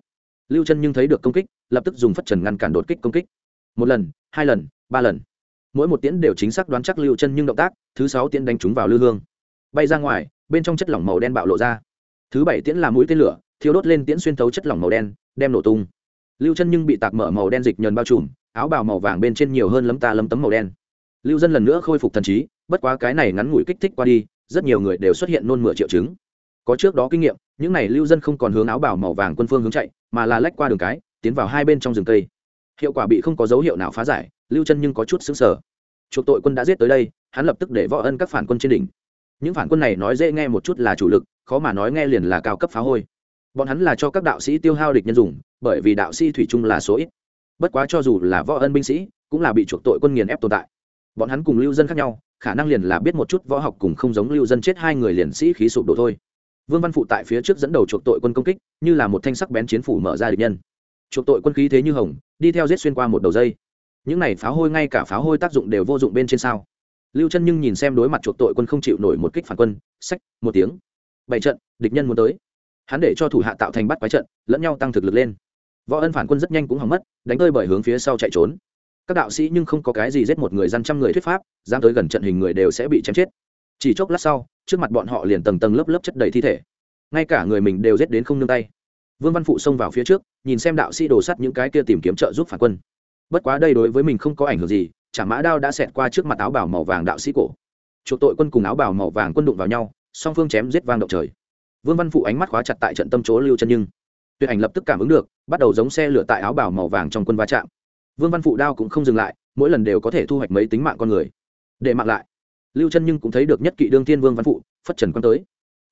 lưu chân nhưng thấy được công kích, lập tức dùng phất trần ngăn cản đột kích công kích. Một lần, hai lần, ba lần. Mỗi một tiễn đều chính xác đoán chắc lưu chân nhưng động tác, thứ sáu tiễn đánh trúng vào lư hương. Bay ra ngoài, bên trong chất lỏng màu đen bạo lộ ra. Thứ bảy tiễn là mũi tên lửa thiếu đốt lên tiễn xuyên thấu chất lỏng màu đen, đem nổ tung. Lưu chân nhưng bị tạc mở màu đen dịch nhờn bao trùm, áo bào màu vàng bên trên nhiều hơn lấm ta lấm tấm màu đen. Lưu dân lần nữa khôi phục thần trí, bất quá cái này ngắn ngủi kích thích qua đi, rất nhiều người đều xuất hiện nôn mửa triệu chứng. Có trước đó kinh nghiệm những n à y lưu dân không còn hướng áo bào màu vàng quân phương hướng chạy, mà là lách qua đường cái, tiến vào hai bên trong rừng cây. Hiệu quả bị không có dấu hiệu nào phá giải, lưu chân nhưng có chút xứng sở chuộc tội quân đã giết tới đây, hắn lập tức để võ ân các phản quân trên đỉnh. Những phản quân này nói dễ nghe một chút là chủ lực, khó mà nói nghe liền là cao cấp phá hôi. Bọn hắn là cho các đạo sĩ tiêu hao địch nhân dùng, bởi vì đạo sĩ thủy chung là số ít. Bất quá cho dù là võ ân binh sĩ, cũng là bị chuộc tội quân nghiền ép tồn tại. Bọn hắn cùng lưu dân khác nhau, khả năng liền là biết một chút võ học cùng không giống lưu dân chết hai người liền sĩ khí sụp đổ thôi vương văn phụ tại phía trước dẫn đầu chuộc tội quân công kích, như là một thanh sắc bén chiến phủ mở ra địch nhân. Chuộc tội quân khí thế như hồng, đi theo giết xuyên qua một đầu dây. Những này pháo hôi ngay cả pháo hôi tác dụng đều vô dụng bên trên sao? Lưu chân nhưng nhìn xem đối mặt chuộc tội quân không chịu nổi một kích phản quân sách một tiếng. Bảy trận, địch nhân muốn tới. Hắn để cho thủ hạ tạo thành bắt quái trận, lẫn nhau tăng thực lực lên. Võ ân phản quân rất nhanh cũng hỏng mất, đánh tơi bởi hướng phía sau chạy trốn. Các đạo sĩ nhưng không có cái gì giết một người dân trăm người thuyết pháp, dám tới gần trận hình người đều sẽ bị chém chết. Chỉ chốc lát sau trước mặt bọn họ liền tầng tầng lớp lớp chất đầy thi thể. Ngay cả người mình đều giết đến không nương tay. Vương văn phụ xông vào phía trước, nhìn xem đạo sĩ đổ sắt những cái kia tìm kiếm trợ giúp phản quân. Bất quá đây đối với mình không có ảnh hưởng gì, chả mã đao đã xẹt qua trước mặt áo bảo màu vàng đạo sĩ cổ. Chuộc tội quân cùng áo bảo màu vàng quân đụng vào nhau, song phương chém giết vang động trời. Vương văn phụ ánh mắt khóa chặt tại trận tâm chỗ lưu chân nhưng. Tuyệt ảnh lập tức cảm ứng được, bắt đầu giống xe lửa tại áo bảo màu vàng trong quân va chạm. Vương văn phụ đao cũng không dừng lại, mỗi lần đều có thể thu hoạch mấy tính mạng con người. Để mạng lại lưu chân nhưng cũng thấy được nhất kỵ đương tiên vương văn phụ, phất trần quan tới.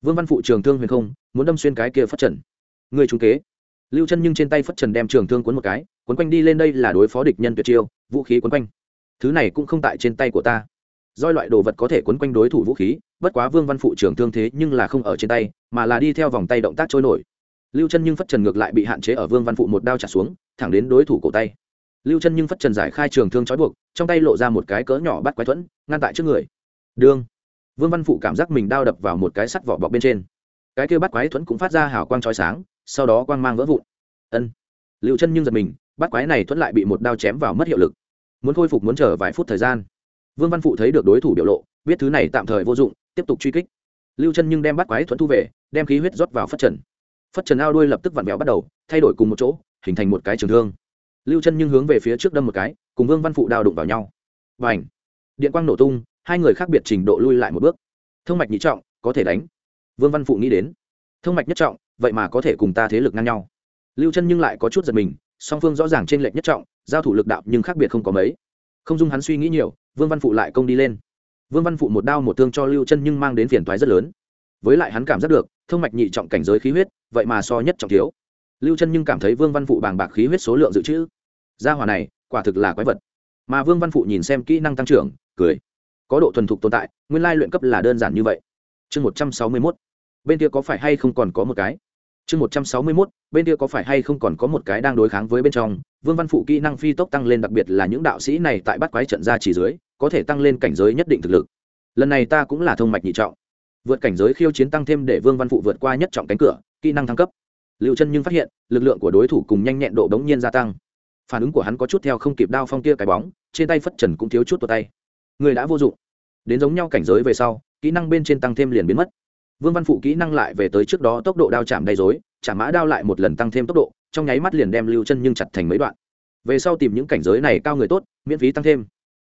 Vương văn phụ trường thương huyền không, muốn đâm xuyên cái kia phất trần. Người trung kế. Lưu chân nhưng trên tay phất trần đem trường thương cuốn một cái, cuốn quanh đi lên đây là đối phó địch nhân tuyệt chiêu, vũ khí cuốn quanh. Thứ này cũng không tại trên tay của ta. Doi loại đồ vật có thể cuốn quanh đối thủ vũ khí, bất quá vương văn phụ trường thương thế nhưng là không ở trên tay, mà là đi theo vòng tay động tác trôi nổi. Lưu chân nhưng phất trần ngược lại bị hạn chế ở vương văn phụ một đao trả xuống, thẳng đến đối thủ cổ tay. Lưu chân nhưng phất trần giải khai trường thương trói buộc, trong tay lộ ra một cái cỡ nhỏ bắt quái thuẫn, ngăn tại trước người đương. Vương văn phụ cảm giác mình đao đập vào một cái sắt vỏ bọc bên trên. Cái kia bắt quái thuẫn cũng phát ra hào quang trói sáng, sau đó quang mang vỡ vụn. Ân. Lưu chân nhưng giật mình, bắt quái này thuẫn lại bị một đao chém vào mất hiệu lực. Muốn khôi phục muốn chờ vài phút thời gian. Vương văn phụ thấy được đối thủ biểu lộ, biết thứ này tạm thời vô dụng, tiếp tục truy kích. Lưu chân nhưng đem bắt quái thuẫn thu về, đem khí huyết rót vào phất trần. Phất trần ao đuôi lập tức vặn vẹo bắt đầu, thay đổi cùng một chỗ, hình thành một cái trường thương. Lưu chân nhưng hướng về phía trước đâm một cái, cùng vương văn phụ đao đụng vào nhau. Và ảnh điện quang nổ tung hai người khác biệt trình độ lui lại một bước. Thông mạch nhị trọng, có thể đánh. Vương văn phụ nghĩ đến. Thông mạch nhất trọng, vậy mà có thể cùng ta thế lực ngang nhau. Lưu chân nhưng lại có chút giật mình, song phương rõ ràng trên lệnh nhất trọng, giao thủ lực đạo nhưng khác biệt không có mấy. Không dung hắn suy nghĩ nhiều, vương văn phụ lại công đi lên. Vương văn phụ một đao một thương cho lưu chân nhưng mang đến phiền toái rất lớn. Với lại hắn cảm giác được, thông mạch nhị trọng cảnh giới khí huyết, vậy mà so nhất trọng thiếu. Lưu chân nhưng cảm thấy vương văn phụ bàng bạc khí huyết số lượng dự trữ. Gia hòa này, quả thực là quái vật. Mà vương văn phụ nhìn xem kỹ năng tăng trưởng, cười có độ thuần thục tồn tại, nguyên lai luyện cấp là đơn giản như vậy. Chương một trăm sáu mươi mốt, bên kia có phải hay không còn có một cái? Chương một trăm sáu mươi mốt, bên kia có phải hay không còn có một cái đang đối kháng với bên trong, vương văn phụ kỹ năng phi tốc tăng lên đặc biệt là những đạo sĩ này tại bắt quái trận ra chỉ dưới, có thể tăng lên cảnh giới nhất định thực lực. Lần này ta cũng là thông mạch nhị trọng. Vượt cảnh giới khiêu chiến tăng thêm để vương văn phụ vượt qua nhất trọng cánh cửa, kỹ năng thăng cấp. Liệu chân nhưng phát hiện, lực lượng của đối thủ cùng nhanh nhẹn độ đống nhiên gia tăng. Phản ứng của hắn có chút theo không kịp đao phong kia cái bóng, trên tay phất trần cũng thiếu chút vào tay người đã vô dụng. Đến giống nhau cảnh giới về sau, kỹ năng bên trên tăng thêm liền biến mất. Vương văn phụ kỹ năng lại về tới trước đó tốc độ đao chạm đầy dối chả mã đao lại một lần tăng thêm tốc độ, trong nháy mắt liền đem lưu chân nhưng chặt thành mấy đoạn. Về sau tìm những cảnh giới này cao người tốt, miễn phí tăng thêm.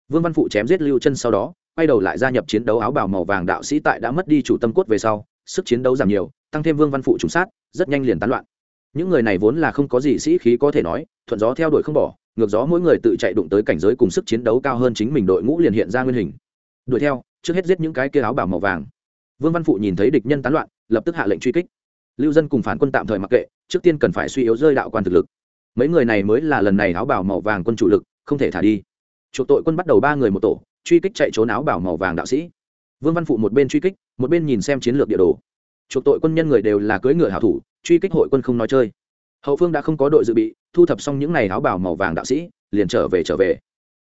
Vương văn phụ chém giết lưu chân sau đó, quay đầu lại gia nhập chiến đấu áo bào màu vàng đạo sĩ tại đã mất đi chủ tâm cốt về sau, sức chiến đấu giảm nhiều, tăng thêm vương văn phụ trùng sát, rất nhanh liền tán loạn. Những người này vốn là không có gì sĩ khí có thể nói, thuận gió theo đuổi không bỏ ngược gió mỗi người tự chạy đụng tới cảnh giới cùng sức chiến đấu cao hơn chính mình đội ngũ liền hiện ra nguyên hình. Đuổi theo, trước hết giết những cái kia áo bảo màu vàng. Vương văn phụ nhìn thấy địch nhân tán loạn, lập tức hạ lệnh truy kích. Lưu dân cùng phản quân tạm thời mặc kệ, trước tiên cần phải suy yếu rơi đạo quan thực lực. Mấy người này mới là lần này áo bảo màu vàng quân chủ lực, không thể thả đi. Chuộc tội quân bắt đầu ba người một tổ, truy kích chạy trốn áo bảo màu vàng đạo sĩ. Vương văn phụ một bên truy kích, một bên nhìn xem chiến lược địa đồ. Chuộc tội quân nhân người đều là cưỡi ngựa hảo thủ, truy kích hội quân không nói chơi. Hậu phương đã không có đội dự bị thu thập xong những ngày áo bào màu vàng đạo sĩ, liền trở về trở về.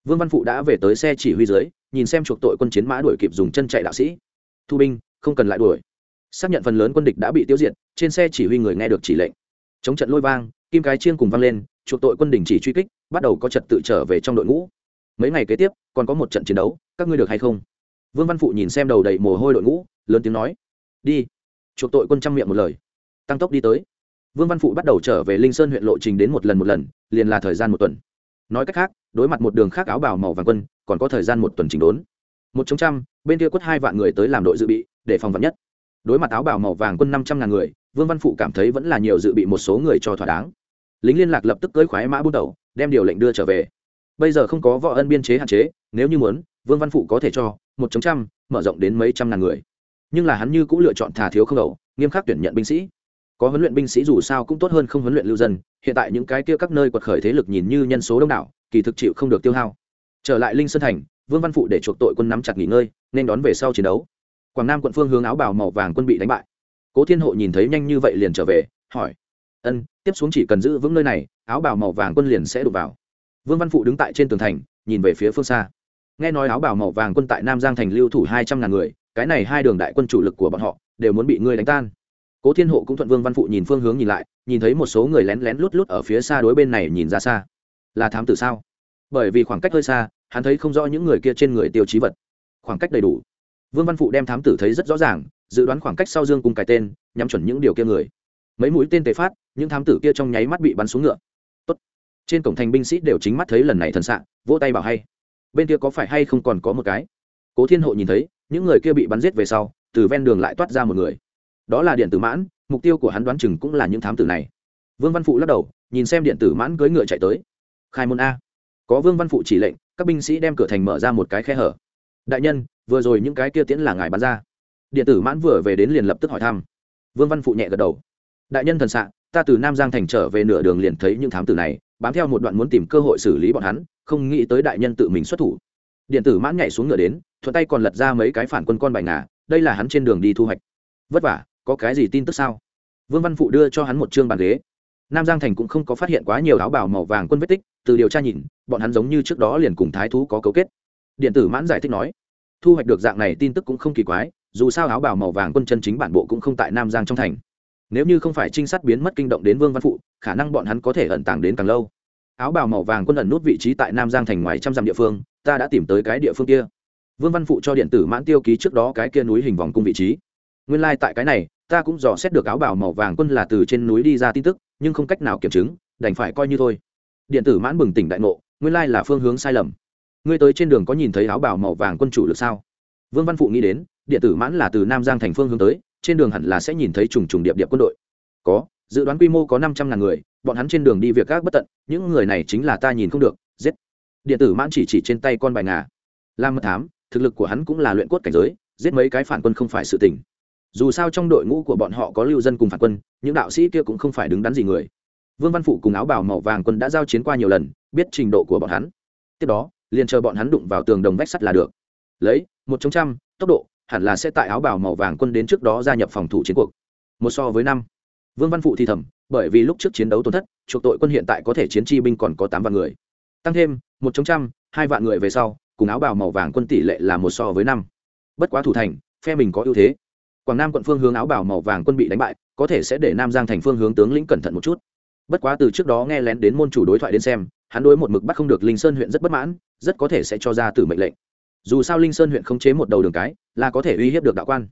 Vương văn phụ đã về tới xe chỉ huy dưới, nhìn xem chuộc tội quân chiến mã đuổi kịp dùng chân chạy đạo sĩ. Thu binh, không cần lại đuổi. Xác nhận phần lớn quân địch đã bị tiêu diệt, trên xe chỉ huy người nghe được chỉ lệnh. Chống trận lôi vang, kim cái chiên cùng vang lên, chuộc tội quân đình chỉ truy kích, bắt đầu có trật tự trở về trong đội ngũ. Mấy ngày kế tiếp, còn có một trận chiến đấu, các ngươi được hay không? Vương văn phụ nhìn xem đầu đầy mồ hôi đội ngũ, lớn tiếng nói. Đi. Chuộc tội quân trăm miệng một lời. Tăng tốc đi tới vương văn phụ bắt đầu trở về linh sơn huyện lộ trình đến một lần một lần, liền là thời gian một tuần. Nói cách khác, đối mặt một đường khác áo bào màu vàng quân, còn có thời gian một tuần chỉnh đốn. Một trong trăm, bên kia quất hai vạn người tới làm đội dự bị, để phòng vắn nhất. Đối mặt áo bào màu vàng quân năm trăm ngàn người, vương văn phụ cảm thấy vẫn là nhiều dự bị một số người cho thỏa đáng. Lính liên lạc lập tức cưỡi khoái mã bút đầu đem điều lệnh đưa trở về. Bây giờ không có võ ân biên chế hạn chế, nếu như muốn, vương văn phụ có thể cho một trăm, mở rộng đến mấy trăm ngàn người. Nhưng là hắn như cũng lựa chọn thà thiếu không đầu, nghiêm khắc tuyển nhận binh sĩ có huấn luyện binh sĩ dù sao cũng tốt hơn không huấn luyện lưu dân, hiện tại những cái kia các nơi quật khởi thế lực nhìn như nhân số đông đảo, kỳ thực chịu không được tiêu hao. Trở lại linh sơn thành, vương văn phụ để chuộc tội quân nắm chặt nghỉ ngơi, nên đón về sau chiến đấu. Quảng nam quận phương hướng áo bào màu vàng quân bị đánh bại. Cố thiên hộ nhìn thấy nhanh như vậy liền trở về, hỏi, ân, tiếp xuống chỉ cần giữ vững nơi này, áo bào màu vàng quân liền sẽ đụng vào. Vương văn phụ đứng tại trên tường thành, nhìn về phía phương xa. Nghe nói áo bào màu vàng quân tại nam giang thành lưu thủ hai trăm ngàn người, cái này hai đường đại quân chủ lực của bọn họ đều muốn bị ngươi đánh tan cố thiên hộ cũng thuận vương văn phụ nhìn phương hướng nhìn lại, nhìn thấy một số người lén lén lút lút ở phía xa đối bên này nhìn ra xa. Là thám tử sao? Bởi vì khoảng cách hơi xa, hắn thấy không rõ những người kia trên người tiêu chí vật. Khoảng cách đầy đủ. Vương văn phụ đem thám tử thấy rất rõ ràng, dự đoán khoảng cách sau dương cùng cái tên, nhắm chuẩn những điều kia người. Mấy mũi tên tế phát, những thám tử kia trong nháy mắt bị bắn xuống ngựa. Tốt. trên cổng thành binh sĩ đều chính mắt thấy lần này thần sạn vỗ tay bảo hay. Bên kia có phải hay không còn có một cái? Cố thiên hộ nhìn thấy, những người kia bị bắn giết về sau, từ ven đường lại toát ra một người đó là điện tử mãn, mục tiêu của hắn đoán chừng cũng là những thám tử này. Vương văn phụ lắc đầu, nhìn xem điện tử mãn cưỡi ngựa chạy tới. Khai môn a. Có vương văn phụ chỉ lệnh, các binh sĩ đem cửa thành mở ra một cái khe hở. Đại nhân, vừa rồi những cái kia tiễn là ngài bắn ra. Điện tử mãn vừa về đến liền lập tức hỏi thăm. Vương văn phụ nhẹ gật đầu. Đại nhân thần s ạ ta từ nam giang thành trở về nửa đường liền thấy những thám tử này, bám theo một đoạn muốn tìm cơ hội xử lý bọn hắn, không nghĩ tới đại nhân tự mình xuất thủ. Điện tử mãn nhảy xuống ngựa đến, thuận tay còn lật ra mấy cái phản quân con bài ngà, đây là hắn trên đường đi thu hoạch. Vất vả có cái gì tin tức sao? Vương văn phụ đưa cho hắn một chương bàn ghế. Nam giang thành cũng không có phát hiện quá nhiều áo bào màu vàng quân vết tích, từ điều tra nhìn, bọn hắn giống như trước đó liền cùng thái thú có cấu kết. Điện tử mãn giải thích nói, thu hoạch được dạng này tin tức cũng không kỳ quái, dù sao áo bào màu vàng quân chân chính bản bộ cũng không tại nam giang trong thành. Nếu như không phải trinh sát biến mất kinh động đến vương văn phụ, khả năng bọn hắn có thể ẩn tàng đến càng lâu. Áo bào màu vàng quân ẩn nút vị trí tại nam giang thành ngoài trăm dặm địa phương, ta đã tìm tới cái địa phương kia. Vương văn phụ cho điện tử mãn tiêu ký trước đó cái kia núi hình vòng cung vị trí. Nguyên lai、like、tại cái này ta cũng dò xét được áo bào màu vàng quân là từ trên núi đi ra tin tức, nhưng không cách nào kiểm chứng, đành phải coi như thôi. Điện tử mãn bừng tỉnh đại ngộ, nguyên lai là phương hướng sai lầm. Ngươi tới trên đường có nhìn thấy áo bào màu vàng quân chủ lực sao? Vương văn phụ nghĩ đến, điện tử mãn là từ nam giang thành phương hướng tới, trên đường hẳn là sẽ nhìn thấy trùng trùng điệp điệp quân đội. Có, dự đoán quy mô có năm trăm ngàn người, bọn hắn trên đường đi việc các bất tận, những người này chính là ta nhìn không được, giết. Điện tử mãn chỉ chỉ trên tay con bài ngà. Làm mật thám, thực lực của hắn cũng là luyện cốt cảnh giới, giết mấy cái phản quân không phải sự tình dù sao trong đội ngũ của bọn họ có lưu dân cùng phản quân, những đạo sĩ kia cũng không phải đứng đắn gì người. Vương văn phụ cùng áo bảo màu vàng quân đã giao chiến qua nhiều lần, biết trình độ của bọn hắn. Tiếp đó, liền chờ bọn hắn đụng vào tường đồng vách sắt là được. Lấy, một trong trăm, tốc độ, hẳn là sẽ tại áo bảo màu vàng quân đến trước đó gia nhập phòng thủ chiến cuộc. Một so với năm. Vương văn phụ thì thầm, bởi vì lúc trước chiến đấu tổn thất, chuộc tội quân hiện tại có thể chiến chi binh còn có tám vạn người. Tăng thêm, một trong trăm, hai vạn người về sau, cùng áo bào màu vàng quân tỷ lệ là một so với năm. Bất quá thủ thành, phe mình có ưu thế quảng nam quận phương hướng áo bào màu vàng quân bị đánh bại, có thể sẽ để nam giang thành phương hướng tướng lĩnh cẩn thận một chút. Bất quá từ trước đó nghe lén đến môn chủ đối thoại đến xem, hắn đối một mực bắt không được linh sơn huyện rất bất mãn, rất có thể sẽ cho ra từ mệnh lệnh. Dù sao linh sơn huyện không chế một đầu đường cái, là có thể uy hiếp được đạo quan.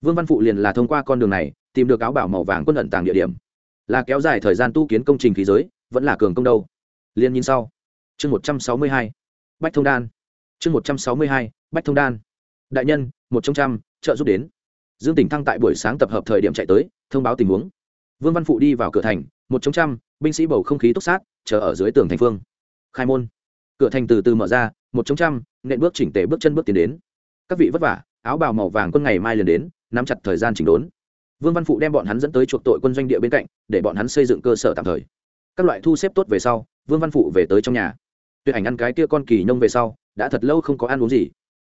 Vương văn phụ liền là thông qua con đường này, tìm được áo bảo màu vàng quân ẩn tàng địa điểm. Là kéo dài thời gian tu kiến công trình khí giới, vẫn là cường công đâu. Liên nhìn sau. Chương một trăm sáu mươi hai. Bách thông đan. Chương một trăm sáu mươi hai. Bách thông đan. Đại nhân, một trong trăm, trợ giúp đến dương tỉnh thăng tại buổi sáng tập hợp thời điểm chạy tới, thông báo tình huống. Vương văn phụ đi vào cửa thành, một chống trăm, binh sĩ bầu không khí túc sát, chờ ở dưới tường thành phương. Khai môn. Cửa thành từ từ mở ra, một chống trăm, nện bước chỉnh tề bước chân bước tiến đến. Các vị vất vả, áo bào màu vàng quân ngày mai liền đến, nắm chặt thời gian chỉnh đốn. Vương văn phụ đem bọn hắn dẫn tới chuộc tội quân doanh địa bên cạnh, để bọn hắn xây dựng cơ sở tạm thời. Các loại thu xếp tốt về sau, vương văn phụ về tới trong nhà. Tuyệt ảnh ăn cái kia con kỳ nông về sau, đã thật lâu không có ăn uống gì.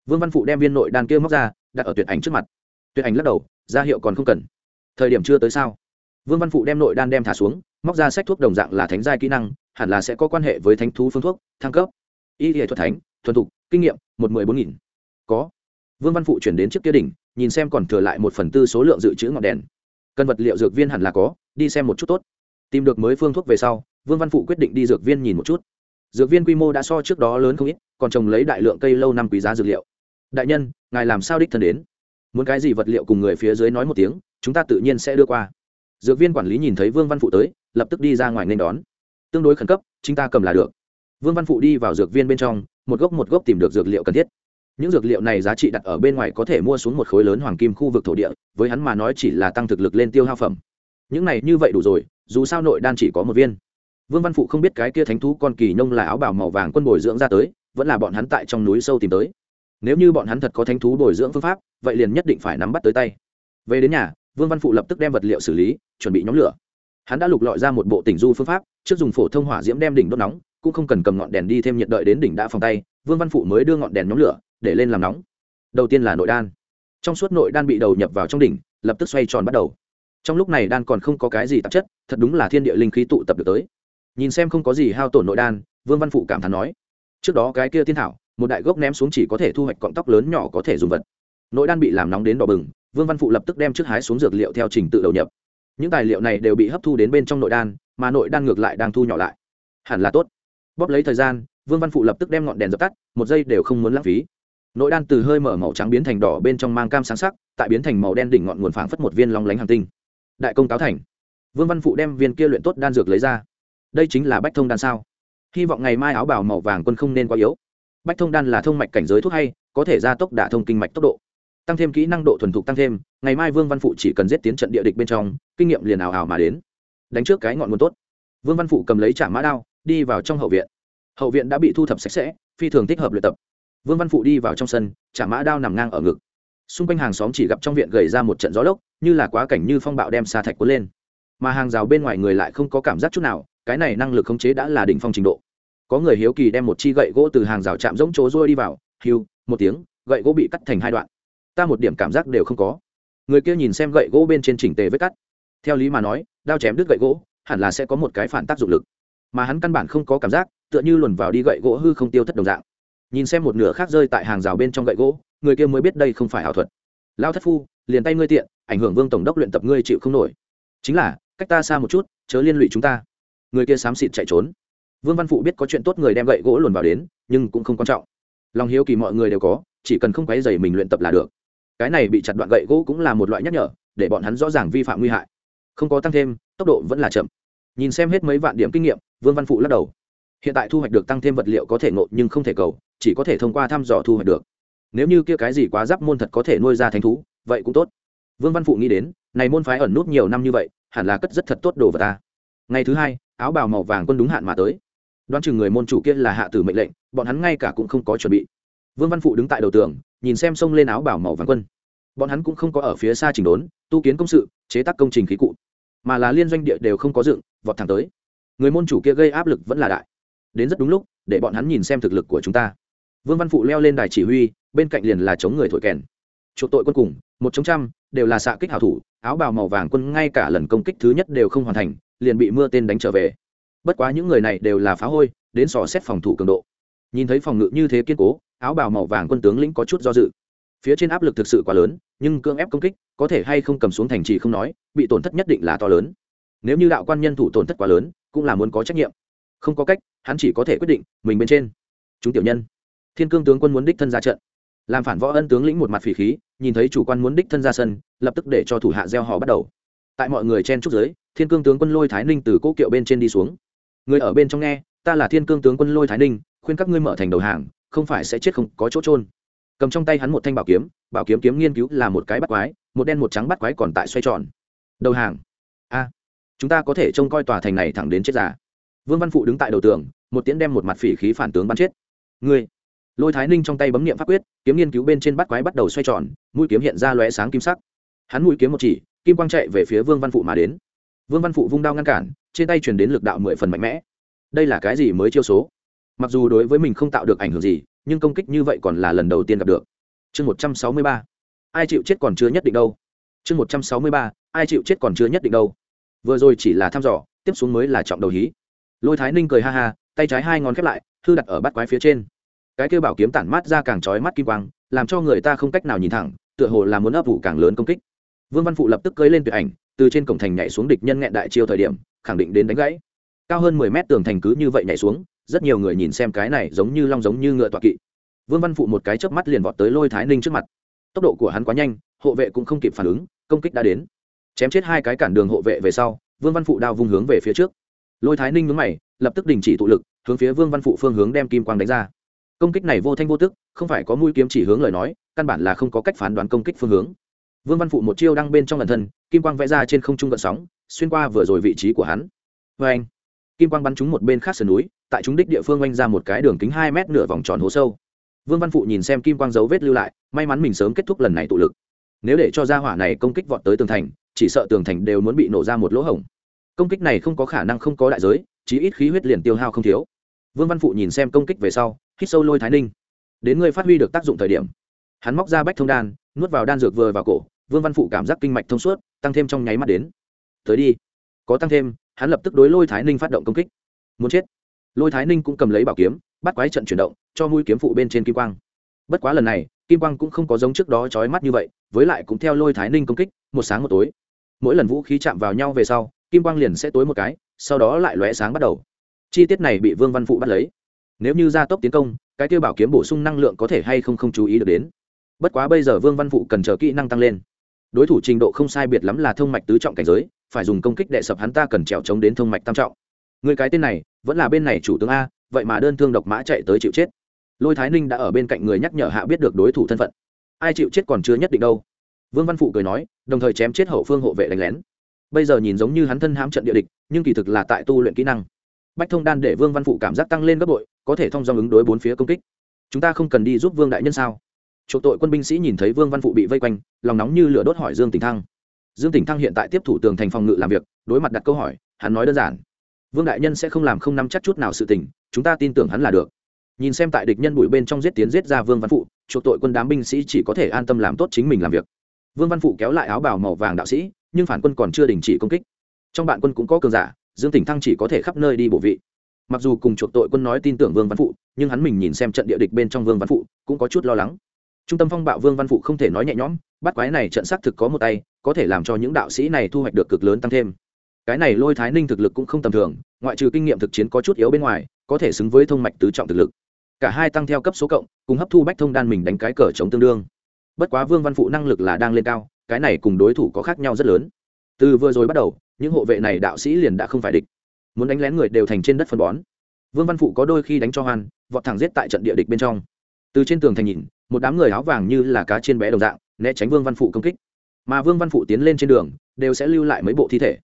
Vương văn phụ đem viên nội đan kia móc ra, đặt ở tuyệt ảnh trước mặt tuyệt ảnh lắc đầu, ra hiệu còn không cần. Thời điểm chưa tới sao? Vương văn phụ đem nội đan đem thả xuống, móc ra sách thuốc đồng dạng là thánh giai kỹ năng, hẳn là sẽ có quan hệ với thánh thú phương thuốc, thăng cấp. Y hệ thuật thánh, thuần thục, kinh nghiệm, một mười bốn nghìn. Có. Vương văn phụ chuyển đến trước kia đỉnh, nhìn xem còn thừa lại một phần tư số lượng dự trữ ngọn đèn. Cần vật liệu dược viên hẳn là có, đi xem một chút tốt. Tìm được mới phương thuốc về sau, vương văn phụ quyết định đi dược viên nhìn một chút. Dược viên quy mô đã so trước đó lớn không ít, còn trồng lấy đại lượng cây lâu năm quý giá dược liệu. Đại nhân, ngài làm sao đích thân đến? Muốn cái gì vật liệu cùng người phía dưới nói một tiếng, chúng ta tự nhiên sẽ đưa qua. Dược viên quản lý nhìn thấy vương văn phụ tới, lập tức đi ra ngoài nên đón. Tương đối khẩn cấp chúng ta cầm là được. Vương văn phụ đi vào dược viên bên trong, một gốc một gốc tìm được dược liệu cần thiết. Những dược liệu này giá trị đặt ở bên ngoài có thể mua xuống một khối lớn hoàng kim khu vực thổ địa, với hắn mà nói chỉ là tăng thực lực lên tiêu hao phẩm. Những này như vậy đủ rồi, dù sao nội đan chỉ có một viên. Vương văn phụ không biết cái kia thánh thú con kỳ nông là áo bảo màu vàng quân bồi dưỡng ra tới, vẫn là bọn hắn tại trong núi sâu tìm tới nếu như bọn hắn thật có thánh thú bồi dưỡng phương pháp, vậy liền nhất định phải nắm bắt tới tay. Về đến nhà, vương văn phụ lập tức đem vật liệu xử lý, chuẩn bị nhóm lửa. Hắn đã lục lọi ra một bộ tỉnh du phương pháp, trước dùng phổ thông hỏa diễm đem đỉnh đốt nóng, cũng không cần cầm ngọn đèn đi thêm nhiệt đợi đến đỉnh đã phòng tay, vương văn phụ mới đưa ngọn đèn nhóm lửa, để lên làm nóng. Đầu tiên là nội đan. Trong suốt nội đan bị đầu nhập vào trong đỉnh, lập tức xoay tròn bắt đầu. Trong lúc này đan còn không có cái gì tạp chất, thật đúng là thiên địa linh khí tụ tập được tới. Nhìn xem không có gì hao tổn nội đan, vương văn phụ cảm thán nói, trước đó cái kia thiên thảo một đại gốc ném xuống chỉ có thể thu hoạch cọng tóc lớn nhỏ có thể dùng vật. Nội đan bị làm nóng đến đỏ bừng, vương văn phụ lập tức đem trước hái xuống dược liệu theo trình tự đầu nhập. Những tài liệu này đều bị hấp thu đến bên trong nội đan, mà nội đan ngược lại đang thu nhỏ lại. Hẳn là tốt. Bóp lấy thời gian, vương văn phụ lập tức đem ngọn đèn dập tắt, một giây đều không muốn lãng phí. Nội đan từ hơi mở màu trắng biến thành đỏ bên trong mang cam sáng sắc, tại biến thành màu đen đỉnh ngọn nguồn phảng phất một viên long lánh hàng tinh. Đại công cáo thành. Vương văn phụ đem viên kia luyện tốt đan dược lấy ra. Đây chính là bách thông đan sao. Hy vọng ngày mai áo bào màu vàng quân không nên quá yếu bách thông đan là thông mạch cảnh giới thuốc hay, có thể gia tốc đả thông kinh mạch tốc độ. Tăng thêm kỹ năng độ thuần thục tăng thêm, ngày mai vương văn phụ chỉ cần giết tiến trận địa địch bên trong, kinh nghiệm liền ảo ảo mà đến. Đánh trước cái ngọn nguồn tốt. Vương văn phụ cầm lấy trả mã đao, đi vào trong hậu viện. Hậu viện đã bị thu thập sạch sẽ, phi thường thích hợp luyện tập. Vương văn phụ đi vào trong sân, trả mã đao nằm ngang ở ngực. Xung quanh hàng xóm chỉ gặp trong viện gầy ra một trận gió lốc, như là quá cảnh như phong bạo đem xa thạch cuốn lên. Mà hàng rào bên ngoài người lại không có cảm giác chút nào, cái này năng lực khống chế đã là đỉnh phong trình độ có người hiếu kỳ đem một chi gậy gỗ từ hàng rào chạm giống chỗ rôi đi vào hiu một tiếng, gậy gỗ bị cắt thành hai đoạn. Ta một điểm cảm giác đều không có. Người kia nhìn xem gậy gỗ bên trên chỉnh tề vết cắt. Theo lý mà nói, đao chém đứt gậy gỗ, hẳn là sẽ có một cái phản tác dụng lực. Mà hắn căn bản không có cảm giác, tựa như luồn vào đi gậy gỗ hư không tiêu thất đồng dạng. Nhìn xem một nửa khác rơi tại hàng rào bên trong gậy gỗ, người kia mới biết đây không phải ảo thuật. Lao thất phu, liền tay ngươi tiện, ảnh hưởng vương tổng đốc luyện tập ngươi chịu không nổi. Chính là, cách ta xa một chút, chớ liên lụy chúng ta. Người kia xám xịt chạy trốn vương văn phụ biết có chuyện tốt người đem gậy gỗ luồn vào đến, nhưng cũng không quan trọng. Lòng hiếu kỳ mọi người đều có, chỉ cần không quấy dày mình luyện tập là được. Cái này bị chặt đoạn gậy gỗ cũng là một loại nhắc nhở, để bọn hắn rõ ràng vi phạm nguy hại. Không có tăng thêm, tốc độ vẫn là chậm. Nhìn xem hết mấy vạn điểm kinh nghiệm, vương văn phụ lắc đầu. Hiện tại thu hoạch được tăng thêm vật liệu có thể ngộ nhưng không thể cầu, chỉ có thể thông qua thăm dò thu hoạch được. Nếu như kia cái gì quá giáp môn thật có thể nuôi ra thánh thú, vậy cũng tốt. Vương văn phụ nghĩ đến, này môn phái ẩn nút nhiều năm như vậy, hẳn là cất rất thật tốt đồ vật ta. Ngày thứ hai, áo bào màu vàng quân đúng hạn mà tới đoán chừng người môn chủ kia là hạ tử mệnh lệnh, bọn hắn ngay cả cũng không có chuẩn bị. Vương văn phụ đứng tại đầu tường, nhìn xem sông lên áo bảo màu vàng quân. Bọn hắn cũng không có ở phía xa chỉnh đốn, tu kiến công sự, chế tác công trình khí cụ. Mà là liên doanh địa đều không có dựng, vọt thẳng tới. Người môn chủ kia gây áp lực vẫn là đại. Đến rất đúng lúc, để bọn hắn nhìn xem thực lực của chúng ta. Vương văn phụ leo lên đài chỉ huy, bên cạnh liền là chống người thổi kèn. Chuộc tội quân cùng, một chống trăm, đều là xạ kích hảo thủ, áo bào màu vàng quân ngay cả lần công kích thứ nhất đều không hoàn thành, liền bị mưa tên đánh trở về bất quá những người này đều là phá hôi, đến sò xét phòng thủ cường độ. Nhìn thấy phòng ngự như thế kiên cố, áo bào màu vàng quân tướng lĩnh có chút do dự. Phía trên áp lực thực sự quá lớn, nhưng cưỡng ép công kích, có thể hay không cầm xuống thành trì không nói, bị tổn thất nhất định là to lớn. Nếu như đạo quan nhân thủ tổn thất quá lớn, cũng là muốn có trách nhiệm. Không có cách, hắn chỉ có thể quyết định, mình bên trên. Chúng tiểu nhân. Thiên cương tướng quân muốn đích thân ra trận. Làm phản võ ân tướng lĩnh một mặt phỉ khí, nhìn thấy chủ quan muốn đích thân ra sân, lập tức để cho thủ hạ gieo họ bắt đầu. Tại mọi người chen trúc giới thiên cương tướng quân lôi thái ninh từ cỗ kiệu bên trên đi xuống người ở bên trong nghe, ta là thiên cương tướng quân lôi thái ninh, khuyên các ngươi mở thành đầu hàng, không phải sẽ chết không có chỗ trôn cầm trong tay hắn một thanh bảo kiếm bảo kiếm kiếm nghiên cứu là một cái bắt quái, một đen một trắng bắt quái còn tại xoay tròn. Đầu hàng. A. Chúng ta có thể trông coi tòa thành này thẳng đến chết giả vương văn phụ đứng tại đầu tường, một tiễn đem một mặt phỉ khí phản tướng bắn chết. Ngươi. Lôi thái ninh trong tay bấm nghiệm pháp quyết, kiếm nghiên cứu bên trên bắt quái bắt đầu xoay tròn, mũi kiếm hiện ra lóe sáng kim sắc. Hắn mũi kiếm một chỉ, kim quang chạy về phía vương văn phụ mà đến. Vương văn phụ vung đao ngăn cản trên tay truyền đến lực đạo mười phần mạnh mẽ. Đây là cái gì mới chiêu số? Mặc dù đối với mình không tạo được ảnh hưởng gì, nhưng công kích như vậy còn là lần đầu tiên gặp được. Chương một trăm sáu mươi ba. Ai chịu chết còn chưa nhất định đâu. Chương một trăm sáu mươi ba. Ai chịu chết còn chưa nhất định đâu. Vừa rồi chỉ là thăm dò, tiếp xuống mới là trọng đầu hí. Lôi thái ninh cười ha ha, tay trái hai ngón khép lại thư đặt ở bát quái phía trên. Cái kêu bảo kiếm tản mát ra càng trói mắt kim quang, làm cho người ta không cách nào nhìn thẳng, tựa hồ là muốn ấp vụ càng lớn công kích. Vương văn phụ lập tức cưới lên tuyệt ảnh, từ trên cổng thành nhảy xuống địch nhân nghẹn đại chiêu thời điểm khẳng định đến đánh gãy. Cao hơn mười mét tường thành cứ như vậy nhảy xuống, rất nhiều người nhìn xem cái này giống như long giống như ngựa tọa kỵ. Vương văn phụ một cái chớp mắt liền vọt tới lôi thái ninh trước mặt. Tốc độ của hắn quá nhanh, hộ vệ cũng không kịp phản ứng, công kích đã đến. Chém chết hai cái cản đường hộ vệ về sau, vương văn phụ đao vung hướng về phía trước. Lôi thái ninh nhướng mày, lập tức đình chỉ tụ lực, hướng phía vương văn phụ phương hướng đem kim quang đánh ra. Công kích này vô thanh vô tức, không phải có mũi kiếm chỉ hướng lời nói, căn bản là không có cách phán đoán công kích phương hướng vương văn phụ một chiêu đăng bên trong lần thân, kim quang vẽ ra trên không trung gợn sóng, xuyên qua vừa rồi vị trí của hắn. Vê anh, kim quang bắn trúng một bên khác sườn núi, tại chúng đích địa phương oanh ra một cái đường kính hai mét nửa vòng tròn hố sâu. Vương văn phụ nhìn xem kim quang dấu vết lưu lại, may mắn mình sớm kết thúc lần này tụ lực. Nếu để cho gia hỏa này công kích vọt tới tường thành, chỉ sợ tường thành đều muốn bị nổ ra một lỗ hổng. Công kích này không có khả năng không có đại giới, chí ít khí huyết liền tiêu hao không thiếu. Vương văn phụ nhìn xem công kích về sau, hít sâu lôi thái ninh. Đến ngươi phát huy được tác dụng thời điểm, hắn móc ra bách thông đan, nuốt vào đan dược vừa vào cổ vương văn phụ cảm giác kinh mạch thông suốt, tăng thêm trong nháy mắt đến. Tới đi. Có tăng thêm, hắn lập tức đối lôi thái ninh phát động công kích. Muốn chết. Lôi thái ninh cũng cầm lấy bảo kiếm, bắt quái trận chuyển động, cho mũi kiếm phụ bên trên kim quang. Bất quá lần này, kim quang cũng không có giống trước đó trói mắt như vậy, với lại cũng theo lôi thái ninh công kích, một sáng một tối. Mỗi lần vũ khí chạm vào nhau về sau, kim quang liền sẽ tối một cái, sau đó lại lóe sáng bắt đầu. Chi tiết này bị vương văn phụ bắt lấy. Nếu như gia tốc tiến công, cái kêu bảo kiếm bổ sung năng lượng có thể hay không không chú ý được đến. Bất quá bây giờ vương văn phụ cần chờ kỹ năng tăng lên đối thủ trình độ không sai biệt lắm là thông mạch tứ trọng cảnh giới, phải dùng công kích đệ sập hắn ta cần trèo chống đến thông mạch tam trọng. Người cái tên này, vẫn là bên này chủ tướng a, vậy mà đơn thương độc mã chạy tới chịu chết. Lôi thái ninh đã ở bên cạnh người nhắc nhở hạ biết được đối thủ thân phận. Ai chịu chết còn chưa nhất định đâu. Vương văn phụ cười nói, đồng thời chém chết hậu phương hộ vệ đánh lén. Bây giờ nhìn giống như hắn thân hám trận địa địch, nhưng kỳ thực là tại tu luyện kỹ năng. Bách thông đan để vương văn phụ cảm giác tăng lên gấp bội, có thể thông do ứng đối bốn phía công kích. Chúng ta không cần đi giúp vương đại nhân sao? Chuộc tội quân binh sĩ nhìn thấy vương văn phụ bị vây quanh, lòng nóng như lửa đốt hỏi dương tỉnh thăng. Dương tỉnh thăng hiện tại tiếp thủ tường thành phòng ngự làm việc, đối mặt đặt câu hỏi, hắn nói đơn giản. Vương đại nhân sẽ không làm không nắm chắc chút nào sự tình, chúng ta tin tưởng hắn là được. Nhìn xem tại địch nhân bụi bên trong giết tiến giết ra vương văn phụ chuộc tội quân đám binh sĩ chỉ có thể an tâm làm tốt chính mình làm việc. Vương văn phụ kéo lại áo bào màu vàng đạo sĩ, nhưng phản quân còn chưa đình chỉ công kích. Trong bạn quân cũng có cường giả, dương tỉnh thăng chỉ có thể khắp nơi đi bổ vị. Mặc dù cùng chuộc tội quân nói tin tưởng vương văn phụ, nhưng hắn mình nhìn xem trận địa địch bên trong vương văn phụ, cũng có chút lo lắng trung tâm phong bạo vương văn phụ không thể nói nhẹ nhõm, bắt quái này trận xác thực có một tay, có thể làm cho những đạo sĩ này thu hoạch được cực lớn tăng thêm. Cái này lôi thái ninh thực lực cũng không tầm thường, ngoại trừ kinh nghiệm thực chiến có chút yếu bên ngoài, có thể xứng với thông mạch tứ trọng thực lực. Cả hai tăng theo cấp số cộng, cùng hấp thu bách thông đan mình đánh cái cờ chống tương đương. Bất quá vương văn phụ năng lực là đang lên cao, cái này cùng đối thủ có khác nhau rất lớn. Từ vừa rồi bắt đầu, những hộ vệ này đạo sĩ liền đã không phải địch. Muốn đánh lén người đều thành trên đất phân bón. Vương văn phụ có đôi khi đánh cho hoan, vọt thẳng giết tại trận địa địch bên trong từ trên tường thành nhìn, một đám người áo vàng như là cá trên bé đồng dạng, né tránh vương văn phụ công kích. Mà vương văn phụ tiến lên trên đường, đều sẽ lưu lại mấy bộ thi thể.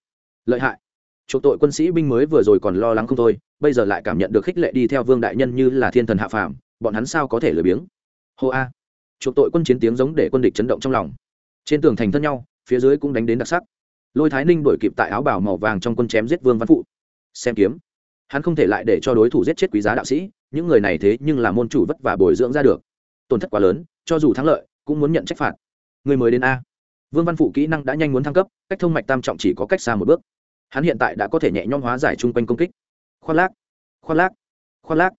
Lợi hại. Chuộc tội quân sĩ binh mới vừa rồi còn lo lắng không thôi, bây giờ lại cảm nhận được khích lệ đi theo vương đại nhân như là thiên thần hạ phàm, bọn hắn sao có thể lười biếng? Hô a. Chuộc tội quân chiến tiếng giống để quân địch chấn động trong lòng. Trên tường thành thân nhau, phía dưới cũng đánh đến đặc sắc. Lôi thái ninh đổi kịp tại áo bảo màu vàng trong quân chém giết vương văn phụ. Xem kiếm. Hắn không thể lại để cho đối thủ giết chết quý giá đạo sĩ những người này thế nhưng là môn chủ vất vả bồi dưỡng ra được. Tổn thất quá lớn, cho dù thắng lợi, cũng muốn nhận trách phạt. Người mới đến a. Vương văn phụ kỹ năng đã nhanh muốn thăng cấp, cách thông mạch tam trọng chỉ có cách xa một bước. Hắn hiện tại đã có thể nhẹ nhõm hóa giải chung quanh công kích. Khoác lác khoác lác khoác lác.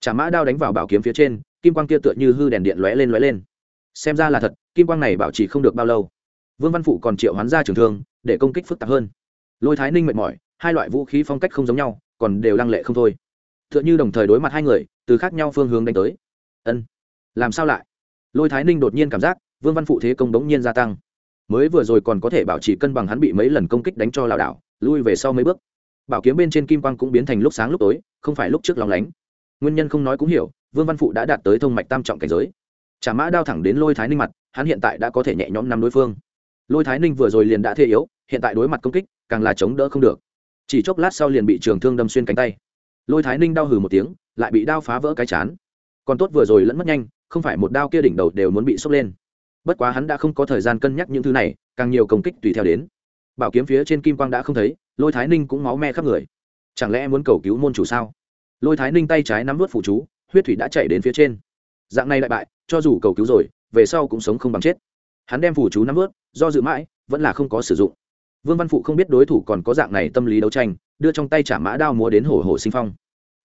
Trả mã đao đánh vào bảo kiếm phía trên, kim quang kia tựa như hư đèn điện lóe lên lóe lên. Xem ra là thật, kim quang này bảo trì không được bao lâu. Vương văn phụ còn triệu hoán ra trường thương, để công kích phức tạp hơn. Lôi thái ninh mệt mỏi, hai loại vũ khí phong cách không giống nhau, còn đều lăng lệ không thôi t h ư ợ n đồng thời đối mặt hai người, từ khác nhau phương hướng đánh tới. Ân, làm sao lại? Lôi thái ninh đột nhiên cảm giác, vương văn phụ thế công bỗng nhiên gia tăng. Mới vừa rồi còn có thể bảo trì cân bằng hắn bị mấy lần công kích đánh cho lảo đảo, lui về sau mấy bước. Bảo kiếm bên trên kim quang cũng biến thành lúc sáng lúc tối, không phải lúc trước lòng lánh. Nguyên nhân không nói cũng hiểu, vương văn phụ đã đạt tới thông mạch tam trọng cảnh giới. Trả mã đao thẳng đến lôi thái ninh mặt, hắn hiện tại đã có thể nhẹ nhõm năm đối phương. Lôi thái ninh vừa rồi liền đã thê yếu, hiện tại đối mặt công kích, càng là chống đỡ không được. Chỉ chốc lát sau liền bị trường thương đâm xuyên cánh tay lôi thái ninh đau hừ một tiếng, lại bị đao phá vỡ cái chán. Còn tốt vừa rồi lẫn mất nhanh, không phải một đao kia đỉnh đầu đều muốn bị sốc lên. Bất quá hắn đã không có thời gian cân nhắc những thứ này, càng nhiều công kích tùy theo đến. Bảo kiếm phía trên kim quang đã không thấy, lôi thái ninh cũng máu me khắp người. Chẳng lẽ muốn cầu cứu môn chủ sao? Lôi thái ninh tay trái nắm vớt phụ chú, huyết thủy đã chảy đến phía trên. Dạng này lại bại, cho dù cầu cứu rồi, về sau cũng sống không bằng chết. Hắn đem phủ chú nắm vớt do dự mãi, vẫn là không có sử dụng. Vương văn phụ không biết đối thủ còn có dạng này tâm lý đấu tranh đưa trong tay trả mã đao múa đến hổ hổ sinh phong.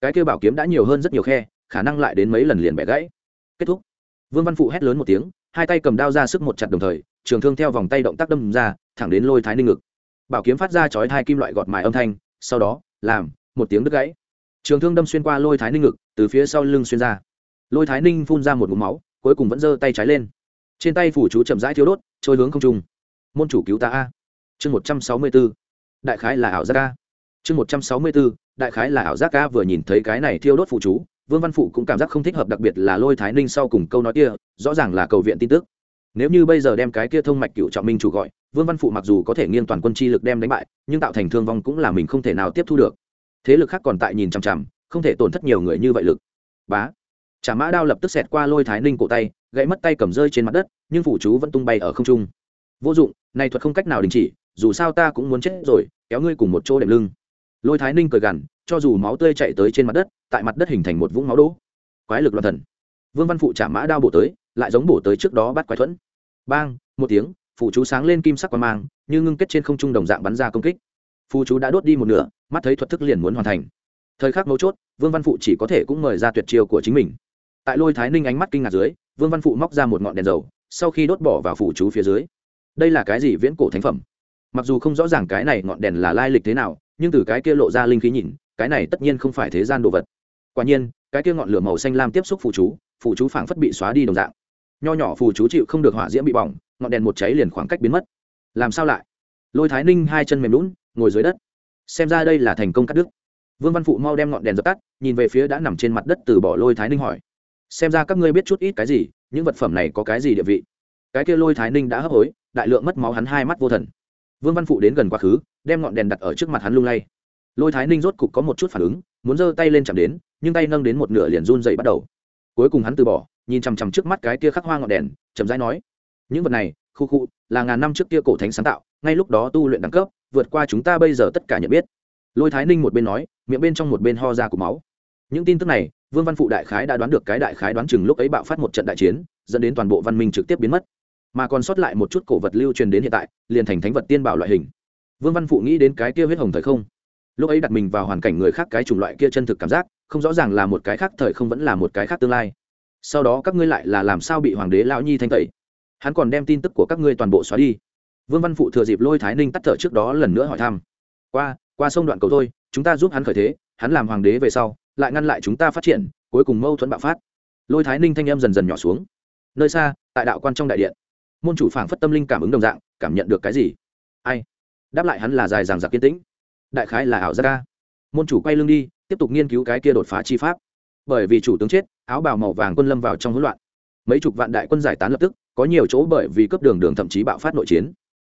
Cái kêu bảo kiếm đã nhiều hơn rất nhiều khe khả năng lại đến mấy lần liền bẻ gãy. Kết thúc. Vương văn phụ hét lớn một tiếng hai tay cầm đao ra sức một chặt đồng thời trường thương theo vòng tay động tác đâm ra thẳng đến lôi thái ninh ngực. Bảo kiếm phát ra chói hai kim loại gọt mài âm thanh sau đó làm một tiếng đứt gãy. Trường thương đâm xuyên qua lôi thái ninh ngực từ phía sau lưng xuyên ra. Lôi thái ninh phun ra một mũ máu cuối cùng vẫn giơ tay trái lên. Trên tay phủ chú chậm rãi thiếu đốt trôi hướng không trung. Môn chủ cứu ta a. Chương một trăm sáu mươi bốn, đại khái là ảo giác ca chương một trăm sáu mươi b ố đại khái là ảo giác ca vừa nhìn thấy cái này thiêu đốt phụ chú, vương văn phụ cũng cảm giác không thích hợp đặc biệt là lôi thái ninh sau cùng câu nói kia, rõ ràng là cầu viện tin tức. Nếu như bây giờ đem cái kia thông mạch cựu trọng minh chủ gọi, vương văn phụ mặc dù có thể nghiêng toàn quân chi lực đem đánh bại, nhưng tạo thành thương vong cũng là mình không thể nào tiếp thu được. Thế lực khác còn tại nhìn chằm chằm, không thể tổn thất nhiều người như vậy lực. Bá. Chả mã đao lập tức xẹt qua lôi thái ninh cổ tay, gãy mất tay cầm rơi trên mặt đất, nhưng phụ chú vẫn tung bay ở không trung. Vô dụng, này thuật không cách nào đình chỉ, dù sao ta cũng muốn chết rồi, kéo ngươi cùng một chỗ đệm lưng lôi thái ninh cười gằn, cho dù máu tươi chạy tới trên mặt đất, tại mặt đất hình thành một vũng máu đỗ quái lực loạn thần. Vương văn phụ trả mã đao bổ tới, lại giống bổ tới trước đó bắt quái thuẫn. Bang, một tiếng phụ chú sáng lên kim sắc qua mang, như ngưng kết trên không trung đồng dạng bắn ra công kích. Phụ chú đã đốt đi một nửa, mắt thấy thuật thức liền muốn hoàn thành. Thời khắc mấu chốt, vương văn phụ chỉ có thể cũng mời ra tuyệt chiêu của chính mình. Tại lôi thái ninh ánh mắt kinh ngạc dưới, vương văn phụ móc ra một ngọn đèn dầu, sau khi đốt bỏ vào phủ chú phía dưới. Đây là cái gì viễn cổ thánh phẩm? Mặc dù không rõ ràng cái này ngọn đèn là lai lịch thế nào nhưng từ cái kia lộ ra linh khí nhìn, cái này tất nhiên không phải thế gian đồ vật. Quả nhiên, cái kia ngọn lửa màu xanh lam tiếp xúc phụ chú phụ chú phảng phất bị xóa đi đồng dạng. Nho nhỏ phù chú chịu không được hỏa diễm bị bỏng, ngọn đèn một cháy liền khoảng cách biến mất. Làm sao lại? Lôi thái ninh hai chân mềm lún ngồi dưới đất. Xem ra đây là thành công cắt đứt. Vương văn phụ mau đem ngọn đèn dập tắt, nhìn về phía đã nằm trên mặt đất từ bỏ lôi thái ninh hỏi. Xem ra các ngươi biết chút ít cái gì, những vật phẩm này có cái gì địa vị? Cái kia lôi thái ninh đã hấp hối, đại lượng mất máu hắn hai mắt vô thần vương văn phụ đến gần quá khứ, đem ngọn đèn đặt ở trước mặt hắn lung lay. Lôi thái ninh rốt cục có một chút phản ứng, muốn giơ tay lên chạm đến, nhưng tay nâng đến một nửa liền run dậy bắt đầu. Cuối cùng hắn từ bỏ, nhìn chằm chằm trước mắt cái tia khắc hoa ngọn đèn, chậm rãi nói, những vật này, khu khu, là ngàn năm trước kia cổ thánh sáng tạo, ngay lúc đó tu luyện đẳng cấp, vượt qua chúng ta bây giờ tất cả nhận biết. Lôi thái ninh một bên nói, miệng bên trong một bên ho ra của máu. Những tin tức này, vương văn phụ đại khái đã đoán được cái đại khái đoán chừng lúc ấy bạo phát một trận đại chiến, dẫn đến toàn bộ văn minh trực tiếp biến mất mà còn sót lại một chút cổ vật lưu truyền đến hiện tại, liền thành thánh vật tiên bảo loại hình. Vương văn phụ nghĩ đến cái kia huyết hồng thời không. Lúc ấy đặt mình vào hoàn cảnh người khác cái chủng loại kia chân thực cảm giác, không rõ ràng là một cái khác thời không vẫn là một cái khác tương lai. Sau đó các ngươi lại là làm sao bị hoàng đế lão nhi thanh tẩy? Hắn còn đem tin tức của các ngươi toàn bộ xóa đi. Vương văn phụ thừa dịp lôi thái ninh tắt thở trước đó lần nữa hỏi thăm. Qua qua sông đoạn cầu thôi, chúng ta giúp hắn khởi thế, hắn làm hoàng đế về sau, lại ngăn lại chúng ta phát triển, cuối cùng mâu thuẫn bạo phát. Lôi thái ninh thanh em dần dần nhỏ xuống. Nơi xa, tại đạo quan trong đại điện môn chủ phảng phất tâm linh cảm ứng đồng dạng, cảm nhận được cái gì? Ai? Đáp lại hắn là dài dàng dạc kiên tĩnh. Đại khái là ảo gia ca môn chủ quay lưng đi, tiếp tục nghiên cứu cái kia đột phá chi pháp. Bởi vì chủ tướng chết, áo bào màu vàng quân lâm vào trong hỗn loạn. Mấy chục vạn đại quân giải tán lập tức, có nhiều chỗ bởi vì cấp đường đường thậm chí bạo phát nội chiến.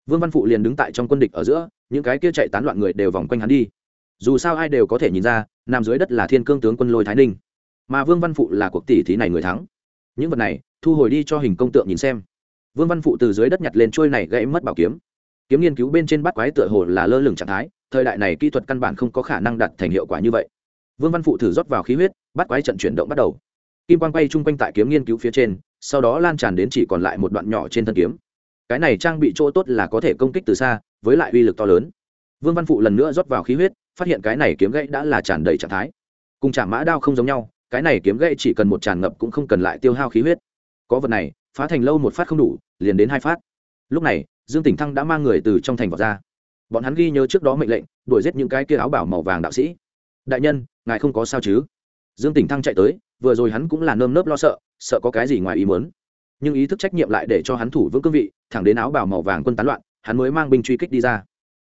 Vương văn phụ liền đứng tại trong quân địch ở giữa, những cái kia chạy tán loạn người đều vòng quanh hắn đi. Dù sao ai đều có thể nhìn ra, nằm dưới đất là thiên cương tướng quân lôi thái ninh. Mà vương văn phụ là cuộc tỷ thí này người thắng. Những vật này, thu hồi đi cho hình công tượng nhìn xem vương văn phụ từ dưới đất nhặt lên trôi này gãy mất bảo kiếm. Kiếm nghiên cứu bên trên bắt quái tựa hồ là lơ lửng trạng thái, thời đại này kỹ thuật căn bản không có khả năng đạt thành hiệu quả như vậy. Vương văn phụ thử rót vào khí huyết, bắt quái trận chuyển động bắt đầu. Kim quang quay chung quanh tại kiếm nghiên cứu phía trên, sau đó lan tràn đến chỉ còn lại một đoạn nhỏ trên thân kiếm. Cái này trang bị chỗ tốt là có thể công kích từ xa, với lại uy lực to lớn. Vương văn phụ lần nữa rót vào khí huyết, phát hiện cái này kiếm gãy đã là tràn đầy trạng thái. Cùng trả mã đao không giống nhau, cái này kiếm gãy chỉ cần một tràn ngập cũng không cần lại tiêu hao khí huyết. Có vật này phá thành lâu một phát không đủ, liền đến hai phát. Lúc này, dương tỉnh thăng đã mang người từ trong thành vào ra. Bọn hắn ghi nhớ trước đó mệnh lệnh, đuổi giết những cái kia áo bảo màu vàng đạo sĩ. Đại nhân, ngài không có sao chứ? Dương tỉnh thăng chạy tới, vừa rồi hắn cũng là nơm nớp lo sợ sợ có cái gì ngoài ý muốn. Nhưng ý thức trách nhiệm lại để cho hắn thủ vững cương vị, thẳng đến áo bảo màu vàng quân tán loạn, hắn mới mang binh truy kích đi ra.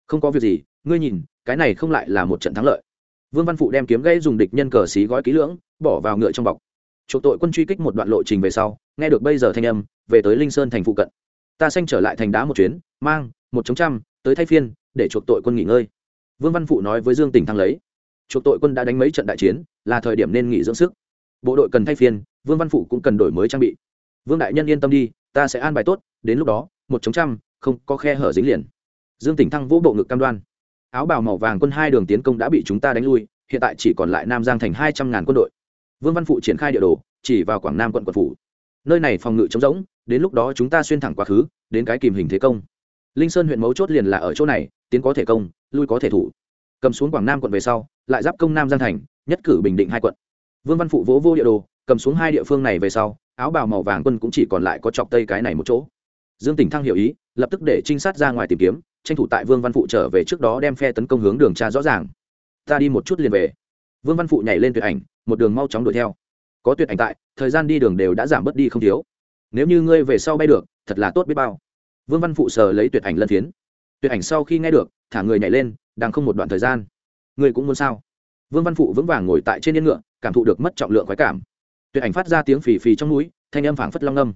Không có việc gì, ngươi nhìn, cái này không lại là một trận thắng lợi. Vương văn phụ đem kiếm gãy dùng địch nhân cờ xí gói kỹ lưỡng, bỏ vào ngựa trong bọc chuộc tội quân truy kích một đoạn lộ trình về sau, nghe được bây giờ thanh âm, về tới linh sơn thành phụ cận. Ta xanh trở lại thành đá một chuyến, mang, một chống trăm, tới thay phiên, để chuộc tội quân nghỉ ngơi. Vương văn phụ nói với dương tỉnh thăng lấy, chuộc tội quân đã đánh mấy trận đại chiến, là thời điểm nên nghỉ dưỡng sức. Bộ đội cần thay phiên, vương văn phụ cũng cần đổi mới trang bị. Vương đại nhân yên tâm đi, ta sẽ an bài tốt, đến lúc đó, một chống trăm, không có khe hở dính liền. Dương tỉnh thăng vũ bộ ngực cam đoan. Áo bào màu vàng quân hai đường tiến công đã bị chúng ta đánh lui, hiện tại chỉ còn lại nam giang thành hai trăm ngàn quân đội vương văn phụ triển khai địa đồ, chỉ vào quảng nam quận quận phủ. Nơi này phòng ngự trống rỗng, đến lúc đó chúng ta xuyên thẳng quá khứ, đến cái kìm hình thế công. Linh sơn huyện mấu chốt liền là ở chỗ này, tiến có thể công, lui có thể thủ. Cầm xuống quảng nam quận về sau, lại giáp công nam giang thành, nhất cử bình định hai quận. Vương văn phụ vỗ vô địa đồ, cầm xuống hai địa phương này về sau, áo bào màu vàng quân cũng chỉ còn lại có chọc tây cái này một chỗ. Dương tỉnh thăng hiểu ý, lập tức để trinh sát ra ngoài tìm kiếm, tranh thủ tại vương văn phụ trở về trước đó đem phe tấn công hướng đường tra rõ ràng. Ta đi một chút liền về vương văn phụ nhảy lên tuyệt ảnh, một đường mau chóng đuổi theo. Có tuyệt ảnh tại, thời gian đi đường đều đã giảm bớt đi không thiếu. Nếu như ngươi về sau bay được, thật là tốt biết bao. Vương văn phụ sờ lấy tuyệt ảnh lân phiến. Tuyệt ảnh sau khi nghe được, thả người nhảy lên, đang không một đoạn thời gian. Ngươi cũng muốn sao? Vương văn phụ vững vàng ngồi tại trên yên ngựa, cảm thụ được mất trọng lượng khoái cảm. Tuyệt ảnh phát ra tiếng phì phì trong núi, thanh âm phảng phất long âm.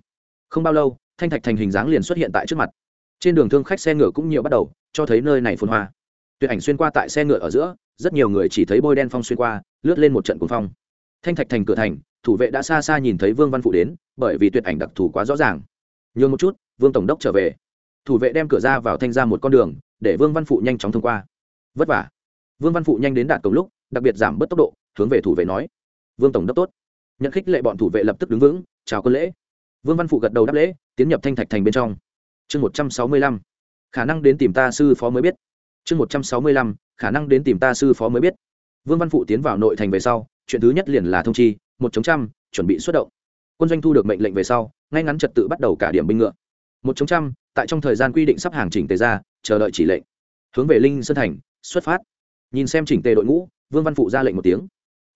Không bao lâu, thanh thạch thành hình dáng liền xuất hiện tại trước mặt. Trên đường thương khách xe ngựa cũng nhiều bắt đầu, cho thấy nơi này phồn hoa tuyệt ảnh xuyên qua tại xe ngựa ở giữa, rất nhiều người chỉ thấy bôi đen phong xuyên qua, lướt lên một trận cuồng phong. Thanh thạch thành cửa thành, thủ vệ đã xa xa nhìn thấy vương văn phụ đến, bởi vì tuyệt ảnh đặc thù quá rõ ràng. Nhường một chút, vương tổng đốc trở về. Thủ vệ đem cửa ra vào thanh ra một con đường, để vương văn phụ nhanh chóng thông qua. Vất vả. Vương văn phụ nhanh đến đạt cổng lúc, đặc biệt giảm bớt tốc độ, hướng về thủ vệ nói. Vương tổng đốc tốt. Nhận khích lệ bọn thủ vệ lập tức đứng vững, chào quân lễ. Vương văn phụ gật đầu đáp lễ, tiến nhập thanh thạch thành bên trong. Chương một trăm sáu mươi lăm. Khả năng đến tìm ta sư phó mới biết chương một trăm sáu mươi lăm, khả năng đến tìm ta sư phó mới biết. Vương văn phụ tiến vào nội thành về sau, chuyện thứ nhất liền là thông chi, một chống trăm, chuẩn bị xuất động. Quân doanh thu được mệnh lệnh về sau, ngay ngắn trật tự bắt đầu cả điểm binh ngựa. Một chống trăm, tại trong thời gian quy định sắp hàng chỉnh tề ra, chờ đợi chỉ lệnh. Hướng về linh sơn thành, xuất phát. Nhìn xem chỉnh tề đội ngũ, vương văn phụ ra lệnh một tiếng.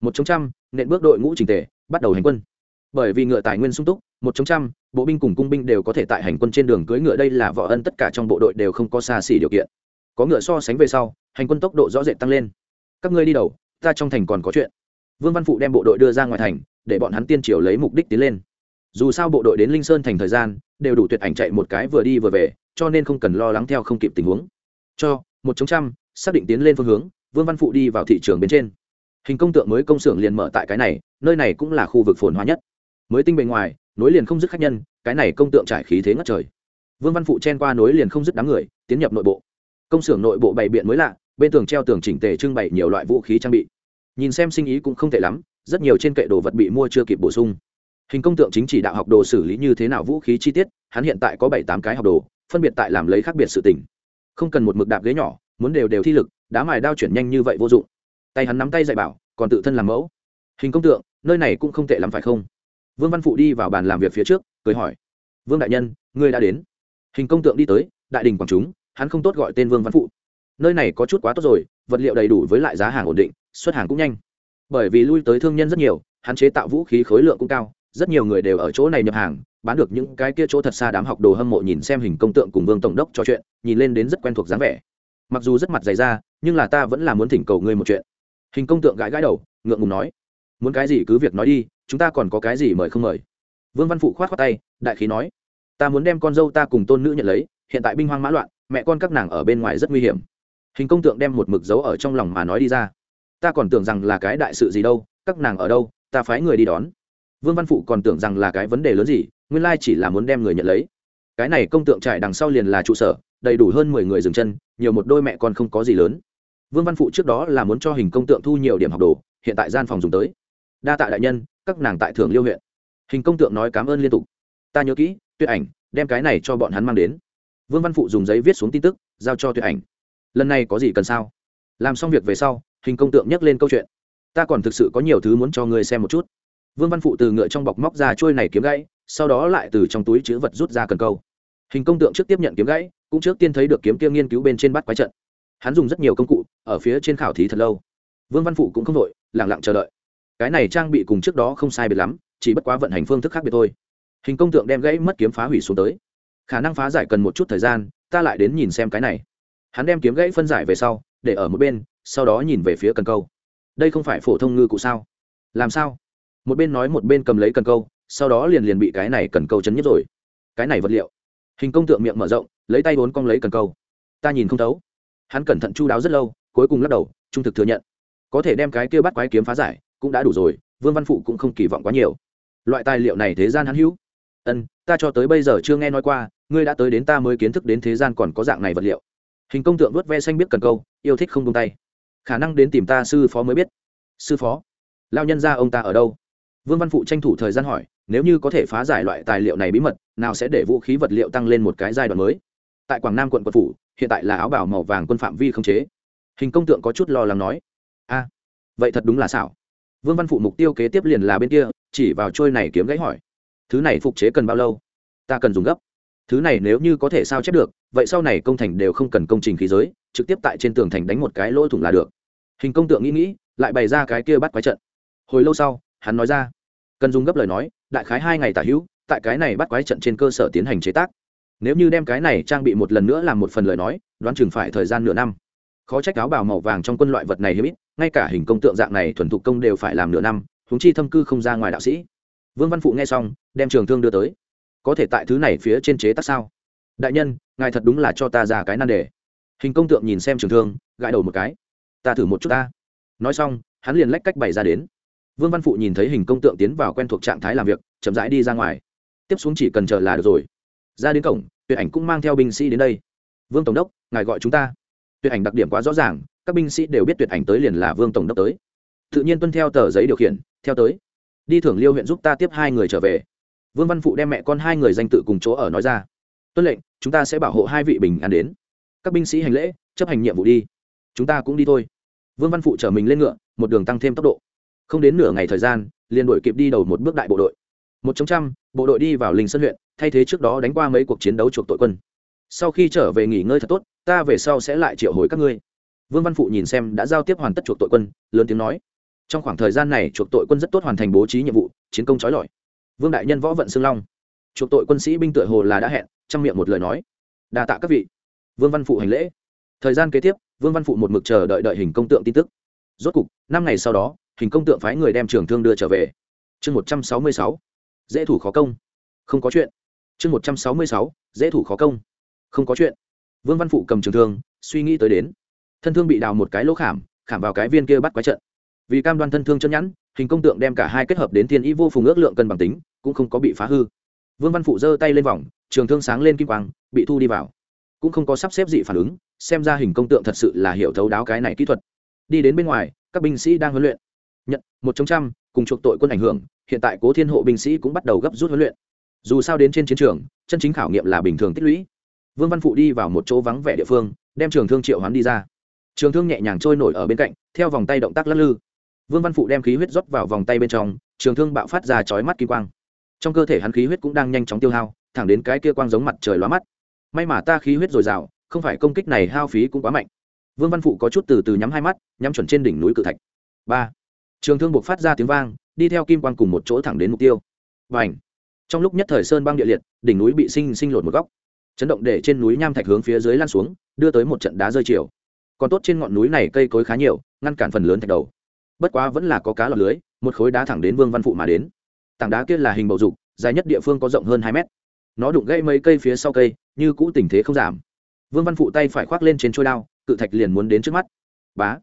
Một chống trăm, nện bước đội ngũ chỉnh tề, bắt đầu hành quân. Bởi vì ngựa tài nguyên sung túc, một chống trăm, bộ binh cùng cung binh đều có thể tại hành quân trên đường cưỡi ngựa, đây là võ ân tất cả trong bộ đội đều không có xa xỉ điều kiện có ngựa so sánh về sau, hành quân tốc độ rõ rệt tăng lên. Các ngươi đi đầu, ta trong thành còn có chuyện. Vương văn phụ đem bộ đội đưa ra ngoài thành, để bọn hắn tiên triều lấy mục đích tiến lên. Dù sao bộ đội đến linh sơn thành thời gian, đều đủ tuyệt ảnh chạy một cái vừa đi vừa về, cho nên không cần lo lắng theo không kịp tình huống. Cho, một chống trăm, xác định tiến lên phương hướng, vương văn phụ đi vào thị trường bên trên. Hình công tượng mới công xưởng liền mở tại cái này, nơi này cũng là khu vực phồn hoa nhất. Mới tinh bề ngoài, nối liền không dứt khách nhân, cái này công tượng trải khí thế ngất trời. Vương văn phụ chen qua nối liền không dứt đám người, tiến nhập nội bộ công xưởng nội bộ bày biện mới lạ, bên tường treo tường chỉnh tề trưng bày nhiều loại vũ khí trang bị. Nhìn xem sinh ý cũng không tệ lắm, rất nhiều trên kệ đồ vật bị mua chưa kịp bổ sung. Hình công tượng chính chỉ đạo học đồ xử lý như thế nào vũ khí chi tiết, hắn hiện tại có bảy tám cái học đồ, phân biệt tại làm lấy khác biệt sự tình. Không cần một mực đạp ghế nhỏ, muốn đều đều thi lực, đá mài đao chuyển nhanh như vậy vô dụng. Tay hắn nắm tay dạy bảo, còn tự thân làm mẫu. Hình công tượng, nơi này cũng không tệ lắm phải không? Vương văn phụ đi vào bàn làm việc phía trước, cười hỏi. Vương đại nhân, ngươi đã đến. Hình công tượng đi tới, đại đình quảng chúng hắn không tốt gọi tên vương văn phụ. Nơi này có chút quá tốt rồi, vật liệu đầy đủ với lại giá hàng ổn định, xuất hàng cũng nhanh. Bởi vì lui tới thương nhân rất nhiều, hắn chế tạo vũ khí khối lượng cũng cao, rất nhiều người đều ở chỗ này nhập hàng, bán được những cái kia chỗ thật xa đám học đồ hâm mộ nhìn xem hình công tượng cùng vương tổng đốc trò chuyện, nhìn lên đến rất quen thuộc dáng vẻ. Mặc dù rất mặt dày ra nhưng là ta vẫn là muốn thỉnh cầu ngươi một chuyện. Hình công tượng gãi gãi đầu, ngượng ngùng nói. Muốn cái gì cứ việc nói đi, chúng ta còn có cái gì mời không mời? Vương văn phụ khoát khoát tay, đại khí nói. Ta muốn đem con dâu ta cùng tôn nữ nhận lấy, hiện tại binh hoang mã loạn mẹ con các nàng ở bên ngoài rất nguy hiểm. Hình công tượng đem một mực dấu ở trong lòng mà nói đi ra. Ta còn tưởng rằng là cái đại sự gì đâu, các nàng ở đâu, ta phái người đi đón. Vương văn phụ còn tưởng rằng là cái vấn đề lớn gì, nguyên lai chỉ là muốn đem người nhận lấy. Cái này công tượng trải đằng sau liền là trụ sở, đầy đủ hơn mười người dừng chân, nhiều một đôi mẹ con không có gì lớn. Vương văn phụ trước đó là muốn cho hình công tượng thu nhiều điểm học đồ, hiện tại gian phòng dùng tới. Đa tạ đại nhân, các nàng tại thường liêu huyện. Hình công tượng nói cảm ơn liên tục. Ta nhớ kỹ tuyệt ảnh, đem cái này cho bọn hắn mang đến vương văn phụ dùng giấy viết xuống tin tức, giao cho tuyệt ảnh. Lần này có gì cần sao? Làm xong việc về sau, hình công tượng nhắc lên câu chuyện. Ta còn thực sự có nhiều thứ muốn cho ngươi xem một chút. Vương văn phụ từ ngựa trong bọc móc ra trôi này kiếm gãy, sau đó lại từ trong túi chữ vật rút ra cần câu. Hình công tượng trước tiếp nhận kiếm gãy, cũng trước tiên thấy được kiếm kia nghiên cứu bên trên bắt quái trận. Hắn dùng rất nhiều công cụ, ở phía trên khảo thí thật lâu. Vương văn phụ cũng không đội lẳng lặng chờ đợi. Cái này trang bị cùng trước đó không sai biệt lắm, chỉ bất quá vận hành phương thức khác biệt thôi. Hình công tượng đem gãy mất kiếm phá hủy xuống tới khả năng phá giải cần một chút thời gian, ta lại đến nhìn xem cái này. Hắn đem kiếm gãy phân giải về sau, để ở một bên, sau đó nhìn về phía cần câu. Đây không phải phổ thông ngư cụ sao? Làm sao? Một bên nói một bên cầm lấy cần câu, sau đó liền liền bị cái này cần câu chấn nhất rồi. Cái này vật liệu. Hình công tượng miệng mở rộng, lấy tay vốn cong lấy cần câu. Ta nhìn không thấu. Hắn cẩn thận chu đáo rất lâu, cuối cùng lắc đầu, trung thực thừa nhận. Có thể đem cái kia bắt quái kiếm phá giải, cũng đã đủ rồi, vương văn phụ cũng không kỳ vọng quá nhiều. Loại tài liệu này thế gian hắn hữu. Ân, ta cho tới bây giờ chưa nghe nói qua ngươi đã tới đến ta mới kiến thức đến thế gian còn có dạng này vật liệu. Hình công tượng vớt ve xanh biết cần câu, yêu thích không tung tay. Khả năng đến tìm ta sư phó mới biết. Sư phó? Lao nhân ra ông ta ở đâu? Vương văn phụ tranh thủ thời gian hỏi, nếu như có thể phá giải loại tài liệu này bí mật, nào sẽ để vũ khí vật liệu tăng lên một cái giai đoạn mới? Tại quảng nam quận quận phủ, hiện tại là áo bảo màu vàng quân phạm vi không chế. Hình công tượng có chút lo lắng nói, a, vậy thật đúng là xảo. Vương văn phụ mục tiêu kế tiếp liền là bên kia, chỉ vào trôi này kiếm gãy hỏi, thứ này phục chế cần bao lâu? Ta cần dùng gấp thứ này nếu như có thể sao chép được, vậy sau này công thành đều không cần công trình khí giới, trực tiếp tại trên tường thành đánh một cái lỗ thủng là được. Hình công tượng nghĩ nghĩ, lại bày ra cái kia bắt quái trận. Hồi lâu sau, hắn nói ra, cần dùng gấp lời nói, đại khái hai ngày tả hữu, tại cái này bắt quái trận trên cơ sở tiến hành chế tác. Nếu như đem cái này trang bị một lần nữa làm một phần lời nói, đoán chừng phải thời gian nửa năm. Khó trách áo bào màu vàng trong quân loại vật này hiếm ít, ngay cả hình công tượng dạng này thuần thục công đều phải làm nửa năm húng chi thâm cư không ra ngoài đạo sĩ. Vương văn phụ nghe xong, đem trường thương đưa tới có thể tại thứ này phía trên chế tác sao? Đại nhân, ngài thật đúng là cho ta ra cái nan đề. Hình công tượng nhìn xem trường thương, gãi đầu một cái. Ta thử một chút ta. Nói xong, hắn liền lách cách bày ra đến. Vương văn phụ nhìn thấy hình công tượng tiến vào quen thuộc trạng thái làm việc, chậm rãi đi ra ngoài. Tiếp xuống chỉ cần chờ là được rồi. Ra đến cổng tuyệt ảnh cũng mang theo binh sĩ đến đây. Vương tổng đốc, ngài gọi chúng ta. Tuyệt ảnh đặc điểm quá rõ ràng, các binh sĩ đều biết tuyệt ảnh tới liền là vương tổng đốc tới. Tự nhiên tuân theo tờ giấy điều khiển, theo tới. Đi thưởng liêu huyện giúp ta tiếp hai người trở về vương văn phụ đem mẹ con hai người danh tự cùng chỗ ở nói ra. Tuân lệnh, chúng ta sẽ bảo hộ hai vị bình an đến. Các binh sĩ hành lễ, chấp hành nhiệm vụ đi. Chúng ta cũng đi thôi. Vương văn phụ chở mình lên ngựa, một đường tăng thêm tốc độ. Không đến nửa ngày thời gian, liền đuổi kịp đi đầu một bước đại bộ đội. Một trong trăm bộ đội đi vào linh sơn huyện, thay thế trước đó đánh qua mấy cuộc chiến đấu chuộc tội quân. Sau khi trở về nghỉ ngơi thật tốt, ta về sau sẽ lại triệu hồi các ngươi. Vương văn phụ nhìn xem đã giao tiếp hoàn tất chuộc tội quân, lớn tiếng nói. Trong khoảng thời gian này, chuộc tội quân rất tốt hoàn thành bố trí nhiệm vụ, chiến công trói lọi vương đại nhân võ vận xương long. Chuộc tội quân sĩ binh tựa hồ là đã hẹn trong miệng một lời nói. Đa tạ các vị. Vương văn phụ hành lễ. Thời gian kế tiếp, vương văn phụ một mực chờ đợi đợi hình công tượng tin tức. Rốt cục, năm ngày sau đó, hình công tượng phái người đem trường thương đưa trở về. Chương một trăm sáu mươi sáu. Dễ thủ khó công. Không có chuyện. Chương một trăm sáu mươi sáu. Dễ thủ khó công. Không có chuyện. Vương văn phụ cầm trường thương, suy nghĩ tới đến. Thân thương bị đào một cái lỗ khảm khảm vào cái viên kia bắt quái trận. Vì cam đoan thân thương chân nhẵn, hình công tượng đem cả hai kết hợp đến thiên ý vô phùng ước lượng cân bằng tính cũng không có bị phá hư. Vương văn phụ giơ tay lên vòng, trường thương sáng lên kim quang, bị thu đi vào. Cũng không có sắp xếp dị phản ứng, xem ra hình công tượng thật sự là hiểu thấu đáo cái này kỹ thuật. Đi đến bên ngoài, các binh sĩ đang huấn luyện. Nhận, một trong trăm, cùng chuộc tội quân ảnh hưởng, hiện tại cố thiên hộ binh sĩ cũng bắt đầu gấp rút huấn luyện. Dù sao đến trên chiến trường, chân chính khảo nghiệm là bình thường tích lũy. Vương văn phụ đi vào một chỗ vắng vẻ địa phương, đem trường thương triệu hoán đi ra. Trường thương nhẹ nhàng trôi nổi ở bên cạnh, theo vòng tay động tác lắc lư. Vương văn phụ đem khí huyết rót vào vòng tay bên trong, trường thương bạo phát ra chói mắt kim quang trong cơ thể hắn khí huyết cũng đang nhanh chóng tiêu hao, thẳng đến cái kia quang giống mặt trời lóa mắt. May mà ta khí huyết dồi dào, không phải công kích này hao phí cũng quá mạnh. Vương văn phụ có chút từ từ nhắm hai mắt, nhắm chuẩn trên đỉnh núi cự thạch. Ba. Trường thương buộc phát ra tiếng vang, đi theo kim quang cùng một chỗ thẳng đến mục tiêu. Và ảnh trong lúc nhất thời sơn băng địa liệt, đỉnh núi bị sinh sinh lột một góc. Chấn động để trên núi nham thạch hướng phía dưới lan xuống, đưa tới một trận đá rơi chiều. Còn tốt trên ngọn núi này cây cối khá nhiều, ngăn cản phần lớn thạch đầu. Bất quá vẫn là có cá lọt lưới, một khối đá thẳng đến vương văn phụ mà đến tảng đá kia là hình bầu dục, dài nhất địa phương có rộng hơn hai mét. Nó đụng gây mấy cây phía sau cây, như cũ tình thế không giảm. Vương văn phụ tay phải khoác lên trên trôi đao, cự thạch liền muốn đến trước mắt. Bá.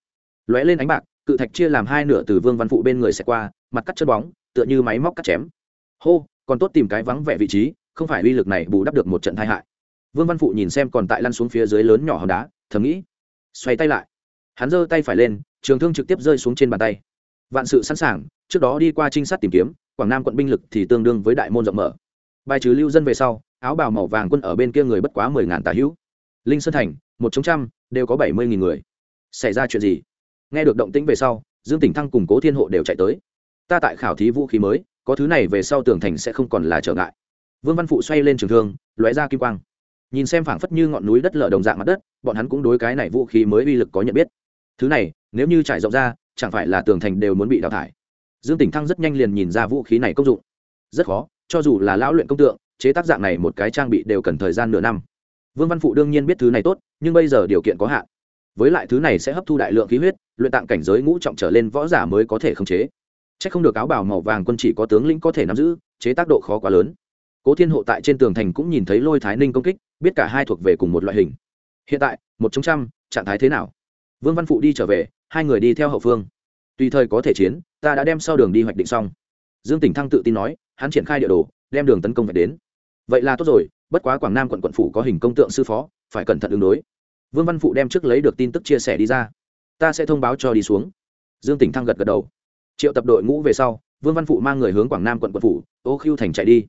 Lóe lên ánh bạc, cự thạch chia làm hai nửa từ vương văn phụ bên người xẹt qua, mặt cắt chân bóng, tựa như máy móc cắt chém. Hô, còn tốt tìm cái vắng vẻ vị trí, không phải uy lực này bù đắp được một trận tai hại. Vương văn phụ nhìn xem còn tại lăn xuống phía dưới lớn nhỏ hòn đá, thầm nghĩ. Xoay tay lại. Hắn giơ tay phải lên, trường thương trực tiếp rơi xuống trên bàn tay. Vạn sự sẵn sàng, trước đó đi qua trinh sát tìm kiếm quảng nam quận binh lực thì tương đương với đại môn rộng mở. Bài trừ lưu dân về sau, áo bào màu vàng quân ở bên kia người bất quá mười ngàn tà hữu. Linh sơn thành, một chống trăm, đều có bảy mươi nghìn người. Xảy ra chuyện gì? Nghe được động tĩnh về sau, dương tỉnh thăng cùng cố thiên hộ đều chạy tới. Ta tại khảo thí vũ khí mới, có thứ này về sau tường thành sẽ không còn là trở ngại. Vương văn phụ xoay lên trường thương, lóe ra kim quang. Nhìn xem phảng phất như ngọn núi đất lở đồng dạng mặt đất, bọn hắn cũng đối cái này vũ khí mới uy lực có nhận biết. Thứ này, nếu như trải rộng ra, chẳng phải là tường thành đều muốn bị đào thải dương tỉnh thăng rất nhanh liền nhìn ra vũ khí này công dụng. Rất khó, cho dù là lão luyện công tượng, chế tác dạng này một cái trang bị đều cần thời gian nửa năm. Vương văn phụ đương nhiên biết thứ này tốt, nhưng bây giờ điều kiện có hạn. Với lại thứ này sẽ hấp thu đại lượng khí huyết, luyện tạng cảnh giới ngũ trọng trở lên võ giả mới có thể khống chế. C h ắ c không được áo bảo màu vàng quân chỉ có tướng lĩnh có thể nắm giữ, chế tác độ khó quá lớn. Cố thiên hộ tại trên tường thành cũng nhìn thấy lôi thái ninh công kích, biết cả hai thuộc về cùng một loại hình. Hiện tại, một chống trăm, trạng thái thế nào? Vương văn phụ đi trở về, hai người đi theo hậu phương. Tùy thời có thể chiến ta đã đem sau đường đi hoạch định xong. Dương tỉnh thăng tự tin nói, hắn triển khai địa đồ, đem đường tấn công vạch đến. Vậy là tốt rồi, bất quá quảng nam quận quận phủ có hình công tượng sư phó, phải cẩn thận ứng đối. Vương văn phụ đem trước lấy được tin tức chia sẻ đi ra. Ta sẽ thông báo cho đi xuống. Dương tỉnh thăng gật gật đầu. Triệu tập đội ngũ về sau, vương văn phụ mang người hướng quảng nam quận quận phủ, ô khiêu thành chạy đi.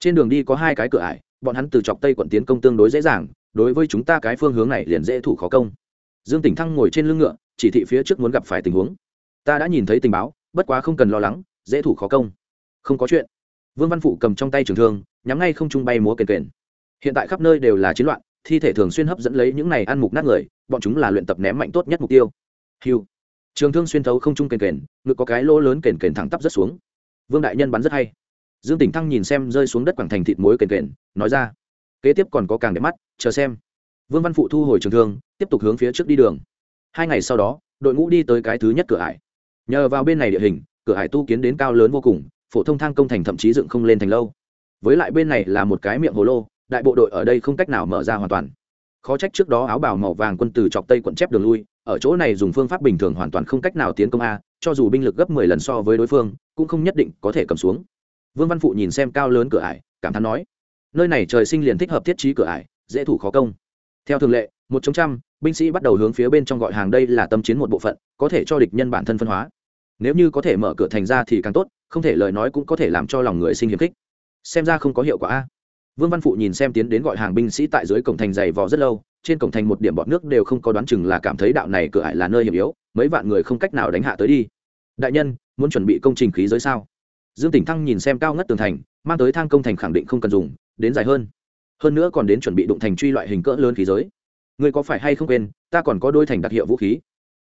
Trên đường đi có hai cái cửa ải, bọn hắn từ chọc tây quận tiến công tương đối dễ dàng, đối với chúng ta cái phương hướng này liền dễ thủ khó công. Dương tỉnh thăng ngồi trên lưng ngựa, chỉ thị phía trước muốn gặp phải tình huống. Ta đã nhìn thấy tình báo bất quá không cần lo lắng, dễ thủ khó công. Không có chuyện. Vương văn phụ cầm trong tay trường thương, nhắm ngay không trung bay múa kền kền. Hiện tại khắp nơi đều là chiến loạn, thi thể thường xuyên hấp dẫn lấy những này ăn mục nát người, bọn chúng là luyện tập ném mạnh tốt nhất mục tiêu. Hiu trường thương xuyên thấu không trung kền kền, ngực có cái lỗ lớn kền kền thẳng tắp rất xuống. Vương đại nhân bắn rất hay. Dương tỉnh thăng nhìn xem rơi xuống đất quảng thành thịt muối kền kền, nói ra. Kế tiếp còn có càng đẹp mắt, chờ xem. Vương văn phụ thu hồi trường thương, tiếp tục hướng phía trước đi đường. Hai ngày sau đó, đội ngũ đi tới cái thứ nhất cửa ải nhờ vào bên này địa hình, cửa hải tu kiến đến cao lớn vô cùng, phổ thông thang công thành thậm chí dựng không lên thành lâu. Với lại bên này là một cái miệng hồ lô, đại bộ đội ở đây không cách nào mở ra hoàn toàn. Khó trách trước đó áo bào màu vàng quân từ chọc tây quận chép đường lui, ở chỗ này dùng phương pháp bình thường hoàn toàn không cách nào tiến công a, cho dù binh lực gấp mười lần so với đối phương, cũng không nhất định có thể cầm xuống. Vương văn phụ nhìn xem cao lớn cửa ải, cảm thán nói, nơi này trời sinh liền thích hợp thiết trí cửa ải, dễ thủ khó công. Theo thường lệ, một chống trăm, binh sĩ bắt đầu hướng phía bên trong gọi hàng đây là tâm chiến một bộ phận, có thể cho địch nhân bản thân phân hóa nếu như có thể mở cửa thành ra thì càng tốt, không thể lời nói cũng có thể làm cho lòng người sinh hiếm khích. Xem ra không có hiệu quả a. Vương văn phụ nhìn xem tiến đến gọi hàng binh sĩ tại dưới cổng thành dày vò rất lâu, trên cổng thành một điểm bọn nước đều không có đoán chừng là cảm thấy đạo này cửa ải là nơi hiểm yếu, mấy vạn người không cách nào đánh hạ tới đi. Đại nhân, muốn chuẩn bị công trình khí giới sao? Dương tỉnh thăng nhìn xem cao ngất tường thành, mang tới thang công thành khẳng định không cần dùng, đến dài hơn. Hơn nữa còn đến chuẩn bị đụng thành truy loại hình cỡ lớn khí giới. Người có phải hay không quên, ta còn có đôi thành đặc hiệu vũ khí.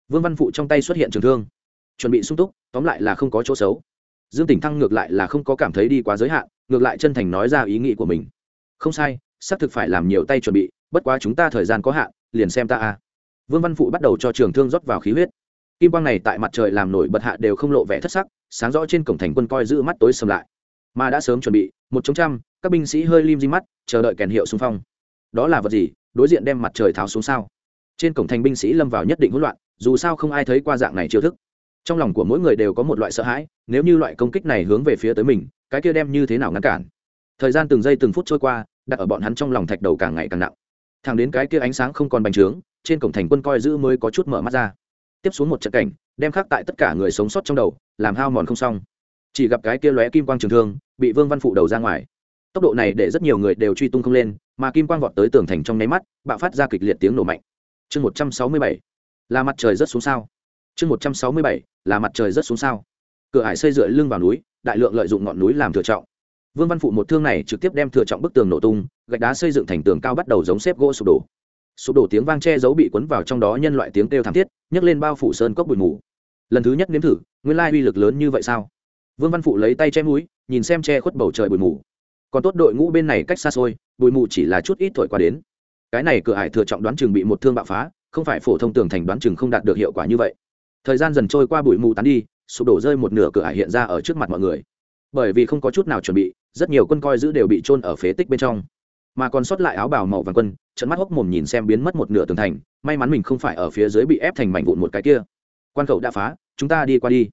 Vương văn phụ trong tay xuất hiện trường thương chuẩn bị sung túc, tóm lại là không có chỗ xấu. Dương tỉnh thăng ngược lại là không có cảm thấy đi quá giới hạn, ngược lại chân thành nói ra ý nghĩ của mình. Không sai, xác thực phải làm nhiều tay chuẩn bị, bất quá chúng ta thời gian có hạn, liền xem ta a. Vương văn phụ bắt đầu cho trường thương rót vào khí huyết. Kim quang này tại mặt trời làm nổi bật hạ đều không lộ vẻ thất sắc, sáng rõ trên cổng thành quân coi giữ mắt tối sầm lại. Mà đã sớm chuẩn bị, một chống trăm, các binh sĩ hơi lim di mắt, chờ đợi kèn hiệu xung phong. Đó là vật gì? Đối diện đem mặt trời tháo xuống sao? Trên cổng thành binh sĩ lâm vào nhất định hỗn loạn, dù sao không ai thấy qua dạng này chiêu thức trong lòng của mỗi người đều có một loại sợ hãi, nếu như loại công kích này hướng về phía tới mình, cái kia đem như thế nào ngăn cản? Thời gian từng giây từng phút trôi qua, đặt ở bọn hắn trong lòng thạch đầu càng ngày càng nặng. Thẳng đến cái kia ánh sáng không còn bành trướng, trên cổng thành quân coi giữ mới có chút mở mắt ra. Tiếp xuống một trận cảnh, đem khắc tại tất cả người sống sót trong đầu, làm hao mòn không xong. Chỉ gặp cái kia lóe kim quang trường thương, bị vương văn phụ đầu ra ngoài. Tốc độ này để rất nhiều người đều truy tung không lên, mà kim quang vọt tới tường thành trong nháy mắt, bạo phát ra kịch liệt tiếng nổ mạnh. Chương một trăm sáu mươi bảy, là mặt trời rất xuống sao? Chương một trăm sáu mươi bảy, là mặt trời rất xuống sao. Cửa hải xây dựa lưng vào núi, đại lượng lợi dụng ngọn núi làm thừa trọng. Vương văn phụ một thương này trực tiếp đem thừa trọng bức tường nổ tung, gạch đá xây dựng thành tường cao bắt đầu giống xếp gỗ sụp đổ. Sụp đổ tiếng vang che giấu bị cuốn vào trong đó nhân loại tiếng kêu thảm thiết, nhấc lên bao phủ sơn cốc bụi mù. Lần thứ nhất nếm thử, nguyên lai uy lực lớn như vậy sao? Vương văn phụ lấy tay che mũi, nhìn xem che khuất bầu trời bụi mù. Còn tốt đội ngũ bên này cách xa xôi, bụi mù chỉ là chút ít thổi qua đến. Cái này cửa hải thừa trọng đoán chừng bị một thương bạo phá, không phải phổ thông tường thành đoán chừng không đạt được hiệu quả như vậy thời gian dần trôi qua bụi mù tán đi sụp đổ rơi một nửa cửa ải hiện ra ở trước mặt mọi người. Bởi vì không có chút nào chuẩn bị rất nhiều quân coi giữ đều bị trôn ở phế tích bên trong. Mà còn sót lại áo bào màu vàng quân trận mắt hốc mồm nhìn xem biến mất một nửa tường thành may mắn mình không phải ở phía dưới bị ép thành mảnh vụn một cái kia. Quan khẩu đã phá chúng ta đi qua đi.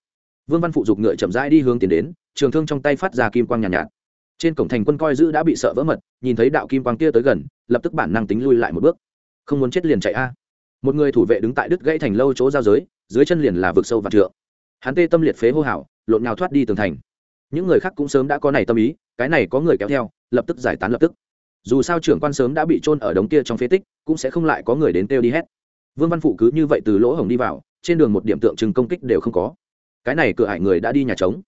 Vương văn phụ dục ngựa chậm rãi đi hướng tiến đến trường thương trong tay phát ra kim quang nhàn nhạt, nhạt. Trên cổng thành quân coi giữ đã bị sợ vỡ mật nhìn thấy đạo kim quang kia tới gần lập tức bản năng tính lui lại một bước. Không muốn chết liền chạy a một người thủ vệ đứng tại đứt gãy thành lâu chỗ giao giới, dưới chân liền là vực sâu và trượng. Hắn tê tâm liệt phế hô hào, lộn nhào thoát đi tường thành. Những người khác cũng sớm đã có này tâm ý, cái này có người kéo theo, lập tức giải tán lập tức. Dù sao trưởng quan sớm đã bị trôn ở đống kia trong phế tích, cũng sẽ không lại có người đến kêu đi hết. Vương văn phụ cứ như vậy từ lỗ hổng đi vào, trên đường một điểm tượng trưng công kích đều không có. Cái này cửa hại người đã đi nhà trống.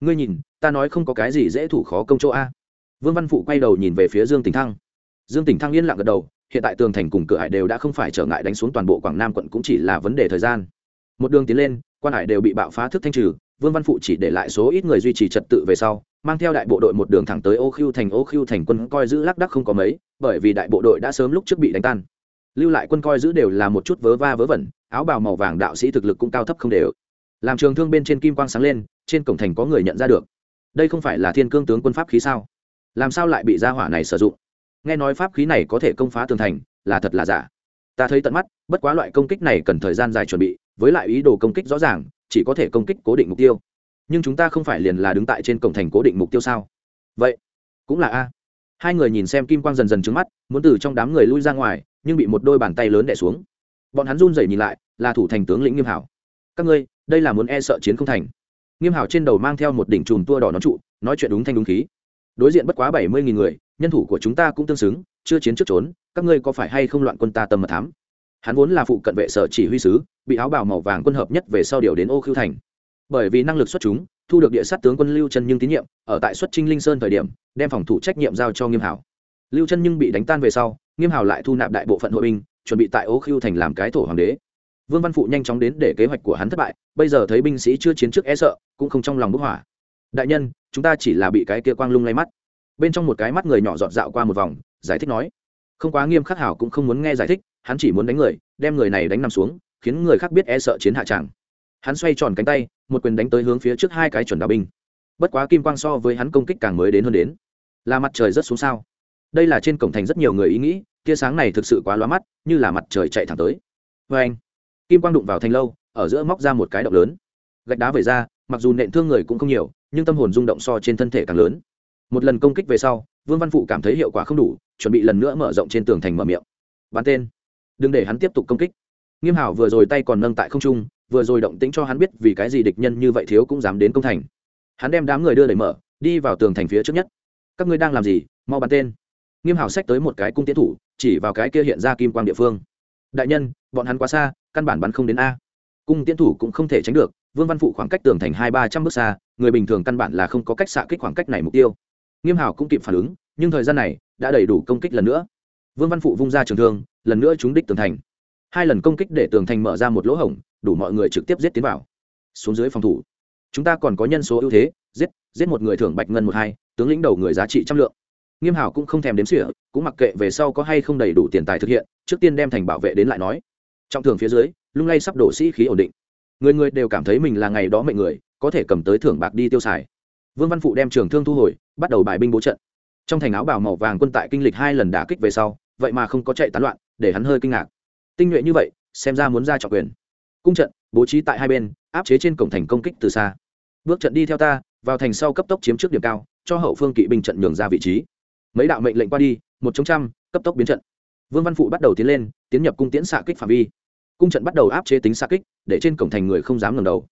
Ngươi nhìn, ta nói không có cái gì dễ thủ khó công chỗ a. Vương văn phụ quay đầu nhìn về phía dương tỉnh thăng. Dương tỉnh thăng yên lặng gật đầu hiện tại tường thành cùng cửa hải đều đã không phải trở ngại đánh xuống toàn bộ quảng nam quận cũng chỉ là vấn đề thời gian. Một đường tiến lên, quan hải đều bị bạo phá thức thanh trừ, vương văn phụ chỉ để lại số ít người duy trì trật tự về sau, mang theo đại bộ đội một đường thẳng tới ô khiu thành. Ô khiu thành quân coi giữ lác đắc không có mấy, bởi vì đại bộ đội đã sớm lúc trước bị đánh tan. Lưu lại quân coi giữ đều là một chút vớ va vớ vẩn, áo bào màu vàng đạo sĩ thực lực cũng cao thấp không đều. Làm trường thương bên trên kim quang sáng lên, trên cổng thành có người nhận ra được. Đây không phải là thiên cương tướng quân pháp khí sao? Làm sao lại bị gia hỏa này sử dụng? Nghe nói pháp khí này có thể công phá tường thành, là thật là giả. Ta thấy tận mắt, bất quá loại công kích này cần thời gian dài chuẩn bị, với lại ý đồ công kích rõ ràng, chỉ có thể công kích cố định mục tiêu. Nhưng chúng ta không phải liền là đứng tại trên cổng thành cố định mục tiêu sao? Vậy, cũng là a. Hai người nhìn xem kim quang dần dần trứng mắt, muốn từ trong đám người lui ra ngoài, nhưng bị một đôi bàn tay lớn đẻ xuống. Bọn hắn run rẩy nhìn lại, là thủ thành tướng lĩnh nghiêm hảo. Các ngươi, đây là muốn e sợ chiến không thành. Nghiêm hảo trên đầu mang theo một đỉnh chùm tua đỏ nó trụ, nói chuyện đúng thanh đúng khí. Đối diện bất quá bảy mươi nghìn người nhân thủ của chúng ta cũng tương xứng, chưa chiến trước trốn, các ngươi có phải hay không loạn quân ta tâm mật thám? Hắn vốn là phụ cận vệ sở chỉ huy sứ, bị áo bào màu vàng quân hợp nhất về sau điều đến ô khưu thành. Bởi vì năng lực xuất chúng, thu được địa sát tướng quân lưu chân nhưng tín nhiệm, ở tại xuất trinh linh sơn thời điểm, đem phòng thủ trách nhiệm giao cho nghiêm hảo. Lưu chân nhưng bị đánh tan về sau, nghiêm hảo lại thu nạp đại bộ phận hội binh, chuẩn bị tại ô khưu thành làm cái thổ hoàng đế. Vương văn phụ nhanh chóng đến để kế hoạch của hắn thất bại, bây giờ thấy binh sĩ chưa chiến trước e sợ, cũng không trong lòng bức hỏa đại nhân, chúng ta chỉ là bị cái kia quang lung lay mắt bên trong một cái mắt người nhỏ dọn dạo qua một vòng, giải thích nói, không quá nghiêm khắc hảo cũng không muốn nghe giải thích, hắn chỉ muốn đánh người, đem người này đánh nằm xuống, khiến người khác biết e sợ chiến hạ tràng. Hắn xoay tròn cánh tay, một quyền đánh tới hướng phía trước hai cái chuẩn đạo binh. Bất quá kim quang so với hắn công kích càng mới đến hơn đến. Là mặt trời rất xuống sao? Đây là trên cổng thành rất nhiều người ý nghĩ, tia sáng này thực sự quá loa mắt, như là mặt trời chạy thẳng tới. Vê anh, kim quang đụng vào thành lâu, ở giữa móc ra một cái động lớn. Gạch đá về ra, mặc dù nện thương người cũng không nhiều, nhưng tâm hồn rung động so trên thân thể càng lớn một lần công kích về sau, vương văn phụ cảm thấy hiệu quả không đủ, chuẩn bị lần nữa mở rộng trên tường thành mở miệng. Bắn tên. Đừng để hắn tiếp tục công kích. Nghiêm hảo vừa rồi tay còn nâng tại không trung, vừa rồi động tĩnh cho hắn biết vì cái gì địch nhân như vậy thiếu cũng dám đến công thành. Hắn đem đám người đưa đẩy mở, đi vào tường thành phía trước nhất. Các ngươi đang làm gì? Mau bắn tên. Nghiêm hảo xách tới một cái cung tiến thủ, chỉ vào cái kia hiện ra kim quang địa phương. Đại nhân, bọn hắn quá xa, căn bản bắn không đến a. Cung tiến thủ cũng không thể tránh được, vương văn phụ khoảng cách tường thành hai ba trăm bước xa, người bình thường căn bản là không có cách xạ kích khoảng cách này mục tiêu nghiêm hảo cũng kịp phản ứng, nhưng thời gian này đã đầy đủ công kích lần nữa. Vương văn phụ vung ra trường thương, lần nữa trúng đích tường thành. Hai lần công kích để tường thành mở ra một lỗ hổng, đủ mọi người trực tiếp giết tiến vào. Xuống dưới phòng thủ. Chúng ta còn có nhân số ưu thế, giết giết một người thưởng bạch ngân một hai, tướng lĩnh đầu người giá trị trăm lượng. Nghiêm hảo cũng không thèm đếm sỉa cũng mặc kệ về sau có hay không đầy đủ tiền tài thực hiện, trước tiên đem thành bảo vệ đến lại nói. Trọng thưởng phía dưới, lung lay sắp đổ sĩ khí ổn định. Người người đều cảm thấy mình là ngày đó mệnh người, có thể cầm tới thưởng bạc đi tiêu xài. Vương văn phụ đem trường thương thu hồi bắt đầu bài binh bố trận. Trong thành áo bào màu vàng quân tại kinh lịch hai lần đả kích về sau, vậy mà không có chạy tán loạn, để hắn hơi kinh ngạc. Tinh nhuệ như vậy, xem ra muốn ra trọng quyền. Cung trận, bố trí tại hai bên, áp chế trên cổng thành công kích từ xa. Bước trận đi theo ta, vào thành sau cấp tốc chiếm trước điểm cao, cho hậu phương kỵ binh trận nhường ra vị trí. Mấy đạo mệnh lệnh qua đi, một chống trăm, cấp tốc biến trận. Vương văn phụ bắt đầu tiến lên, tiến nhập cung tiễn xạ kích phạm vi. Cung trận bắt đầu áp chế tính xạ kích, để trên cổng thành người không dám ngẩng đầu.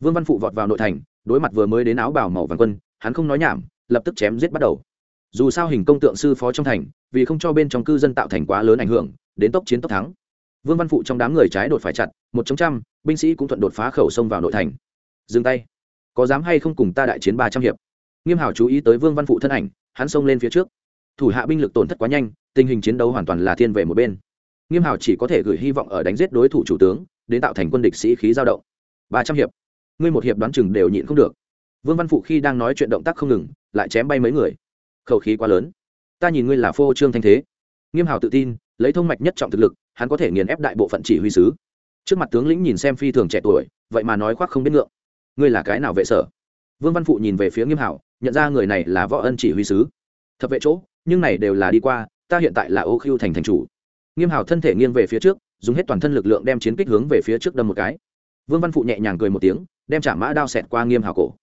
Vương văn phụ vọt vào nội thành, đối mặt vừa mới đến áo bào màu vàng quân, hắn không nói nhảm lập tức chém giết bắt đầu. Dù sao hình công tượng sư phó trong thành, vì không cho bên trong cư dân tạo thành quá lớn ảnh hưởng, đến tốc chiến tốc thắng. Vương văn phụ trong đám người trái đột phải chặt, một trong trăm, binh sĩ cũng thuận đột phá khẩu sông vào nội thành. Dừng tay. Có dám hay không cùng ta đại chiến ba trăm hiệp? Nghiêm hảo chú ý tới vương văn phụ thân ảnh, hắn xông lên phía trước. Thủ hạ binh lực tổn thất quá nhanh, tình hình chiến đấu hoàn toàn là thiên về một bên. Nghiêm hảo chỉ có thể gửi hy vọng ở đánh giết đối thủ chủ tướng, đến tạo thành quân địch sĩ khí dao động. Ba trăm hiệp. Ngươi một hiệp đoán chừng đều nhịn không được. Vương văn phụ khi đang nói chuyện động tác không ngừng lại chém bay mấy người. Khẩu khí quá lớn. Ta nhìn ngươi là phô trương thanh thế. Nghiêm hào tự tin, lấy thông mạch nhất trọng thực lực, hắn có thể nghiền ép đại bộ phận chỉ huy sứ. Trước mặt tướng lĩnh nhìn xem phi thường trẻ tuổi, vậy mà nói khoác không biết ngượng. Ngươi là cái nào vệ sở? Vương văn phụ nhìn về phía nghiêm hảo, nhận ra người này là võ ân chỉ huy sứ. Thập vệ chỗ, nhưng này đều là đi qua, ta hiện tại là ô khiêu thành thành chủ. Nghiêm hảo thân thể nghiêng về phía trước, dùng hết toàn thân lực lượng đem chiến kích hướng về phía trước đâm một cái. Vương văn phụ nhẹ nhàng cười một tiếng, đem trả mã đao xẹt qua nghiêm hảo cổ.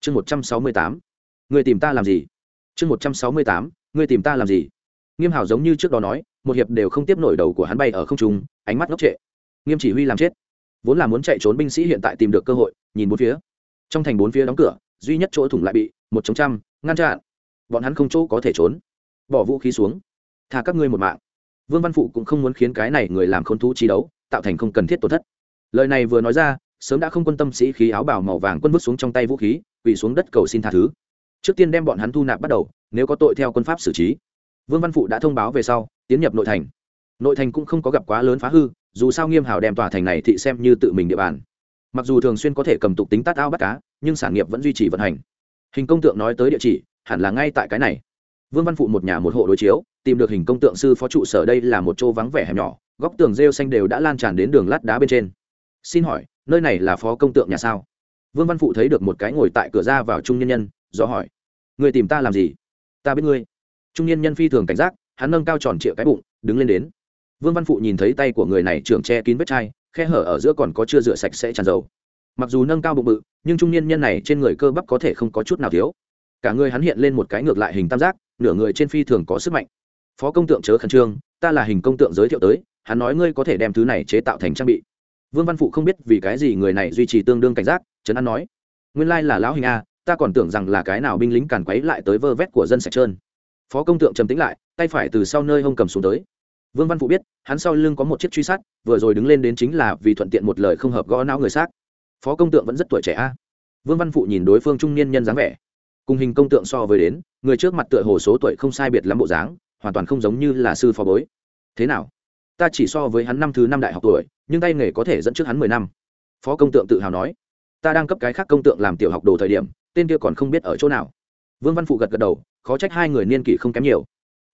Chương một trăm sáu mươi tám người tìm ta làm gì? Chương một trăm sáu mươi tám, ngươi tìm ta làm gì? Nghiêm hảo giống như trước đó nói, một hiệp đều không tiếp nổi đầu của hắn bay ở không trung, ánh mắt ngốc trệ. Nghiêm chỉ huy làm chết. Vốn là muốn chạy trốn binh sĩ hiện tại tìm được cơ hội, nhìn bốn phía. Trong thành bốn phía đóng cửa, duy nhất chỗ thủng lại bị một chống trăm, ngăn chặn. Bọn hắn không chỗ có thể trốn. Bỏ vũ khí xuống. Tha các ngươi một mạng. Vương văn phụ cũng không muốn khiến cái này người làm khôn thú chi đấu, tạo thành không cần thiết tổn thất. Lời này vừa nói ra, sớm đã không quan tâm sĩ khí áo bào màu vàng quân vứt xuống trong tay vũ khí, quỳ xuống đất cầu xin tha thứ trước tiên đem bọn hắn thu nạp bắt đầu, nếu có tội theo quân pháp xử trí. Vương văn phụ đã thông báo về sau, tiến nhập nội thành. Nội thành cũng không có gặp quá lớn phá hư, dù sao nghiêm hào đem tòa thành này thị xem như tự mình địa bàn. Mặc dù thường xuyên có thể cầm tục tính tát ao bắt cá, nhưng sản nghiệp vẫn duy trì vận hành. Hình công tượng nói tới địa chỉ, hẳn là ngay tại cái này. Vương văn phụ một nhà một hộ đối chiếu, tìm được hình công tượng sư phó trụ sở đây là một chỗ vắng vẻ hẻm nhỏ, góc tường rêu xanh đều đã lan tràn đến đường lát đá bên trên. Xin hỏi, nơi này là phó công tượng nhà sao? Vương văn phụ thấy được một cái ngồi tại cửa ra vào trung nhân nhân do hỏi người tìm ta làm gì? Ta biết ngươi. Trung niên nhân phi thường cảnh giác, hắn nâng cao tròn trịa cái bụng, đứng lên đến. Vương văn phụ nhìn thấy tay của người này trưởng che kín vết chai, khe hở ở giữa còn có chưa rửa sạch sẽ tràn dầu. Mặc dù nâng cao bụng bự, nhưng trung niên nhân này trên người cơ bắp có thể không có chút nào thiếu. Cả người hắn hiện lên một cái ngược lại hình tam giác, nửa người trên phi thường có sức mạnh. Phó công tượng chớ khẩn trương, ta là hình công tượng giới thiệu tới, hắn nói ngươi có thể đem thứ này chế tạo thành trang bị. Vương văn phụ không biết vì cái gì người này duy trì tương đương cảnh giác, trấn an nói, nguyên lai là lão hình a ta còn tưởng rằng là cái nào binh lính càn quấy lại tới vơ vét của dân sạch trơn. Phó công tượng trầm tĩnh lại, tay phải từ sau nơi hông cầm xuống tới. Vương văn phụ biết, hắn sau lưng có một chiếc truy sát, vừa rồi đứng lên đến chính là vì thuận tiện một lời không hợp gõ não người xác. Phó công tượng vẫn rất tuổi trẻ a. Vương văn phụ nhìn đối phương trung niên nhân dáng vẻ. Cùng hình công tượng so với đến, người trước mặt tựa hồ số tuổi không sai biệt lắm bộ dáng, hoàn toàn không giống như là sư phó bối. Thế nào? Ta chỉ so với hắn năm thứ năm đại học tuổi, nhưng tay nghề có thể dẫn trước hắn mười năm. Phó công tượng tự hào nói. Ta đang cấp cái khác công tượng làm tiểu học đồ thời điểm tên kia còn không biết ở chỗ nào. Vương văn phụ gật gật đầu, khó trách hai người niên kỷ không kém nhiều.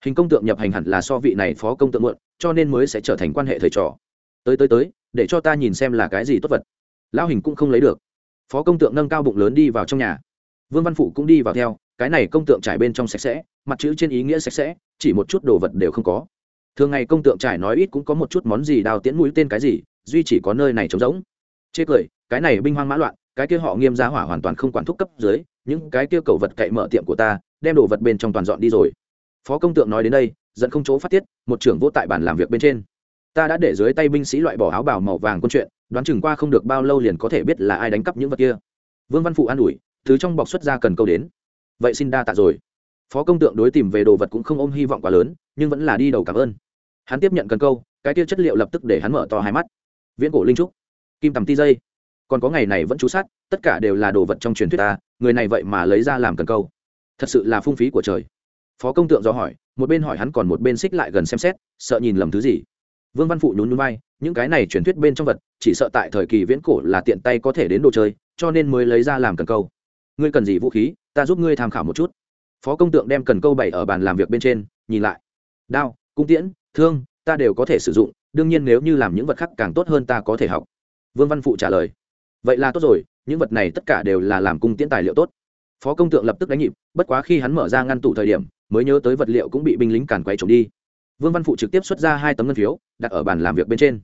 Hình công tượng nhập hành hẳn là so vị này phó công tượng muộn, cho nên mới sẽ trở thành quan hệ thầy trò. Tới tới tới, để cho ta nhìn xem là cái gì tốt vật. Lão hình cũng không lấy được. Phó công tượng nâng cao bụng lớn đi vào trong nhà. Vương văn phụ cũng đi vào theo, cái này công tượng trải bên trong sạch sẽ, mặt chữ trên ý nghĩa sạch sẽ, chỉ một chút đồ vật đều không có. Thường ngày công tượng trải nói ít cũng có một chút món gì đào tiễn mũi tên cái gì, duy chỉ có nơi này trống rỗng. Chê cười, cái này binh hoang mã loạn cái kia họ nghiêm giá hỏa hoàn toàn không quản thúc cấp dưới, những cái kia cầu vật cậy mở tiệm của ta, đem đồ vật bên trong toàn dọn đi rồi. Phó công tượng nói đến đây dẫn không chỗ phát tiết, một trưởng vô tại bàn làm việc bên trên. Ta đã để dưới tay binh sĩ loại bỏ áo bào màu vàng quân chuyện, đoán chừng qua không được bao lâu liền có thể biết là ai đánh cắp những vật kia. Vương văn phụ an ủi, thứ trong bọc xuất ra cần câu đến. Vậy xin đa tạ rồi. Phó công tượng đối tìm về đồ vật cũng không ôm hy vọng quá lớn, nhưng vẫn là đi đầu cảm ơn. Hắn tiếp nhận cần câu, cái tiêu chất liệu lập tức để hắn mở to hai mắt. Viễn cổ linh trúc, kim tầm ti dây còn có ngày này vẫn chú sát, tất cả đều là đồ vật trong truyền thuyết ta, người này vậy mà lấy ra làm cần câu. Thật sự là phung phí của trời. Phó công tượng do hỏi, một bên hỏi hắn còn một bên xích lại gần xem xét, sợ nhìn lầm thứ gì. Vương văn phụ nhún nhún vai, những cái này truyền thuyết bên trong vật, chỉ sợ tại thời kỳ viễn cổ là tiện tay có thể đến đồ chơi, cho nên mới lấy ra làm cần câu. Ngươi cần gì vũ khí, ta giúp ngươi tham khảo một chút. Phó công tượng đem cần câu bày ở bàn làm việc bên trên, nhìn lại. Đao, cung tiễn, thương, ta đều có thể sử dụng, đương nhiên nếu như làm những vật khác càng tốt hơn ta có thể học. Vương văn phụ trả lời vậy là tốt rồi, những vật này tất cả đều là làm cung tiễn tài liệu tốt. Phó công tượng lập tức đánh nhịp, bất quá khi hắn mở ra ngăn tủ thời điểm, mới nhớ tới vật liệu cũng bị binh lính càn quay trộm đi. Vương văn phụ trực tiếp xuất ra hai tấm ngân phiếu, đặt ở bàn làm việc bên trên.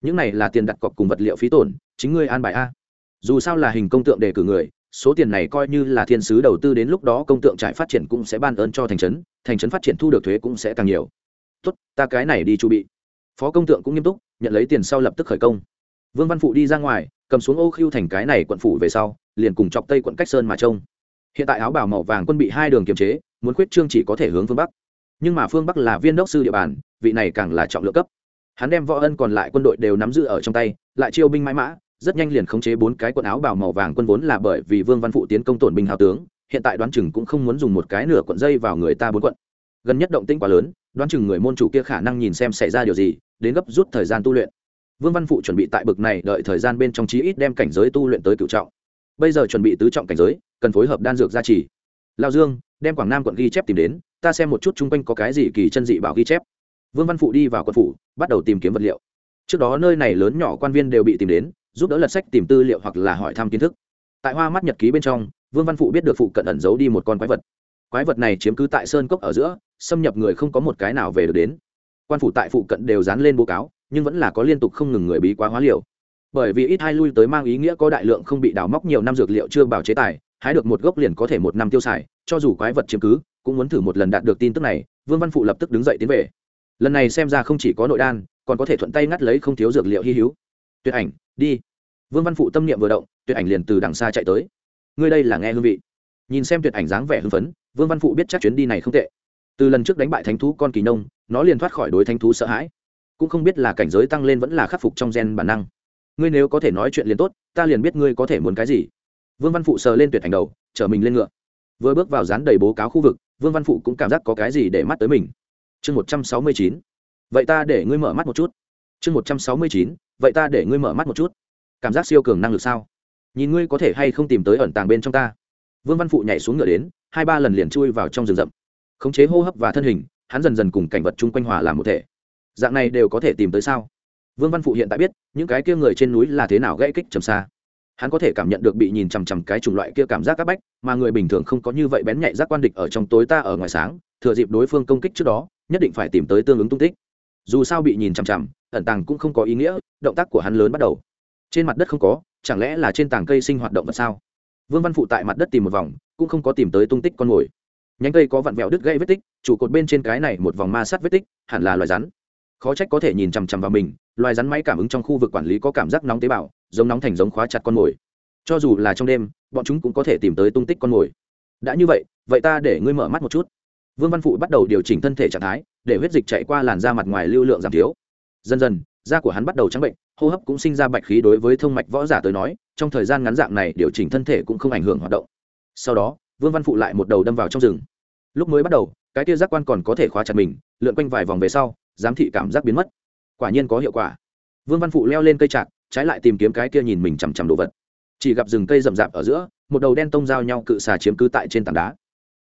Những này là tiền đặt cọc cùng vật liệu phí tổn, chính ngươi an bài a. Dù sao là hình công tượng đề cử người, số tiền này coi như là thiên sứ đầu tư đến lúc đó công tượng trại phát triển cũng sẽ ban ơn cho thành trấn thành trấn phát triển thu được thuế cũng sẽ càng nhiều. Tốt, ta cái này đi chu bị. Phó công tượng cũng nghiêm túc, nhận lấy tiền sau lập tức khởi công. Vương văn phụ đi ra ngoài cầm xuống ô khiêu thành cái này quận phủ về sau, liền cùng chọc tây quận cách sơn mà trông. Hiện tại áo bảo màu vàng quân bị hai đường kiềm chế, muốn khuyết trương chỉ có thể hướng phương bắc. Nhưng mà phương bắc là viên đốc sư địa bàn, vị này càng là trọng lượng cấp. Hắn đem võ ân còn lại quân đội đều nắm giữ ở trong tay, lại chiêu binh mãi mã, rất nhanh liền khống chế bốn cái quần áo bảo màu vàng quân vốn là bởi vì vương văn phụ tiến công tổn binh hào tướng, hiện tại đoán chừng cũng không muốn dùng một cái nửa cuộn dây vào người ta bốn quận. Gần nhất động tĩnh quá lớn, đoán chừng người môn chủ kia khả năng nhìn xem xảy ra điều gì, đến gấp rút thời gian tu luyện vương văn phụ chuẩn bị tại bực này đợi thời gian bên trong chí ít đem cảnh giới tu luyện tới cựu trọng. Bây giờ chuẩn bị tứ trọng cảnh giới, cần phối hợp đan dược gia trì. Lao dương, đem quảng nam quận ghi chép tìm đến, ta xem một chút chung quanh có cái gì kỳ chân dị bảo ghi chép. Vương văn phụ đi vào quận phủ, bắt đầu tìm kiếm vật liệu. Trước đó nơi này lớn nhỏ quan viên đều bị tìm đến, giúp đỡ lật sách tìm tư liệu hoặc là hỏi thăm kiến thức. Tại hoa mắt nhật ký bên trong, vương văn phụ biết được phụ cận ẩn giấu đi một con quái vật. Quái vật này chiếm cứ tại sơn cốc ở giữa, xâm nhập người không có một cái nào về được đến. Quan phủ tại phụ cận đều dán lên báo cáo nhưng vẫn là có liên tục không ngừng người bí quá hóa liều. Bởi vì ít hai lui tới mang ý nghĩa có đại lượng không bị đào móc nhiều năm dược liệu chưa bảo chế tài, hái được một gốc liền có thể một năm tiêu xài, cho dù quái vật chiếm cứ, cũng muốn thử một lần đạt được tin tức này, vương văn phụ lập tức đứng dậy tiến về. Lần này xem ra không chỉ có nội đan, còn có thể thuận tay ngắt lấy không thiếu dược liệu hy hữu. Tuyệt ảnh, đi. Vương văn phụ tâm niệm vừa động, tuyệt ảnh liền từ đằng xa chạy tới. Ngươi đây là nghe hương vị. Nhìn xem tuyệt ảnh dáng vẻ hưng phấn, vương văn phụ biết chắc chuyến đi này không tệ. Từ lần trước đánh bại thánh thú con kỳ nông, nó liền thoát khỏi đối thánh thú sợ hãi cũng không biết là cảnh giới tăng lên vẫn là khắc phục trong gen bản năng. Ngươi nếu có thể nói chuyện liền tốt, ta liền biết ngươi có thể muốn cái gì. Vương văn phụ sờ lên tuyệt hành đầu, chở mình lên ngựa. Vừa bước vào dán đầy bố cáo khu vực, vương văn phụ cũng cảm giác có cái gì để mắt tới mình. Chương một trăm sáu mươi chín. Vậy ta để ngươi mở mắt một chút. Chương một trăm sáu mươi chín. Vậy ta để ngươi mở mắt một chút. Cảm giác siêu cường năng lực sao? Nhìn ngươi có thể hay không tìm tới ẩn tàng bên trong ta. Vương văn phụ nhảy xuống ngựa đến, hai ba lần liền chui vào trong rừng rậm. Khống chế hô hấp và thân hình, hắn dần dần cùng cảnh vật chung quanh hòa làm một thể dạng này đều có thể tìm tới sao? Vương văn phụ hiện tại biết, những cái kia người trên núi là thế nào gãy kích trầm xa. Hắn có thể cảm nhận được bị nhìn chằm chằm cái chủng loại kia cảm giác áp bách, mà người bình thường không có như vậy bén nhạy giác quan địch ở trong tối ta ở ngoài sáng, thừa dịp đối phương công kích trước đó, nhất định phải tìm tới tương ứng tung tích. Dù sao bị nhìn chằm chằm, ẩn tàng cũng không có ý nghĩa, động tác của hắn lớn bắt đầu. Trên mặt đất không có, chẳng lẽ là trên tàng cây sinh hoạt động vật sao? Vương văn phụ tại mặt đất tìm một vòng, cũng không có tìm tới tung tích con mồi. Nhánh cây có vặn vẹo đứt gãy vết tích, trụ cột bên trên cái này một vòng ma sát vết tích, hẳn là loài rắn khó trách có thể nhìn chằm chằm vào mình, loài rắn máy cảm ứng trong khu vực quản lý có cảm giác nóng tế bào, giống nóng thành giống khóa chặt con mồi. Cho dù là trong đêm, bọn chúng cũng có thể tìm tới tung tích con mồi. Đã như vậy vậy ta để ngươi mở mắt một chút. Vương văn phụ bắt đầu điều chỉnh thân thể trạng thái, để huyết dịch chạy qua làn da mặt ngoài lưu lượng giảm thiếu. Dần dần, da của hắn bắt đầu trắng bệnh, hô hấp cũng sinh ra bạch khí đối với thông mạch võ giả tới nói, trong thời gian ngắn dạng này điều chỉnh thân thể cũng không ảnh hưởng hoạt động. Sau đó, vương văn phụ lại một đầu đâm vào trong rừng. Lúc mới bắt đầu, cái tia giác quan còn có thể khóa chặt mình, lượn quanh vài vòng về sau giám thị cảm giác biến mất. Quả nhiên có hiệu quả. Vương văn phụ leo lên cây trạc, trái lại tìm kiếm cái kia nhìn mình chằm chằm đồ vật. Chỉ gặp rừng cây rậm rạp ở giữa, một đầu đen tông giao nhau cự xà chiếm cứ tại trên tảng đá.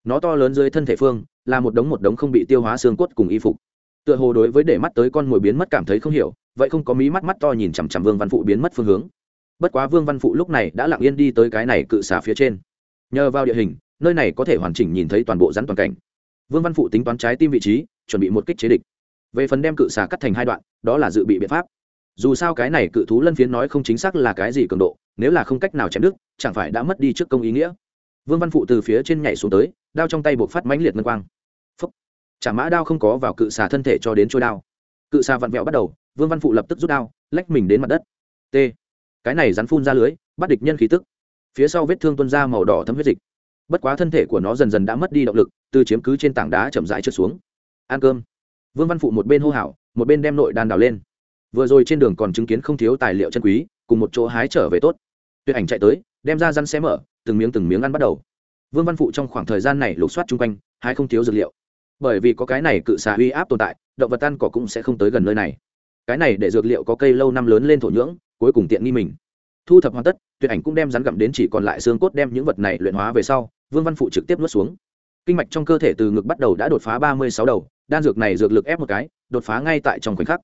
Nó to lớn dưới thân thể phương, là một đống một đống không bị tiêu hóa xương cốt cùng y phục. Tựa hồ đối với để mắt tới con mồi biến mất cảm thấy không hiểu, vậy không có mí mắt mắt to nhìn chằm chằm vương văn phụ biến mất phương hướng. Bất quá vương văn phụ lúc này đã lặng yên đi tới cái này cự xà phía trên. Nhờ vào địa hình, nơi này có thể hoàn chỉnh nhìn thấy toàn bộ rắn toàn cảnh. Vương văn phụ tính toán trái tim vị trí, chuẩn bị một kích chế địch về phần đem cự xà cắt thành hai đoạn, đó là dự bị biện pháp. Dù sao cái này cự thú lân phiến nói không chính xác là cái gì cường độ, nếu là không cách nào chém đứt, chẳng phải đã mất đi trước công ý nghĩa. Vương văn phụ từ phía trên nhảy xuống tới, đao trong tay buộc phát mãnh liệt ngân quang. Phấp chả mã đao không có vào cự xà thân thể cho đến trôi đao. Cự xà vặn vẹo bắt đầu, vương văn phụ lập tức rút đao, lách mình đến mặt đất. T. Cái này rắn phun ra lưới, bắt địch nhân khí tức. Phía sau vết thương tuân ra màu đỏ thấm huyết dịch. Bất quá thân thể của nó dần dần đã mất đi động lực, từ chiếm cứ trên tảng đá chậm rãi trượt xuống. Ăn cơm vương văn phụ một bên hô hào, một bên đem nội đàn đào lên. Vừa rồi trên đường còn chứng kiến không thiếu tài liệu chân quý, cùng một chỗ hái trở về tốt. Tuyệt ảnh chạy tới, đem ra răn xé mở, từng miếng từng miếng ăn bắt đầu. Vương văn phụ trong khoảng thời gian này lục soát chung quanh, hái không thiếu dược liệu. Bởi vì có cái này cự xà uy áp tồn tại, động vật ăn cỏ cũng sẽ không tới gần nơi này. Cái này để dược liệu có cây lâu năm lớn lên thổ nhưỡng, cuối cùng tiện nghi mình. Thu thập hoàn tất, tuyệt ảnh cũng đem rắn gặm đến chỉ còn lại xương cốt đem những vật này luyện hóa về sau, vương văn phụ trực tiếp nuốt xuống. Kinh mạch trong cơ thể từ ngực bắt đầu đã đột phá ba mươi sáu đầu đan dược này dược lực ép một cái, đột phá ngay tại trong khoảnh khắc.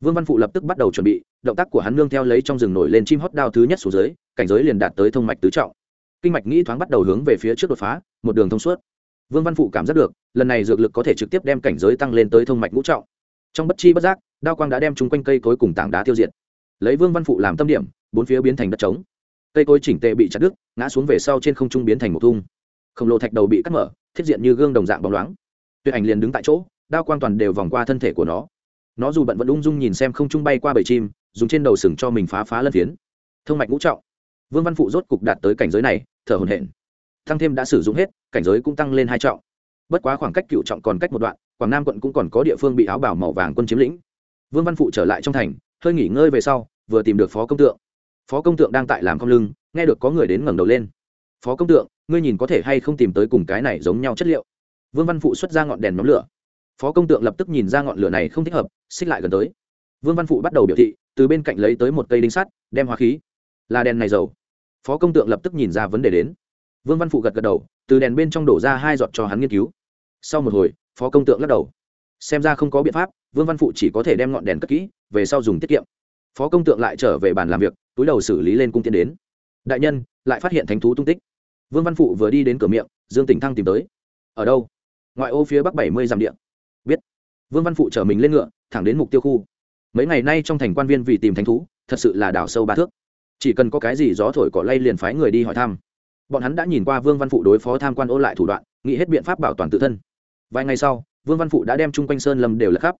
Vương văn phụ lập tức bắt đầu chuẩn bị, động tác của hắn nương theo lấy trong rừng nổi lên chim hót đao thứ nhất xuống dưới, cảnh giới liền đạt tới thông mạch tứ trọng. Kinh mạch nghĩ thoáng bắt đầu hướng về phía trước đột phá, một đường thông suốt. Vương văn phụ cảm giác được, lần này dược lực có thể trực tiếp đem cảnh giới tăng lên tới thông mạch ngũ trọng. Trong bất chi bất giác, đao quang đã đem chung quanh cây cối cùng tảng đá tiêu diệt. Lấy vương văn phụ làm tâm điểm, bốn phía biến thành đất trống. Cây cối chỉnh tề bị chặt đứt, ngã xuống về sau trên không trung biến thành một thung. Khổng lồ thạch đầu bị cắt mở, thiết diện như gương đồng dạng bóng loáng. Tuyệt ảnh liền đứng tại chỗ đao quang toàn đều vòng qua thân thể của nó. Nó dù bận vẫn ung dung nhìn xem không trung bay qua bầy chim, dùng trên đầu sừng cho mình phá phá lân phiến. Thương mạch ngũ trọng. Vương văn phụ rốt cục đạt tới cảnh giới này, thở hồn hển. Thăng thêm đã sử dụng hết, cảnh giới cũng tăng lên hai trọng. Bất quá khoảng cách cựu trọng còn cách một đoạn, quảng nam quận cũng còn có địa phương bị áo bảo màu vàng quân chiếm lĩnh. Vương văn phụ trở lại trong thành, hơi nghỉ ngơi về sau, vừa tìm được phó công tượng. Phó công tượng đang tại làm không lưng, nghe được có người đến ngẩng đầu lên. Phó công tượng, ngươi nhìn có thể hay không tìm tới cùng cái này giống nhau chất liệu? Vương văn phụ xuất ra ngọn đèn nhóm lửa phó công tượng lập tức nhìn ra ngọn lửa này không thích hợp, xích lại gần tới. Vương văn phụ bắt đầu biểu thị, từ bên cạnh lấy tới một cây đinh sắt, đem hóa khí. Là đèn này dầu. Phó công tượng lập tức nhìn ra vấn đề đến. Vương văn phụ gật gật đầu, từ đèn bên trong đổ ra hai giọt cho hắn nghiên cứu. Sau một hồi, phó công tượng lắc đầu. Xem ra không có biện pháp, vương văn phụ chỉ có thể đem ngọn đèn cất kỹ, về sau dùng tiết kiệm. Phó công tượng lại trở về bàn làm việc, túi đầu xử lý lên cung tiến đến. Đại nhân, lại phát hiện thánh thú tung tích. Vương văn phụ vừa đi đến cửa miệng, dương tỉnh thăng tìm tới. Ở đâu? Ngoại ô phía bắc bảy mươi dặm điện biết. Vương văn phụ chở mình lên ngựa, thẳng đến mục tiêu khu. Mấy ngày nay trong thành quan viên vì tìm thánh thú, thật sự là đảo sâu ba thước. Chỉ cần có cái gì gió thổi cỏ lay liền phái người đi hỏi thăm. Bọn hắn đã nhìn qua vương văn phụ đối phó tham quan ô lại thủ đoạn, nghĩ hết biện pháp bảo toàn tự thân. Vài ngày sau, vương văn phụ đã đem chung quanh sơn lâm đều lật khắp.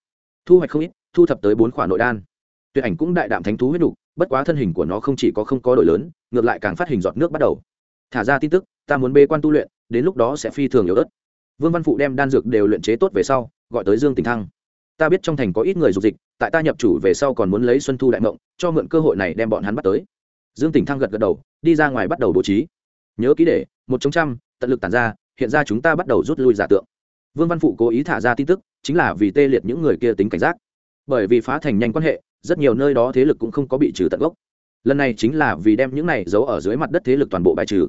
Thu hoạch không ít, thu thập tới bốn khoản nội đan. Tuyệt ảnh cũng đại đạm thánh thú huyết đục bất quá thân hình của nó không chỉ có không có đổi lớn, ngược lại càng phát hình giọt nước bắt đầu. Thả ra tin tức, ta muốn bê quan tu luyện, đến lúc đó sẽ phi thường yếu ớt vương văn phụ đem đan dược đều luyện chế tốt về sau, gọi tới dương tỉnh thăng. Ta biết trong thành có ít người dục dịch, tại ta nhập chủ về sau còn muốn lấy xuân thu đại mộng, cho mượn cơ hội này đem bọn hắn bắt tới. Dương tỉnh thăng gật gật đầu, đi ra ngoài bắt đầu bố trí. Nhớ ký để, một chống trăm, tận lực tàn ra, hiện ra chúng ta bắt đầu rút lui giả tượng. Vương văn phụ cố ý thả ra tin tức, chính là vì tê liệt những người kia tính cảnh giác. Bởi vì phá thành nhanh quan hệ, rất nhiều nơi đó thế lực cũng không có bị trừ tận gốc. Lần này chính là vì đem những này giấu ở dưới mặt đất thế lực toàn bộ bài trừ.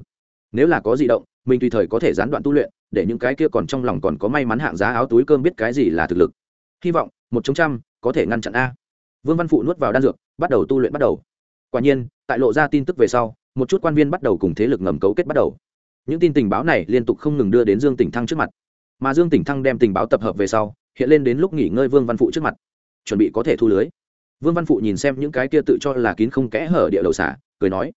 Nếu là có di động, mình tùy thời có thể gián đoạn tu luyện để những cái kia còn trong lòng còn có may mắn hạng giá áo túi cơm biết cái gì là thực lực. Hy vọng, một trong trăm, có thể ngăn chặn a. Vương văn phụ nuốt vào đan dược, bắt đầu tu luyện bắt đầu. Quả nhiên, tại lộ ra tin tức về sau, một chút quan viên bắt đầu cùng thế lực ngầm cấu kết bắt đầu. Những tin tình báo này liên tục không ngừng đưa đến dương tỉnh thăng trước mặt. Mà dương tỉnh thăng đem tình báo tập hợp về sau, hiện lên đến lúc nghỉ ngơi vương văn phụ trước mặt. Chuẩn bị có thể thu lưới. Vương văn phụ nhìn xem những cái kia tự cho là kín không kẽ hở địa đầu xả, cười nói